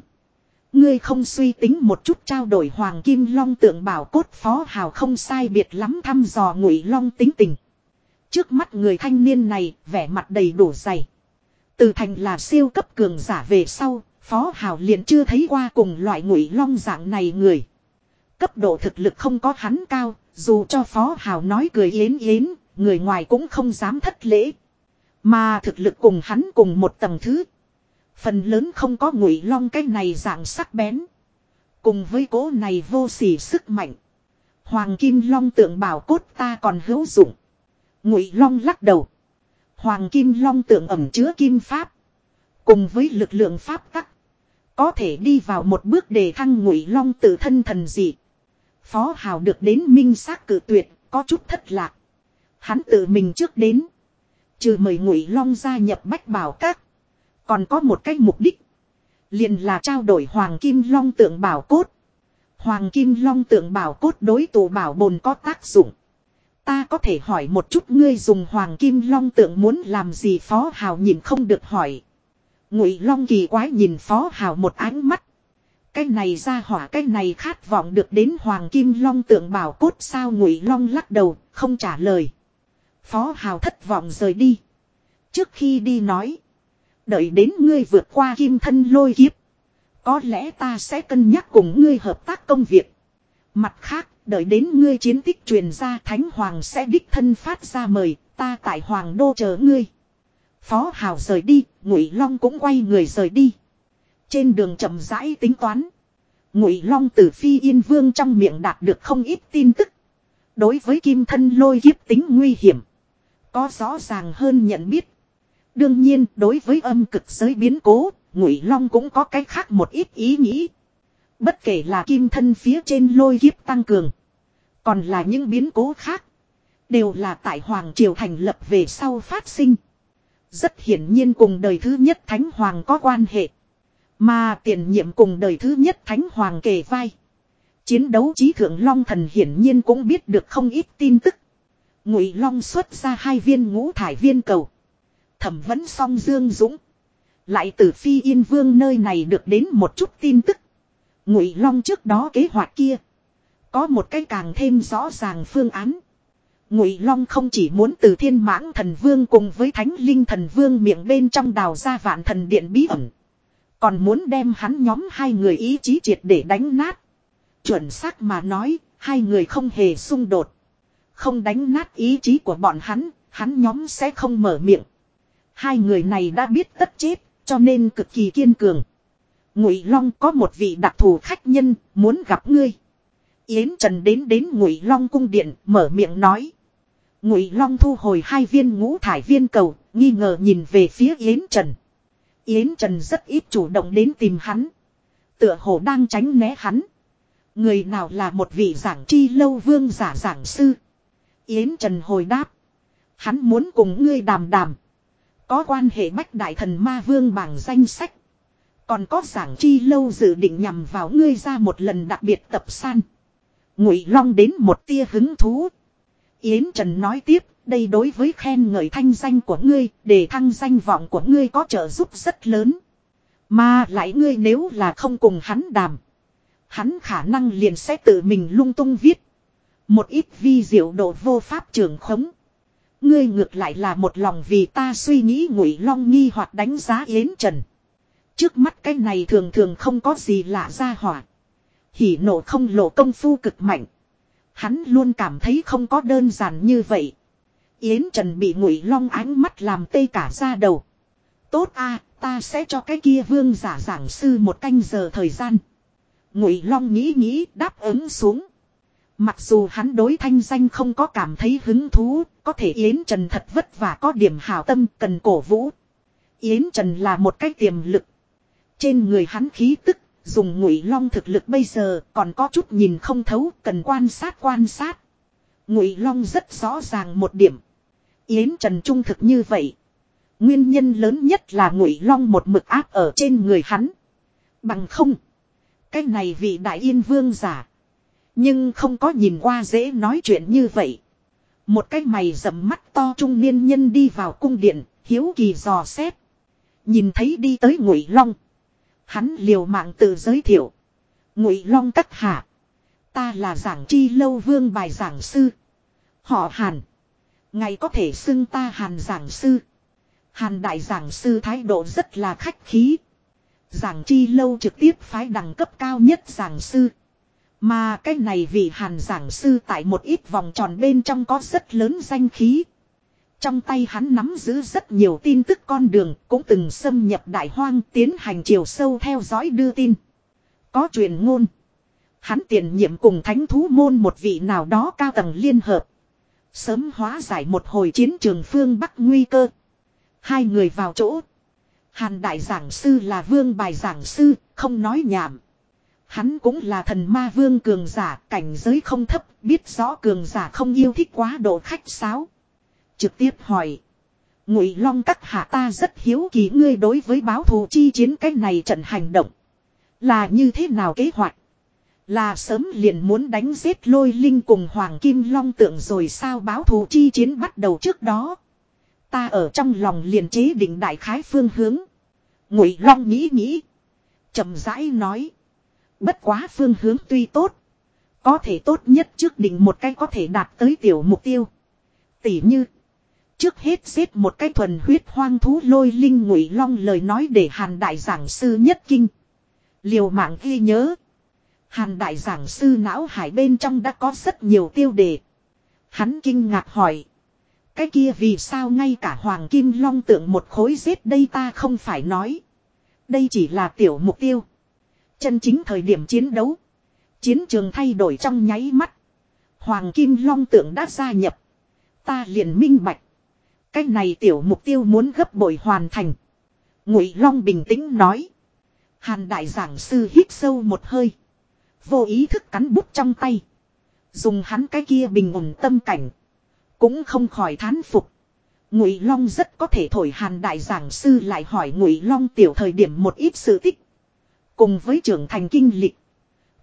Speaker 1: Ngươi không suy tính một chút trao đổi hoàng kim long tượng bảo cốt phó hào không sai biệt lắm thăm dò ngụy long tính tình. Trước mắt người thanh niên này vẻ mặt đầy đủ dày. Từ thành là siêu cấp cường giả về sau, phó hào liền chưa thấy qua cùng loại ngụy long dạng này người. Cấp độ thực lực không có hắn cao, dù cho phó hào nói cười yến yến, người ngoài cũng không dám thất lễ. Mà thực lực cùng hắn cùng một tầng thứ. Phần lớn không có ngụy long cái này dạng sắc bén. Cùng với cố này vô sỉ sức mạnh. Hoàng Kim Long tượng bảo cốt ta còn hữu dụng. Ngụy Long lắc đầu. Hoàng Kim Long tượng ẩm chứa kim pháp. Cùng với lực lượng pháp tắc. Có thể đi vào một bước để thăng Ngụy Long tự thân thần dị. Phó Hào được đến minh xác cử tuyệt, có chút thất lạc. Hắn tự mình trước đến. Trừ mời ngụy long gia nhập bách bảo các. Còn có một cái mục đích. liền là trao đổi hoàng kim long tượng bảo cốt. Hoàng kim long tượng bảo cốt đối tù bảo bồn có tác dụng. Ta có thể hỏi một chút ngươi dùng hoàng kim long tượng muốn làm gì phó hào nhìn không được hỏi. Ngụy long kỳ quái nhìn phó hào một ánh mắt cái này ra hỏa cái này khát vọng được đến hoàng kim long tượng bảo cốt sao ngụy long lắc đầu không trả lời Phó Hào thất vọng rời đi. Trước khi đi nói. Đợi đến ngươi vượt qua kim thân lôi kiếp. Có lẽ ta sẽ cân nhắc cùng ngươi hợp tác công việc. Mặt khác, đợi đến ngươi chiến tích truyền ra Thánh Hoàng sẽ đích thân phát ra mời ta tại Hoàng Đô chờ ngươi. Phó Hào rời đi, Ngụy Long cũng quay người rời đi. Trên đường chậm rãi tính toán. Ngụy Long từ Phi Yên Vương trong miệng đạt được không ít tin tức. Đối với kim thân lôi kiếp tính nguy hiểm có rõ ràng hơn nhận biết. Đương nhiên, đối với âm cực giới biến cố, Ngụy Long cũng có cách khác một ít ý nghĩ. Bất kể là kim thân phía trên lôi kiếp tăng cường, còn là những biến cố khác, đều là tại hoàng triều thành lập về sau phát sinh. Rất hiển nhiên cùng đời thứ nhất thánh hoàng có quan hệ, mà tiền nhiệm cùng đời thứ nhất thánh hoàng kề vai. Chiến đấu trí thượng long thần hiển nhiên cũng biết được không ít tin tức. Ngụy Long xuất ra hai viên ngũ thải viên cầu. Thẩm vấn xong Dương Dũng, lại từ Phi Yên Vương nơi này được đến một chút tin tức. Ngụy Long trước đó kế hoạch kia, có một cái càng thêm rõ ràng phương án. Ngụy Long không chỉ muốn từ Thiên Mãng Thần Vương cùng với Thánh Linh Thần Vương miệng bên trong đào ra Vạn Thần Điện bí ẩn, còn muốn đem hắn nhóm hai người ý chí triệt để đánh nát. Chuẩn xác mà nói, hai người không hề xung đột. Không đánh nát ý chí của bọn hắn, hắn nhóm sẽ không mở miệng. Hai người này đã biết tất chết, cho nên cực kỳ kiên cường. Ngụy Long có một vị đặc thù khách nhân muốn gặp ngươi. Yến Trần đến đến Ngụy Long cung điện, mở miệng nói. Ngụy Long thu hồi hai viên ngũ thải viên cầu, nghi ngờ nhìn về phía Yến Trần. Yến Trần rất ít chủ động đến tìm hắn, tựa hồ đang tránh né hắn. Người nào là một vị giảng tri lâu vương giả giảng sư, Yến Trần hồi đáp. Hắn muốn cùng ngươi đàm đàm. Có quan hệ bách đại thần ma vương bảng danh sách. Còn có giảng chi lâu dự định nhằm vào ngươi ra một lần đặc biệt tập san. Ngụy Long đến một tia hứng thú. Yến Trần nói tiếp, đây đối với khen ngợi thanh danh của ngươi, để thăng danh vọng của ngươi có trợ giúp rất lớn. Mà lại ngươi nếu là không cùng hắn đàm. Hắn khả năng liền sẽ tự mình lung tung viết. Một ít vi diệu độ vô pháp trường khống. Ngươi ngược lại là một lòng vì ta suy nghĩ ngụy long nghi hoặc đánh giá yến trần. Trước mắt cái này thường thường không có gì lạ ra hỏa. Hỉ nộ không lộ công phu cực mạnh. Hắn luôn cảm thấy không có đơn giản như vậy. Yến Trần bị ngụy long ánh mắt làm tê cả ra đầu. Tốt a, ta sẽ cho cái kia vương giả giảng sư một canh giờ thời gian. Ngụy long nghĩ nghĩ đáp ứng xuống. Mặc dù hắn đối thanh danh không có cảm thấy hứng thú, có thể Yến Trần thật vất vả có điểm hảo tâm cần cổ vũ. Yến Trần là một cái tiềm lực. Trên người hắn khí tức, dùng ngụy long thực lực bây giờ còn có chút nhìn không thấu, cần quan sát quan sát. Ngụy long rất rõ ràng một điểm. Yến Trần trung thực như vậy. Nguyên nhân lớn nhất là ngụy long một mực áp ở trên người hắn. Bằng không. Cái này vị đại yên vương giả nhưng không có nhìn qua dễ nói chuyện như vậy. Một cái mày rậm mắt to trung niên nhân đi vào cung điện, hiếu kỳ dò xét. Nhìn thấy đi tới ngụy long. Hắn liều mạng tự giới thiệu. Ngụy long cắt hạ. Ta là giảng chi lâu vương bài giảng sư. Họ hàn. Ngày có thể xưng ta hàn giảng sư. Hàn đại giảng sư thái độ rất là khách khí. Giảng chi lâu trực tiếp phái đẳng cấp cao nhất giảng sư. Mà cái này vì hàn giảng sư tại một ít vòng tròn bên trong có rất lớn danh khí. Trong tay hắn nắm giữ rất nhiều tin tức con đường cũng từng xâm nhập đại hoang tiến hành chiều sâu theo dõi đưa tin. Có truyền ngôn. Hắn tiền nhiệm cùng thánh thú môn một vị nào đó cao tầng liên hợp. Sớm hóa giải một hồi chiến trường phương Bắc nguy cơ. Hai người vào chỗ. Hàn đại giảng sư là vương bài giảng sư, không nói nhảm. Hắn cũng là thần ma vương cường giả, cảnh giới không thấp, biết rõ cường giả không yêu thích quá độ khách sáo. Trực tiếp hỏi. Ngụy Long các hạ ta rất hiếu kỳ ngươi đối với báo thù chi chiến cái này trận hành động. Là như thế nào kế hoạch? Là sớm liền muốn đánh giết lôi linh cùng Hoàng Kim Long tượng rồi sao báo thù chi chiến bắt đầu trước đó. Ta ở trong lòng liền chế định đại khái phương hướng. Ngụy Long nghĩ nghĩ. chậm rãi nói. Bất quá phương hướng tuy tốt. Có thể tốt nhất trước định một cái có thể đạt tới tiểu mục tiêu. Tỉ như. Trước hết xếp một cái thuần huyết hoang thú lôi linh ngụy long lời nói để hàn đại giảng sư nhất kinh. Liều mạng ghi nhớ. Hàn đại giảng sư não hải bên trong đã có rất nhiều tiêu đề. Hắn kinh ngạc hỏi. Cái kia vì sao ngay cả hoàng kim long tượng một khối giết đây ta không phải nói. Đây chỉ là tiểu mục tiêu. Chân chính thời điểm chiến đấu. Chiến trường thay đổi trong nháy mắt. Hoàng Kim Long tượng đã gia nhập. Ta liền minh bạch. cách này tiểu mục tiêu muốn gấp bội hoàn thành. Ngụy Long bình tĩnh nói. Hàn đại giảng sư hít sâu một hơi. Vô ý thức cắn bút trong tay. Dùng hắn cái kia bình ổn tâm cảnh. Cũng không khỏi thán phục. Ngụy Long rất có thể thổi Hàn đại giảng sư lại hỏi Ngụy Long tiểu thời điểm một ít sự tích. Cùng với trưởng thành kinh lịch.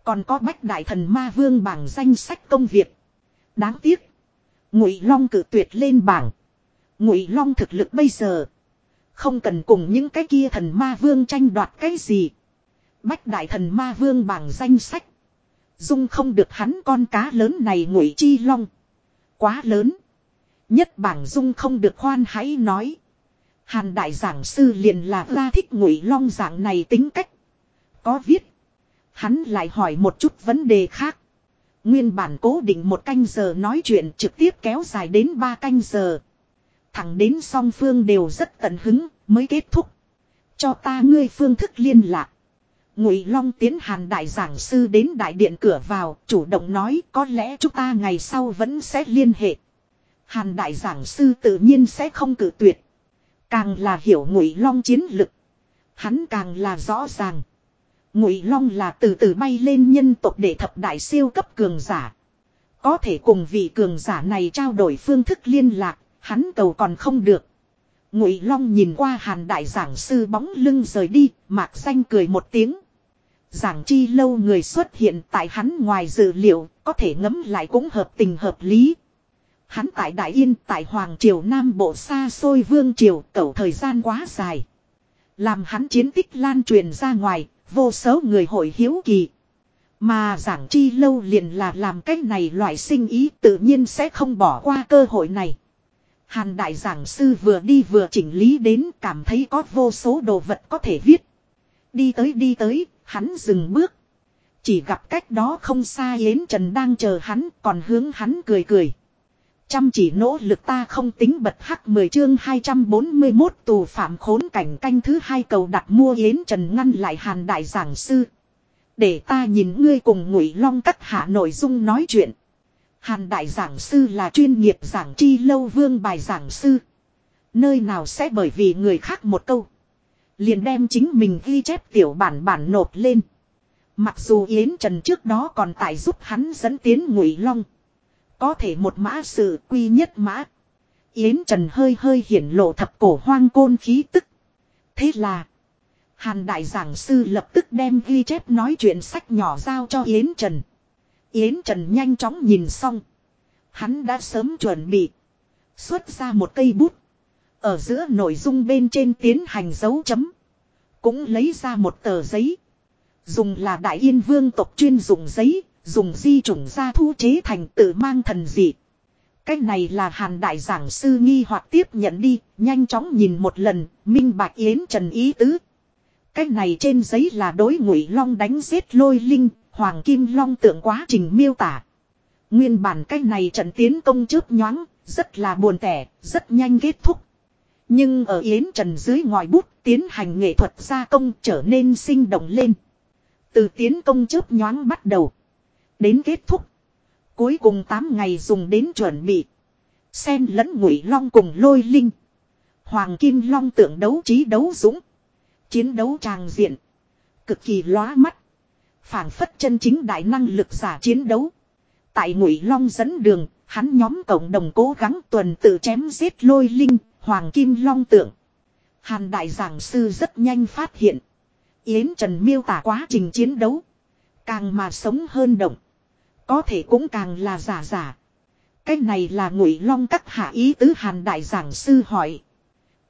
Speaker 1: Còn có bách đại thần ma vương bảng danh sách công việc. Đáng tiếc. Ngụy Long cử tuyệt lên bảng. Ngụy Long thực lực bây giờ. Không cần cùng những cái kia thần ma vương tranh đoạt cái gì. Bách đại thần ma vương bảng danh sách. Dung không được hắn con cá lớn này ngụy chi long. Quá lớn. Nhất bảng dung không được khoan hãy nói. Hàn đại giảng sư liền là ra thích ngụy long dạng này tính cách có viết. Hắn lại hỏi một chút vấn đề khác. Nguyên bản cố định một canh giờ nói chuyện trực tiếp kéo dài đến ba canh giờ. Thẳng đến song phương đều rất tận hứng mới kết thúc. Cho ta ngươi phương thức liên lạc. Ngụy Long tiến Hàn đại giảng sư đến đại điện cửa vào, chủ động nói có lẽ chúng ta ngày sau vẫn sẽ liên hệ. Hàn đại giảng sư tự nhiên sẽ không cử tuyệt. Càng là hiểu Ngụy Long chiến lực, hắn càng là rõ ràng. Ngụy Long là từ từ bay lên nhân tộc để thập đại siêu cấp cường giả. Có thể cùng vị cường giả này trao đổi phương thức liên lạc, hắn cầu còn không được. Ngụy Long nhìn qua Hàn đại giảng sư bóng lưng rời đi, Mạc Xanh cười một tiếng. Giảng chi lâu người xuất hiện tại hắn ngoài dự liệu, có thể ngấm lại cũng hợp tình hợp lý. Hắn tại Đại Yên, tại Hoàng Triều Nam Bộ xa xôi Vương Triều, cẩu thời gian quá dài. Làm hắn chiến tích lan truyền ra ngoài, Vô số người hội hiếu kỳ. Mà giảng chi lâu liền là làm cái này loại sinh ý tự nhiên sẽ không bỏ qua cơ hội này. Hàn đại giảng sư vừa đi vừa chỉnh lý đến cảm thấy có vô số đồ vật có thể viết. Đi tới đi tới, hắn dừng bước. Chỉ gặp cách đó không xa Yến Trần đang chờ hắn còn hướng hắn cười cười. Chăm chỉ nỗ lực ta không tính bật hắc 10 chương 241 tù phạm khốn cảnh canh thứ hai cầu đặt mua yến trần ngăn lại hàn đại giảng sư. Để ta nhìn ngươi cùng ngụy long cắt hạ nội dung nói chuyện. Hàn đại giảng sư là chuyên nghiệp giảng chi lâu vương bài giảng sư. Nơi nào sẽ bởi vì người khác một câu. Liền đem chính mình ghi chép tiểu bản bản nộp lên. Mặc dù Yến Trần trước đó còn tại giúp hắn dẫn tiến Ngụy Long. Có thể một mã sự quy nhất mã. Yến Trần hơi hơi hiển lộ thập cổ hoang côn khí tức. Thế là. Hàn đại giảng sư lập tức đem ghi chép nói chuyện sách nhỏ giao cho Yến Trần. Yến Trần nhanh chóng nhìn xong. Hắn đã sớm chuẩn bị. Xuất ra một cây bút. Ở giữa nội dung bên trên tiến hành dấu chấm. Cũng lấy ra một tờ giấy. Dùng là đại yên vương tộc chuyên dùng giấy. Dùng di trùng ra thu chế thành tự mang thần dị. Cái này là hàn đại giảng sư nghi hoặc tiếp nhận đi, nhanh chóng nhìn một lần, minh bạch yến trần ý tứ. Cái này trên giấy là đối ngụy long đánh giết lôi linh, hoàng kim long tượng quá trình miêu tả. Nguyên bản cái này trận tiến công chớp nhoáng, rất là buồn tẻ, rất nhanh kết thúc. Nhưng ở Yến Trần dưới ngòi bút tiến hành nghệ thuật gia công trở nên sinh động lên. Từ tiến công chớp nhoáng bắt đầu đến kết thúc. Cuối cùng 8 ngày dùng đến chuẩn bị. Xen lẫn ngụy long cùng lôi linh. Hoàng Kim Long tượng đấu trí đấu dũng. Chiến đấu tràng diện. Cực kỳ lóa mắt. Phản phất chân chính đại năng lực giả chiến đấu. Tại ngụy long dẫn đường, hắn nhóm cộng đồng cố gắng tuần tự chém giết lôi linh, Hoàng Kim Long tượng. Hàn đại giảng sư rất nhanh phát hiện. Yến Trần miêu tả quá trình chiến đấu. Càng mà sống hơn động. Có thể cũng càng là giả giả. Cái này là ngụy long các hạ ý tứ hàn đại giảng sư hỏi.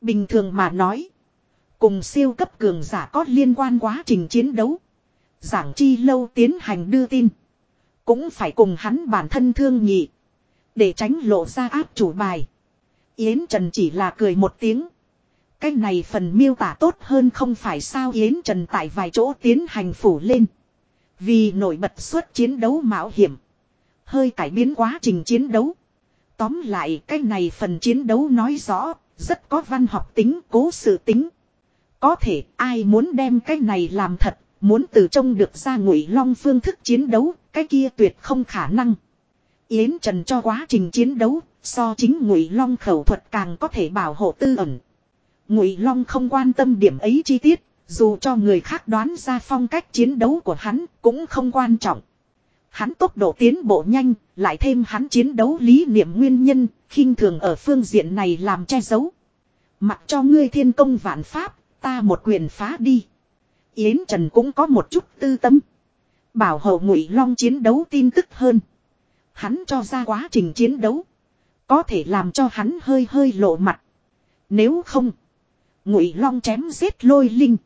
Speaker 1: Bình thường mà nói. Cùng siêu cấp cường giả có liên quan quá trình chiến đấu. Giảng chi lâu tiến hành đưa tin. Cũng phải cùng hắn bản thân thương nhị. Để tránh lộ ra áp chủ bài. Yến Trần chỉ là cười một tiếng. Cái này phần miêu tả tốt hơn không phải sao Yến Trần tại vài chỗ tiến hành phủ lên. Vì nổi bật suốt chiến đấu mạo hiểm. Hơi cải biến quá trình chiến đấu. Tóm lại cái này phần chiến đấu nói rõ, rất có văn học tính, cố sự tính. Có thể ai muốn đem cái này làm thật, muốn từ trông được ra ngụy long phương thức chiến đấu, cái kia tuyệt không khả năng. Yến Trần cho quá trình chiến đấu, so chính ngụy long khẩu thuật càng có thể bảo hộ tư ẩn. Ngụy long không quan tâm điểm ấy chi tiết, dù cho người khác đoán ra phong cách chiến đấu của hắn cũng không quan trọng. Hắn tốc độ tiến bộ nhanh, lại thêm hắn chiến đấu lý niệm nguyên nhân, khinh thường ở phương diện này làm che giấu. Mặc cho ngươi thiên công vạn pháp, ta một quyền phá đi. Yến Trần cũng có một chút tư tâm. Bảo hậu ngụy long chiến đấu tin tức hơn. Hắn cho ra quá trình chiến đấu. Có thể làm cho hắn hơi hơi lộ mặt. Nếu không, ngụy long chém giết lôi linh.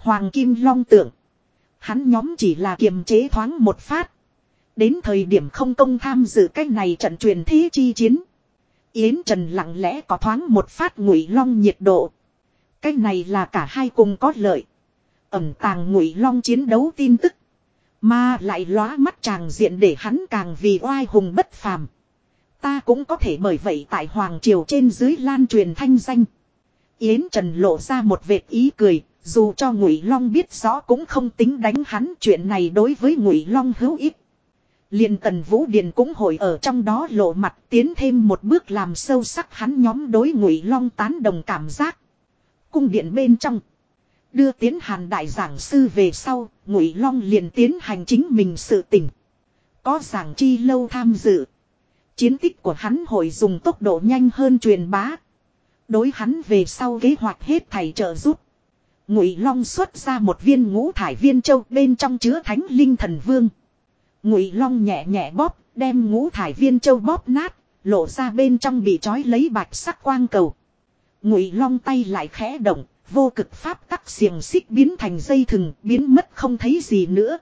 Speaker 1: Hoàng Kim Long tượng. Hắn nhóm chỉ là kiềm chế thoáng một phát. Đến thời điểm không công tham dự cái này trận truyền thế chi chiến. Yến Trần lặng lẽ có thoáng một phát ngụy long nhiệt độ. Cái này là cả hai cùng có lợi. Ẩm tàng ngụy long chiến đấu tin tức. Mà lại lóa mắt chàng diện để hắn càng vì oai hùng bất phàm. Ta cũng có thể bởi vậy tại Hoàng Triều trên dưới lan truyền thanh danh. Yến Trần lộ ra một vệt ý cười, dù cho Ngụy Long biết rõ cũng không tính đánh hắn chuyện này đối với Ngụy Long hữu ích. liền Tần Vũ Điền cũng hồi ở trong đó lộ mặt tiến thêm một bước làm sâu sắc hắn nhóm đối Ngụy Long tán đồng cảm giác. Cung điện bên trong. Đưa tiến hàn đại giảng sư về sau, Ngụy Long liền tiến hành chính mình sự tình Có giảng chi lâu tham dự. Chiến tích của hắn hội dùng tốc độ nhanh hơn truyền bá. Đối hắn về sau kế hoạch hết thầy trợ giúp. Ngụy Long xuất ra một viên ngũ thải viên châu bên trong chứa thánh linh thần vương. Ngụy Long nhẹ nhẹ bóp, đem ngũ thải viên châu bóp nát, lộ ra bên trong bị trói lấy bạch sắc quang cầu. Ngụy Long tay lại khẽ động, vô cực pháp tắc xiềng xích biến thành dây thừng, biến mất không thấy gì nữa.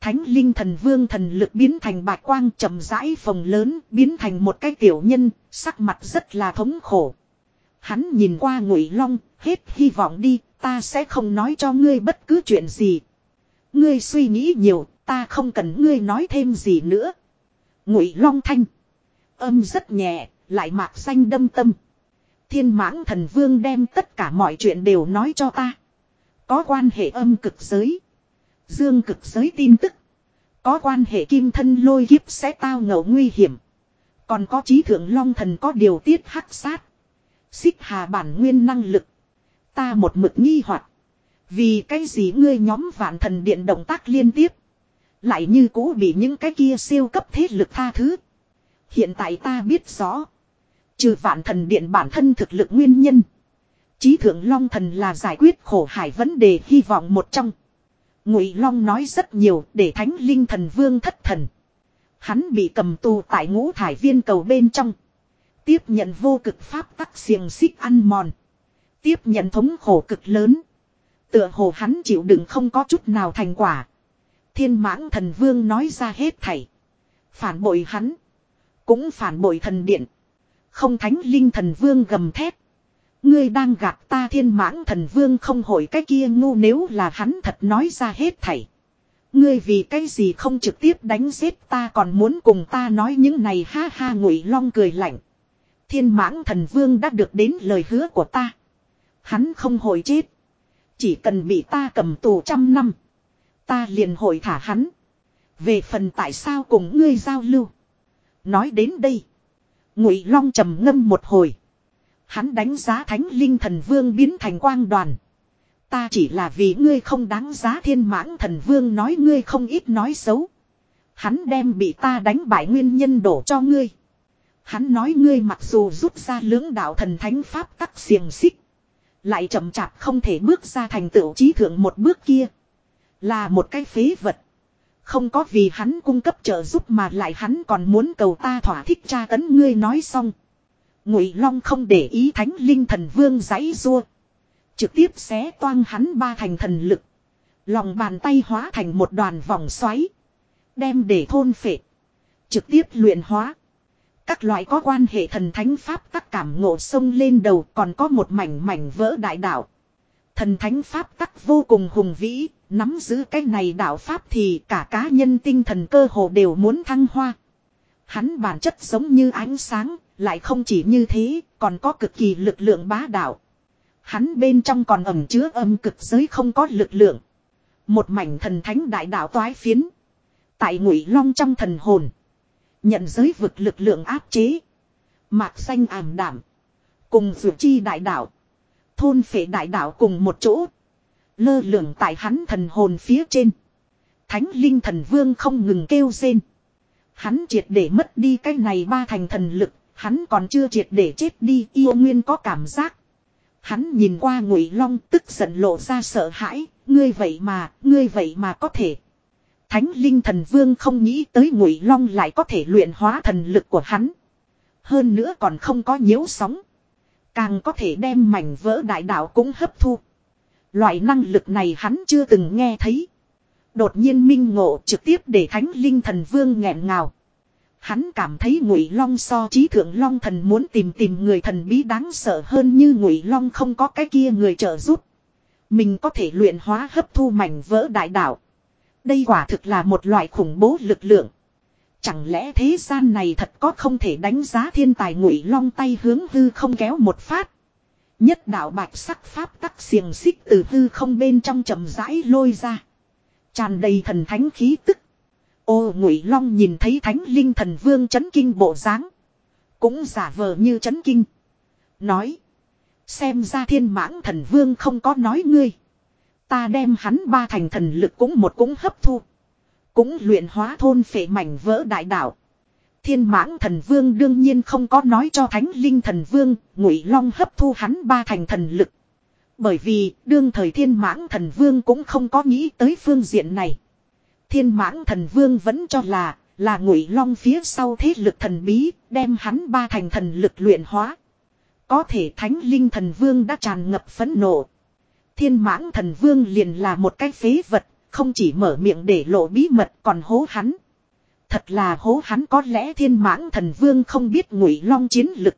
Speaker 1: Thánh linh thần vương thần lực biến thành bạch quang chậm rãi phồng lớn, biến thành một cái tiểu nhân, sắc mặt rất là thống khổ. Hắn nhìn qua Ngụy Long, hết hy vọng đi, Ta sẽ không nói cho ngươi bất cứ chuyện gì. Ngươi suy nghĩ nhiều, ta không cần ngươi nói thêm gì nữa. Ngụy Long Thanh. Âm rất nhẹ, lại mạc xanh đâm tâm. Thiên mãng thần vương đem tất cả mọi chuyện đều nói cho ta. Có quan hệ âm cực giới. Dương cực giới tin tức. Có quan hệ kim thân lôi kiếp sẽ tao ngẫu nguy hiểm. Còn có trí thượng long thần có điều tiết hắc sát. Xích hà bản nguyên năng lực. Ta một mực nghi hoặc Vì cái gì ngươi nhóm vạn thần điện động tác liên tiếp. Lại như cũ bị những cái kia siêu cấp thế lực tha thứ. Hiện tại ta biết rõ. Trừ vạn thần điện bản thân thực lực nguyên nhân. Chí thượng Long thần là giải quyết khổ hải vấn đề hy vọng một trong. Ngụy Long nói rất nhiều để thánh linh thần vương thất thần. Hắn bị cầm tù tại ngũ thải viên cầu bên trong. Tiếp nhận vô cực pháp tắc xiềng xích ăn mòn tiếp nhận thống khổ cực lớn. Tựa hồ hắn chịu đựng không có chút nào thành quả. Thiên mãng thần vương nói ra hết thảy. Phản bội hắn. Cũng phản bội thần điện. Không thánh linh thần vương gầm thét. Ngươi đang gặp ta thiên mãng thần vương không hỏi cái kia ngu nếu là hắn thật nói ra hết thảy. Ngươi vì cái gì không trực tiếp đánh giết ta còn muốn cùng ta nói những này ha ha ngụy long cười lạnh. Thiên mãng thần vương đã được đến lời hứa của ta. Hắn không hồi chết. Chỉ cần bị ta cầm tù trăm năm. Ta liền hồi thả hắn. Về phần tại sao cùng ngươi giao lưu. Nói đến đây. Ngụy Long trầm ngâm một hồi. Hắn đánh giá thánh linh thần vương biến thành quang đoàn. Ta chỉ là vì ngươi không đáng giá thiên mãng thần vương nói ngươi không ít nói xấu. Hắn đem bị ta đánh bại nguyên nhân đổ cho ngươi. Hắn nói ngươi mặc dù rút ra lưỡng đạo thần thánh pháp tắc xiềng xích. Lại chậm chạp không thể bước ra thành tựu trí thượng một bước kia. Là một cái phế vật. Không có vì hắn cung cấp trợ giúp mà lại hắn còn muốn cầu ta thỏa thích tra tấn ngươi nói xong. Ngụy Long không để ý thánh linh thần vương giãy rua. Trực tiếp xé toang hắn ba thành thần lực. Lòng bàn tay hóa thành một đoàn vòng xoáy. Đem để thôn phệ. Trực tiếp luyện hóa. Các loại có quan hệ thần thánh pháp tắc cảm ngộ sông lên đầu còn có một mảnh mảnh vỡ đại đạo. Thần thánh pháp tắc vô cùng hùng vĩ, nắm giữ cái này đạo pháp thì cả cá nhân tinh thần cơ hồ đều muốn thăng hoa. Hắn bản chất giống như ánh sáng, lại không chỉ như thế, còn có cực kỳ lực lượng bá đạo. Hắn bên trong còn ẩm chứa âm cực giới không có lực lượng. Một mảnh thần thánh đại đạo toái phiến. Tại ngụy long trong thần hồn. Nhận giới vực lực lượng áp chế. Mạc xanh ảm đạm, Cùng vượt chi đại đạo. Thôn phệ đại đạo cùng một chỗ. Lơ lửng tại hắn thần hồn phía trên. Thánh linh thần vương không ngừng kêu rên. Hắn triệt để mất đi cái này ba thành thần lực. Hắn còn chưa triệt để chết đi yêu nguyên có cảm giác. Hắn nhìn qua ngụy long tức giận lộ ra sợ hãi. Ngươi vậy mà, ngươi vậy mà có thể Thánh linh thần vương không nghĩ tới ngụy long lại có thể luyện hóa thần lực của hắn. Hơn nữa còn không có nhiễu sóng. Càng có thể đem mảnh vỡ đại đạo cũng hấp thu. Loại năng lực này hắn chưa từng nghe thấy. Đột nhiên minh ngộ trực tiếp để thánh linh thần vương nghẹn ngào. Hắn cảm thấy ngụy long so trí thượng long thần muốn tìm tìm người thần bí đáng sợ hơn như ngụy long không có cái kia người trợ giúp. Mình có thể luyện hóa hấp thu mảnh vỡ đại đạo. Đây quả thực là một loại khủng bố lực lượng. Chẳng lẽ thế gian này thật có không thể đánh giá thiên tài ngụy long tay hướng hư không kéo một phát. Nhất đạo bạch sắc pháp tắc xiềng xích từ hư không bên trong chậm rãi lôi ra. Tràn đầy thần thánh khí tức. Ô ngụy long nhìn thấy thánh linh thần vương chấn kinh bộ dáng Cũng giả vờ như chấn kinh. Nói. Xem ra thiên mãng thần vương không có nói ngươi. Ta đem hắn ba thành thần lực cũng một cũng hấp thu. Cũng luyện hóa thôn phệ mảnh vỡ đại đạo. Thiên mãng thần vương đương nhiên không có nói cho thánh linh thần vương, ngụy long hấp thu hắn ba thành thần lực. Bởi vì đương thời thiên mãng thần vương cũng không có nghĩ tới phương diện này. Thiên mãng thần vương vẫn cho là, là ngụy long phía sau thế lực thần bí, đem hắn ba thành thần lực luyện hóa. Có thể thánh linh thần vương đã tràn ngập phấn nộ, thiên mãng thần vương liền là một cái phế vật, không chỉ mở miệng để lộ bí mật còn hố hắn. Thật là hố hắn có lẽ thiên mãng thần vương không biết ngụy long chiến lực.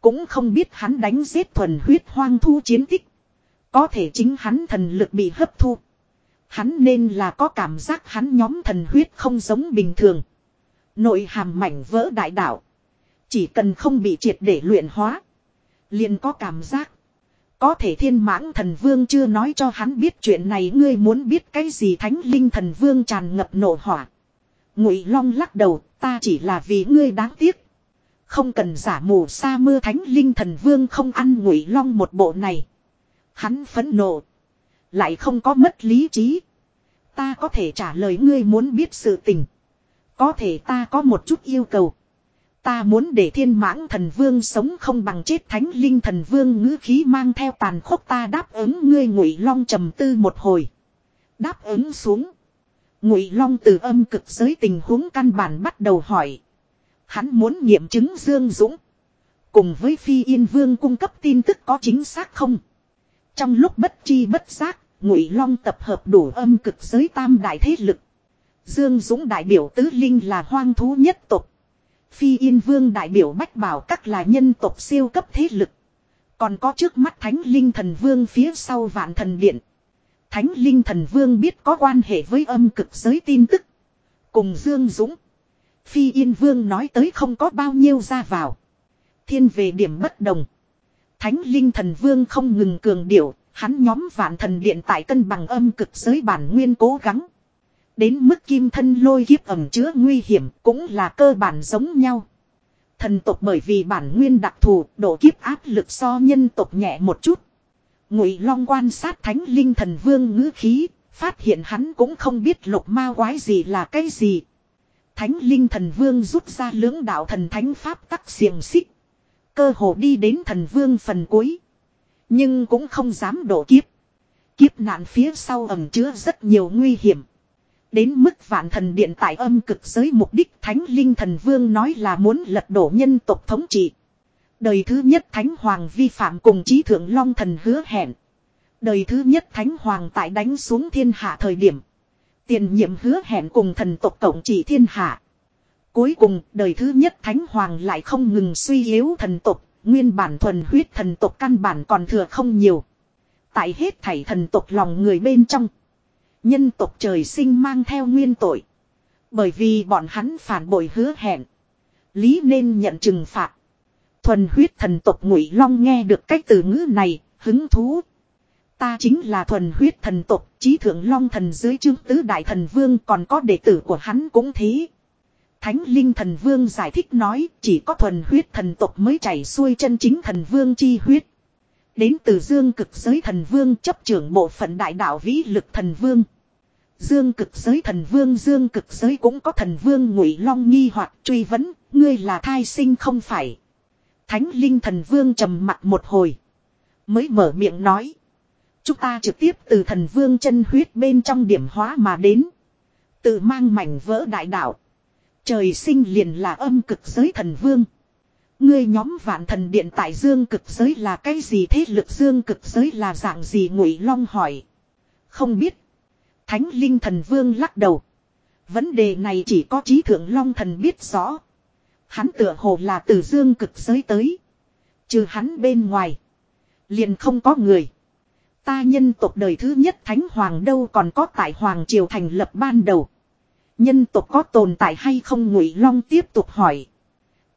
Speaker 1: Cũng không biết hắn đánh giết thuần huyết hoang thu chiến tích. Có thể chính hắn thần lực bị hấp thu. Hắn nên là có cảm giác hắn nhóm thần huyết không giống bình thường. Nội hàm mảnh vỡ đại đạo. Chỉ cần không bị triệt để luyện hóa. Liền có cảm giác. Có thể thiên mãng thần vương chưa nói cho hắn biết chuyện này ngươi muốn biết cái gì thánh linh thần vương tràn ngập nổ hỏa. Ngụy long lắc đầu ta chỉ là vì ngươi đáng tiếc. Không cần giả mù xa mưa thánh linh thần vương không ăn ngụy long một bộ này. Hắn phẫn nộ. Lại không có mất lý trí. Ta có thể trả lời ngươi muốn biết sự tình. Có thể ta có một chút yêu cầu. Ta muốn để thiên mãng thần vương sống không bằng chết thánh linh thần vương ngữ khí mang theo tàn khốc ta đáp ứng ngươi ngụy long trầm tư một hồi. Đáp ứng xuống. Ngụy long từ âm cực giới tình huống căn bản bắt đầu hỏi. Hắn muốn nghiệm chứng Dương Dũng. Cùng với phi yên vương cung cấp tin tức có chính xác không. Trong lúc bất chi bất giác, Ngụy Long tập hợp đủ âm cực giới tam đại thế lực. Dương Dũng đại biểu tứ linh là hoang thú nhất tộc. Phi Yên Vương đại biểu Bách Bảo các là nhân tộc siêu cấp thế lực. Còn có trước mắt Thánh Linh Thần Vương phía sau Vạn Thần Điện. Thánh Linh Thần Vương biết có quan hệ với âm cực giới tin tức. Cùng Dương Dũng. Phi Yên Vương nói tới không có bao nhiêu ra vào. Thiên về điểm bất đồng. Thánh Linh Thần Vương không ngừng cường điệu, hắn nhóm Vạn Thần Điện tại cân bằng âm cực giới bản nguyên cố gắng. Đến mức kim thân lôi kiếp ẩm chứa nguy hiểm cũng là cơ bản giống nhau. Thần tộc bởi vì bản nguyên đặc thù độ kiếp áp lực so nhân tộc nhẹ một chút. Ngụy Long quan sát thánh linh thần vương ngữ khí, phát hiện hắn cũng không biết lục ma quái gì là cái gì. Thánh linh thần vương rút ra lưỡng đạo thần thánh pháp tắc xiềng xích. Cơ hồ đi đến thần vương phần cuối. Nhưng cũng không dám độ kiếp. Kiếp nạn phía sau ẩn chứa rất nhiều nguy hiểm. Đến mức vạn thần điện tại âm cực giới mục đích Thánh Linh Thần Vương nói là muốn lật đổ nhân tộc thống trị. Đời thứ nhất Thánh Hoàng vi phạm cùng trí thượng Long Thần hứa hẹn. Đời thứ nhất Thánh Hoàng tại đánh xuống thiên hạ thời điểm. Tiền nhiệm hứa hẹn cùng thần tộc tổng trị thiên hạ. Cuối cùng, đời thứ nhất Thánh Hoàng lại không ngừng suy yếu thần tộc, nguyên bản thuần huyết thần tộc căn bản còn thừa không nhiều. Tại hết thảy thần tộc lòng người bên trong. Nhân tộc trời sinh mang theo nguyên tội. Bởi vì bọn hắn phản bội hứa hẹn. Lý nên nhận trừng phạt. Thuần huyết thần tộc ngụy long nghe được cách từ ngữ này, hứng thú. Ta chính là thuần huyết thần tộc, trí thượng long thần dưới chương tứ đại thần vương còn có đệ tử của hắn cũng thế. Thánh linh thần vương giải thích nói chỉ có thuần huyết thần tộc mới chảy xuôi chân chính thần vương chi huyết. Đến từ dương cực giới thần vương chấp trưởng bộ phận đại đạo vĩ lực thần vương. Dương cực giới thần vương dương cực giới cũng có thần vương ngụy long nghi hoặc truy vấn, ngươi là thai sinh không phải. Thánh linh thần vương trầm mặt một hồi. Mới mở miệng nói. Chúng ta trực tiếp từ thần vương chân huyết bên trong điểm hóa mà đến. Tự mang mảnh vỡ đại đạo. Trời sinh liền là âm cực giới thần vương. Ngươi nhóm vạn thần điện tại dương cực giới là cái gì thế lực dương cực giới là dạng gì ngụy long hỏi. Không biết Thánh Linh Thần Vương lắc đầu. Vấn đề này chỉ có trí thượng Long Thần biết rõ. Hắn tựa hồ là từ dương cực giới tới. Trừ hắn bên ngoài. Liền không có người. Ta nhân tộc đời thứ nhất Thánh Hoàng đâu còn có tại Hoàng Triều thành lập ban đầu. Nhân tộc có tồn tại hay không Ngụy Long tiếp tục hỏi.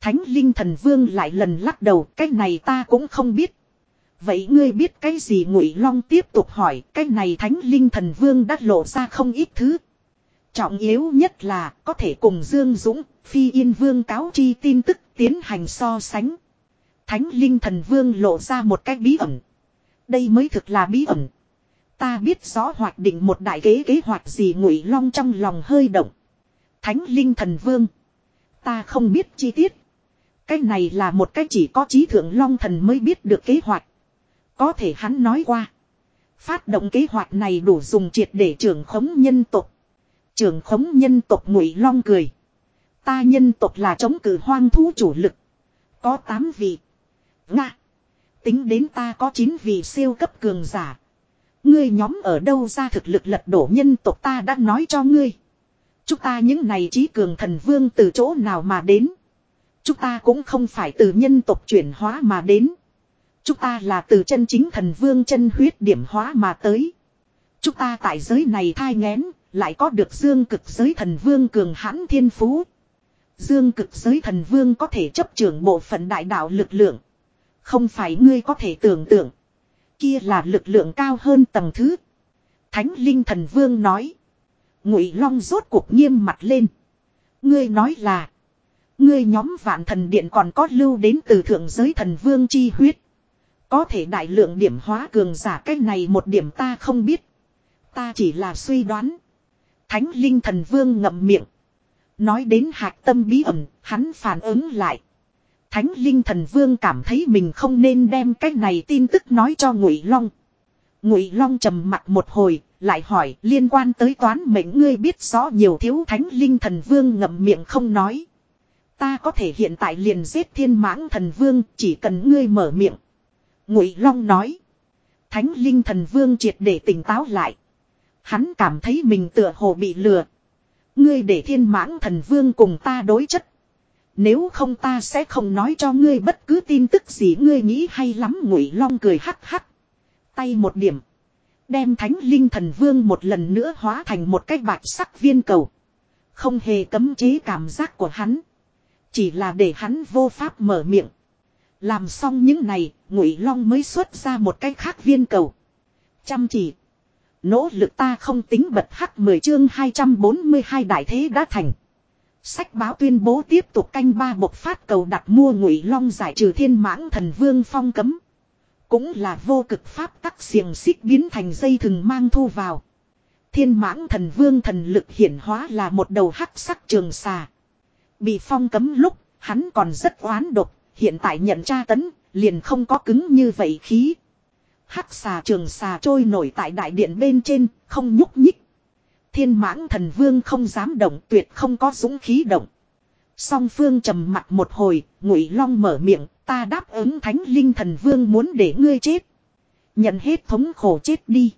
Speaker 1: Thánh Linh Thần Vương lại lần lắc đầu, cái này ta cũng không biết, Vậy ngươi biết cái gì ngụy long tiếp tục hỏi cái này thánh linh thần vương đã lộ ra không ít thứ. Trọng yếu nhất là có thể cùng Dương Dũng, Phi Yên Vương cáo chi tin tức tiến hành so sánh. Thánh linh thần vương lộ ra một cái bí ẩn. Đây mới thực là bí ẩn. Ta biết rõ hoạch định một đại kế kế hoạch gì ngụy long trong lòng hơi động. Thánh linh thần vương. Ta không biết chi tiết. Cái này là một cái chỉ có trí thượng long thần mới biết được kế hoạch. Có thể hắn nói qua. Phát động kế hoạch này đủ dùng triệt để trưởng khống nhân tộc. Trưởng khống nhân tộc ngụy long cười. Ta nhân tộc là chống cử hoang thú chủ lực. Có 8 vị. Nga. Tính đến ta có 9 vị siêu cấp cường giả. Ngươi nhóm ở đâu ra thực lực lật đổ nhân tộc ta đã nói cho ngươi. Chúng ta những này trí cường thần vương từ chỗ nào mà đến. Chúng ta cũng không phải từ nhân tộc chuyển hóa mà đến. Chúng ta là từ chân chính thần vương chân huyết điểm hóa mà tới. Chúng ta tại giới này thai ngén, lại có được dương cực giới thần vương cường hãn thiên phú. Dương cực giới thần vương có thể chấp trưởng bộ phận đại đạo lực lượng. Không phải ngươi có thể tưởng tượng. Kia là lực lượng cao hơn tầng thứ. Thánh linh thần vương nói. Ngụy Long rốt cuộc nghiêm mặt lên. Ngươi nói là. Ngươi nhóm vạn thần điện còn có lưu đến từ thượng giới thần vương chi huyết. Có thể đại lượng điểm hóa cường giả cách này một điểm ta không biết. Ta chỉ là suy đoán. Thánh linh thần vương ngậm miệng. Nói đến hạc tâm bí ẩn, hắn phản ứng lại. Thánh linh thần vương cảm thấy mình không nên đem cái này tin tức nói cho ngụy long. Ngụy long trầm mặt một hồi, lại hỏi liên quan tới toán mệnh ngươi biết rõ nhiều thiếu thánh linh thần vương ngậm miệng không nói. Ta có thể hiện tại liền giết thiên mãng thần vương chỉ cần ngươi mở miệng. Ngụy Long nói. Thánh linh thần vương triệt để tỉnh táo lại. Hắn cảm thấy mình tựa hồ bị lừa. Ngươi để thiên mãng thần vương cùng ta đối chất. Nếu không ta sẽ không nói cho ngươi bất cứ tin tức gì ngươi nghĩ hay lắm ngụy long cười hắc hắc. Tay một điểm. Đem thánh linh thần vương một lần nữa hóa thành một cái bạch sắc viên cầu. Không hề cấm chế cảm giác của hắn. Chỉ là để hắn vô pháp mở miệng. Làm xong những này, Ngụy Long mới xuất ra một cái khác viên cầu. Chăm chỉ. Nỗ lực ta không tính bật hắc 10 chương 242 đại thế đã thành. Sách báo tuyên bố tiếp tục canh ba bộc phát cầu đặt mua Ngụy Long giải trừ thiên mãng thần vương phong cấm. Cũng là vô cực pháp tắc xiềng xích biến thành dây thừng mang thu vào. Thiên mãng thần vương thần lực hiển hóa là một đầu hắc sắc trường xà. Bị phong cấm lúc, hắn còn rất oán độc, hiện tại nhận tra tấn, liền không có cứng như vậy khí. Hắc xà trường xà trôi nổi tại đại điện bên trên, không nhúc nhích. Thiên mãng thần vương không dám động tuyệt không có dũng khí động. Song phương trầm mặt một hồi, ngụy long mở miệng, ta đáp ứng thánh linh thần vương muốn để ngươi chết. Nhận hết thống khổ chết đi.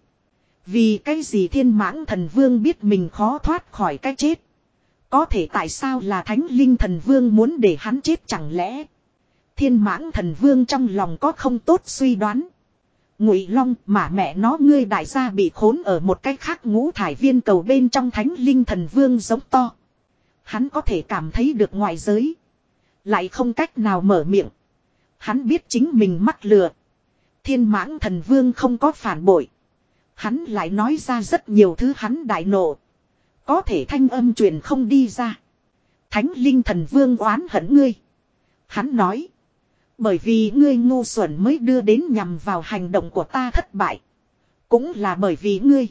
Speaker 1: Vì cái gì thiên mãng thần vương biết mình khó thoát khỏi cái chết. Có thể tại sao là thánh linh thần vương muốn để hắn chết chẳng lẽ thiên mãng thần vương trong lòng có không tốt suy đoán ngụy long mà mẹ nó ngươi đại gia bị khốn ở một cái khác ngũ thải viên cầu bên trong thánh linh thần vương giống to hắn có thể cảm thấy được ngoại giới lại không cách nào mở miệng hắn biết chính mình mắc lừa thiên mãng thần vương không có phản bội hắn lại nói ra rất nhiều thứ hắn đại nộ có thể thanh âm truyền không đi ra thánh linh thần vương oán hận ngươi hắn nói bởi vì ngươi ngu xuẩn mới đưa đến nhằm vào hành động của ta thất bại. Cũng là bởi vì ngươi.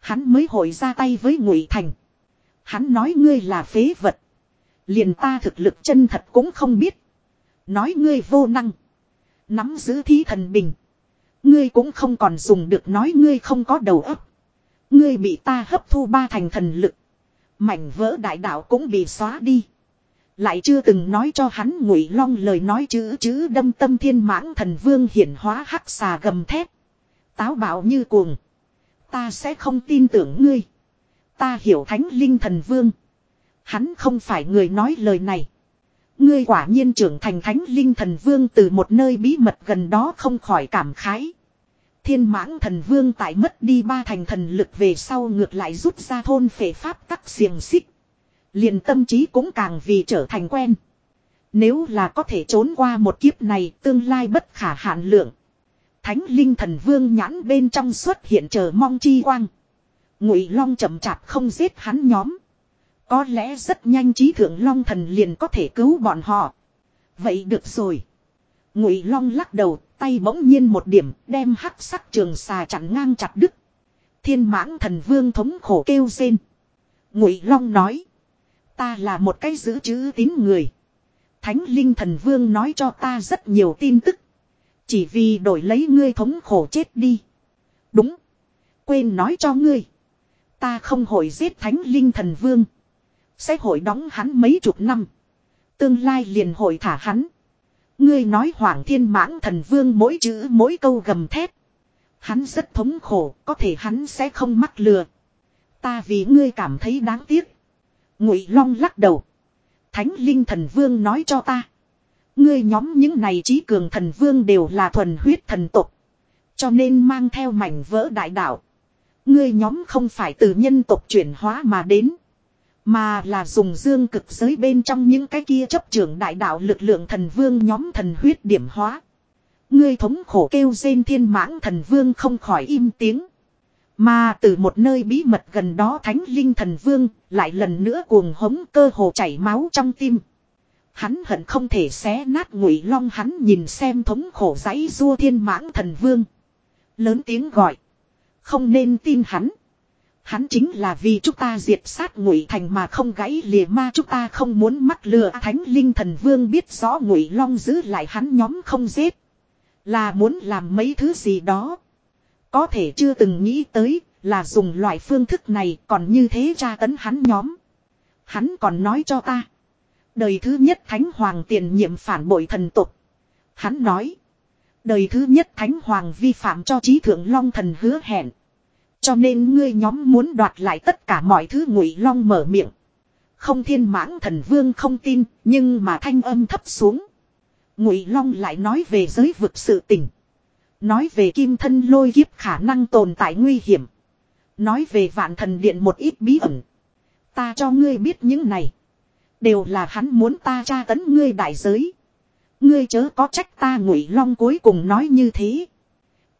Speaker 1: Hắn mới hội ra tay với ngụy Thành. Hắn nói ngươi là phế vật. Liền ta thực lực chân thật cũng không biết. Nói ngươi vô năng. Nắm giữ thí thần bình. Ngươi cũng không còn dùng được nói ngươi không có đầu óc. Ngươi bị ta hấp thu ba thành thần lực. Mảnh vỡ đại đạo cũng bị xóa đi. Lại chưa từng nói cho hắn ngụy long lời nói chữ chữ đâm tâm thiên mãng thần vương hiển hóa hắc xà gầm thép. Táo bạo như cuồng. Ta sẽ không tin tưởng ngươi. Ta hiểu thánh linh thần vương. Hắn không phải người nói lời này. Ngươi quả nhiên trưởng thành thánh linh thần vương từ một nơi bí mật gần đó không khỏi cảm khái. Thiên mãng thần vương tại mất đi ba thành thần lực về sau ngược lại rút ra thôn phệ pháp tắc xiềng xích liền tâm trí cũng càng vì trở thành quen. Nếu là có thể trốn qua một kiếp này tương lai bất khả hạn lượng. Thánh linh thần vương nhãn bên trong xuất hiện chờ mong chi quang. Ngụy long chậm chạp không giết hắn nhóm. Có lẽ rất nhanh trí thượng long thần liền có thể cứu bọn họ. Vậy được rồi. Ngụy long lắc đầu tay bỗng nhiên một điểm đem hắc sắc trường xà chặn ngang chặt đứt. Thiên mãng thần vương thống khổ kêu rên. Ngụy long nói. Ta là một cái giữ chữ tín người. Thánh linh thần vương nói cho ta rất nhiều tin tức. Chỉ vì đổi lấy ngươi thống khổ chết đi. Đúng. Quên nói cho ngươi. Ta không hội giết thánh linh thần vương. Sẽ hội đóng hắn mấy chục năm. Tương lai liền hội thả hắn. Ngươi nói hoàng thiên mãng thần vương mỗi chữ mỗi câu gầm thép. Hắn rất thống khổ, có thể hắn sẽ không mắc lừa. Ta vì ngươi cảm thấy đáng tiếc. Ngụy Long lắc đầu. Thánh Linh Thần Vương nói cho ta. Ngươi nhóm những này trí cường thần vương đều là thuần huyết thần tục. Cho nên mang theo mảnh vỡ đại đạo. Ngươi nhóm không phải từ nhân tục chuyển hóa mà đến. Mà là dùng dương cực giới bên trong những cái kia chấp trưởng đại đạo lực lượng thần vương nhóm thần huyết điểm hóa. Ngươi thống khổ kêu rên thiên mãng thần vương không khỏi im tiếng. Mà từ một nơi bí mật gần đó thánh linh thần vương lại lần nữa cuồng hống cơ hồ chảy máu trong tim. Hắn hận không thể xé nát ngụy long hắn nhìn xem thống khổ giấy rua thiên mãng thần vương. Lớn tiếng gọi. Không nên tin hắn. Hắn chính là vì chúng ta diệt sát ngụy thành mà không gãy lìa ma chúng ta không muốn mắc lừa thánh linh thần vương biết rõ ngụy long giữ lại hắn nhóm không giết. Là muốn làm mấy thứ gì đó. Có thể chưa từng nghĩ tới là dùng loại phương thức này còn như thế tra tấn hắn nhóm. Hắn còn nói cho ta. Đời thứ nhất Thánh Hoàng tiền nhiệm phản bội thần tục. Hắn nói. Đời thứ nhất Thánh Hoàng vi phạm cho trí thượng Long thần hứa hẹn. Cho nên ngươi nhóm muốn đoạt lại tất cả mọi thứ ngụy Long mở miệng. Không thiên mãng thần vương không tin nhưng mà thanh âm thấp xuống. Ngụy Long lại nói về giới vực sự tình. Nói về kim thân lôi kiếp khả năng tồn tại nguy hiểm. Nói về vạn thần điện một ít bí ẩn. Ta cho ngươi biết những này. Đều là hắn muốn ta tra tấn ngươi đại giới. Ngươi chớ có trách ta ngụy long cuối cùng nói như thế.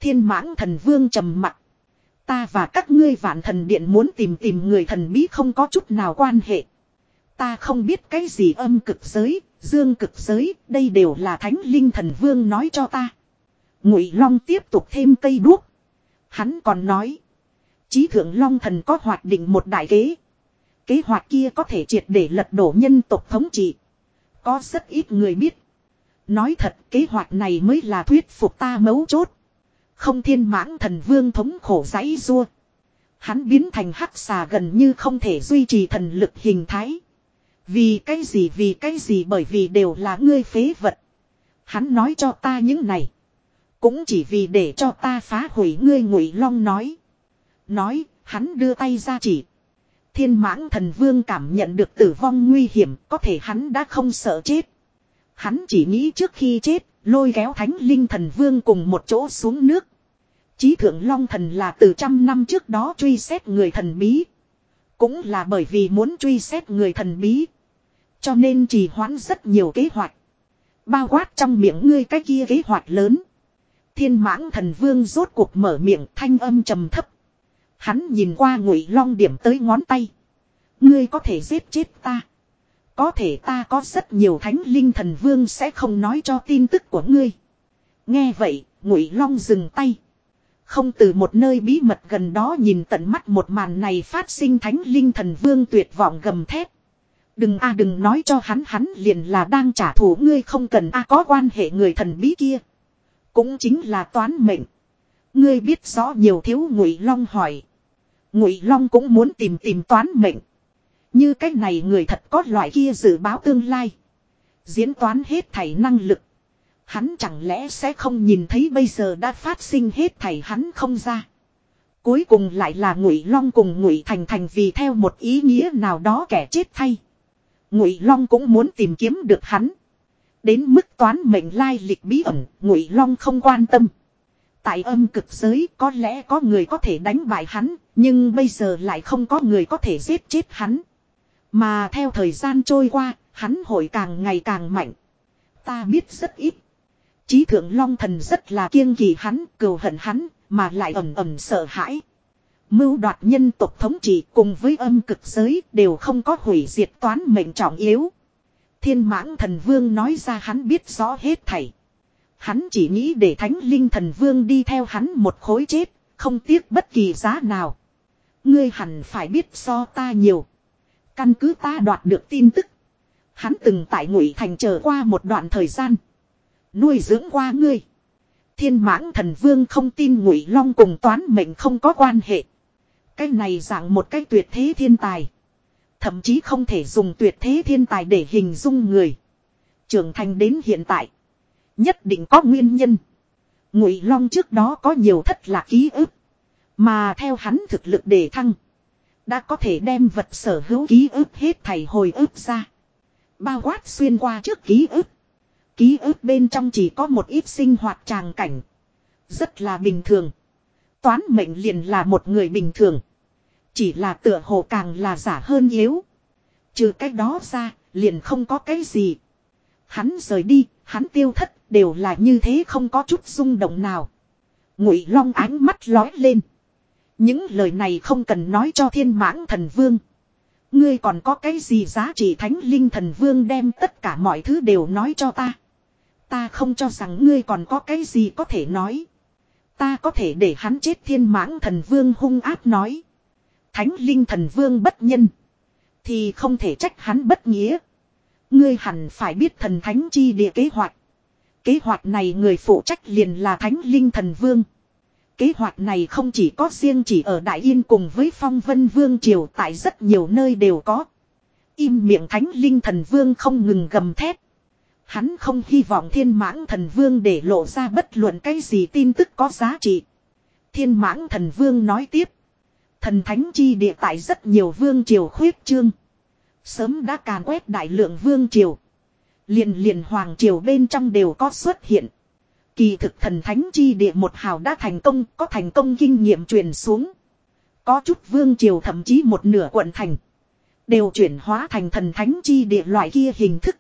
Speaker 1: Thiên mãng thần vương trầm mặt. Ta và các ngươi vạn thần điện muốn tìm tìm người thần bí không có chút nào quan hệ. Ta không biết cái gì âm cực giới, dương cực giới, đây đều là thánh linh thần vương nói cho ta. Ngụy Long tiếp tục thêm cây đuốc. Hắn còn nói. Chí thượng Long thần có hoạt định một đại kế. Kế hoạch kia có thể triệt để lật đổ nhân tộc thống trị. Có rất ít người biết. Nói thật kế hoạch này mới là thuyết phục ta mấu chốt. Không thiên Mãn thần vương thống khổ giấy rua. Hắn biến thành hắc xà gần như không thể duy trì thần lực hình thái. Vì cái gì vì cái gì bởi vì đều là ngươi phế vật. Hắn nói cho ta những này. Cũng chỉ vì để cho ta phá hủy ngươi ngụy long nói. Nói, hắn đưa tay ra chỉ. Thiên mãng thần vương cảm nhận được tử vong nguy hiểm, có thể hắn đã không sợ chết. Hắn chỉ nghĩ trước khi chết, lôi kéo thánh linh thần vương cùng một chỗ xuống nước. Chí thượng long thần là từ trăm năm trước đó truy xét người thần bí. Cũng là bởi vì muốn truy xét người thần bí. Cho nên trì hoãn rất nhiều kế hoạch. Bao quát trong miệng ngươi cái kia kế hoạch lớn. Thiên mãng thần vương rốt cuộc mở miệng thanh âm trầm thấp. Hắn nhìn qua ngụy long điểm tới ngón tay. Ngươi có thể giết chết ta. Có thể ta có rất nhiều thánh linh thần vương sẽ không nói cho tin tức của ngươi. Nghe vậy, ngụy long dừng tay. Không từ một nơi bí mật gần đó nhìn tận mắt một màn này phát sinh thánh linh thần vương tuyệt vọng gầm thét. Đừng a đừng nói cho hắn hắn liền là đang trả thù ngươi không cần a có quan hệ người thần bí kia. Cũng chính là toán mệnh. Ngươi biết rõ nhiều thiếu Ngụy Long hỏi. Ngụy Long cũng muốn tìm tìm toán mệnh. Như cách này người thật có loại kia dự báo tương lai. Diễn toán hết thảy năng lực. Hắn chẳng lẽ sẽ không nhìn thấy bây giờ đã phát sinh hết thảy hắn không ra. Cuối cùng lại là Ngụy Long cùng Ngụy Thành Thành vì theo một ý nghĩa nào đó kẻ chết thay. Ngụy Long cũng muốn tìm kiếm được hắn. Đến mức toán mệnh lai lịch bí ẩn, Ngụy Long không quan tâm. Tại âm cực giới có lẽ có người có thể đánh bại hắn, nhưng bây giờ lại không có người có thể giết chết hắn. Mà theo thời gian trôi qua, hắn hội càng ngày càng mạnh. Ta biết rất ít. Chí thượng Long Thần rất là kiêng kỳ hắn, cừu hận hắn, mà lại ầm ầm sợ hãi. Mưu đoạt nhân tộc thống trị cùng với âm cực giới đều không có hủy diệt toán mệnh trọng yếu. Thiên mãng thần vương nói ra hắn biết rõ hết thảy. Hắn chỉ nghĩ để thánh linh thần vương đi theo hắn một khối chết, không tiếc bất kỳ giá nào. Ngươi hẳn phải biết so ta nhiều. Căn cứ ta đoạt được tin tức. Hắn từng tại ngụy thành chờ qua một đoạn thời gian. Nuôi dưỡng qua ngươi. Thiên mãng thần vương không tin ngụy long cùng toán mệnh không có quan hệ. Cái này dạng một cái tuyệt thế thiên tài. Thậm chí không thể dùng tuyệt thế thiên tài để hình dung người. Trưởng thành đến hiện tại. Nhất định có nguyên nhân. Ngụy Long trước đó có nhiều thất lạc ký ức. Mà theo hắn thực lực đề thăng. Đã có thể đem vật sở hữu ký ức hết thầy hồi ức ra. Bao quát xuyên qua trước ký ức. Ký ức bên trong chỉ có một ít sinh hoạt tràng cảnh. Rất là bình thường. Toán mệnh liền là một người bình thường. Chỉ là tựa hồ càng là giả hơn yếu. Trừ cách đó ra, liền không có cái gì. Hắn rời đi, hắn tiêu thất, đều là như thế không có chút rung động nào. Ngụy Long ánh mắt lóe lên. Những lời này không cần nói cho thiên mãng thần vương. Ngươi còn có cái gì giá trị thánh linh thần vương đem tất cả mọi thứ đều nói cho ta. Ta không cho rằng ngươi còn có cái gì có thể nói. Ta có thể để hắn chết thiên mãng thần vương hung ác nói. Thánh linh thần vương bất nhân. Thì không thể trách hắn bất nghĩa. Ngươi hẳn phải biết thần thánh chi địa kế hoạch. Kế hoạch này người phụ trách liền là thánh linh thần vương. Kế hoạch này không chỉ có riêng chỉ ở Đại Yên cùng với phong vân vương triều tại rất nhiều nơi đều có. Im miệng thánh linh thần vương không ngừng gầm thét. Hắn không hy vọng thiên mãng thần vương để lộ ra bất luận cái gì tin tức có giá trị. Thiên mãng thần vương nói tiếp. Thần thánh chi địa tại rất nhiều vương triều khuyết trương. Sớm đã càn quét đại lượng vương triều. Liền liền hoàng triều bên trong đều có xuất hiện. Kỳ thực thần thánh chi địa một hào đã thành công, có thành công kinh nghiệm truyền xuống. Có chút vương triều thậm chí một nửa quận thành. Đều chuyển hóa thành thần thánh chi địa loại kia hình thức.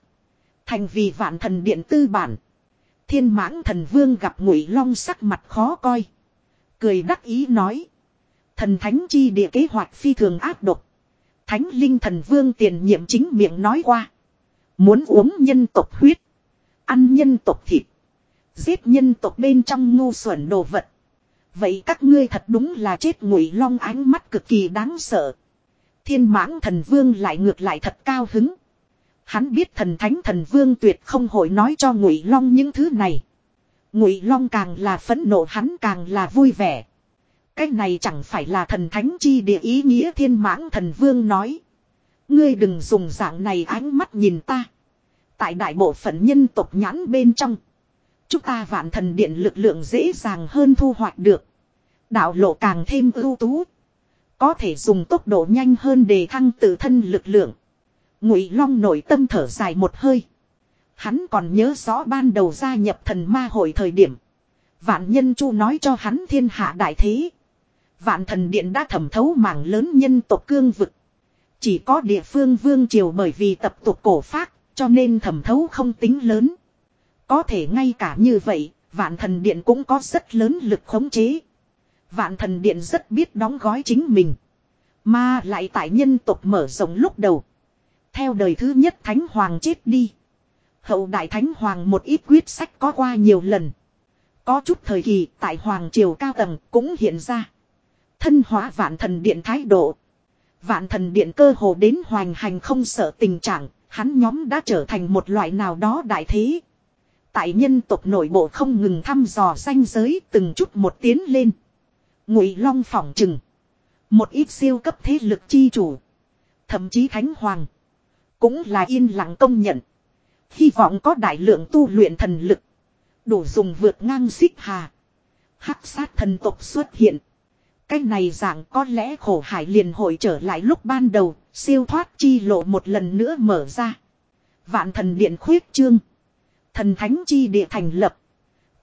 Speaker 1: Thành vì vạn thần điện tư bản. Thiên mãng thần vương gặp ngụy long sắc mặt khó coi. Cười đắc ý nói. Thần thánh chi địa kế hoạch phi thường áp độc. Thánh linh thần vương tiền nhiệm chính miệng nói qua. Muốn uống nhân tộc huyết. Ăn nhân tộc thịt. Giết nhân tộc bên trong ngu xuẩn đồ vật. Vậy các ngươi thật đúng là chết ngụy long ánh mắt cực kỳ đáng sợ. Thiên mãng thần vương lại ngược lại thật cao hứng. Hắn biết thần thánh thần vương tuyệt không hội nói cho ngụy long những thứ này. Ngụy long càng là phẫn nộ hắn càng là vui vẻ. Cái này chẳng phải là thần thánh chi địa ý nghĩa thiên mãng thần vương nói. Ngươi đừng dùng dạng này ánh mắt nhìn ta. Tại đại bộ phận nhân tộc nhãn bên trong. Chúng ta vạn thần điện lực lượng dễ dàng hơn thu hoạch được. Đạo lộ càng thêm ưu tú. Có thể dùng tốc độ nhanh hơn để thăng tự thân lực lượng. Ngụy Long nội tâm thở dài một hơi. Hắn còn nhớ rõ ban đầu gia nhập thần ma hội thời điểm. Vạn nhân chu nói cho hắn thiên hạ đại thế. Vạn thần điện đã thẩm thấu mảng lớn nhân tộc cương vực. Chỉ có địa phương vương triều bởi vì tập tục cổ phác, cho nên thẩm thấu không tính lớn. Có thể ngay cả như vậy, vạn thần điện cũng có rất lớn lực khống chế. Vạn thần điện rất biết đóng gói chính mình. Mà lại tại nhân tộc mở rộng lúc đầu. Theo đời thứ nhất Thánh Hoàng chết đi. Hậu đại Thánh Hoàng một ít quyết sách có qua nhiều lần. Có chút thời kỳ tại Hoàng Triều cao tầng cũng hiện ra. Thân hóa vạn thần điện thái độ. Vạn thần điện cơ hồ đến hoành hành không sợ tình trạng, hắn nhóm đã trở thành một loại nào đó đại thế. Tại nhân tộc nội bộ không ngừng thăm dò danh giới từng chút một tiến lên. Ngụy Long phỏng chừng. Một ít siêu cấp thế lực chi chủ. Thậm chí Thánh Hoàng. Cũng là yên lặng công nhận. Hy vọng có đại lượng tu luyện thần lực. Đủ dùng vượt ngang xích hà. Hắc sát thần tộc xuất hiện. Cái này dạng có lẽ khổ hải liền hội trở lại lúc ban đầu, siêu thoát chi lộ một lần nữa mở ra. Vạn thần điện khuyết trương. Thần thánh chi địa thành lập.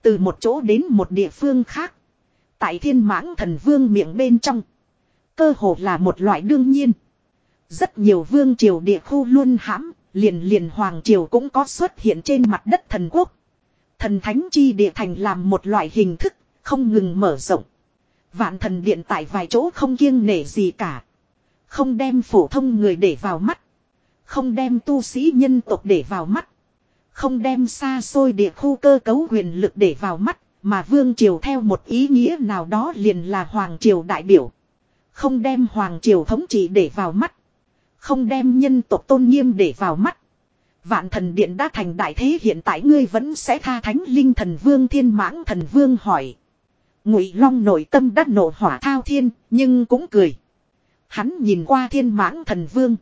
Speaker 1: Từ một chỗ đến một địa phương khác. Tại thiên mãng thần vương miệng bên trong. Cơ hồ là một loại đương nhiên. Rất nhiều vương triều địa khu luôn hãm, liền liền hoàng triều cũng có xuất hiện trên mặt đất thần quốc. Thần thánh chi địa thành làm một loại hình thức, không ngừng mở rộng. Vạn thần điện tại vài chỗ không kiêng nể gì cả. Không đem phổ thông người để vào mắt. Không đem tu sĩ nhân tộc để vào mắt. Không đem xa xôi địa khu cơ cấu quyền lực để vào mắt. Mà vương triều theo một ý nghĩa nào đó liền là hoàng triều đại biểu. Không đem hoàng triều thống trị để vào mắt. Không đem nhân tộc tôn nghiêm để vào mắt. Vạn thần điện đã thành đại thế hiện tại ngươi vẫn sẽ tha thánh linh thần vương thiên mãng thần vương hỏi. Ngụy Long nội tâm đã nổ hỏa thao thiên, nhưng cũng cười. Hắn nhìn qua Thiên Mãng Thần Vương,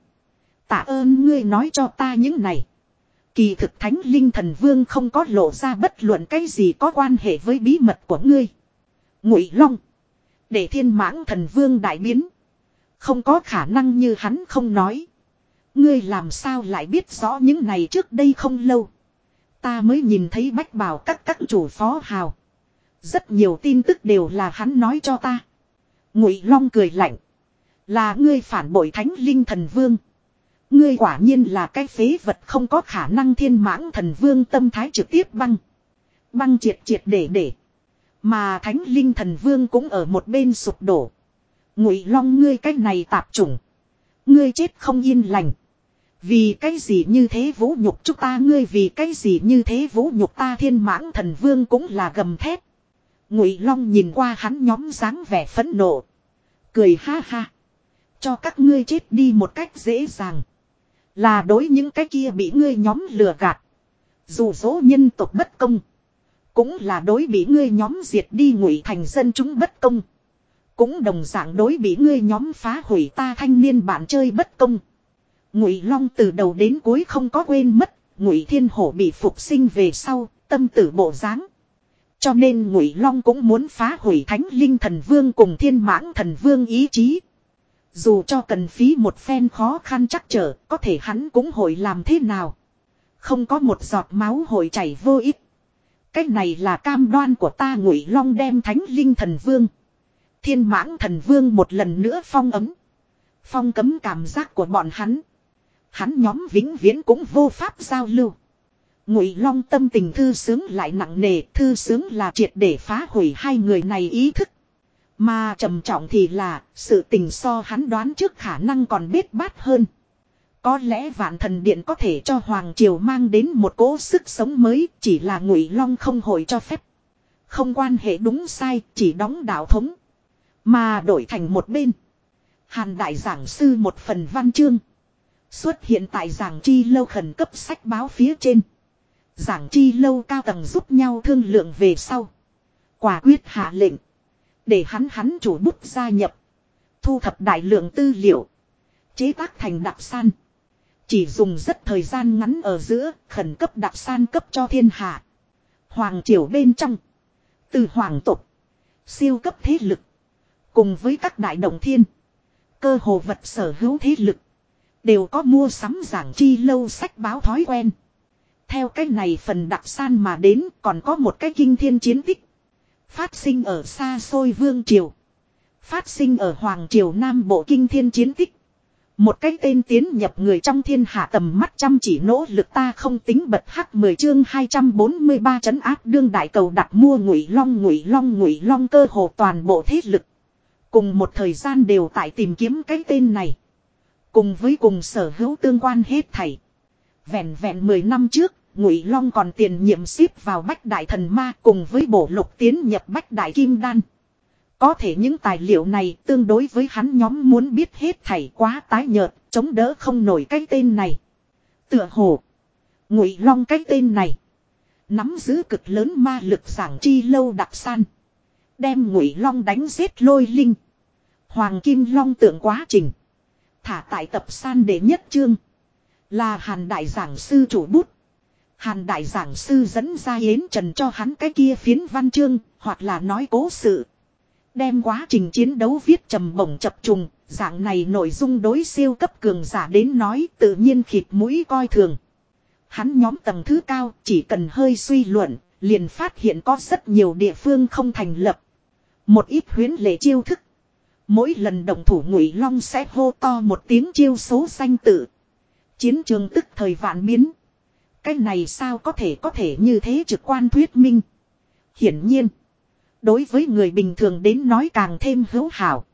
Speaker 1: "Tạ ơn ngươi nói cho ta những này." Kỳ thực Thánh Linh Thần Vương không có lộ ra bất luận cái gì có quan hệ với bí mật của ngươi. Ngụy Long, để Thiên Mãng Thần Vương đại biến, không có khả năng như hắn không nói. Ngươi làm sao lại biết rõ những này trước đây không lâu? Ta mới nhìn thấy Bách Bảo các các chủ phó hào. Rất nhiều tin tức đều là hắn nói cho ta. Ngụy Long cười lạnh. Là ngươi phản bội thánh linh thần vương. Ngươi quả nhiên là cái phế vật không có khả năng thiên mãng thần vương tâm thái trực tiếp băng. Băng triệt triệt để để. Mà thánh linh thần vương cũng ở một bên sụp đổ. Ngụy Long ngươi cái này tạp chủng. Ngươi chết không yên lành. Vì cái gì như thế vũ nhục chúng ta ngươi vì cái gì như thế vũ nhục ta thiên mãng thần vương cũng là gầm thét. Ngụy Long nhìn qua hắn nhóm dáng vẻ phẫn nộ, cười ha ha. Cho các ngươi chết đi một cách dễ dàng, là đối những cái kia bị ngươi nhóm lừa gạt, dù số nhân tộc bất công, cũng là đối bị ngươi nhóm diệt đi ngụy thành dân chúng bất công, cũng đồng dạng đối bị ngươi nhóm phá hủy ta thanh niên bạn chơi bất công. Ngụy Long từ đầu đến cuối không có quên mất, Ngụy Thiên Hổ bị phục sinh về sau, tâm tử bộ dáng cho nên Ngụy Long cũng muốn phá hủy Thánh Linh Thần Vương cùng Thiên Mãng Thần Vương ý chí. Dù cho cần phí một phen khó khăn chắc trở, có thể hắn cũng hội làm thế nào. Không có một giọt máu hội chảy vô ích. Cách này là cam đoan của ta Ngụy Long đem Thánh Linh Thần Vương, Thiên Mãng Thần Vương một lần nữa phong ấm. Phong cấm cảm giác của bọn hắn. Hắn nhóm vĩnh viễn cũng vô pháp giao lưu. Ngụy Long tâm tình thư sướng lại nặng nề, thư sướng là triệt để phá hủy hai người này ý thức. Mà trầm trọng thì là, sự tình so hắn đoán trước khả năng còn biết bát hơn. Có lẽ vạn thần điện có thể cho Hoàng Triều mang đến một cỗ sức sống mới, chỉ là Ngụy Long không hồi cho phép. Không quan hệ đúng sai, chỉ đóng đạo thống. Mà đổi thành một bên. Hàn đại giảng sư một phần văn chương. Xuất hiện tại giảng chi lâu khẩn cấp sách báo phía trên. Giảng chi lâu cao tầng giúp nhau thương lượng về sau. Quả quyết hạ lệnh. Để hắn hắn chủ bút gia nhập. Thu thập đại lượng tư liệu. Chế tác thành đặc san. Chỉ dùng rất thời gian ngắn ở giữa khẩn cấp đặc san cấp cho thiên hạ. Hoàng triều bên trong. Từ hoàng tục. Siêu cấp thế lực. Cùng với các đại đồng thiên. Cơ hồ vật sở hữu thế lực. Đều có mua sắm giảng chi lâu sách báo thói quen theo cái này phần đặc san mà đến còn có một cái kinh thiên chiến tích. Phát sinh ở xa xôi vương triều. Phát sinh ở Hoàng Triều Nam Bộ kinh thiên chiến tích. Một cái tên tiến nhập người trong thiên hạ tầm mắt chăm chỉ nỗ lực ta không tính bật hắc 10 chương 243 trấn áp đương đại cầu đặt mua ngụy long ngụy long ngụy long cơ hồ toàn bộ thế lực. Cùng một thời gian đều tại tìm kiếm cái tên này. Cùng với cùng sở hữu tương quan hết thảy. Vẹn vẹn 10 năm trước, ngụy long còn tiền nhiệm ship vào bách đại thần ma cùng với bộ lục tiến nhập bách đại kim đan có thể những tài liệu này tương đối với hắn nhóm muốn biết hết thảy quá tái nhợt chống đỡ không nổi cái tên này tựa hồ ngụy long cái tên này nắm giữ cực lớn ma lực giảng chi lâu đặc san đem ngụy long đánh giết lôi linh hoàng kim long tượng quá trình thả tại tập san để nhất chương là hàn đại giảng sư chủ bút Hàn đại giảng sư dẫn ra yến trần cho hắn cái kia phiến văn chương, hoặc là nói cố sự. Đem quá trình chiến đấu viết trầm bổng chập trùng, dạng này nội dung đối siêu cấp cường giả đến nói tự nhiên khịt mũi coi thường. Hắn nhóm tầng thứ cao chỉ cần hơi suy luận, liền phát hiện có rất nhiều địa phương không thành lập. Một ít huyến lệ chiêu thức. Mỗi lần đồng thủ ngụy long sẽ hô to một tiếng chiêu số danh tự. Chiến trường tức thời vạn biến. Cái này sao có thể có thể như thế trực quan thuyết minh. Hiển nhiên. Đối với người bình thường đến nói càng thêm hữu hảo.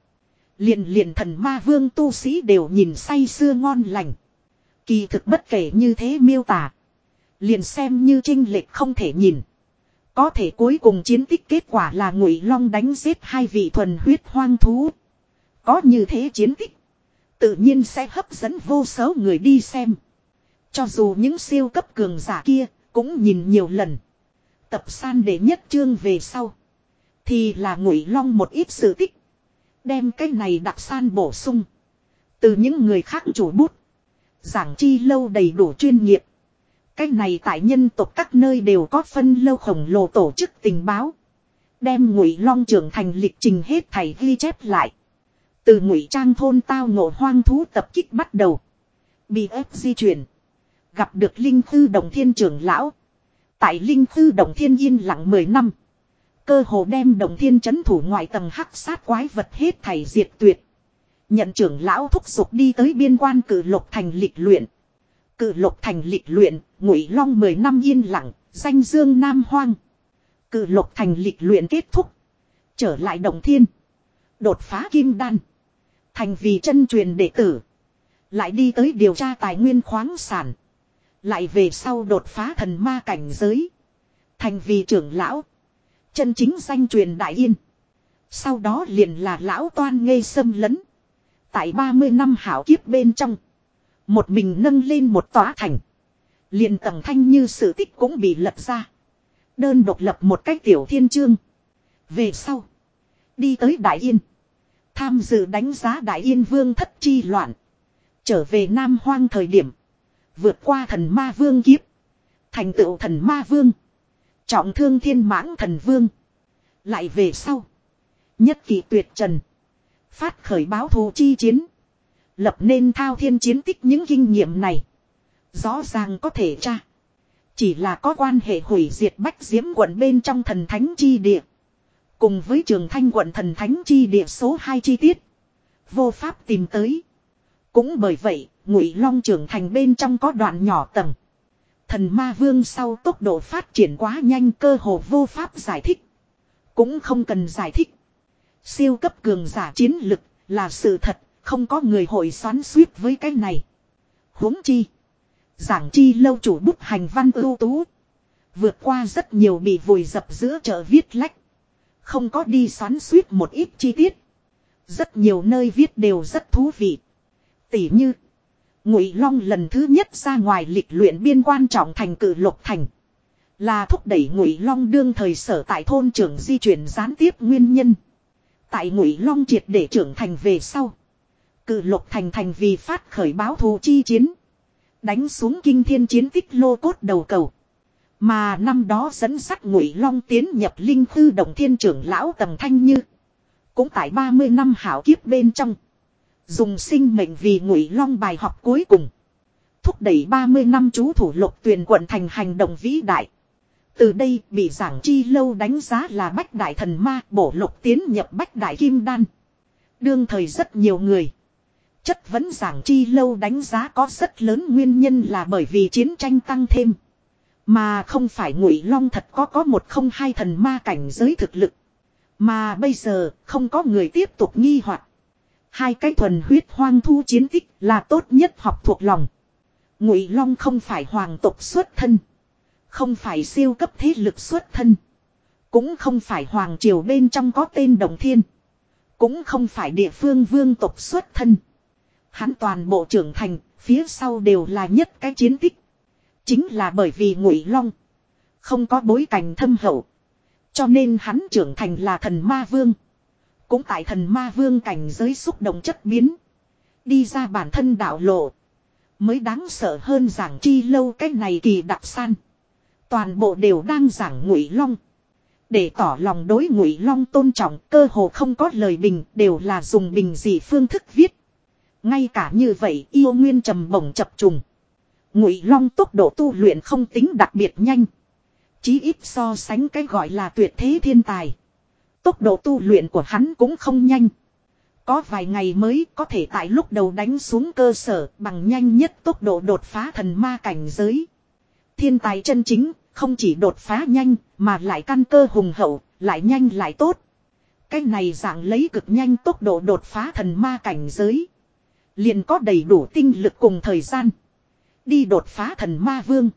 Speaker 1: Liền liền thần ma vương tu sĩ đều nhìn say sưa ngon lành. Kỳ thực bất kể như thế miêu tả. Liền xem như trinh lệch không thể nhìn. Có thể cuối cùng chiến tích kết quả là ngụy long đánh giết hai vị thuần huyết hoang thú. Có như thế chiến tích. Tự nhiên sẽ hấp dẫn vô số người đi xem. Cho dù những siêu cấp cường giả kia cũng nhìn nhiều lần. Tập san để nhất chương về sau. Thì là ngụy long một ít sự tích. Đem cái này đặc san bổ sung. Từ những người khác chủ bút. Giảng chi lâu đầy đủ chuyên nghiệp. Cái này tại nhân tộc các nơi đều có phân lâu khổng lồ tổ chức tình báo. Đem ngụy long trưởng thành lịch trình hết thầy ghi chép lại. Từ ngụy trang thôn tao ngộ hoang thú tập kích bắt đầu. Bị ép di chuyển Gặp được Linh Tư Đồng Thiên trưởng lão. Tại Linh Tư Đồng Thiên yên lặng mười năm. Cơ hồ đem Đồng Thiên chấn thủ ngoại tầng hắc sát quái vật hết thảy diệt tuyệt. Nhận trưởng lão thúc giục đi tới biên quan cử lục thành lịch luyện. Cử lục thành lịch luyện, ngụy long mười năm yên lặng, danh dương Nam Hoang. Cử lục thành lịch luyện kết thúc. Trở lại Đồng Thiên. Đột phá kim đan. Thành vì chân truyền đệ tử. Lại đi tới điều tra tài nguyên khoáng sản. Lại về sau đột phá thần ma cảnh giới. Thành vì trưởng lão. Chân chính danh truyền đại yên. Sau đó liền là lão toan ngây xâm lấn. Tại 30 năm hảo kiếp bên trong. Một mình nâng lên một tòa thành. Liền tầng thanh như sự tích cũng bị lật ra. Đơn độc lập một cách tiểu thiên chương. Về sau. Đi tới Đại Yên. Tham dự đánh giá Đại Yên vương thất chi loạn. Trở về Nam Hoang thời điểm. Vượt qua thần ma vương kiếp. Thành tựu thần ma vương. Trọng thương thiên mãn thần vương. Lại về sau. Nhất kỳ tuyệt trần. Phát khởi báo thù chi chiến. Lập nên thao thiên chiến tích những kinh nghiệm này. Rõ ràng có thể tra. Chỉ là có quan hệ hủy diệt bách diễm quận bên trong thần thánh chi địa. Cùng với trường thanh quận thần thánh chi địa số hai chi tiết. Vô pháp tìm tới. Cũng bởi vậy, ngụy long trưởng thành bên trong có đoạn nhỏ tầng. Thần ma vương sau tốc độ phát triển quá nhanh cơ hồ vô pháp giải thích. Cũng không cần giải thích. Siêu cấp cường giả chiến lực là sự thật, không có người hội xoắn suýt với cái này. huống chi. Giảng chi lâu chủ bút hành văn ưu tú. Vượt qua rất nhiều bị vùi dập giữa chợ viết lách. Không có đi xoắn suýt một ít chi tiết. Rất nhiều nơi viết đều rất thú vị. Tỷ như, Ngụy Long lần thứ nhất ra ngoài lịch luyện biên quan trọng thành Cự lục thành, là thúc đẩy Ngụy Long đương thời sở tại thôn trưởng di chuyển gián tiếp nguyên nhân. Tại Ngụy Long triệt để trưởng thành về sau, Cự lục thành thành vì phát khởi báo thù chi chiến, đánh xuống kinh thiên chiến tích lô cốt đầu cầu. Mà năm đó dẫn sắt Ngụy Long tiến nhập linh khư động thiên trưởng lão tầm thanh như. Cũng tại ba mươi năm hảo kiếp bên trong. Dùng sinh mệnh vì ngụy long bài học cuối cùng. Thúc đẩy ba mươi năm chú thủ lục tuyền quận thành hành động vĩ đại. Từ đây bị giảng chi lâu đánh giá là bách đại thần ma bổ lục tiến nhập bách đại kim đan. Đương thời rất nhiều người. Chất vấn giảng chi lâu đánh giá có rất lớn nguyên nhân là bởi vì chiến tranh tăng thêm. Mà không phải ngụy long thật có có một không hai thần ma cảnh giới thực lực. Mà bây giờ không có người tiếp tục nghi hoặc Hai cái thuần huyết hoang thu chiến tích là tốt nhất học thuộc lòng. Ngụy Long không phải hoàng tộc xuất thân. Không phải siêu cấp thế lực xuất thân. Cũng không phải hoàng triều bên trong có tên đồng thiên. Cũng không phải địa phương vương tộc xuất thân. Hắn toàn bộ trưởng thành, phía sau đều là nhất cái chiến tích. Chính là bởi vì Ngụy Long không có bối cảnh thâm hậu. Cho nên hắn trưởng thành là thần ma vương. Cũng tại thần ma vương cảnh giới xúc động chất biến. Đi ra bản thân đạo lộ. Mới đáng sợ hơn giảng chi lâu cái này kỳ đặc san. Toàn bộ đều đang giảng ngụy long. Để tỏ lòng đối ngụy long tôn trọng cơ hồ không có lời bình đều là dùng bình dị phương thức viết. Ngay cả như vậy yêu nguyên trầm bổng chập trùng. Ngụy long tốc độ tu luyện không tính đặc biệt nhanh. Chí ít so sánh cái gọi là tuyệt thế thiên tài. Tốc độ tu luyện của hắn cũng không nhanh. Có vài ngày mới có thể tại lúc đầu đánh xuống cơ sở bằng nhanh nhất tốc độ đột phá thần ma cảnh giới. Thiên tài chân chính, không chỉ đột phá nhanh, mà lại căn cơ hùng hậu, lại nhanh lại tốt. Cái này dạng lấy cực nhanh tốc độ đột phá thần ma cảnh giới. Liền có đầy đủ tinh lực cùng thời gian. Đi đột phá thần ma vương.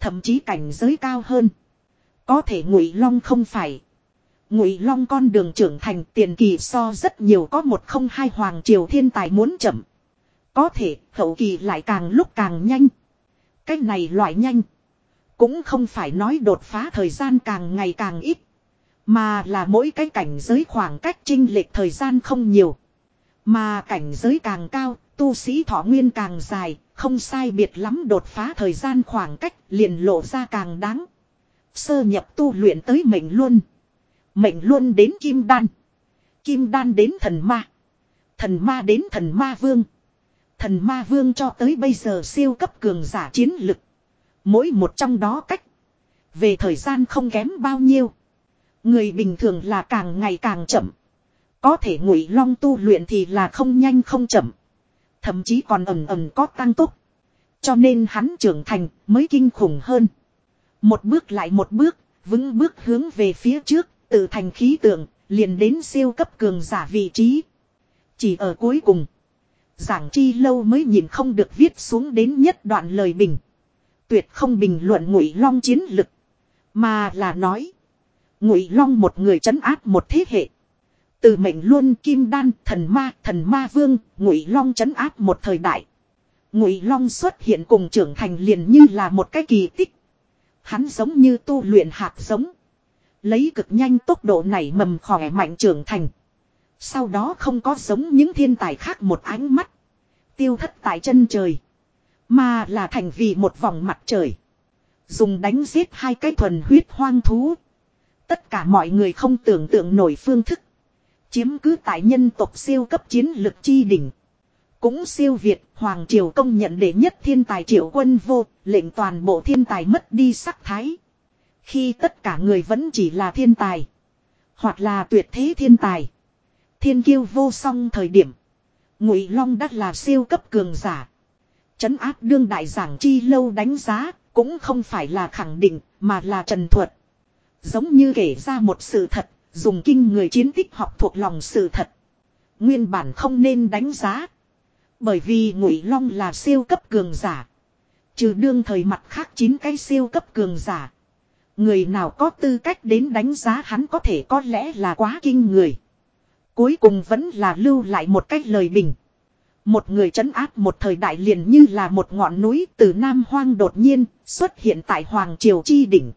Speaker 1: Thậm chí cảnh giới cao hơn. Có thể ngụy long không phải. Ngụy Long con đường trưởng thành tiền kỳ so rất nhiều có một không hai hoàng triều thiên tài muốn chậm. Có thể hậu kỳ lại càng lúc càng nhanh. Cách này loại nhanh. Cũng không phải nói đột phá thời gian càng ngày càng ít. Mà là mỗi cái cảnh giới khoảng cách chinh lệch thời gian không nhiều. Mà cảnh giới càng cao, tu sĩ thọ nguyên càng dài, không sai biệt lắm đột phá thời gian khoảng cách liền lộ ra càng đáng. Sơ nhập tu luyện tới mình luôn. Mệnh luôn đến kim đan. Kim đan đến thần ma. Thần ma đến thần ma vương. Thần ma vương cho tới bây giờ siêu cấp cường giả chiến lực. Mỗi một trong đó cách. Về thời gian không kém bao nhiêu. Người bình thường là càng ngày càng chậm. Có thể ngụy long tu luyện thì là không nhanh không chậm. Thậm chí còn ầm ầm có tăng tốc. Cho nên hắn trưởng thành mới kinh khủng hơn. Một bước lại một bước, vững bước hướng về phía trước, tự thành khí tượng, liền đến siêu cấp cường giả vị trí. Chỉ ở cuối cùng, giảng chi lâu mới nhìn không được viết xuống đến nhất đoạn lời bình. Tuyệt không bình luận ngụy long chiến lực, mà là nói. Ngụy long một người chấn áp một thế hệ. Từ mệnh luôn kim đan, thần ma, thần ma vương, ngụy long chấn áp một thời đại. Ngụy long xuất hiện cùng trưởng thành liền như là một cái kỳ tích. Hắn giống như tu luyện hạt giống Lấy cực nhanh tốc độ này mầm khỏe mạnh trưởng thành. Sau đó không có giống những thiên tài khác một ánh mắt. Tiêu thất tại chân trời. Mà là thành vì một vòng mặt trời. Dùng đánh giết hai cái thuần huyết hoang thú. Tất cả mọi người không tưởng tượng nổi phương thức. Chiếm cứ tại nhân tộc siêu cấp chiến lực chi đỉnh. Cũng siêu Việt, Hoàng Triều công nhận đệ nhất thiên tài triệu quân vô, lệnh toàn bộ thiên tài mất đi sắc thái. Khi tất cả người vẫn chỉ là thiên tài. Hoặc là tuyệt thế thiên tài. Thiên kiêu vô song thời điểm. Ngụy Long đắc là siêu cấp cường giả. Trấn áp đương đại giảng chi lâu đánh giá. Cũng không phải là khẳng định mà là trần thuật. Giống như kể ra một sự thật. Dùng kinh người chiến tích học thuộc lòng sự thật. Nguyên bản không nên đánh giá. Bởi vì Ngụy Long là siêu cấp cường giả. Trừ đương thời mặt khác chín cái siêu cấp cường giả. Người nào có tư cách đến đánh giá hắn có thể có lẽ là quá kinh người. Cuối cùng vẫn là lưu lại một cách lời bình. Một người trấn áp một thời đại liền như là một ngọn núi từ Nam Hoang đột nhiên xuất hiện tại Hoàng Triều Chi Đỉnh.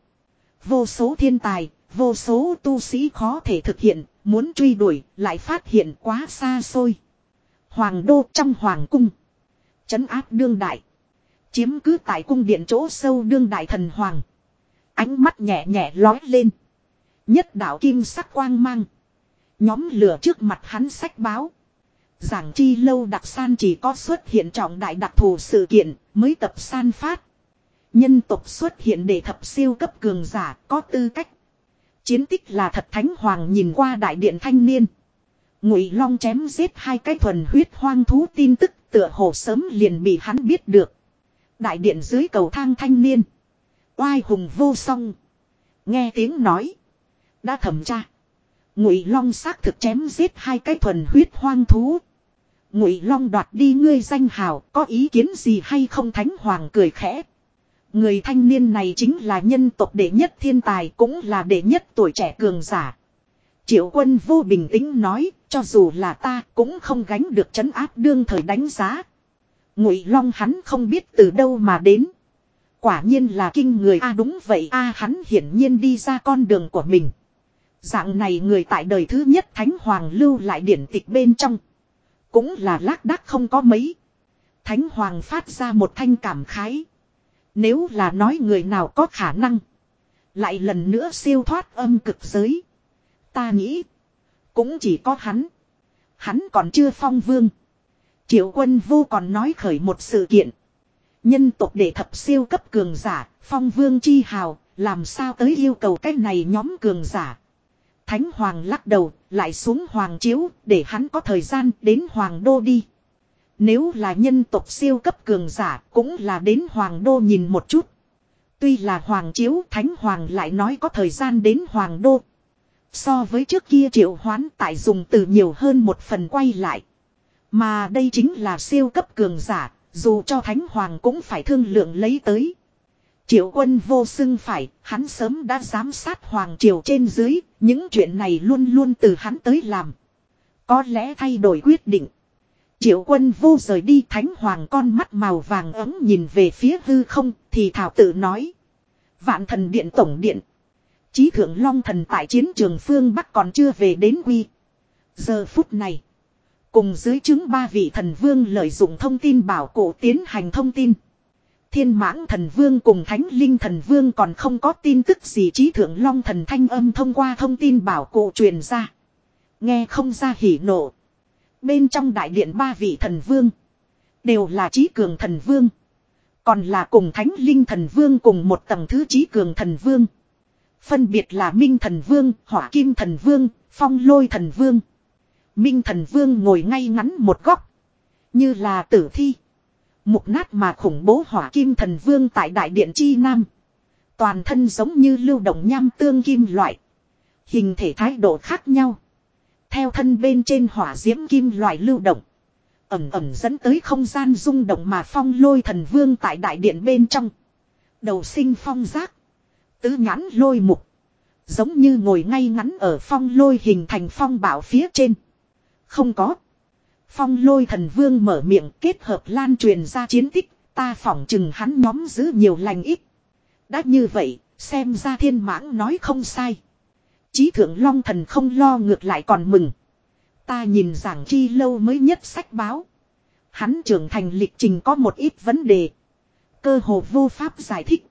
Speaker 1: Vô số thiên tài, vô số tu sĩ khó thể thực hiện, muốn truy đuổi lại phát hiện quá xa xôi. Hoàng đô trong Hoàng cung. Trấn áp đương đại. Chiếm cứ tại cung điện chỗ sâu đương đại thần Hoàng. Ánh mắt nhẹ nhẹ lói lên. Nhất đạo kim sắc quang mang. Nhóm lửa trước mặt hắn sách báo. Giảng chi lâu đặc san chỉ có xuất hiện trọng đại đặc thù sự kiện mới tập san phát. Nhân tộc xuất hiện để thập siêu cấp cường giả có tư cách. Chiến tích là thật thánh hoàng nhìn qua đại điện thanh niên. Ngụy Long chém giết hai cái thuần huyết hoang thú tin tức tựa hồ sớm liền bị hắn biết được. Đại điện dưới cầu thang thanh niên. Oai hùng vô song. Nghe tiếng nói. Đã thẩm tra. Ngụy Long xác thực chém giết hai cái thuần huyết hoang thú. Ngụy Long đoạt đi ngươi danh hào có ý kiến gì hay không Thánh Hoàng cười khẽ. Người thanh niên này chính là nhân tộc đệ nhất thiên tài cũng là đệ nhất tuổi trẻ cường giả. Triệu quân vô bình tĩnh nói, cho dù là ta cũng không gánh được chấn áp đương thời đánh giá. Ngụy Long hắn không biết từ đâu mà đến. Quả nhiên là kinh người a đúng vậy a hắn hiển nhiên đi ra con đường của mình. Dạng này người tại đời thứ nhất Thánh Hoàng lưu lại điển tịch bên trong. Cũng là lác đác không có mấy. Thánh Hoàng phát ra một thanh cảm khái. Nếu là nói người nào có khả năng. Lại lần nữa siêu thoát âm cực giới. Ta nghĩ. Cũng chỉ có hắn. Hắn còn chưa phong vương. Triệu quân vu còn nói khởi một sự kiện. Nhân tộc đệ thập siêu cấp cường giả, phong vương chi hào, làm sao tới yêu cầu cái này nhóm cường giả. Thánh Hoàng lắc đầu, lại xuống Hoàng Chiếu, để hắn có thời gian đến Hoàng Đô đi. Nếu là nhân tộc siêu cấp cường giả, cũng là đến Hoàng Đô nhìn một chút. Tuy là Hoàng Chiếu, Thánh Hoàng lại nói có thời gian đến Hoàng Đô. So với trước kia triệu hoán tại dùng từ nhiều hơn một phần quay lại. Mà đây chính là siêu cấp cường giả, dù cho Thánh Hoàng cũng phải thương lượng lấy tới. Triệu quân vô xưng phải, hắn sớm đã giám sát Hoàng Triều trên dưới, những chuyện này luôn luôn từ hắn tới làm. Có lẽ thay đổi quyết định. Triệu quân vô rời đi Thánh Hoàng con mắt màu vàng ấm nhìn về phía hư không, thì Thảo tự nói. Vạn thần điện tổng điện. Chí thượng long thần tại chiến trường phương Bắc còn chưa về đến quy. Giờ phút này. Cùng dưới chứng ba vị thần vương lợi dụng thông tin bảo cổ tiến hành thông tin. Thiên mãng thần vương cùng thánh linh thần vương còn không có tin tức gì trí thượng long thần thanh âm thông qua thông tin bảo cổ truyền ra. Nghe không ra hỉ nộ. Bên trong đại điện ba vị thần vương. Đều là trí cường thần vương. Còn là cùng thánh linh thần vương cùng một tầng thứ trí cường thần vương. Phân biệt là minh thần vương, hỏa kim thần vương, phong lôi thần vương. Minh thần vương ngồi ngay ngắn một góc. Như là tử thi. Mục nát mà khủng bố hỏa kim thần vương tại đại điện chi nam. Toàn thân giống như lưu động nham tương kim loại. Hình thể thái độ khác nhau. Theo thân bên trên hỏa diễm kim loại lưu động. Ẩm ẩm dẫn tới không gian rung động mà phong lôi thần vương tại đại điện bên trong. Đầu sinh phong giác. Tứ nhãn lôi mục giống như ngồi ngay ngắn ở phong lôi hình thành phong bảo phía trên. Không có. Phong lôi thần vương mở miệng kết hợp lan truyền ra chiến tích, ta phỏng chừng hắn nhóm giữ nhiều lành ít. Đã như vậy, xem ra thiên mãng nói không sai. Chí thượng long thần không lo ngược lại còn mừng. Ta nhìn giảng chi lâu mới nhất sách báo. Hắn trưởng thành lịch trình có một ít vấn đề. Cơ hồ vô pháp giải thích.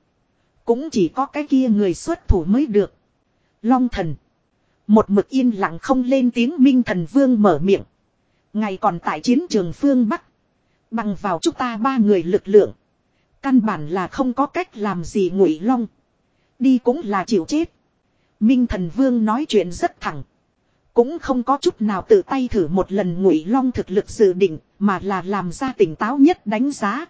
Speaker 1: Cũng chỉ có cái kia người xuất thủ mới được. Long thần. Một mực yên lặng không lên tiếng Minh Thần Vương mở miệng. Ngày còn tại chiến trường phương Bắc. Bằng vào chúng ta ba người lực lượng. Căn bản là không có cách làm gì ngụy long. Đi cũng là chịu chết. Minh Thần Vương nói chuyện rất thẳng. Cũng không có chút nào tự tay thử một lần ngụy long thực lực dự định mà là làm ra tỉnh táo nhất đánh giá.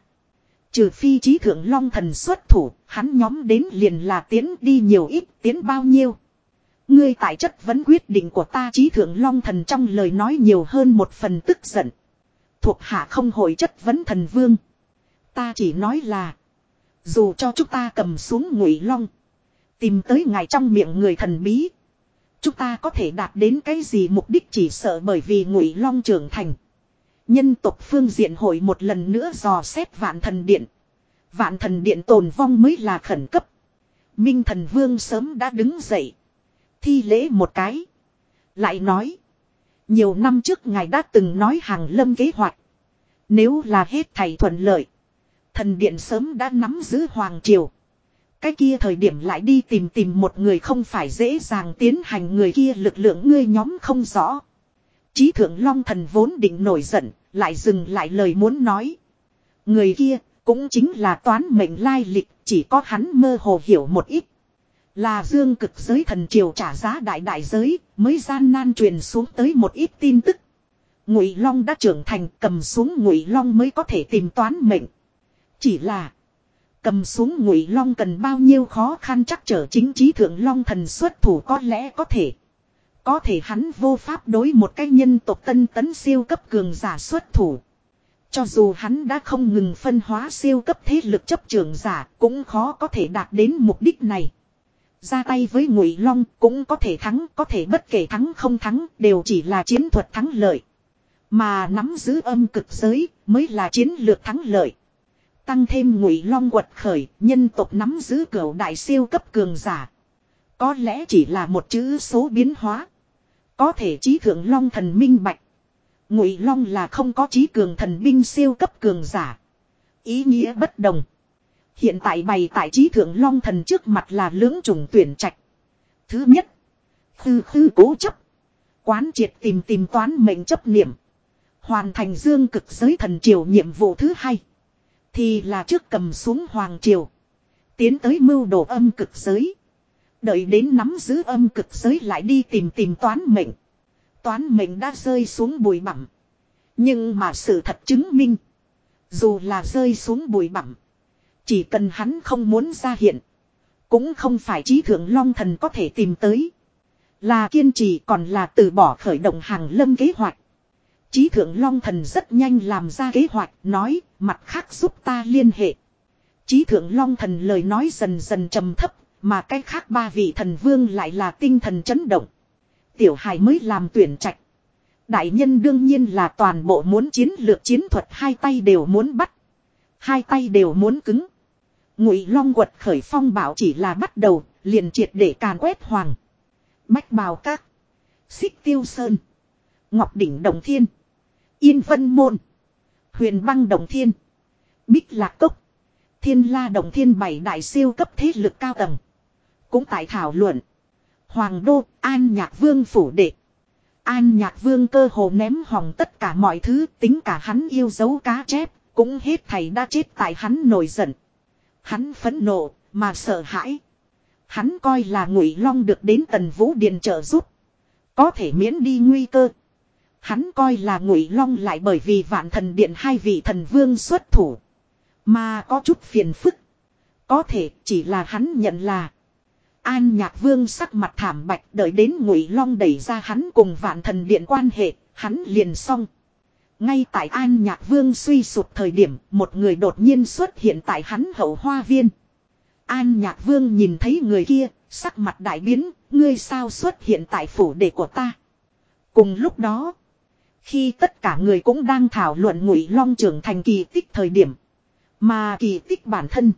Speaker 1: Trừ phi trí thượng long thần xuất thủ, hắn nhóm đến liền là tiến đi nhiều ít tiến bao nhiêu. Ngươi tại chất vấn quyết định của ta trí thượng long thần trong lời nói nhiều hơn một phần tức giận. Thuộc hạ không hội chất vấn thần vương. Ta chỉ nói là. Dù cho chúng ta cầm xuống ngụy long. Tìm tới ngài trong miệng người thần bí. Chúng ta có thể đạt đến cái gì mục đích chỉ sợ bởi vì ngụy long trưởng thành. Nhân tộc phương diện hội một lần nữa dò xét vạn thần điện. Vạn thần điện tồn vong mới là khẩn cấp. Minh thần vương sớm đã đứng dậy, Thi lễ một cái. Lại nói. Nhiều năm trước ngài đã từng nói hàng lâm kế hoạch. Nếu là hết thầy thuận lợi. Thần điện sớm đã nắm giữ Hoàng Triều. Cái kia thời điểm lại đi tìm tìm một người không phải dễ dàng tiến hành người kia lực lượng ngươi nhóm không rõ. Chí thượng long thần vốn định nổi giận, lại dừng lại lời muốn nói. Người kia, cũng chính là toán mệnh lai lịch, chỉ có hắn mơ hồ hiểu một ít. Là dương cực giới thần triều trả giá đại đại giới mới gian nan truyền xuống tới một ít tin tức. Ngụy Long đã trưởng thành cầm xuống Ngụy Long mới có thể tìm toán mệnh. Chỉ là cầm xuống Ngụy Long cần bao nhiêu khó khăn chắc trở chính chí thượng Long thần xuất thủ có lẽ có thể. Có thể hắn vô pháp đối một cái nhân tộc tân tấn siêu cấp cường giả xuất thủ. Cho dù hắn đã không ngừng phân hóa siêu cấp thế lực chấp trường giả cũng khó có thể đạt đến mục đích này ra tay với ngụy long cũng có thể thắng có thể bất kể thắng không thắng đều chỉ là chiến thuật thắng lợi mà nắm giữ âm cực giới mới là chiến lược thắng lợi tăng thêm ngụy long quật khởi nhân tộc nắm giữ cửa đại siêu cấp cường giả có lẽ chỉ là một chữ số biến hóa có thể trí thượng long thần minh bạch ngụy long là không có trí cường thần binh siêu cấp cường giả ý nghĩa bất đồng Hiện tại bày tại trí thượng long thần trước mặt là lưỡng trùng tuyển trạch. Thứ nhất. Khư khư cố chấp. Quán triệt tìm tìm toán mệnh chấp niệm. Hoàn thành dương cực giới thần triều nhiệm vụ thứ hai. Thì là trước cầm xuống hoàng triều. Tiến tới mưu đồ âm cực giới. Đợi đến nắm giữ âm cực giới lại đi tìm tìm toán mệnh. Toán mệnh đã rơi xuống bụi bặm. Nhưng mà sự thật chứng minh. Dù là rơi xuống bụi bặm chỉ cần hắn không muốn ra hiện. Cũng không phải trí thượng long thần có thể tìm tới. Là kiên trì còn là từ bỏ khởi động hàng lâm kế hoạch. trí thượng Long Thần rất nhanh làm ra kế hoạch nói mặt khác giúp ta liên hệ. trí thượng Long Thần lời nói dần dần trầm thấp mà cái khác ba vị thần vương lại là tinh thần chấn động. Tiểu hài mới làm tuyển trạch. Đại nhân đương nhiên là toàn bộ muốn chiến lược chiến thuật hai tay đều muốn bắt. Hai tay đều muốn cứng. Ngụy Long quật khởi phong bảo chỉ là bắt đầu, liền triệt để càn quét hoàng. Bách bào các. Xích tiêu sơn. Ngọc đỉnh đồng thiên. Yên vân môn. Huyền băng đồng thiên. Bích lạc cốc. Thiên la đồng thiên bảy đại siêu cấp thế lực cao tầng. Cũng tại thảo luận. Hoàng đô, an nhạc vương phủ đệ. An nhạc vương cơ hồ ném hỏng tất cả mọi thứ tính cả hắn yêu dấu cá chép. Cũng hết thầy đã chết tại hắn nổi giận. Hắn phẫn nộ, mà sợ hãi. Hắn coi là ngụy long được đến tần vũ điền trợ giúp. Có thể miễn đi nguy cơ. Hắn coi là ngụy long lại bởi vì vạn thần điện hai vị thần vương xuất thủ. Mà có chút phiền phức. Có thể chỉ là hắn nhận là. An nhạc vương sắc mặt thảm bạch đợi đến ngụy long đẩy ra hắn cùng vạn thần điện quan hệ, hắn liền xong. Ngay tại An Nhạc Vương suy sụp thời điểm, một người đột nhiên xuất hiện tại hắn hậu hoa viên. An Nhạc Vương nhìn thấy người kia, sắc mặt đại biến, ngươi sao xuất hiện tại phủ đệ của ta. Cùng lúc đó, khi tất cả người cũng đang thảo luận ngụy long trưởng thành kỳ tích thời điểm, mà kỳ tích bản thân.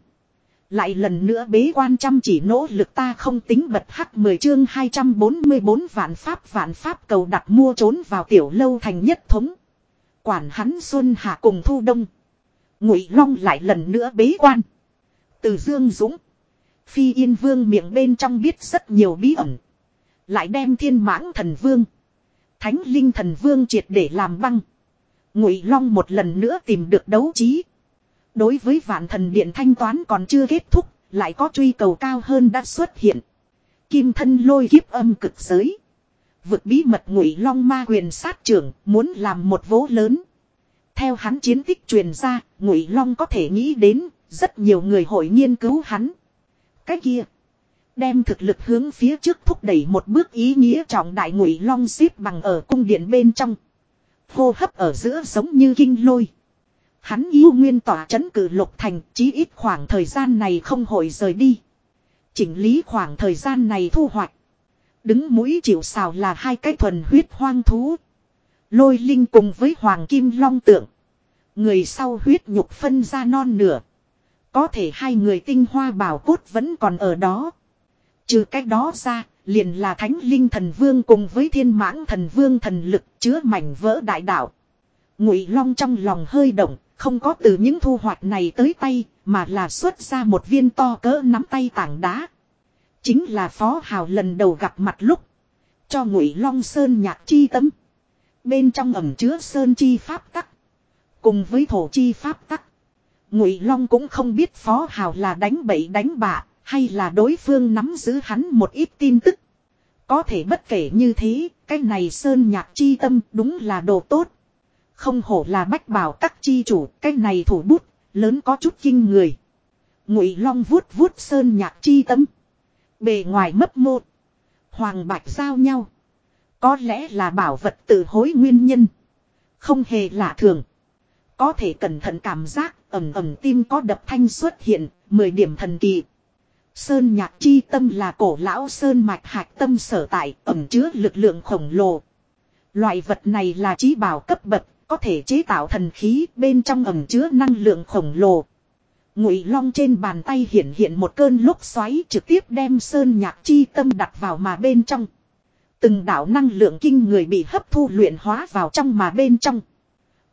Speaker 1: Lại lần nữa bế quan chăm chỉ nỗ lực ta không tính bật hắc 10 chương 244 vạn pháp vạn pháp cầu đặt mua trốn vào tiểu lâu thành nhất thống. Quản hắn xuân hạ cùng thu đông. Ngụy Long lại lần nữa bế quan. Từ Dương Dũng. Phi Yên Vương miệng bên trong biết rất nhiều bí ẩn. Lại đem thiên mãng thần vương. Thánh linh thần vương triệt để làm băng. Ngụy Long một lần nữa tìm được đấu trí. Đối với vạn thần điện thanh toán còn chưa kết thúc, lại có truy cầu cao hơn đã xuất hiện. Kim thân lôi kiếp âm cực giới. Vượt bí mật ngụy long ma quyền sát trưởng muốn làm một vố lớn. Theo hắn chiến tích truyền ra, ngụy long có thể nghĩ đến, rất nhiều người hội nghiên cứu hắn. Cái kia, đem thực lực hướng phía trước thúc đẩy một bước ý nghĩa trọng đại ngụy long xếp bằng ở cung điện bên trong. Hô hấp ở giữa giống như kinh lôi. Hắn yêu nguyên tỏa chấn cử lục thành chí ít khoảng thời gian này không hội rời đi. Chỉnh lý khoảng thời gian này thu hoạch. Đứng mũi chịu xào là hai cái thuần huyết hoang thú. Lôi linh cùng với hoàng kim long tượng. Người sau huyết nhục phân ra non nửa. Có thể hai người tinh hoa bảo cốt vẫn còn ở đó. Trừ cách đó ra, liền là thánh linh thần vương cùng với thiên mãng thần vương thần lực chứa mảnh vỡ đại đạo. Ngụy long trong lòng hơi động, không có từ những thu hoạch này tới tay, mà là xuất ra một viên to cỡ nắm tay tảng đá. Chính là Phó Hào lần đầu gặp mặt lúc. Cho ngụy Long Sơn nhạc chi tấm. Bên trong ẩm chứa Sơn chi pháp tắc. Cùng với thổ chi pháp tắc. Ngụy Long cũng không biết Phó Hào là đánh bậy đánh bạ. Hay là đối phương nắm giữ hắn một ít tin tức. Có thể bất kể như thế, cái này sơn nhạc chi tâm đúng là đồ tốt. Không hổ là bách bảo các chi chủ, cái này thủ bút, lớn có chút kinh người. Ngụy Long vuốt vuốt sơn nhạc chi tâm. Bề ngoài mấp mô. Hoàng bạch giao nhau. Có lẽ là bảo vật tự hối nguyên nhân. Không hề lạ thường. Có thể cẩn thận cảm giác ầm ầm tim có đập thanh xuất hiện. 10 điểm thần kỳ. Sơn nhạc chi tâm là cổ lão sơn mạch hạch tâm sở tại ẩm chứa lực lượng khổng lồ. Loại vật này là trí bảo cấp bậc, có thể chế tạo thần khí bên trong ẩm chứa năng lượng khổng lồ. Ngụy Long trên bàn tay hiện hiện một cơn lốc xoáy trực tiếp đem sơn nhạc chi tâm đặt vào mà bên trong. Từng đạo năng lượng kinh người bị hấp thu luyện hóa vào trong mà bên trong.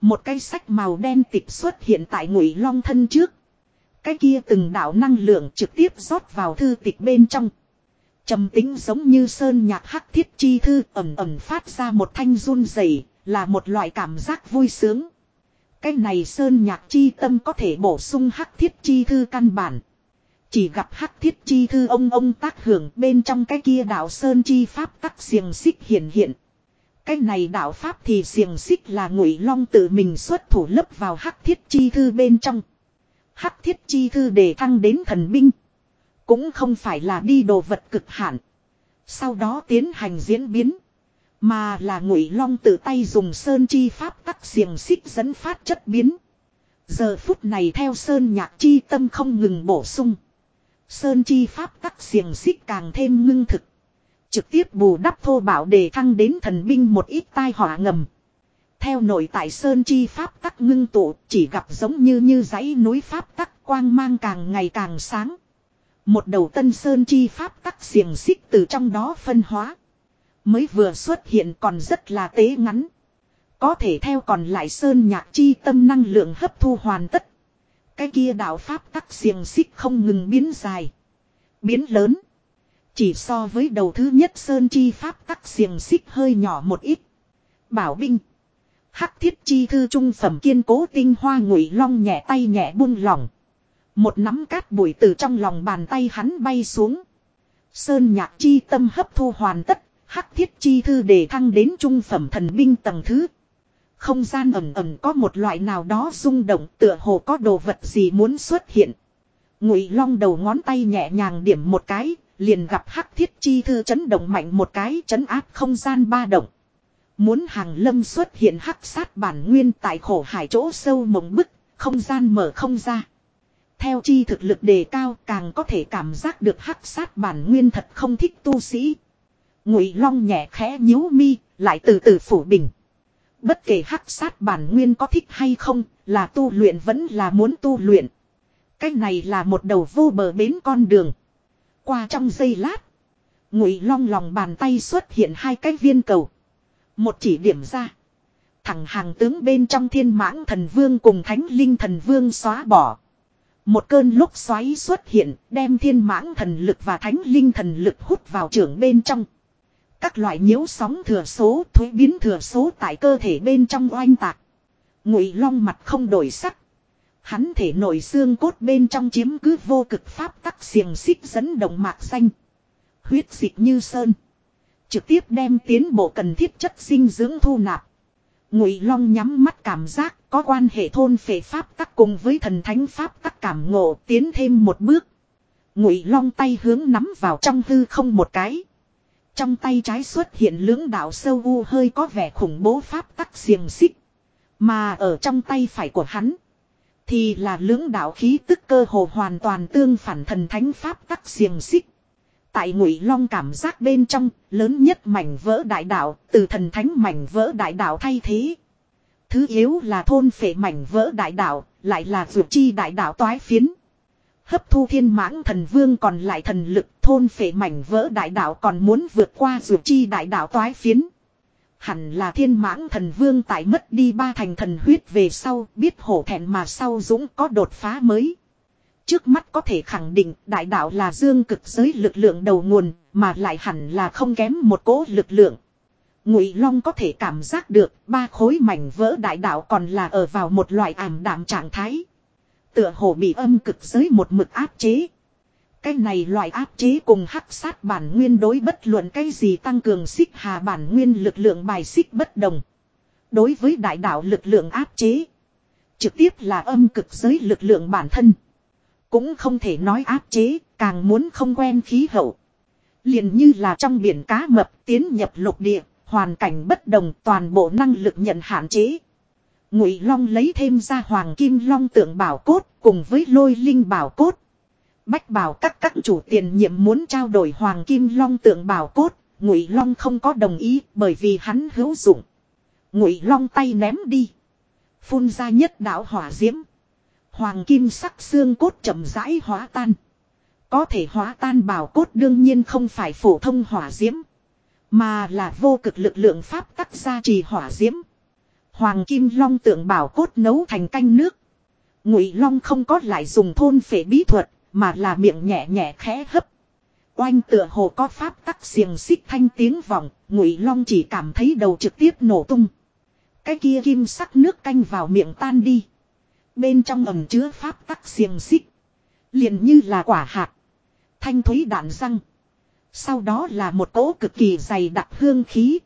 Speaker 1: Một cây sách màu đen tịch xuất hiện tại Ngụy Long thân trước. Cái kia từng đạo năng lượng trực tiếp rót vào thư tịch bên trong. Trầm tính giống như sơn nhạc hắc thiết chi thư ầm ầm phát ra một thanh run rẩy, là một loại cảm giác vui sướng. Cái này Sơn Nhạc Chi Tâm có thể bổ sung hắc thiết chi thư căn bản. Chỉ gặp hắc thiết chi thư ông ông tác hưởng bên trong cái kia đạo Sơn Chi Pháp tắc xiềng xích hiện hiện. Cái này đạo Pháp thì xiềng xích là ngụy long tự mình xuất thủ lấp vào hắc thiết chi thư bên trong. Hắc thiết chi thư để thăng đến thần binh. Cũng không phải là đi đồ vật cực hạn. Sau đó tiến hành diễn biến. Mà là ngụy long tự tay dùng sơn chi pháp tắc xiềng xích dẫn phát chất biến. Giờ phút này theo sơn nhạc chi tâm không ngừng bổ sung. Sơn chi pháp tắc xiềng xích càng thêm ngưng thực. Trực tiếp bù đắp thô bảo để thăng đến thần binh một ít tai họa ngầm. Theo nội tại sơn chi pháp tắc ngưng tụ chỉ gặp giống như như dãy núi pháp tắc quang mang càng ngày càng sáng. Một đầu tân sơn chi pháp tắc xiềng xích từ trong đó phân hóa. Mới vừa xuất hiện còn rất là tế ngắn. Có thể theo còn lại sơn nhạc chi tâm năng lượng hấp thu hoàn tất. Cái kia đạo pháp tắc xiềng xích không ngừng biến dài. Biến lớn. Chỉ so với đầu thứ nhất sơn chi pháp tắc xiềng xích hơi nhỏ một ít. Bảo binh. Hắc thiết chi thư trung phẩm kiên cố tinh hoa ngụy long nhẹ tay nhẹ buông lỏng. Một nắm cát bụi từ trong lòng bàn tay hắn bay xuống. Sơn nhạc chi tâm hấp thu hoàn tất Hắc thiết chi thư để thăng đến trung phẩm thần binh tầng thứ. Không gian ẩm ẩm có một loại nào đó rung động tựa hồ có đồ vật gì muốn xuất hiện. Ngụy long đầu ngón tay nhẹ nhàng điểm một cái, liền gặp hắc thiết chi thư chấn động mạnh một cái chấn áp không gian ba động. Muốn hàng lâm xuất hiện hắc sát bản nguyên tại khổ hải chỗ sâu mộng bức, không gian mở không ra. Theo chi thực lực đề cao càng có thể cảm giác được hắc sát bản nguyên thật không thích tu sĩ. Ngụy Long nhẹ khẽ nhíu mi, lại từ từ phủ bình. Bất kể hắc sát bản nguyên có thích hay không, là tu luyện vẫn là muốn tu luyện. Cái này là một đầu vô bờ bến con đường. Qua trong giây lát, Ngụy Long lòng bàn tay xuất hiện hai cái viên cầu. Một chỉ điểm ra, thẳng hàng tướng bên trong Thiên Mãng Thần Vương cùng Thánh Linh Thần Vương xóa bỏ. Một cơn lúc xoáy xuất hiện, đem Thiên Mãng Thần lực và Thánh Linh Thần lực hút vào trưởng bên trong. Các loại nhiễu sóng thừa số thuế biến thừa số tại cơ thể bên trong oanh tạc. Ngụy long mặt không đổi sắc. Hắn thể nổi xương cốt bên trong chiếm cứ vô cực pháp tắc xiềng xích dẫn động mạc xanh. Huyết dịch như sơn. Trực tiếp đem tiến bộ cần thiết chất dinh dưỡng thu nạp. Ngụy long nhắm mắt cảm giác có quan hệ thôn phệ pháp tắc cùng với thần thánh pháp tắc cảm ngộ tiến thêm một bước. Ngụy long tay hướng nắm vào trong hư không một cái. Trong tay trái xuất hiện lưỡng đạo sâu u hơi có vẻ khủng bố pháp tắc xiềng xích. Mà ở trong tay phải của hắn. Thì là lưỡng đạo khí tức cơ hồ hoàn toàn tương phản thần thánh pháp tắc xiềng xích. Tại ngụy long cảm giác bên trong, lớn nhất mảnh vỡ đại đạo, từ thần thánh mảnh vỡ đại đạo thay thế. Thứ yếu là thôn phệ mảnh vỡ đại đạo, lại là vượt chi đại đạo toái phiến hấp thu thiên mãng thần vương còn lại thần lực thôn phệ mảnh vỡ đại đạo còn muốn vượt qua ruột chi đại đạo toái phiến. Hẳn là thiên mãng thần vương tại mất đi ba thành thần huyết về sau biết hổ thẹn mà sau dũng có đột phá mới. Trước mắt có thể khẳng định đại đạo là dương cực giới lực lượng đầu nguồn mà lại hẳn là không kém một cỗ lực lượng. Ngụy Long có thể cảm giác được ba khối mảnh vỡ đại đạo còn là ở vào một loại ảm đạm trạng thái tựa hồ bị âm cực giới một mực áp chế. Cái này loại áp chế cùng hắc sát bản nguyên đối bất luận cái gì tăng cường xích hà bản nguyên lực lượng bài xích bất đồng. Đối với đại đạo lực lượng áp chế, trực tiếp là âm cực giới lực lượng bản thân. Cũng không thể nói áp chế, càng muốn không quen khí hậu. liền như là trong biển cá mập tiến nhập lục địa, hoàn cảnh bất đồng toàn bộ năng lực nhận hạn chế. Ngụy Long lấy thêm ra Hoàng Kim Long tượng bảo cốt cùng với Lôi Linh bảo cốt. Bách bảo các các chủ tiền nhiệm muốn trao đổi Hoàng Kim Long tượng bảo cốt, Ngụy Long không có đồng ý, bởi vì hắn hữu dụng. Ngụy Long tay ném đi, phun ra nhất đạo hỏa diễm. Hoàng kim sắc xương cốt chậm rãi hóa tan. Có thể hóa tan bảo cốt đương nhiên không phải phổ thông hỏa diễm, mà là vô cực lực lượng pháp tắc gia trì hỏa diễm. Hoàng Kim Long tượng bảo cốt nấu thành canh nước. Ngụy Long không có lại dùng thôn phệ bí thuật, mà là miệng nhẹ nhẹ khẽ hấp. Oanh tựa hồ có pháp tắc xiềng xích thanh tiếng vọng, Ngụy Long chỉ cảm thấy đầu trực tiếp nổ tung. Cái kia kim sắc nước canh vào miệng tan đi. Bên trong ẩm chứa pháp tắc xiềng xích, liền như là quả hạt, thanh thúy đạn răng. Sau đó là một cỗ cực kỳ dày đặc hương khí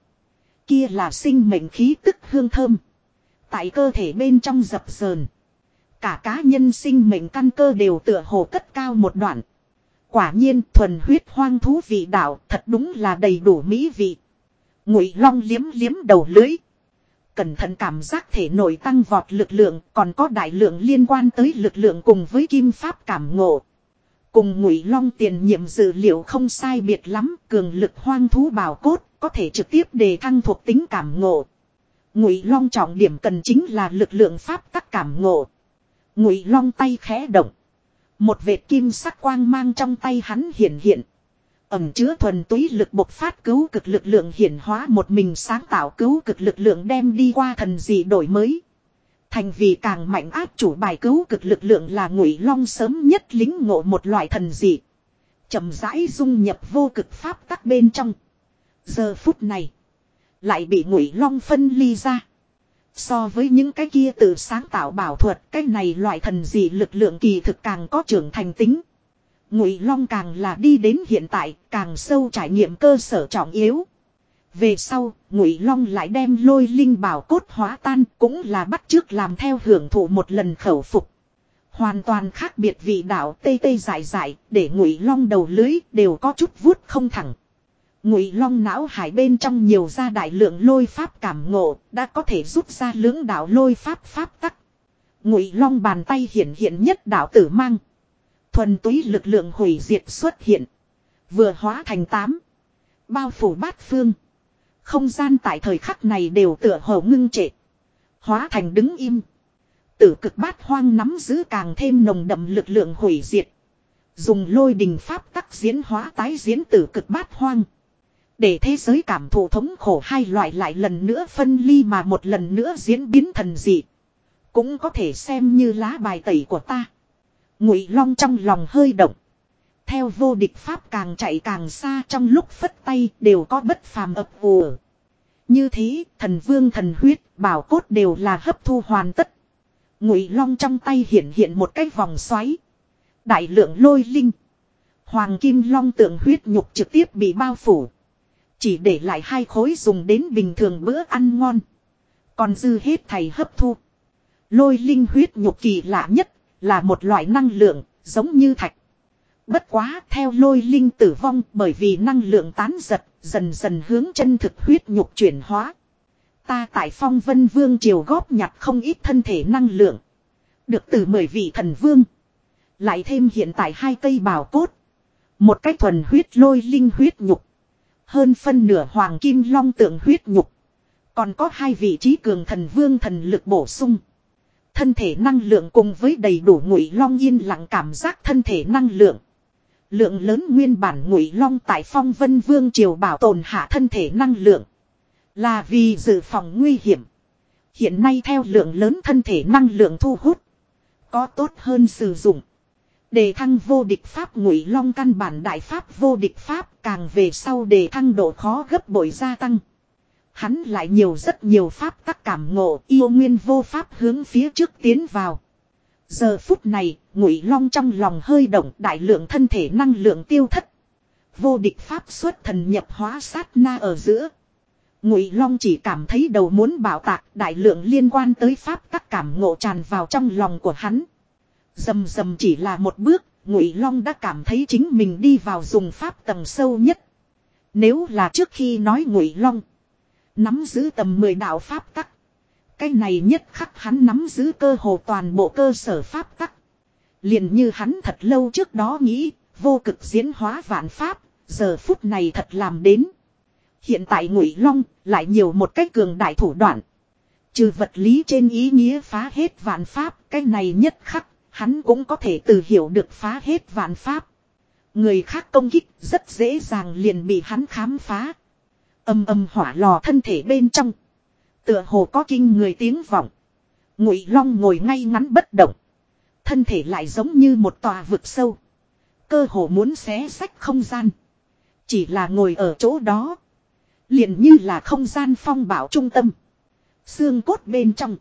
Speaker 1: kia là sinh mệnh khí tức hương thơm. Tại cơ thể bên trong dập dờn. Cả cá nhân sinh mệnh căn cơ đều tựa hồ cất cao một đoạn. Quả nhiên thuần huyết hoang thú vị đạo thật đúng là đầy đủ mỹ vị. Ngụy long liếm liếm đầu lưới. Cẩn thận cảm giác thể nội tăng vọt lực lượng còn có đại lượng liên quan tới lực lượng cùng với kim pháp cảm ngộ cùng ngụy long tiền nhiệm dữ liệu không sai biệt lắm cường lực hoang thú bào cốt có thể trực tiếp đề thăng thuộc tính cảm ngộ. Ngụy Long trọng điểm cần chính là lực lượng pháp tắc cảm ngộ. Ngụy Long tay khẽ động, một vệt kim sắc quang mang trong tay hắn hiện hiện, ẩn chứa thuần túy lực bộc phát cứu cực lực lượng hiển hóa một mình sáng tạo cứu cực lực lượng đem đi qua thần dị đổi mới. Thành vì càng mạnh áp chủ bài cứu cực lực lượng là Ngụy Long sớm nhất lĩnh ngộ một loại thần dị, chậm rãi dung nhập vô cực pháp tắc bên trong. Giờ phút này. Lại bị ngụy long phân ly ra. So với những cái kia tự sáng tạo bảo thuật. Cái này loại thần dị lực lượng kỳ thực càng có trưởng thành tính. Ngụy long càng là đi đến hiện tại. Càng sâu trải nghiệm cơ sở trọng yếu. Về sau, Ngụy Long lại đem lôi linh bảo cốt hóa tan, cũng là bắt trước làm theo hưởng thụ một lần khẩu phục. Hoàn toàn khác biệt vị đạo tê tê dài dài, để Ngụy Long đầu lưới đều có chút vuốt không thẳng. Ngụy Long não hải bên trong nhiều ra đại lượng lôi pháp cảm ngộ, đã có thể rút ra lưỡng đạo lôi pháp pháp tắc. Ngụy Long bàn tay hiển hiện nhất đạo tử mang, thuần túy lực lượng hủy diệt xuất hiện, vừa hóa thành tám, bao phủ bát phương. Không gian tại thời khắc này đều tựa hồ ngưng trệ, hóa thành đứng im. Tử cực bát hoang nắm giữ càng thêm nồng đậm lực lượng hủy diệt, dùng lôi đình pháp tắc diễn hóa tái diễn tử cực bát hoang. Để thế giới cảm thụ thống khổ hai loại lại lần nữa phân ly mà một lần nữa diễn biến thần dị. Cũng có thể xem như lá bài tẩy của ta. Ngụy Long trong lòng hơi động. Theo vô địch pháp càng chạy càng xa trong lúc phất tay đều có bất phàm ập vùa. Như thế, thần vương thần huyết, bảo cốt đều là hấp thu hoàn tất. Ngụy Long trong tay hiện hiện một cái vòng xoáy. Đại lượng lôi linh. Hoàng kim long tượng huyết nhục trực tiếp bị bao phủ. Chỉ để lại hai khối dùng đến bình thường bữa ăn ngon. Còn dư hết thầy hấp thu. Lôi linh huyết nhục kỳ lạ nhất là một loại năng lượng giống như thạch. Bất quá theo lôi linh tử vong bởi vì năng lượng tán giật dần dần hướng chân thực huyết nhục chuyển hóa. Ta tại phong vân vương triều góp nhặt không ít thân thể năng lượng. Được từ mười vị thần vương. Lại thêm hiện tại hai cây bào cốt. Một cách thuần huyết lôi linh huyết nhục. Hơn phân nửa hoàng kim long tượng huyết nhục. Còn có hai vị trí cường thần vương thần lực bổ sung. Thân thể năng lượng cùng với đầy đủ ngụy long yên lặng cảm giác thân thể năng lượng. Lượng lớn nguyên bản ngụy long tại phong vân vương triều bảo tồn hạ thân thể năng lượng. Là vì dự phòng nguy hiểm. Hiện nay theo lượng lớn thân thể năng lượng thu hút. Có tốt hơn sử dụng. Đề thăng vô địch pháp ngụy long căn bản đại pháp vô địch pháp càng về sau đề thăng độ khó gấp bội gia tăng. Hắn lại nhiều rất nhiều pháp các cảm ngộ yêu nguyên vô pháp hướng phía trước tiến vào. Giờ phút này, ngụy long trong lòng hơi động đại lượng thân thể năng lượng tiêu thất. Vô địch pháp xuất thần nhập hóa sát na ở giữa. Ngụy long chỉ cảm thấy đầu muốn bảo tạc đại lượng liên quan tới pháp các cảm ngộ tràn vào trong lòng của hắn. Dầm dầm chỉ là một bước, Ngụy Long đã cảm thấy chính mình đi vào dùng pháp tầng sâu nhất. Nếu là trước khi nói Ngụy Long, nắm giữ tầm mười đạo pháp tắc. Cái này nhất khắc hắn nắm giữ cơ hồ toàn bộ cơ sở pháp tắc. Liền như hắn thật lâu trước đó nghĩ, vô cực diễn hóa vạn pháp, giờ phút này thật làm đến. Hiện tại Ngụy Long lại nhiều một cách cường đại thủ đoạn. Trừ vật lý trên ý nghĩa phá hết vạn pháp, cái này nhất khắc Hắn cũng có thể từ hiểu được phá hết vạn pháp. Người khác công kích rất dễ dàng liền bị hắn khám phá. Âm âm hỏa lò thân thể bên trong. Tựa hồ có kinh người tiếng vọng. Ngụy Long ngồi ngay ngắn bất động. Thân thể lại giống như một tòa vực sâu. Cơ hồ muốn xé sách không gian. Chỉ là ngồi ở chỗ đó. Liền như là không gian phong bảo trung tâm. Xương cốt bên trong.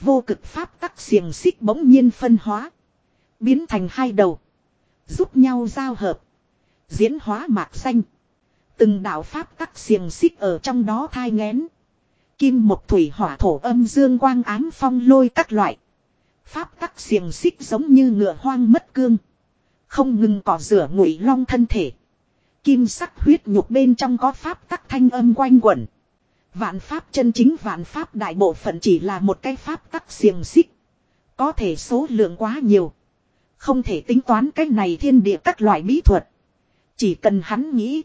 Speaker 1: Vô cực pháp tắc xiềng xích bỗng nhiên phân hóa. Biến thành hai đầu. Giúp nhau giao hợp. Diễn hóa mạc xanh. Từng đạo pháp tắc xiềng xích ở trong đó thai ngén. Kim một thủy hỏa thổ âm dương quang ám phong lôi các loại. Pháp tắc xiềng xích giống như ngựa hoang mất cương. Không ngừng cỏ rửa ngụy long thân thể. Kim sắc huyết nhục bên trong có pháp tắc thanh âm quanh quẩn. Vạn pháp chân chính vạn pháp đại bộ phận chỉ là một cái pháp tắc xiềng xích. Có thể số lượng quá nhiều. Không thể tính toán cái này thiên địa các loại bí thuật. Chỉ cần hắn nghĩ.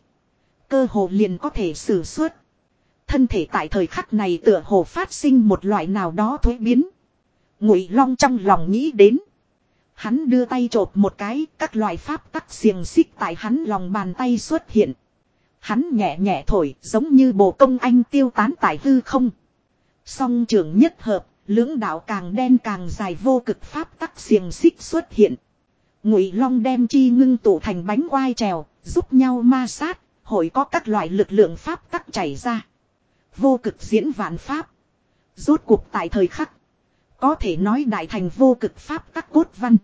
Speaker 1: Cơ hồ liền có thể sử xuất. Thân thể tại thời khắc này tựa hồ phát sinh một loại nào đó thuế biến. Ngụy long trong lòng nghĩ đến. Hắn đưa tay chộp một cái, các loại pháp tắc xiềng xích tại hắn lòng bàn tay xuất hiện. Hắn nhẹ nhẹ thổi giống như bộ công anh tiêu tán tại hư không. Song trường nhất hợp, lưỡng đạo càng đen càng dài vô cực pháp tắc xiềng xích xuất hiện. Ngụy Long đem chi ngưng tụ thành bánh quai trèo, giúp nhau ma sát, hội có các loại lực lượng pháp tắc chảy ra. Vô cực diễn vạn pháp. Rốt cuộc tại thời khắc. Có thể nói đại thành vô cực pháp tắc cốt văn.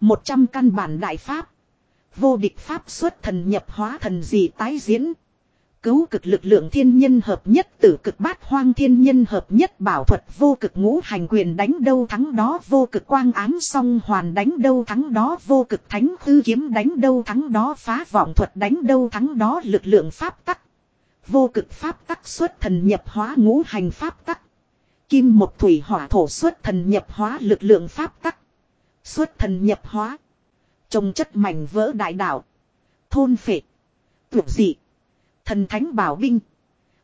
Speaker 1: một trăm căn bản đại pháp. Vô địch pháp xuất thần nhập hóa thần gì tái diễn. Cứu cực lực lượng thiên nhân hợp nhất tử cực bát hoang thiên nhân hợp nhất bảo thuật vô cực ngũ hành quyền đánh đâu thắng đó vô cực quang ám song hoàn đánh đâu thắng đó vô cực thánh hư kiếm đánh đâu thắng đó phá vọng thuật đánh đâu thắng đó lực lượng pháp tắc. Vô cực pháp tắc xuất thần nhập hóa ngũ hành pháp tắc. Kim một thủy hỏa thổ xuất thần nhập hóa lực lượng pháp tắc. Xuất thần nhập hóa trồng chất mảnh vỡ đại đạo. Thôn phệ. Tưởng dị. Thần thánh bảo binh.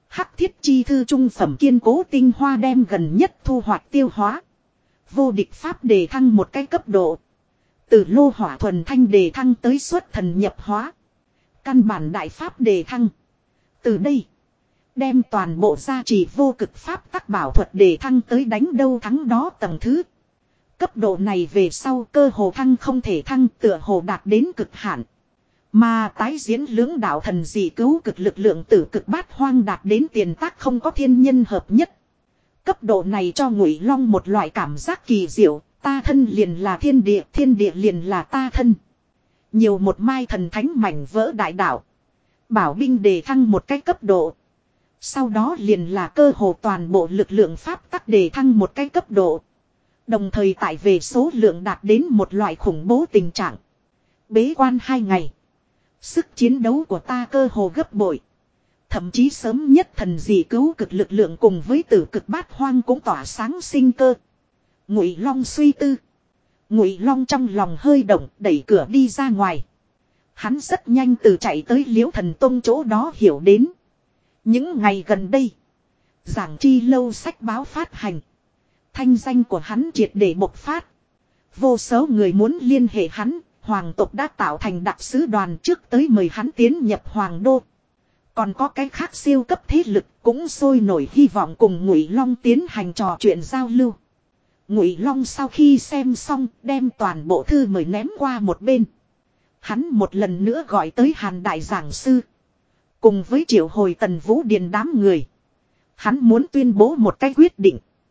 Speaker 1: Hắc thiết chi thư trung phẩm kiên cố tinh hoa đem gần nhất thu hoạch tiêu hóa. Vô địch pháp đề thăng một cái cấp độ. Từ lô hỏa thuần thanh đề thăng tới suốt thần nhập hóa. Căn bản đại pháp đề thăng. Từ đây. Đem toàn bộ gia trì vô cực pháp tác bảo thuật đề thăng tới đánh đâu thắng đó tầng thứ Cấp độ này về sau cơ hồ thăng không thể thăng tựa hồ đạt đến cực hạn. Mà tái diễn lưỡng đạo thần dị cứu cực lực lượng tử cực bát hoang đạt đến tiền tác không có thiên nhân hợp nhất. Cấp độ này cho ngụy long một loại cảm giác kỳ diệu, ta thân liền là thiên địa, thiên địa liền là ta thân. Nhiều một mai thần thánh mảnh vỡ đại đạo. Bảo binh đề thăng một cái cấp độ. Sau đó liền là cơ hồ toàn bộ lực lượng pháp tắc đề thăng một cái cấp độ. Đồng thời tại về số lượng đạt đến một loại khủng bố tình trạng. Bế quan hai ngày. Sức chiến đấu của ta cơ hồ gấp bội. Thậm chí sớm nhất thần dị cứu cực lực lượng cùng với tử cực bát hoang cũng tỏa sáng sinh cơ. Ngụy Long suy tư. Ngụy Long trong lòng hơi động đẩy cửa đi ra ngoài. Hắn rất nhanh từ chạy tới liễu thần tông chỗ đó hiểu đến. Những ngày gần đây. Giảng chi lâu sách báo phát hành. Thanh danh của hắn triệt để bộc phát. Vô số người muốn liên hệ hắn, hoàng tộc đã tạo thành đặc sứ đoàn trước tới mời hắn tiến nhập hoàng đô. Còn có cái khác siêu cấp thế lực cũng sôi nổi hy vọng cùng Ngụy Long tiến hành trò chuyện giao lưu. Ngụy Long sau khi xem xong, đem toàn bộ thư mời ném qua một bên. Hắn một lần nữa gọi tới Hàn đại giảng sư, cùng với Triệu Hồi Tần Vũ Điền đám người. Hắn muốn tuyên bố một cái quyết định.